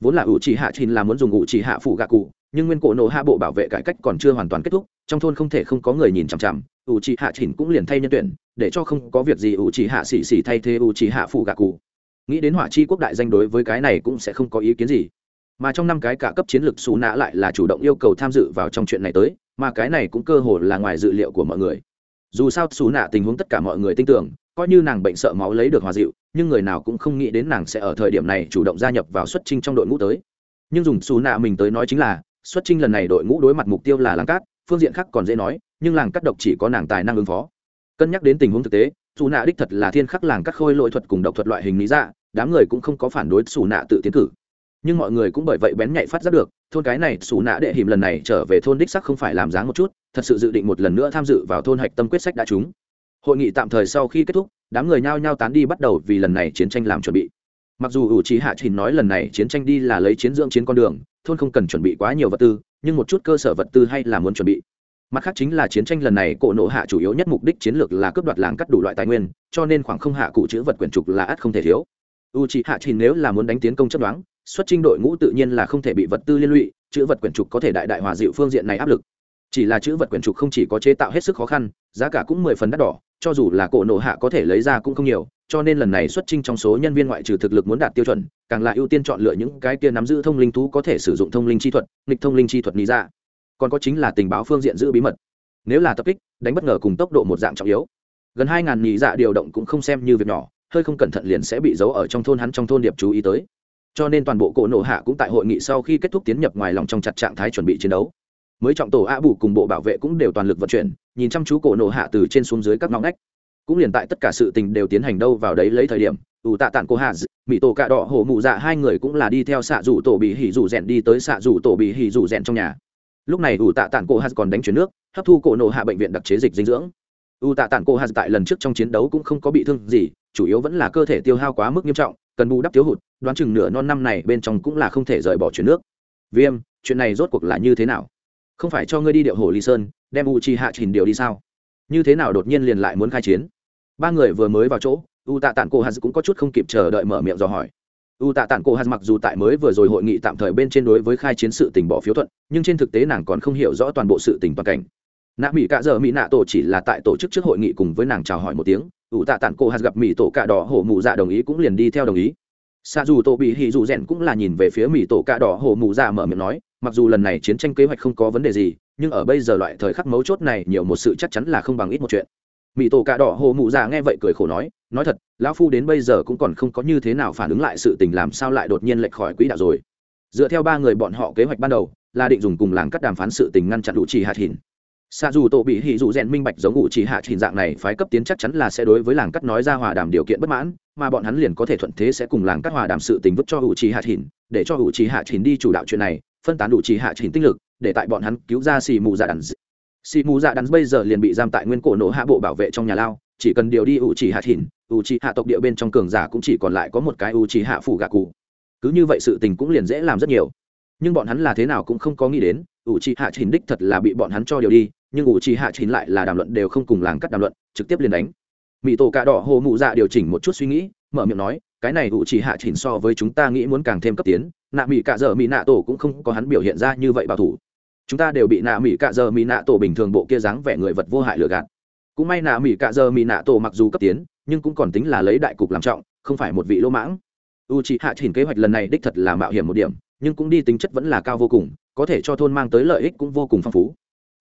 vốn là ủ trì hạ trình là muốn dùng ủ trì hạ phủ gạ cụ, nhưng nguyên cổ nổ hạ bộ bảo vệ cải cách còn chưa hoàn toàn kết thúc, trong thôn không thể không có người nhìn chằm chằm, ủ trì hạ chỉnh cũng liền thay nhân tuyển, để cho không có việc gì ủ trì hạ xỉ xỉ thay thế ủ trì hạ phụ gạ cụ. Nghĩ đến hỏa chi quốc đại danh đối với cái này cũng sẽ không có ý kiến gì. Mà trong năm cái cả cấp chiến lược xù nã lại là chủ động yêu cầu tham dự vào trong chuyện này tới, mà cái này cũng cơ hồ là ngoài dự liệu của mọi người. Dù sao xù nạ tình huống tất cả mọi người tin tưởng coi như nàng bệnh sợ máu lấy được hòa dịu, nhưng người nào cũng không nghĩ đến nàng sẽ ở thời điểm này chủ động gia nhập vào xuất trinh trong đội ngũ tới. Nhưng dùng xù nạ mình tới nói chính là, xuất trinh lần này đội ngũ đối mặt mục tiêu là làng cát, phương diện khác còn dễ nói, nhưng làng cát độc chỉ có nàng tài năng ứng phó. Cân nhắc đến tình huống thực tế dù nạ đích thật là thiên khắc làng cát khôi lỗi thuật cùng độc thuật loại hình lý dạ đám người cũng không có phản đối xù nạ tự tiến cử. Nhưng mọi người cũng bởi vậy bén nhạy phát giác được, thôn cái này xù nạ đệ hiểm lần này trở về thôn đích sắc không phải làm dáng một chút, thật sự dự định một lần nữa tham dự vào thôn hạch tâm quyết sách đã trúng hội nghị tạm thời sau khi kết thúc, đám người nhao nhao tán đi bắt đầu vì lần này chiến tranh làm chuẩn bị. Mặc dù ủ trí hạ trình nói lần này chiến tranh đi là lấy chiến dưỡng chiến con đường, thôn không cần chuẩn bị quá nhiều vật tư, nhưng một chút cơ sở vật tư hay là muốn chuẩn bị. Mặt khác chính là chiến tranh lần này cổ nộ hạ chủ yếu nhất mục đích chiến lược là cướp đoạt làng cắt đủ loại tài nguyên, cho nên khoảng không hạ cụ chữ vật quyển trục là ắt không thể thiếu. U c hạ trình nếu là muốn đánh tiến công chấp đoán, xuất trình đội ngũ tự nhiên là không thể bị vật tư liên lụy, chữ vật quyển trục có thể đại đại hòa dịu phương diện này áp lực. Chỉ là chữ vật quyển trục không chỉ có chế tạo hết sức khó khăn, giá cả cũng mười phần đắt đỏ cho dù là cổ nộ hạ có thể lấy ra cũng không nhiều, cho nên lần này xuất trình trong số nhân viên ngoại trừ thực lực muốn đạt tiêu chuẩn, càng là ưu tiên chọn lựa những cái kia nắm giữ thông linh thú có thể sử dụng thông linh chi thuật, nghịch thông linh chi thuật lý ra còn có chính là tình báo phương diện giữ bí mật. Nếu là tập kích, đánh bất ngờ cùng tốc độ một dạng trọng yếu. Gần hai ngàn nhị dạ điều động cũng không xem như việc nhỏ, hơi không cẩn thận liền sẽ bị giấu ở trong thôn hắn trong thôn điệp chú ý tới. Cho nên toàn bộ cổ nộ hạ cũng tại hội nghị sau khi kết thúc tiến nhập ngoài lòng trong chặt trạng thái chuẩn bị chiến đấu mới trọng tổ a bù cùng bộ bảo vệ cũng đều toàn lực vận chuyển, nhìn chăm chú cổ nổ hạ từ trên xuống dưới các ngõ ngách. Cũng liền tại tất cả sự tình đều tiến hành đâu vào đấy lấy thời điểm, ủ tạ tản cô hạ mỹ tổ cạ đỏ, hổ mụ dạ hai người cũng là đi theo xạ rủ tổ bị hỉ rủ rèn đi tới xạ rủ tổ bị hỉ rủ rèn trong nhà. Lúc này ủ tạ tản cô hạ còn đánh chuyển nước, hấp thu cổ nổ hạ bệnh viện đặc chế dịch dinh dưỡng. U tạ tản cô hạ tại lần trước trong chiến đấu cũng không có bị thương gì, chủ yếu vẫn là cơ thể tiêu hao quá mức nghiêm trọng, cần bù đắp thiếu hụt, đoán chừng nửa non năm này bên trong cũng là không thể rời bỏ chuyển nước. Viêm, chuyện này rốt cuộc là như thế nào? Không phải cho ngươi đi điệu hồ ly sơn, đem u chi hạ trình điều đi sao? Như thế nào đột nhiên liền lại muốn khai chiến? Ba người vừa mới vào chỗ u tạ tản cô hà cũng có chút không kịp chờ đợi mở miệng dò hỏi. U tạ tản cô hà mặc dù tại mới vừa rồi hội nghị tạm thời bên trên đối với khai chiến sự tình bỏ phiếu thuận, nhưng trên thực tế nàng còn không hiểu rõ toàn bộ sự tình toàn cảnh. Nạ mỹ cạ giờ mỹ nạ tổ chỉ là tại tổ chức trước hội nghị cùng với nàng chào hỏi một tiếng u tạ tản cô Hạt gặp mỹ tổ cạ đỏ hổ mù dạ đồng ý cũng liền đi theo đồng ý. Xa dù tổ bị hì dù rèn cũng là nhìn về phía mỹ tổ cạ đỏ hổ mù dạ mở miệng nói mặc dù lần này chiến tranh kế hoạch không có vấn đề gì, nhưng ở bây giờ loại thời khắc mấu chốt này nhiều một sự chắc chắn là không bằng ít một chuyện. Mỹ tổ cạ đỏ hồ mụ già nghe vậy cười khổ nói nói thật, lão phu đến bây giờ cũng còn không có như thế nào phản ứng lại sự tình làm sao lại đột nhiên lệch khỏi quỹ đạo rồi. Dựa theo ba người bọn họ kế hoạch ban đầu là định dùng cùng làng cắt đàm phán sự tình ngăn chặn đủ trì hạt hình xa dù tổ bị hỉ dụ rèn minh bạch giống ngụ chỉ hạ trình dạng này, phái cấp tiến chắc chắn là sẽ đối với làng cắt nói ra hòa đàm điều kiện bất mãn, mà bọn hắn liền có thể thuận thế sẽ cùng làng cắt hòa đàm sự tình vứt cho hữu trí hạ trình để cho hữu trí hạ trình đi chủ đạo chuyện này phân tán đủ chỉ hạ trình tinh lực, để tại bọn hắn cứu ra xì mù dạ đắn xì mù dạ đắn bây giờ liền bị giam tại nguyên cổ nổ hạ bộ bảo vệ trong nhà lao, chỉ cần điều đi ủ chỉ hạ thìn ủ chỉ hạ tộc địa bên trong cường giả cũng chỉ còn lại có một cái ủ chỉ hạ phủ gạ cụ. Cứ như vậy sự tình cũng liền dễ làm rất nhiều. Nhưng bọn hắn là thế nào cũng không có nghĩ đến, ủ chỉ hạ thìn đích thật là bị bọn hắn cho điều đi, nhưng ủ chỉ hạ thìn lại là đàm luận đều không cùng làng cắt đàm luận, trực tiếp liền đánh. Mỹ tổ cạ đỏ hồ mụ dạ điều chỉnh một chút suy nghĩ, mở miệng nói, cái này ủ chỉ hạ thìn so với chúng ta nghĩ muốn càng thêm cấp tiến nạ mỹ cạ dở mỹ nạ tổ cũng không có hắn biểu hiện ra như vậy bảo thủ. Chúng ta đều bị nạ mỹ cạ giờ mỹ nạ tổ bình thường bộ kia dáng vẻ người vật vô hại lừa gạt. Cũng may nạ mỹ cạ giờ mỹ nạ tổ mặc dù cấp tiến, nhưng cũng còn tính là lấy đại cục làm trọng, không phải một vị lỗ mãng. U c h ị hạ chỉnh kế hoạch lần này đích thật là mạo hiểm một điểm, nhưng cũng đi tính chất vẫn là cao vô cùng, có thể cho thôn mang tới lợi ích cũng vô cùng phong phú.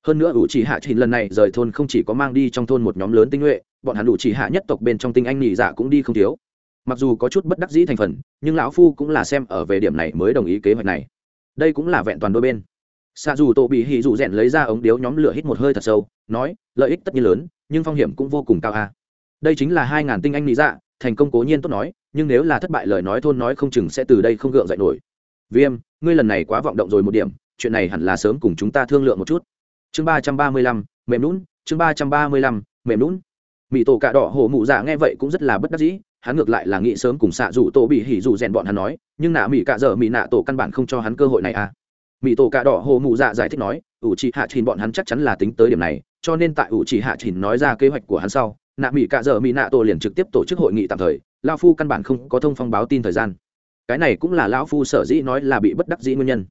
Hơn nữa u c h ị hạ chỉnh lần này rời thôn không chỉ có mang đi trong thôn một nhóm lớn tinh nhuệ, bọn hắn u c h ị hạ nhất tộc bên trong tinh anh nhị dạ cũng đi không thiếu mặc dù có chút bất đắc dĩ thành phần, nhưng lão phu cũng là xem ở về điểm này mới đồng ý kế hoạch này. Đây cũng là vẹn toàn đôi bên. Xạ dù tổ bị hì dù rèn lấy ra ống điếu nhóm lửa hít một hơi thật sâu, nói, lợi ích tất nhiên lớn, nhưng phong hiểm cũng vô cùng cao a. Đây chính là hai ngàn tinh anh lý dạ thành công cố nhiên tốt nói, nhưng nếu là thất bại lời nói thôn nói không chừng sẽ từ đây không gượng dậy nổi. Viêm, ngươi lần này quá vọng động rồi một điểm, chuyện này hẳn là sớm cùng chúng ta thương lượng một chút. Chương ba trăm ba mươi lăm, mềm lún chương ba trăm ba mươi lăm, mềm lún mỹ tổ cạ đỏ hổ mụ dạ nghe vậy cũng rất là bất đắc dĩ hắn ngược lại là nghĩ sớm cùng xạ dù tổ bị hỉ dù rèn bọn hắn nói, nhưng nạ mỹ cạ dở mỹ nạ tổ căn bản không cho hắn cơ hội này à. Mỹ tổ cạ đỏ hồ mụ dạ giải thích nói, ủ chỉ hạ trình bọn hắn chắc chắn là tính tới điểm này, cho nên tại ủ chỉ hạ trình nói ra kế hoạch của hắn sau, nạ mỹ cạ dở mỹ nạ tổ liền trực tiếp tổ chức hội nghị tạm thời lao phu căn bản không có thông phong báo tin thời gian. Cái này cũng là lão phu sở dĩ nói là bị bất đắc dĩ nguyên nhân.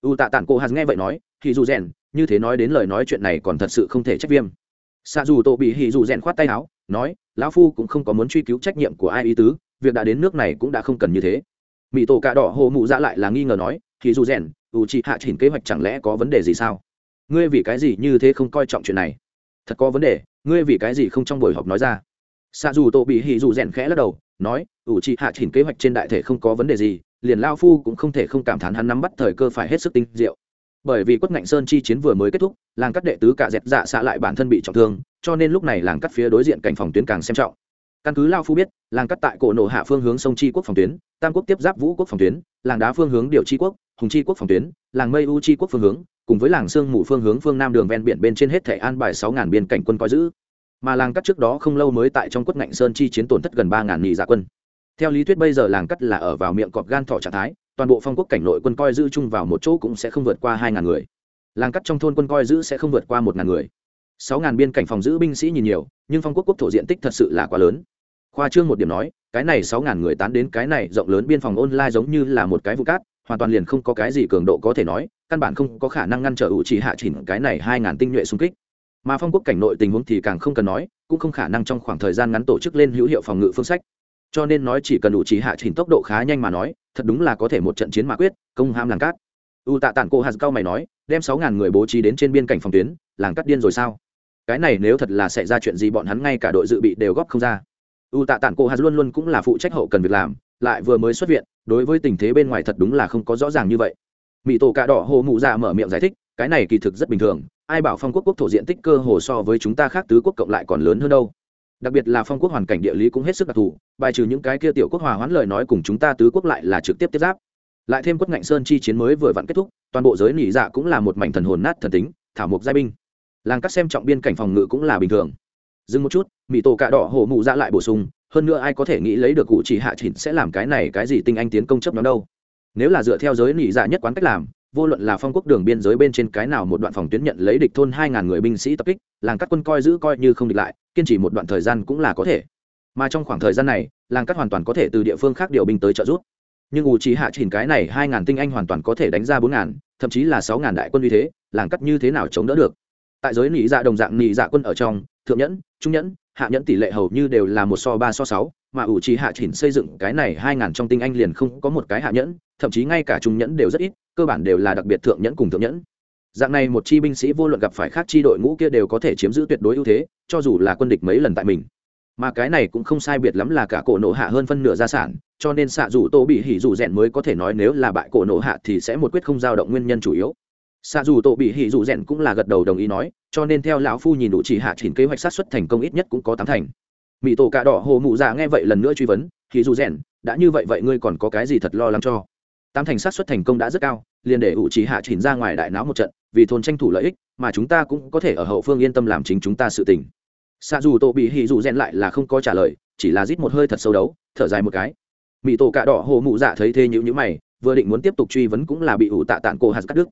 U tạ tản cô hạt nghe vậy nói thì dù rèn, như thế nói đến lời nói chuyện này còn thật sự không thể trách viêm. Xa dù tổ bị hì dù rèn khoát tay áo, nói lão phu cũng không có muốn truy cứu trách nhiệm của ai ý tứ, việc đã đến nước này cũng đã không cần như thế. Mỹ tổ cà đỏ hồ mụ dạ lại là nghi ngờ nói, thì dù rèn ủ chị hạ chỉnh kế hoạch chẳng lẽ có vấn đề gì sao? Ngươi vì cái gì như thế không coi trọng chuyện này? Thật có vấn đề, ngươi vì cái gì không trong buổi họp nói ra? Xa dù tổ bị hì dù rèn khẽ lắc đầu, nói ủ chị hạ chỉnh kế hoạch trên đại thể không có vấn đề gì, liền lao phu cũng không thể không cảm thán hắn nắm bắt thời cơ phải hết sức tinh diệu bởi vì quất ngạnh sơn chi chiến vừa mới kết thúc, làng cắt đệ tứ cả dẹp dạ xạ lại bản thân bị trọng thương, cho nên lúc này làng cắt phía đối diện cảnh phòng tuyến càng xem trọng. Căn cứ lao phu biết, làng cắt tại cổ nổ hạ phương hướng sông chi quốc phòng tuyến, tam quốc tiếp giáp vũ quốc phòng tuyến, làng đá phương hướng điều chi quốc, hùng chi quốc phòng tuyến, làng mây u chi quốc phương hướng, cùng với làng sương mù phương hướng phương nam đường ven biển bên trên hết thể an bài sáu ngàn biên cảnh quân coi giữ. Mà làng cắt trước đó không lâu mới tại trong quất ngạnh sơn chi chiến tổn thất gần ba ngàn nhị giả dạ quân. Theo lý thuyết bây giờ làng cắt là ở vào miệng cọp gan thỏ trạng thái toàn bộ phong quốc cảnh nội quân coi giữ chung vào một chỗ cũng sẽ không vượt qua hai ngàn người. Làng cắt trong thôn quân coi giữ sẽ không vượt qua một ngàn người. Sáu ngàn biên cảnh phòng giữ binh sĩ nhìn nhiều, nhưng phong quốc quốc thổ diện tích thật sự là quá lớn. Khoa trương một điểm nói, cái này sáu ngàn người tán đến cái này rộng lớn biên phòng online giống như là một cái vụ cát, hoàn toàn liền không có cái gì cường độ có thể nói, căn bản không có khả năng ngăn trở ủ trì hạ chỉnh cái này hai ngàn tinh nhuệ xung kích. Mà phong quốc cảnh nội tình huống thì càng không cần nói, cũng không khả năng trong khoảng thời gian ngắn tổ chức lên hữu hiệu phòng ngự phương sách. Cho nên nói chỉ cần ủ trì hạ chỉnh tốc độ khá nhanh mà nói thật đúng là có thể một trận chiến mã quyết, công ham làng cát. U tạ tản cô hạt cao mày nói, đem sáu ngàn người bố trí đến trên biên cảnh phòng tuyến, làng cắt điên rồi sao? Cái này nếu thật là xảy ra chuyện gì bọn hắn ngay cả đội dự bị đều góp không ra. U tạ tản cô hạt luôn luôn cũng là phụ trách hậu cần việc làm, lại vừa mới xuất viện, đối với tình thế bên ngoài thật đúng là không có rõ ràng như vậy. Mỹ tổ cạ đỏ hồ mụ ra mở miệng giải thích, cái này kỳ thực rất bình thường, ai bảo phong quốc quốc thổ diện tích cơ hồ so với chúng ta khác tứ quốc cộng lại còn lớn hơn đâu đặc biệt là phong quốc hoàn cảnh địa lý cũng hết sức đặc thù, bài trừ những cái kia tiểu quốc hòa hoãn lời nói cùng chúng ta tứ quốc lại là trực tiếp tiếp giáp. Lại thêm quất ngạnh sơn chi chiến mới vừa vặn kết thúc, toàn bộ giới nỉ dạ cũng là một mảnh thần hồn nát thần tính, thảo mộc giai binh. Làng cắt xem trọng biên cảnh phòng ngự cũng là bình thường. Dừng một chút mỹ tổ cạ đỏ hổ mụ dạ lại bổ sung, hơn nữa ai có thể nghĩ lấy được cụ chỉ hạ chỉnh sẽ làm cái này cái gì tinh anh tiến công chấp nhóm đâu. Nếu là dựa theo giới nỉ dạ nhất quán cách làm vô luận là phong quốc đường biên giới bên trên cái nào một đoạn phòng tuyến nhận lấy địch thôn hai ngàn người binh sĩ tập kích, làng các quân coi giữ coi như không địch lại, kiên trì một đoạn thời gian cũng là có thể. Mà trong khoảng thời gian này, làng các hoàn toàn có thể từ địa phương khác điều binh tới trợ giúp. Nhưng ủ trí hạ chỉnh cái này hai ngàn tinh anh hoàn toàn có thể đánh ra bốn ngàn, thậm chí là sáu ngàn đại quân như thế, làng cắt như thế nào chống đỡ được? Tại giới nỉ dạ đồng dạng nỉ dạ quân ở trong, thượng nhẫn, trung nhẫn, hạ nhẫn tỷ lệ hầu như đều là một so ba so sáu, mà ủ trí hạ chỉnh xây dựng cái này hai ngàn trong tinh anh liền không có một cái hạ nhẫn, thậm chí ngay cả trung nhẫn đều rất ít cơ bản đều là đặc biệt thượng nhẫn cùng thượng nhẫn. Dạng này một chi binh sĩ vô luận gặp phải khác chi đội ngũ kia đều có thể chiếm giữ tuyệt đối ưu thế, cho dù là quân địch mấy lần tại mình. Mà cái này cũng không sai biệt lắm là cả cổ nổ hạ hơn phân nửa gia sản, cho nên xạ dù tô bị hỉ dù rèn mới có thể nói nếu là bại cổ nổ hạ thì sẽ một quyết không dao động nguyên nhân chủ yếu. Xạ dù tô bị hỉ dù rèn cũng là gật đầu đồng ý nói, cho nên theo lão phu nhìn đủ chỉ hạ chỉnh kế hoạch sát xuất thành công ít nhất cũng có tám thành. Mỹ tổ cả đỏ hồ mụ già nghe vậy lần nữa truy vấn, hỉ dù rèn, đã như vậy vậy ngươi còn có cái gì thật lo lắng cho? Tám thành sát xuất thành công đã rất cao, liền để ủ trí hạ chỉnh ra ngoài đại náo một trận, vì thôn tranh thủ lợi ích, mà chúng ta cũng có thể ở hậu phương yên tâm làm chính chúng ta sự tình. Xa dù tổ bị hỉ dù rèn lại là không có trả lời, chỉ là rít một hơi thật sâu đấu, thở dài một cái. Mỹ tổ cạ đỏ hồ mụ dạ thấy thế nhữ nhữ mày, vừa định muốn tiếp tục truy vấn cũng là bị ủ tạ tản cô hạt cắt đứt.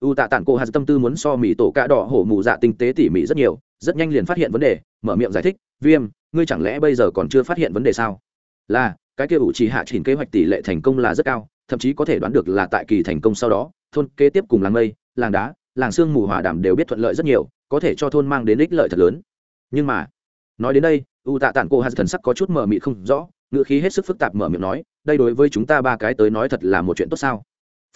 Ủ tạ tản cô hạt tâm tư muốn so mỹ tổ cạ đỏ hồ mụ dạ tinh tế tỉ mỉ rất nhiều, rất nhanh liền phát hiện vấn đề, mở miệng giải thích, viêm, ngươi chẳng lẽ bây giờ còn chưa phát hiện vấn đề sao? Là, cái kia ủ chỉ hạ chỉnh kế hoạch tỷ lệ thành công là rất cao thậm chí có thể đoán được là tại kỳ thành công sau đó, thôn kế tiếp cùng làng mây, làng đá, làng sương mù hòa đảm đều biết thuận lợi rất nhiều, có thể cho thôn mang đến ích lợi thật lớn. Nhưng mà, nói đến đây, u tạ tản cô hạt thần sắc có chút mờ mịt không rõ, ngữ khí hết sức phức tạp mở miệng nói, đây đối với chúng ta ba cái tới nói thật là một chuyện tốt sao?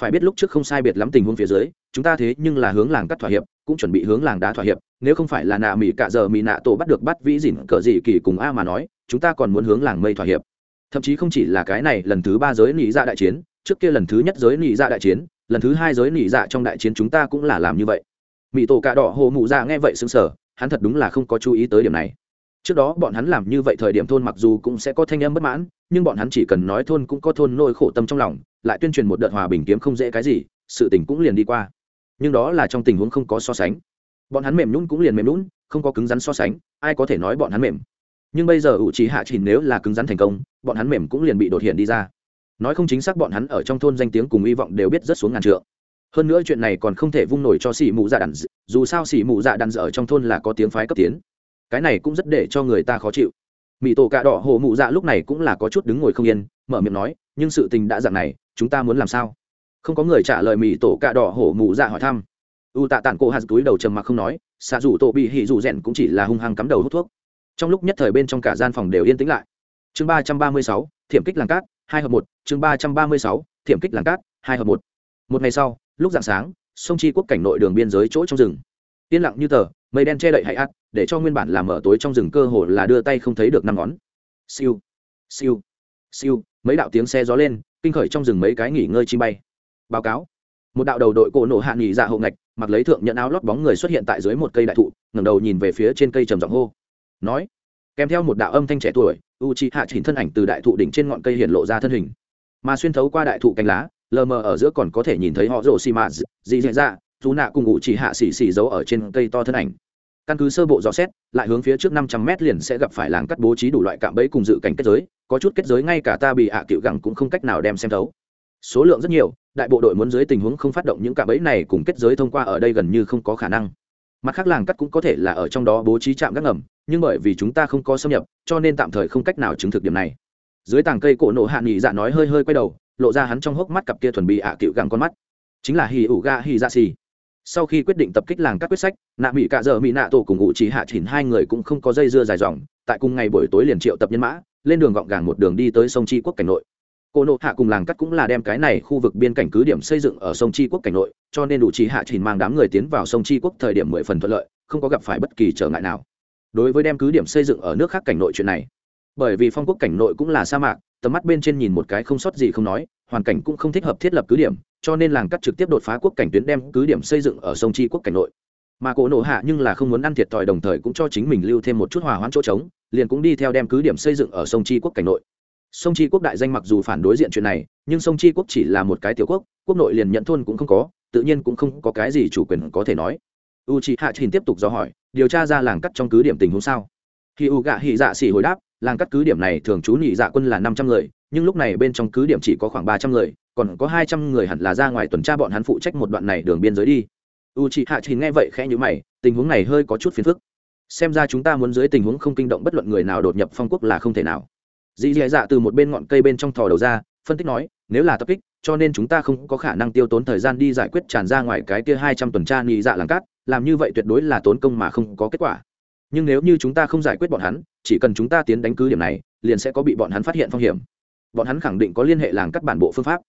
Phải biết lúc trước không sai biệt lắm tình huống phía dưới, chúng ta thế nhưng là hướng làng cắt thỏa hiệp, cũng chuẩn bị hướng làng đá thỏa hiệp, nếu không phải là nạ mỹ cả giờ mỹ nạ tổ bắt được bắt vĩ dỉn cờ gì kỳ cùng a mà nói, chúng ta còn muốn hướng làng mây thỏa hiệp. Thậm chí không chỉ là cái này lần thứ ba giới nghĩ ra dạ đại chiến trước kia lần thứ nhất giới nỉ dạ đại chiến, lần thứ hai giới nỉ dạ trong đại chiến chúng ta cũng là làm như vậy. Mỹ tổ cạ đỏ hồ mụ dạ nghe vậy xứng sở hắn thật đúng là không có chú ý tới điểm này. Trước đó bọn hắn làm như vậy thời điểm thôn mặc dù cũng sẽ có thanh âm bất mãn, nhưng bọn hắn chỉ cần nói thôn cũng có thôn nỗi khổ tâm trong lòng, lại tuyên truyền một đợt hòa bình kiếm không dễ cái gì, sự tình cũng liền đi qua. Nhưng đó là trong tình huống không có so sánh. Bọn hắn mềm nhún cũng liền mềm nhún không có cứng rắn so sánh, ai có thể nói bọn hắn mềm. Nhưng bây giờ ủ trí hạ chỉ nếu là cứng rắn thành công, bọn hắn mềm cũng liền bị đột hiện đi ra nói không chính xác bọn hắn ở trong thôn danh tiếng cùng hy vọng đều biết rất xuống ngàn trượng. Hơn nữa chuyện này còn không thể vung nổi cho xỉ mụ dạ đàn dù sao xỉ mụ dạ đàn ở trong thôn là có tiếng phái cấp tiến. Cái này cũng rất để cho người ta khó chịu. Mỹ tổ cạ đỏ hồ mụ dạ lúc này cũng là có chút đứng ngồi không yên, mở miệng nói, nhưng sự tình đã dạng này, chúng ta muốn làm sao? Không có người trả lời mỹ tổ cạ đỏ hổ mụ dạ hỏi thăm. U tạ tản cổ hạt túi đầu trầm mặc không nói, xạ rủ tổ bị hỉ rủ rèn cũng chỉ là hung hăng cắm đầu hút thuốc. Trong lúc nhất thời bên trong cả gian phòng đều yên tĩnh lại. Chương ba trăm ba mươi sáu, thiểm kích làng cát hai hợp một, chương ba trăm ba mươi sáu, thiểm kích làng cát, hai hợp một. Một ngày sau, lúc dạng sáng, sông chi quốc cảnh nội đường biên giới chỗ trong rừng. Yên lặng như tờ, mây đen che đậy hãy ác, để cho nguyên bản làm mở tối trong rừng cơ hồ là đưa tay không thấy được năm ngón. Siêu siêu siêu, mấy đạo tiếng xe gió lên, kinh khởi trong rừng mấy cái nghỉ ngơi chim bay. Báo cáo. Một đạo đầu đội cổ nổ hạ nghỉ dạ hậu ngạch, mặc lấy thượng nhận áo lót bóng người xuất hiện tại dưới một cây đại thụ, ngẩng đầu nhìn về phía trên cây trầm giọng hô. Nói kèm theo một đạo âm thanh trẻ tuổi u chi hạ chỉnh thân ảnh từ đại thụ đỉnh trên ngọn cây hiện lộ ra thân hình. Mà xuyên thấu qua đại thụ cánh lá, lờ mờ ở giữa còn có thể nhìn thấy họ rổ xì mạt dị dị dạ dù nạ cùng ngụ i hạ xì xì giấu ở trên cây to thân ảnh. Căn cứ sơ bộ dò xét, lại hướng phía trước năm trăm mét liền sẽ gặp phải làng cắt bố trí đủ loại cạm bẫy cùng dự cảnh kết giới, có chút kết giới ngay cả ta bị hạ à cựu gẳng cũng không cách nào đem xem thấu. Số lượng rất nhiều, đại bộ đội muốn dưới tình huống không phát động những cạm bẫy này cùng kết giới thông qua ở đây gần như không có khả năng. Mặt khác làng cắt cũng có thể là ở trong đó bố trí trạm gác ngầm nhưng bởi vì chúng ta không có xâm nhập, cho nên tạm thời không cách nào chứng thực điểm này. Dưới tàng cây cổ nộ hạ nghỉ dạ nói hơi hơi quay đầu, lộ ra hắn trong hốc mắt cặp kia thuần bị ạ à cựu gẳng con mắt. Chính là hì ủ ga hì dạ xì. Sau khi quyết định tập kích làng các quyết sách, nạ mỹ cạ dợ mỹ nạ tổ cùng ngụ trí hạ chỉnh hai người cũng không có dây dưa dài dòng, tại cùng ngày buổi tối liền triệu tập nhân mã, lên đường gọn gàng một đường đi tới sông tri quốc cảnh nội. Cô nộ hạ cùng làng cắt cũng là đem cái này khu vực biên cảnh cứ điểm xây dựng ở sông tri quốc cảnh nội, cho nên đủ trí hạ chỉnh mang đám người tiến vào sông tri quốc thời điểm mười phần thuận lợi, không có gặp phải bất kỳ trở ngại nào đối với đem cứ điểm xây dựng ở nước khác cảnh nội chuyện này. Bởi vì phong quốc cảnh nội cũng là sa mạc, tầm mắt bên trên nhìn một cái không sót gì không nói, hoàn cảnh cũng không thích hợp thiết lập cứ điểm, cho nên làng cắt trực tiếp đột phá quốc cảnh tuyến đem cứ điểm xây dựng ở sông chi quốc cảnh nội. Mà cổ nổ hạ nhưng là không muốn ăn thiệt thòi đồng thời cũng cho chính mình lưu thêm một chút hòa hoãn chỗ trống, liền cũng đi theo đem cứ điểm xây dựng ở sông chi quốc cảnh nội. Sông chi quốc đại danh mặc dù phản đối diện chuyện này, nhưng sông chi quốc chỉ là một cái tiểu quốc quốc nội liền nhận thôn cũng không có, tự nhiên cũng không có cái gì chủ quyền có thể nói u c hạ trình tiếp tục do hỏi, điều tra ra làng cắt trong cứ điểm tình huống sao? Khi u gạ hỉ dạ xỉ hồi đáp, làng cắt cứ điểm này thường trú nhị dạ quân là năm trăm người, nhưng lúc này bên trong cứ điểm chỉ có khoảng ba trăm người, còn có hai trăm người hẳn là ra ngoài tuần tra bọn hắn phụ trách một đoạn này đường biên giới đi. U chị hạ trình nghe vậy khẽ nhữ mày, tình huống này hơi có chút phiền phức. Xem ra chúng ta muốn dưới tình huống không kinh động bất luận người nào đột nhập phong quốc là không thể nào. Dì dì dạ từ một bên ngọn cây bên trong thò đầu ra, phân tích nói, nếu là tập kích, cho nên chúng ta không có khả năng tiêu tốn thời gian đi giải quyết tràn ra ngoài cái kia hai trăm tuần tra nhị dạ làng cát làm như vậy tuyệt đối là tốn công mà không có kết quả. Nhưng nếu như chúng ta không giải quyết bọn hắn, chỉ cần chúng ta tiến đánh cứ điểm này, liền sẽ có bị bọn hắn phát hiện phong hiểm. Bọn hắn khẳng định có liên hệ làng cắt bản bộ phương pháp.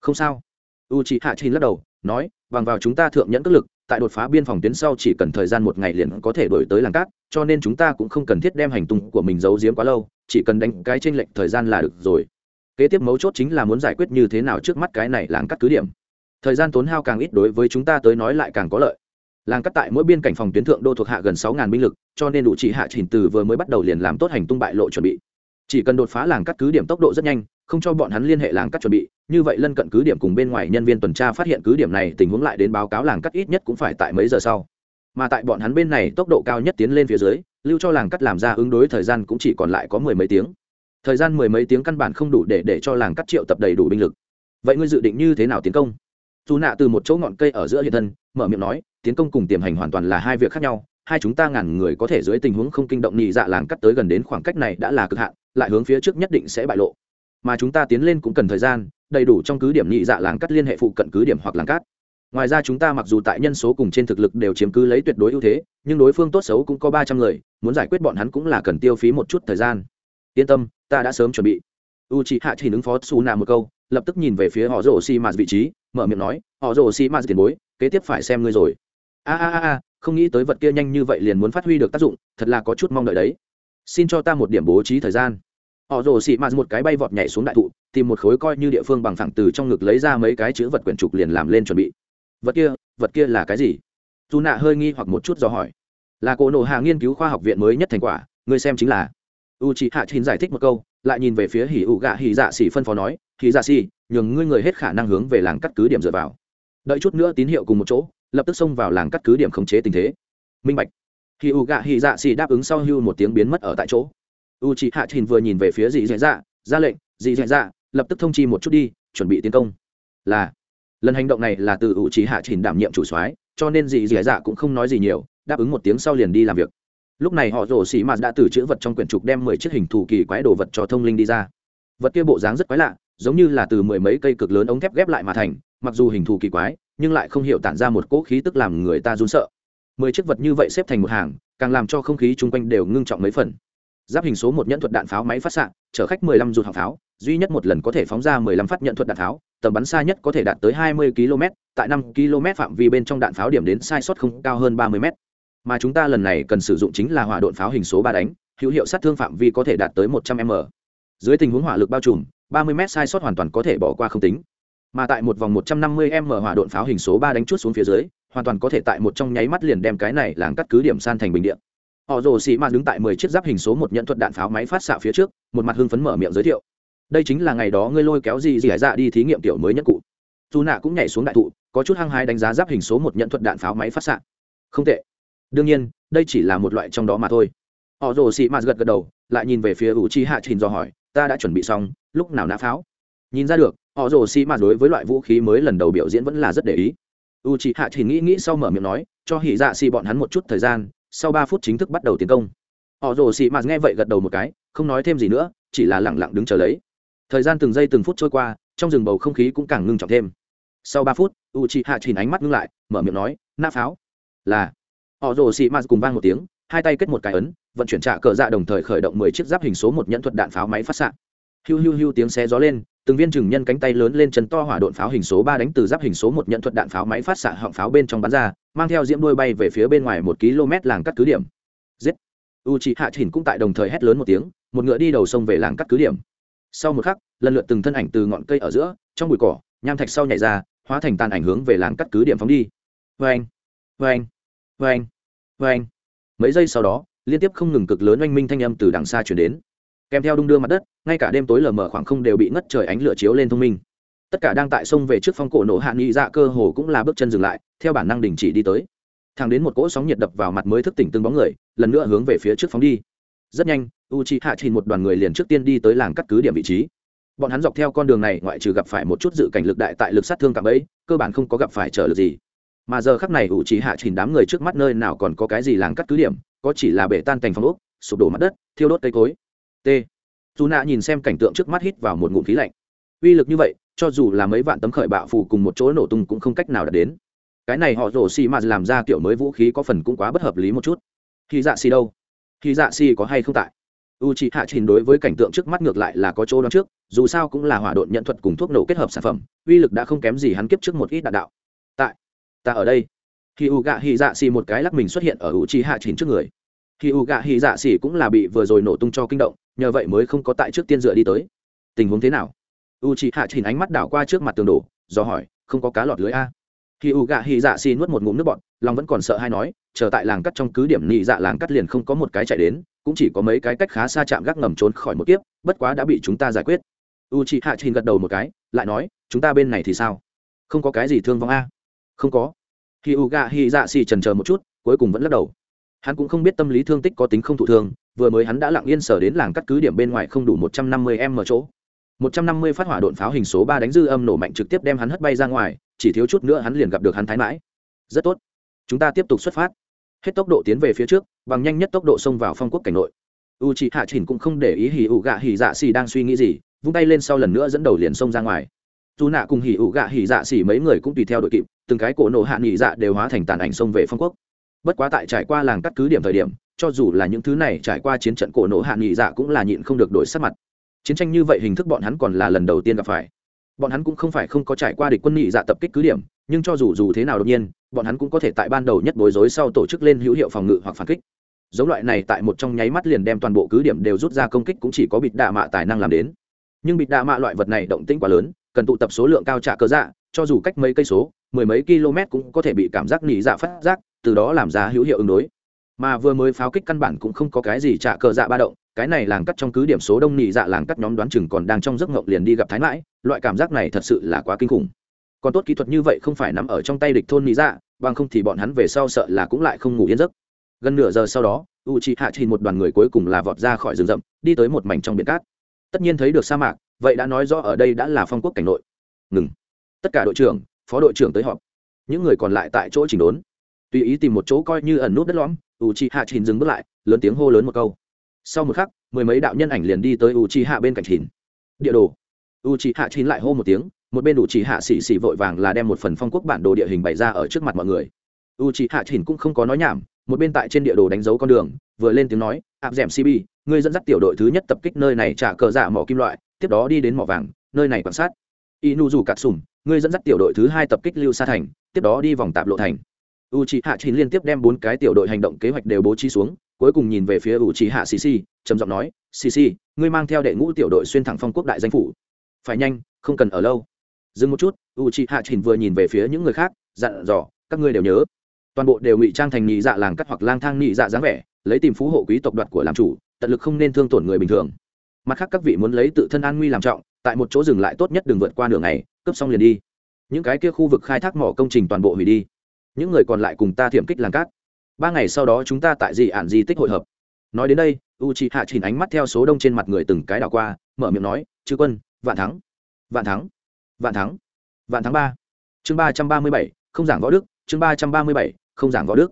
Không sao. U c hạ chín lắc đầu, nói, bằng vào chúng ta thượng nhẫn cất lực, tại đột phá biên phòng tuyến sau chỉ cần thời gian một ngày liền có thể đổi tới làng cát, cho nên chúng ta cũng không cần thiết đem hành tung của mình giấu giếm quá lâu, chỉ cần đánh cái tranh lệch thời gian là được rồi. Kế tiếp mấu chốt chính là muốn giải quyết như thế nào trước mắt cái này làng cắt cứ điểm. Thời gian tốn hao càng ít đối với chúng ta tới nói lại càng có lợi làng cắt tại mỗi biên cảnh phòng tuyến thượng đô thuộc hạ gần sáu binh lực, cho nên đủ chỉ hạ chỉnh từ vừa mới bắt đầu liền làm tốt hành tung bại lộ chuẩn bị. Chỉ cần đột phá làng cắt cứ điểm tốc độ rất nhanh, không cho bọn hắn liên hệ làng cắt chuẩn bị, như vậy lân cận cứ điểm cùng bên ngoài nhân viên tuần tra phát hiện cứ điểm này tình huống lại đến báo cáo làng cắt ít nhất cũng phải tại mấy giờ sau. Mà tại bọn hắn bên này tốc độ cao nhất tiến lên phía dưới, lưu cho làng cắt làm ra ứng đối thời gian cũng chỉ còn lại có mười mấy tiếng. Thời gian mười mấy tiếng căn bản không đủ để để cho làng cắt triệu tập đầy đủ binh lực. Vậy ngươi dự định như thế nào tiến công? Dù nạ từ một chỗ ngọn cây ở giữa hiện thân, mở miệng nói tiến công cùng tiềm hành hoàn toàn là hai việc khác nhau, hai chúng ta ngàn người có thể dưới tình huống không kinh động nhị dạ làng cắt tới gần đến khoảng cách này đã là cực hạn, lại hướng phía trước nhất định sẽ bại lộ. Mà chúng ta tiến lên cũng cần thời gian, đầy đủ trong cứ điểm nhị dạ làng cắt liên hệ phụ cận cứ điểm hoặc làng cát ngoài ra chúng ta mặc dù tại nhân số cùng trên thực lực đều chiếm cứ lấy tuyệt đối ưu thế, nhưng đối phương tốt xấu cũng có ba trăm người, muốn giải quyết bọn hắn cũng là cần tiêu phí một chút thời gian. Yên tâm, ta đã sớm chuẩn bị. U chị hạ chỉ ứng phó su nà một câu, lập tức nhìn về phía họ rổ xi mạt vị trí, mở miệng nói họ rổ xi mạt tiền bối, kế tiếp phải xem ngươi rồi a a a không nghĩ tới vật kia nhanh như vậy liền muốn phát huy được tác dụng, thật là có chút mong đợi đấy. Xin cho ta một điểm bố trí thời gian. Họ rồ xị mạt một cái bay vọt nhảy xuống đại thụ, tìm một khối coi như địa phương bằng phẳng từ trong ngực lấy ra mấy cái chữ vật quyển trục liền làm lên chuẩn bị. Vật kia vật kia là cái gì? Dù nạ hơi nghi hoặc một chút do hỏi. Là cổ nộ hạ nghiên cứu khoa học viện mới nhất thành quả, ngươi xem chính là. U chị hạ chín giải thích một câu, lại nhìn về phía hỉ ụ gạ hỉ dạ xỉ phân phó nói, hỉ dạ xỉ, nhường ngươi người hết khả năng hướng về làng cắt cứ điểm dựa vào. Đợi chút nữa tín hiệu cùng một chỗ lập tức xông vào làng cắt cứ điểm khống chế tình thế. Minh bạch. Khi u gạ hy dạ xì đáp ứng sau hưu một tiếng biến mất ở tại chỗ. U chị hạ thìn vừa nhìn về phía dị dạ dạ ra lệnh, dị dạ dạ lập tức thông chi một chút đi, chuẩn bị tiến công. Là. Lần hành động này là từ u chị hạ thìn đảm nhiệm chủ soái, cho nên dị dạ dạ cũng không nói gì nhiều, đáp ứng một tiếng sau liền đi làm việc. Lúc này họ rổ xì mạt đã từ chữ vật trong quyển trục đem mười chiếc hình thù kỳ quái đồ vật cho thông linh đi ra. Vật kia bộ dáng rất quái lạ, giống như là từ mười mấy cây cực lớn ống thép ghép lại mà thành, mặc dù hình thù kỳ quái nhưng lại không hiểu tản ra một cỗ khí tức làm người ta run sợ. Mười chiếc vật như vậy xếp thành một hàng, càng làm cho không khí chung quanh đều ngưng trọng mấy phần. Giáp hình số một nhận thuật đạn pháo máy phát xạ, chở khách 15 rụt thẳng pháo, duy nhất một lần có thể phóng ra 15 phát nhận thuật đạn pháo, tầm bắn xa nhất có thể đạt tới 20 km tại 5 km phạm vi bên trong đạn pháo điểm đến sai sót không cao hơn 30 m mà chúng ta lần này cần sử dụng chính là hỏa độn pháo hình số ba đánh, hữu hiệu sát thương phạm vi có thể đạt tới 100 m. Dưới tình huống hỏa lực bao trùm 30 m sai sót hoàn toàn có thể bỏ qua không tính mà tại một vòng 150 m hỏa độn pháo hình số ba đánh chuốt xuống phía dưới, hoàn toàn có thể tại một trong nháy mắt liền đem cái này làng cắt cứ điểm san thành bình điện họ rồ xì mà đứng tại mười chiếc giáp hình số một nhận thuật đạn pháo máy phát xạ phía trước, một mặt hưng phấn mở miệng giới thiệu. Đây chính là ngày đó ngươi lôi kéo gì gì dạ đi thí nghiệm tiểu mới nhất cụ. Dù nạ cũng nhảy xuống đại thụ, có chút hăng hái đánh giá giáp hình số một nhận thuật đạn pháo máy phát xạ. Không tệ. Đương nhiên, đây chỉ là một loại trong đó mà thôi. Họ rồ xì mà gật gật đầu, lại nhìn về phía vũ trí hạ trình do hỏi, ta đã chuẩn bị xong, lúc nào nã pháo? Nhìn ra được họ rồ xì mạt đối với loại vũ khí mới lần đầu biểu diễn vẫn là rất để ý. U chi hạ thì nghĩ nghĩ sau mở miệng nói, cho hỉ dạ xì bọn hắn một chút thời gian, sau ba phút chính thức bắt đầu tiến công. Họ rồ xì mạt nghe vậy gật đầu một cái, không nói thêm gì nữa, chỉ là lẳng lặng đứng chờ lấy. Thời gian từng giây từng phút trôi qua, trong rừng bầu không khí cũng càng ngưng trọng thêm. Sau ba phút u chị hạ chìn ánh mắt ngưng lại, mở miệng nói nã pháo. Là. Họ rồ xì mạt cùng vang một tiếng, hai tay kết một cái ấn, vận chuyển trạ cờ dạ đồng thời khởi động mười chiếc giáp hình số một nhẫn thuật đạn pháo máy phát xạ. Hiu hiu hiu tiếng xe gió lên từng viên chừng nhân cánh tay lớn lên chân to hỏa độn pháo hình số ba đánh từ giáp hình số một nhận thuật đạn pháo máy phát xạ họng pháo bên trong bắn ra, mang theo diễm đuôi bay về phía bên ngoài một km làng cắt cứ điểm. Giết! U chị hạ cũng tại đồng thời hét lớn một tiếng, một ngựa đi đầu sông về làng cắt cứ điểm. Sau một khắc, lần lượt từng thân ảnh từ ngọn cây ở giữa, trong bụi cỏ, nham thạch sau nhảy ra, hóa thành tàn ảnh hướng về làng cắt cứ điểm phóng đi. Vê anh vê anh mấy giây sau đó, liên tiếp không ngừng cực lớn oanh minh thanh âm từ đằng xa truyền đến kèm theo đung đưa mặt đất, ngay cả đêm tối lờ mờ khoảng không đều bị ngất trời ánh lửa chiếu lên thông minh. Tất cả đang tại sông về trước phong cổ nổ hạ nghị dạ cơ hồ cũng là bước chân dừng lại, theo bản năng đình chỉ đi tới. Thẳng đến một cỗ sóng nhiệt đập vào mặt mới thức tỉnh từng bóng người, lần nữa hướng về phía trước phóng đi. Rất nhanh u c h i hạ trình một đoàn người liền trước tiên đi tới làng cắt cứ điểm vị trí. Bọn hắn dọc theo con đường này, ngoại trừ gặp phải một chút dự cảnh lực đại tại lực sát thương cảm ấy cơ bản không có gặp phải trở lực gì. Mà giờ khắc này u c h i hạ trình đám người trước mắt nơi nào còn có cái gì làng cắt cứ điểm, có chỉ là bể tan cành phong úp sụp đổ mặt đất, thiêu đốt cây cối t. Dù nạ nhìn xem cảnh tượng trước mắt hít vào một ngụm khí lạnh. Uy lực như vậy, cho dù là mấy vạn tấm khởi bạo phủ cùng một chỗ nổ tung cũng không cách nào đạt đến. Cái này họ rổ xì mà làm ra kiểu mới vũ khí có phần cũng quá bất hợp lý một chút. Khi dạ xì đâu? Khi dạ xì có hay không tại? U c h ị hạ trình đối với cảnh tượng trước mắt ngược lại là có chỗ đón trước, dù sao cũng là hỏa độn nhận thuật cùng thuốc nổ kết hợp sản phẩm, uy lực đã không kém gì hắn kiếp trước một ít đạn đạo. Tại, ta ở đây. Khi u gạ hy dạ xì một cái lắc mình xuất hiện ở u c h ị hạ trình trước người khi u gạ hy dạ xỉ cũng là bị vừa rồi nổ tung cho kinh động, nhờ vậy mới không có tại trước tiên dựa đi tới. Tình huống thế nào? U Chị hạ chỉnh ánh mắt đảo qua trước mặt tường đổ, do hỏi, không có cá lọt lưới a? Khi u gạ hy dạ xỉ nuốt một ngụm nước bọn lòng vẫn còn sợ hay nói, chờ tại làng cắt trong cứ điểm nị dạ làng cắt liền không có một cái chạy đến, cũng chỉ có mấy cái cách khá xa chạm gác ngầm trốn khỏi một kiếp, bất quá đã bị chúng ta giải quyết. U chị hạ chỉnh gật đầu một cái, lại nói, chúng ta bên này thì sao? Không có cái gì thương vong a? Không có. Khi u gạ hy dạ xỉ trần chờ một chút, cuối cùng vẫn lắc đầu hắn cũng không biết tâm lý thương tích có tính không thụ thương vừa mới hắn đã lặng yên sở đến làng cắt cứ điểm bên ngoài không đủ một trăm năm mươi m chỗ. một trăm năm mươi phát hỏa độn pháo hình số ba đánh dư âm nổ mạnh trực tiếp đem hắn hất bay ra ngoài, chỉ thiếu chút nữa hắn liền gặp được hắn thái mãi. Rất tốt. Chúng ta tiếp tục xuất phát. Hết tốc độ tiến về phía trước, bằng nhanh nhất tốc độ xông vào phong quốc cảnh nội. U chị hạ chỉnh cũng không để ý hỉ ủ gạ hỉ dạ xì đang suy nghĩ gì, vung tay lên sau lần nữa dẫn đầu liền xông ra ngoài. Dù nạ cùng hỉ ủ gạ hỉ dạ xì mấy người cũng tùy theo đội kịp, từng cái cổ nổ hạ nghỉ dạ đều hóa thành tàn ảnh xông về phong quốc bất quá tại trải qua làng cắt cứ điểm thời điểm, cho dù là những thứ này trải qua chiến trận cổ nổ hạ nghị dạ cũng là nhịn không được đổi sắc mặt. Chiến tranh như vậy hình thức bọn hắn còn là lần đầu tiên gặp phải. Bọn hắn cũng không phải không có trải qua địch quân nghị dạ tập kích cứ điểm, nhưng cho dù dù thế nào đột nhiên, bọn hắn cũng có thể tại ban đầu nhất bối rối sau tổ chức lên hữu hiệu phòng ngự hoặc phản kích. Giống loại này tại một trong nháy mắt liền đem toàn bộ cứ điểm đều rút ra công kích cũng chỉ có bịt đạ mạ tài năng làm đến. Nhưng bịt đạ mạ loại vật này động tĩnh quá lớn, cần tụ tập số lượng cao trả cơ dạ cho dù cách mấy cây số, mười mấy km cũng có thể bị cảm giác nỉ dạ phát giác từ đó làm ra hữu hiệu ứng đối. Mà vừa mới pháo kích căn bản cũng không có cái gì trả cờ dạ ba động, cái này làng cắt trong cứ điểm số đông nhị dạ làng cắt nhóm đoán chừng còn đang trong giấc ngộng liền đi gặp thái mãi, loại cảm giác này thật sự là quá kinh khủng. Còn tốt kỹ thuật như vậy không phải nằm ở trong tay địch thôn nhị dạ bằng không thì bọn hắn về sau sợ là cũng lại không ngủ yên giấc. Gần nửa giờ sau đó u c h i hạ chỉ một đoàn người cuối cùng là vọt ra khỏi rừng rậm, đi tới một mảnh trong biển cát. Tất nhiên thấy được sa mạc, vậy đã nói rõ ở đây đã là phong quốc cảnh nội. Ngừng. Tất cả đội trưởng, phó đội trưởng tới họp. Những người còn lại tại chỗ chỉnh đốn tùy ý tìm một chỗ coi như ẩn nút đất lõm u chi hạ chìn dừng bước lại, lớn tiếng hô lớn một câu. Sau một khắc, mười mấy đạo nhân ảnh liền đi tới u chi hạ bên cạnh chìn địa đồ. U chi hạ chìn lại hô một tiếng, một bên u chi hạ xì xì vội vàng là đem một phần phong quốc bản đồ địa hình bày ra ở trước mặt mọi người. U chi hạ chìn cũng không có nói nhảm, một bên tại trên địa đồ đánh dấu con đường, vừa lên tiếng nói, áp d cb ngươi dẫn dắt tiểu đội thứ nhất tập kích nơi này trả cờ giả mỏ kim loại, tiếp đó đi đến mỏ vàng, nơi này quan sát. Inu dù cắt sùm ngươi dẫn dắt tiểu đội thứ hai tập kích lưu sa thành, tiếp đó đi vòng tạp lộ thành u c h i hạ chín liên tiếp đem bốn cái tiểu đội hành động kế hoạch đều bố trí xuống, cuối cùng nhìn về phía u c h i hạ cc trầm giọng nói cc ngươi mang theo đệ ngũ tiểu đội xuyên thẳng phong quốc đại danh phủ. Phải nhanh, không cần ở lâu. Dừng một chút u c h i hạ chín vừa nhìn về phía những người khác, dặn dò, các ngươi đều nhớ. Toàn bộ đều ngụy trang thành nhị dạ làng cắt hoặc lang thang nhị dạ dáng vẻ, lấy tìm phú hộ quý tộc đoạt của làm chủ, tận lực không nên thương tổn người bình thường. Mặt khác các vị muốn lấy tự thân an nguy làm trọng, tại một chỗ dừng lại tốt nhất đừng vượt qua đường này cướp xong liền đi. Những cái kia khu vực khai thác mỏ công trình toàn bộ hủy đi những người còn lại cùng ta thiểm kích làng cát. Ba ngày sau đó chúng ta tại dị ản di tích hội hợp. Nói đến đây u c h ị hạ chỉnh ánh mắt theo số đông trên mặt người từng cái đảo qua, mở miệng nói, chư quân, vạn thắng vạn thắng vạn thắng vạn thắng ba. Chương ba trăm ba mươi bảy, không giảng võ đức. Chương ba trăm ba mươi bảy, không giảng võ đức.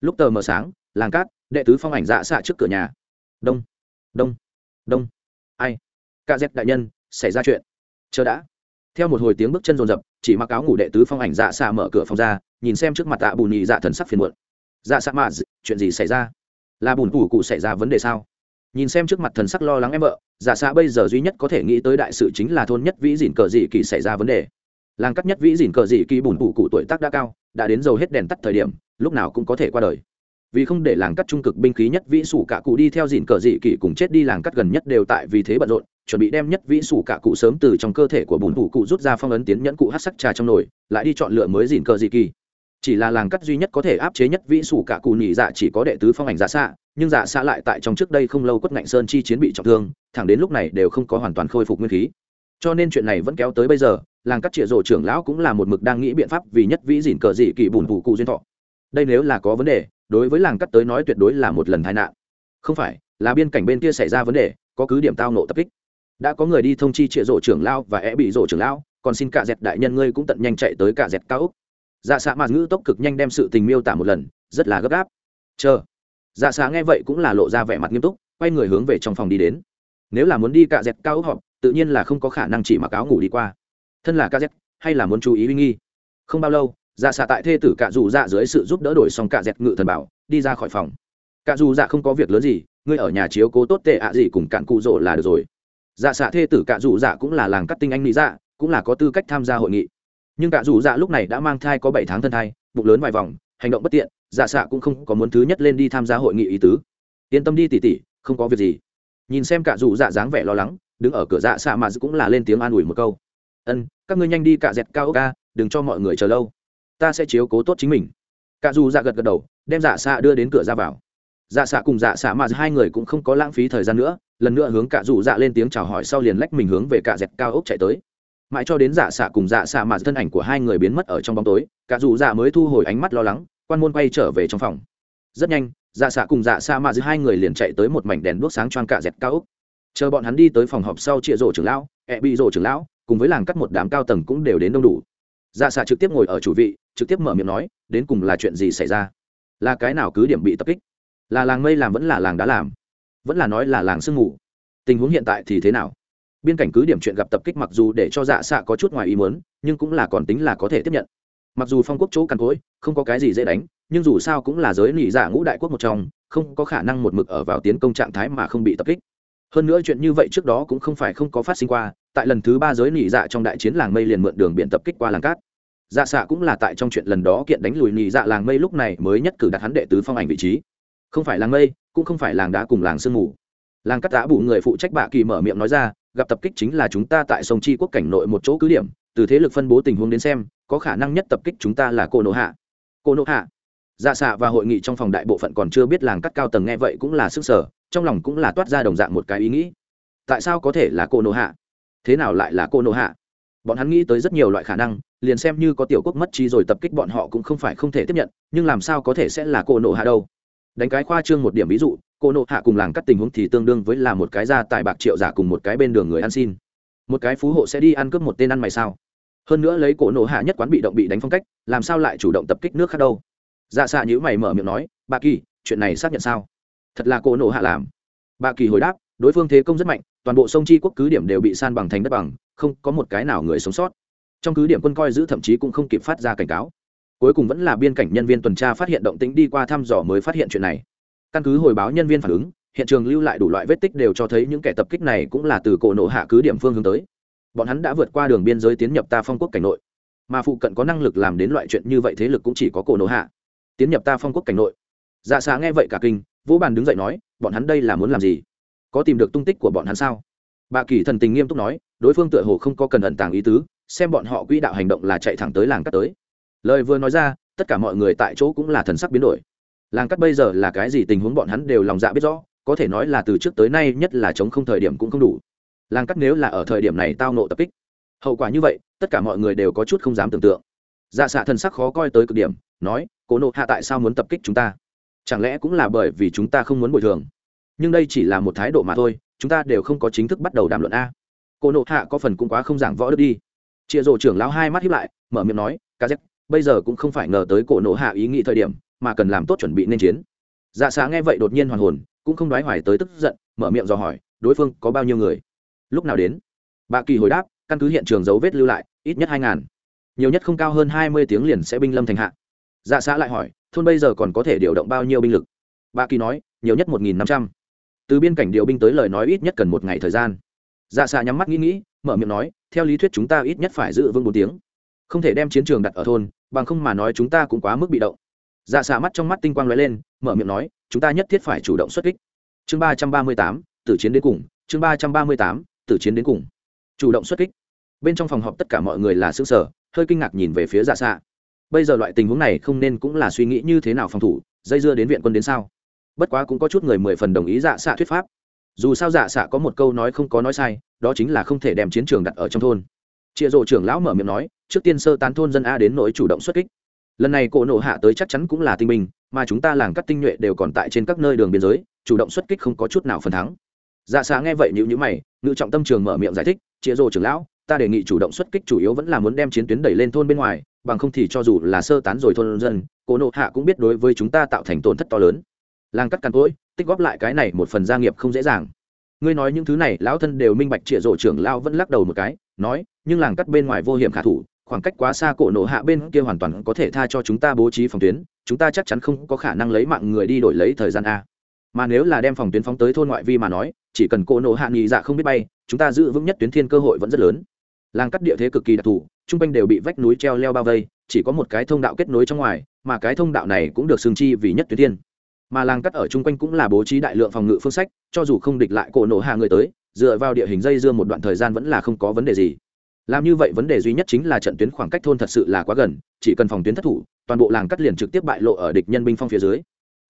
Lúc tờ mờ sáng, làng cát, đệ tứ phong ảnh dạ xạ trước cửa nhà. Đông đông đông. Ai? Ca dép đại nhân, xảy ra chuyện. Chờ đã. Theo một hồi tiếng bước chân rồn rập chỉ mặc áo ngủ đệ tứ phong ảnh dạ xạ mở cửa phòng ra, nhìn xem trước mặt tạ bùn nhị dạ thần sắc phiền muộn. Dạ xạ mà chuyện gì xảy ra? Là bùn củ cụ xảy ra vấn đề sao? Nhìn xem trước mặt thần sắc lo lắng em vợ dạ xạ bây giờ duy nhất có thể nghĩ tới đại sự chính là thôn nhất vĩ dìn cờ dị kỳ xảy ra vấn đề. Làng cắt nhất vĩ dìn cờ dị kỳ bùn củ cụ tuổi tác đã cao, đã đến dầu hết đèn tắt thời điểm, lúc nào cũng có thể qua đời vì không để làng cắt trung cực binh khí nhất vĩ sủ cả cụ đi theo dìn cờ dị kỳ cùng chết đi làng cắt gần nhất đều tại vì thế bận rộn, chuẩn bị đem nhất vĩ sủ cả cụ sớm từ trong cơ thể của bùn thủ cụ rút ra phong ấn tiến nhẫn cụ hát sắc trà trong nồi, lại đi chọn lựa mới dìn cờ dị kỳ chỉ là làng cắt duy nhất có thể áp chế nhất vĩ sủ cả cụ nhị dạ chỉ có đệ tứ phong ảnh dạ xạ, nhưng dạ xạ lại tại trong trước đây không lâu quất ngạnh sơn chi chiến bị trọng thương, thẳng đến lúc này đều không có hoàn toàn khôi phục nguyên khí. Cho nên chuyện này vẫn kéo tới bây giờ, làng cắt trịa rổ trưởng lão cũng là một mực đang nghĩ biện pháp vì nhất vĩ dìn cờ dị kỳ bùn vụ cụ duyên thọ. Đây nếu là có vấn đề đối với làng cắt tới nói tuyệt đối là một lần tai nạn. Không phải, là biên cảnh bên kia xảy ra vấn đề, có cứ điểm tao nộ tập kích. Đã có người đi thông chi trịa rộ trưởng lao và é bị rộ trưởng lao còn xin cả dẹt đại nhân ngươi cũng tận nhanh chạy tới cả dẹt cao úc dạ xạ mà ngữ tốc cực nhanh đem sự tình miêu tả một lần, rất là gấp gáp. Chờ. Dạ xạ nghe vậy cũng là lộ ra vẻ mặt nghiêm túc, quay người hướng về trong phòng đi đến. Nếu là muốn đi cạ dẹt cao úc họp, tự nhiên là không có khả năng chỉ mặc áo ngủ đi qua. Thân là ca dẹt, hay là muốn chú ý uy nghi? Không bao lâu dạ xạ tại thê tử cạ dù dạ dưới sự giúp đỡ đổi xong cạ dẹt ngự thần bảo, đi ra khỏi phòng. Cạ dù dạ không có việc lớn gì, ngươi ở nhà chiếu cố tốt tệ ạ gì cùng cạn cụ rỗ là được rồi. Dạ xạ thê tử cạ dù dạ cũng là làng cắt tinh anh lý dạ cũng là có tư cách tham gia hội nghị. Nhưng cạ dù dạ lúc này đã mang thai có bảy tháng thân thai, bụng lớn vài vòng, hành động bất tiện dạ xạ cũng không có muốn thứ nhất lên đi tham gia hội nghị ý tứ. Yên tâm đi tỉ tỉ, không có việc gì. Nhìn xem cạ dù dạ dáng vẻ lo lắng, đứng ở cửa dạ xạ mà cũng là lên tiếng an ủi một câu. Ân, các ngươi nhanh đi cạ dẹt cao ca, đừng cho mọi người chờ lâu ta sẽ chiếu cố tốt chính mình. Cả dù dạ gật gật đầu, đem dạ xạ đưa đến cửa ra vào. Dạ xạ cùng dạ xạ mà hai người cũng không có lãng phí thời gian nữa, lần nữa hướng cả dù dạ lên tiếng chào hỏi sau liền lách mình hướng về cả dẹp cao ốc chạy tới. Mãi cho đến dạ xạ cùng dạ xạ mà thân ảnh của hai người biến mất ở trong bóng tối, cả dù dạ mới thu hồi ánh mắt lo lắng, quan môn quay trở về trong phòng. Rất nhanh dạ xạ cùng dạ xạ mà giữa hai người liền chạy tới một mảnh đèn đuốc sáng choang cả dẹp cao úc chờ bọn hắn đi tới phòng họp sau chịa rổ trưởng lão, ẹ bị rổ trưởng lão, cùng với làng cắt một đám cao tầng cũng đều đến đông đủ. Dạ xạ trực tiếp ngồi ở chủ vị trực tiếp mở miệng nói, đến cùng là chuyện gì xảy ra? Là cái nào cứ điểm bị tập kích? Là làng mây làm vẫn là làng đã làm? Vẫn là nói là làng sương mù? Tình huống hiện tại thì thế nào? Biên cảnh cứ điểm chuyện gặp tập kích mặc dù để cho dạ xạ có chút ngoài ý muốn, nhưng cũng là còn tính là có thể tiếp nhận. Mặc dù phong quốc chỗ cằn cối không có cái gì dễ đánh, nhưng dù sao cũng là giới lì dạ ngũ đại quốc một trong, không có khả năng một mực ở vào tiến công trạng thái mà không bị tập kích. Hơn nữa chuyện như vậy trước đó cũng không phải không có phát sinh qua, tại lần thứ ba giới lì dạ trong đại chiến làng mây liền mượn đường biển tập kích qua làng cát dạ xạ cũng là tại trong chuyện lần đó kiện đánh lùi nhị dạ làng mây lúc này mới nhất cử đặt hắn đệ tứ phong ảnh vị trí. Không phải làng mây, cũng không phải làng đá cùng làng sương mù. Làng cắt đã bù người phụ trách bạ kỳ mở miệng nói ra, gặp tập kích chính là chúng ta tại sông chi quốc cảnh nội một chỗ cứ điểm, từ thế lực phân bố tình huống đến xem, có khả năng nhất tập kích chúng ta là cô nộ hạ. Cô nộ hạ. Dạ xạ và hội nghị trong phòng đại bộ phận còn chưa biết làng cắt cao tầng nghe vậy cũng là sức sở, trong lòng cũng là toát ra đồng dạng một cái ý nghĩ. Tại sao có thể là cô nộ hạ? Thế nào lại là cô nộ hạ? Bọn hắn nghĩ tới rất nhiều loại khả năng, liền xem như có tiểu quốc mất trí rồi tập kích bọn họ cũng không phải không thể tiếp nhận, nhưng làm sao có thể sẽ là cô nộ hạ đâu? Đánh cái khoa trương một điểm ví dụ cô nộ hạ cùng làng cắt tình huống thì tương đương với là một cái gia tài bạc triệu giả cùng một cái bên đường người ăn xin. Một cái phú hộ sẽ đi ăn cướp một tên ăn mày sao? Hơn nữa lấy cổ nộ hạ nhất quán bị động bị đánh phong cách, làm sao lại chủ động tập kích nước khác đâu? Dạ xạ nhữ mày mở miệng nói bà kỳ, chuyện này xác nhận sao? Thật là cổ nộ hạ làm. Bà kỳ hồi đáp, đối phương thế công rất mạnh toàn bộ sông chi quốc cứ điểm đều bị san bằng thành đất bằng, không có một cái nào người sống sót. Trong cứ điểm quân coi giữ thậm chí cũng không kịp phát ra cảnh cáo. Cuối cùng vẫn là biên cảnh nhân viên tuần tra phát hiện động tĩnh đi qua thăm dò mới phát hiện chuyện này. Căn cứ hồi báo nhân viên phản ứng, hiện trường lưu lại đủ loại vết tích đều cho thấy những kẻ tập kích này cũng là từ cổ nộ hạ cứ điểm phương hướng tới. Bọn hắn đã vượt qua đường biên giới tiến nhập ta phong quốc cảnh nội. Mà phụ cận có năng lực làm đến loại chuyện như vậy thế lực cũng chỉ có cổ nộ hạ. Tiến nhập ta phong quốc cảnh nội. Dạ xá nghe vậy cả kinh vũ bàn đứng dậy nói, bọn hắn đây là muốn làm gì? Có tìm được tung tích của bọn hắn sao? Bà kỳ thần tình nghiêm túc nói, đối phương tựa hồ không có cần ẩn tàng ý tứ, xem bọn họ quỹ đạo hành động là chạy thẳng tới làng cắt tới. Lời vừa nói ra, tất cả mọi người tại chỗ cũng là thần sắc biến đổi. Làng cắt bây giờ là cái gì tình huống bọn hắn đều lòng dạ biết rõ, có thể nói là từ trước tới nay nhất là chống không thời điểm cũng không đủ. Làng cắt nếu là ở thời điểm này tao nộ tập kích, hậu quả như vậy, tất cả mọi người đều có chút không dám tưởng tượng. Dạ xạ thần sắc khó coi tới cực điểm, nói, cố nộ hạ tại sao muốn tập kích chúng ta? Chẳng lẽ cũng là bởi vì chúng ta không muốn bồi thường? Nhưng đây chỉ là một thái độ mà thôi, chúng ta đều không có chính thức bắt đầu đàm luận a. Cô nộ hạ có phần cũng quá không giảng võ đức đi. Chịa rổ trưởng lão hai mắt hiếp lại, mở miệng nói, ca dép, bây giờ cũng không phải ngờ tới cổ nộ hạ ý nghĩ thời điểm, mà cần làm tốt chuẩn bị nên chiến. Dạ xá nghe vậy đột nhiên hoàn hồn, cũng không đoái hoài tới tức giận, mở miệng dò hỏi, đối phương có bao nhiêu người? Lúc nào đến? Bà kỳ hồi đáp, căn cứ hiện trường dấu vết lưu lại, ít nhất hai ngàn. Nhiều nhất không cao hơn hai mươi tiếng liền sẽ binh lâm thành hạ. Dạ xã lại hỏi, thôn bây giờ còn có thể điều động bao nhiêu binh lực? Bà kỳ nói, nhiều nhất một nghìn năm trăm từ biên cảnh điều binh tới lời nói ít nhất cần một ngày thời gian. Dạ xạ nhắm mắt nghĩ nghĩ, mở miệng nói, theo lý thuyết chúng ta ít nhất phải giữ vững bốn tiếng. Không thể đem chiến trường đặt ở thôn, bằng không mà nói chúng ta cũng quá mức bị động. Dạ xạ mắt trong mắt tinh quang lóe lên, mở miệng nói, chúng ta nhất thiết phải chủ động xuất kích. Chương ba trăm ba mươi tám, tử chiến đến cùng, chương ba trăm ba mươi tám, tử chiến đến cùng. Chủ động xuất kích. Bên trong phòng họp tất cả mọi người là xương sở hơi kinh ngạc nhìn về phía dạ xạ bây giờ loại tình huống này không nên cũng là suy nghĩ như thế nào phòng thủ, dây dưa đến viện quân đến sao? Bất quá cũng có chút người mười phần đồng ý dạ xạ thuyết pháp. Dù sao dạ xạ có một câu nói không có nói sai đó chính là không thể đem chiến trường đặt ở trong thôn. Chịa rộ trưởng lão mở miệng nói trước tiên sơ tán thôn dân a đến nỗi chủ động xuất kích. Lần này cổ nộ hạ tới chắc chắn cũng là tinh minh, mà chúng ta làng cắt tinh nhuệ đều còn tại trên các nơi đường biên giới chủ động xuất kích không có chút nào phần thắng. Dạ xạ nghe vậy nhữ nhữ mày ngự trọng tâm trường mở miệng giải thích chịa rộ trưởng lão ta đề nghị chủ động xuất kích chủ yếu vẫn là muốn đem chiến tuyến đẩy lên thôn bên ngoài bằng không thì cho dù là sơ tán rồi thôn dân cổ nộ hạ cũng biết đối với chúng ta tạo thành tổn thất to lớn làng cắt cằn cỗi, tích góp lại cái này một phần gia nghiệp không dễ dàng. Ngươi nói những thứ này, lão thân đều minh bạch trịa rổ trưởng lao vẫn lắc đầu một cái, nói, nhưng làng cắt bên ngoài vô hiểm khả thủ, khoảng cách quá xa cổ nổ hạ bên kia hoàn toàn có thể tha cho chúng ta bố trí phòng tuyến, chúng ta chắc chắn không có khả năng lấy mạng người đi đổi lấy thời gian a. Mà nếu là đem phòng tuyến phóng tới thôn ngoại vi mà nói, chỉ cần cổ nổ hạ nghỉ dạ không biết bay, chúng ta giữ vững nhất tuyến thiên cơ hội vẫn rất lớn. Làng cắt địa thế cực kỳ đặc thù chung quanh đều bị vách núi treo leo bao vây, chỉ có một cái thông đạo kết nối trong ngoài, mà cái thông đạo này cũng được xương chi vì nhất tuyến thiên mà làng cắt ở chung quanh cũng là bố trí đại lượng phòng ngự phương sách, cho dù không địch lại cổ nổ hạ người tới, dựa vào địa hình dây dưa một đoạn thời gian vẫn là không có vấn đề gì. Làm như vậy vấn đề duy nhất chính là trận tuyến khoảng cách thôn thật sự là quá gần, chỉ cần phòng tuyến thất thủ, toàn bộ làng cắt liền trực tiếp bại lộ ở địch nhân binh phong phía dưới.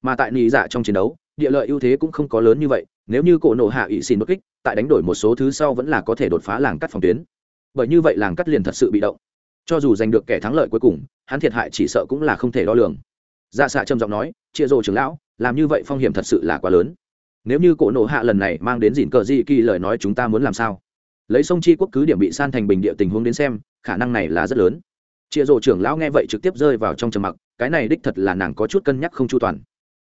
Mà tại nị dạ trong chiến đấu, địa lợi ưu thế cũng không có lớn như vậy, nếu như cổ nổ hạ ỵ xin bất kích, tại đánh đổi một số thứ sau vẫn là có thể đột phá làng cắt phòng tuyến. Bởi như vậy làng cắt liền thật sự bị động. Cho dù giành được kẻ thắng lợi cuối cùng, hắn thiệt hại chỉ sợ cũng là không thể đo lường dạ xạ trầm giọng nói chia rồ trưởng lão, làm như vậy phong hiểm thật sự là quá lớn. Nếu như cổ nộ hạ lần này mang đến dìn cờ dị kỳ lời nói chúng ta muốn làm sao? Lấy sông chi quốc cứ điểm bị san thành bình địa tình huống đến xem, khả năng này là rất lớn. Chia rồ trưởng lão nghe vậy trực tiếp rơi vào trong trầm mặc, cái này đích thật là nàng có chút cân nhắc không chu toàn.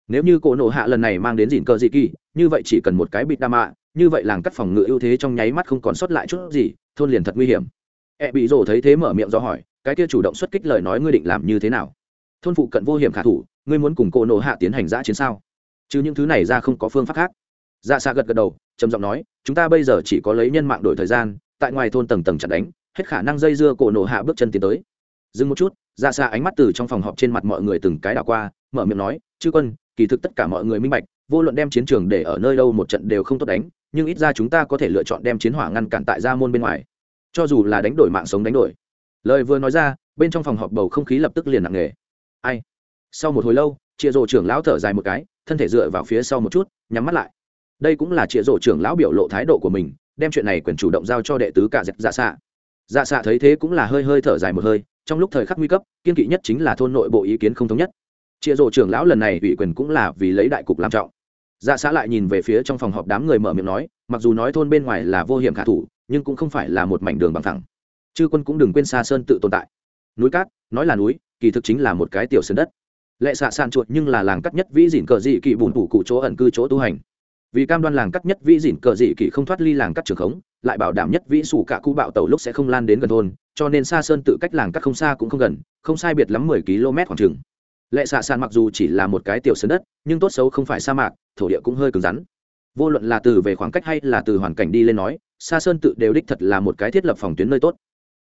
Nếu như cổ nộ hạ lần này mang đến dìn cờ dị kỳ, như vậy chỉ cần một cái bịt đa mạ như vậy làng cắt phòng ngự ưu thế trong nháy mắt không còn sót lại chút gì, thôn liền thật nguy hiểm. E bị rồ thấy thế mở miệng do hỏi, cái kia chủ động xuất kích lời nói ngươi định làm như thế nào? Thôn phụ cận vô hiểm khả thủ, ngươi muốn cùng cổ nộ hạ tiến hành giã chiến sao? Chứ những thứ này ra không có phương pháp khác. Dạ xạ gật gật đầu, trầm giọng nói, chúng ta bây giờ chỉ có lấy nhân mạng đổi thời gian, tại ngoài thôn tầng tầng chặt đánh, hết khả năng dây dưa cổ nổ hạ bước chân tiến tới. Dừng một chút dạ xạ ánh mắt từ trong phòng họp trên mặt mọi người từng cái đảo qua, mở miệng nói, chư quân, kỳ thực tất cả mọi người minh bạch, vô luận đem chiến trường để ở nơi đâu một trận đều không tốt đánh, nhưng ít ra chúng ta có thể lựa chọn đem chiến hỏa ngăn cản tại gia môn bên ngoài. Cho dù là đánh đổi mạng sống đánh đổi. Lời vừa nói ra, bên trong phòng họp bầu không khí lập tức liền nặng nề ai? Sau một hồi lâu chịa rổ trưởng lão thở dài một cái, thân thể dựa vào phía sau một chút, nhắm mắt lại. Đây cũng là chịa rổ trưởng lão biểu lộ thái độ của mình, đem chuyện này quyền chủ động giao cho đệ tứ cả dẹp dạ xạ. Dạ xạ thấy thế cũng là hơi hơi thở dài một hơi, trong lúc thời khắc nguy cấp, kiên kỵ nhất chính là thôn nội bộ ý kiến không thống nhất. Chịa rổ trưởng lão lần này ủy quyền cũng là vì lấy đại cục làm trọng. Dạ xã lại nhìn về phía trong phòng họp đám người mở miệng nói, mặc dù nói thôn bên ngoài là vô hiểm khả thủ, nhưng cũng không phải là một mảnh đường bằng thẳng. Chư quân cũng đừng quên xa sơn tự tồn tại. Núi cát, nói là núi kỳ thực chính là một cái tiểu sơn đất. Lệ xạ sàn chuột nhưng là làng cắt nhất vĩ dỉn cờ dị kỵ bùn tủ cụ chỗ ẩn cư chỗ tu hành. Vì cam đoan làng cắt nhất vĩ dỉn cờ dị kỵ không thoát ly làng cắt trường khống, lại bảo đảm nhất vĩ sủ cả cũ bạo tàu lúc sẽ không lan đến gần thôn, cho nên xa sơn tự cách làng cắt không xa cũng không gần, không sai biệt lắm mười km khoảng chừng. Lệ xạ sàn mặc dù chỉ là một cái tiểu sơn đất, nhưng tốt xấu không phải sa mạc, thổ địa cũng hơi cứng rắn. Vô luận là từ về khoảng cách hay là từ hoàn cảnh đi lên nói, xa sơn tự đều đích thật là một cái thiết lập phòng tuyến nơi tốt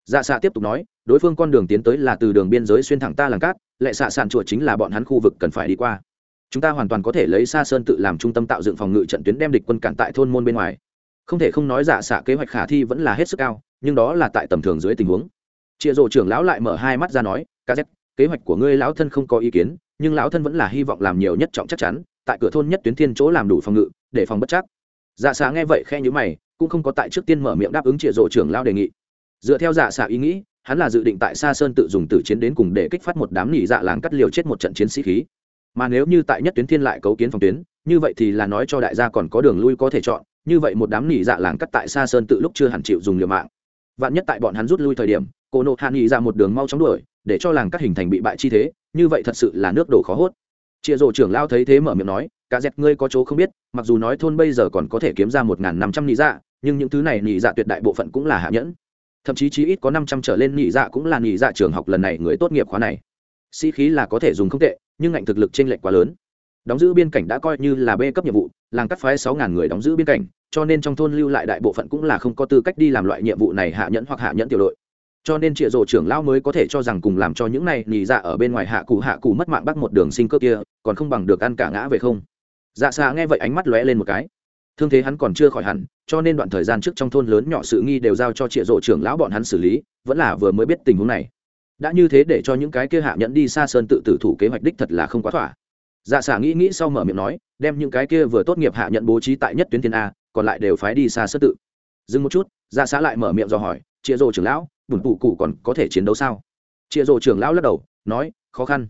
dạ xạ tiếp tục nói, đối phương con đường tiến tới là từ đường biên giới xuyên thẳng ta làng cát, lệ xạ sàn chuột chính là bọn hắn khu vực cần phải đi qua. Chúng ta hoàn toàn có thể lấy xa sơn tự làm trung tâm tạo dựng phòng ngự trận tuyến đem địch quân cản tại thôn môn bên ngoài. Không thể không nói dạ xạ kế hoạch khả thi vẫn là hết sức cao, nhưng đó là tại tầm thường dưới tình huống. Chịa rộ trưởng lão lại mở hai mắt ra nói, ca z kế hoạch của ngươi lão thân không có ý kiến, nhưng lão thân vẫn là hy vọng làm nhiều nhất trọng chắc chắn, tại cửa thôn nhất tuyến thiên chỗ làm đủ phòng ngự, để phòng bất chắc. Dạ xạ nghe vậy khe nhữ mày, cũng không có tại trước tiên mở miệng đáp ứng chịa rộ trưởng lão đề nghị dựa theo dạ xạ ý nghĩ, hắn là dự định tại xa sơn tự dùng tử chiến đến cùng để kích phát một đám nỉ dạ làng cắt liều chết một trận chiến sĩ khí. Mà nếu như tại nhất tuyến thiên lại cấu kiến phòng tuyến, như vậy thì là nói cho đại gia còn có đường lui có thể chọn, như vậy một đám nỉ dạ làng cắt tại xa sơn tự lúc chưa hẳn chịu dùng liều mạng. Vạn nhất tại bọn hắn rút lui thời điểm, cô nộ hạ nghị ra dạ một đường mau chóng đuổi, để cho làng cắt hình thành bị bại chi thế, như vậy thật sự là nước đổ khó hốt. Chịa rổ trưởng lao thấy thế mở miệng nói cả dẹp ngươi có chỗ không biết, mặc dù nói thôn bây giờ còn có thể kiếm ra một n g h n năm trăm nị dạ nhưng những thứ này nị dạ tuyệt đại bộ phận cũng là hạ nhẫn thậm chí chí ít có năm trăm trở lên nhị dạ cũng là nhị dạ trường học lần này người tốt nghiệp khóa này. Sĩ khí là có thể dùng không tệ, nhưng ngạnh thực lực t r ê n lệch quá lớn. Đóng giữ biên cảnh đã coi như là b cấp nhiệm vụ, làng cắt phái sáu ngàn người đóng giữ biên cảnh, cho nên trong thôn lưu lại đại bộ phận cũng là không có tư cách đi làm loại nhiệm vụ này hạ nhẫn hoặc hạ nhẫn tiểu đội. Cho nên trịa rổ trưởng lão mới có thể cho rằng cùng làm cho những này nhị dạ ở bên ngoài hạ cụ hạ cụ mất mạng bắt một đường sinh cơ kia, còn không bằng được ăn cả ngã về không. Dạ xa nghe vậy ánh mắt lóe lên một cái thương thế hắn còn chưa khỏi hẳn, cho nên đoạn thời gian trước trong thôn lớn nhỏ sự nghi đều giao cho trịa rộ trưởng lão bọn hắn xử lý, vẫn là vừa mới biết tình huống này. Đã như thế để cho những cái kia hạ nhẫn đi xa sơn tự tử thủ kế hoạch đích thật là không quá thỏa. Dạ xạ nghĩ nghĩ sau mở miệng nói, đem những cái kia vừa tốt nghiệp hạ nhận bố trí tại nhất tuyến thiên a, còn lại đều phái đi xa sơn tự. Dừng một chút dạ xạ lại mở miệng do hỏi triệu rộ trưởng lão bùn phụ cụ còn có thể chiến đấu sao? Triệu rộ trưởng lão lắc đầu, nói, khó khăn.